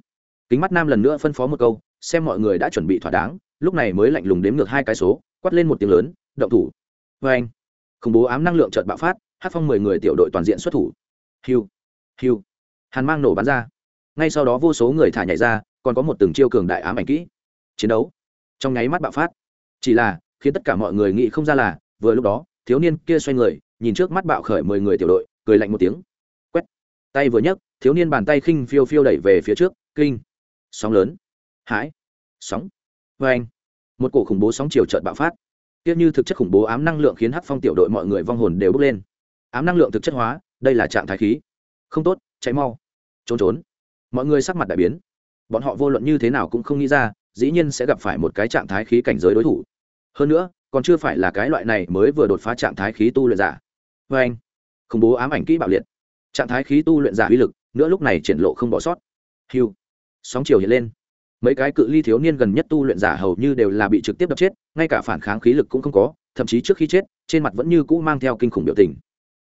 Kính mắt nam lần nữa phân phó một câu, xem mọi người đã chuẩn bị thỏa đáng, lúc này mới lạnh lùng đếm ngược hai cái số, quát lên một tiếng lớn, động thủ. Vê anh, khủng bố ám năng lượng trợt bạo phát, hát phong mười người tiểu đội toàn diện xuất thủ. Hiu hiu, hàn mang nổ bắn ra. Ngay sau đó vô số người thả nhảy ra, còn có một từng chiêu cường đại ám ảnh kỹ. Chiến đấu. Trong nháy mắt bạo phát. Chỉ là, khiến tất cả mọi người nghĩ không ra là, vừa lúc đó, thiếu niên kia xoay người, nhìn trước mắt bạo khởi mười người tiểu đội, cười lạnh một tiếng tay vừa nhấc, thiếu niên bàn tay khinh phiêu phiêu đẩy về phía trước, kinh. Sóng lớn. Hãi. Sóng. Vê anh. Một cổ khủng bố sóng chiều trợt bạo phát. Tiếc như thực chất khủng bố ám năng lượng khiến hắc phong tiểu đội mọi người vong hồn đều bốc lên. Ám năng lượng thực chất hóa, đây là trạng thái khí. Không tốt cháy mau. Trốn trốn. Mọi người sắc mặt đại biến. Bọn họ vô luận như thế nào cũng không nghĩ ra, dĩ nhiên sẽ gặp phải một cái trạng thái khí cảnh giới đối thủ. Hơn nữa, còn chưa phải là cái loại này mới vừa đột phá trạng thái khí tu luyện giả. Vê anh. Khủng bố ám ảnh kỹ bạo liệt trạng thái khí tu luyện giả uy lực, nữa lúc này triển lộ không bỏ sót. Hiu, sóng chiều hiện lên. Mấy cái cự ly thiếu niên gần nhất tu luyện giả hầu như đều là bị trực tiếp đập chết, ngay cả phản kháng khí lực cũng không có, thậm chí trước khi chết, trên mặt vẫn như cũ mang theo kinh khủng biểu tình.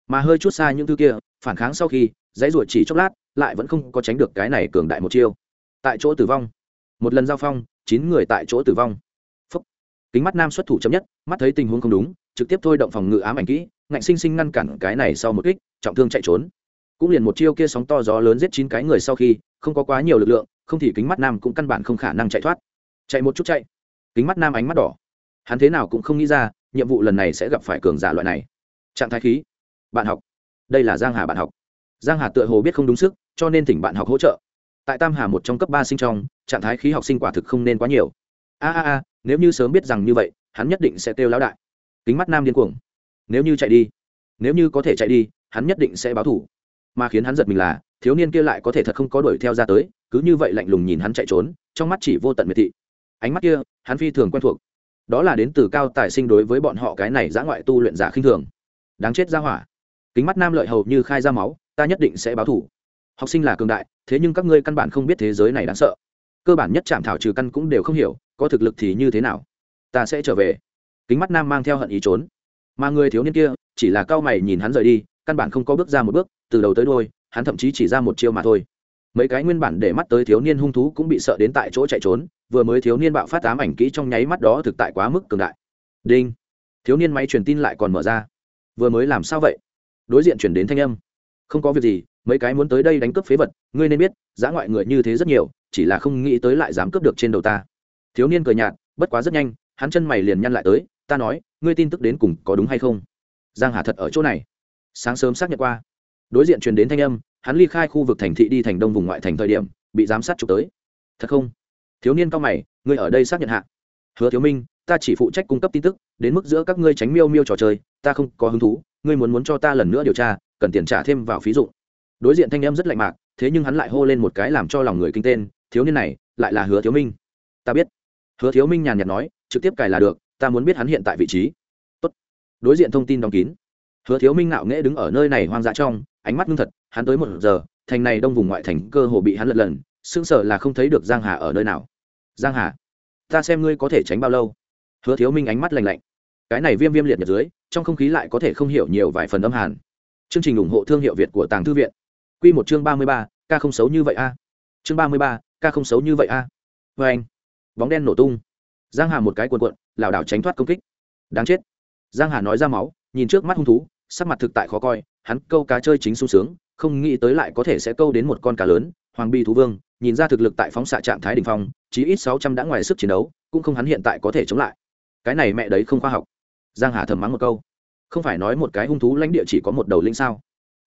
Mà hơi chút xa những thứ kia, phản kháng sau khi, dãy ruột chỉ chốc lát, lại vẫn không có tránh được cái này cường đại một chiêu. Tại chỗ tử vong. Một lần giao phong, chín người tại chỗ tử vong. Phúc. kính mắt nam xuất thủ chấm nhất, mắt thấy tình huống không đúng, trực tiếp thôi động phòng ngự ám ảnh kỹ, ngạnh sinh sinh ngăn cản cái này sau một kích, trọng thương chạy trốn cũng liền một chiêu kia sóng to gió lớn giết chín cái người sau khi, không có quá nhiều lực lượng, không thì kính mắt nam cũng căn bản không khả năng chạy thoát. Chạy một chút chạy. Kính mắt nam ánh mắt đỏ. Hắn thế nào cũng không nghĩ ra, nhiệm vụ lần này sẽ gặp phải cường giả loại này. Trạng thái khí. Bạn học. Đây là giang hà bạn học. Giang hà tựa hồ biết không đúng sức, cho nên thỉnh bạn học hỗ trợ. Tại tam hà một trong cấp ba sinh trong, trạng thái khí học sinh quả thực không nên quá nhiều. A a a, nếu như sớm biết rằng như vậy, hắn nhất định sẽ kêu lão đại. Kính mắt nam điên cuồng. Nếu như chạy đi, nếu như có thể chạy đi, hắn nhất định sẽ báo thủ mà khiến hắn giật mình là, thiếu niên kia lại có thể thật không có đuổi theo ra tới, cứ như vậy lạnh lùng nhìn hắn chạy trốn, trong mắt chỉ vô tận miệt thị. Ánh mắt kia, hắn phi thường quen thuộc. Đó là đến từ cao tài sinh đối với bọn họ cái này giã ngoại tu luyện giả khinh thường. Đáng chết ra hỏa. Kính mắt nam lợi hầu như khai ra máu, ta nhất định sẽ báo thủ. Học sinh là cường đại, thế nhưng các ngươi căn bản không biết thế giới này đáng sợ. Cơ bản nhất chạm thảo trừ căn cũng đều không hiểu, có thực lực thì như thế nào? Ta sẽ trở về. Kính mắt nam mang theo hận ý trốn. Mà người thiếu niên kia, chỉ là cao mày nhìn hắn rời đi, căn bản không có bước ra một bước từ đầu tới đôi, hắn thậm chí chỉ ra một chiêu mà thôi. Mấy cái nguyên bản để mắt tới thiếu niên hung thú cũng bị sợ đến tại chỗ chạy trốn, vừa mới thiếu niên bạo phát tám ảnh kỹ trong nháy mắt đó thực tại quá mức cường đại. Đinh! Thiếu niên máy truyền tin lại còn mở ra. Vừa mới làm sao vậy? Đối diện chuyển đến thanh âm. Không có việc gì, mấy cái muốn tới đây đánh cướp phế vật, ngươi nên biết, giã ngoại người như thế rất nhiều, chỉ là không nghĩ tới lại dám cướp được trên đầu ta. Thiếu niên cười nhạt, bất quá rất nhanh, hắn chân mày liền nhăn lại tới, ta nói, ngươi tin tức đến cùng có đúng hay không? Giang hà thật ở chỗ này. Sáng sớm xác nhận qua đối diện truyền đến thanh âm, hắn ly khai khu vực thành thị đi thành đông vùng ngoại thành thời điểm, bị giám sát chụp tới. Thật không? Thiếu niên cao mày, ngươi ở đây xác nhận hạ. Hứa thiếu minh, ta chỉ phụ trách cung cấp tin tức, đến mức giữa các ngươi tránh miêu miêu trò chơi, ta không có hứng thú, ngươi muốn muốn cho ta lần nữa điều tra, cần tiền trả thêm vào phí dụng. Đối diện thanh em rất lạnh mạc, thế nhưng hắn lại hô lên một cái làm cho lòng người kinh tên, thiếu niên này, lại là hứa thiếu minh. Ta biết. Hứa thiếu minh nhàn nhạt nói, trực tiếp cài là được, ta muốn biết hắn hiện tại vị trí. Tốt. đối diện thông tin đóng kín. Hứa thiếu minh ngạo nghễ đứng ở nơi này hoang dã trong ánh mắt ngưng thật hắn tới một giờ thành này đông vùng ngoại thành cơ hồ bị hắn lật lần sững sờ là không thấy được giang hà ở nơi nào. Giang hà ta xem ngươi có thể tránh bao lâu? Hứa thiếu minh ánh mắt lạnh lạnh. Cái này viêm viêm liệt nhật dưới trong không khí lại có thể không hiểu nhiều vài phần âm hàn. Chương trình ủng hộ thương hiệu việt của tàng thư viện. Quy một chương ba mươi ba, ca không xấu như vậy a. Chương ba mươi ba, ca không xấu như vậy a. Với anh bóng đen nổ tung. Giang hà một cái cuộn cuộn lảo đảo tránh thoát công kích. Đáng chết. Giang hà nói ra máu nhìn trước mắt hung thú sắc mặt thực tại khó coi hắn câu cá chơi chính sung sướng không nghĩ tới lại có thể sẽ câu đến một con cá lớn hoàng bi thú vương nhìn ra thực lực tại phóng xạ trạng thái đỉnh phong chí ít sáu trăm đã ngoài sức chiến đấu cũng không hắn hiện tại có thể chống lại. Cái này mẹ đấy không khoa học. Giang hà thầm mắng một câu. Không phải nói một cái hung thú lãnh địa chỉ có một đầu linh sao?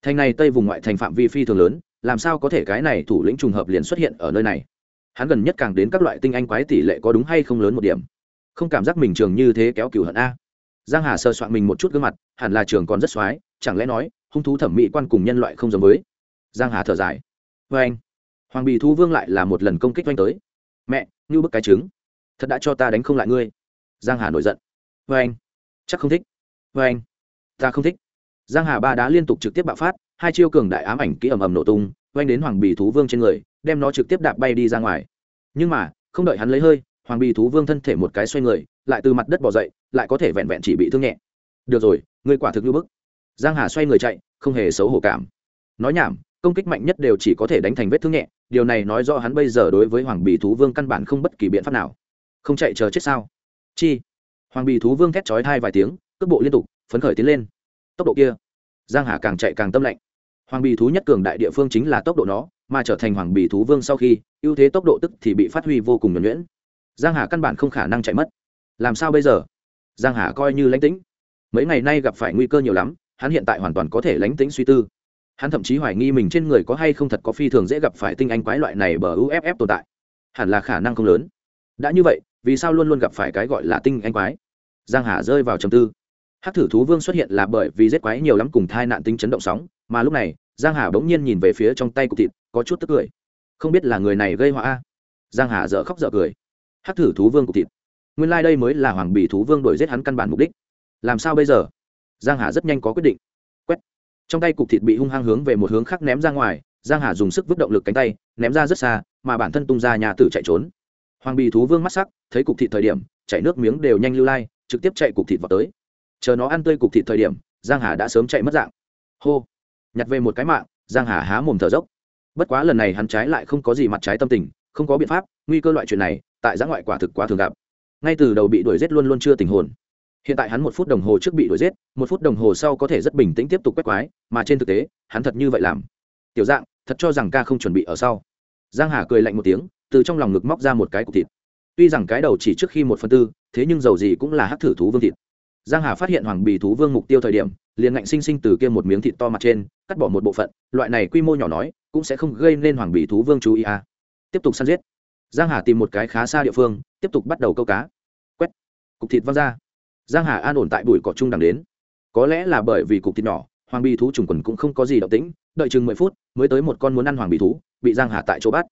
Thành này tây vùng ngoại thành phạm vi phi thường lớn làm sao có thể cái này thủ lĩnh trùng hợp liền xuất hiện ở nơi này? Hắn gần nhất càng đến các loại tinh anh quái tỷ lệ có đúng hay không lớn một điểm. Không cảm giác mình trường như thế kéo cửu hận a. Giang hà sơ soạn mình một chút gương mặt hẳn là trường còn rất soái, chẳng lẽ nói hung thú thẩm mỹ quan cùng nhân loại không giống với. Giang hà thở dài. Vê anh, hoàng bì thú vương lại là một lần công kích oanh tới. Mẹ, như bức cái trứng. Thật đã cho ta đánh không lại ngươi. Giang hà nổi giận. Vê anh, chắc không thích. Vê anh, ta không thích. Giang hà ba đá liên tục trực tiếp bạo phát, hai chiêu cường đại ám ảnh kỹ ầm ầm nổ tung, oanh đến hoàng bì thú vương trên người, đem nó trực tiếp đạp bay đi ra ngoài. Nhưng mà, không đợi hắn lấy hơi, hoàng bì thú vương thân thể một cái xoay người, lại từ mặt đất bỏ dậy, lại có thể vẹn vẹn chỉ bị thương nhẹ. Được rồi, ngươi quả thực như bức giang hà xoay người chạy, không hề xấu hổ cảm. Nói nhảm, công kích mạnh nhất đều chỉ có thể đánh thành vết thương nhẹ, điều này nói rõ hắn bây giờ đối với hoàng bì thú vương căn bản không bất kỳ biện pháp nào. Không chạy chờ chết sao? Chi? Hoàng bì thú vương thét chói thai vài tiếng, cước bộ liên tục, phấn khởi tiến lên. Tốc độ kia. Giang hà càng chạy càng tâm lạnh. Hoàng bì thú nhất cường đại địa phương chính là tốc độ nó, mà trở thành hoàng bì thú vương sau khi, ưu thế tốc độ tức thì bị phát huy vô cùng nhuẩn nhuyễn. Giang hà căn bản không khả năng chạy mất. Làm sao bây giờ? Giang hà coi như lánh tĩnh. Mấy ngày nay gặp phải nguy cơ nhiều lắm hắn hiện tại hoàn toàn có thể lánh tĩnh suy tư. Hắn thậm chí hoài nghi mình trên người có hay không thật có phi thường dễ gặp phải tinh anh quái loại này bờ uff tồn tại. Hẳn là khả năng không lớn. Đã như vậy, vì sao luôn luôn gặp phải cái gọi là tinh anh quái? Giang hà rơi vào trầm tư. Hát thử thú vương xuất hiện là bởi vì giết quái nhiều lắm cùng thai nạn tính chấn động sóng, mà lúc này, giang hà bỗng nhiên nhìn về phía trong tay cục thịt, có chút tức cười. Không biết là người này gây họa a? Giang hà dở khóc dở cười. Hát thử thú vương cục thịt. Nguyên lai đây mới là hoàng bì thú vương đổi giết hắn căn bản mục đích. Làm sao bây giờ? Giang hà rất nhanh có quyết định. Quét. Trong tay cục thịt bị hung hăng hướng về một hướng khác ném ra ngoài, giang hà dùng sức vứt động lực cánh tay, ném ra rất xa, mà bản thân tung ra nhà tử chạy trốn. Hoàng bì thú vương mắt sắc, thấy cục thịt thời điểm chạy nước miếng đều nhanh lưu lai, trực tiếp chạy cục thịt vào tới. Chờ nó ăn tươi cục thịt thời điểm, giang hà đã sớm chạy mất dạng. Hô. Nhặt về một cái mạng, giang hà há mồm thở dốc. Bất quá lần này hắn trái lại không có gì mặt trái tâm tình, không có biện pháp, nguy cơ loại chuyện này, tại giã ngoại quả thực quá thường gặp. Ngay từ đầu bị đuổi giết luôn luôn chưa tình hồn hiện tại hắn một phút đồng hồ trước bị đuổi giết, một phút đồng hồ sau có thể rất bình tĩnh tiếp tục quét quái, mà trên thực tế, hắn thật như vậy làm. Tiểu dạng, thật cho rằng ca không chuẩn bị ở sau. Giang hà cười lạnh một tiếng, từ trong lòng ngực móc ra một cái cục thịt. Tuy rằng cái đầu chỉ trước khi một phần tư, thế nhưng dầu gì cũng là hát thử thú vương thịt. Giang hà phát hiện hoàng bì thú vương mục tiêu thời điểm, liền ngạnh sinh sinh từ kia một miếng thịt to mặt trên, cắt bỏ một bộ phận, loại này quy mô nhỏ nói, cũng sẽ không gây nên hoàng bì thú vương chú ý à. tiếp tục săn giết. Giang hà tìm một cái khá xa địa phương, tiếp tục bắt đầu câu cá. Quét. Cục thịt văng ra giang hà an ổn tại bụi cỏ trung đằng đến. Có lẽ là bởi vì cục thịt nhỏ, hoàng bì thú trùng quần cũng không có gì động tĩnh, đợi chừng mười phút mới tới một con muốn ăn hoàng bì thú, bị giang hà tại chỗ bắt.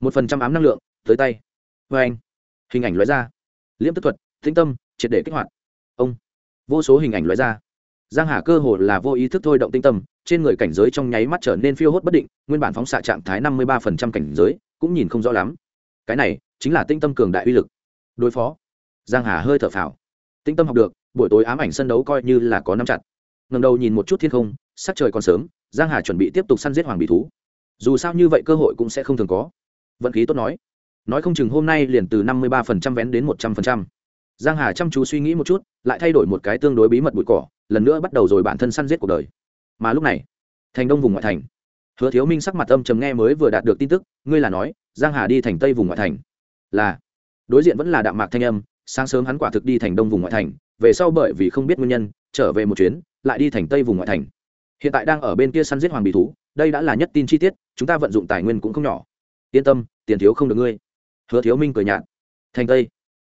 Một phần trăm ám năng lượng, tới tay. Vê anh, hình ảnh lóe ra. Liễm tức thuật, tĩnh tâm, triệt để kích hoạt. Ông, vô số hình ảnh lóe ra. Giang hà cơ hồ là vô ý thức thôi động tinh tâm, trên người cảnh giới trong nháy mắt trở nên phiêu hốt bất định, nguyên bản phóng xạ trạng thái năm mươi ba phần trăm cảnh giới, cũng nhìn không rõ lắm. Cái này chính là tinh tâm cường đại uy lực. Đối phó. Giang hà hơi thở phào tinh tâm học được, buổi tối ám ảnh sân đấu coi như là có năm chặt. Ngầm đầu nhìn một chút thiên không, sắc trời còn sớm, giang hà chuẩn bị tiếp tục săn giết hoàng bị thú. Dù sao như vậy cơ hội cũng sẽ không thường có. Vận khí tốt nói. Nói không chừng hôm nay liền từ năm mươi ba phần trăm vén đến một trăm phần trăm. Giang hà chăm chú suy nghĩ một chút, lại thay đổi một cái tương đối bí mật bụi cỏ, lần nữa bắt đầu rồi bản thân săn giết cuộc đời. Mà lúc này, thành đông vùng ngoại thành. Hứa thiếu minh sắc mặt âm trầm nghe mới vừa đạt được tin tức, ngươi là nói, giang hà đi thành tây vùng ngoại thành. Là. Đối diện vẫn là đạm mạc thanh âm sáng sớm hắn quả thực đi thành đông vùng ngoại thành, về sau bởi vì không biết nguyên nhân, trở về một chuyến, lại đi thành tây vùng ngoại thành. Hiện tại đang ở bên kia săn giết hoàng bì thú, đây đã là nhất tin chi tiết, chúng ta vận dụng tài nguyên cũng không nhỏ. Yên tâm, tiền thiếu không được ngươi. Hứa thiếu minh cười nhạt. Thành tây.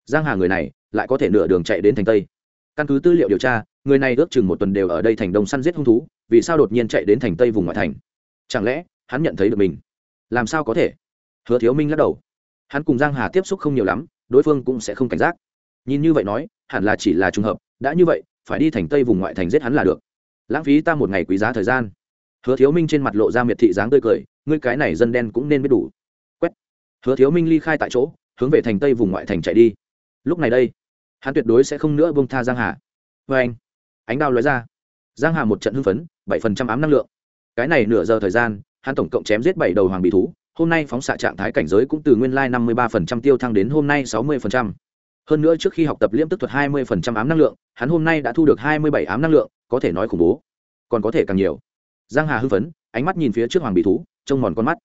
Giang hà người này lại có thể nửa đường chạy đến thành tây. Căn cứ tư liệu điều tra, người này ước chừng một tuần đều ở đây thành đông săn giết hung thú, vì sao đột nhiên chạy đến thành tây vùng ngoại thành? Chẳng lẽ hắn nhận thấy được mình? Làm sao có thể? Hứa thiếu minh lắc đầu. Hắn cùng giang hà tiếp xúc không nhiều lắm đối phương cũng sẽ không cảnh giác. Nhìn như vậy nói, hẳn là chỉ là trùng hợp, đã như vậy, phải đi thành tây vùng ngoại thành giết hắn là được. Lãng phí ta một ngày quý giá thời gian. Hứa thiếu minh trên mặt lộ ra miệt thị dáng tươi cười, ngươi cái này dân đen cũng nên biết đủ. Quét. Hứa thiếu minh ly khai tại chỗ, hướng về thành tây vùng ngoại thành chạy đi. Lúc này đây, hắn tuyệt đối sẽ không nữa bông tha giang hà. Vê anh, ánh đao lóe ra. Giang hà một trận hưng phấn, bảy phần trăm ám năng lượng. Cái này nửa giờ thời gian, hắn tổng cộng chém giết bảy đầu hoàng bị thú hôm nay phóng xạ trạng thái cảnh giới cũng từ nguyên lai năm mươi ba phần trăm tiêu thăng đến hôm nay sáu mươi phần trăm. Hơn nữa trước khi học tập liễm tức thuật hai mươi phần trăm ám năng lượng, hắn hôm nay đã thu được hai mươi bảy ám năng lượng, có thể nói khủng bố. Còn có thể càng nhiều. Giang hà hư phấn, ánh mắt nhìn phía trước hoàng bị thú, trông mòn con mắt.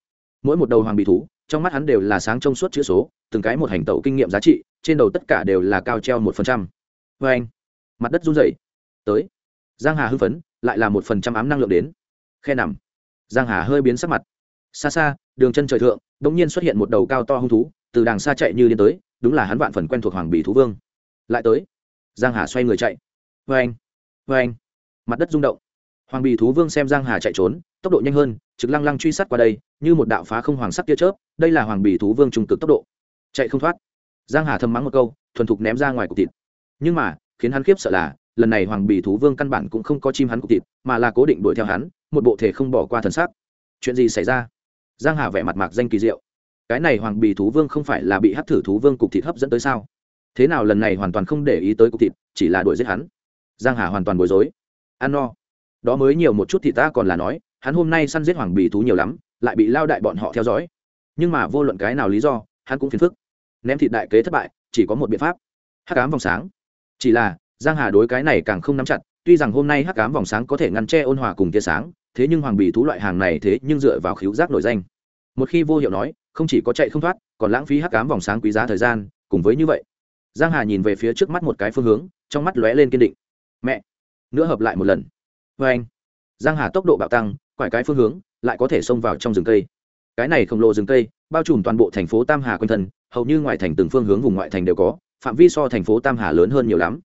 Mỗi một đầu hoàng bị thú, trong mắt hắn đều là sáng trong suốt chữ số, từng cái một hành tẩu kinh nghiệm giá trị, trên đầu tất cả đều là cao treo một phần trăm. Vê anh, mặt đất run rẩy. Tới. Giang hà hư phấn, lại là một phần trăm ám năng lượng đến. Khe nằm. Giang hà hơi biến sắc mặt xa xa, đường chân trời thượng đ ỗ n g nhiên xuất hiện một đầu cao to hung thú, từ đàng xa chạy như điên tới, đúng là hắn vạn phần quen thuộc hoàng bì thú vương. Lại tới, giang hà xoay người chạy. Vê anh vê anh mặt đất rung động. Hoàng bì thú vương xem giang hà chạy trốn, tốc độ nhanh hơn, trực lăng lăng truy sát qua đây, như một đạo phá không hoàng sắc tia chớp, đây là hoàng bì thú vương trung cực tốc độ. Chạy không thoát. Giang hà thầm mắng một câu, thuần thục ném ra ngoài cục thịt. Nhưng mà, khiến hắn khiếp sợ là, lần này hoàng bì thú vương căn bản cũng không có chim hắn cục thịt, mà là cố định đuổi theo hắn, một bộ thể không bỏ qua thần sắc. Chuyện gì xảy ra? Giang hà vẻ mặt mạc danh kỳ diệu. Cái này hoàng bì thú vương không phải là bị hắc thử thú vương cục thịt hấp dẫn tới sao? Thế nào lần này hoàn toàn không để ý tới cục thịt, chỉ là đuổi giết hắn? Giang hà hoàn toàn bối rối. Ăn no. Đó mới nhiều một chút thì ta còn là nói, hắn hôm nay săn giết hoàng bì thú nhiều lắm, lại bị lao đại bọn họ theo dõi. Nhưng mà vô luận cái nào lý do, hắn cũng phiền phức. Ném thịt đại kế thất bại, chỉ có một biện pháp. Hắc ám vòng sáng. Chỉ là, giang hà đối cái này càng không nắm chặt, tuy rằng hôm nay hắc ám vòng sáng có thể ngăn che ôn hòa cùng tia sáng thế nhưng hoàng bì thú loại hàng này thế nhưng dựa vào khíu giác nổi danh. Một khi vô hiệu nói, không chỉ có chạy không thoát, còn lãng phí hắc cám vòng sáng quý giá thời gian, cùng với như vậy. Giang hà nhìn về phía trước mắt một cái phương hướng, trong mắt lóe lên kiên định. Mẹ! Nữa hợp lại một lần. Với anh, giang hà tốc độ bạo tăng, quải cái phương hướng, lại có thể xông vào trong rừng cây. Cái này khổng lồ rừng cây, bao trùm toàn bộ thành phố tam hà quanh thân, hầu như ngoại thành từng phương hướng vùng ngoại thành đều có, phạm vi so thành phố tam hà lớn hơn nhiều lắm.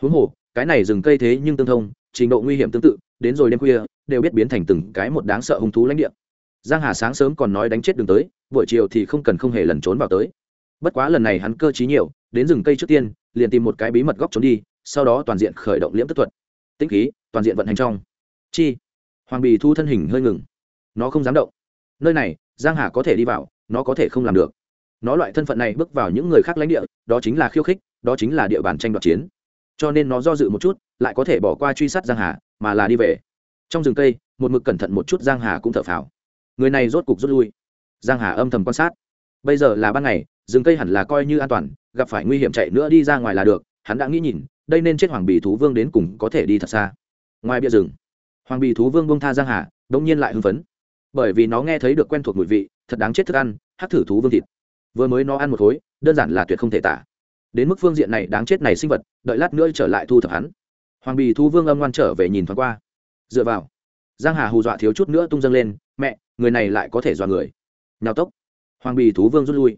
Huống hồ, cái này rừng cây thế nhưng tương thông, trình độ nguy hiểm tương tự đến rồi đêm khuya, đều biết biến thành từng cái một đáng sợ hung thú lãnh địa. Giang hà sáng sớm còn nói đánh chết đường tới, buổi chiều thì không cần không hề lần trốn vào tới. Bất quá lần này hắn cơ trí nhiều, đến rừng cây trước tiên, liền tìm một cái bí mật góc trốn đi, sau đó toàn diện khởi động liễm tức thuật. Tĩnh khí, toàn diện vận hành trong. Chi? Hoàng bì thu thân hình hơi ngừng. Nó không dám động. Nơi này, giang hà có thể đi vào, nó có thể không làm được. Nó loại thân phận này bước vào những người khác lãnh địa, đó chính là khiêu khích, đó chính là địa bàn tranh đoạt chiến. Cho nên nó do dự một chút, lại có thể bỏ qua truy sát giang hà mà là đi về. Trong rừng cây, một mực cẩn thận một chút giang hà cũng thở phào. Người này rốt cục rút lui. Giang hà âm thầm quan sát. Bây giờ là ban ngày, rừng cây hẳn là coi như an toàn, gặp phải nguy hiểm chạy nữa đi ra ngoài là được. Hắn đã nghĩ nhìn, đây nên chết hoàng bì thú vương đến cùng có thể đi thật xa. Ngoài bia rừng, hoàng bì thú vương bông tha giang hà đông nhiên lại hưng phấn. Bởi vì nó nghe thấy được quen thuộc mùi vị, thật đáng chết thức ăn hát thử thú vương thịt. Vừa mới nó ăn một khối, đơn giản là tuyệt không thể tả. Đến mức phương diện này đáng chết này sinh vật, đợi lát nữa trở lại thu thập hắn hoàng bì thú vương âm ngoan trở về nhìn thoáng qua. Dựa vào, giang hà hù dọa thiếu chút nữa tung dâng lên, mẹ, người này lại có thể dọa người. Nhào tốc. Hoàng bì thú vương rút lui.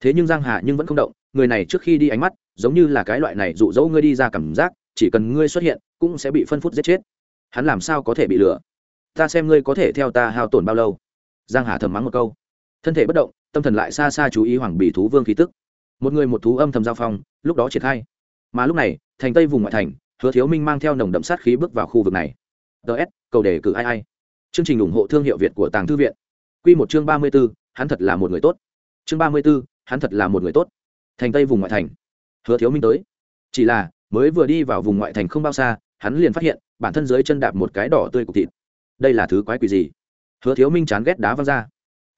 Thế nhưng giang hà nhưng vẫn không động, người này trước khi đi ánh mắt, giống như là cái loại này dụ dỗ ngươi đi ra cảm giác, chỉ cần ngươi xuất hiện, cũng sẽ bị phân phút giết chết. Hắn làm sao có thể bị lừa? Ta xem ngươi có thể theo ta hao tổn bao lâu? Giang hà thầm mắng một câu. Thân thể bất động, tâm thần lại xa xa chú ý hoàng bì thú vương khí tức. Một người một thú âm thầm giao phong, lúc đó triển khai. Mà lúc này, thành tây vùng ngoại thành hứa thiếu minh mang theo nồng đậm sát khí bước vào khu vực này. Ts cầu đề cử ai ai. Chương trình ủng hộ thương hiệu việt của tàng thư viện. Q một chương ba mươi b ố hắn thật là một người tốt. Chương ba mươi b ố hắn thật là một người tốt. Thành tây vùng ngoại thành. Hứa thiếu minh tới. Chỉ là, mới vừa đi vào vùng ngoại thành không bao xa, hắn liền phát hiện, bản thân dưới chân đạp một cái đỏ tươi cục thịt. Đây là thứ quái quỷ gì? Hứa thiếu minh chán ghét đá văng ra.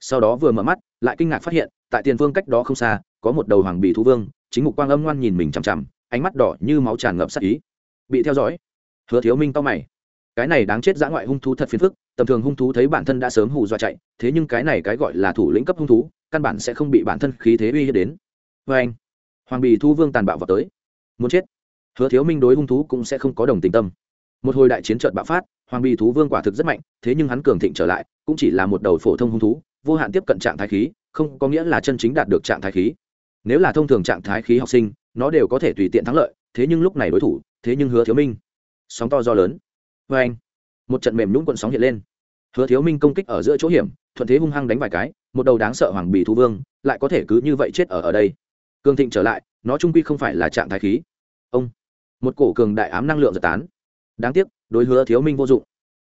Sau đó vừa mở mắt, lại kinh ngạc phát hiện, tại tiền phương cách đó không xa, có một đầu hoàng bì thú vương, chính mục quang âm ngoan nhìn mình chằm chằm, ánh mắt đỏ như máu tràn ngập sắc ý bị theo dõi. Hứa thiếu minh to mày. Cái này đáng chết dã ngoại hung thú thật phiền phức, tầm thường hung thú thấy bản thân đã sớm hù dọa chạy, thế nhưng cái này cái gọi là thủ lĩnh cấp hung thú, căn bản sẽ không bị bản thân khí thế uy hiếp đến. Vê anh, hoàng bì thu vương tàn bạo vào tới. Muốn chết. Hứa thiếu minh đối hung thú cũng sẽ không có đồng tình tâm. Một hồi đại chiến trợt bạo phát, hoàng bì thú vương quả thực rất mạnh, thế nhưng hắn cường thịnh trở lại, cũng chỉ là một đầu phổ thông hung thú, vô hạn tiếp cận trạng thái khí, không có nghĩa là chân chính đạt được trạng thái khí. Nếu là thông thường trạng thái khí học sinh, nó đều có thể tùy tiện thắng lợi, thế nhưng lúc này đối thủ thế nhưng hứa thiếu minh sóng to do lớn vê anh một trận mềm nhũng cuộn sóng hiện lên hứa thiếu minh công kích ở giữa chỗ hiểm thuận thế hung hăng đánh vài cái một đầu đáng sợ hoàng bì thu vương lại có thể cứ như vậy chết ở ở đây cường thịnh trở lại nó trung quy không phải là trạng thái khí ông một cổ cường đại ám năng lượng giật tán đáng tiếc đối hứa thiếu minh vô dụng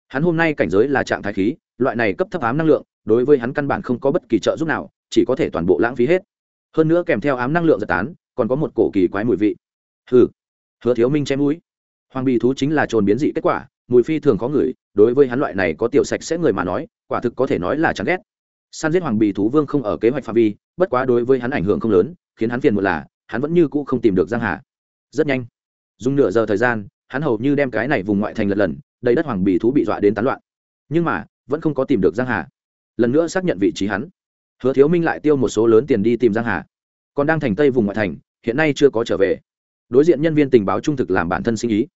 hắn hôm nay cảnh giới là trạng thái khí loại này cấp thấp ám năng lượng đối với hắn căn bản không có bất kỳ trợ giúp nào chỉ có thể toàn bộ lãng phí hết hơn nữa kèm theo ám năng lượng giật tán còn có một cổ kỳ quái mùi vị hừ hứa thiếu minh chém mũi. Hoàng bì thú chính là trồn biến dị kết quả, mùi phi thường có người đối với hắn loại này có tiểu sạch sẽ người mà nói, quả thực có thể nói là chán ghét. Săn giết hoàng bì thú vương không ở kế hoạch phạm vi, bất quá đối với hắn ảnh hưởng không lớn, khiến hắn phiền một là, hắn vẫn như cũ không tìm được giang hà. Rất nhanh, dùng nửa giờ thời gian, hắn hầu như đem cái này vùng ngoại thành lật lần, đầy đất hoàng bì thú bị dọa đến tán loạn. Nhưng mà, vẫn không có tìm được giang hà. Lần nữa xác nhận vị trí hắn. Hứa thiếu minh lại tiêu một số lớn tiền đi tìm giang hà. Còn đang thành tây vùng ngoại thành, hiện nay chưa có trở về đối diện nhân viên tình báo trung thực làm bản thân sinh ý.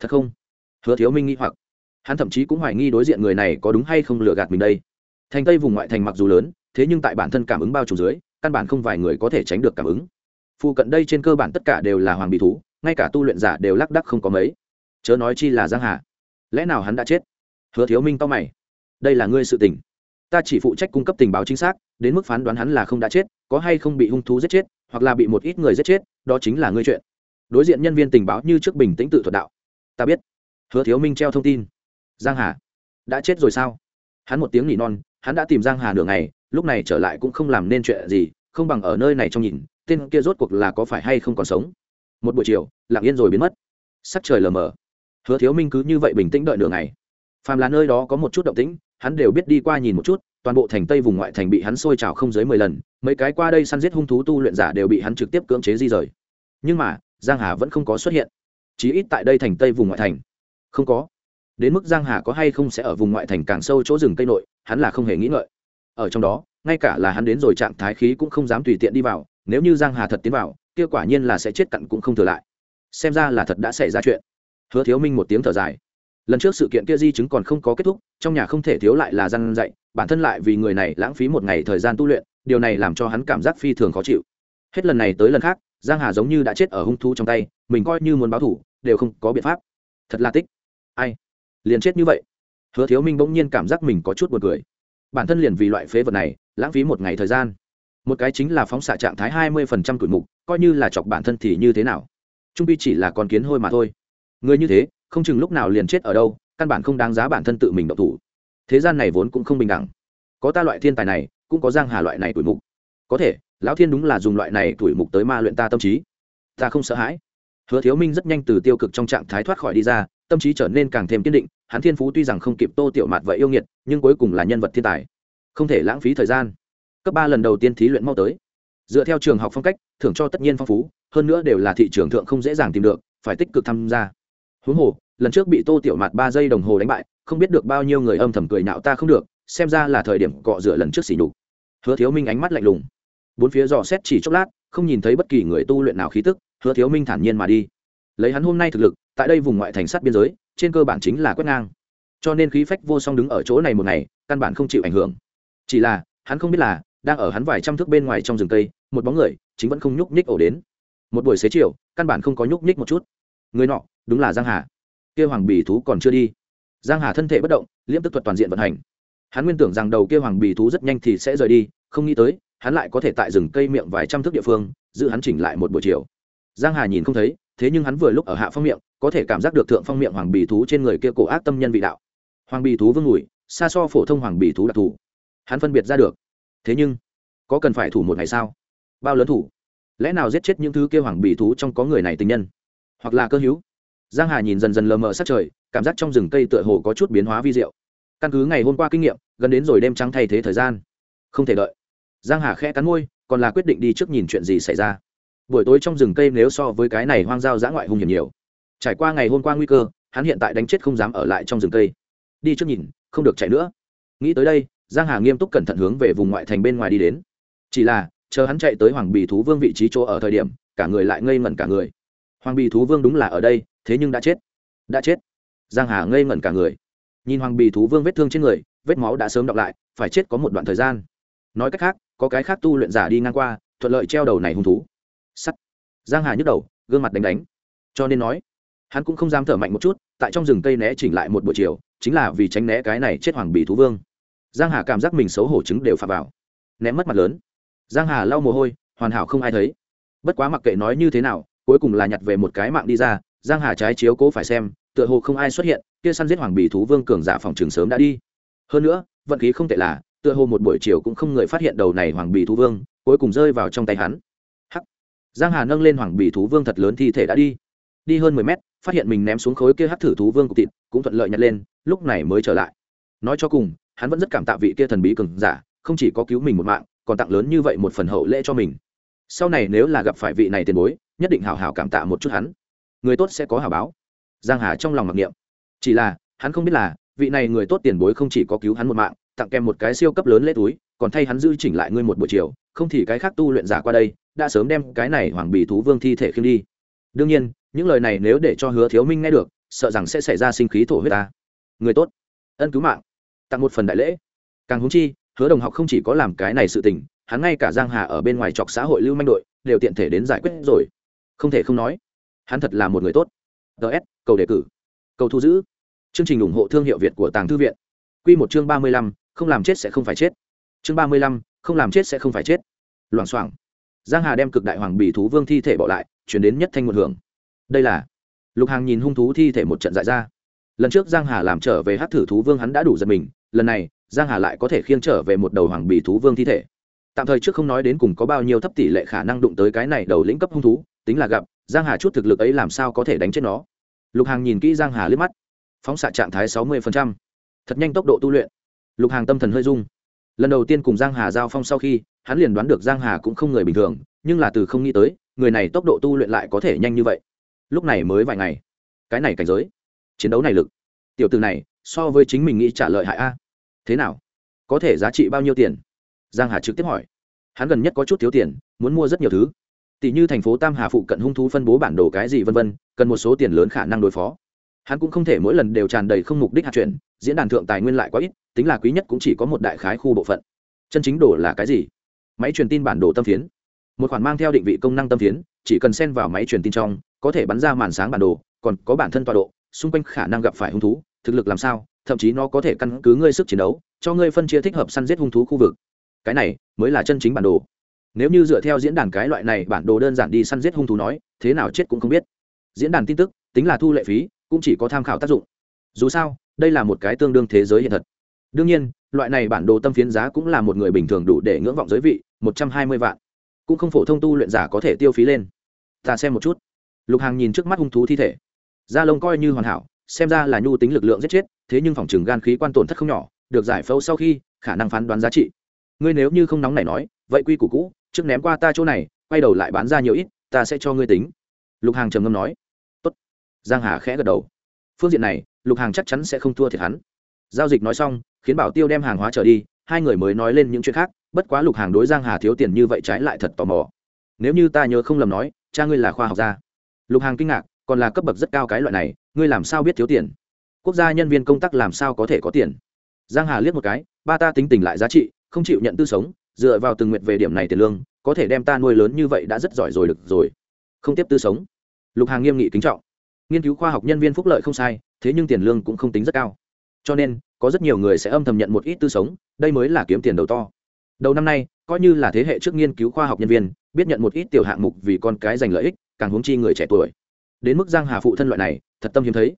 Thật không? Hứa thiếu minh nghĩ hoặc. Hắn thậm chí cũng hoài nghi đối diện người này có đúng hay không lừa gạt mình đây. Thành tây vùng ngoại thành mặc dù lớn, thế nhưng tại bản thân cảm ứng bao trùm dưới, căn bản không vài người có thể tránh được cảm ứng. Phụ cận đây trên cơ bản tất cả đều là hoàng bị thú, ngay cả tu luyện giả đều lác đắc không có mấy. Chớ nói chi là giang hà. Lẽ nào hắn đã chết? Hứa thiếu minh to mày. Đây là ngươi sự tình. Ta chỉ phụ trách cung cấp tình báo chính xác, đến mức phán đoán hắn là không đã chết, có hay không bị hung thú giết chết, hoặc là bị một ít người giết chết, đó chính là ngươi chuyện đối diện nhân viên tình báo như trước bình tĩnh tự thuật đạo. Ta biết. Hứa thiếu minh treo thông tin. Giang hà. Đã chết rồi sao? Hắn một tiếng nghỉ non, hắn đã tìm giang hà nửa ngày, lúc này trở lại cũng không làm nên chuyện gì, không bằng ở nơi này trong nhìn, tên kia rốt cuộc là có phải hay không còn sống. Một buổi chiều, lặng yên rồi biến mất. Sắc trời lờ mờ. Hứa thiếu minh cứ như vậy bình tĩnh đợi nửa ngày. Phàm là nơi đó có một chút động tĩnh, hắn đều biết đi qua nhìn một chút, toàn bộ thành tây vùng ngoại thành bị hắn sôi trào không dưới mười lần, mấy cái qua đây săn giết hung thú tu luyện giả đều bị hắn trực tiếp cưỡng chế di rời. Nhưng mà giang hà vẫn không có xuất hiện. Chí ít tại đây thành tây vùng ngoại thành. Không có. Đến mức giang hà có hay không sẽ ở vùng ngoại thành càng sâu chỗ rừng cây nội, hắn là không hề nghĩ ngợi. Ở trong đó, ngay cả là hắn đến rồi trạng thái khí cũng không dám tùy tiện đi vào, nếu như giang hà thật tiến vào, kia quả nhiên là sẽ chết cặn cũng không thừa lại. Xem ra là thật đã xảy ra chuyện. Hứa thiếu minh một tiếng thở dài. Lần trước sự kiện kia di chứng còn không có kết thúc, trong nhà không thể thiếu lại là răn dạy, bản thân lại vì người này lãng phí một ngày thời gian tu luyện, điều này làm cho hắn cảm giác phi thường khó chịu. Hết lần này tới lần khác giang hà giống như đã chết ở hung thú trong tay, mình coi như muốn báo thủ đều không có biện pháp. Thật là tích. Ai? Liền chết như vậy. Hứa thiếu minh bỗng nhiên cảm giác mình có chút buồn cười. Bản thân liền vì loại phế vật này, lãng phí một ngày thời gian. Một cái chính là phóng xạ trạng thái hai mươi phần trăm tuổi mục, coi như là chọc bản thân thì như thế nào? Trung pi chỉ là con kiến hôi mà thôi. Người như thế, không chừng lúc nào liền chết ở đâu, căn bản không đáng giá bản thân tự mình độc thủ. Thế gian này vốn cũng không bình đẳng. Có ta loại thiên tài này, cũng có giang hà loại này tuổi mục có thể, lão thiên đúng là dùng loại này tuổi mục tới ma luyện ta tâm trí. Ta không sợ hãi. Hứa thiếu minh rất nhanh từ tiêu cực trong trạng thái thoát khỏi đi ra, tâm trí trở nên càng thêm kiên định, hắn thiên phú tuy rằng không kịp tô tiểu mạt vậy yêu nghiệt, nhưng cuối cùng là nhân vật thiên tài. Không thể lãng phí thời gian. Cấp ba lần đầu tiên thí luyện mau tới. Dựa theo trường học phong cách, thưởng cho tất nhiên phong phú, hơn nữa đều là thị trường thượng không dễ dàng tìm được, phải tích cực tham gia. Huống hồ, lần trước bị tô tiểu mạt ba giây đồng hồ đánh bại, không biết được bao nhiêu người âm thầm cười nhạo ta không được, xem ra là thời điểm cọ rửa lần trước xỉ nhục. Hứa thiếu minh ánh mắt lạnh lùng bốn phía dò xét chỉ chốc lát, không nhìn thấy bất kỳ người tu luyện nào khí tức, hứa thiếu minh thản nhiên mà đi. Lấy hắn hôm nay thực lực, tại đây vùng ngoại thành sát biên giới, trên cơ bản chính là quét ngang. Cho nên khí phách vô song đứng ở chỗ này một ngày, căn bản không chịu ảnh hưởng. Chỉ là, hắn không biết là, đang ở hắn vài trăm thước bên ngoài trong rừng cây, một bóng người, chính vẫn không nhúc nhích ổ đến. Một buổi xế chiều, căn bản không có nhúc nhích một chút. Người nọ, đúng là giang hà. Kia hoàng bì thú còn chưa đi. Giang hà thân thể bất động, liễm tức thuật toàn diện vận hành. Hắn nguyên tưởng rằng đầu kia hoàng bì thú rất nhanh thì sẽ rời đi, không nghĩ tới hắn lại có thể tại rừng cây miệng vài trăm thước địa phương, giữ hắn chỉnh lại một buổi chiều. Giang hà nhìn không thấy, thế nhưng hắn vừa lúc ở hạ phong miệng, có thể cảm giác được thượng phong miệng hoàng bì thú trên người kia cổ ác tâm nhân vị đạo. Hoàng bì thú vương mùi xa so phổ thông hoàng bì thú đặc thù. Hắn phân biệt ra được. Thế nhưng, có cần phải thủ một ngày sao? Bao lớn thủ? Lẽ nào giết chết những thứ kia hoàng bì thú trong có người này tình nhân? Hoặc là cơ hữu? Giang hà nhìn dần dần lờ mờ sát trời, cảm giác trong rừng cây tựa hồ có chút biến hóa vi diệu. Căn cứ ngày hôm qua kinh nghiệm, gần đến rồi đêm trắng thay thế thời gian. Không thể đợi giang hà khẽ cắn môi, còn là quyết định đi trước nhìn chuyện gì xảy ra. Buổi tối trong rừng cây nếu so với cái này hoang giao dã ngoại hung hiểm nhiều. Trải qua ngày hôm qua nguy cơ, hắn hiện tại đánh chết không dám ở lại trong rừng cây. Đi trước nhìn, không được chạy nữa. Nghĩ tới đây, giang hà nghiêm túc cẩn thận hướng về vùng ngoại thành bên ngoài đi đến. Chỉ là, chờ hắn chạy tới hoàng bì thú vương vị trí chỗ ở thời điểm, cả người lại ngây ngẩn cả người. Hoàng bì thú vương đúng là ở đây, thế nhưng đã chết. Đã chết. Giang hà ngây ngẩn cả người. Nhìn hoàng bì thú vương vết thương trên người, vết máu đã sớm đọc lại, phải chết có một đoạn thời gian. Nói cách khác có cái khác tu luyện giả đi ngang qua, thuận lợi treo đầu này hung thú. Sắt. Giang hà nhức đầu, gương mặt đánh đánh. Cho nên nói, hắn cũng không dám thở mạnh một chút, tại trong rừng cây né chỉnh lại một buổi chiều, chính là vì tránh né cái này chết hoàng bì thú vương. Giang hà cảm giác mình xấu hổ chứng đều phạt vào. Ném mất mặt lớn. Giang hà lau mồ hôi, hoàn hảo không ai thấy. Bất quá mặc kệ nói như thế nào, cuối cùng là nhặt về một cái mạng đi ra, giang hà trái chiếu cố phải xem, tựa hồ không ai xuất hiện, kia săn giết hoàng bì thú vương cường giả phòng trường sớm đã đi. Hơn nữa, vận khí không tệ là tựa hồ một buổi chiều cũng không người phát hiện đầu này hoàng bì thú vương, cuối cùng rơi vào trong tay hắn. Hắc! Giang hà nâng lên hoàng bì thú vương thật lớn thi thể đã đi. Đi hơn mười mét, phát hiện mình ném xuống khối kia hắc thử thú vương cục thịt, cũng thuận lợi nhặt lên, lúc này mới trở lại. Nói cho cùng, hắn vẫn rất cảm tạ vị kia thần bí cường giả, không chỉ có cứu mình một mạng, còn tặng lớn như vậy một phần hậu lễ cho mình. Sau này nếu là gặp phải vị này tiền bối, nhất định hào hào cảm tạ một chút hắn. Người tốt sẽ có hào báo. Giang hà trong lòng mặc niệm. Chỉ là, hắn không biết là, vị này người tốt tiền bối không chỉ có cứu hắn một mạng tặng kèm một cái siêu cấp lớn lễ túi còn thay hắn giữ chỉnh lại ngươi một buổi chiều không thì cái khác tu luyện giả qua đây đã sớm đem cái này hoàng bì thú vương thi thể khiêng đi. Đương nhiên những lời này nếu để cho hứa thiếu minh nghe được sợ rằng sẽ xảy ra sinh khí thổ huyết ta. Người tốt ân cứu mạng. Tặng một phần đại lễ. Càng húng chi hứa đồng học không chỉ có làm cái này sự tình hắn ngay cả giang hà ở bên ngoài chọc xã hội lưu manh đội đều tiện thể đến giải quyết rồi. Không thể không nói hắn thật là một người tốt. Ts cầu đề cử. Cầu thu giữ. Chương trình ủng hộ thương hiệu việt của tàng thư viện. Quy một chương ba mươi lăm, không làm chết sẽ không phải chết. Chương ba mươi lăm, không làm chết sẽ không phải chết. Loảng xoảng. Giang hà đem cực đại hoàng bì thú vương thi thể bỏ lại chuyển đến nhất thanh một hưởng. Đây là lục hàng nhìn hung thú thi thể một trận dại ra. Lần trước giang hà làm trở về hát thử thú vương hắn đã đủ giật mình lần này giang hà lại có thể khiêng trở về một đầu hoàng bì thú vương thi thể. Tạm thời trước không nói đến cùng có bao nhiêu thấp tỷ lệ khả năng đụng tới cái này đầu lĩnh cấp hung thú tính là gặp giang hà chút thực lực ấy làm sao có thể đánh chết nó. Lục hàng nhìn kỹ giang hà liếc mắt. Phóng xạ trạng thái sáu mươi thật nhanh tốc độ tu luyện lục hàng tâm thần hơi rung. Lần đầu tiên cùng giang hà giao phong sau khi, hắn liền đoán được giang hà cũng không người bình thường, nhưng là từ không nghĩ tới, người này tốc độ tu luyện lại có thể nhanh như vậy. Lúc này mới vài ngày. Cái này cảnh giới. Chiến đấu này lực. Tiểu từ này, so với chính mình nghĩ trả lợi hại a. Thế nào? Có thể giá trị bao nhiêu tiền? Giang hà trực tiếp hỏi. Hắn gần nhất có chút thiếu tiền, muốn mua rất nhiều thứ. Tỷ như thành phố tam hà phụ cận hung thú phân bố bản đồ cái gì vân vân, cần một số tiền lớn khả năng đối phó hắn cũng không thể mỗi lần đều tràn đầy không mục đích hạt chuyển diễn đàn thượng tài nguyên lại quá ít, tính là quý nhất cũng chỉ có một đại khái khu bộ phận. Chân chính đồ là cái gì? Máy truyền tin bản đồ tâm phiến. Một khoản mang theo định vị công năng tâm phiến, chỉ cần xen vào máy truyền tin trong, có thể bắn ra màn sáng bản đồ, còn có bản thân tọa độ, xung quanh khả năng gặp phải hung thú, thực lực làm sao, thậm chí nó có thể căn cứ ngươi sức chiến đấu, cho ngươi phân chia thích hợp săn giết hung thú khu vực. Cái này mới là chân chính bản đồ. Nếu như dựa theo diễn đàn cái loại này, bản đồ đơn giản đi săn giết hung thú nói, thế nào chết cũng không biết. Diễn đàn tin tức, tính là thu lệ phí cũng chỉ có tham khảo tác dụng. Dù sao, đây là một cái tương đương thế giới hiện thật. Đương nhiên, loại này bản đồ tâm phiến giá cũng là một người bình thường đủ để ngưỡng vọng giới vị, một trăm hai mươi vạn. Cũng không phổ thông tu luyện giả có thể tiêu phí lên. Ta xem một chút. Lục hàng nhìn trước mắt hung thú thi thể. Da lông coi như hoàn hảo, xem ra là nhu tính lực lượng giết chết, thế nhưng phòng trừng gan khí quan tổn thất không nhỏ, được giải phẫu sau khi, khả năng phán đoán giá trị. Ngươi nếu như không nóng này nói, vậy quy củ cũ, trước ném qua ta chỗ này, quay đầu lại bán ra nhiều ít, ta sẽ cho ngươi tính. Lục hàng trầm ngâm nói giang hà khẽ gật đầu. Phương diện này, lục hàng chắc chắn sẽ không thua thiệt hắn. Giao dịch nói xong, khiến bảo tiêu đem hàng hóa trở đi, hai người mới nói lên những chuyện khác, bất quá lục hàng đối giang hà thiếu tiền như vậy trái lại thật tò mò. Nếu như ta nhớ không lầm nói, cha ngươi là khoa học gia. Lục hàng kinh ngạc, còn là cấp bậc rất cao cái loại này, ngươi làm sao biết thiếu tiền? Quốc gia nhân viên công tác làm sao có thể có tiền? Giang hà liếc một cái, ba ta tính tình lại giá trị, không chịu nhận tư sống, dựa vào từng nguyện về điểm này tiền lương, có thể đem ta nuôi lớn như vậy đã rất giỏi rồi được rồi. Không tiếp tư sống. Lục hàng nghiêm nghị kính trọng nghiên cứu khoa học nhân viên phúc lợi không sai, thế nhưng tiền lương cũng không tính rất cao. Cho nên, có rất nhiều người sẽ âm thầm nhận một ít tư sống, đây mới là kiếm tiền đầu to. Đầu năm nay, coi như là thế hệ trước nghiên cứu khoa học nhân viên, biết nhận một ít tiểu hạng mục vì con cái giành lợi ích, càng huống chi người trẻ tuổi. Đến mức giang hà phụ thân loại này, thật tâm hiếm thấy.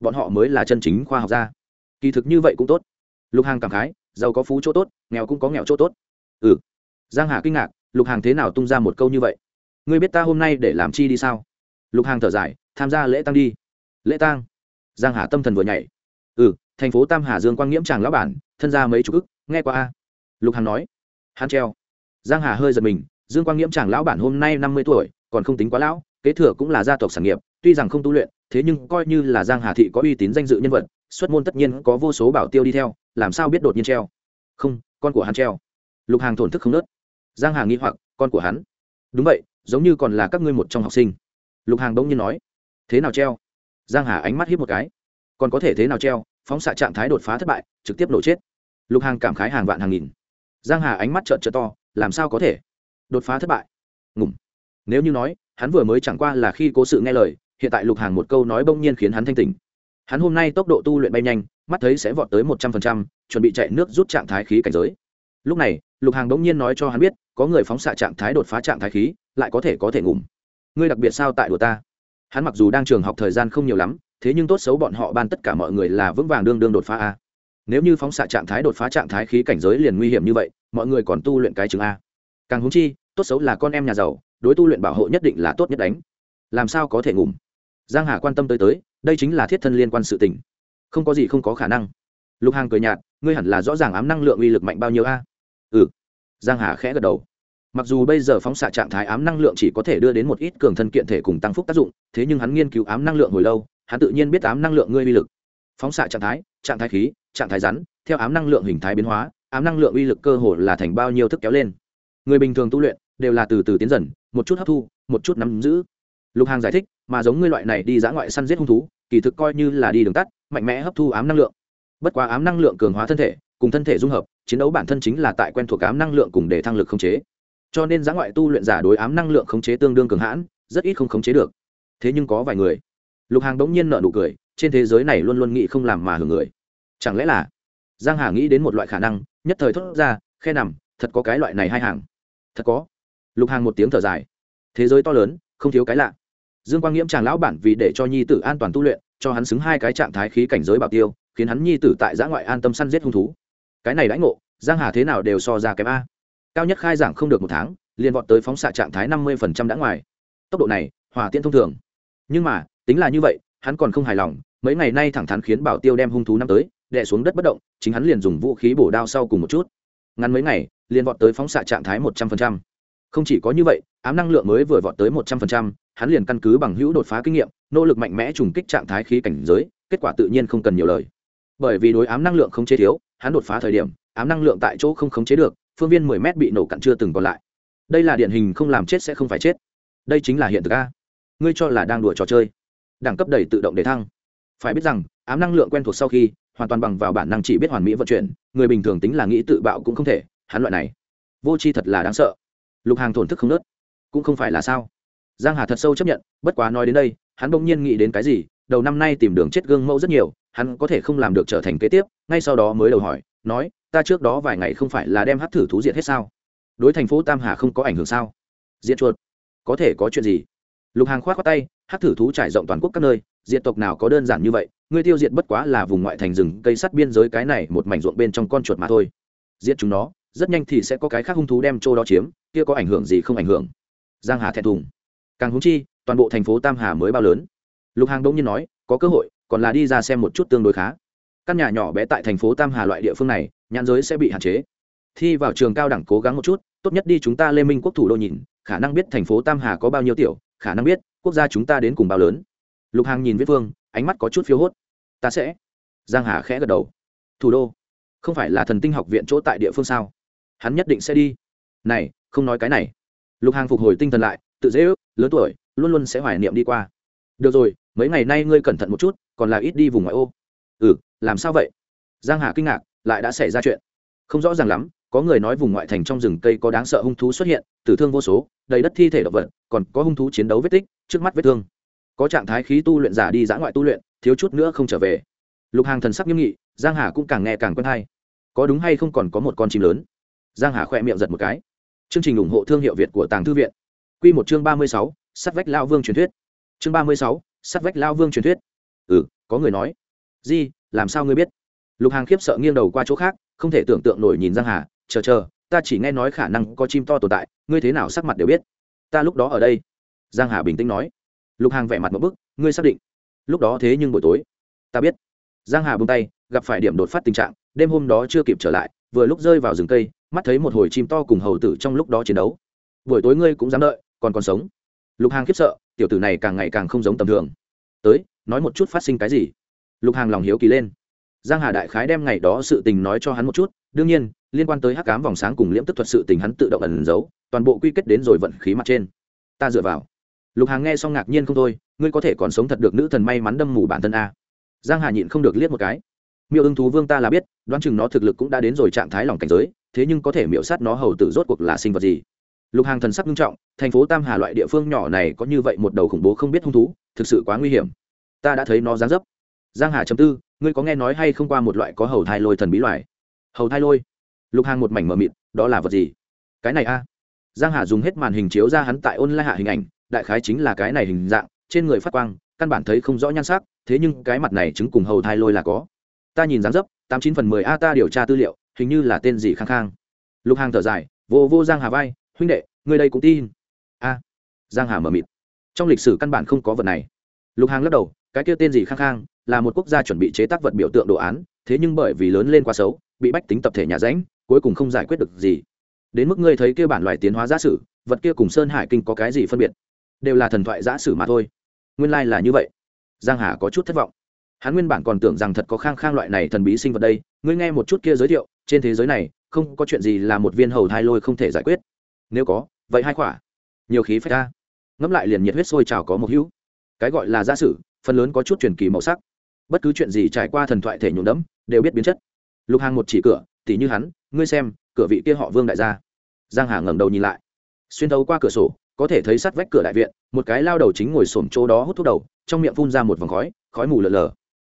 Bọn họ mới là chân chính khoa học gia. Kỳ thực như vậy cũng tốt. Lục hàng cảm khái, giàu có phú chỗ tốt, nghèo cũng có nghèo chỗ tốt. Ừ. Giang hà kinh ngạc, lục hàng thế nào tung ra một câu như vậy? Ngươi biết ta hôm nay để làm chi đi sao? Lục hàng thở dài tham gia lễ tăng đi. Lễ tăng giang hà tâm thần vừa nhảy. Ừ thành phố tam hà dương quang nghiễm tràng lão bản, thân ra mấy chục ức, nghe qua a? Lục hàng nói. Hắn treo. Giang hà hơi giật mình, dương quang nghiễm tràng lão bản hôm nay năm mươi tuổi, còn không tính quá lão, kế thừa cũng là gia tộc sản nghiệp, tuy rằng không tu luyện, thế nhưng coi như là giang hà thị có uy tín danh dự nhân vật, xuất môn tất nhiên có vô số bảo tiêu đi theo, làm sao biết đột nhiên treo? Không, con của hắn treo. Lục hàng thổn thức không nớt. Giang hà nghi hoặc, con của hắn. Đúng vậy, giống như còn là các ngươi một trong học sinh. Lục hàng bỗng nhiên nói thế nào treo? Giang hà ánh mắt hiếp một cái. Còn có thể thế nào treo? Phóng xạ trạng thái đột phá thất bại, trực tiếp nổ chết. Lục hàng cảm khái hàng vạn hàng nghìn. Giang hà ánh mắt trợn trợn to, làm sao có thể? Đột phá thất bại. Ngủm nếu như nói, hắn vừa mới chẳng qua là khi cố sự nghe lời, hiện tại lục hàng một câu nói bỗng nhiên khiến hắn thanh tỉnh. Hắn hôm nay tốc độ tu luyện bay nhanh, mắt thấy sẽ vọt tới một trăm phần trăm, chuẩn bị chạy nước rút trạng thái khí cảnh giới. Lúc này, lục hàng bỗng nhiên nói cho hắn biết, có người phóng xạ trạng thái đột phá trạng thái khí, lại có thể có thể ngủm ngươi đặc biệt sao tại đùa ta? Hắn mặc dù đang trường học thời gian không nhiều lắm, thế nhưng tốt xấu bọn họ ban tất cả mọi người là vững vàng đương đương đột phá a. Nếu như phóng xạ trạng thái đột phá trạng thái khí cảnh giới liền nguy hiểm như vậy, mọi người còn tu luyện cái chứng a. Càng húng chi, tốt xấu là con em nhà giàu, đối tu luyện bảo hộ nhất định là tốt nhất đánh. Làm sao có thể ngủm? Giang hà quan tâm tới tới, đây chính là thiết thân liên quan sự tình. Không có gì không có khả năng. Lục hàng cười nhạt, ngươi hẳn là rõ ràng ám năng lượng uy lực mạnh bao nhiêu a. Ừ. Giang hà khẽ gật đầu mặc dù bây giờ phóng xạ trạng thái ám năng lượng chỉ có thể đưa đến một ít cường thân kiện thể cùng tăng phúc tác dụng, thế nhưng hắn nghiên cứu ám năng lượng hồi lâu, hắn tự nhiên biết ám năng lượng ngươi uy lực. Phóng xạ trạng thái trạng thái khí, trạng thái rắn, theo ám năng lượng hình thái biến hóa, ám năng lượng uy lực cơ hồ là thành bao nhiêu thức kéo lên. Người bình thường tu luyện đều là từ từ tiến dần, một chút hấp thu, một chút nắm giữ. Lục hàng giải thích, mà giống ngươi loại này đi dã ngoại săn giết hung thú, kỳ thực coi như là đi đường tắt, mạnh mẽ hấp thu ám năng lượng. Bất quá ám năng lượng cường hóa thân thể, cùng thân thể dung hợp, chiến đấu bản thân chính là tại quen thuộc ám năng lượng cùng để thăng lực không chế cho nên giã ngoại tu luyện giả đối ám năng lượng khống chế tương đương cường hãn, rất ít không khống chế được. Thế nhưng có vài người, lục hàng bỗng nhiên nợ nụ cười, trên thế giới này luôn luôn nghĩ không làm mà hưởng người. Chẳng lẽ là giang hà nghĩ đến một loại khả năng, nhất thời thốt ra, khe nằm, thật có cái loại này hai hàng. Thật có. Lục hàng một tiếng thở dài. Thế giới to lớn, không thiếu cái lạ. Dương quang nghiễm chàng lão bản vì để cho nhi tử an toàn tu luyện, cho hắn xứng hai cái trạng thái khí cảnh giới bảo tiêu, khiến hắn nhi tử tại giã ngoại an tâm săn giết hung thú. Cái này đãi ngộ, giang hà thế nào đều so ra kém a cao nhất khai giảng không được một tháng, liền vọt tới phóng xạ trạng thái năm mươi phần trăm đã ngoài. Tốc độ này, hòa tiễn thông thường. Nhưng mà, tính là như vậy, hắn còn không hài lòng, mấy ngày nay thẳng thắn khiến bảo tiêu đem hung thú năm tới, đè xuống đất bất động, chính hắn liền dùng vũ khí bổ đao sau cùng một chút. Ngắn mấy ngày, liền vọt tới phóng xạ trạng thái một trăm phần trăm. Không chỉ có như vậy, ám năng lượng mới vừa vọt tới một trăm phần trăm, hắn liền căn cứ bằng hữu đột phá kinh nghiệm, nỗ lực mạnh mẽ trùng kích trạng thái khí cảnh giới, kết quả tự nhiên không cần nhiều lời. Bởi vì đối ám năng lượng không chế thiếu, hắn đột phá thời điểm, ám năng lượng tại chỗ không khống chế được phương viên mười mét bị nổ cặn chưa từng còn lại. Đây là điển hình không làm chết sẽ không phải chết. Đây chính là hiện thực a. Ngươi cho là đang đùa trò chơi. Đẳng cấp đầy tự động để thăng. Phải biết rằng, ám năng lượng quen thuộc sau khi, hoàn toàn bằng vào bản năng chỉ biết hoàn mỹ vận chuyển, người bình thường tính là nghĩ tự bạo cũng không thể, hắn loại này. Vô c h i thật là đáng sợ. Lục hàng thổn thức không nớt. Cũng không phải là sao. Giang hà thật sâu chấp nhận, bất quá nói đến đây, hắn bỗng nhiên nghĩ đến cái gì, đầu năm nay tìm đường chết gương mẫu rất nhiều, hắn có thể không làm được trở thành kế tiếp, ngay sau đó mới đầu hỏi, nói ta trước đó vài ngày không phải là đem hát thử thú diệt hết sao? Đối thành phố tam hà không có ảnh hưởng sao? Diệt chuột. Có thể có chuyện gì? Lục hàng khoát khoát tay, hát thử thú trải rộng toàn quốc các nơi, diệt tộc nào có đơn giản như vậy ngươi tiêu diệt bất quá là vùng ngoại thành rừng, cây sắt biên giới cái này một mảnh ruộng bên trong con chuột mà thôi. Giết chúng nó, rất nhanh thì sẽ có cái khác hung thú đem chỗ đó chiếm, kia có ảnh hưởng gì không ảnh hưởng. Giang hà thẹn thùng. Càng húng chi, toàn bộ thành phố tam hà mới bao lớn. Lục hàng đông nhiên nói, có cơ hội, còn là đi ra xem một chút tương đối khá căn nhà nhỏ bé tại thành phố tam hà loại địa phương này, nhãn giới sẽ bị hạn chế. Thi vào trường cao đẳng cố gắng một chút, tốt nhất đi chúng ta lê minh quốc thủ đô nhìn, khả năng biết thành phố tam hà có bao nhiêu tiểu, khả năng biết quốc gia chúng ta đến cùng bao lớn. Lục hàng nhìn viết phương ánh mắt có chút phiếu hốt. Ta sẽ. Giang hà khẽ gật đầu. Thủ đô, không phải là thần tinh học viện chỗ tại địa phương sao? Hắn nhất định sẽ đi. Này, không nói cái này. Lục hàng phục hồi tinh thần lại, tự dễ ước, lớn tuổi, luôn luôn sẽ hoài niệm đi qua. Được rồi, mấy ngày nay ngươi cẩn thận một chút, còn là ít đi vùng ngoại ô. Ừ làm sao vậy? Giang hà kinh ngạc lại đã xảy ra chuyện. Không rõ ràng lắm có người nói vùng ngoại thành trong rừng cây có đáng sợ hung thú xuất hiện tử thương vô số đầy đất thi thể động vật còn có hung thú chiến đấu vết tích trước mắt vết thương. Có trạng thái khí tu luyện giả đi dã ngoại tu luyện thiếu chút nữa không trở về. Lục hàng thần sắc nghiêm nghị giang hà cũng càng nghe càng quen hay. Có đúng hay không còn có một con chim lớn? Giang hà khỏe miệng giật một cái. Chương trình ủng hộ thương hiệu việt của tàng thư viện. Quy một chương ba mươi sáu, sắt vách lao vương truyền thuyết. Chương ba mươi sáu, sắt vách lao vương truyền thuyết. Ừ có người nói. Gì? Làm sao ngươi biết? Lục hàng khiếp sợ nghiêng đầu qua chỗ khác, không thể tưởng tượng nổi nhìn giang hà, chờ chờ, ta chỉ nghe nói khả năng có chim to tồn tại, ngươi thế nào sắc mặt đều biết. Ta lúc đó ở đây. Giang hà bình tĩnh nói. Lục hàng vẻ mặt một bức, ngươi xác định? Lúc đó thế nhưng buổi tối. Ta biết. Giang hà buông tay, gặp phải điểm đột phát tình trạng, đêm hôm đó chưa kịp trở lại, vừa lúc rơi vào rừng cây, mắt thấy một hồi chim to cùng hầu tử trong lúc đó chiến đấu. Buổi tối ngươi cũng dám đợi, còn còn sống? Lục hàng khiếp sợ, tiểu tử này càng ngày càng không giống tầm thường. Tới, nói một chút phát sinh cái gì? Lục hàng lòng hiếu kỳ lên. Giang hà đại khái đem ngày đó sự tình nói cho hắn một chút, đương nhiên, liên quan tới hắc cám vòng sáng cùng liễm tức thuật sự tình hắn tự động ẩn giấu, toàn bộ quy kết đến rồi vận khí mặt trên. Ta dựa vào. Lục hàng nghe xong ngạc nhiên không thôi, ngươi có thể còn sống thật được nữ thần may mắn đâm mù bản thân a. Giang hà nhịn không được liếc một cái. Miêu ưng thú vương ta là biết, đoán chừng nó thực lực cũng đã đến rồi trạng thái lòng cảnh giới, thế nhưng có thể miễu sát nó hầu tử rốt cuộc là sinh vật gì? Lục hàng thần sắc nghiêm trọng, thành phố tam hà loại địa phương nhỏ này có như vậy một đầu khủng bố không biết hung thú, thực sự quá nguy hiểm. Ta đã thấy nó dáng dấp giang hà chấm tư, ngươi có nghe nói hay không qua một loại có hầu thai lôi thần bí loại hầu thai lôi? Lục hàng một mảnh mờ mịt, đó là vật gì? Cái này a. Giang hà dùng hết màn hình chiếu ra hắn tại ôn lai hạ hình ảnh, đại khái chính là cái này hình dạng, trên người phát quang, căn bản thấy không rõ nhan sắc, thế nhưng cái mặt này chứng cùng hầu thai lôi là có. Ta nhìn dáng dấp, tám chín phần mười a ta điều tra tư liệu, hình như là tên gì khang khang. Lục hàng thở dài, vô vô giang hà vai, huynh đệ người đây cũng tin. A. Giang hà mở mịt. Trong lịch sử căn bản không có vật này. Lục hàng lắc đầu cái kia tên gì khang khang, là một quốc gia chuẩn bị chế tác vật biểu tượng đồ án, thế nhưng bởi vì lớn lên quá xấu, bị bách tính tập thể nhà ránh cuối cùng không giải quyết được gì. Đến mức ngươi thấy kia bản loại tiến hóa giả sử, vật kia cùng sơn hải kinh có cái gì phân biệt? Đều là thần thoại giả sử mà thôi. Nguyên lai là như vậy. Giang hà có chút thất vọng. Hắn nguyên bản còn tưởng rằng thật có khang khang loại này thần bí sinh vật đây. Ngươi nghe một chút kia giới thiệu, trên thế giới này, không có chuyện gì là một viên hầu thai lôi không thể giải quyết. Nếu có, vậy hai quả. Nhiều khí phách ra. Ngẫm lại liền nhiệt huyết sôi trào có một hữu. Cái gọi là giả sử phần lớn có chút truyền kỳ màu sắc. Bất cứ chuyện gì trải qua thần thoại thể nhuộm đẫm, đều biết biến chất. Lục hàng một chỉ cửa, tỉ như hắn, ngươi xem, cửa vị kia họ vương đại gia. Giang hà ngẩng đầu nhìn lại. Xuyên thấu qua cửa sổ, có thể thấy sát vách cửa đại viện, một cái lao đầu chính ngồi xổm chỗ đó hút thuốc đầu, trong miệng phun ra một vòng khói khói mù lờ lờ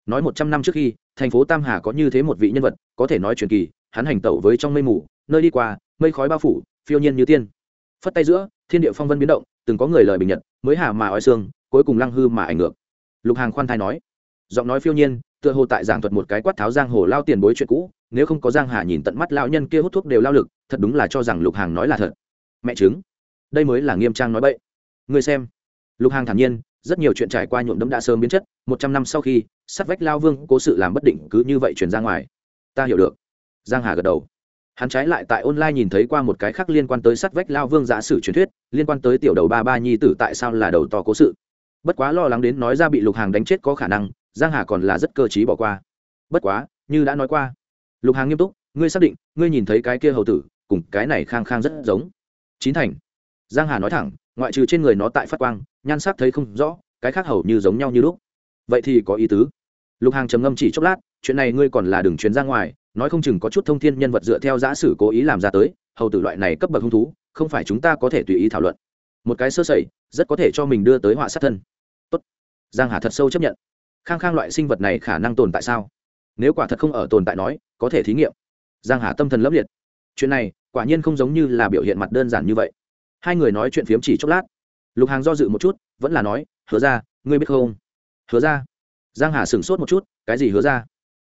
nói một trăm năm trước khi, thành phố tam hà có như thế một vị nhân vật, có thể nói truyền kỳ, hắn hành tẩu với trong mây mù, nơi đi qua, mây khói bao phủ, phiêu nhiên như tiên. Phất tay giữa, thiên địa phong vân biến động, từng có người lời bình nhật, mới hà mà oi xương cuối cùng lăng hư mà ảnh ngược lục hàng khoan thai nói, giọng nói phiêu nhiên, tựa hồ tại giảng thuật một cái quát tháo giang hồ lao tiền bối chuyện cũ, nếu không có giang hà nhìn tận mắt lão nhân kia hút thuốc đều lao lực, thật đúng là cho rằng lục hàng nói là thật. Mẹ chứng, đây mới là nghiêm trang nói bậy. Người xem, lục hàng thản nhiên, rất nhiều chuyện trải qua nhuộm đấm đã sớm biến chất, một trăm năm sau khi sắt vách lao vương cố sự làm bất định cứ như vậy chuyển ra ngoài. Ta hiểu được. Giang hà gật đầu. Hắn trái lại tại online nhìn thấy qua một cái khác liên quan tới sắt vách lao vương giả sử truyền thuyết, liên quan tới tiểu đầu ba ba nhi tử tại sao là đầu to cố sự bất quá lo lắng đến nói ra bị lục hàng đánh chết có khả năng, giang hà còn là rất cơ t bỏ qua. Bất quá, như đã nói qua, lục hàng nghiêm túc, ngươi xác định, ngươi nhìn thấy cái kia hầu tử, cùng cái này khang khang rất giống. Chín thành. Giang hà nói thẳng, ngoại trừ trên người nó tại phát quang, nhan sắc thấy không rõ, cái khác hầu như giống nhau như lúc. Vậy thì có ý tứ. Lục hàng trầm ngâm chỉ chốc lát, chuyện này ngươi còn là đừng chuyến ra ngoài, nói không chừng có chút thông thiên nhân vật dựa theo giã sử cố ý làm ra tới, hầu tử loại này cấp bậc hung thú, không phải chúng ta có thể tùy ý thảo luận. Một cái sơ sẩy, rất có thể cho mình đưa tới họa sát thân giang hà thật sâu chấp nhận. Khang khang loại sinh vật này khả năng tồn tại sao? Nếu quả thật không ở tồn tại nói, có thể thí nghiệm. Giang hà tâm thần lấp liệt. Chuyện này, quả nhiên không giống như là biểu hiện mặt đơn giản như vậy. Hai người nói chuyện phiếm chỉ chốc lát. Lục hàng do dự một chút, vẫn là nói, hứa ra ngươi biết không? Hứa ra giang hà sửng sốt một chút, cái gì hứa ra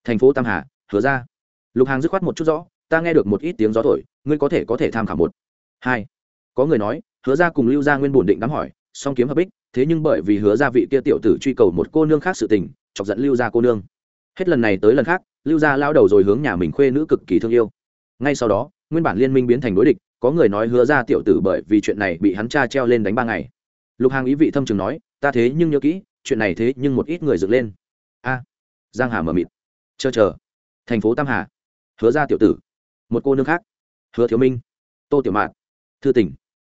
thành phố tam hà, hứa ra lục hàng dứt khoát một chút rõ, ta nghe được một ít tiếng gió thổi, ngươi có thể có thể tham khảo một, hai. Có người nói, hứa ra cùng lưu ra nguyên bổn định đám hỏi, song kiếm hợp bích thế nhưng bởi vì hứa ra vị kia tiểu tử truy cầu một cô nương khác sự tình, chọc giận lưu ra cô nương. Hết lần này tới lần khác, lưu ra lao đầu rồi hướng nhà mình khuê nữ cực kỳ thương yêu. Ngay sau đó, nguyên bản liên minh biến thành đối địch, có người nói hứa ra tiểu tử bởi vì chuyện này bị hắn cha treo lên đánh ba ngày. Lục hàng ý vị thâm trường nói, ta thế nhưng nhớ kỹ, chuyện này thế nhưng một ít người dựng lên. A, giang hà mở mịt. Chờ chờ. Thành phố tam hà. Hứa ra tiểu tử. Một cô nương khác. Hứa thiếu minh. Tô tiểu mạn. Thư tỉnh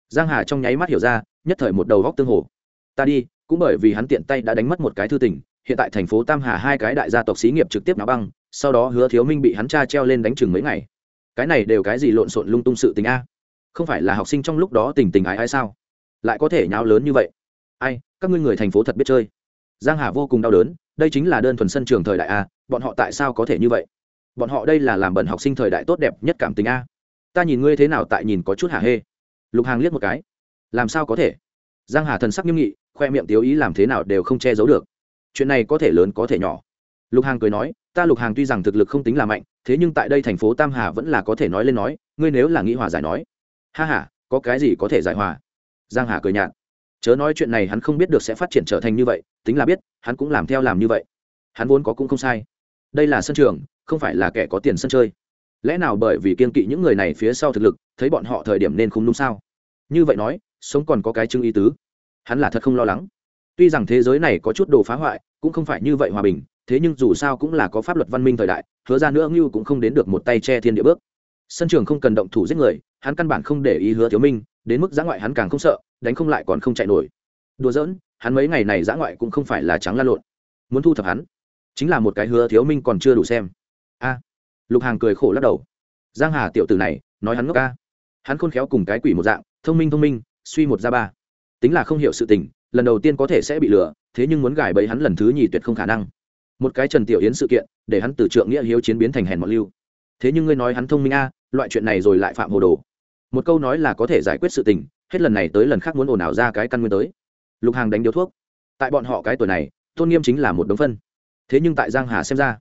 giang hà trong nháy mắt hiểu ra, nhất thời một đầu góc tương hồ ta đi, cũng bởi vì hắn tiện tay đã đánh mất một cái thư tình. hiện tại thành phố tam hà hai cái đại gia tộc xí nghiệp trực tiếp náo băng, sau đó hứa thiếu minh bị hắn cha treo lên đánh chừng mấy ngày. Cái này đều cái gì lộn xộn lung tung sự tình a? Không phải là học sinh trong lúc đó tình tình ái ai sao? Lại có thể nháo lớn như vậy? Ai, các ngươi người thành phố thật biết chơi. Giang hà vô cùng đau đớn, đây chính là đơn thuần sân trường thời đại a, bọn họ tại sao có thể như vậy? Bọn họ đây là làm bẩn học sinh thời đại tốt đẹp nhất cảm tình a. Ta nhìn ngươi thế nào tại nhìn có chút hả hê. Lục hàng liếc một cái. Làm sao có thể? Giang hà thần sắc nghiêm nghị khoe miệng tiếu ý làm thế nào đều không che giấu được. Chuyện này có thể lớn có thể nhỏ. Lục hàng cười nói, ta lục hàng tuy rằng thực lực không tính là mạnh, thế nhưng tại đây thành phố tam hà vẫn là có thể nói lên nói, ngươi nếu là nghĩ hòa giải nói. Ha h a có cái gì có thể giải hòa? Giang hà cười nhạt. Chớ nói chuyện này hắn không biết được sẽ phát triển trở thành như vậy, tính là biết, hắn cũng làm theo làm như vậy. Hắn vốn có cũng không sai. Đây là sân trường, không phải là kẻ có tiền sân chơi. Lẽ nào bởi vì kiên kỵ những người này phía sau thực lực, thấy bọn họ thời điểm nên không đúng sao? Như vậy nói, sống còn có cái chứng ý tứ hắn là thật không lo lắng. Tuy rằng thế giới này có chút đồ phá hoại, cũng không phải như vậy hòa bình, thế nhưng dù sao cũng là có pháp luật văn minh thời đại, hứa ra nữa ngưu cũng không đến được một tay che thiên địa bước. Sân trường không cần động thủ giết người, hắn căn bản không để ý hứa thiếu minh, đến mức giã ngoại hắn càng không sợ, đánh không lại còn không chạy nổi. Đùa giỡn, hắn mấy ngày này giã ngoại cũng không phải là trắng lan lộn. Muốn thu thập hắn, chính là một cái hứa thiếu minh còn chưa đủ xem. A, lục hàng cười khổ lắc đầu. Giang hà tiểu tử này, nói hắn ngốc ca. Hắn khôn khéo cùng cái quỷ một dạng, thông minh thông minh, suy một ra ba tính là không hiểu sự tình, lần đầu tiên có thể sẽ bị lừa, thế nhưng muốn gài bẫy hắn lần thứ nhì tuyệt không khả năng. Một cái trần tiểu yến sự kiện, để hắn từ trượng nghĩa hiếu chiến biến thành hèn mọn lưu. Thế nhưng ngươi nói hắn thông minh a, loại chuyện này rồi lại phạm hồ đồ. Một câu nói là có thể giải quyết sự tình, hết lần này tới lần khác muốn ồn ào ra cái căn nguyên tới. Lục hàng đánh điếu thuốc. Tại bọn họ cái tuổi này, tôn nghiêm chính là một đống phân. Thế nhưng tại giang hà xem ra,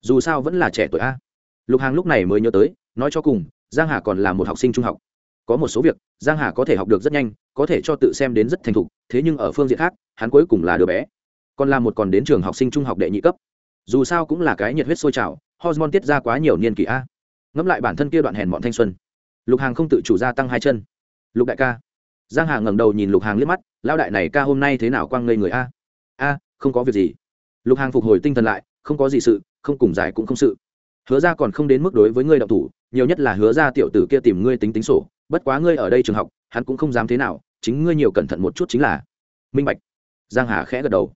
dù sao vẫn là trẻ tuổi a. Lục hàng lúc này mới nhớ tới, nói cho cùng, giang hà còn là một học sinh trung học có một số việc, giang hà có thể học được rất nhanh, có thể cho tự xem đến rất thành thục, thế nhưng ở phương diện khác, hắn cuối cùng là đứa bé. Còn là một còn đến trường học sinh trung học đệ nhị cấp. Dù sao cũng là cái nhiệt huyết sôi trào, hormone tiết ra quá nhiều niên kỷ a. Ngẫm lại bản thân kia đoạn hèn bọn thanh xuân. Lục hàng không tự chủ gia tăng hai chân. Lục đại ca. Giang hà ngẩng đầu nhìn lục hàng liếc mắt lao đại này ca hôm nay thế nào quang ngây người a? A, không có việc gì. Lục hàng phục hồi tinh thần lại, không có gì sự, không cùng giải cũng không sự. Hứa ra còn không đến mức đối với ngươi động thủ, nhiều nhất là hứa ra tiểu tử kia tìm ngươi tính tính sổ bất quá ngươi ở đây trường học hắn cũng không dám thế nào chính ngươi nhiều cẩn thận một chút chính là. Minh bạch. Giang hà khẽ gật đầu.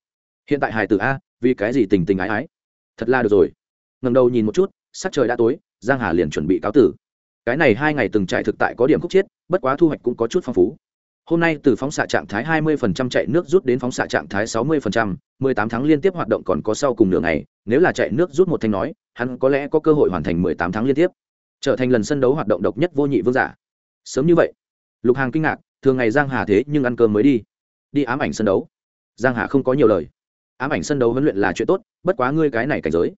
Hiện tại hải tử a vì cái gì tình tình ái ái? Thật là được rồi. Ngầm đầu nhìn một chút sắc trời đã tối giang hà liền chuẩn bị cáo tử. Cái này hai ngày từng trải thực tại có điểm khúc chiết bất quá thu hoạch cũng có chút phong phú. Hôm nay từ phóng xạ trạng thái 20% chạy nước rút đến phóng xạ trạng thái 60%, 18 tháng liên tiếp hoạt động còn có sau cùng nửa ngày nếu là chạy nước rút một thanh nói hắn có lẽ có cơ hội hoàn thành 18 tháng liên tiếp. Trở thành lần sân đấu hoạt động độc nhất vô nhị vương giả sớm như vậy, lục hàng kinh ngạc, thường ngày giang hà thế nhưng ăn cơm mới đi. Đi ám ảnh sân đấu. Giang hà không có nhiều lời. Ám ảnh sân đấu huấn luyện là chuyện tốt, bất quá ngươi cái này cảnh giới.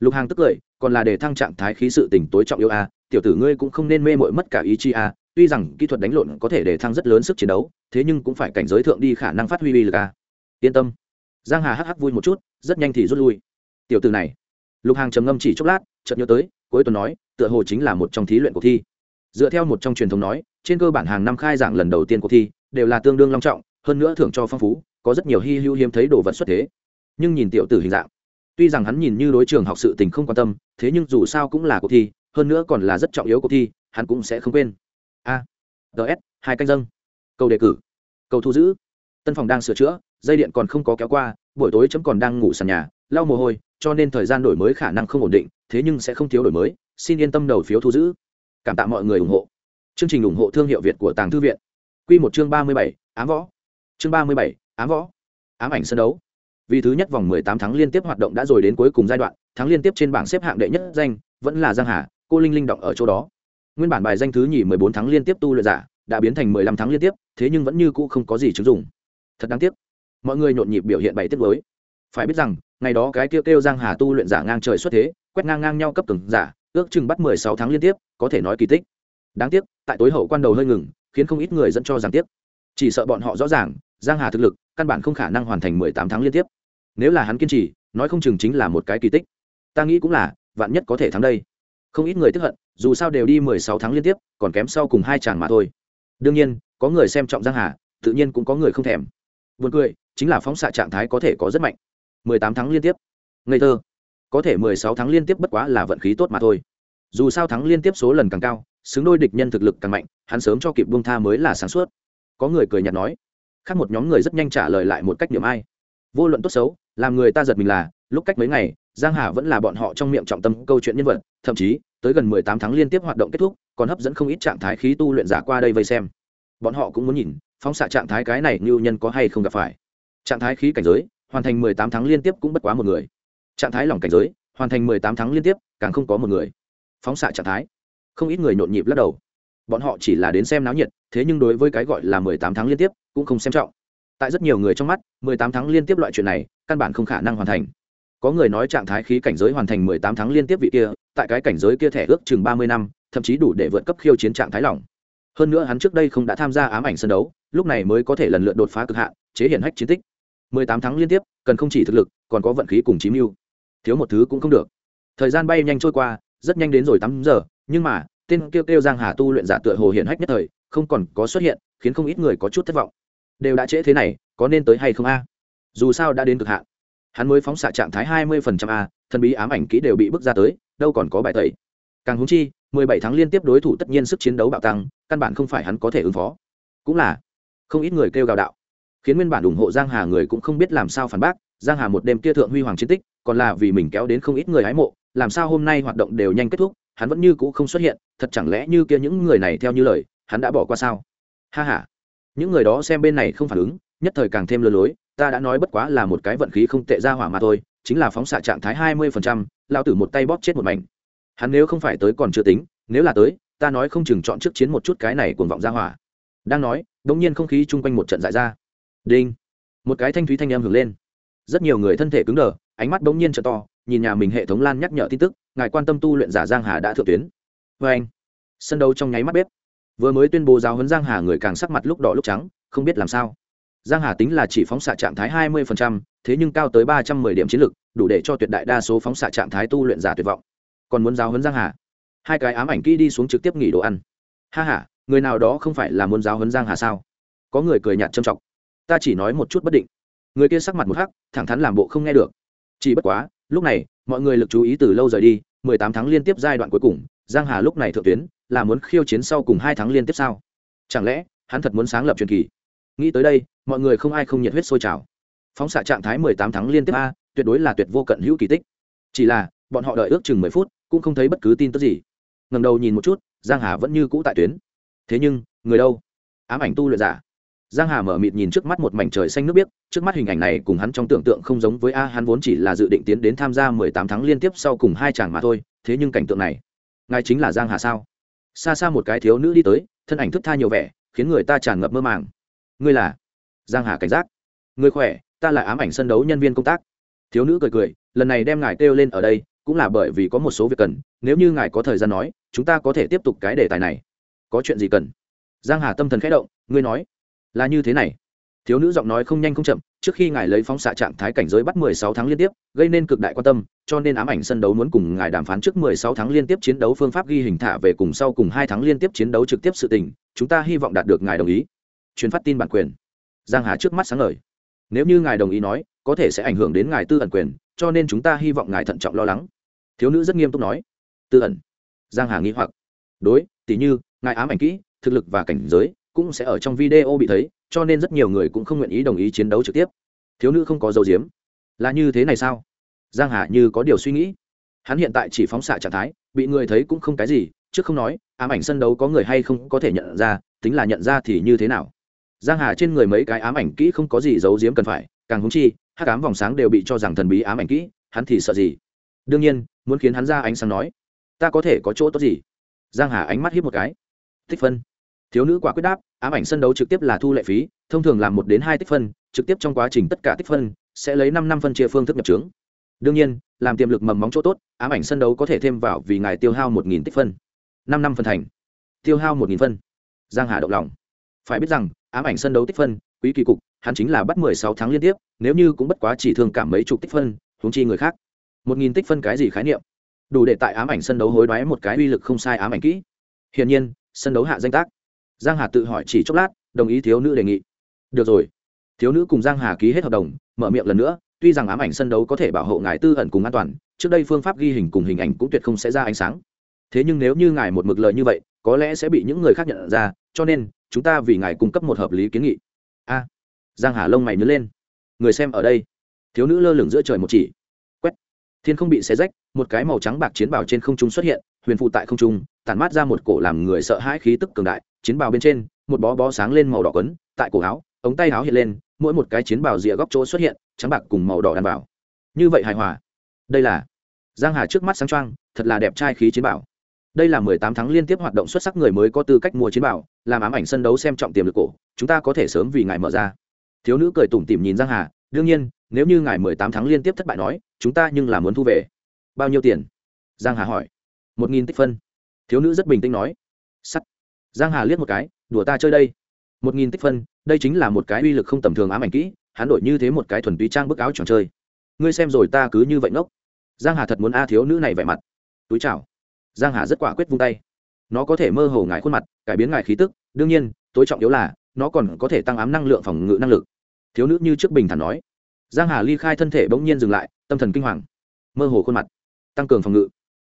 Lục hàng tức cười, còn là để thăng trạng thái khí sự tỉnh tối trọng yêu a à, tiểu tử ngươi cũng không nên mê mội mất cả ý chi a à, tuy rằng kỹ thuật đánh lộn có thể để thăng rất lớn sức chiến đấu, thế nhưng cũng phải cảnh giới thượng đi khả năng phát huy uy lực a yên tâm. Giang hà hắc hắc vui một chút, rất nhanh thì rút lui. Tiểu tử này. Lục hàng trầm ngâm chỉ chốc lát, chợt nhớ tới, cuối tuần nói, tựa hồ chính là một trong thí luyện cuộc thi dựa theo một trong truyền thống nói, trên cơ bản hàng năm khai giảng lần đầu tiên cuộc thi đều là tương đương long trọng, hơn nữa thưởng cho phong phú, có rất nhiều hy hữu hiếm thấy đồ vật xuất thế. Nhưng nhìn tiểu tử hình dạng, tuy rằng hắn nhìn như đối trường học sự tình không quan tâm, thế nhưng dù sao cũng là cuộc thi, hơn nữa còn là rất trọng yếu cuộc thi, hắn cũng sẽ không quên. A ts hai canh dâng. Câu đề cử. Câu thu giữ. Tân phòng đang sửa chữa, dây điện còn không có kéo qua, buổi tối chấm còn đang ngủ sàn nhà, lau mồ hôi, cho nên thời gian đổi mới khả năng không ổn định, thế nhưng sẽ không thiếu đổi mới. Xin yên tâm đầu phiếu thu giữ cảm tạ mọi người ủng hộ. Chương trình ủng hộ thương hiệu việt của tàng thư viện. Q một chương ba mươi bảy, ám võ. Chương ba mươi bảy, ám võ. Ám ảnh sân đấu. Vì thứ nhất vòng 18 tháng liên tiếp hoạt động đã rồi đến cuối cùng giai đoạn, tháng liên tiếp trên bảng xếp hạng đệ nhất danh, vẫn là giang hà, cô linh linh động ở chỗ đó. Nguyên bản bài danh thứ nhì 14 tháng liên tiếp tu luyện giả, đã biến thành 15 tháng liên tiếp, thế nhưng vẫn như cũ không có gì chứng dụng. Thật đáng tiếc. Mọi người nhộn nhịp biểu hiện bảy tiết với phải biết rằng, ngày đó cái kêu kêu giang hà tu luyện giả ngang trời xuất thế, quét ngang ngang nhau cấp từng giả ước chừng bắt 16 tháng liên tiếp, có thể nói kỳ tích. Đáng tiếc, tại tối hậu quan đầu hơi ngừng, khiến không ít người dẫn cho rằng tiếc chỉ sợ bọn họ rõ ràng, giang hà thực lực, căn bản không khả năng hoàn thành 18 tháng liên tiếp. Nếu là hắn kiên trì, nói không chừng chính là một cái kỳ tích. Ta nghĩ cũng là, vạn nhất có thể thắng đây. Không ít người tức hận, dù sao đều đi mười sáu tháng liên tiếp, còn kém sau cùng hai chàng mà thôi. Đương nhiên, có người xem trọng giang hà, tự nhiên cũng có người không thèm. Buồn cười, chính là phóng xạ trạng thái có thể có rất mạnh. mười tám tháng liên tiếp. Ngây thơ. Có thể mười sáu tháng liên tiếp bất quá là vận khí tốt mà thôi dù sao thắng liên tiếp số lần càng cao, xứng đôi địch nhân thực lực càng mạnh, hắn sớm cho kịp buông tha mới là sáng suốt. Có người cười nhạt nói, khác một nhóm người rất nhanh trả lời lại một cách điểm ai. Vô luận tốt xấu, làm người ta giật mình là, lúc cách mấy ngày, giang hà vẫn là bọn họ trong miệng trọng tâm câu chuyện nhân vật, thậm chí, tới gần 18 tháng liên tiếp hoạt động kết thúc, còn hấp dẫn không ít trạng thái khí tu luyện giả qua đây vây xem. Bọn họ cũng muốn nhìn, phóng xạ trạng thái cái này như nhân có hay không gặp phải. Trạng thái khí cảnh giới, hoàn thành 18 tháng liên tiếp cũng bất quá một người. Trạng thái lỏng cảnh giới, hoàn thành 18 tháng liên tiếp, càng không có một người phóng xạ trạng thái. Không ít người nhộn nhịp lắc đầu. Bọn họ chỉ là đến xem náo nhiệt, thế nhưng đối với cái gọi là 18 tháng liên tiếp, cũng không xem trọng. Tại rất nhiều người trong mắt 18 tháng liên tiếp loại chuyện này, căn bản không khả năng hoàn thành. Có người nói trạng thái khí cảnh giới hoàn thành 18 tháng liên tiếp vị kia, tại cái cảnh giới kia thẻ ước chừng 30 năm, thậm chí đủ để vượt cấp khiêu chiến trạng thái lỏng. Hơn nữa hắn trước đây không đã tham gia ám ảnh sân đấu, lúc này mới có thể lần lượt đột phá cực hạn, chế hiển hách chiến tích. 18 tháng liên tiếp, cần không chỉ thực lực, còn có vận khí cùng chí mưu. Thiếu một thứ cũng không được. Thời gian bay nhanh trôi qua rất nhanh đến rồi 8 giờ, nhưng mà, tên kêu kêu giang hà tu luyện giả tựa hồ hiện hách nhất thời, không còn có xuất hiện, khiến không ít người có chút thất vọng. Đều đã trễ thế này, có nên tới hay không a? Dù sao đã đến cực hạn. Hắn mới phóng xạ trạng thái hai mươi phần trăm a, thần bí ám ảnh kỹ đều bị bước ra tới, đâu còn có bài tẩy. Càng húng chi, mười bảy tháng liên tiếp đối thủ tất nhiên sức chiến đấu bạo tăng, căn bản không phải hắn có thể ứng phó. Cũng là, không ít người kêu gào đạo. Khiến nguyên bản ủng hộ giang hà người cũng không biết làm sao phản bác, giang hà một đêm kia thượng huy hoàng chiến tích, còn là vì mình kéo đến không ít người hái mộ làm sao hôm nay hoạt động đều nhanh kết thúc, hắn vẫn như cũ không xuất hiện, thật chẳng lẽ như kia những người này theo như lời, hắn đã bỏ qua sao? Ha h a những người đó xem bên này không phản ứng, nhất thời càng thêm lừa lối, ta đã nói bất quá là một cái vận khí không tệ ra hỏa mà thôi, chính là phóng xạ trạng thái hai mươi phần trăm lao tử một tay bóp chết một mảnh. Hắn nếu không phải tới còn chưa tính, nếu là tới, ta nói không chừng chọn trước chiến một chút cái này cuồng vọng ra hỏa. Đang nói đ ỗ n g nhiên không khí chung quanh một trận dại ra. Đinh. Một cái thanh thúy thanh em hưởng lên. Rất nhiều người thân thể cứng đờ, ánh mắt bỗng nhiên trở to nhìn nhà mình hệ thống lan nhắc nhở tin tức ngài quan tâm tu luyện giả giang hà đã thượng tuyến. Vê anh sân đấu trong nháy mắt bếp. Vừa mới tuyên bố giáo huấn giang hà người càng sắc mặt lúc đỏ lúc trắng không biết làm sao. Giang hà tính là chỉ phóng xạ trạng thái 20%, thế nhưng cao tới 310 điểm chiến lực đủ để cho tuyệt đại đa số phóng xạ trạng thái tu luyện giả tuyệt vọng. Còn muốn giáo huấn giang hà? Hai cái ám ảnh kỹ đi xuống trực tiếp nghỉ đồ ăn. Ha ha người nào đó không phải là muốn giáo huấn giang hà sao? Có người cười nhạt trầm trọng ta chỉ nói một chút bất định. Người kia sắc mặt một hắc thẳng thắn làm bộ không nghe được. Chỉ bất quá lúc này, mọi người lực chú ý từ lâu rời đi 18 tháng liên tiếp giai đoạn cuối cùng, giang hà lúc này thượng tuyến, là muốn khiêu chiến sau cùng hai tháng liên tiếp sao? Chẳng lẽ, hắn thật muốn sáng lập truyền kỳ? Nghĩ tới đây, mọi người không ai không nhiệt huyết sôi trào. Phóng xạ trạng thái 18 tháng liên tiếp a, tuyệt đối là tuyệt vô cận hữu kỳ tích. Chỉ là, bọn họ đợi ước chừng mười phút, cũng không thấy bất cứ tin tức gì. Ngầm đầu nhìn một chút, giang hà vẫn như cũ tại tuyến. Thế nhưng, người đâu? Ám ảnh tu luyện giả giang hà mở mịt nhìn trước mắt một mảnh trời xanh nước biếc, trước mắt hình ảnh này cùng hắn trong tưởng tượng không giống với a, hắn vốn chỉ là dự định tiến đến tham gia 18 tháng liên tiếp sau cùng hai chàng mà thôi, thế nhưng cảnh tượng này, ngài chính là giang hà sao? Xa xa một cái thiếu nữ đi tới, thân ảnh thức tha nhiều vẻ, khiến người ta tràn ngập mơ màng. Ngươi là giang hà cảnh giác. Ngươi khỏe, ta là ám ảnh sân đấu nhân viên công tác. Thiếu nữ cười cười, lần này đem ngài kêu lên ở đây, cũng là bởi vì có một số việc cần, nếu như ngài có thời gian nói, chúng ta có thể tiếp tục cái đề tài này. Có chuyện gì cần? Giang hà tâm thần khẽ động, ngươi nói là như thế này. Thiếu nữ giọng nói không nhanh không chậm, trước khi ngài lấy phóng xạ trạng thái cảnh giới bắt 16 tháng liên tiếp, gây nên cực đại quan tâm, cho nên ám ảnh sân đấu muốn cùng ngài đàm phán trước 16 tháng liên tiếp chiến đấu phương pháp ghi hình thả về cùng sau cùng hai tháng liên tiếp chiến đấu trực tiếp sự tình, chúng ta hy vọng đạt được ngài đồng ý. Truyền phát tin bản quyền. Giang hà trước mắt sáng ngời. Nếu như ngài đồng ý nói, có thể sẽ ảnh hưởng đến ngài tư ẩn quyền, cho nên chúng ta hy vọng ngài thận trọng lo lắng. Thiếu nữ rất nghiêm túc nói. Tư ẩn. Giang hà nghĩ hoặc. Đối tỷ như, ngài ám ảnh kỹ, thực lực và cảnh giới cũng sẽ ở trong video bị thấy, cho nên rất nhiều người cũng không nguyện ý đồng ý chiến đấu trực tiếp. Thiếu nữ không có dấu diếm là như thế này sao? Giang hà như có điều suy nghĩ. Hắn hiện tại chỉ phóng xạ trạng thái, bị người thấy cũng không cái gì, trước không nói, ám ảnh sân đấu có người hay không có thể nhận ra, tính là nhận ra thì như thế nào? Giang hà trên người mấy cái ám ảnh kỹ không có gì giấu giếm cần phải, càng húng chi hát ám vòng sáng đều bị cho rằng thần bí ám ảnh kỹ, hắn thì sợ gì? Đương nhiên, muốn khiến hắn ra ánh sáng nói, ta có thể có chỗ tốt gì? Giang hà ánh mắt hiếp một cái. Tích phân thiếu nữ quả quyết đáp, ám ảnh sân đấu trực tiếp là thu lệ phí, thông thường làm một đến hai tích phân, trực tiếp trong quá trình tất cả tích phân, sẽ lấy năm năm phân chia phương thức nhập trướng. Đương nhiên, làm tiềm lực mầm móng chỗ tốt, ám ảnh sân đấu có thể thêm vào vì ngài tiêu hao một nghìn tích phân. Năm năm phân thành. Tiêu hao một nghìn phân. Giang hà động lòng. Phải biết rằng, ám ảnh sân đấu tích phân, quý kỳ cục, hắn chính là bắt mười sáu tháng liên tiếp, nếu như cũng bất quá chỉ thường cảm mấy chục tích phân, huống chi người khác. Một nghìn tích phân cái gì khái niệm? Đủ để tại ám ảnh sân đấu hối đoái một cái uy lực không sai ám ảnh kỹ. Hiển nhiên, sân đấu hạ danh tác giang hà tự hỏi chỉ chốc lát, đồng ý thiếu nữ đề nghị. Được rồi. Thiếu nữ cùng giang hà ký hết hợp đồng, mở miệng lần nữa, tuy rằng ám ảnh sân đấu có thể bảo hộ ngài tư ẩn cùng an toàn, trước đây phương pháp ghi hình cùng hình ảnh cũng tuyệt không sẽ ra ánh sáng. Thế nhưng nếu như ngài một mực lời như vậy, có lẽ sẽ bị những người khác nhận ra, cho nên, chúng ta vì ngài cung cấp một hợp lý kiến nghị. A. Giang hà lông mày nhớ lên. Người xem ở đây. Thiếu nữ lơ lửng giữa trời một chỉ. Quét. Thiên không bị xé rách, một cái màu trắng bạc chiến bào trên không trung xuất hiện, huyền phụ tại không trung, tản mát ra một cổ làm người sợ hãi khí tức cường đại chiến bào bên trên, một bó bó sáng lên màu đỏ quấn, tại cổ áo, ống tay áo hiện lên, mỗi một cái chiến bào rìa góc chỗ xuất hiện, trắng bạc cùng màu đỏ đàn bảo như vậy hài hòa. Đây là giang hà trước mắt sáng trang thật là đẹp trai khí chiến bảo đây là mười tám tháng liên tiếp hoạt động xuất sắc người mới có tư cách mua chiến bảo làm ám ảnh sân đấu xem trọng tiềm lực cổ, chúng ta có thể sớm vì ngài mở ra. Thiếu nữ cười tủm tỉm nhìn giang hà, đương nhiên, nếu như ngài mười tám tháng liên tiếp thất bại nói, chúng ta nhưng là muốn thu về. Bao nhiêu tiền? Giang hà hỏi. Một nghìn tích phân. Thiếu nữ rất bình tĩnh nói. Sắt giang hà liếc một cái, đùa ta chơi đây. Một nghìn tích phân, đây chính là một cái uy lực không tầm thường ám ảnh kỹ, hắn đổi như thế một cái thuần túy trang bức áo tròn chơi. Ngươi xem rồi ta cứ như vậy ngốc. Giang hà thật muốn a thiếu nữ này vẻ mặt. Túi chào. Giang hà rất quả quyết vung tay. Nó có thể mơ hồ ngài khuôn mặt, cải biến ngài khí tức, đương nhiên, tối trọng yếu là, nó còn có thể tăng ám năng lượng phòng ngự năng lực. Thiếu nữ như trước bình thản nói. Giang hà ly khai thân thể bỗng nhiên dừng lại, tâm thần kinh hoàng. Mơ hồ khuôn mặt, tăng cường phòng ngự.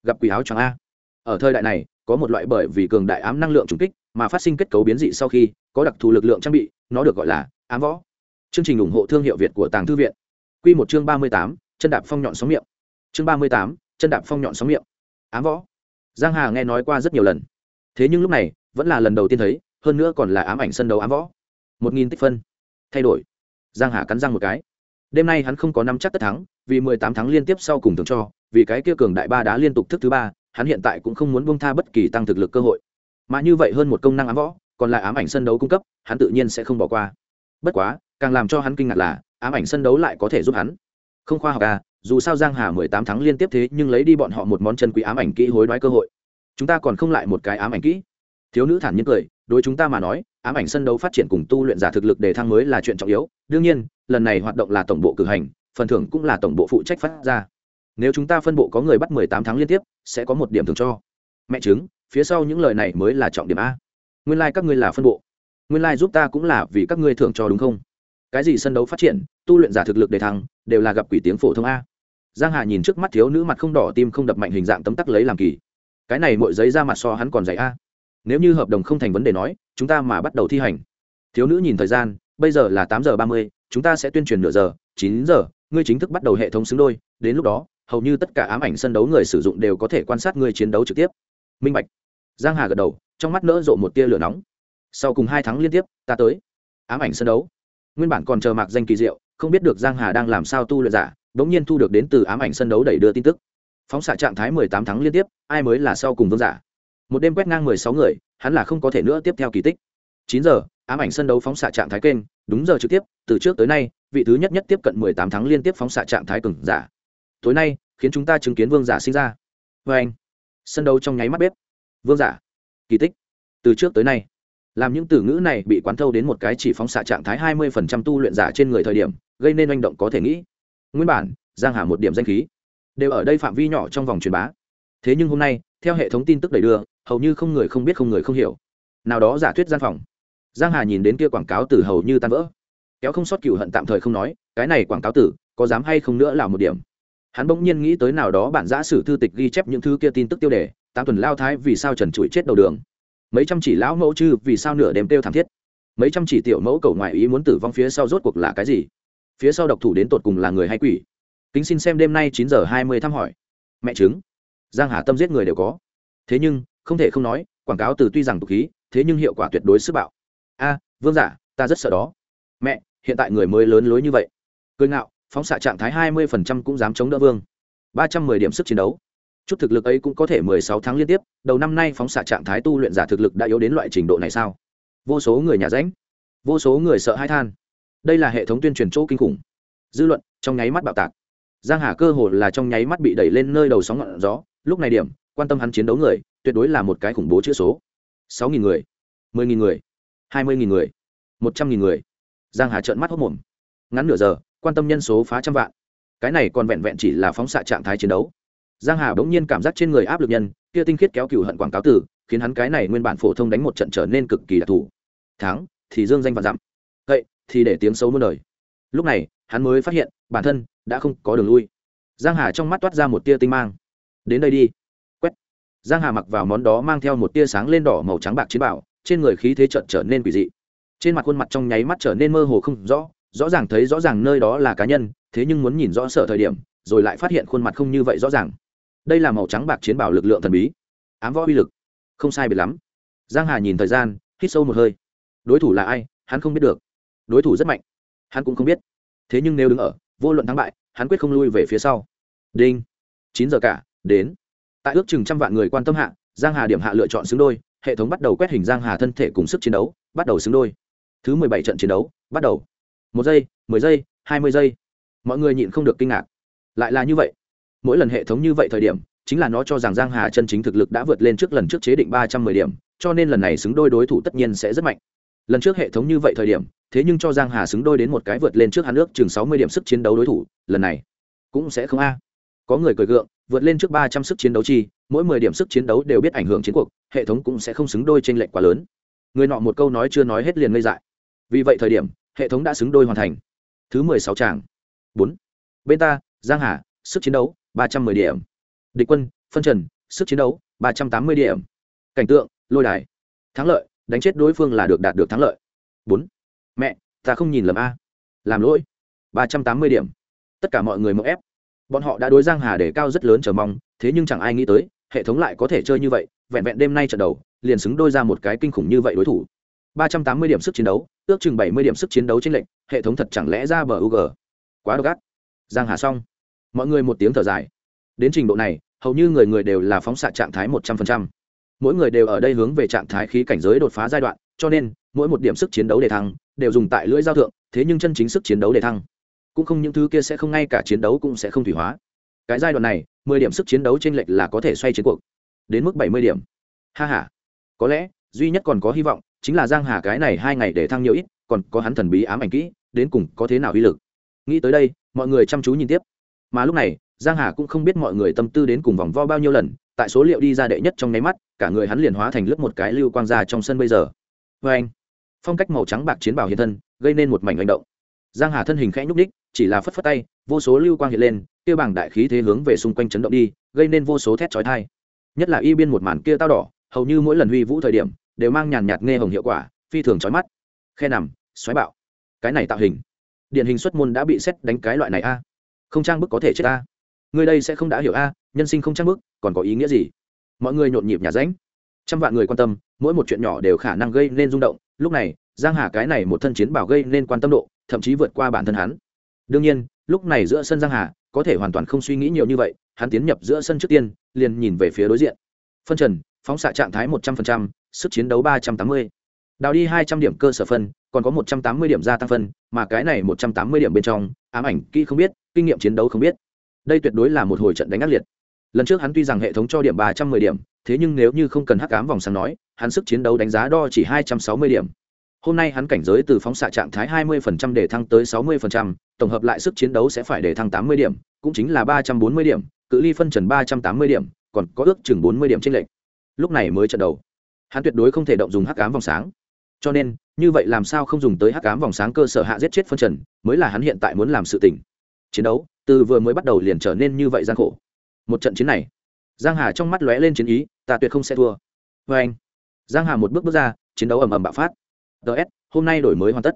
Gặp quỷ áo choàng a. Ở thời đại này có một loại bởi vì cường đại ám năng lượng trùng kích mà phát sinh kết cấu biến dị sau khi có đặc thù lực lượng trang bị, nó được gọi là ám võ. Chương trình ủng hộ thương hiệu việt của tàng thư viện. Quy một chương ba mươi tám, chân đạp phong nhọn sóng miệng. Chương ba mươi tám, chân đạp phong nhọn sóng miệng. Ám võ. Giang hà nghe nói qua rất nhiều lần. Thế nhưng lúc này, vẫn là lần đầu tiên thấy, hơn nữa còn là ám ảnh sân đấu ám võ. Một nghìn tích phân. Thay đổi. Giang hà cắn răng một cái đêm nay hắn không có năm chắc tất thắng, vì mười tám tháng liên tiếp sau cùng thường cho, vì cái kia cường đại ba đá liên tục thức thứ ba, hắn hiện tại cũng không muốn bông tha bất kỳ tăng thực lực cơ hội. Mà như vậy hơn một công năng ám võ, còn lại ám ảnh sân đấu cung cấp, hắn tự nhiên sẽ không bỏ qua. Bất quá, càng làm cho hắn kinh ngạc là, ám ảnh sân đấu lại có thể giúp hắn. Không khoa học à dù sao giang hà mười tám tháng liên tiếp thế nhưng lấy đi bọn họ một món chân quý ám ảnh kỹ hối đoái cơ hội. Chúng ta còn không lại một cái ám ảnh kỹ thiếu nữ thản nhiên cười, đối chúng ta mà nói, ám ảnh sân đấu phát triển cùng tu luyện giả thực lực để thăng mới là chuyện trọng yếu. Đương nhiên, lần này hoạt động là tổng bộ cử hành, phần thưởng cũng là tổng bộ phụ trách phát ra. Nếu chúng ta phân bộ có người bắt mười tám tháng liên tiếp, sẽ có một điểm thưởng cho. Mẹ chứng phía sau những lời này mới là trọng điểm a. Nguyên lai、like、các ngươi là phân bộ. Nguyên lai、like、giúp ta cũng là vì các ngươi thưởng cho đúng không? Cái gì sân đấu phát triển, tu luyện giả thực lực để thăng, đều là gặp quỷ tiếng phổ thông a. Giang hà nhìn trước mắt thiếu nữ mặt không đỏ, tim không đập mạnh hình dạng tấm tắc lấy làm kỳ. Cái này mỗi giấy ra mặt so hắn còn dạy a nếu như hợp đồng không thành vấn đề nói, chúng ta mà bắt đầu thi hành. Thiếu nữ nhìn thời gian, bây giờ là tám giờ ba mươi, chúng ta sẽ tuyên truyền nửa giờ, chín giờ, ngươi chính thức bắt đầu hệ thống xứng đôi, đến lúc đó, hầu như tất cả ám ảnh sân đấu người sử dụng đều có thể quan sát ngươi chiến đấu trực tiếp. Minh bạch. Giang hà gật đầu, trong mắt nỡ rộ một tia lửa nóng. Sau cùng hai tháng liên tiếp, ta tới. Ám ảnh sân đấu. Nguyên bản còn chờ mạc danh kỳ diệu, không biết được giang hà đang làm sao tu luyện giả đống nhiên thu được đến từ ám ảnh sân đấu đẩy đưa tin tức. Phóng xạ trạng thái mười tám tháng liên tiếp, ai mới là sau cùng vương giả? Một đêm quét ngang mười sáu người, hắn là không có thể nữa tiếp theo kỳ tích. Chín giờ, ám ảnh sân đấu phóng xạ trạng thái kênh, đúng giờ trực tiếp, từ trước tới nay, vị thứ nhất nhất tiếp cận mười tám tháng liên tiếp phóng xạ trạng thái cừng giả. Tối nay, khiến chúng ta chứng kiến vương giả sinh ra. Vê anh, sân đấu trong nháy mắt bếp. Vương giả, kỳ tích. Từ trước tới nay, làm những từ ngữ này bị quán thâu đến một cái chỉ phóng xạ trạng thái hai mươi phần trăm tu luyện giả trên người thời điểm, gây nên manh động có thể nghĩ. Nguyên bản, giang hà một điểm danh khí, đều ở đây phạm vi nhỏ trong vòng truyền bá thế nhưng hôm nay, theo hệ thống tin tức đầy đưa, hầu như không người không biết không người không hiểu. Nào đó giả thuyết gian phòng. Giang hà nhìn đến kia quảng cáo từ hầu như tan vỡ. Kéo không sót cựu hận tạm thời không nói, cái này quảng cáo tử, có dám hay không nữa là một điểm. Hắn bỗng nhiên nghĩ tới nào đó bản giã sử thư tịch ghi chép những thứ kia tin tức tiêu đề, tám tuần lao thái vì sao trần trụi chết đầu đường. Mấy trăm chỉ lão mẫu chư vì sao nửa đêm tiêu thảm thiết. Mấy trăm chỉ tiểu mẫu cầu ngoại ý muốn tử vong phía sau rốt cuộc là cái gì? Phía sau độc thủ đến tột cùng là người hay quỷ? Kính xin xem đêm nay chín giờ hai mươi thăm hỏi. Mẹ chứng giang hà tâm giết người đều có. Thế nhưng, không thể không nói, quảng cáo từ tuy rằng tục khí, thế nhưng hiệu quả tuyệt đối sức bạo. A, vương giả, ta rất sợ đó. Mẹ, hiện tại người mới lớn lối như vậy. Cười ngạo, phóng xạ trạng thái hai mươi phần trăm cũng dám chống đỡ vương. ba trăm mười điểm sức chiến đấu. Chút thực lực ấy cũng có thể mười sáu tháng liên tiếp, đầu năm nay phóng xạ trạng thái tu luyện giả thực lực đã yếu đến loại trình độ này sao? Vô số người nhà ránh. Vô số người sợ hãi than. Đây là hệ thống tuyên truyền chỗ kinh khủng. Dư luận, trong nháy mắt bạo tạc. Giang hà cơ hồ là trong nháy mắt bị đẩy lên nơi đầu sóng ngọn gió lúc này điểm, quan tâm hắn chiến đấu người, tuyệt đối là một cái khủng bố chữ số. Sáu nghìn người, mười nghìn người, hai mươi nghìn người, một trăm nghìn người. Giang hà trợn mắt hốc mồm. Ngắn nửa giờ, quan tâm nhân số phá trăm vạn. Cái này còn vẹn vẹn chỉ là phóng xạ trạng thái chiến đấu. Giang hà bỗng nhiên cảm giác trên người áp lực nhân, kia tinh khiết kéo cửu hận quảng cáo tử khiến hắn cái này nguyên bản phổ thông đánh một trận trở nên cực kỳ đặc thù. Thắng, thì dương danh và dặm. Vậy, thì để tiếng xấu muôn đời. Lúc này, hắn mới phát hiện, bản thân đã không có đường lui. Giang hà trong mắt toát ra một tia tinh mang đến đây đi. Quét. Giang hà mặc vào món đó mang theo một tia sáng lên đỏ màu trắng bạc chiến bảo, trên người khí thế trận trở nên quỷ dị. Trên mặt khuôn mặt trong nháy mắt trở nên mơ hồ không rõ rõ ràng thấy rõ ràng nơi đó là cá nhân, thế nhưng muốn nhìn rõ sở thời điểm, rồi lại phát hiện khuôn mặt không như vậy rõ ràng. Đây là màu trắng bạc chiến bảo lực lượng thần bí. Ám võ uy lực. Không sai biệt lắm. Giang hà nhìn thời gian, hít sâu một hơi. Đối thủ là ai, hắn không biết được. Đối thủ rất mạnh. Hắn cũng không biết. Thế nhưng nếu đứng ở, vô luận thắng bại, hắn quyết không lui về phía sau. Đinh. Chín giờ cả đến. Tại ước chừng trăm vạn người quan tâm hạ, giang hà điểm hạ lựa chọn xứng đôi, hệ thống bắt đầu quét hình giang hà thân thể cùng sức chiến đấu, bắt đầu xứng đôi. Thứ mười bảy trận chiến đấu, bắt đầu. Một giây, mười giây, hai mươi giây. Mọi người nhịn không được kinh ngạc. Lại là như vậy. Mỗi lần hệ thống như vậy thời điểm, chính là nó cho rằng giang hà chân chính thực lực đã vượt lên trước lần trước chế định ba trăm mười điểm, cho nên lần này xứng đôi đối thủ tất nhiên sẽ rất mạnh. Lần trước hệ thống như vậy thời điểm, thế nhưng cho giang hà xứng đôi đến một cái vượt lên trước hắn nước chừng sáu mươi điểm sức chiến đấu đối thủ, lần này cũng sẽ không a. Có người cười gượng vượt lên trước ba trăm sức chiến đấu chi, mỗi mười điểm sức chiến đấu đều biết ảnh hưởng chiến cuộc, hệ thống cũng sẽ không xứng đôi trên lệch quá lớn. Người nọ một câu nói chưa nói hết liền ngây dại. Vì vậy thời điểm, hệ thống đã xứng đôi hoàn thành. Thứ mười sáu tràng. Bốn. Bên ta, giang hà, sức chiến đấu, ba trăm mười điểm. Địch quân, phân trần, sức chiến đấu, ba trăm tám mươi điểm. Cảnh tượng, lôi đài. Thắng lợi, đánh chết đối phương là được đạt được thắng lợi. Bốn. Mẹ, ta không nhìn lầm a. Làm lỗi, ba trăm tám mươi điểm. Tất cả mọi người mậu ép bọn họ đã đối giang hà để cao rất lớn chờ mong, thế nhưng chẳng ai nghĩ tới, hệ thống lại có thể chơi như vậy, vẹn vẹn đêm nay trận đầu, liền xứng đôi ra một cái kinh khủng như vậy đối thủ. 380 điểm sức chiến đấu, ước chừng 70 điểm sức chiến đấu trên lệnh hệ thống thật chẳng lẽ ra bờ UG quá độc ác. Giang hà xong. Mọi người một tiếng thở dài. Đến trình độ này, hầu như người người đều là phóng xạ trạng thái 100%. mỗi người đều ở đây hướng về trạng thái khí cảnh giới đột phá giai đoạn, cho nên, mỗi một điểm sức chiến đấu để thăng, đều dùng tại lưỡi giao thượng, thế nhưng chân chính sức chiến đấu để thăng cũng không những thứ kia sẽ không ngay cả chiến đấu cũng sẽ không thủy hóa. Cái giai đoạn này, mười điểm sức chiến đấu trên lệch là có thể xoay chiến cuộc. Đến mức bảy mươi điểm. Ha h a có lẽ, duy nhất còn có hy vọng chính là giang hà cái này hai ngày để thăng nhiều ít, còn có hắn thần bí ám ảnh kỹ, đến cùng có thế nào uy lực. Nghĩ tới đây, mọi người chăm chú nhìn tiếp. Mà lúc này, giang hà cũng không biết mọi người tâm tư đến cùng vòng vo bao nhiêu lần, tại số liệu đi ra đệ nhất trong nháy mắt, cả người hắn liền hóa thành lướt một cái lưu quang ra trong sân bây giờ. Vê anh phong cách màu trắng bạc chiến bảo hiện thân, gây nên một mảnh hành động giang hà thân hình khẽ nhúc ních chỉ là phất phất tay, vô số lưu quang hiện lên, kia bảng đại khí thế hướng về xung quanh chấn động đi, gây nên vô số thét chói tai. Nhất là y biên một màn kia tao đỏ, hầu như mỗi lần huy vũ thời điểm, đều mang nhàn nhạt nghe hồng hiệu quả, phi thường chói mắt. Khe nằm, xoáy bạo. Cái này tạo hình. Điển hình xuất môn đã bị xét đánh cái loại này a. Không trang bức có thể chết a. Người đây sẽ không đã hiểu a, nhân sinh không trang bức, còn có ý nghĩa gì? Mọi người nhộn nhịp nhà ránh. Trăm vạn người quan tâm, mỗi một chuyện nhỏ đều khả năng gây nên rung động. Lúc này, giang hà cái này một thân chiến bảo gây nên quan tâm độ thậm chí vượt qua bản thân hắn. Đương nhiên, lúc này giữa sân giang hà, có thể hoàn toàn không suy nghĩ nhiều như vậy, hắn tiến nhập giữa sân trước tiên, liền nhìn về phía đối diện. Phân trần, phóng xạ trạng thái một trăm linh sức chiến đấu ba trăm tám mươi. Đào đi hai trăm điểm cơ sở phân, còn có một trăm tám mươi điểm gia tăng phân, mà cái này một trăm tám mươi điểm bên trong, ám ảnh kỹ không biết, kinh nghiệm chiến đấu không biết. Đây tuyệt đối là một hồi trận đánh ác liệt. Lần trước hắn tuy rằng hệ thống cho điểm ba trăm mười điểm, thế nhưng nếu như không cần hắc ám vòng sáng nói, hắn sức chiến đấu đánh giá đo chỉ hai trăm sáu mươi điểm hôm nay hắn cảnh giới từ phóng xạ trạng thái 20% để thăng tới 60%, tổng hợp lại sức chiến đấu sẽ phải để thăng 80 điểm cũng chính là 340 điểm cự ly phân trần 380 điểm còn có ước chừng 40 điểm trên lệnh lúc này mới trận đầu. Hắn tuyệt đối không thể động dùng hắc ám vòng sáng. Cho nên như vậy làm sao không dùng tới hắc ám vòng sáng cơ sở hạ giết chết phân trần mới là hắn hiện tại muốn làm sự tình. Chiến đấu từ vừa mới bắt đầu liền trở nên như vậy gian khổ. Một trận chiến này giang hà trong mắt lóe lên chiến ý ta tuyệt không sẽ thua. Và anh giang hà một bước bước ra chiến đấu ầm ầm bạo phát ts hôm nay đổi mới hoàn tất.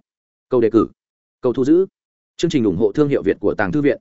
Câu đề cử. Câu thu giữ. Chương trình ủng hộ thương hiệu việt của tàng thư viện.